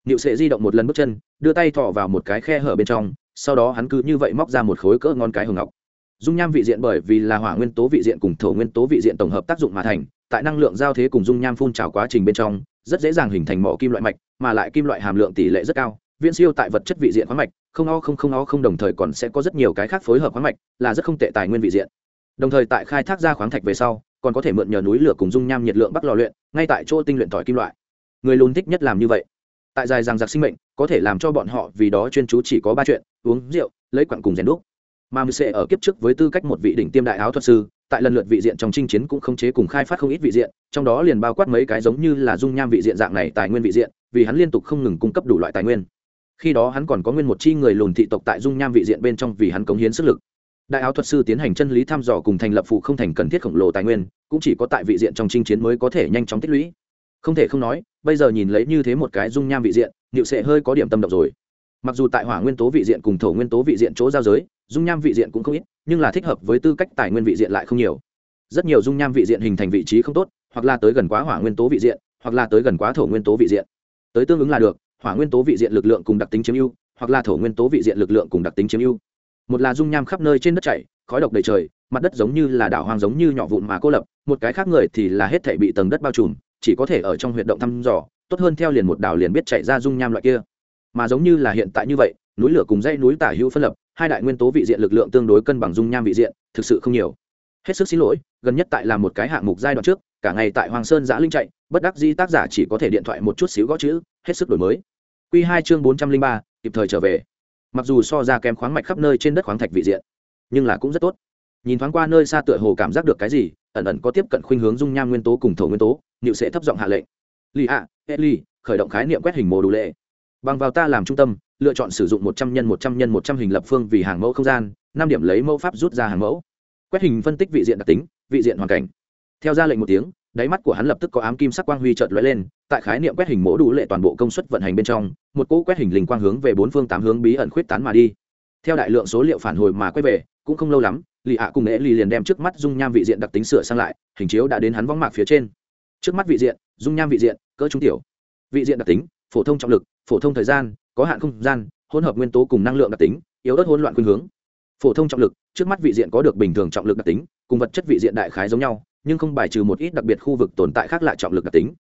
Niệu sẽ di động một lần bước chân, đưa tay thọ vào một cái khe hở bên trong, sau đó hắn cứ như vậy móc ra một khối cỡ ngon cái hồng ngọc. Dung nham vị diện bởi vì là hỏa nguyên tố vị diện cùng thổ nguyên tố vị diện tổng hợp tác dụng mà thành, tại năng lượng giao thế cùng dung nham phun trào quá trình bên trong, rất dễ dàng hình thành mỏ kim loại mạch, mà lại kim loại hàm lượng tỷ lệ rất cao, viễn siêu tại vật chất vị diện khoáng mạch không o không không o không đồng thời còn sẽ có rất nhiều cái khác phối hợp khoáng mạch, là rất không tệ tài nguyên vị diện. Đồng thời tại khai thác ra khoáng thạch về sau, còn có thể mượn nhờ núi lửa cùng dung nham nhiệt lượng bắc lò luyện, ngay tại chỗ tinh luyện tỏi kim loại. Người lùn thích nhất làm như vậy. Tại dài rằng giặc sinh mệnh, có thể làm cho bọn họ vì đó chuyên chú chỉ có ba chuyện, uống rượu, lấy quặng cùng rèn đúc. Mà mười sẽ ở kiếp trước với tư cách một vị đỉnh tiêm đại áo thuật sư, tại lần lượt vị diện trong chinh chiến cũng không chế cùng khai phát không ít vị diện, trong đó liền bao quát mấy cái giống như là dung nham vị diện dạng này tài nguyên vị diện, vì hắn liên tục không ngừng cung cấp đủ loại tài nguyên khi đó hắn còn có nguyên một chi người lùn thị tộc tại dung nham vị diện bên trong vì hắn cống hiến sức lực. Đại áo thuật sư tiến hành chân lý thăm dò cùng thành lập phụ không thành cần thiết khổng lồ tài nguyên, cũng chỉ có tại vị diện trong chinh chiến mới có thể nhanh chóng tích lũy. Không thể không nói, bây giờ nhìn lấy như thế một cái dung nham vị diện liệu sẽ hơi có điểm tâm động rồi. Mặc dù tại hỏa nguyên tố vị diện cùng thổ nguyên tố vị diện chỗ giao giới, dung nham vị diện cũng không ít, nhưng là thích hợp với tư cách tài nguyên vị diện lại không nhiều. Rất nhiều dung nham vị diện hình thành vị trí không tốt, hoặc là tới gần quá hỏa nguyên tố vị diện, hoặc là tới gần quá thổ nguyên tố vị diện. Tới tương ứng là được hỏa nguyên tố vị diện lực lượng cùng đặc tính chiếm ưu, hoặc là thổ nguyên tố vị diện lực lượng cùng đặc tính chiếm ưu. Một là dung nham khắp nơi trên đất chảy, khói độc đầy trời, mặt đất giống như là đảo hoang giống như nhỏ vụn mà cô lập, một cái khác người thì là hết thể bị tầng đất bao trùm, chỉ có thể ở trong huyệt động thăm dò, tốt hơn theo liền một đảo liền biết chạy ra dung nham loại kia. Mà giống như là hiện tại như vậy, núi lửa cùng dãy núi tả hữu phân lập, hai đại nguyên tố vị diện lực lượng tương đối cân bằng dung nham vị diện, thực sự không nhiều. Hết sức xin lỗi, gần nhất tại là một cái hạng mục giai đoạn trước, cả ngày tại hoàng sơn giã linh chạy, bất đắc di tác giả chỉ có thể điện thoại một chút xíu gõ chữ, hết sức đổi mới. Q2 chương bốn trăm linh ba, kịp thời trở về. Mặc dù so ra kém khoáng mạch khắp nơi trên đất khoáng thạch vị diện, nhưng là cũng rất tốt. Nhìn thoáng qua nơi xa tựa hồ cảm giác được cái gì, ẩn ẩn có tiếp cận khuynh hướng dung nham nguyên tố cùng thổ nguyên tố, Niệu sẽ thấp giọng hạ lệnh. Lý ạ edly khởi động khái niệm quét hình mô đủ lệ. Bằng vào ta làm trung tâm, lựa chọn sử dụng một trăm nhân, một trăm nhân, một trăm hình lập phương vì hàng mẫu không gian, năm điểm lấy mẫu pháp rút ra hàng mẫu. Quét hình phân tích vị diện đặc tính, vị diện hoàn cảnh. Theo ra lệnh một tiếng đáy mắt của hắn lập tức có ám kim sắc quang huy chợt lóe lên, tại khái niệm quét hình mỗ đủ lệ toàn bộ công suất vận hành bên trong, một cỗ quét hình linh quang hướng về bốn phương tám hướng bí ẩn khuyết tán mà đi. Theo đại lượng số liệu phản hồi mà quay về, cũng không lâu lắm, lì ạ cùng ế lì liền đem trước mắt dung nham vị diện đặc tính sửa sang lại, hình chiếu đã đến hắn võng mạc phía trên. Trước mắt vị diện, dung nham vị diện, cỡ trung tiểu. Vị diện đặc tính, phổ thông trọng lực, phổ thông thời gian, có hạn không gian, hỗn hợp nguyên tố cùng năng lượng đặc tính, yếu ớt hỗn loạn khuynh hướng. Phổ thông trọng lực, trước mắt vị diện có được bình thường trọng lực đặc tính, cùng vật chất vị diện đại khái giống nhau nhưng không bài trừ một ít đặc biệt khu vực tồn tại khác lại trọng lực đặc tính.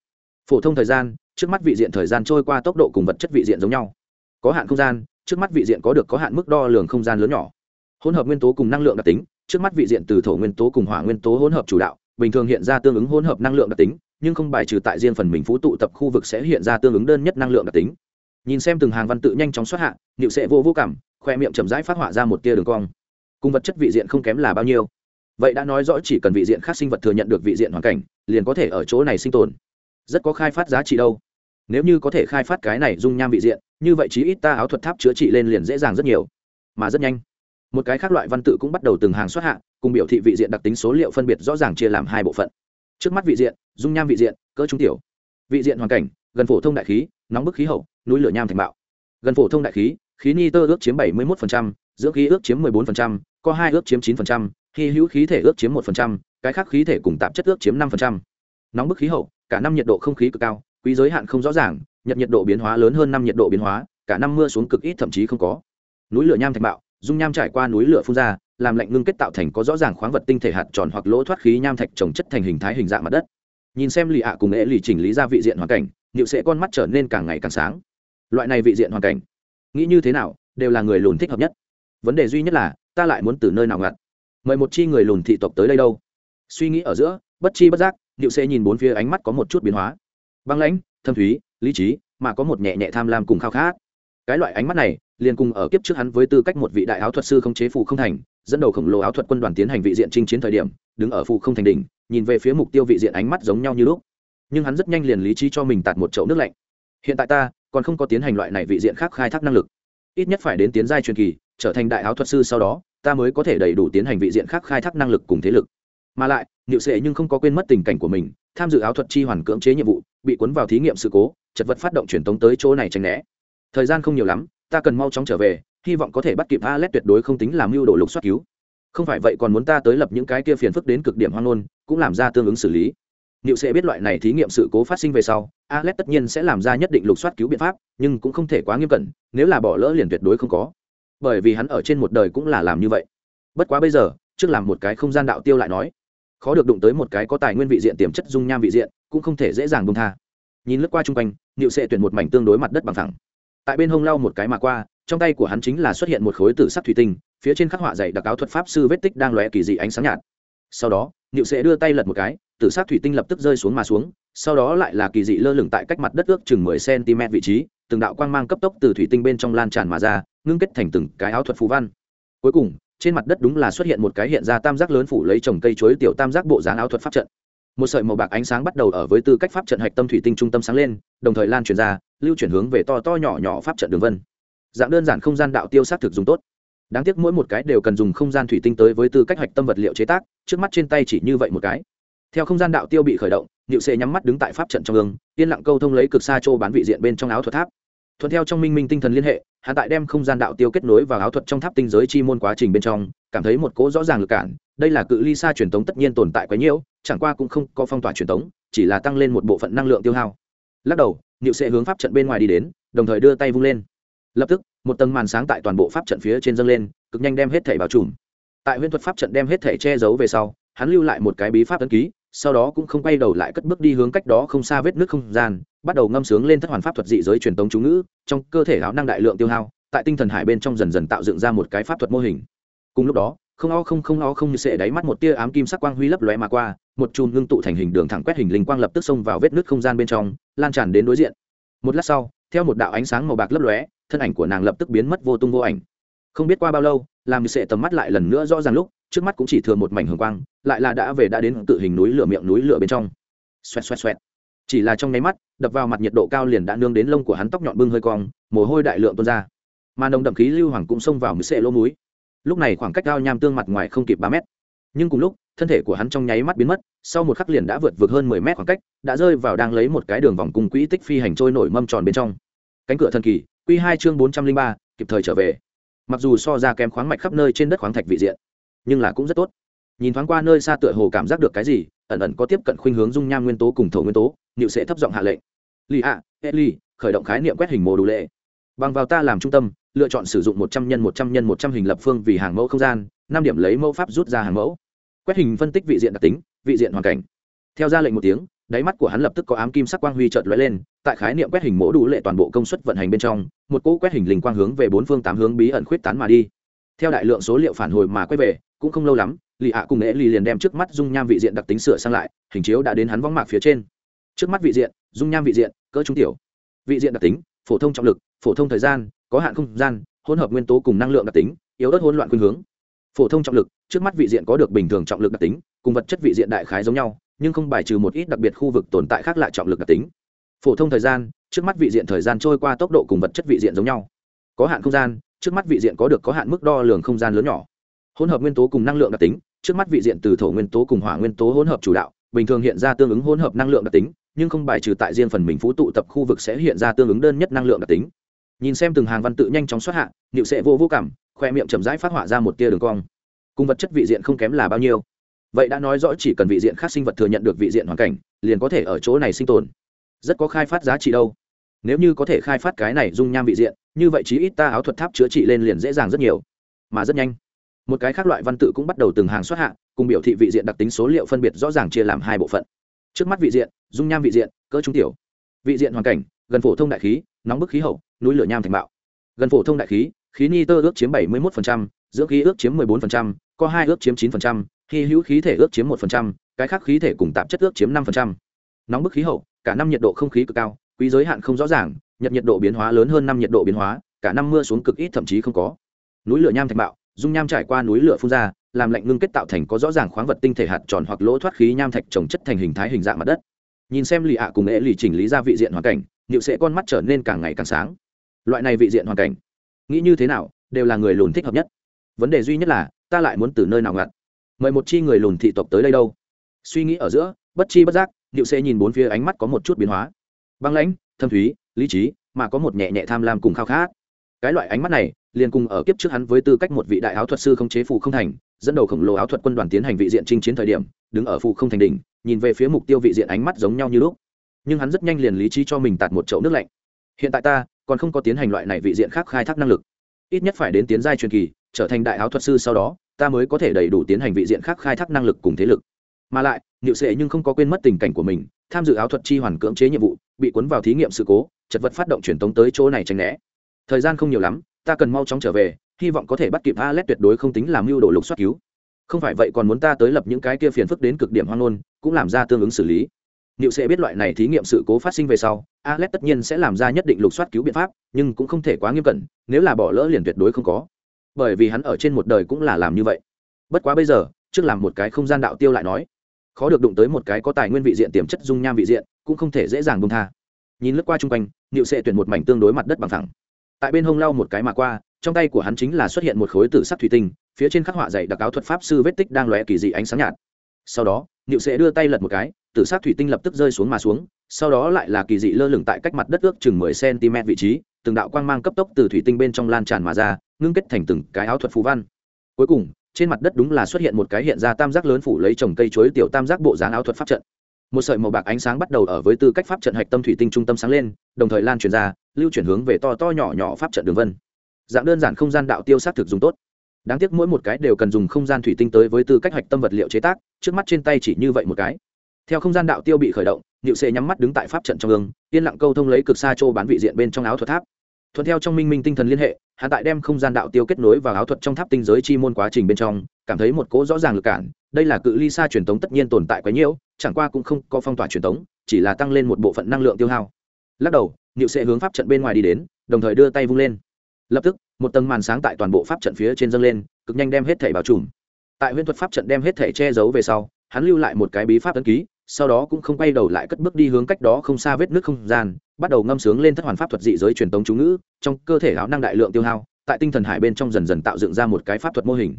Phổ thông thời gian, trước mắt vị diện thời gian trôi qua tốc độ cùng vật chất vị diện giống nhau. Có hạn không gian, trước mắt vị diện có được có hạn mức đo lường không gian lớn nhỏ. Hỗn hợp nguyên tố cùng năng lượng đặc tính, trước mắt vị diện từ thổ nguyên tố cùng hỏa nguyên tố hỗn hợp chủ đạo, bình thường hiện ra tương ứng hỗn hợp năng lượng đặc tính, nhưng không bài trừ tại riêng phần mình phú tụ tập khu vực sẽ hiện ra tương ứng đơn nhất năng lượng đặc tính. Nhìn xem từng hàng văn tự nhanh chóng xuất hạ nịu sẽ vô vô cảm, khoe miệng chậm rãi phát họa ra một tia đường cong. Cùng vật chất vị diện không kém là bao nhiêu? Vậy đã nói rõ chỉ cần vị diện khác sinh vật thừa nhận được vị diện hoàn cảnh liền có thể ở chỗ này sinh tồn. Rất có khai phát giá trị đâu. Nếu như có thể khai phát cái này dung nham vị diện như vậy chí ít ta áo thuật tháp chữa trị lên liền dễ dàng rất nhiều. Mà rất nhanh một cái khác loại văn tự cũng bắt đầu từng hàng xuất hạ cùng biểu thị vị diện đặc tính số liệu phân biệt rõ ràng chia làm hai bộ phận. Trước mắt vị diện dung nham vị diện cỡ trung tiểu. Vị diện hoàn cảnh gần phổ thông đại khí nóng bức khí hậu núi lửa nham thành bạo. Gần phổ thông đại khí khí ni tơ ước chiếm bảy mươi một dưỡng khí ước chiếm 14%, có hai ước chiếm 9%, hy hữu khí thể ước chiếm một phần trăm, cái khác khí thể cùng tạp chất ước chiếm năm phần trăm. nóng bức khí hậu cả năm nhiệt độ không khí cực cao quý giới hạn không rõ ràng nhật nhiệt độ biến hóa lớn hơn năm nhiệt độ biến hóa cả năm mưa xuống cực ít thậm chí không có. Núi lửa nham thành bạo dung nham trải qua núi lửa phun ra làm lạnh ngưng kết tạo thành có rõ ràng khoáng vật tinh thể hạt tròn hoặc lỗ thoát khí nham thạch trồng chất thành hình thái hình dạng mặt đất. Nhìn xem lì ạ cùng nghệ lì chỉnh lý ra vị diện hoàn cảnh liệu sẽ con mắt trở nên càng ngày càng sáng. Loại này vị diện hoàn cảnh nghĩ như thế nào đều là người lùn thích hợp nhất. Vấn đề duy nhất là ta lại muốn từ nơi nào ngặt? Mời một chi người lùn thị tộc tới đây đâu. Suy nghĩ ở giữa, bất chi bất giác nhịu sẽ nhìn bốn phía ánh mắt có một chút biến hóa. Băng lãnh, thâm thúy, lý trí, mà có một nhẹ nhẹ tham lam cùng khao khát. Cái loại ánh mắt này, liền cùng ở kiếp trước hắn với tư cách một vị đại áo thuật sư không chế phù không thành, dẫn đầu khổng lồ áo thuật quân đoàn tiến hành vị diện chinh chiến thời điểm, đứng ở phù không thành đỉnh, nhìn về phía mục tiêu vị diện ánh mắt giống nhau như lúc. Nhưng hắn rất nhanh liền lý trí cho mình tạt một chậu nước lạnh. Hiện tại ta, còn không có tiến hành loại này vị diện khác khai thác năng lực. Ít nhất phải đến tiến giai truyền kỳ, trở thành đại áo thuật sư sau đó ta mới có thể đầy đủ tiến hành vị diện khác khai thác năng lực cùng thế lực. Mà lại niệu sệ nhưng không có quên mất tình cảnh của mình tham dự áo thuật chi hoàn cưỡng chế nhiệm vụ bị cuốn vào thí nghiệm sự cố chật vật phát động truyền tống tới chỗ này tránh né. Thời gian không nhiều lắm ta cần mau chóng trở về hy vọng có thể bắt kịp Alet tuyệt đối không tính làm mưu đồ lục soát cứu. Không phải vậy còn muốn ta tới lập những cái kia phiền phức đến cực điểm hoang nôn cũng làm ra tương ứng xử lý. Niệu sẽ biết loại này thí nghiệm sự cố phát sinh về sau, Alet tất nhiên sẽ làm ra nhất định lục soát cứu biện pháp, nhưng cũng không thể quá nghiêm cẩn, nếu là bỏ lỡ liền tuyệt đối không có. Bởi vì hắn ở trên một đời cũng là làm như vậy. Bất quá bây giờ, trước làm một cái không gian đạo tiêu lại nói, khó được đụng tới một cái có tài nguyên vị diện tiềm chất dung nham vị diện, cũng không thể dễ dàng buông tha. Nhìn lướt qua trung quanh, Niệu sẽ tuyển một mảnh tương đối mặt đất bằng thẳng. Tại bên hông lau một cái mà qua, trong tay của hắn chính là xuất hiện một khối tử sắc thủy tinh, phía trên khắc họa dày đặc áo thuật pháp sư vết tích đang lóe kỳ dị ánh sáng nhạt. Sau đó, Niệu sẽ đưa tay lật một cái, tử sắc thủy tinh lập tức rơi xuống mà xuống sau đó lại là kỳ dị lơ lửng tại cách mặt đất ước chừng mười cm vị trí, từng đạo quang mang cấp tốc từ thủy tinh bên trong lan tràn mà ra, ngưng kết thành từng cái áo thuật phú văn. Cuối cùng, trên mặt đất đúng là xuất hiện một cái hiện ra tam giác lớn phủ lấy trồng cây chuối tiểu tam giác bộ dáng áo thuật pháp trận. Một sợi màu bạc ánh sáng bắt đầu ở với tư cách pháp trận hạch tâm thủy tinh trung tâm sáng lên, đồng thời lan truyền ra, lưu chuyển hướng về to to nhỏ nhỏ pháp trận đường vân. Dạng đơn giản không gian đạo tiêu sát thực dùng tốt. Đáng tiếc mỗi một cái đều cần dùng không gian thủy tinh tới với tư cách hạch tâm vật liệu chế tác, trước mắt trên tay chỉ như vậy một cái. Theo không gian đạo tiêu bị khởi động niệu Sệ nhắm mắt đứng tại pháp trận trong ương yên lặng câu thông lấy cực xa châu bán vị diện bên trong áo thuật tháp. Thuận theo trong minh minh tinh thần liên hệ hắn tại đem không gian đạo tiêu kết nối vào áo thuật trong tháp tinh giới chi môn quá trình bên trong cảm thấy một cỗ rõ ràng lực cản đây là cự ly xa truyền tống tất nhiên tồn tại quá nhiều, chẳng qua cũng không có phong tỏa truyền tống chỉ là tăng lên một bộ phận năng lượng tiêu hao. Lắc đầu niệu Sệ hướng pháp trận bên ngoài đi đến đồng thời đưa tay vung lên. Lập tức một tầng màn sáng tại toàn bộ pháp trận phía trên dâng lên cực nhanh đem hết thể bao trùm. Tại huyền thuật pháp trận đem hết thể che giấu về sau hắn lưu lại một cái bí pháp ấn ký sau đó cũng không quay đầu lại cất bước đi hướng cách đó không xa vết nước không gian, bắt đầu ngâm sướng lên thất hoàn pháp thuật dị giới truyền tống chú ngữ, trong cơ thể áo năng đại lượng tiêu hao, tại tinh thần hải bên trong dần dần tạo dựng ra một cái pháp thuật mô hình. Cùng lúc đó, không o không không o không như sệ đáy mắt một tia ám kim sắc quang huy lấp lóe mà qua, một chùm ngưng tụ thành hình đường thẳng quét hình linh quang lập tức xông vào vết nước không gian bên trong, lan tràn đến đối diện. Một lát sau, theo một đạo ánh sáng màu bạc lấp lóe, thân ảnh của nàng lập tức biến mất vô tung vô ảnh. Không biết qua bao lâu, làm như sệ tầm mắt lại lần nữa rõ ràng lúc trước mắt cũng chỉ thừa một mảnh hồng quang, lại là đã về đã đến tự hình núi lửa miệng núi lửa bên trong. Xoẹt xoẹt xoẹt. Chỉ là trong nháy mắt, đập vào mặt nhiệt độ cao liền đã nương đến lông của hắn tóc nhọn bưng hơi cong, mồ hôi đại lượng tuôn ra. Mà nồng đậm khí lưu hoàng cũng xông vào mười xệ lỗ múi lúc này khoảng cách cao nham tương mặt ngoài không kịp ba mét. Nhưng cùng lúc, thân thể của hắn trong nháy mắt biến mất, sau một khắc liền đã vượt vượt hơn mười mét khoảng cách, đã rơi vào đang lấy một cái đường vòng cùng quỹ tích phi hành trôi nổi mâm tròn bên trong. Cánh cửa thần kỳ q hai chương bốn trăm linh ba, kịp thời trở về. Mặc dù so ra kém khoáng mạch khắp nơi trên đất khoáng thạch vị diện nhưng là cũng rất tốt. Nhìn thoáng qua nơi xa tựa hồ cảm giác được cái gì, ẩn ẩn có tiếp cận khuynh hướng dung nham nguyên tố cùng thổ nguyên tố nịu sẽ thấp giọng hạ lệnh. Lì ạ edly khởi động khái niệm quét hình mồ đủ lệ. Bằng vào ta làm trung tâm, lựa chọn sử dụng một trăm nhân một trăm nhân một trăm hình lập phương vì hàng mẫu không gian, năm điểm lấy mẫu pháp rút ra hàng mẫu. Quét hình phân tích vị diện đặc tính, vị diện hoàn cảnh. Theo ra lệnh một tiếng, đáy mắt của hắn lập tức có ám kim sắc quang huy chợt lóe lên, tại khái niệm quét hình mỗ đủ lệ toàn bộ công suất vận hành bên trong, một cỗ quét hình linh quang hướng về bốn phương tám hướng bí ẩn khuyết tán mà đi theo đại lượng số liệu phản hồi mà quay về, cũng không lâu lắm, lì hạ cùng nghệ lì liền đem trước mắt dung nham vị diện đặc tính sửa sang lại, hình chiếu đã đến hắn võng mạc phía trên. Trước mắt vị diện, dung nham vị diện, cỡ trung tiểu. Vị diện đặc tính, phổ thông trọng lực, phổ thông thời gian, có hạn không gian, hỗn hợp nguyên tố cùng năng lượng đặc tính, yếu ớt hỗn loạn khuynh hướng. Phổ thông trọng lực, trước mắt vị diện có được bình thường trọng lực đặc tính, cùng vật chất vị diện đại khái giống nhau, nhưng không bài trừ một ít đặc biệt khu vực tồn tại khác lại trọng lực đặc tính. Phổ thông thời gian, trước mắt vị diện thời gian trôi qua tốc độ cùng vật chất vị diện giống nhau. Có hạn không gian trước mắt vị diện có được có hạn mức đo lường không gian lớn nhỏ. Hỗn hợp nguyên tố cùng năng lượng đặc tính, trước mắt vị diện từ thổ nguyên tố cùng hỏa nguyên tố hỗn hợp chủ đạo, bình thường hiện ra tương ứng hỗn hợp năng lượng đặc tính, nhưng không bài trừ tại riêng phần mình phú tụ tập khu vực sẽ hiện ra tương ứng đơn nhất năng lượng đặc tính. Nhìn xem từng hàng văn tự nhanh chóng xuất hạ nịu sẽ vô vô cảm, khoe miệng chậm rãi phát họa ra một tia đường cong. Cùng vật chất vị diện không kém là bao nhiêu? Vậy đã nói rõ chỉ cần vị diện khác sinh vật thừa nhận được vị diện hoàn cảnh, liền có thể ở chỗ này sinh tồn. Rất có khai phát giá trị đâu nếu như có thể khai phát cái này dung nham vị diện như vậy chí ít ta áo thuật tháp chữa trị lên liền dễ dàng rất nhiều. Mà rất nhanh một cái khác loại văn tự cũng bắt đầu từng hàng xuất hạ cùng biểu thị vị diện đặc tính số liệu phân biệt rõ ràng chia làm hai bộ phận. Trước mắt vị diện dung nham vị diện cỡ trung tiểu. Vị diện hoàn cảnh gần phổ thông đại khí nóng bức khí hậu núi lửa nham thành bạo. Gần phổ thông đại khí khí ni tơ ước chiếm 71%, dưỡng khí ước chiếm 14%, co hai ước chiếm 9%, hy hữu khí thể ước chiếm 1%, cái khác khí thể cùng tạp chất ước chiếm 5%. nóng bức khí hậu cả năm nhiệt độ không khí cực cao quý giới hạn không rõ ràng, nhật nhiệt độ biến hóa lớn hơn năm nhiệt độ biến hóa, cả năm mưa xuống cực ít thậm chí không có. Núi lửa nham thành bạo, dung nham trải qua núi lửa phun ra, làm lạnh ngưng kết tạo thành có rõ ràng khoáng vật tinh thể hạt tròn hoặc lỗ thoát khí nham thạch trồng chất thành hình thái hình dạng mặt đất. Nhìn xem lì ạ cùng ế lì chỉnh lý ra vị diện hoàn cảnh nhựu sẽ con mắt trở nên càng ngày càng sáng. Loại này vị diện hoàn cảnh, nghĩ như thế nào, đều là người lùn thích hợp nhất. Vấn đề duy nhất là, ta lại muốn từ nơi nào ngặt? Mời một chi người lùn thị tộc tới đây đâu? Suy nghĩ ở giữa, bất chi bất giác nịu sẽ nhìn bốn phía ánh mắt có một chút biến hóa băng lãnh, thâm thúy, lý trí, mà có một nhẹ nhẹ tham lam cùng khao khát. Cái loại ánh mắt này, liền cùng ở kiếp trước hắn với tư cách một vị đại áo thuật sư không chế phù không thành, dẫn đầu khổng lồ áo thuật quân đoàn tiến hành vị diện chinh chiến thời điểm, đứng ở phù không thành đỉnh, nhìn về phía mục tiêu vị diện ánh mắt giống nhau như lúc. Nhưng hắn rất nhanh liền lý trí cho mình tạt một chậu nước lạnh. Hiện tại ta, còn không có tiến hành loại này vị diện khác khai thác năng lực. Ít nhất phải đến tiến giai truyền kỳ, trở thành đại áo thuật sư sau đó, ta mới có thể đầy đủ tiến hành vị diện khác khai thác năng lực cùng thế lực. Mà lại nhịu sệ nhưng không có quên mất tình cảnh của mình tham dự áo thuật chi hoàn cưỡng chế nhiệm vụ bị cuốn vào thí nghiệm sự cố chật vật phát động truyền tống tới chỗ này tránh né thời gian không nhiều lắm ta cần mau chóng trở về hy vọng có thể bắt kịp Alet tuyệt đối không tính làm mưu đồ lục soát cứu. Không phải vậy còn muốn ta tới lập những cái kia phiền phức đến cực điểm hoang nôn, cũng làm ra tương ứng xử lý. liệu sẽ biết loại này thí nghiệm sự cố phát sinh về sau, Alet tất nhiên sẽ làm ra nhất định lục soát cứu biện pháp, nhưng cũng không thể quá nghiêm cẩn, nếu là bỏ lỡ liền tuyệt đối không có. Bởi vì hắn ở trên một đời cũng là làm như vậy. Bất quá bây giờ, trước làm một cái không gian đạo tiêu lại nói, khó được đụng tới một cái có tài nguyên vị diện tiềm chất dung nham vị diện, cũng không thể dễ dàng buông tha. Nhìn lướt qua trung quanh, Niệu sẽ tuyển một mảnh tương đối mặt đất bằng thẳng. Tại bên hông lau một cái mà qua, trong tay của hắn chính là xuất hiện một khối tử sắc thủy tinh phía trên khắc họa dày đặc áo thuật pháp sư vết tích đang lóe kỳ dị ánh sáng nhạt sau đó niệu sẽ đưa tay lật một cái tử sắc thủy tinh lập tức rơi xuống mà xuống sau đó lại là kỳ dị lơ lửng tại cách mặt đất ước chừng mười cm vị trí từng đạo quang mang cấp tốc từ thủy tinh bên trong lan tràn mà ra ngưng kết thành từng cái áo thuật phú văn cuối cùng trên mặt đất đúng là xuất hiện một cái hiện ra tam giác lớn phủ lấy trồng cây chuối tiểu tam giác bộ dáng áo thuật pháp trận. Một sợi màu bạc ánh sáng bắt đầu ở với tư cách pháp trận hạch tâm thủy tinh trung tâm sáng lên, đồng thời lan truyền ra, lưu chuyển hướng về to to nhỏ nhỏ pháp trận đường vân. Dạng đơn giản không gian đạo tiêu sát thực dùng tốt. Đáng tiếc mỗi một cái đều cần dùng không gian thủy tinh tới với tư cách hạch tâm vật liệu chế tác, trước mắt trên tay chỉ như vậy một cái. Theo không gian đạo tiêu bị khởi động, niệu xê nhắm mắt đứng tại pháp trận trong ương yên lặng câu thông lấy cực xa châu bán vị diện bên trong áo thuật tháp thuận theo trong minh minh tinh thần liên hệ hạ tại đem không gian đạo tiêu kết nối vào áo thuật trong tháp tinh giới chi môn quá trình bên trong, cảm thấy một cố rõ ràng lực cản, đây là cự ly xa truyền tống tất nhiên tồn tại quá nhiễu, chẳng qua cũng không có phong tỏa truyền tống, chỉ là tăng lên một bộ phận năng lượng tiêu hao. Lắc đầu, niệu sẽ hướng pháp trận bên ngoài đi đến, đồng thời đưa tay vung lên. Lập tức, một tầng màn sáng tại toàn bộ pháp trận phía trên dâng lên, cực nhanh đem hết thể bao trùm. Tại huyễn thuật pháp trận đem hết thể che giấu về sau, hắn lưu lại một cái bí pháp ấn ký sau đó cũng không quay đầu lại cất bước đi hướng cách đó không xa vết nước không gian, bắt đầu ngâm sướng lên thất hoàn pháp thuật dị giới truyền tống chú ngữ, trong cơ thể áo năng đại lượng tiêu hao, tại tinh thần hải bên trong dần dần tạo dựng ra một cái pháp thuật mô hình.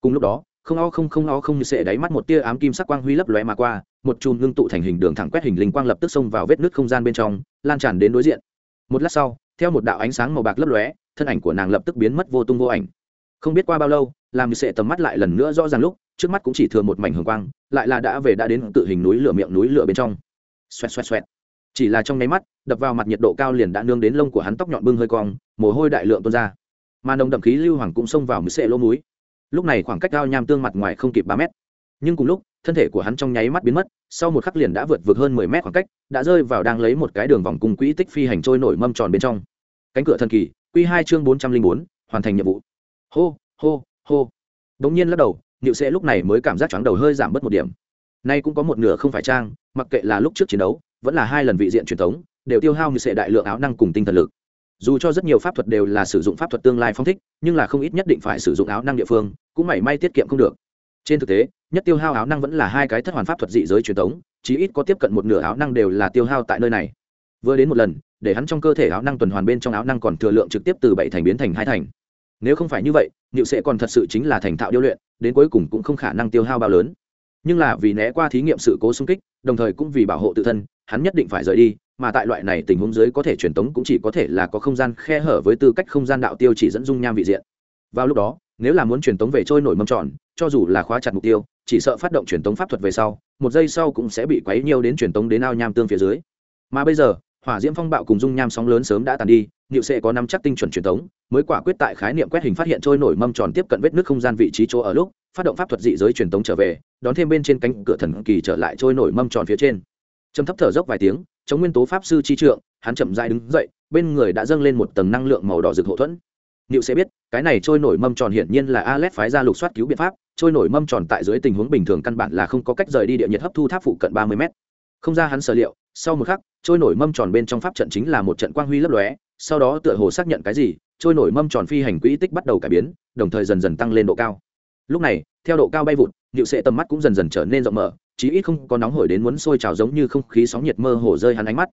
Cùng lúc đó, không o không không o không như sệ đáy mắt một tia ám kim sắc quang huy lấp lóe mà qua, một chùm ngưng tụ thành hình đường thẳng quét hình linh quang lập tức xông vào vết nước không gian bên trong, lan tràn đến đối diện. Một lát sau, theo một đạo ánh sáng màu bạc lấp lóe, thân ảnh của nàng lập tức biến mất vô tung vô ảnh không biết qua bao lâu, làm như sệ tầm mắt lại lần nữa rõ ràng lúc, trước mắt cũng chỉ thừa một mảnh hường quang, lại là đã về đã đến tự hình núi lửa miệng núi lửa bên trong. Xoẹt xoẹt xoẹt. Chỉ là trong nháy mắt, đập vào mặt nhiệt độ cao liền đã nương đến lông của hắn tóc nhọn bưng hơi cong, mồ hôi đại lượng tuôn ra. Mà nồng đậm khí lưu hoàng cũng xông vào mười sệ lỗ núi lúc này khoảng cách cao nham tương mặt ngoài không kịp ba mét. Nhưng cùng lúc, thân thể của hắn trong nháy mắt biến mất, sau một khắc liền đã vượt vượt hơn mười mét khoảng cách, đã rơi vào đang lấy một cái đường vòng cung quỹ tích phi hành trôi nổi mâm tròn bên trong. Cánh cửa thần kỳ q hai chương bốn trăm linh bốn, hoàn thành nhiệm vụ hô hô hô. Đống nhiên lắc đầu nhịu sẽ lúc này mới cảm giác chóng đầu hơi giảm bớt một điểm. Nay cũng có một nửa không phải trang, mặc kệ là lúc trước chiến đấu, vẫn là hai lần vị diện truyền thống, đều tiêu hao như sẽ đại lượng áo năng cùng tinh thần lực. Dù cho rất nhiều pháp thuật đều là sử dụng pháp thuật tương lai phong thích, nhưng là không ít nhất định phải sử dụng áo năng địa phương, cũng mảy may tiết kiệm không được. Trên thực tế, nhất tiêu hao áo năng vẫn là hai cái thất hoàn pháp thuật dị giới truyền thống, chí ít có tiếp cận một nửa áo năng đều là tiêu hao tại nơi này. Vừa đến một lần, để hắn trong cơ thể áo năng tuần hoàn bên trong áo năng còn thừa lượng trực tiếp từ bảy thành biến thành hai thành nếu không phải như vậy, niệu sẽ còn thật sự chính là thành thạo điêu luyện, đến cuối cùng cũng không khả năng tiêu hao bao lớn. Nhưng là vì né qua thí nghiệm sự cố xung kích, đồng thời cũng vì bảo hộ tự thân, hắn nhất định phải rời đi, mà tại loại này tình huống dưới có thể truyền tống cũng chỉ có thể là có không gian khe hở với tư cách không gian đạo tiêu chỉ dẫn dung nham vị diện. Vào lúc đó, nếu là muốn truyền tống về trôi nổi mâm tròn, cho dù là khóa chặt mục tiêu, chỉ sợ phát động truyền tống pháp thuật về sau, một giây sau cũng sẽ bị quấy nhiều đến truyền tống đến ao nham tương phía dưới. Mà bây giờ hỏa diễm phong bạo cùng dung nham sóng lớn sớm đã tàn đi niệu sẽ có năm chắc tinh chuẩn truyền tống mới quả quyết tại khái niệm quét hình phát hiện trôi nổi mâm tròn tiếp cận vết nước không gian vị trí chỗ ở lúc phát động pháp thuật dị giới truyền tống trở về đón thêm bên trên cánh cửa thần kỳ trở lại trôi nổi mâm tròn phía trên trầm thấp thở dốc vài tiếng chống nguyên tố pháp sư chi trượng hắn chậm dại đứng dậy bên người đã dâng lên một tầng năng lượng màu đỏ rực hậu thuẫn Niệu sẽ biết, cái này trôi nổi mâm tròn hiển nhiên là Alet phái ra lục soát cứu biện pháp, trôi nổi mâm tròn tại dưới tình huống bình thường căn bản là không có cách rời đi địa nhiệt hấp thu tháp phụ cận ba mươi mét. Không ra hắn sở liệu, sau một khắc, trôi nổi mâm tròn bên trong pháp trận chính là một trận quang huy lấp lóe, sau đó tựa hồ xác nhận cái gì, trôi nổi mâm tròn phi hành quỹ tích bắt đầu cải biến, đồng thời dần dần tăng lên độ cao. Lúc này, theo độ cao bay vụt, liệu sẽ tầm mắt cũng dần dần trở nên rộng mở, chí ít không có nóng hổi đến muốn sôi trào giống như không khí sóng nhiệt mơ hồ rơi hắn ánh mắt.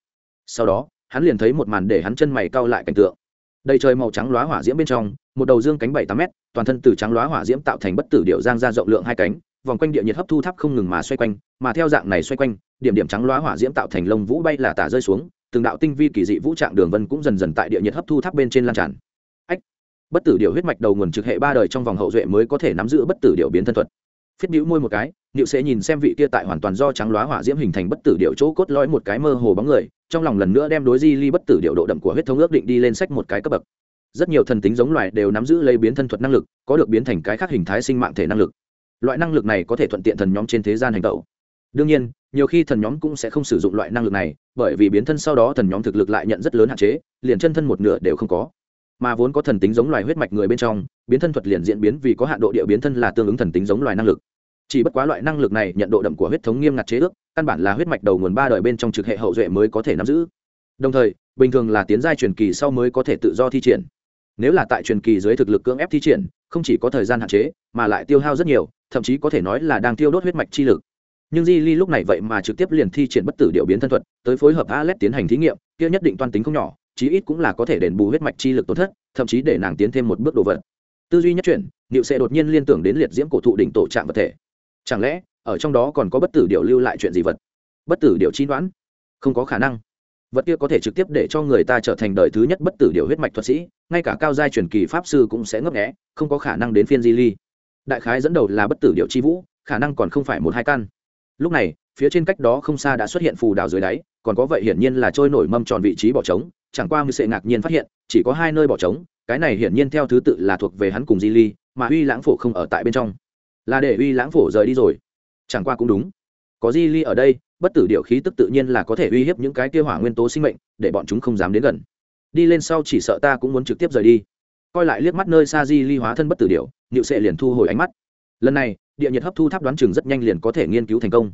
Sau đó, hắn liền thấy một màn để hắn chân mày cau lại cảnh tượng đầy trời màu trắng lóa hỏa diễm bên trong một đầu dương cánh bảy tám m toàn thân từ trắng lóa hỏa diễm tạo thành bất tử điệu giang ra rộng lượng hai cánh vòng quanh địa nhiệt hấp thu tháp không ngừng mà xoay quanh, mà theo dạng này xoay quanh, điểm điểm trắng lóa hỏa diễm tạo thành lông vũ bay là tả rơi xuống, từng đạo tinh vi kỳ dị vũ trạng đường vân cũng dần dần tại địa nhiệt hấp thu tháp bên trên lan tràn. Ách! Bất tử điều huyết mạch đầu nguồn trực hệ ba đời trong vòng hậu duệ mới có thể nắm giữ bất tử điều biến thân thuật. Phiết bĩu môi một cái, niệu sẽ nhìn xem vị kia tại hoàn toàn do trắng lóa hỏa diễm hình thành bất tử điệu chỗ cốt lõi một cái mơ hồ bóng người, trong lòng lần nữa đem đối di ly bất tử điệu độ đậm của huyết thống ước định đi lên sách một cái cấp bậc. Rất nhiều thần tính giống loài đều nắm giữ lấy biến thân thuật năng lực, có được biến thành cái khác hình thái sinh mạng thể năng lực loại năng lực này có thể thuận tiện thần nhóm trên thế gian hành tẩu. Đương nhiên, nhiều khi thần nhóm cũng sẽ không sử dụng loại năng lực này, bởi vì biến thân sau đó thần nhóm thực lực lại nhận rất lớn hạn chế, liền chân thân một nửa đều không có. Mà vốn có thần tính giống loài huyết mạch người bên trong, biến thân thuật liền diễn biến vì có hạn độ địa biến thân là tương ứng thần tính giống loài năng lực. Chỉ bất quá loại năng lực này nhận độ đậm của huyết thống nghiêm ngặt chế ước, căn bản là huyết mạch đầu nguồn ba đời bên trong trực hệ hậu duệ mới có thể nắm giữ. Đồng thời, bình thường là tiến giai truyền kỳ sau mới có thể tự do thi triển. Nếu là tại truyền kỳ dưới thực lực cưỡng ép thi triển không chỉ có thời gian hạn chế, mà lại tiêu hao rất nhiều, thậm chí có thể nói là đang tiêu đốt huyết mạch chi lực. Nhưng di ly lúc này vậy mà trực tiếp liền thi triển bất tử điệu biến thân thuật, tới phối hợp alex tiến hành thí nghiệm, kia nhất định toan tính không nhỏ, chí ít cũng là có thể đền bù huyết mạch chi lực tổn thất, thậm chí để nàng tiến thêm một bước đồ vật. Tư duy nhất chuyển, niệu sẽ đột nhiên liên tưởng đến liệt diễm cổ thụ đỉnh tổ trạng vật thể. Chẳng lẽ, ở trong đó còn có bất tử điệu lưu lại chuyện gì vật? Bất tử điệu chi đoán? Không có khả năng vật kia có thể trực tiếp để cho người ta trở thành đời thứ nhất bất tử điều huyết mạch thuật sĩ, ngay cả cao giai truyền kỳ pháp sư cũng sẽ ngấp nghẽ không có khả năng đến phiên di ly. Đại khái dẫn đầu là bất tử điệu chi vũ, khả năng còn không phải một hai căn. Lúc này, phía trên cách đó không xa đã xuất hiện phù đào dưới đáy, còn có vậy hiển nhiên là trôi nổi mâm tròn vị trí bỏ trống, chẳng qua như sẽ ngạc nhiên phát hiện, chỉ có hai nơi bỏ trống, cái này hiển nhiên theo thứ tự là thuộc về hắn cùng di ly, mà uy lãng phổ không ở tại bên trong. Là để uy lãng phổ rời đi rồi. Chẳng qua cũng đúng. Có di ly ở đây bất tử điệu khí tức tự nhiên là có thể uy hiếp những cái kia hỏa nguyên tố sinh mệnh, để bọn chúng không dám đến gần. Đi lên sau chỉ sợ ta cũng muốn trực tiếp rời đi. Coi lại liếc mắt nơi Sa di ly hóa thân bất tử điệu nịu sệ liền thu hồi ánh mắt. Lần này, địa nhiệt hấp thu tháp đoán chừng rất nhanh liền có thể nghiên cứu thành công.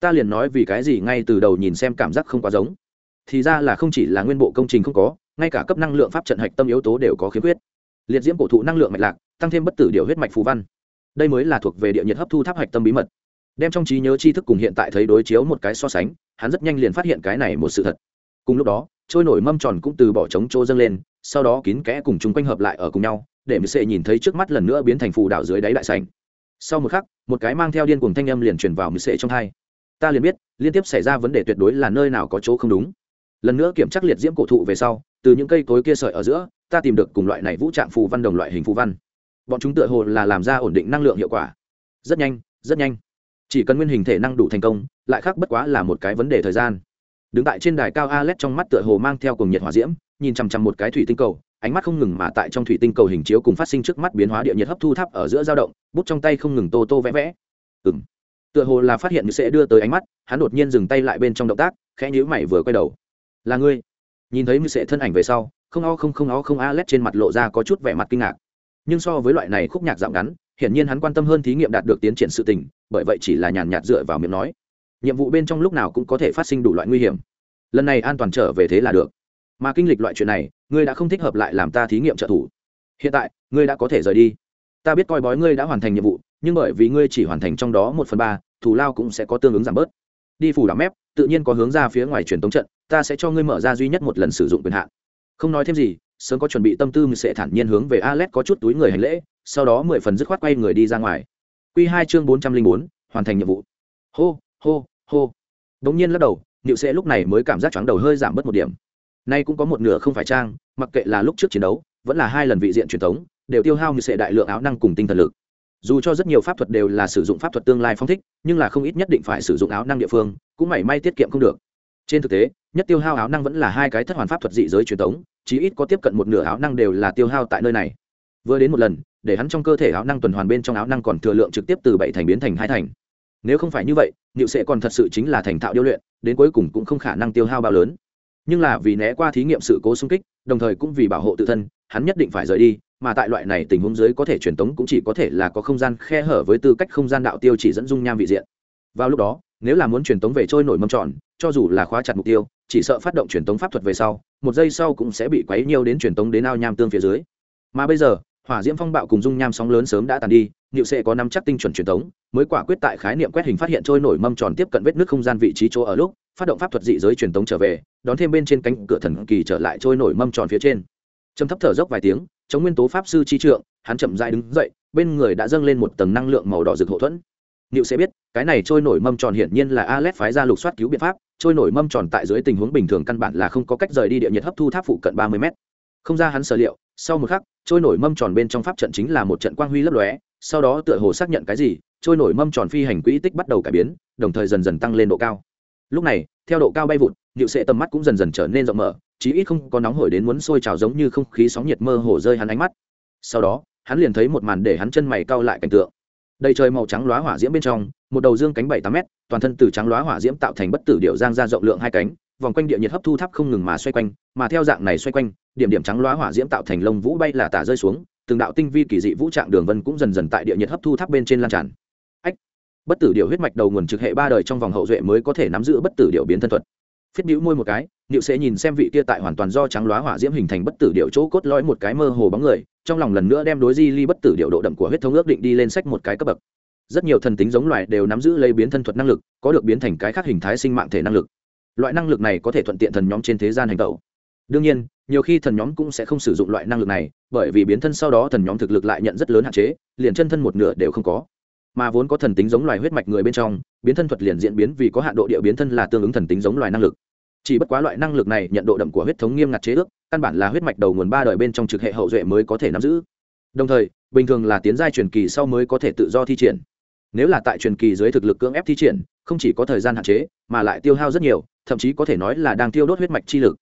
Ta liền nói vì cái gì ngay từ đầu nhìn xem cảm giác không quá giống. Thì ra là không chỉ là nguyên bộ công trình không có, ngay cả cấp năng lượng pháp trận hạch tâm yếu tố đều có khiếm khuyết. Liệt diễm cổ thụ năng lượng mạch lạc, tăng thêm bất tử điệu huyết mạch phù văn. Đây mới là thuộc về địa nhiệt hấp thu tháp hạch tâm bí mật đem trong trí nhớ tri thức cùng hiện tại thấy đối chiếu một cái so sánh, hắn rất nhanh liền phát hiện cái này một sự thật. Cùng lúc đó, trôi nổi mâm tròn cũng từ bỏ trống trô dâng lên, sau đó kín kẽ cùng chúng quanh hợp lại ở cùng nhau, để mười sệ nhìn thấy trước mắt lần nữa biến thành phù đảo dưới đáy đại sành sau một khắc, một cái mang theo điên cùng thanh âm liền truyền vào mười sệ trong hai. Ta liền biết, liên tiếp xảy ra vấn đề tuyệt đối là nơi nào có chỗ không đúng. Lần nữa kiểm tra liệt diễm cổ thụ về sau, từ những cây cối kia sợi ở giữa, ta tìm được cùng loại này vũ trạng phù văn đồng loại hình phù văn. Bọn chúng tựa hồ là làm ra ổn định năng lượng hiệu quả. Rất nhanh rất nhanh chỉ cần nguyên hình thể năng đủ thành công, lại khác bất quá là một cái vấn đề thời gian. Đứng tại trên đài cao alex trong mắt tựa hồ mang theo cùng nhiệt hỏa diễm, nhìn chằm chằm một cái thủy tinh cầu, ánh mắt không ngừng mà tại trong thủy tinh cầu hình chiếu cùng phát sinh trước mắt biến hóa địa nhiệt hấp thu tháp ở giữa dao động, bút trong tay không ngừng tô tô vẽ vẽ. Ừ m tựa hồ là phát hiện như sẽ đưa tới ánh mắt, hắn đột nhiên dừng tay lại bên trong động tác, khẽ nhíu mày vừa quay đầu. Là ngươi? Nhìn thấy như sẽ thân ảnh về sau, không o không không o không a lét trên mặt lộ ra có chút vẻ mặt kinh ngạc. Nhưng so với loại này khúc nhạc dạo ngắn, hiển nhiên hắn quan tâm hơn thí nghiệm đạt được tiến triển sự tình bởi vậy chỉ là nhàn nhạt dựa vào miệng nói. Nhiệm vụ bên trong lúc nào cũng có thể phát sinh đủ loại nguy hiểm. Lần này an toàn trở về thế là được. Mà kinh lịch loại chuyện này ngươi đã không thích hợp lại làm ta thí nghiệm trợ thủ. Hiện tại ngươi đã có thể rời đi. Ta biết coi bói ngươi đã hoàn thành nhiệm vụ nhưng bởi vì ngươi chỉ hoàn thành trong đó một phần ba thù lao cũng sẽ có tương ứng giảm bớt. Đi phủ đảo mép tự nhiên có hướng ra phía ngoài truyền tống trận ta sẽ cho ngươi mở ra duy nhất một lần sử dụng quyền hạn. Không nói thêm gì sớm có chuẩn bị tâm tư sẽ thản nhiên hướng về Alex có chút túi người hành lễ, sau đó mười phần dứt khoát quay người đi ra ngoài. Quy hai chương bốn trăm linh bốn hoàn thành nhiệm vụ. Hô, hô, hô. Đống nhiên lắc đầu, Niệu sẽ lúc này mới cảm giác chóng đầu hơi giảm bớt một điểm. Nay cũng có một nửa không phải trang, mặc kệ là lúc trước chiến đấu, vẫn là hai lần vị diện truyền thống, đều tiêu hao như sẽ đại lượng áo năng cùng tinh thần lực. Dù cho rất nhiều pháp thuật đều là sử dụng pháp thuật tương lai phong thích, nhưng là không ít nhất định phải sử dụng áo năng địa phương, cũng mảy may tiết kiệm không được. Trên thực tế, nhất tiêu hao áo năng vẫn là hai cái thất hoàn pháp thuật dị giới truyền thống, chí ít có tiếp cận một nửa áo năng đều là tiêu hao tại nơi này vừa đến một lần, để hắn trong cơ thể áo năng tuần hoàn bên trong áo năng còn thừa lượng trực tiếp từ bảy thành biến thành hai thành. Nếu không phải như vậy nịu sẽ còn thật sự chính là thành thạo điêu luyện, đến cuối cùng cũng không khả năng tiêu hao bao lớn. Nhưng là vì né qua thí nghiệm sự cố xung kích, đồng thời cũng vì bảo hộ tự thân, hắn nhất định phải rời đi, mà tại loại này tình huống dưới có thể truyền tống cũng chỉ có thể là có không gian khe hở với tư cách không gian đạo tiêu chỉ dẫn dung nham vị diện. Vào lúc đó, nếu là muốn truyền tống về trôi nổi mâm tròn, cho dù là khóa chặt mục tiêu, chỉ sợ phát động truyền tống pháp thuật về sau, một giây sau cũng sẽ bị quấy nhiều đến truyền tống đến ao nham tương phía dưới. Mà bây giờ hỏa diễm phong bạo cùng dung nham sóng lớn sớm đã tàn đi nhựu sẽ có năm chắc tinh chuẩn truyền tống mới quả quyết tại khái niệm quét hình phát hiện trôi nổi mâm tròn tiếp cận vết nước không gian vị trí chỗ ở lúc phát động pháp thuật dị giới truyền tống trở về đón thêm bên trên cánh cửa thần kỳ trở lại trôi nổi mâm tròn phía trên trầm thấp thở dốc vài tiếng chống nguyên tố pháp sư chi trượng hắn chậm dại đứng dậy bên người đã dâng lên một tầng năng lượng màu đỏ rực hậu thuẫn Niệu sẽ biết, cái này trôi nổi mâm tròn hiển nhiên là Alet phái ra lục soát cứu biện pháp, trôi nổi mâm tròn tại dưới tình huống bình thường căn bản là không có cách rời đi địa nhiệt hấp thu tháp phụ cận ba mươi mét. Không ra hắn sở liệu, sau một khắc, trôi nổi mâm tròn bên trong pháp trận chính là một trận quang huy lấp lóe, sau đó tựa hồ xác nhận cái gì, trôi nổi mâm tròn phi hành quỹ tích bắt đầu cải biến, đồng thời dần dần tăng lên độ cao. Lúc này, theo độ cao bay vụt, Niệu sệ tầm mắt cũng dần dần trở nên rộng mở, chí ít không có nóng hổi đến muốn sôi trào giống như không khí sóng nhiệt mơ hồ rơi hắn ánh mắt. Sau đó, hắn liền thấy một màn để hắn chân mày cau lại cảnh tượng đầy trời màu trắng lóa hỏa diễm bên trong một đầu dương cánh bảy tám m toàn thân từ trắng lóa hỏa diễm tạo thành bất tử điệu giang ra rộng lượng hai cánh vòng quanh địa nhiệt hấp thu tháp không ngừng mà xoay quanh, mà theo dạng này xoay quanh, điểm điểm trắng lóa hỏa diễm tạo thành lông vũ bay là tả rơi xuống, từng đạo tinh vi kỳ dị vũ trạng đường vân cũng dần dần tại địa nhiệt hấp thu tháp bên trên lan tràn. Ách, bất tử điệu huyết mạch đầu nguồn trực hệ ba đời trong vòng hậu duệ mới có thể nắm giữ bất tử điệu biến thân thuật. Phiết bĩu môi một cái, niệu sẽ nhìn xem vị kia tại hoàn toàn do trắng lóa hỏa diễm hình thành bất tử điệu chỗ cốt lõi một cái mơ hồ bóng người, trong lòng lần nữa đem đối di ly bất tử điệu độ đậm của huyết thống ước định đi lên sách một cái cấp bậc. Rất nhiều thần tính giống loài đều nắm giữ lấy biến thân thuật năng lực, có được biến thành cái khác hình thái sinh mạng thể năng lực loại năng lực này có thể thuận tiện thần nhóm trên thế gian hành tẩu. Đương nhiên, nhiều khi thần nhóm cũng sẽ không sử dụng loại năng lực này, bởi vì biến thân sau đó thần nhóm thực lực lại nhận rất lớn hạn chế, liền chân thân một nửa đều không có. Mà vốn có thần tính giống loài huyết mạch người bên trong, biến thân thuật liền diễn biến vì có hạn độ địa biến thân là tương ứng thần tính giống loài năng lực. Chỉ bất quá loại năng lực này nhận độ đậm của huyết thống nghiêm ngặt chế ước, căn bản là huyết mạch đầu nguồn ba đời bên trong trực hệ hậu duệ mới có thể nắm giữ. Đồng thời, bình thường là tiến giai truyền kỳ sau mới có thể tự do thi triển. Nếu là tại truyền kỳ dưới thực lực cưỡng ép thi triển, không chỉ có thời gian hạn chế, mà lại tiêu hao rất nhiều thậm chí có thể nói là đang tiêu đốt huyết mạch chi lực.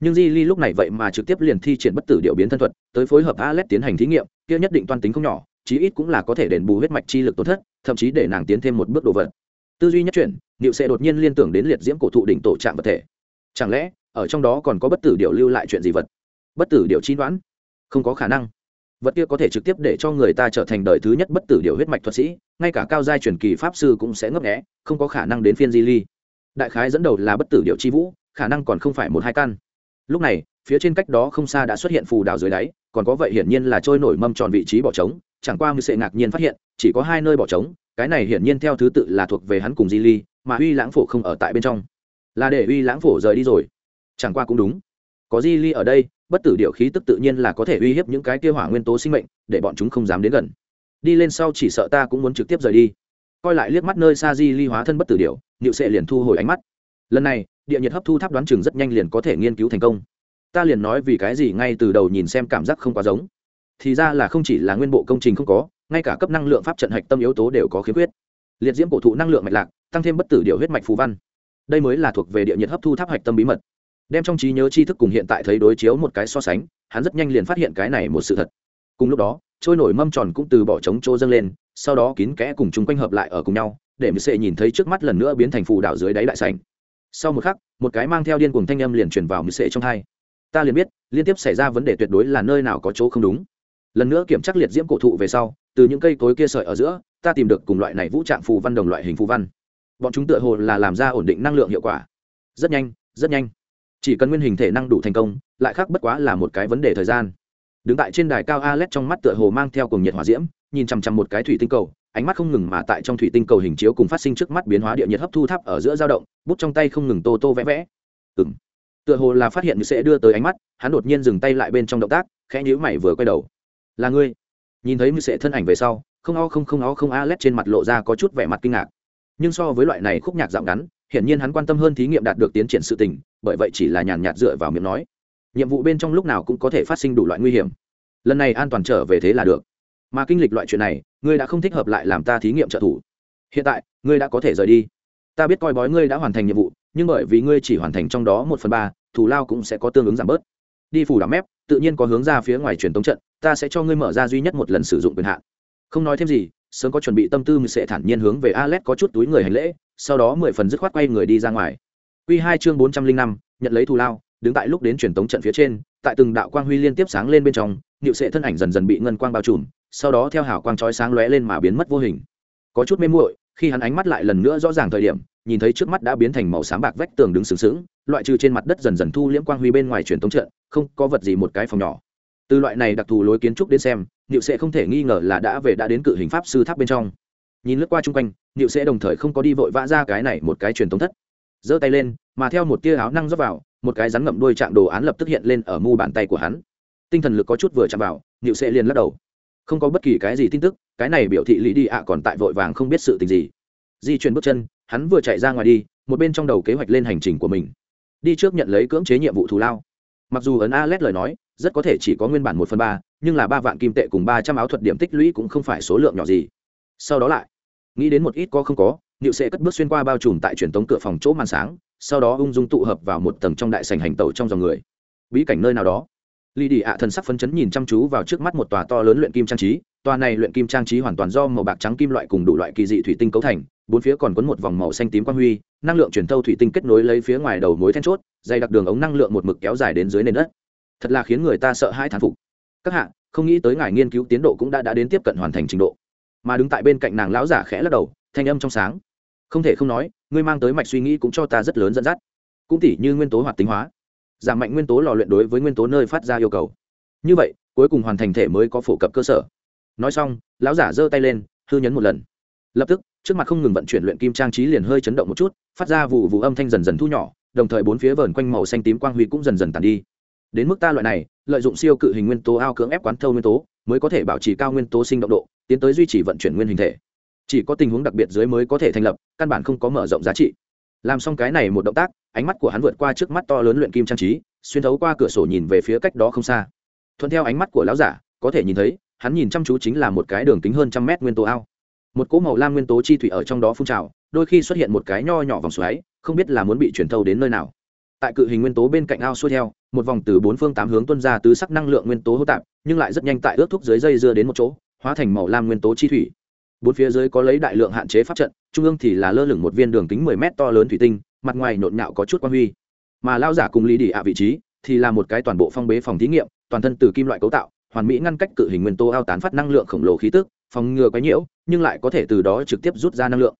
Nhưng di ly lúc này vậy mà trực tiếp liền thi triển bất tử điệu biến thân thuật, tới phối hợp alex tiến hành thí nghiệm, kia nhất định toan tính không nhỏ, chí ít cũng là có thể đền bù huyết mạch chi lực tổn thất, thậm chí để nàng tiến thêm một bước đồ vật. Tư duy nhất chuyển, niệu sẽ đột nhiên liên tưởng đến liệt diễm cổ thụ đỉnh tổ trạng vật thể. Chẳng lẽ, ở trong đó còn có bất tử điệu lưu lại chuyện gì vật? Bất tử điệu chi đoán. Không có khả năng. Vật kia có thể trực tiếp để cho người ta trở thành đời thứ nhất bất tử điều huyết mạch thuật sĩ, ngay cả cao giai truyền kỳ pháp sư cũng sẽ ngấp nghẽ không có khả năng đến phiên di ly đại khái dẫn đầu là bất tử điệu chi vũ, khả năng còn không phải một hai căn. Lúc này, phía trên cách đó không xa đã xuất hiện phù đào dưới đáy, còn có vậy hiển nhiên là trôi nổi mâm tròn vị trí bỏ trống, chẳng qua mưu sệ ngạc nhiên phát hiện, chỉ có hai nơi bỏ trống, cái này hiển nhiên theo thứ tự là thuộc về hắn cùng di ly, mà uy lãng phổ không ở tại bên trong. Là để uy lãng phổ rời đi rồi. Chẳng qua cũng đúng. Có di ly ở đây, bất tử điệu khí tức tự nhiên là có thể uy hiếp những cái kia hỏa nguyên tố sinh mệnh, để bọn chúng không dám đến gần. Đi lên sau chỉ sợ ta cũng muốn trực tiếp rời đi. Coi lại liếc mắt nơi xa di ly hóa thân bất tử điệu nịu sệ liền thu hồi ánh mắt. Lần này, địa nhiệt hấp thu tháp đoán chừng rất nhanh liền có thể nghiên cứu thành công. Ta liền nói vì cái gì ngay từ đầu nhìn xem cảm giác không quá giống. Thì ra là không chỉ là nguyên bộ công trình không có, ngay cả cấp năng lượng pháp trận hạch tâm yếu tố đều có khiếm khuyết. Liệt diễm cổ thụ năng lượng mạch lạc, tăng thêm bất tử điệu huyết mạch phù văn. Đây mới là thuộc về địa nhiệt hấp thu tháp hạch tâm bí mật. Đem trong trí nhớ tri thức cùng hiện tại thấy đối chiếu một cái so sánh, hắn rất nhanh liền phát hiện cái này một sự thật. Cùng lúc đó trôi nổi mâm tròn cũng từ bỏ trống chỗ dâng lên, sau đó kín kẽ cùng chung quanh hợp lại ở cùng nhau, để mười sệ nhìn thấy trước mắt lần nữa biến thành phù đảo dưới đáy đại sảnh. Sau một khắc, một cái mang theo điên cuồng thanh âm liền truyền vào mười sệ trong hai. Ta liền biết, liên tiếp xảy ra vấn đề tuyệt đối là nơi nào có chỗ không đúng. Lần nữa kiểm tra liệt diễm cổ thụ về sau, từ những cây cối kia sợi ở giữa, ta tìm được cùng loại này vũ trạng phù văn đồng loại hình phù văn. Bọn chúng tựa hồ là làm ra ổn định năng lượng hiệu quả. Rất nhanh rất nhanh. Chỉ cần nguyên hình thể năng đủ thành công, lại khác bất quá là một cái vấn đề thời gian đứng tại trên đài cao alex trong mắt tựa hồ mang theo cùng nhiệt hỏa diễm, nhìn chằm chằm một cái thủy tinh cầu, ánh mắt không ngừng mà tại trong thủy tinh cầu hình chiếu cùng phát sinh trước mắt biến hóa địa nhiệt hấp thu tháp ở giữa dao động, bút trong tay không ngừng tô tô vẽ vẽ. Ừ m tựa hồ là phát hiện như sẽ đưa tới ánh mắt, hắn đột nhiên dừng tay lại bên trong động tác, khẽ nhíu mày vừa quay đầu. Là ngươi? Nhìn thấy như sẽ thân ảnh về sau, không o không không o không a lét trên mặt lộ ra có chút vẻ mặt kinh ngạc. Nhưng so với loại này khúc nhạc dạo ngắn, hiển nhiên hắn quan tâm hơn thí nghiệm đạt được tiến triển sự tình, bởi vậy chỉ là nhàn nhạt dựa vào miệng nói nhiệm vụ bên trong lúc nào cũng có thể phát sinh đủ loại nguy hiểm. Lần này an toàn trở về thế là được. Mà kinh lịch loại chuyện này ngươi đã không thích hợp lại làm ta thí nghiệm trợ thủ. Hiện tại ngươi đã có thể rời đi. Ta biết coi bói ngươi đã hoàn thành nhiệm vụ nhưng bởi vì ngươi chỉ hoàn thành trong đó một phần ba thủ lao cũng sẽ có tương ứng giảm bớt. Đi phủ đ mép tự nhiên có hướng ra phía ngoài truyền tống trận ta sẽ cho ngươi mở ra duy nhất một lần sử dụng quyền hạn. Không nói thêm gì sớm có chuẩn bị tâm tư mình sẽ thản nhiên hướng về Alex có chút túi người hành lễ, sau đó mười phần dứt khoát quay người đi ra ngoài. Quy hai chương bốn trăm linh năm nhận lấy thù lao, đứng tại lúc đến truyền tống trận phía trên, tại từng đạo quang huy liên tiếp sáng lên bên trong, Niệu Sệ thân ảnh dần dần bị ngân quang bao trùm, sau đó theo hào quang chói sáng lóe lên mà biến mất vô hình. Có chút mê muội, khi hắn ánh mắt lại lần nữa rõ ràng thời điểm, nhìn thấy trước mắt đã biến thành màu xám bạc vách tường đứng sừng sững, loại trừ trên mặt đất dần dần thu liễm quang huy bên ngoài truyền tống trận, không có vật gì một cái phòng nhỏ. Từ loại này đặc thù lối kiến trúc đến xem, Niệu Sệ không thể nghi ngờ là đã về đã đến cự hình pháp sư tháp bên trong. Nhìn lướt qua chung quanh, Niệu Sệ đồng thời không có đi vội vã ra cái này một cái truyền tống thất. Giơ tay lên, mà theo một tia áo năng rót vào, một cái rắn ngậm đuôi chạm đồ án lập tức hiện lên ở mu bàn tay của hắn. Tinh thần lực có chút vừa chạm vào, nịu sẽ liền lắc đầu. Không có bất kỳ cái gì tin tức, cái này biểu thị Lý Đi ạ còn tại vội vàng không biết sự tình gì. Di chuyển bước chân, hắn vừa chạy ra ngoài đi, một bên trong đầu kế hoạch lên hành trình của mình. Đi trước nhận lấy cưỡng chế nhiệm vụ thù lao. Mặc dù ấn a lét lời nói, rất có thể chỉ có nguyên bản một phần ba nhưng là ba vạn kim tệ cùng ba trăm áo thuật điểm tích lũy cũng không phải số lượng nhỏ gì sau đó lại nghĩ đến một ít có không có nịu sẽ cất bước xuyên qua bao trùm tại truyền tống cửa phòng chỗ màn sáng sau đó ung dung tụ hợp vào một tầng trong đại sành hành tẩu trong dòng người. Bí cảnh nơi nào đó. Lì đi ạ thần sắc phấn chấn nhìn chăm chú vào trước mắt một tòa to lớn luyện kim trang trí. Tòa này luyện kim trang trí hoàn toàn do màu bạc trắng kim loại cùng đủ loại kỳ dị thủy tinh cấu thành, bốn phía còn quấn một vòng màu xanh tím quang huy, năng lượng truyền thâu thủy tinh kết nối lấy phía ngoài đầu mối then chốt, dày đặc đường ống năng lượng một mực kéo dài đến dưới nền đất. Thật là khiến người ta sợ hãi thán phục. Các hạ, không nghĩ tới ngài nghiên cứu tiến độ cũng đã đã đến tiếp cận hoàn thành trình độ. Mà đứng tại bên cạnh nàng lão giả khẽ lắc đầu, thanh âm trong sáng không thể không nói, ngươi mang tới mạch suy nghĩ cũng cho ta rất lớn dẫn dắt. Cũng tỉ như nguyên tố hoạt tính hóa, giảm mạnh nguyên tố lò luyện đối với nguyên tố nơi phát ra yêu cầu. Như vậy, cuối cùng hoàn thành thể mới có phổ cập cơ sở. Nói xong, lão giả giơ tay lên, hư nhấn một lần. Lập tức, trước mặt không ngừng vận chuyển luyện kim trang trí liền hơi chấn động một chút, phát ra vụ vụ âm thanh dần dần thu nhỏ, đồng thời bốn phía vờn quanh màu xanh tím quang huy cũng dần dần tàn đi. Đến mức ta loại này, lợi dụng siêu cự hình nguyên tố ao cưỡng ép quán thâu nguyên tố, mới có thể bảo trì cao nguyên tố sinh động độ, tiến tới duy trì vận chuyển nguyên hình thể chỉ có tình huống đặc biệt dưới mới có thể thành lập, căn bản không có mở rộng giá trị. Làm xong cái này một động tác, ánh mắt của hắn vượt qua trước mắt to lớn luyện kim trang trí, xuyên thấu qua cửa sổ nhìn về phía cách đó không xa. Thuận theo ánh mắt của lão giả, có thể nhìn thấy, hắn nhìn chăm chú chính là một cái đường kính hơn trăm mét nguyên tố ao. Một cỗ màu lam nguyên tố chi thủy ở trong đó phun trào, đôi khi xuất hiện một cái nho nhỏ vòng xoáy, không biết là muốn bị chuyển thâu đến nơi nào. Tại cự hình nguyên tố bên cạnh ao xuôi theo, một vòng từ bốn phương tám hướng tuân ra tứ sắc năng lượng nguyên tố hô tạp, nhưng lại rất nhanh tại ướt thuốc dưới dây dưa đến một chỗ, hóa thành màu lam nguyên tố chi thủy bốn phía dưới có lấy đại lượng hạn chế pháp trận, trung ương thì là lơ lửng một viên đường kính mười mét to lớn thủy tinh, mặt ngoài nhộn nhạo có chút quan huy. Mà lao giả cùng lý đỉ ạ vị trí thì là một cái toàn bộ phong bế phòng thí nghiệm, toàn thân từ kim loại cấu tạo, hoàn mỹ ngăn cách cự hình nguyên tố ao tán phát năng lượng khổng lồ khí tức, phòng ngừa quái nhiễu, nhưng lại có thể từ đó trực tiếp rút ra năng lượng.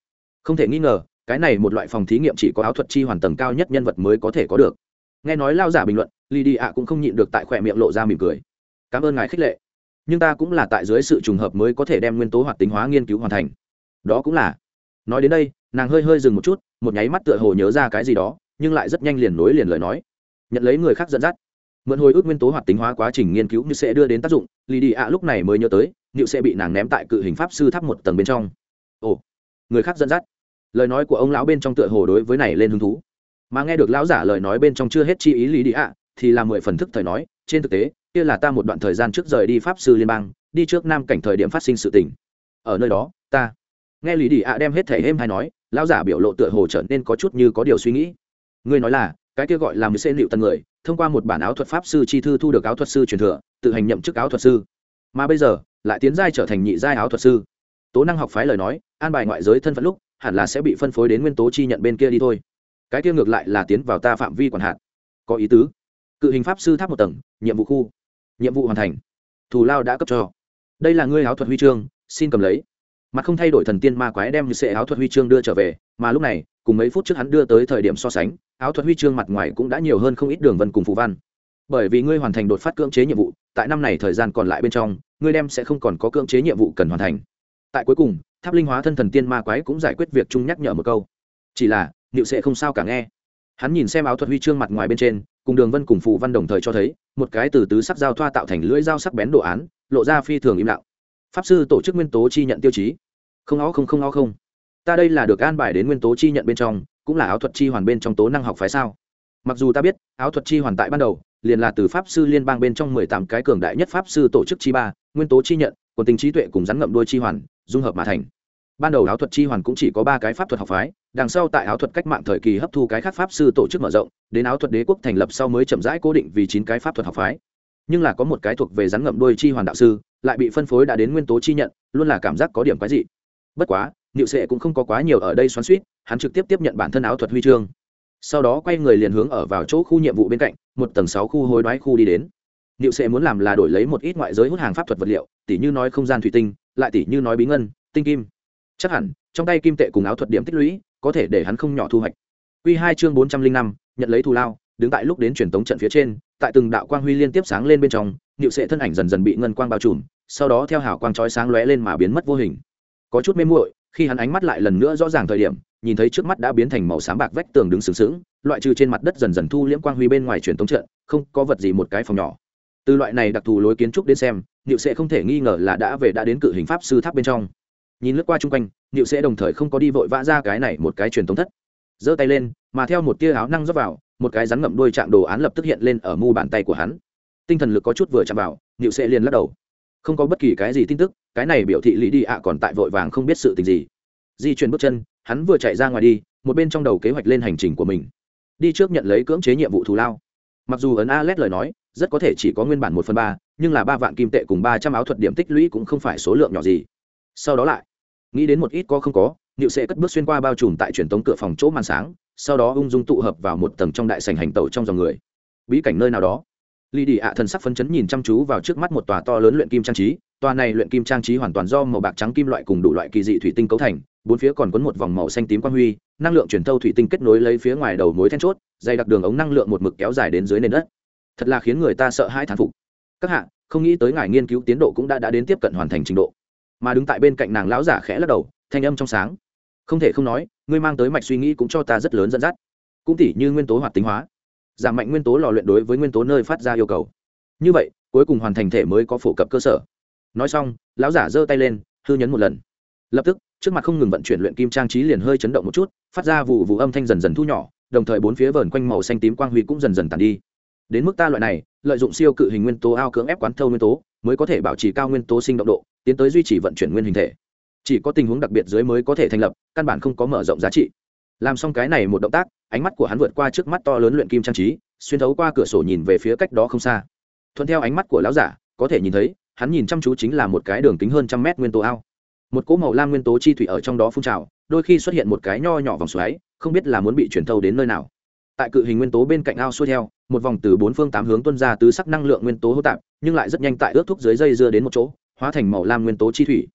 Không thể nghi ngờ, cái này một loại phòng thí nghiệm chỉ có áo thuật chi hoàn tầng cao nhất nhân vật mới có thể có được. Nghe nói lao giả bình luận lì đi ạ cũng không nhịn được tại khỏe miệng lộ ra mỉm cười. Cảm ơn ngài khích lệ nhưng ta cũng là tại dưới sự trùng hợp mới có thể đem nguyên tố hoạt tính hóa nghiên cứu hoàn thành. Đó cũng là. Nói đến đây, nàng hơi hơi dừng một chút, một nháy mắt tựa hồ nhớ ra cái gì đó, nhưng lại rất nhanh liền nối liền lời nói. Nhận lấy người khác dẫn dắt. Mượn hồi ước nguyên tố hoạt tính hóa quá trình nghiên cứu như sẽ đưa đến tác dụng lì đi ạ lúc này mới nhớ tới liệu sẽ bị nàng ném tại cự hình pháp sư tháp một tầng bên trong. Ồ, người khác dẫn dắt. Lời nói của ông lão bên trong tựa hồ đối với này lên hứng thú. Mà nghe được lão giả lời nói bên trong chưa hết chi ý lý đi ạ thì là mười phần thức thời nói trên thực tế, kia là ta một đoạn thời gian trước rời đi pháp sư liên bang, đi trước nam cảnh thời điểm phát sinh sự tình. Ở nơi đó, ta nghe lý đi ạ đem hết thể êm hay nói, lão giả biểu lộ tựa hồ trở nên có chút như có điều suy nghĩ. Ngươi nói là, cái kia gọi là mười xê liệu tân người, thông qua một bản áo thuật pháp sư chi thư thu được áo thuật sư truyền thừa, tự hành nhậm chức áo thuật sư. Mà bây giờ, lại tiến giai trở thành nhị giai áo thuật sư. Tố năng học phái lời nói, an bài ngoại giới thân phận lúc, hẳn là sẽ bị phân phối đến nguyên tố chi nhận bên kia đi thôi. Cái kia ngược lại là tiến vào ta phạm vi quản hạt. Có ý tứ cự hình pháp sư tháp một tầng, nhiệm vụ khu, nhiệm vụ hoàn thành. Thù lao đã cấp cho. Đây là ngươi áo thuật huy chương, xin cầm lấy. Mặt không thay đổi thần tiên ma quái đem như sệ áo thuật huy chương đưa trở về, mà lúc này, cùng mấy phút trước hắn đưa tới thời điểm so sánh, áo thuật huy chương mặt ngoài cũng đã nhiều hơn không ít đường vân cùng phù văn. Bởi vì ngươi hoàn thành đột phát cưỡng chế nhiệm vụ, tại năm này thời gian còn lại bên trong, ngươi đem sẽ không còn có cưỡng chế nhiệm vụ cần hoàn thành. Tại cuối cùng, tháp linh hóa thân thần tiên ma quái cũng giải quyết việc chung nhắc nhở một câu. Chỉ là liệu sẽ không sao cả nghe. Hắn nhìn xem áo thuật huy chương mặt ngoài bên trên cùng đường vân cùng phù văn đồng thời cho thấy, một cái từ tứ sắc giao thoa tạo thành lưỡi dao sắc bén đồ án, lộ ra phi thường im lặng. Pháp sư tổ chức nguyên tố chi nhận tiêu chí. Không ó không không ó không. Ta đây là được an bài đến nguyên tố chi nhận bên trong, cũng là áo thuật chi hoàn bên trong tố năng học phái sao? Mặc dù ta biết, áo thuật chi hoàn tại ban đầu, liền là từ pháp sư liên bang bên trong mười tám cái cường đại nhất pháp sư tổ chức chi ba, nguyên tố chi nhận còn tình trí tuệ cùng rắn ngậm đôi chi hoàn, dung hợp mà thành. Ban đầu áo thuật chi hoàn cũng chỉ có ba cái pháp thuật học phái đằng sau tại áo thuật cách mạng thời kỳ hấp thu cái khác pháp sư tổ chức mở rộng, đến áo thuật đế quốc thành lập sau mới chậm rãi cố định vì chín cái pháp thuật học phái. Nhưng là có một cái thuộc về rắn ngậm đôi chi hoàn đạo sư, lại bị phân phối đã đến nguyên tố chi nhận, luôn là cảm giác có điểm quái dị. Bất quá, niệu sệ cũng không có quá nhiều ở đây xoắn suýt hắn trực tiếp tiếp nhận bản thân áo thuật huy chương. Sau đó quay người liền hướng ở vào chỗ khu nhiệm vụ bên cạnh, một tầng sáu khu hối đoái khu đi đến. Niệu sệ muốn làm là đổi lấy một ít ngoại giới hút hàng pháp thuật vật liệu, tỉ như nói không gian thủy tinh, lại tỉ như nói bí ngân, tinh kim. Chắc hẳn, trong tay kim tệ cùng áo thuật điểm tích lũy có thể để hắn không nhỏ thu hoạch. Q hai chương bốn trăm linh năm, nhận lấy thù lao, đứng tại lúc đến truyền tống trận phía trên, tại từng đạo quang huy liên tiếp sáng lên bên trong, niệu sệ thân ảnh dần dần bị ngân quang bao trùm, sau đó theo hào quang chói sáng lóe lên mà biến mất vô hình. Có chút mê muội, khi hắn ánh mắt lại lần nữa rõ ràng thời điểm, nhìn thấy trước mắt đã biến thành màu sáng bạc vách tường đứng sừng sững, loại trừ trên mặt đất dần dần thu liễm quang huy bên ngoài truyền tống trận, không có vật gì một cái phòng nhỏ. Từ loại này đặc thù lối kiến trúc đến xem, niệu sệ không thể nghi ngờ là đã về đã đến cự hình pháp sư tháp bên trong. Nhìn lướt qua chung quanh niệu sẽ đồng thời không có đi vội vã ra cái này một cái truyền thống thất. Giơ tay lên, mà theo một tia áo năng rót vào, một cái rắn ngậm đuôi chạm đồ án lập tức hiện lên ở mu bàn tay của hắn. Tinh thần lực có chút vừa chạm vào, niệu sẽ liền lắc đầu. Không có bất kỳ cái gì tin tức, cái này biểu thị lý đi ạ còn tại vội vàng không biết sự tình gì. Di chuyển bước chân, hắn vừa chạy ra ngoài đi, một bên trong đầu kế hoạch lên hành trình của mình. Đi trước nhận lấy cưỡng chế nhiệm vụ thù lao. Mặc dù ấn a l e t lời nói, rất có thể chỉ có nguyên bản một phần ba, nhưng là ba vạn kim tệ cùng ba trăm áo thuật điểm tích lũy cũng không phải số lượng nhỏ gì. Sau đó lại nghĩ đến một ít có không có nịu sẽ cất bước xuyên qua bao trùm tại truyền tống cửa phòng chỗ màn sáng sau đó ung dung tụ hợp vào một tầng trong đại sành hành tẩu trong dòng người bí cảnh nơi nào đó Lý Đi ạ thần sắc phấn chấn nhìn chăm chú vào trước mắt một tòa to lớn luyện kim trang trí, tòa này luyện kim trang trí hoàn toàn do màu bạc trắng kim loại cùng đủ loại kỳ dị thủy tinh cấu thành, bốn phía còn quấn một vòng màu xanh tím quang huy, năng lượng truyền thâu thủy tinh kết nối lấy phía ngoài đầu mối then chốt, dây đặc đường ống năng lượng một mực kéo dài đến dưới nền đất. Thật là khiến người ta sợ hãi thán phục. Các hạ, không nghĩ tới ngài nghiên cứu tiến độ cũng đã đã đến tiếp cận hoàn thành trình độ. Mà đứng tại bên cạnh nàng lão giả khẽ lắc đầu, thanh âm trong sáng. Không thể không nói, ngươi mang tới mạch suy nghĩ cũng cho ta rất lớn dẫn dắt. Cũng tỉ như nguyên tố hoạt tính hóa. Giảm mạnh nguyên tố lò luyện đối với nguyên tố nơi phát ra yêu cầu. Như vậy cuối cùng hoàn thành thể mới có phổ cập cơ sở. Nói xong lão giả giơ tay lên hư nhấn một lần. Lập tức trước mặt không ngừng vận chuyển luyện kim trang trí liền hơi chấn động một chút phát ra vụ vụ âm thanh dần dần thu nhỏ đồng thời bốn phía vờn quanh màu xanh tím quang huy cũng dần dần tàn đi. Đến mức ta loại này lợi dụng siêu cự hình nguyên tố ao cưỡng ép quán thâu nguyên tố mới có thể bảo trì cao nguyên tố sinh động độ, tiến tới duy trì vận chuyển nguyên hình thể. Chỉ có tình huống đặc biệt dưới mới có thể thành lập, căn bản không có mở rộng giá trị. Làm xong cái này một động tác, ánh mắt của hắn vượt qua trước mắt to lớn luyện kim trang trí, xuyên thấu qua cửa sổ nhìn về phía cách đó không xa. Thuận theo ánh mắt của lão giả, có thể nhìn thấy, hắn nhìn chăm chú chính là một cái đường kính hơn trăm mét nguyên tố ao. Một cỗ màu lam nguyên tố chi thủy ở trong đó phun trào, đôi khi xuất hiện một cái nho nhỏ vòng xoáy, không biết là muốn bị chuyển thâu đến nơi nào tại cự hình nguyên tố bên cạnh ao xuôi theo, một vòng từ bốn phương tám hướng tuân ra tứ sắc năng lượng nguyên tố hô tạp, nhưng lại rất nhanh tại ước thúc dưới dây dưa đến một chỗ, hóa thành màu lam nguyên tố chi thủy.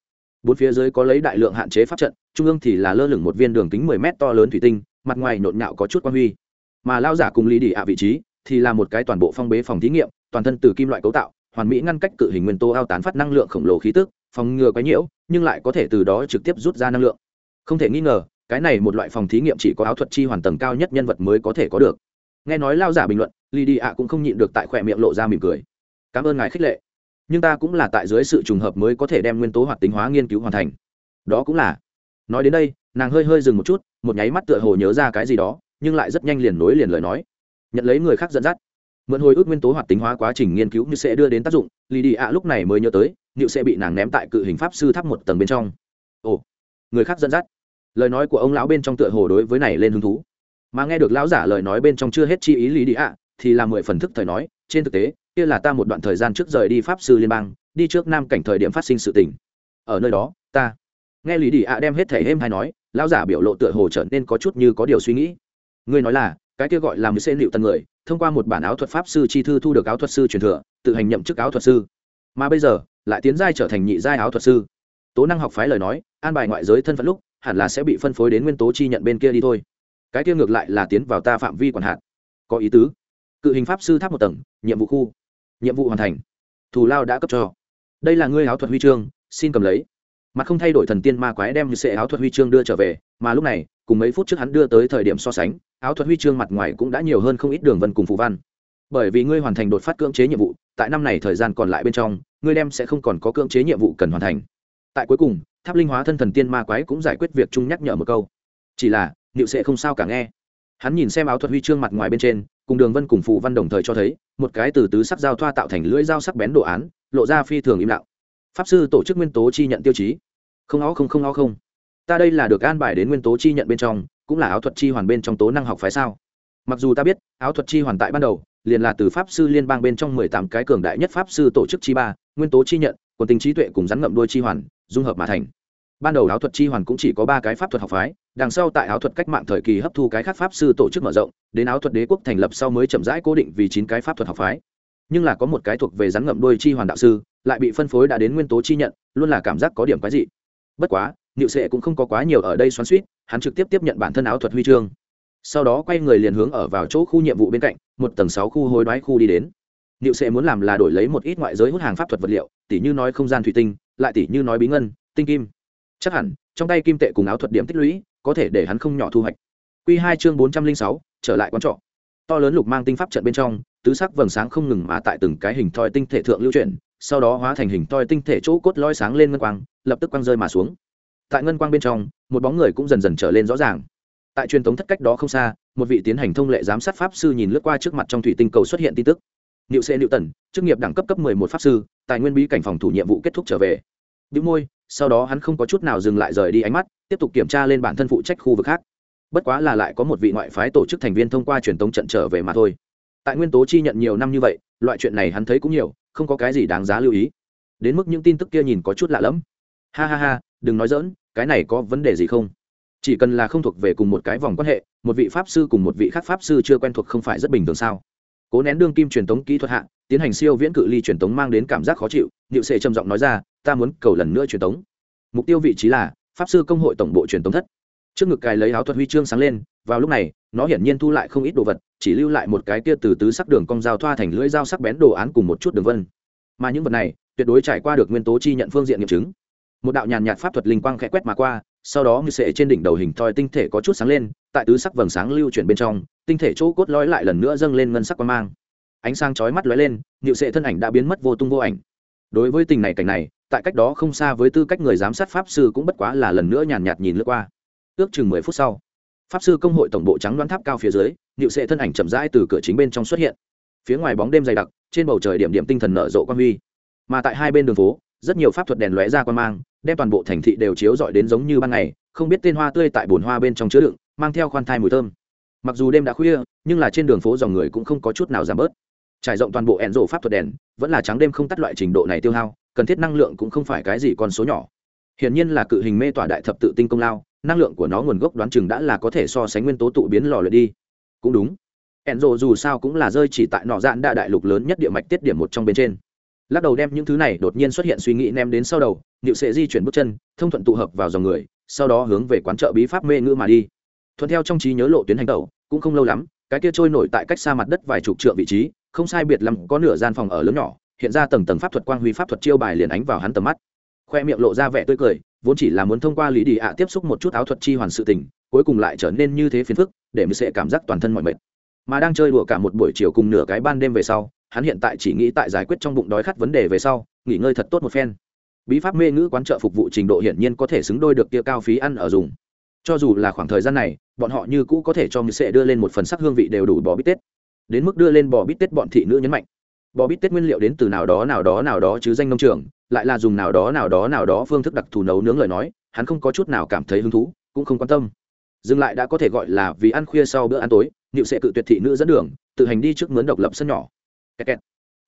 Bốn phía dưới có lấy đại lượng hạn chế pháp trận, trung ương thì là lơ lửng một viên đường kính mười mét to lớn thủy tinh, mặt ngoài nhộn nhạo có chút quan huy. Mà lao giả cùng lý đỉ ạ vị trí, thì là một cái toàn bộ phong bế phòng thí nghiệm, toàn thân từ kim loại cấu tạo, hoàn mỹ ngăn cách cự hình nguyên tố ao tán phát năng lượng khổng lồ khí tức, phòng ngừa quái nhiễu, nhưng lại có thể từ đó trực tiếp rút ra năng lượng. Không thể nghi ngờ cái này một loại phòng thí nghiệm chỉ có áo thuật chi hoàn tầng cao nhất nhân vật mới có thể có được. Nghe nói lao giả bình luận lì đi ạ cũng không nhịn được tại khỏe miệng lộ ra mỉm cười. Cảm ơn ngài khích lệ. Nhưng ta cũng là tại dưới sự trùng hợp mới có thể đem nguyên tố hoạt tính hóa nghiên cứu hoàn thành. Đó cũng là. Nói đến đây, nàng hơi hơi dừng một chút, một nháy mắt tựa hồ nhớ ra cái gì đó, nhưng lại rất nhanh liền nối liền lời nói. Nhận lấy người khác dẫn dắt. Mượn hồi ước nguyên tố hoạt tính hóa quá trình nghiên cứu như sẽ đưa đến tác dụng lì đi ạ lúc này mới nhớ tới liệu sẽ bị nàng ném tại cự hình pháp sư tháp một tầng bên trong. Ồ. Người khác dẫn dắt lời nói của ông lão bên trong tựa hồ đối với này lên hứng thú. Mà nghe được lão giả lời nói bên trong chưa hết chi ý lý đi ạ, thì là mười phần thức thời nói, trên thực tế, kia là ta một đoạn thời gian trước rời đi pháp sư liên bang, đi trước nam cảnh thời điểm phát sinh sự tình. Ở nơi đó, ta nghe lý đi ạ đem hết thể êm hay nói, lão giả biểu lộ tựa hồ trở nên có chút như có điều suy nghĩ. Ngươi nói là, cái kia gọi là mười xê liệu tân người, thông qua một bản áo thuật pháp sư chi thư thu được áo thuật sư truyền thừa, tự hành nhậm chức áo thuật sư. Mà bây giờ, lại tiến giai trở thành nhị giai áo thuật sư. Tố năng học phái lời nói, an bài ngoại giới thân phận lúc hẳn là sẽ bị phân phối đến nguyên tố chi nhận bên kia đi thôi. Cái kia ngược lại là tiến vào ta phạm vi quản hạt. Có ý tứ. Cự hình pháp sư tháp một tầng, nhiệm vụ khu. Nhiệm vụ hoàn thành. Thù lao đã cấp cho. Đây là ngươi áo thuật huy chương, xin cầm lấy. Mặt không thay đổi thần tiên ma quái đem như sệ áo thuật huy chương đưa trở về, mà lúc này, cùng mấy phút trước hắn đưa tới thời điểm so sánh, áo thuật huy chương mặt ngoài cũng đã nhiều hơn không ít đường vân cùng phù văn. Bởi vì ngươi hoàn thành đột phát cưỡng chế nhiệm vụ, tại năm này thời gian còn lại bên trong, ngươi đem sẽ không còn có cưỡng chế nhiệm vụ cần hoàn thành tại cuối cùng, tháp linh hóa thân thần tiên ma quái cũng giải quyết việc chung nhắc nhở một câu. Chỉ là, niệu sẽ không sao cả nghe. Hắn nhìn xem áo thuật huy chương mặt ngoài bên trên, cùng đường vân cùng phù văn đồng thời cho thấy, một cái từ tứ sắc giao thoa tạo thành lưỡi dao sắc bén đồ án, lộ ra phi thường im lặng. Pháp sư tổ chức nguyên tố chi nhận tiêu chí. Không ó không không ó không. Ta đây là được an bài đến nguyên tố chi nhận bên trong, cũng là áo thuật chi hoàn bên trong tố năng học phái sao? Mặc dù ta biết, áo thuật chi hoàn tại ban đầu, liền là từ pháp sư liên bang bên trong mười tám cái cường đại nhất pháp sư tổ chức chi ba, nguyên tố chi nhận còn tình trí tuệ cùng rắn ngậm đôi chi hoàn dung hợp mà thành. Ban đầu áo thuật chi hoàn cũng chỉ có ba cái pháp thuật học phái, đằng sau tại áo thuật cách mạng thời kỳ hấp thu cái khác pháp sư tổ chức mở rộng, đến áo thuật đế quốc thành lập sau mới chậm rãi cố định vì chín cái pháp thuật học phái. Nhưng là có một cái thuộc về rắn ngậm đôi chi hoàn đạo sư, lại bị phân phối đã đến nguyên tố chi nhận, luôn là cảm giác có điểm quái dị. Bất quá, niệu sệ cũng không có quá nhiều ở đây xoắn suýt hắn trực tiếp tiếp nhận bản thân áo thuật huy chương. Sau đó quay người liền hướng ở vào chỗ khu nhiệm vụ bên cạnh, một tầng sáu khu hối đoái khu đi đến niệu sệ muốn làm là đổi lấy một ít ngoại giới hút hàng pháp thuật vật liệu, tỉ như nói không gian thủy tinh, lại tỉ như nói bí ngân, tinh kim. Chắc hẳn, trong tay kim tệ cùng áo thuật điểm tích lũy, có thể để hắn không nhỏ thu hoạch. Quy hai chương bốn trăm linh sáu, trở lại quán trọ. To lớn lục mang tinh pháp trận bên trong, tứ sắc vầng sáng không ngừng mà tại từng cái hình thoi tinh thể thượng lưu chuyển, sau đó hóa thành hình thoi tinh thể chỗ cốt lói sáng lên ngân quang, lập tức quang rơi mà xuống. Tại ngân quang bên trong, một bóng người cũng dần dần trở lên rõ ràng. Tại truyền thống thất cách đó không xa, một vị tiến hành thông lệ giám sát pháp sư nhìn lướt qua trước mặt trong thủy tinh cầu xuất hiện tin tức niệu Cê niệu tần, chức nghiệp đẳng cấp cấp mười một pháp sư, tài nguyên bí cảnh phòng thủ nhiệm vụ kết thúc trở về. Bị môi, sau đó hắn không có chút nào dừng lại rời đi ánh mắt, tiếp tục kiểm tra lên bản thân phụ trách khu vực khác. Bất quá là lại có một vị ngoại phái tổ chức thành viên thông qua truyền tống trận trở về mà thôi. Tại nguyên tố chi nhận nhiều năm như vậy, loại chuyện này hắn thấy cũng nhiều, không có cái gì đáng giá lưu ý. Đến mức những tin tức kia nhìn có chút lạ lẫm. Ha ha ha, đừng nói dỡn cái này có vấn đề gì không? Chỉ cần là không thuộc về cùng một cái vòng quan hệ, một vị pháp sư cùng một vị khác pháp sư chưa quen thuộc không phải rất bình thường sao? Cố nén đương kim truyền tống kỹ thuật hạ, tiến hành siêu viễn cự ly truyền tống mang đến cảm giác khó chịu. Niệu sệ trầm giọng nói ra, ta muốn cầu lần nữa truyền tống. Mục tiêu vị trí là pháp sư công hội tổng bộ truyền tống thất. Trước ngực cài lấy áo thuật huy chương sáng lên, vào lúc này, nó hiển nhiên thu lại không ít đồ vật, chỉ lưu lại một cái kia từ tứ sắc đường cong dao thoa thành lưỡi dao sắc bén đồ án cùng một chút đường vân. Mà những vật này, tuyệt đối trải qua được nguyên tố chi nhận phương diện nghiệm chứng. Một đạo nhàn nhạt pháp thuật linh quang khẽ quét mà qua, sau đó như sệ trên đỉnh đầu hình thoi tinh thể có chút sáng lên, tại tứ sắc vầng sáng lưu chuyển bên trong tinh thể chỗ cốt lõi lại lần nữa dâng lên ngân sắc quang mang. Ánh sáng chói mắt lóe lên nhựu sệ thân ảnh đã biến mất vô tung vô ảnh. Đối với tình này cảnh này, tại cách đó không xa với tư cách người giám sát pháp sư cũng bất quá là lần nữa nhàn nhạt nhìn lướt qua. Ước chừng mười phút sau, pháp sư công hội tổng bộ trắng đoán tháp cao phía dưới nhựu sệ thân ảnh chậm rãi từ cửa chính bên trong xuất hiện. Phía ngoài bóng đêm dày đặc, trên bầu trời điểm điểm tinh thần nở rộ quan huy. Mà tại hai bên đường phố, rất nhiều pháp thuật đèn lóe ra quan mang, đem toàn bộ thành thị đều chiếu rọi đến giống như ban ngày, không biết tên hoa tươi tại bồn hoa bên trong chứa đựng, mang theo khoan thai mùi thơm mặc dù đêm đã khuya, nhưng là trên đường phố dòng người cũng không có chút nào giảm bớt. Trải rộng toàn bộ ẹn rộ pháp thuật đèn, vẫn là trắng đêm không tắt loại trình độ này tiêu hao, cần thiết năng lượng cũng không phải cái gì con số nhỏ. Hiển nhiên là cự hình mê tỏa đại thập tự tinh công lao, năng lượng của nó nguồn gốc đoán chừng đã là có thể so sánh nguyên tố tụ biến lò lượt đi. Cũng đúng. Ẹn rộ dù sao cũng là rơi chỉ tại nọ dạn đa đại lục lớn nhất địa mạch tiết điểm một trong bên trên. Lắc đầu đem những thứ này đột nhiên xuất hiện suy nghĩ ném đến sau đầu nịu sẽ di chuyển bước chân, thông thuận tụ hợp vào dòng người, sau đó hướng về quán chợ bí pháp mê ngữ mà đi. Thuận theo trong trí nhớ lộ tuyến hành tẩu cũng không lâu lắm, cái kia trôi nổi tại cách xa mặt đất vài chục trượng vị trí, không sai biệt lắm có nửa gian phòng ở lớn nhỏ, hiện ra tầng tầng pháp thuật quang huy pháp thuật chiêu bài liền ánh vào hắn tầm mắt. Khoe miệng lộ ra vẻ tươi cười, vốn chỉ là muốn thông qua lý đi ạ tiếp xúc một chút áo thuật chi hoàn sự tình, cuối cùng lại trở nên như thế phiền phức, để mới sẽ cảm giác toàn thân mọi mệt. Mà đang chơi đùa cả một buổi chiều cùng nửa cái ban đêm về sau, hắn hiện tại chỉ nghĩ tại giải quyết trong bụng đói khát vấn đề về sau, nghỉ ngơi thật tốt một phen. Bí pháp mê ngữ quán trợ phục vụ trình độ hiển nhiên có thể xứng đôi được kia cao phí ăn ở dùng cho dù là khoảng thời gian này, bọn họ như cũ có thể cho người sẽ đưa lên một phần sắc hương vị đều đủ bò bít tết. Đến mức đưa lên bò bít tết bọn thị nữ nhấn mạnh. Bò bít tết nguyên liệu đến từ nào đó nào đó nào đó chứ danh nông trường, lại là dùng nào đó nào đó nào đó phương thức đặc thù nấu nướng lời nói, hắn không có chút nào cảm thấy hứng thú, cũng không quan tâm. Dừng lại đã có thể gọi là vì ăn khuya sau bữa ăn tối nịu sẽ cự tuyệt thị nữ dẫn đường, tự hành đi trước mướn độc lập sân nhỏ. Kẹt kẹt.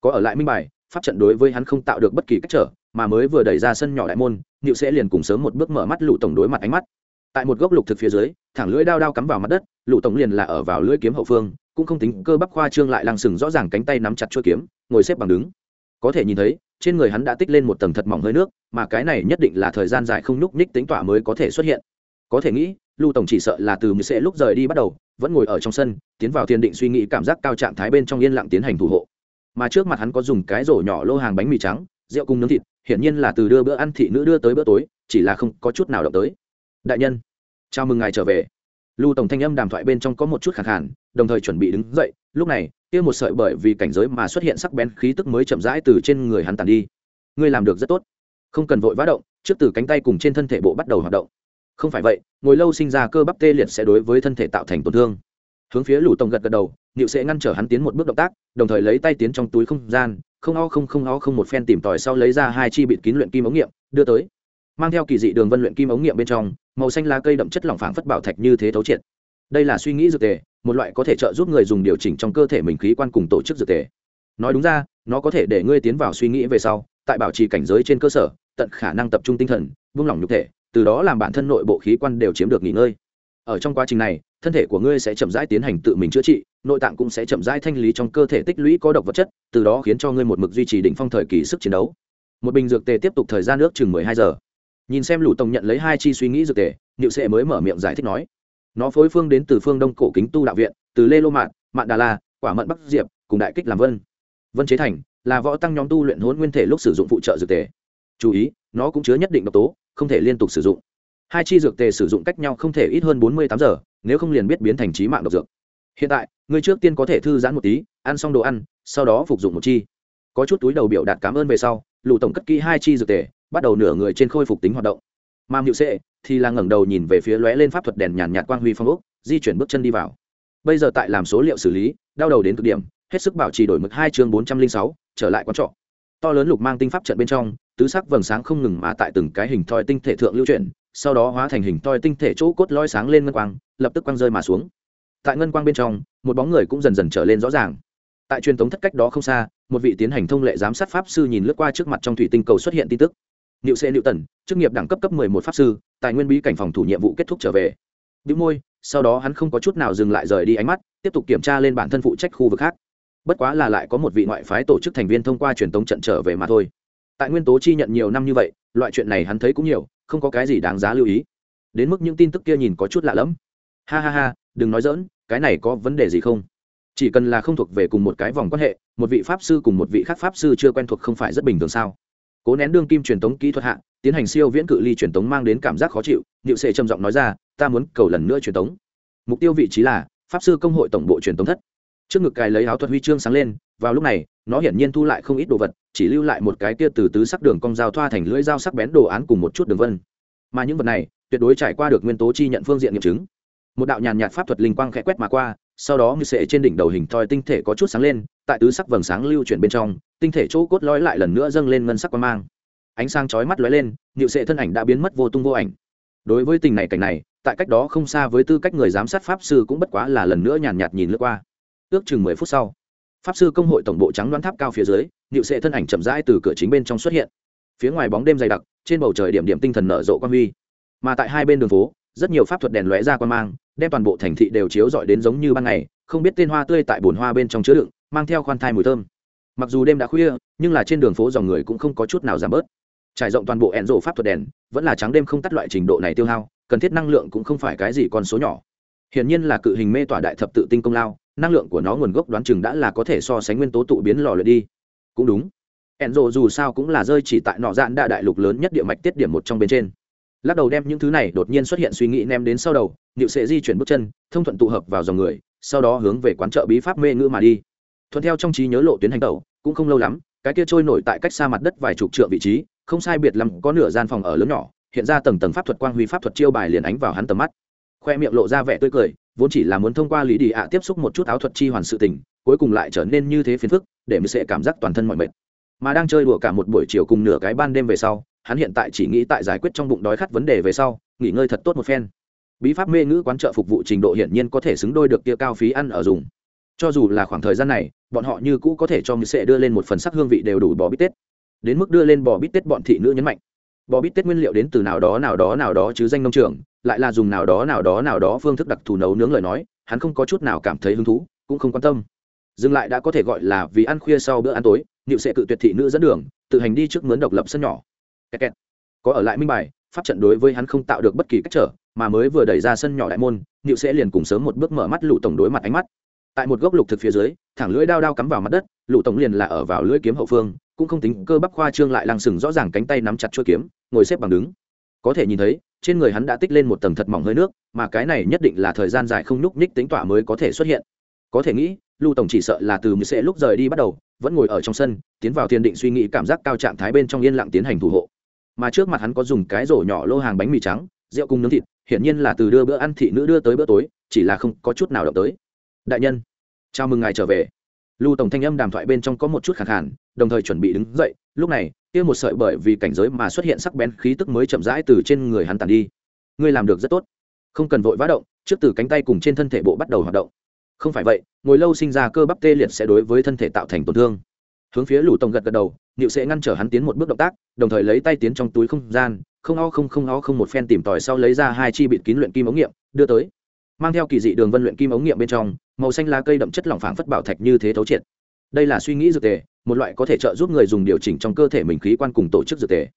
có ở lại minh bài, pháp trận đối với hắn không tạo được bất kỳ cách trở, mà mới vừa đẩy ra sân nhỏ đại môn nịu sẽ liền cùng sớm một bước mở mắt lụ tổng đối mặt ánh mắt tại một gốc lục thực phía dưới, thẳng lưỡi đao đao cắm vào mặt đất, lũ tổng liền là ở vào lưỡi kiếm hậu phương, cũng không tính cơ bắp khoa trương lại lăng sừng rõ ràng cánh tay nắm chặt chuôi kiếm, ngồi xếp bằng đứng. Có thể nhìn thấy, trên người hắn đã tích lên một tầng thật mỏng hơi nước, mà cái này nhất định là thời gian dài không nhúc nhích tính tỏa mới có thể xuất hiện. Có thể nghĩ lưu tổng chỉ sợ là từ mười sẽ lúc rời đi bắt đầu, vẫn ngồi ở trong sân, tiến vào thiên định suy nghĩ cảm giác cao trạng thái bên trong yên lặng tiến hành thủ hộ. Mà trước mặt hắn có dùng cái rổ nhỏ lô hàng bánh mì trắng, rượu cùng nướng thịt, hiển nhiên là từ đưa bữa ăn thị nữ đưa tới bữa tối, chỉ là không có chút nào động tới đại nhân, chào mừng ngài trở về. Lưu tổng thanh âm đàm thoại bên trong có một chút khẳng hẳn đồng thời chuẩn bị đứng dậy. Lúc này, kia một sợi bởi vì cảnh giới mà xuất hiện sắc bén khí tức mới chậm rãi từ trên người hắn tàn đi. Ngươi làm được rất tốt. Không cần vội vã động, trước từ cánh tay cùng trên thân thể bộ bắt đầu hoạt động. Không phải vậy, ngồi lâu sinh ra cơ bắp tê liệt sẽ đối với thân thể tạo thành tổn thương. Hướng phía lũ tổng gật gật đầu nịu sẽ ngăn trở hắn tiến một bước động tác, đồng thời lấy tay tiến trong túi không gian, không o không không o không một phen tìm tòi sau lấy ra hai chi bịt kín luyện kim ống nghiệm, đưa tới mang theo kỳ dị đường vân luyện kim ống nghiệm bên trong, màu xanh lá cây đậm chất lỏng phảng phất bảo thạch như thế thấu triệt. Đây là suy nghĩ dược tề, một loại có thể trợ giúp người dùng điều chỉnh trong cơ thể mình khí quan cùng tổ chức dược tề. Nói đúng ra, nó có thể để ngươi tiến vào suy nghĩ về sau, tại bảo trì cảnh giới trên cơ sở, tận khả năng tập trung tinh thần vung lòng nhục thể, từ đó làm bản thân nội bộ khí quan đều chiếm được nghỉ ngơi. Ở trong quá trình này, thân thể của ngươi sẽ chậm rãi tiến hành tự mình chữa trị, nội tạng cũng sẽ chậm rãi thanh lý trong cơ thể tích lũy có độc vật chất, từ đó khiến cho ngươi một mực duy trì đỉnh phong thời kỳ sức chiến đấu. Một bình dược tề tiếp tục thời gian nước chừng mười hai giờ nhìn xem lũ tổng nhận lấy hai chi suy nghĩ dược tề, niệu sệ mới mở miệng giải thích nói. Nó phối phương đến từ phương đông cổ kính tu đạo viện, từ lê lô mạn mạn đà la, quả mận bắc diệp, cùng đại kích làm vân. Vân chế thành là võ tăng nhóm tu luyện hôn nguyên thể lúc sử dụng phụ trợ dược tề. Chú ý, nó cũng chứa nhất định độc tố, không thể liên tục sử dụng. Hai chi dược tề sử dụng cách nhau không thể ít hơn bốn mươi tám giờ, nếu không liền biết biến thành trí mạng độc dược. Hiện tại, người trước tiên có thể thư giãn một tí, ăn xong đồ ăn, sau đó phục dụng một chi. Có chút túi đầu biểu đạt cảm ơn về sau lụ tổng cất kỹ hai chi dược tề bắt đầu nửa người trên khôi phục tính hoạt động. Mà mịu sệ thì là ngẩng đầu nhìn về phía lóe lên pháp thuật đèn nhàn nhạt quang huy phong ốc, di chuyển bước chân đi vào. Bây giờ tại làm số liệu xử lý, đau đầu đến cực điểm, hết sức bảo trì đổi mực hai chương bốn trăm linh sáu, trở lại quán trọ. To lớn lục mang tinh pháp trận bên trong, tứ sắc vầng sáng không ngừng mà tại từng cái hình thoi tinh thể thượng lưu chuyển, sau đó hóa thành hình thoi tinh thể chỗ cốt loi sáng lên ngân quang, lập tức quang rơi mà xuống. Tại ngân quang bên trong, một bóng người cũng dần dần trở lên rõ ràng. Tại truyền thống thất cách đó không xa, một vị tiến hành thông lệ giám sát pháp sư nhìn lướt qua trước mặt trong thủy tinh cầu xuất hiện tin tức. Niệu Sệ Niệu Tần, chức nghiệp đẳng cấp cấp 11 pháp sư, tài nguyên bí cảnh phòng thủ nhiệm vụ kết thúc trở về. Bĩu môi, sau đó hắn không có chút nào dừng lại rời đi ánh mắt, tiếp tục kiểm tra lên bản thân phụ trách khu vực khác. Bất quá là lại có một vị ngoại phái tổ chức thành viên thông qua truyền tống trận trở về mà thôi. Tại nguyên tố chi nhận nhiều năm như vậy, loại chuyện này hắn thấy cũng nhiều, không có cái gì đáng giá lưu ý. Đến mức những tin tức kia nhìn có chút lạ lẫm. Ha ha ha, đừng nói dỡn, cái này có vấn đề gì không? Chỉ cần là không thuộc về cùng một cái vòng quan hệ, một vị pháp sư cùng một vị khác pháp sư chưa quen thuộc không phải rất bình thường sao? Cố nén đương kim truyền tống kỹ thuật hạ, tiến hành siêu viễn cự ly truyền tống mang đến cảm giác khó chịu, niệu sệ trầm giọng nói ra, ta muốn cầu lần nữa truyền tống. Mục tiêu vị trí là, pháp sư công hội tổng bộ truyền tống thất. Trước ngực cài lấy áo thuật huy chương sáng lên, vào lúc này, nó hiển nhiên thu lại không ít đồ vật, chỉ lưu lại một cái kia từ tứ sắc đường cong dao thoa thành lưỡi dao sắc bén đồ án cùng một chút đường vân. Mà những vật này, tuyệt đối trải qua được nguyên tố chi nhận phương diện nghiệm chứng. Một đạo nhàn nhạt pháp thuật linh quang khẽ quét mà qua, sau đó như sệ trên đỉnh đầu hình thoi tinh thể có chút sáng lên tại tứ sắc vầng sáng lưu chuyển bên trong tinh thể chỗ cốt lõi lại lần nữa dâng lên ngân sắc quang mang. Ánh sáng chói mắt lóe lên nhựu sệ thân ảnh đã biến mất vô tung vô ảnh. Đối với tình này cảnh này tại cách đó không xa với tư cách người giám sát pháp sư cũng bất quá là lần nữa nhàn nhạt, nhìn lướt qua. Ước chừng mười phút sau pháp sư công hội tổng bộ trắng đoán tháp cao phía dưới nhựu sệ thân ảnh chậm rãi từ cửa chính bên trong xuất hiện. Phía ngoài bóng đêm dày đặc trên bầu trời điểm điểm tinh thần nở rộ quan huy. Mà tại hai bên đường phố rất nhiều pháp thuật đèn lóe ra quan mang đem toàn bộ thành thị đều chiếu rọi đến giống như ban ngày không biết tên hoa tươi tại bồn hoa bên trong chứa đựng mang theo khoan thai mùi thơm. Mặc dù đêm đã khuya, nhưng là trên đường phố dòng người cũng không có chút nào giảm bớt. Trải rộng toàn bộ ẹn rộ pháp thuật đèn, vẫn là trắng đêm không tắt loại trình độ này tiêu hao, cần thiết năng lượng cũng không phải cái gì con số nhỏ. Hiển nhiên là cự hình mê tỏa đại thập tự tinh công lao, năng lượng của nó nguồn gốc đoán chừng đã là có thể so sánh nguyên tố tụ biến lò luyện đi. Cũng đúng. Ẹn rộ dù sao cũng là rơi chỉ tại nọ dạn đa đại lục lớn nhất địa mạch tiết điểm một trong bên trên. Lắc đầu đem những thứ này đột nhiên xuất hiện suy nghĩ ném đến sau đầu nịu sẽ di chuyển bước chân, thông thuận tụ hợp vào dòng người, sau đó hướng về quán chợ bí pháp mê ngữ mà đi thuận theo trong trí nhớ lộ tuyến hành tẩu, cũng không lâu lắm, cái kia trôi nổi tại cách xa mặt đất vài chục trượng vị trí, không sai biệt lắm có nửa gian phòng ở lớn nhỏ, hiện ra tầng tầng pháp thuật quang huy pháp thuật chiêu bài liền ánh vào hắn tầm mắt. Khoe miệng lộ ra vẻ tươi cười, vốn chỉ là muốn thông qua lý đi ạ tiếp xúc một chút áo thuật chi hoàn sự tình, cuối cùng lại trở nên như thế phiền phức, để mới sẽ cảm giác toàn thân mọi mệt. Mà đang chơi đùa cả một buổi chiều cùng nửa cái ban đêm về sau, hắn hiện tại chỉ nghĩ tại giải quyết trong bụng đói khát vấn đề về sau, nghỉ ngơi thật tốt một phen. Bí pháp mê ngữ quán trợ phục vụ trình độ hiển nhiên có thể xứng đôi được kia cao phí ăn ở dùng cho dù là khoảng thời gian này, bọn họ như cũ có thể cho người sẽ đưa lên một phần sắc hương vị đều đủ bò bít tết. Đến mức đưa lên bò bít tết bọn thị nữ nhấn mạnh, bò bít tết nguyên liệu đến từ nào đó nào đó nào đó chứ danh nông trường, lại là dùng nào đó nào đó nào đó phương thức đặc thù nấu nướng lời nói, hắn không có chút nào cảm thấy hứng thú, cũng không quan tâm. Dừng lại đã có thể gọi là vì ăn khuya sau bữa ăn tối nịu sẽ cự tuyệt thị nữ dẫn đường, tự hành đi trước mướn độc lập sân nhỏ. Kẹt kẹt. có ở lại minh bài, pháp trận đối với hắn không tạo được bất kỳ cách trở, mà mới vừa đẩy ra sân nhỏ đại môn nịu sẽ liền cùng sớm một bước mở mắt lụ tổng đối mặt ánh mắt tại một gốc lục thực phía dưới, thẳng lưỡi đao đao cắm vào mặt đất, lũ tổng liền là ở vào lưỡi kiếm hậu phương, cũng không tính cơ bắp khoa trương lại lăng sừng rõ ràng cánh tay nắm chặt chuôi kiếm, ngồi xếp bằng đứng. Có thể nhìn thấy, trên người hắn đã tích lên một tầng thật mỏng hơi nước, mà cái này nhất định là thời gian dài không nhúc nhích tính tỏa mới có thể xuất hiện. Có thể nghĩ lưu tổng chỉ sợ là từ mười sẽ lúc rời đi bắt đầu, vẫn ngồi ở trong sân, tiến vào thiên định suy nghĩ cảm giác cao trạng thái bên trong yên lặng tiến hành thủ hộ. Mà trước mặt hắn có dùng cái rổ nhỏ lô hàng bánh mì trắng, rượu cung nướng thịt, hiển nhiên là từ đưa bữa ăn thị nữ đưa tới bữa tối, chỉ là không có chút nào động tới. Đại nhân chào mừng ngài trở về. Lưu tổng thanh âm đàm thoại bên trong có một chút khẳng hẳn đồng thời chuẩn bị đứng dậy, lúc này, kia một sợi bởi vì cảnh giới mà xuất hiện sắc bén khí tức mới chậm rãi từ trên người hắn tàn đi. Ngươi làm được rất tốt. Không cần vội vã động, trước từ cánh tay cùng trên thân thể bộ bắt đầu hoạt động. Không phải vậy, ngồi lâu sinh ra cơ bắp tê liệt sẽ đối với thân thể tạo thành tổn thương. Hướng phía lũ tổng gật gật đầu nịu sẽ ngăn trở hắn tiến một bước động tác, đồng thời lấy tay tiến trong túi không gian, không o không không o không một phen tìm tòi sau lấy ra hai chi bịt kín luyện kim ống nghiệm, đưa tới. Mang theo kỳ dị đường vân luyện kim ống nghiệm bên trong màu xanh lá cây đậm chất lỏng phảng phất bảo thạch như thế thấu triệt. Đây là suy nghĩ dược tề, một loại có thể trợ giúp người dùng điều chỉnh trong cơ thể mình khí quan cùng tổ chức dược tề.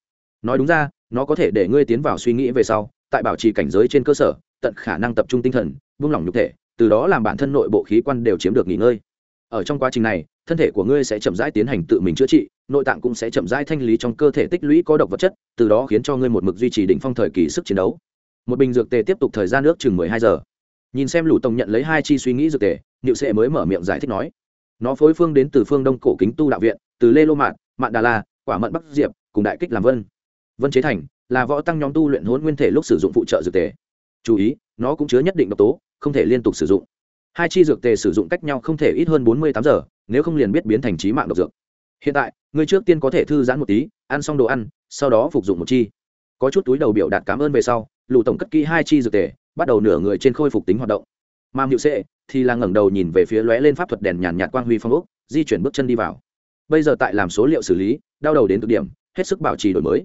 Nói đúng ra, nó có thể để ngươi tiến vào suy nghĩ về sau, tại bảo trì cảnh giới trên cơ sở, tận khả năng tập trung tinh thần, buông lỏng nhục thể, từ đó làm bản thân nội bộ khí quan đều chiếm được nghỉ ngơi. Ở trong quá trình này, thân thể của ngươi sẽ chậm rãi tiến hành tự mình chữa trị, nội tạng cũng sẽ chậm rãi thanh lý trong cơ thể tích lũy có độc vật chất, từ đó khiến cho ngươi một mực duy trì đỉnh phong thời kỳ sức chiến đấu. Một bình dược tề tiếp tục thời gian nước chừng mười hai giờ nhìn xem lũ tổng nhận lấy hai chi suy nghĩ dược tề, niệu sệ mới mở miệng giải thích nói, nó phối phương đến từ phương đông cổ kính tu đạo viện, từ lê lô mạn mạn đà la, quả mận bắc diệp, cùng đại kích làm vân. Vân chế thành là võ tăng nhóm tu luyện hôn nguyên thể lúc sử dụng phụ trợ dược tề. Chú ý, nó cũng chứa nhất định độc tố, không thể liên tục sử dụng. Hai chi dược tề sử dụng cách nhau không thể ít hơn bốn mươi tám giờ, nếu không liền biết biến thành trí mạng độc dược. Hiện tại người trước tiên có thể thư giãn một tí, ăn xong đồ ăn, sau đó phục dụng một chi. Có chút túi đầu biểu đạt cảm ơn về sau lù tổng cất kỹ hai chi dược tề bắt đầu nửa người trên khôi phục tính hoạt động. Mà mưu sệ thì là ngẩng đầu nhìn về phía lóe lên pháp thuật đèn nhàn nhạt quang huy phong ốc, di chuyển bước chân đi vào. Bây giờ tại làm số liệu xử lý, đau đầu đến cực điểm, hết sức bảo trì đổi mới.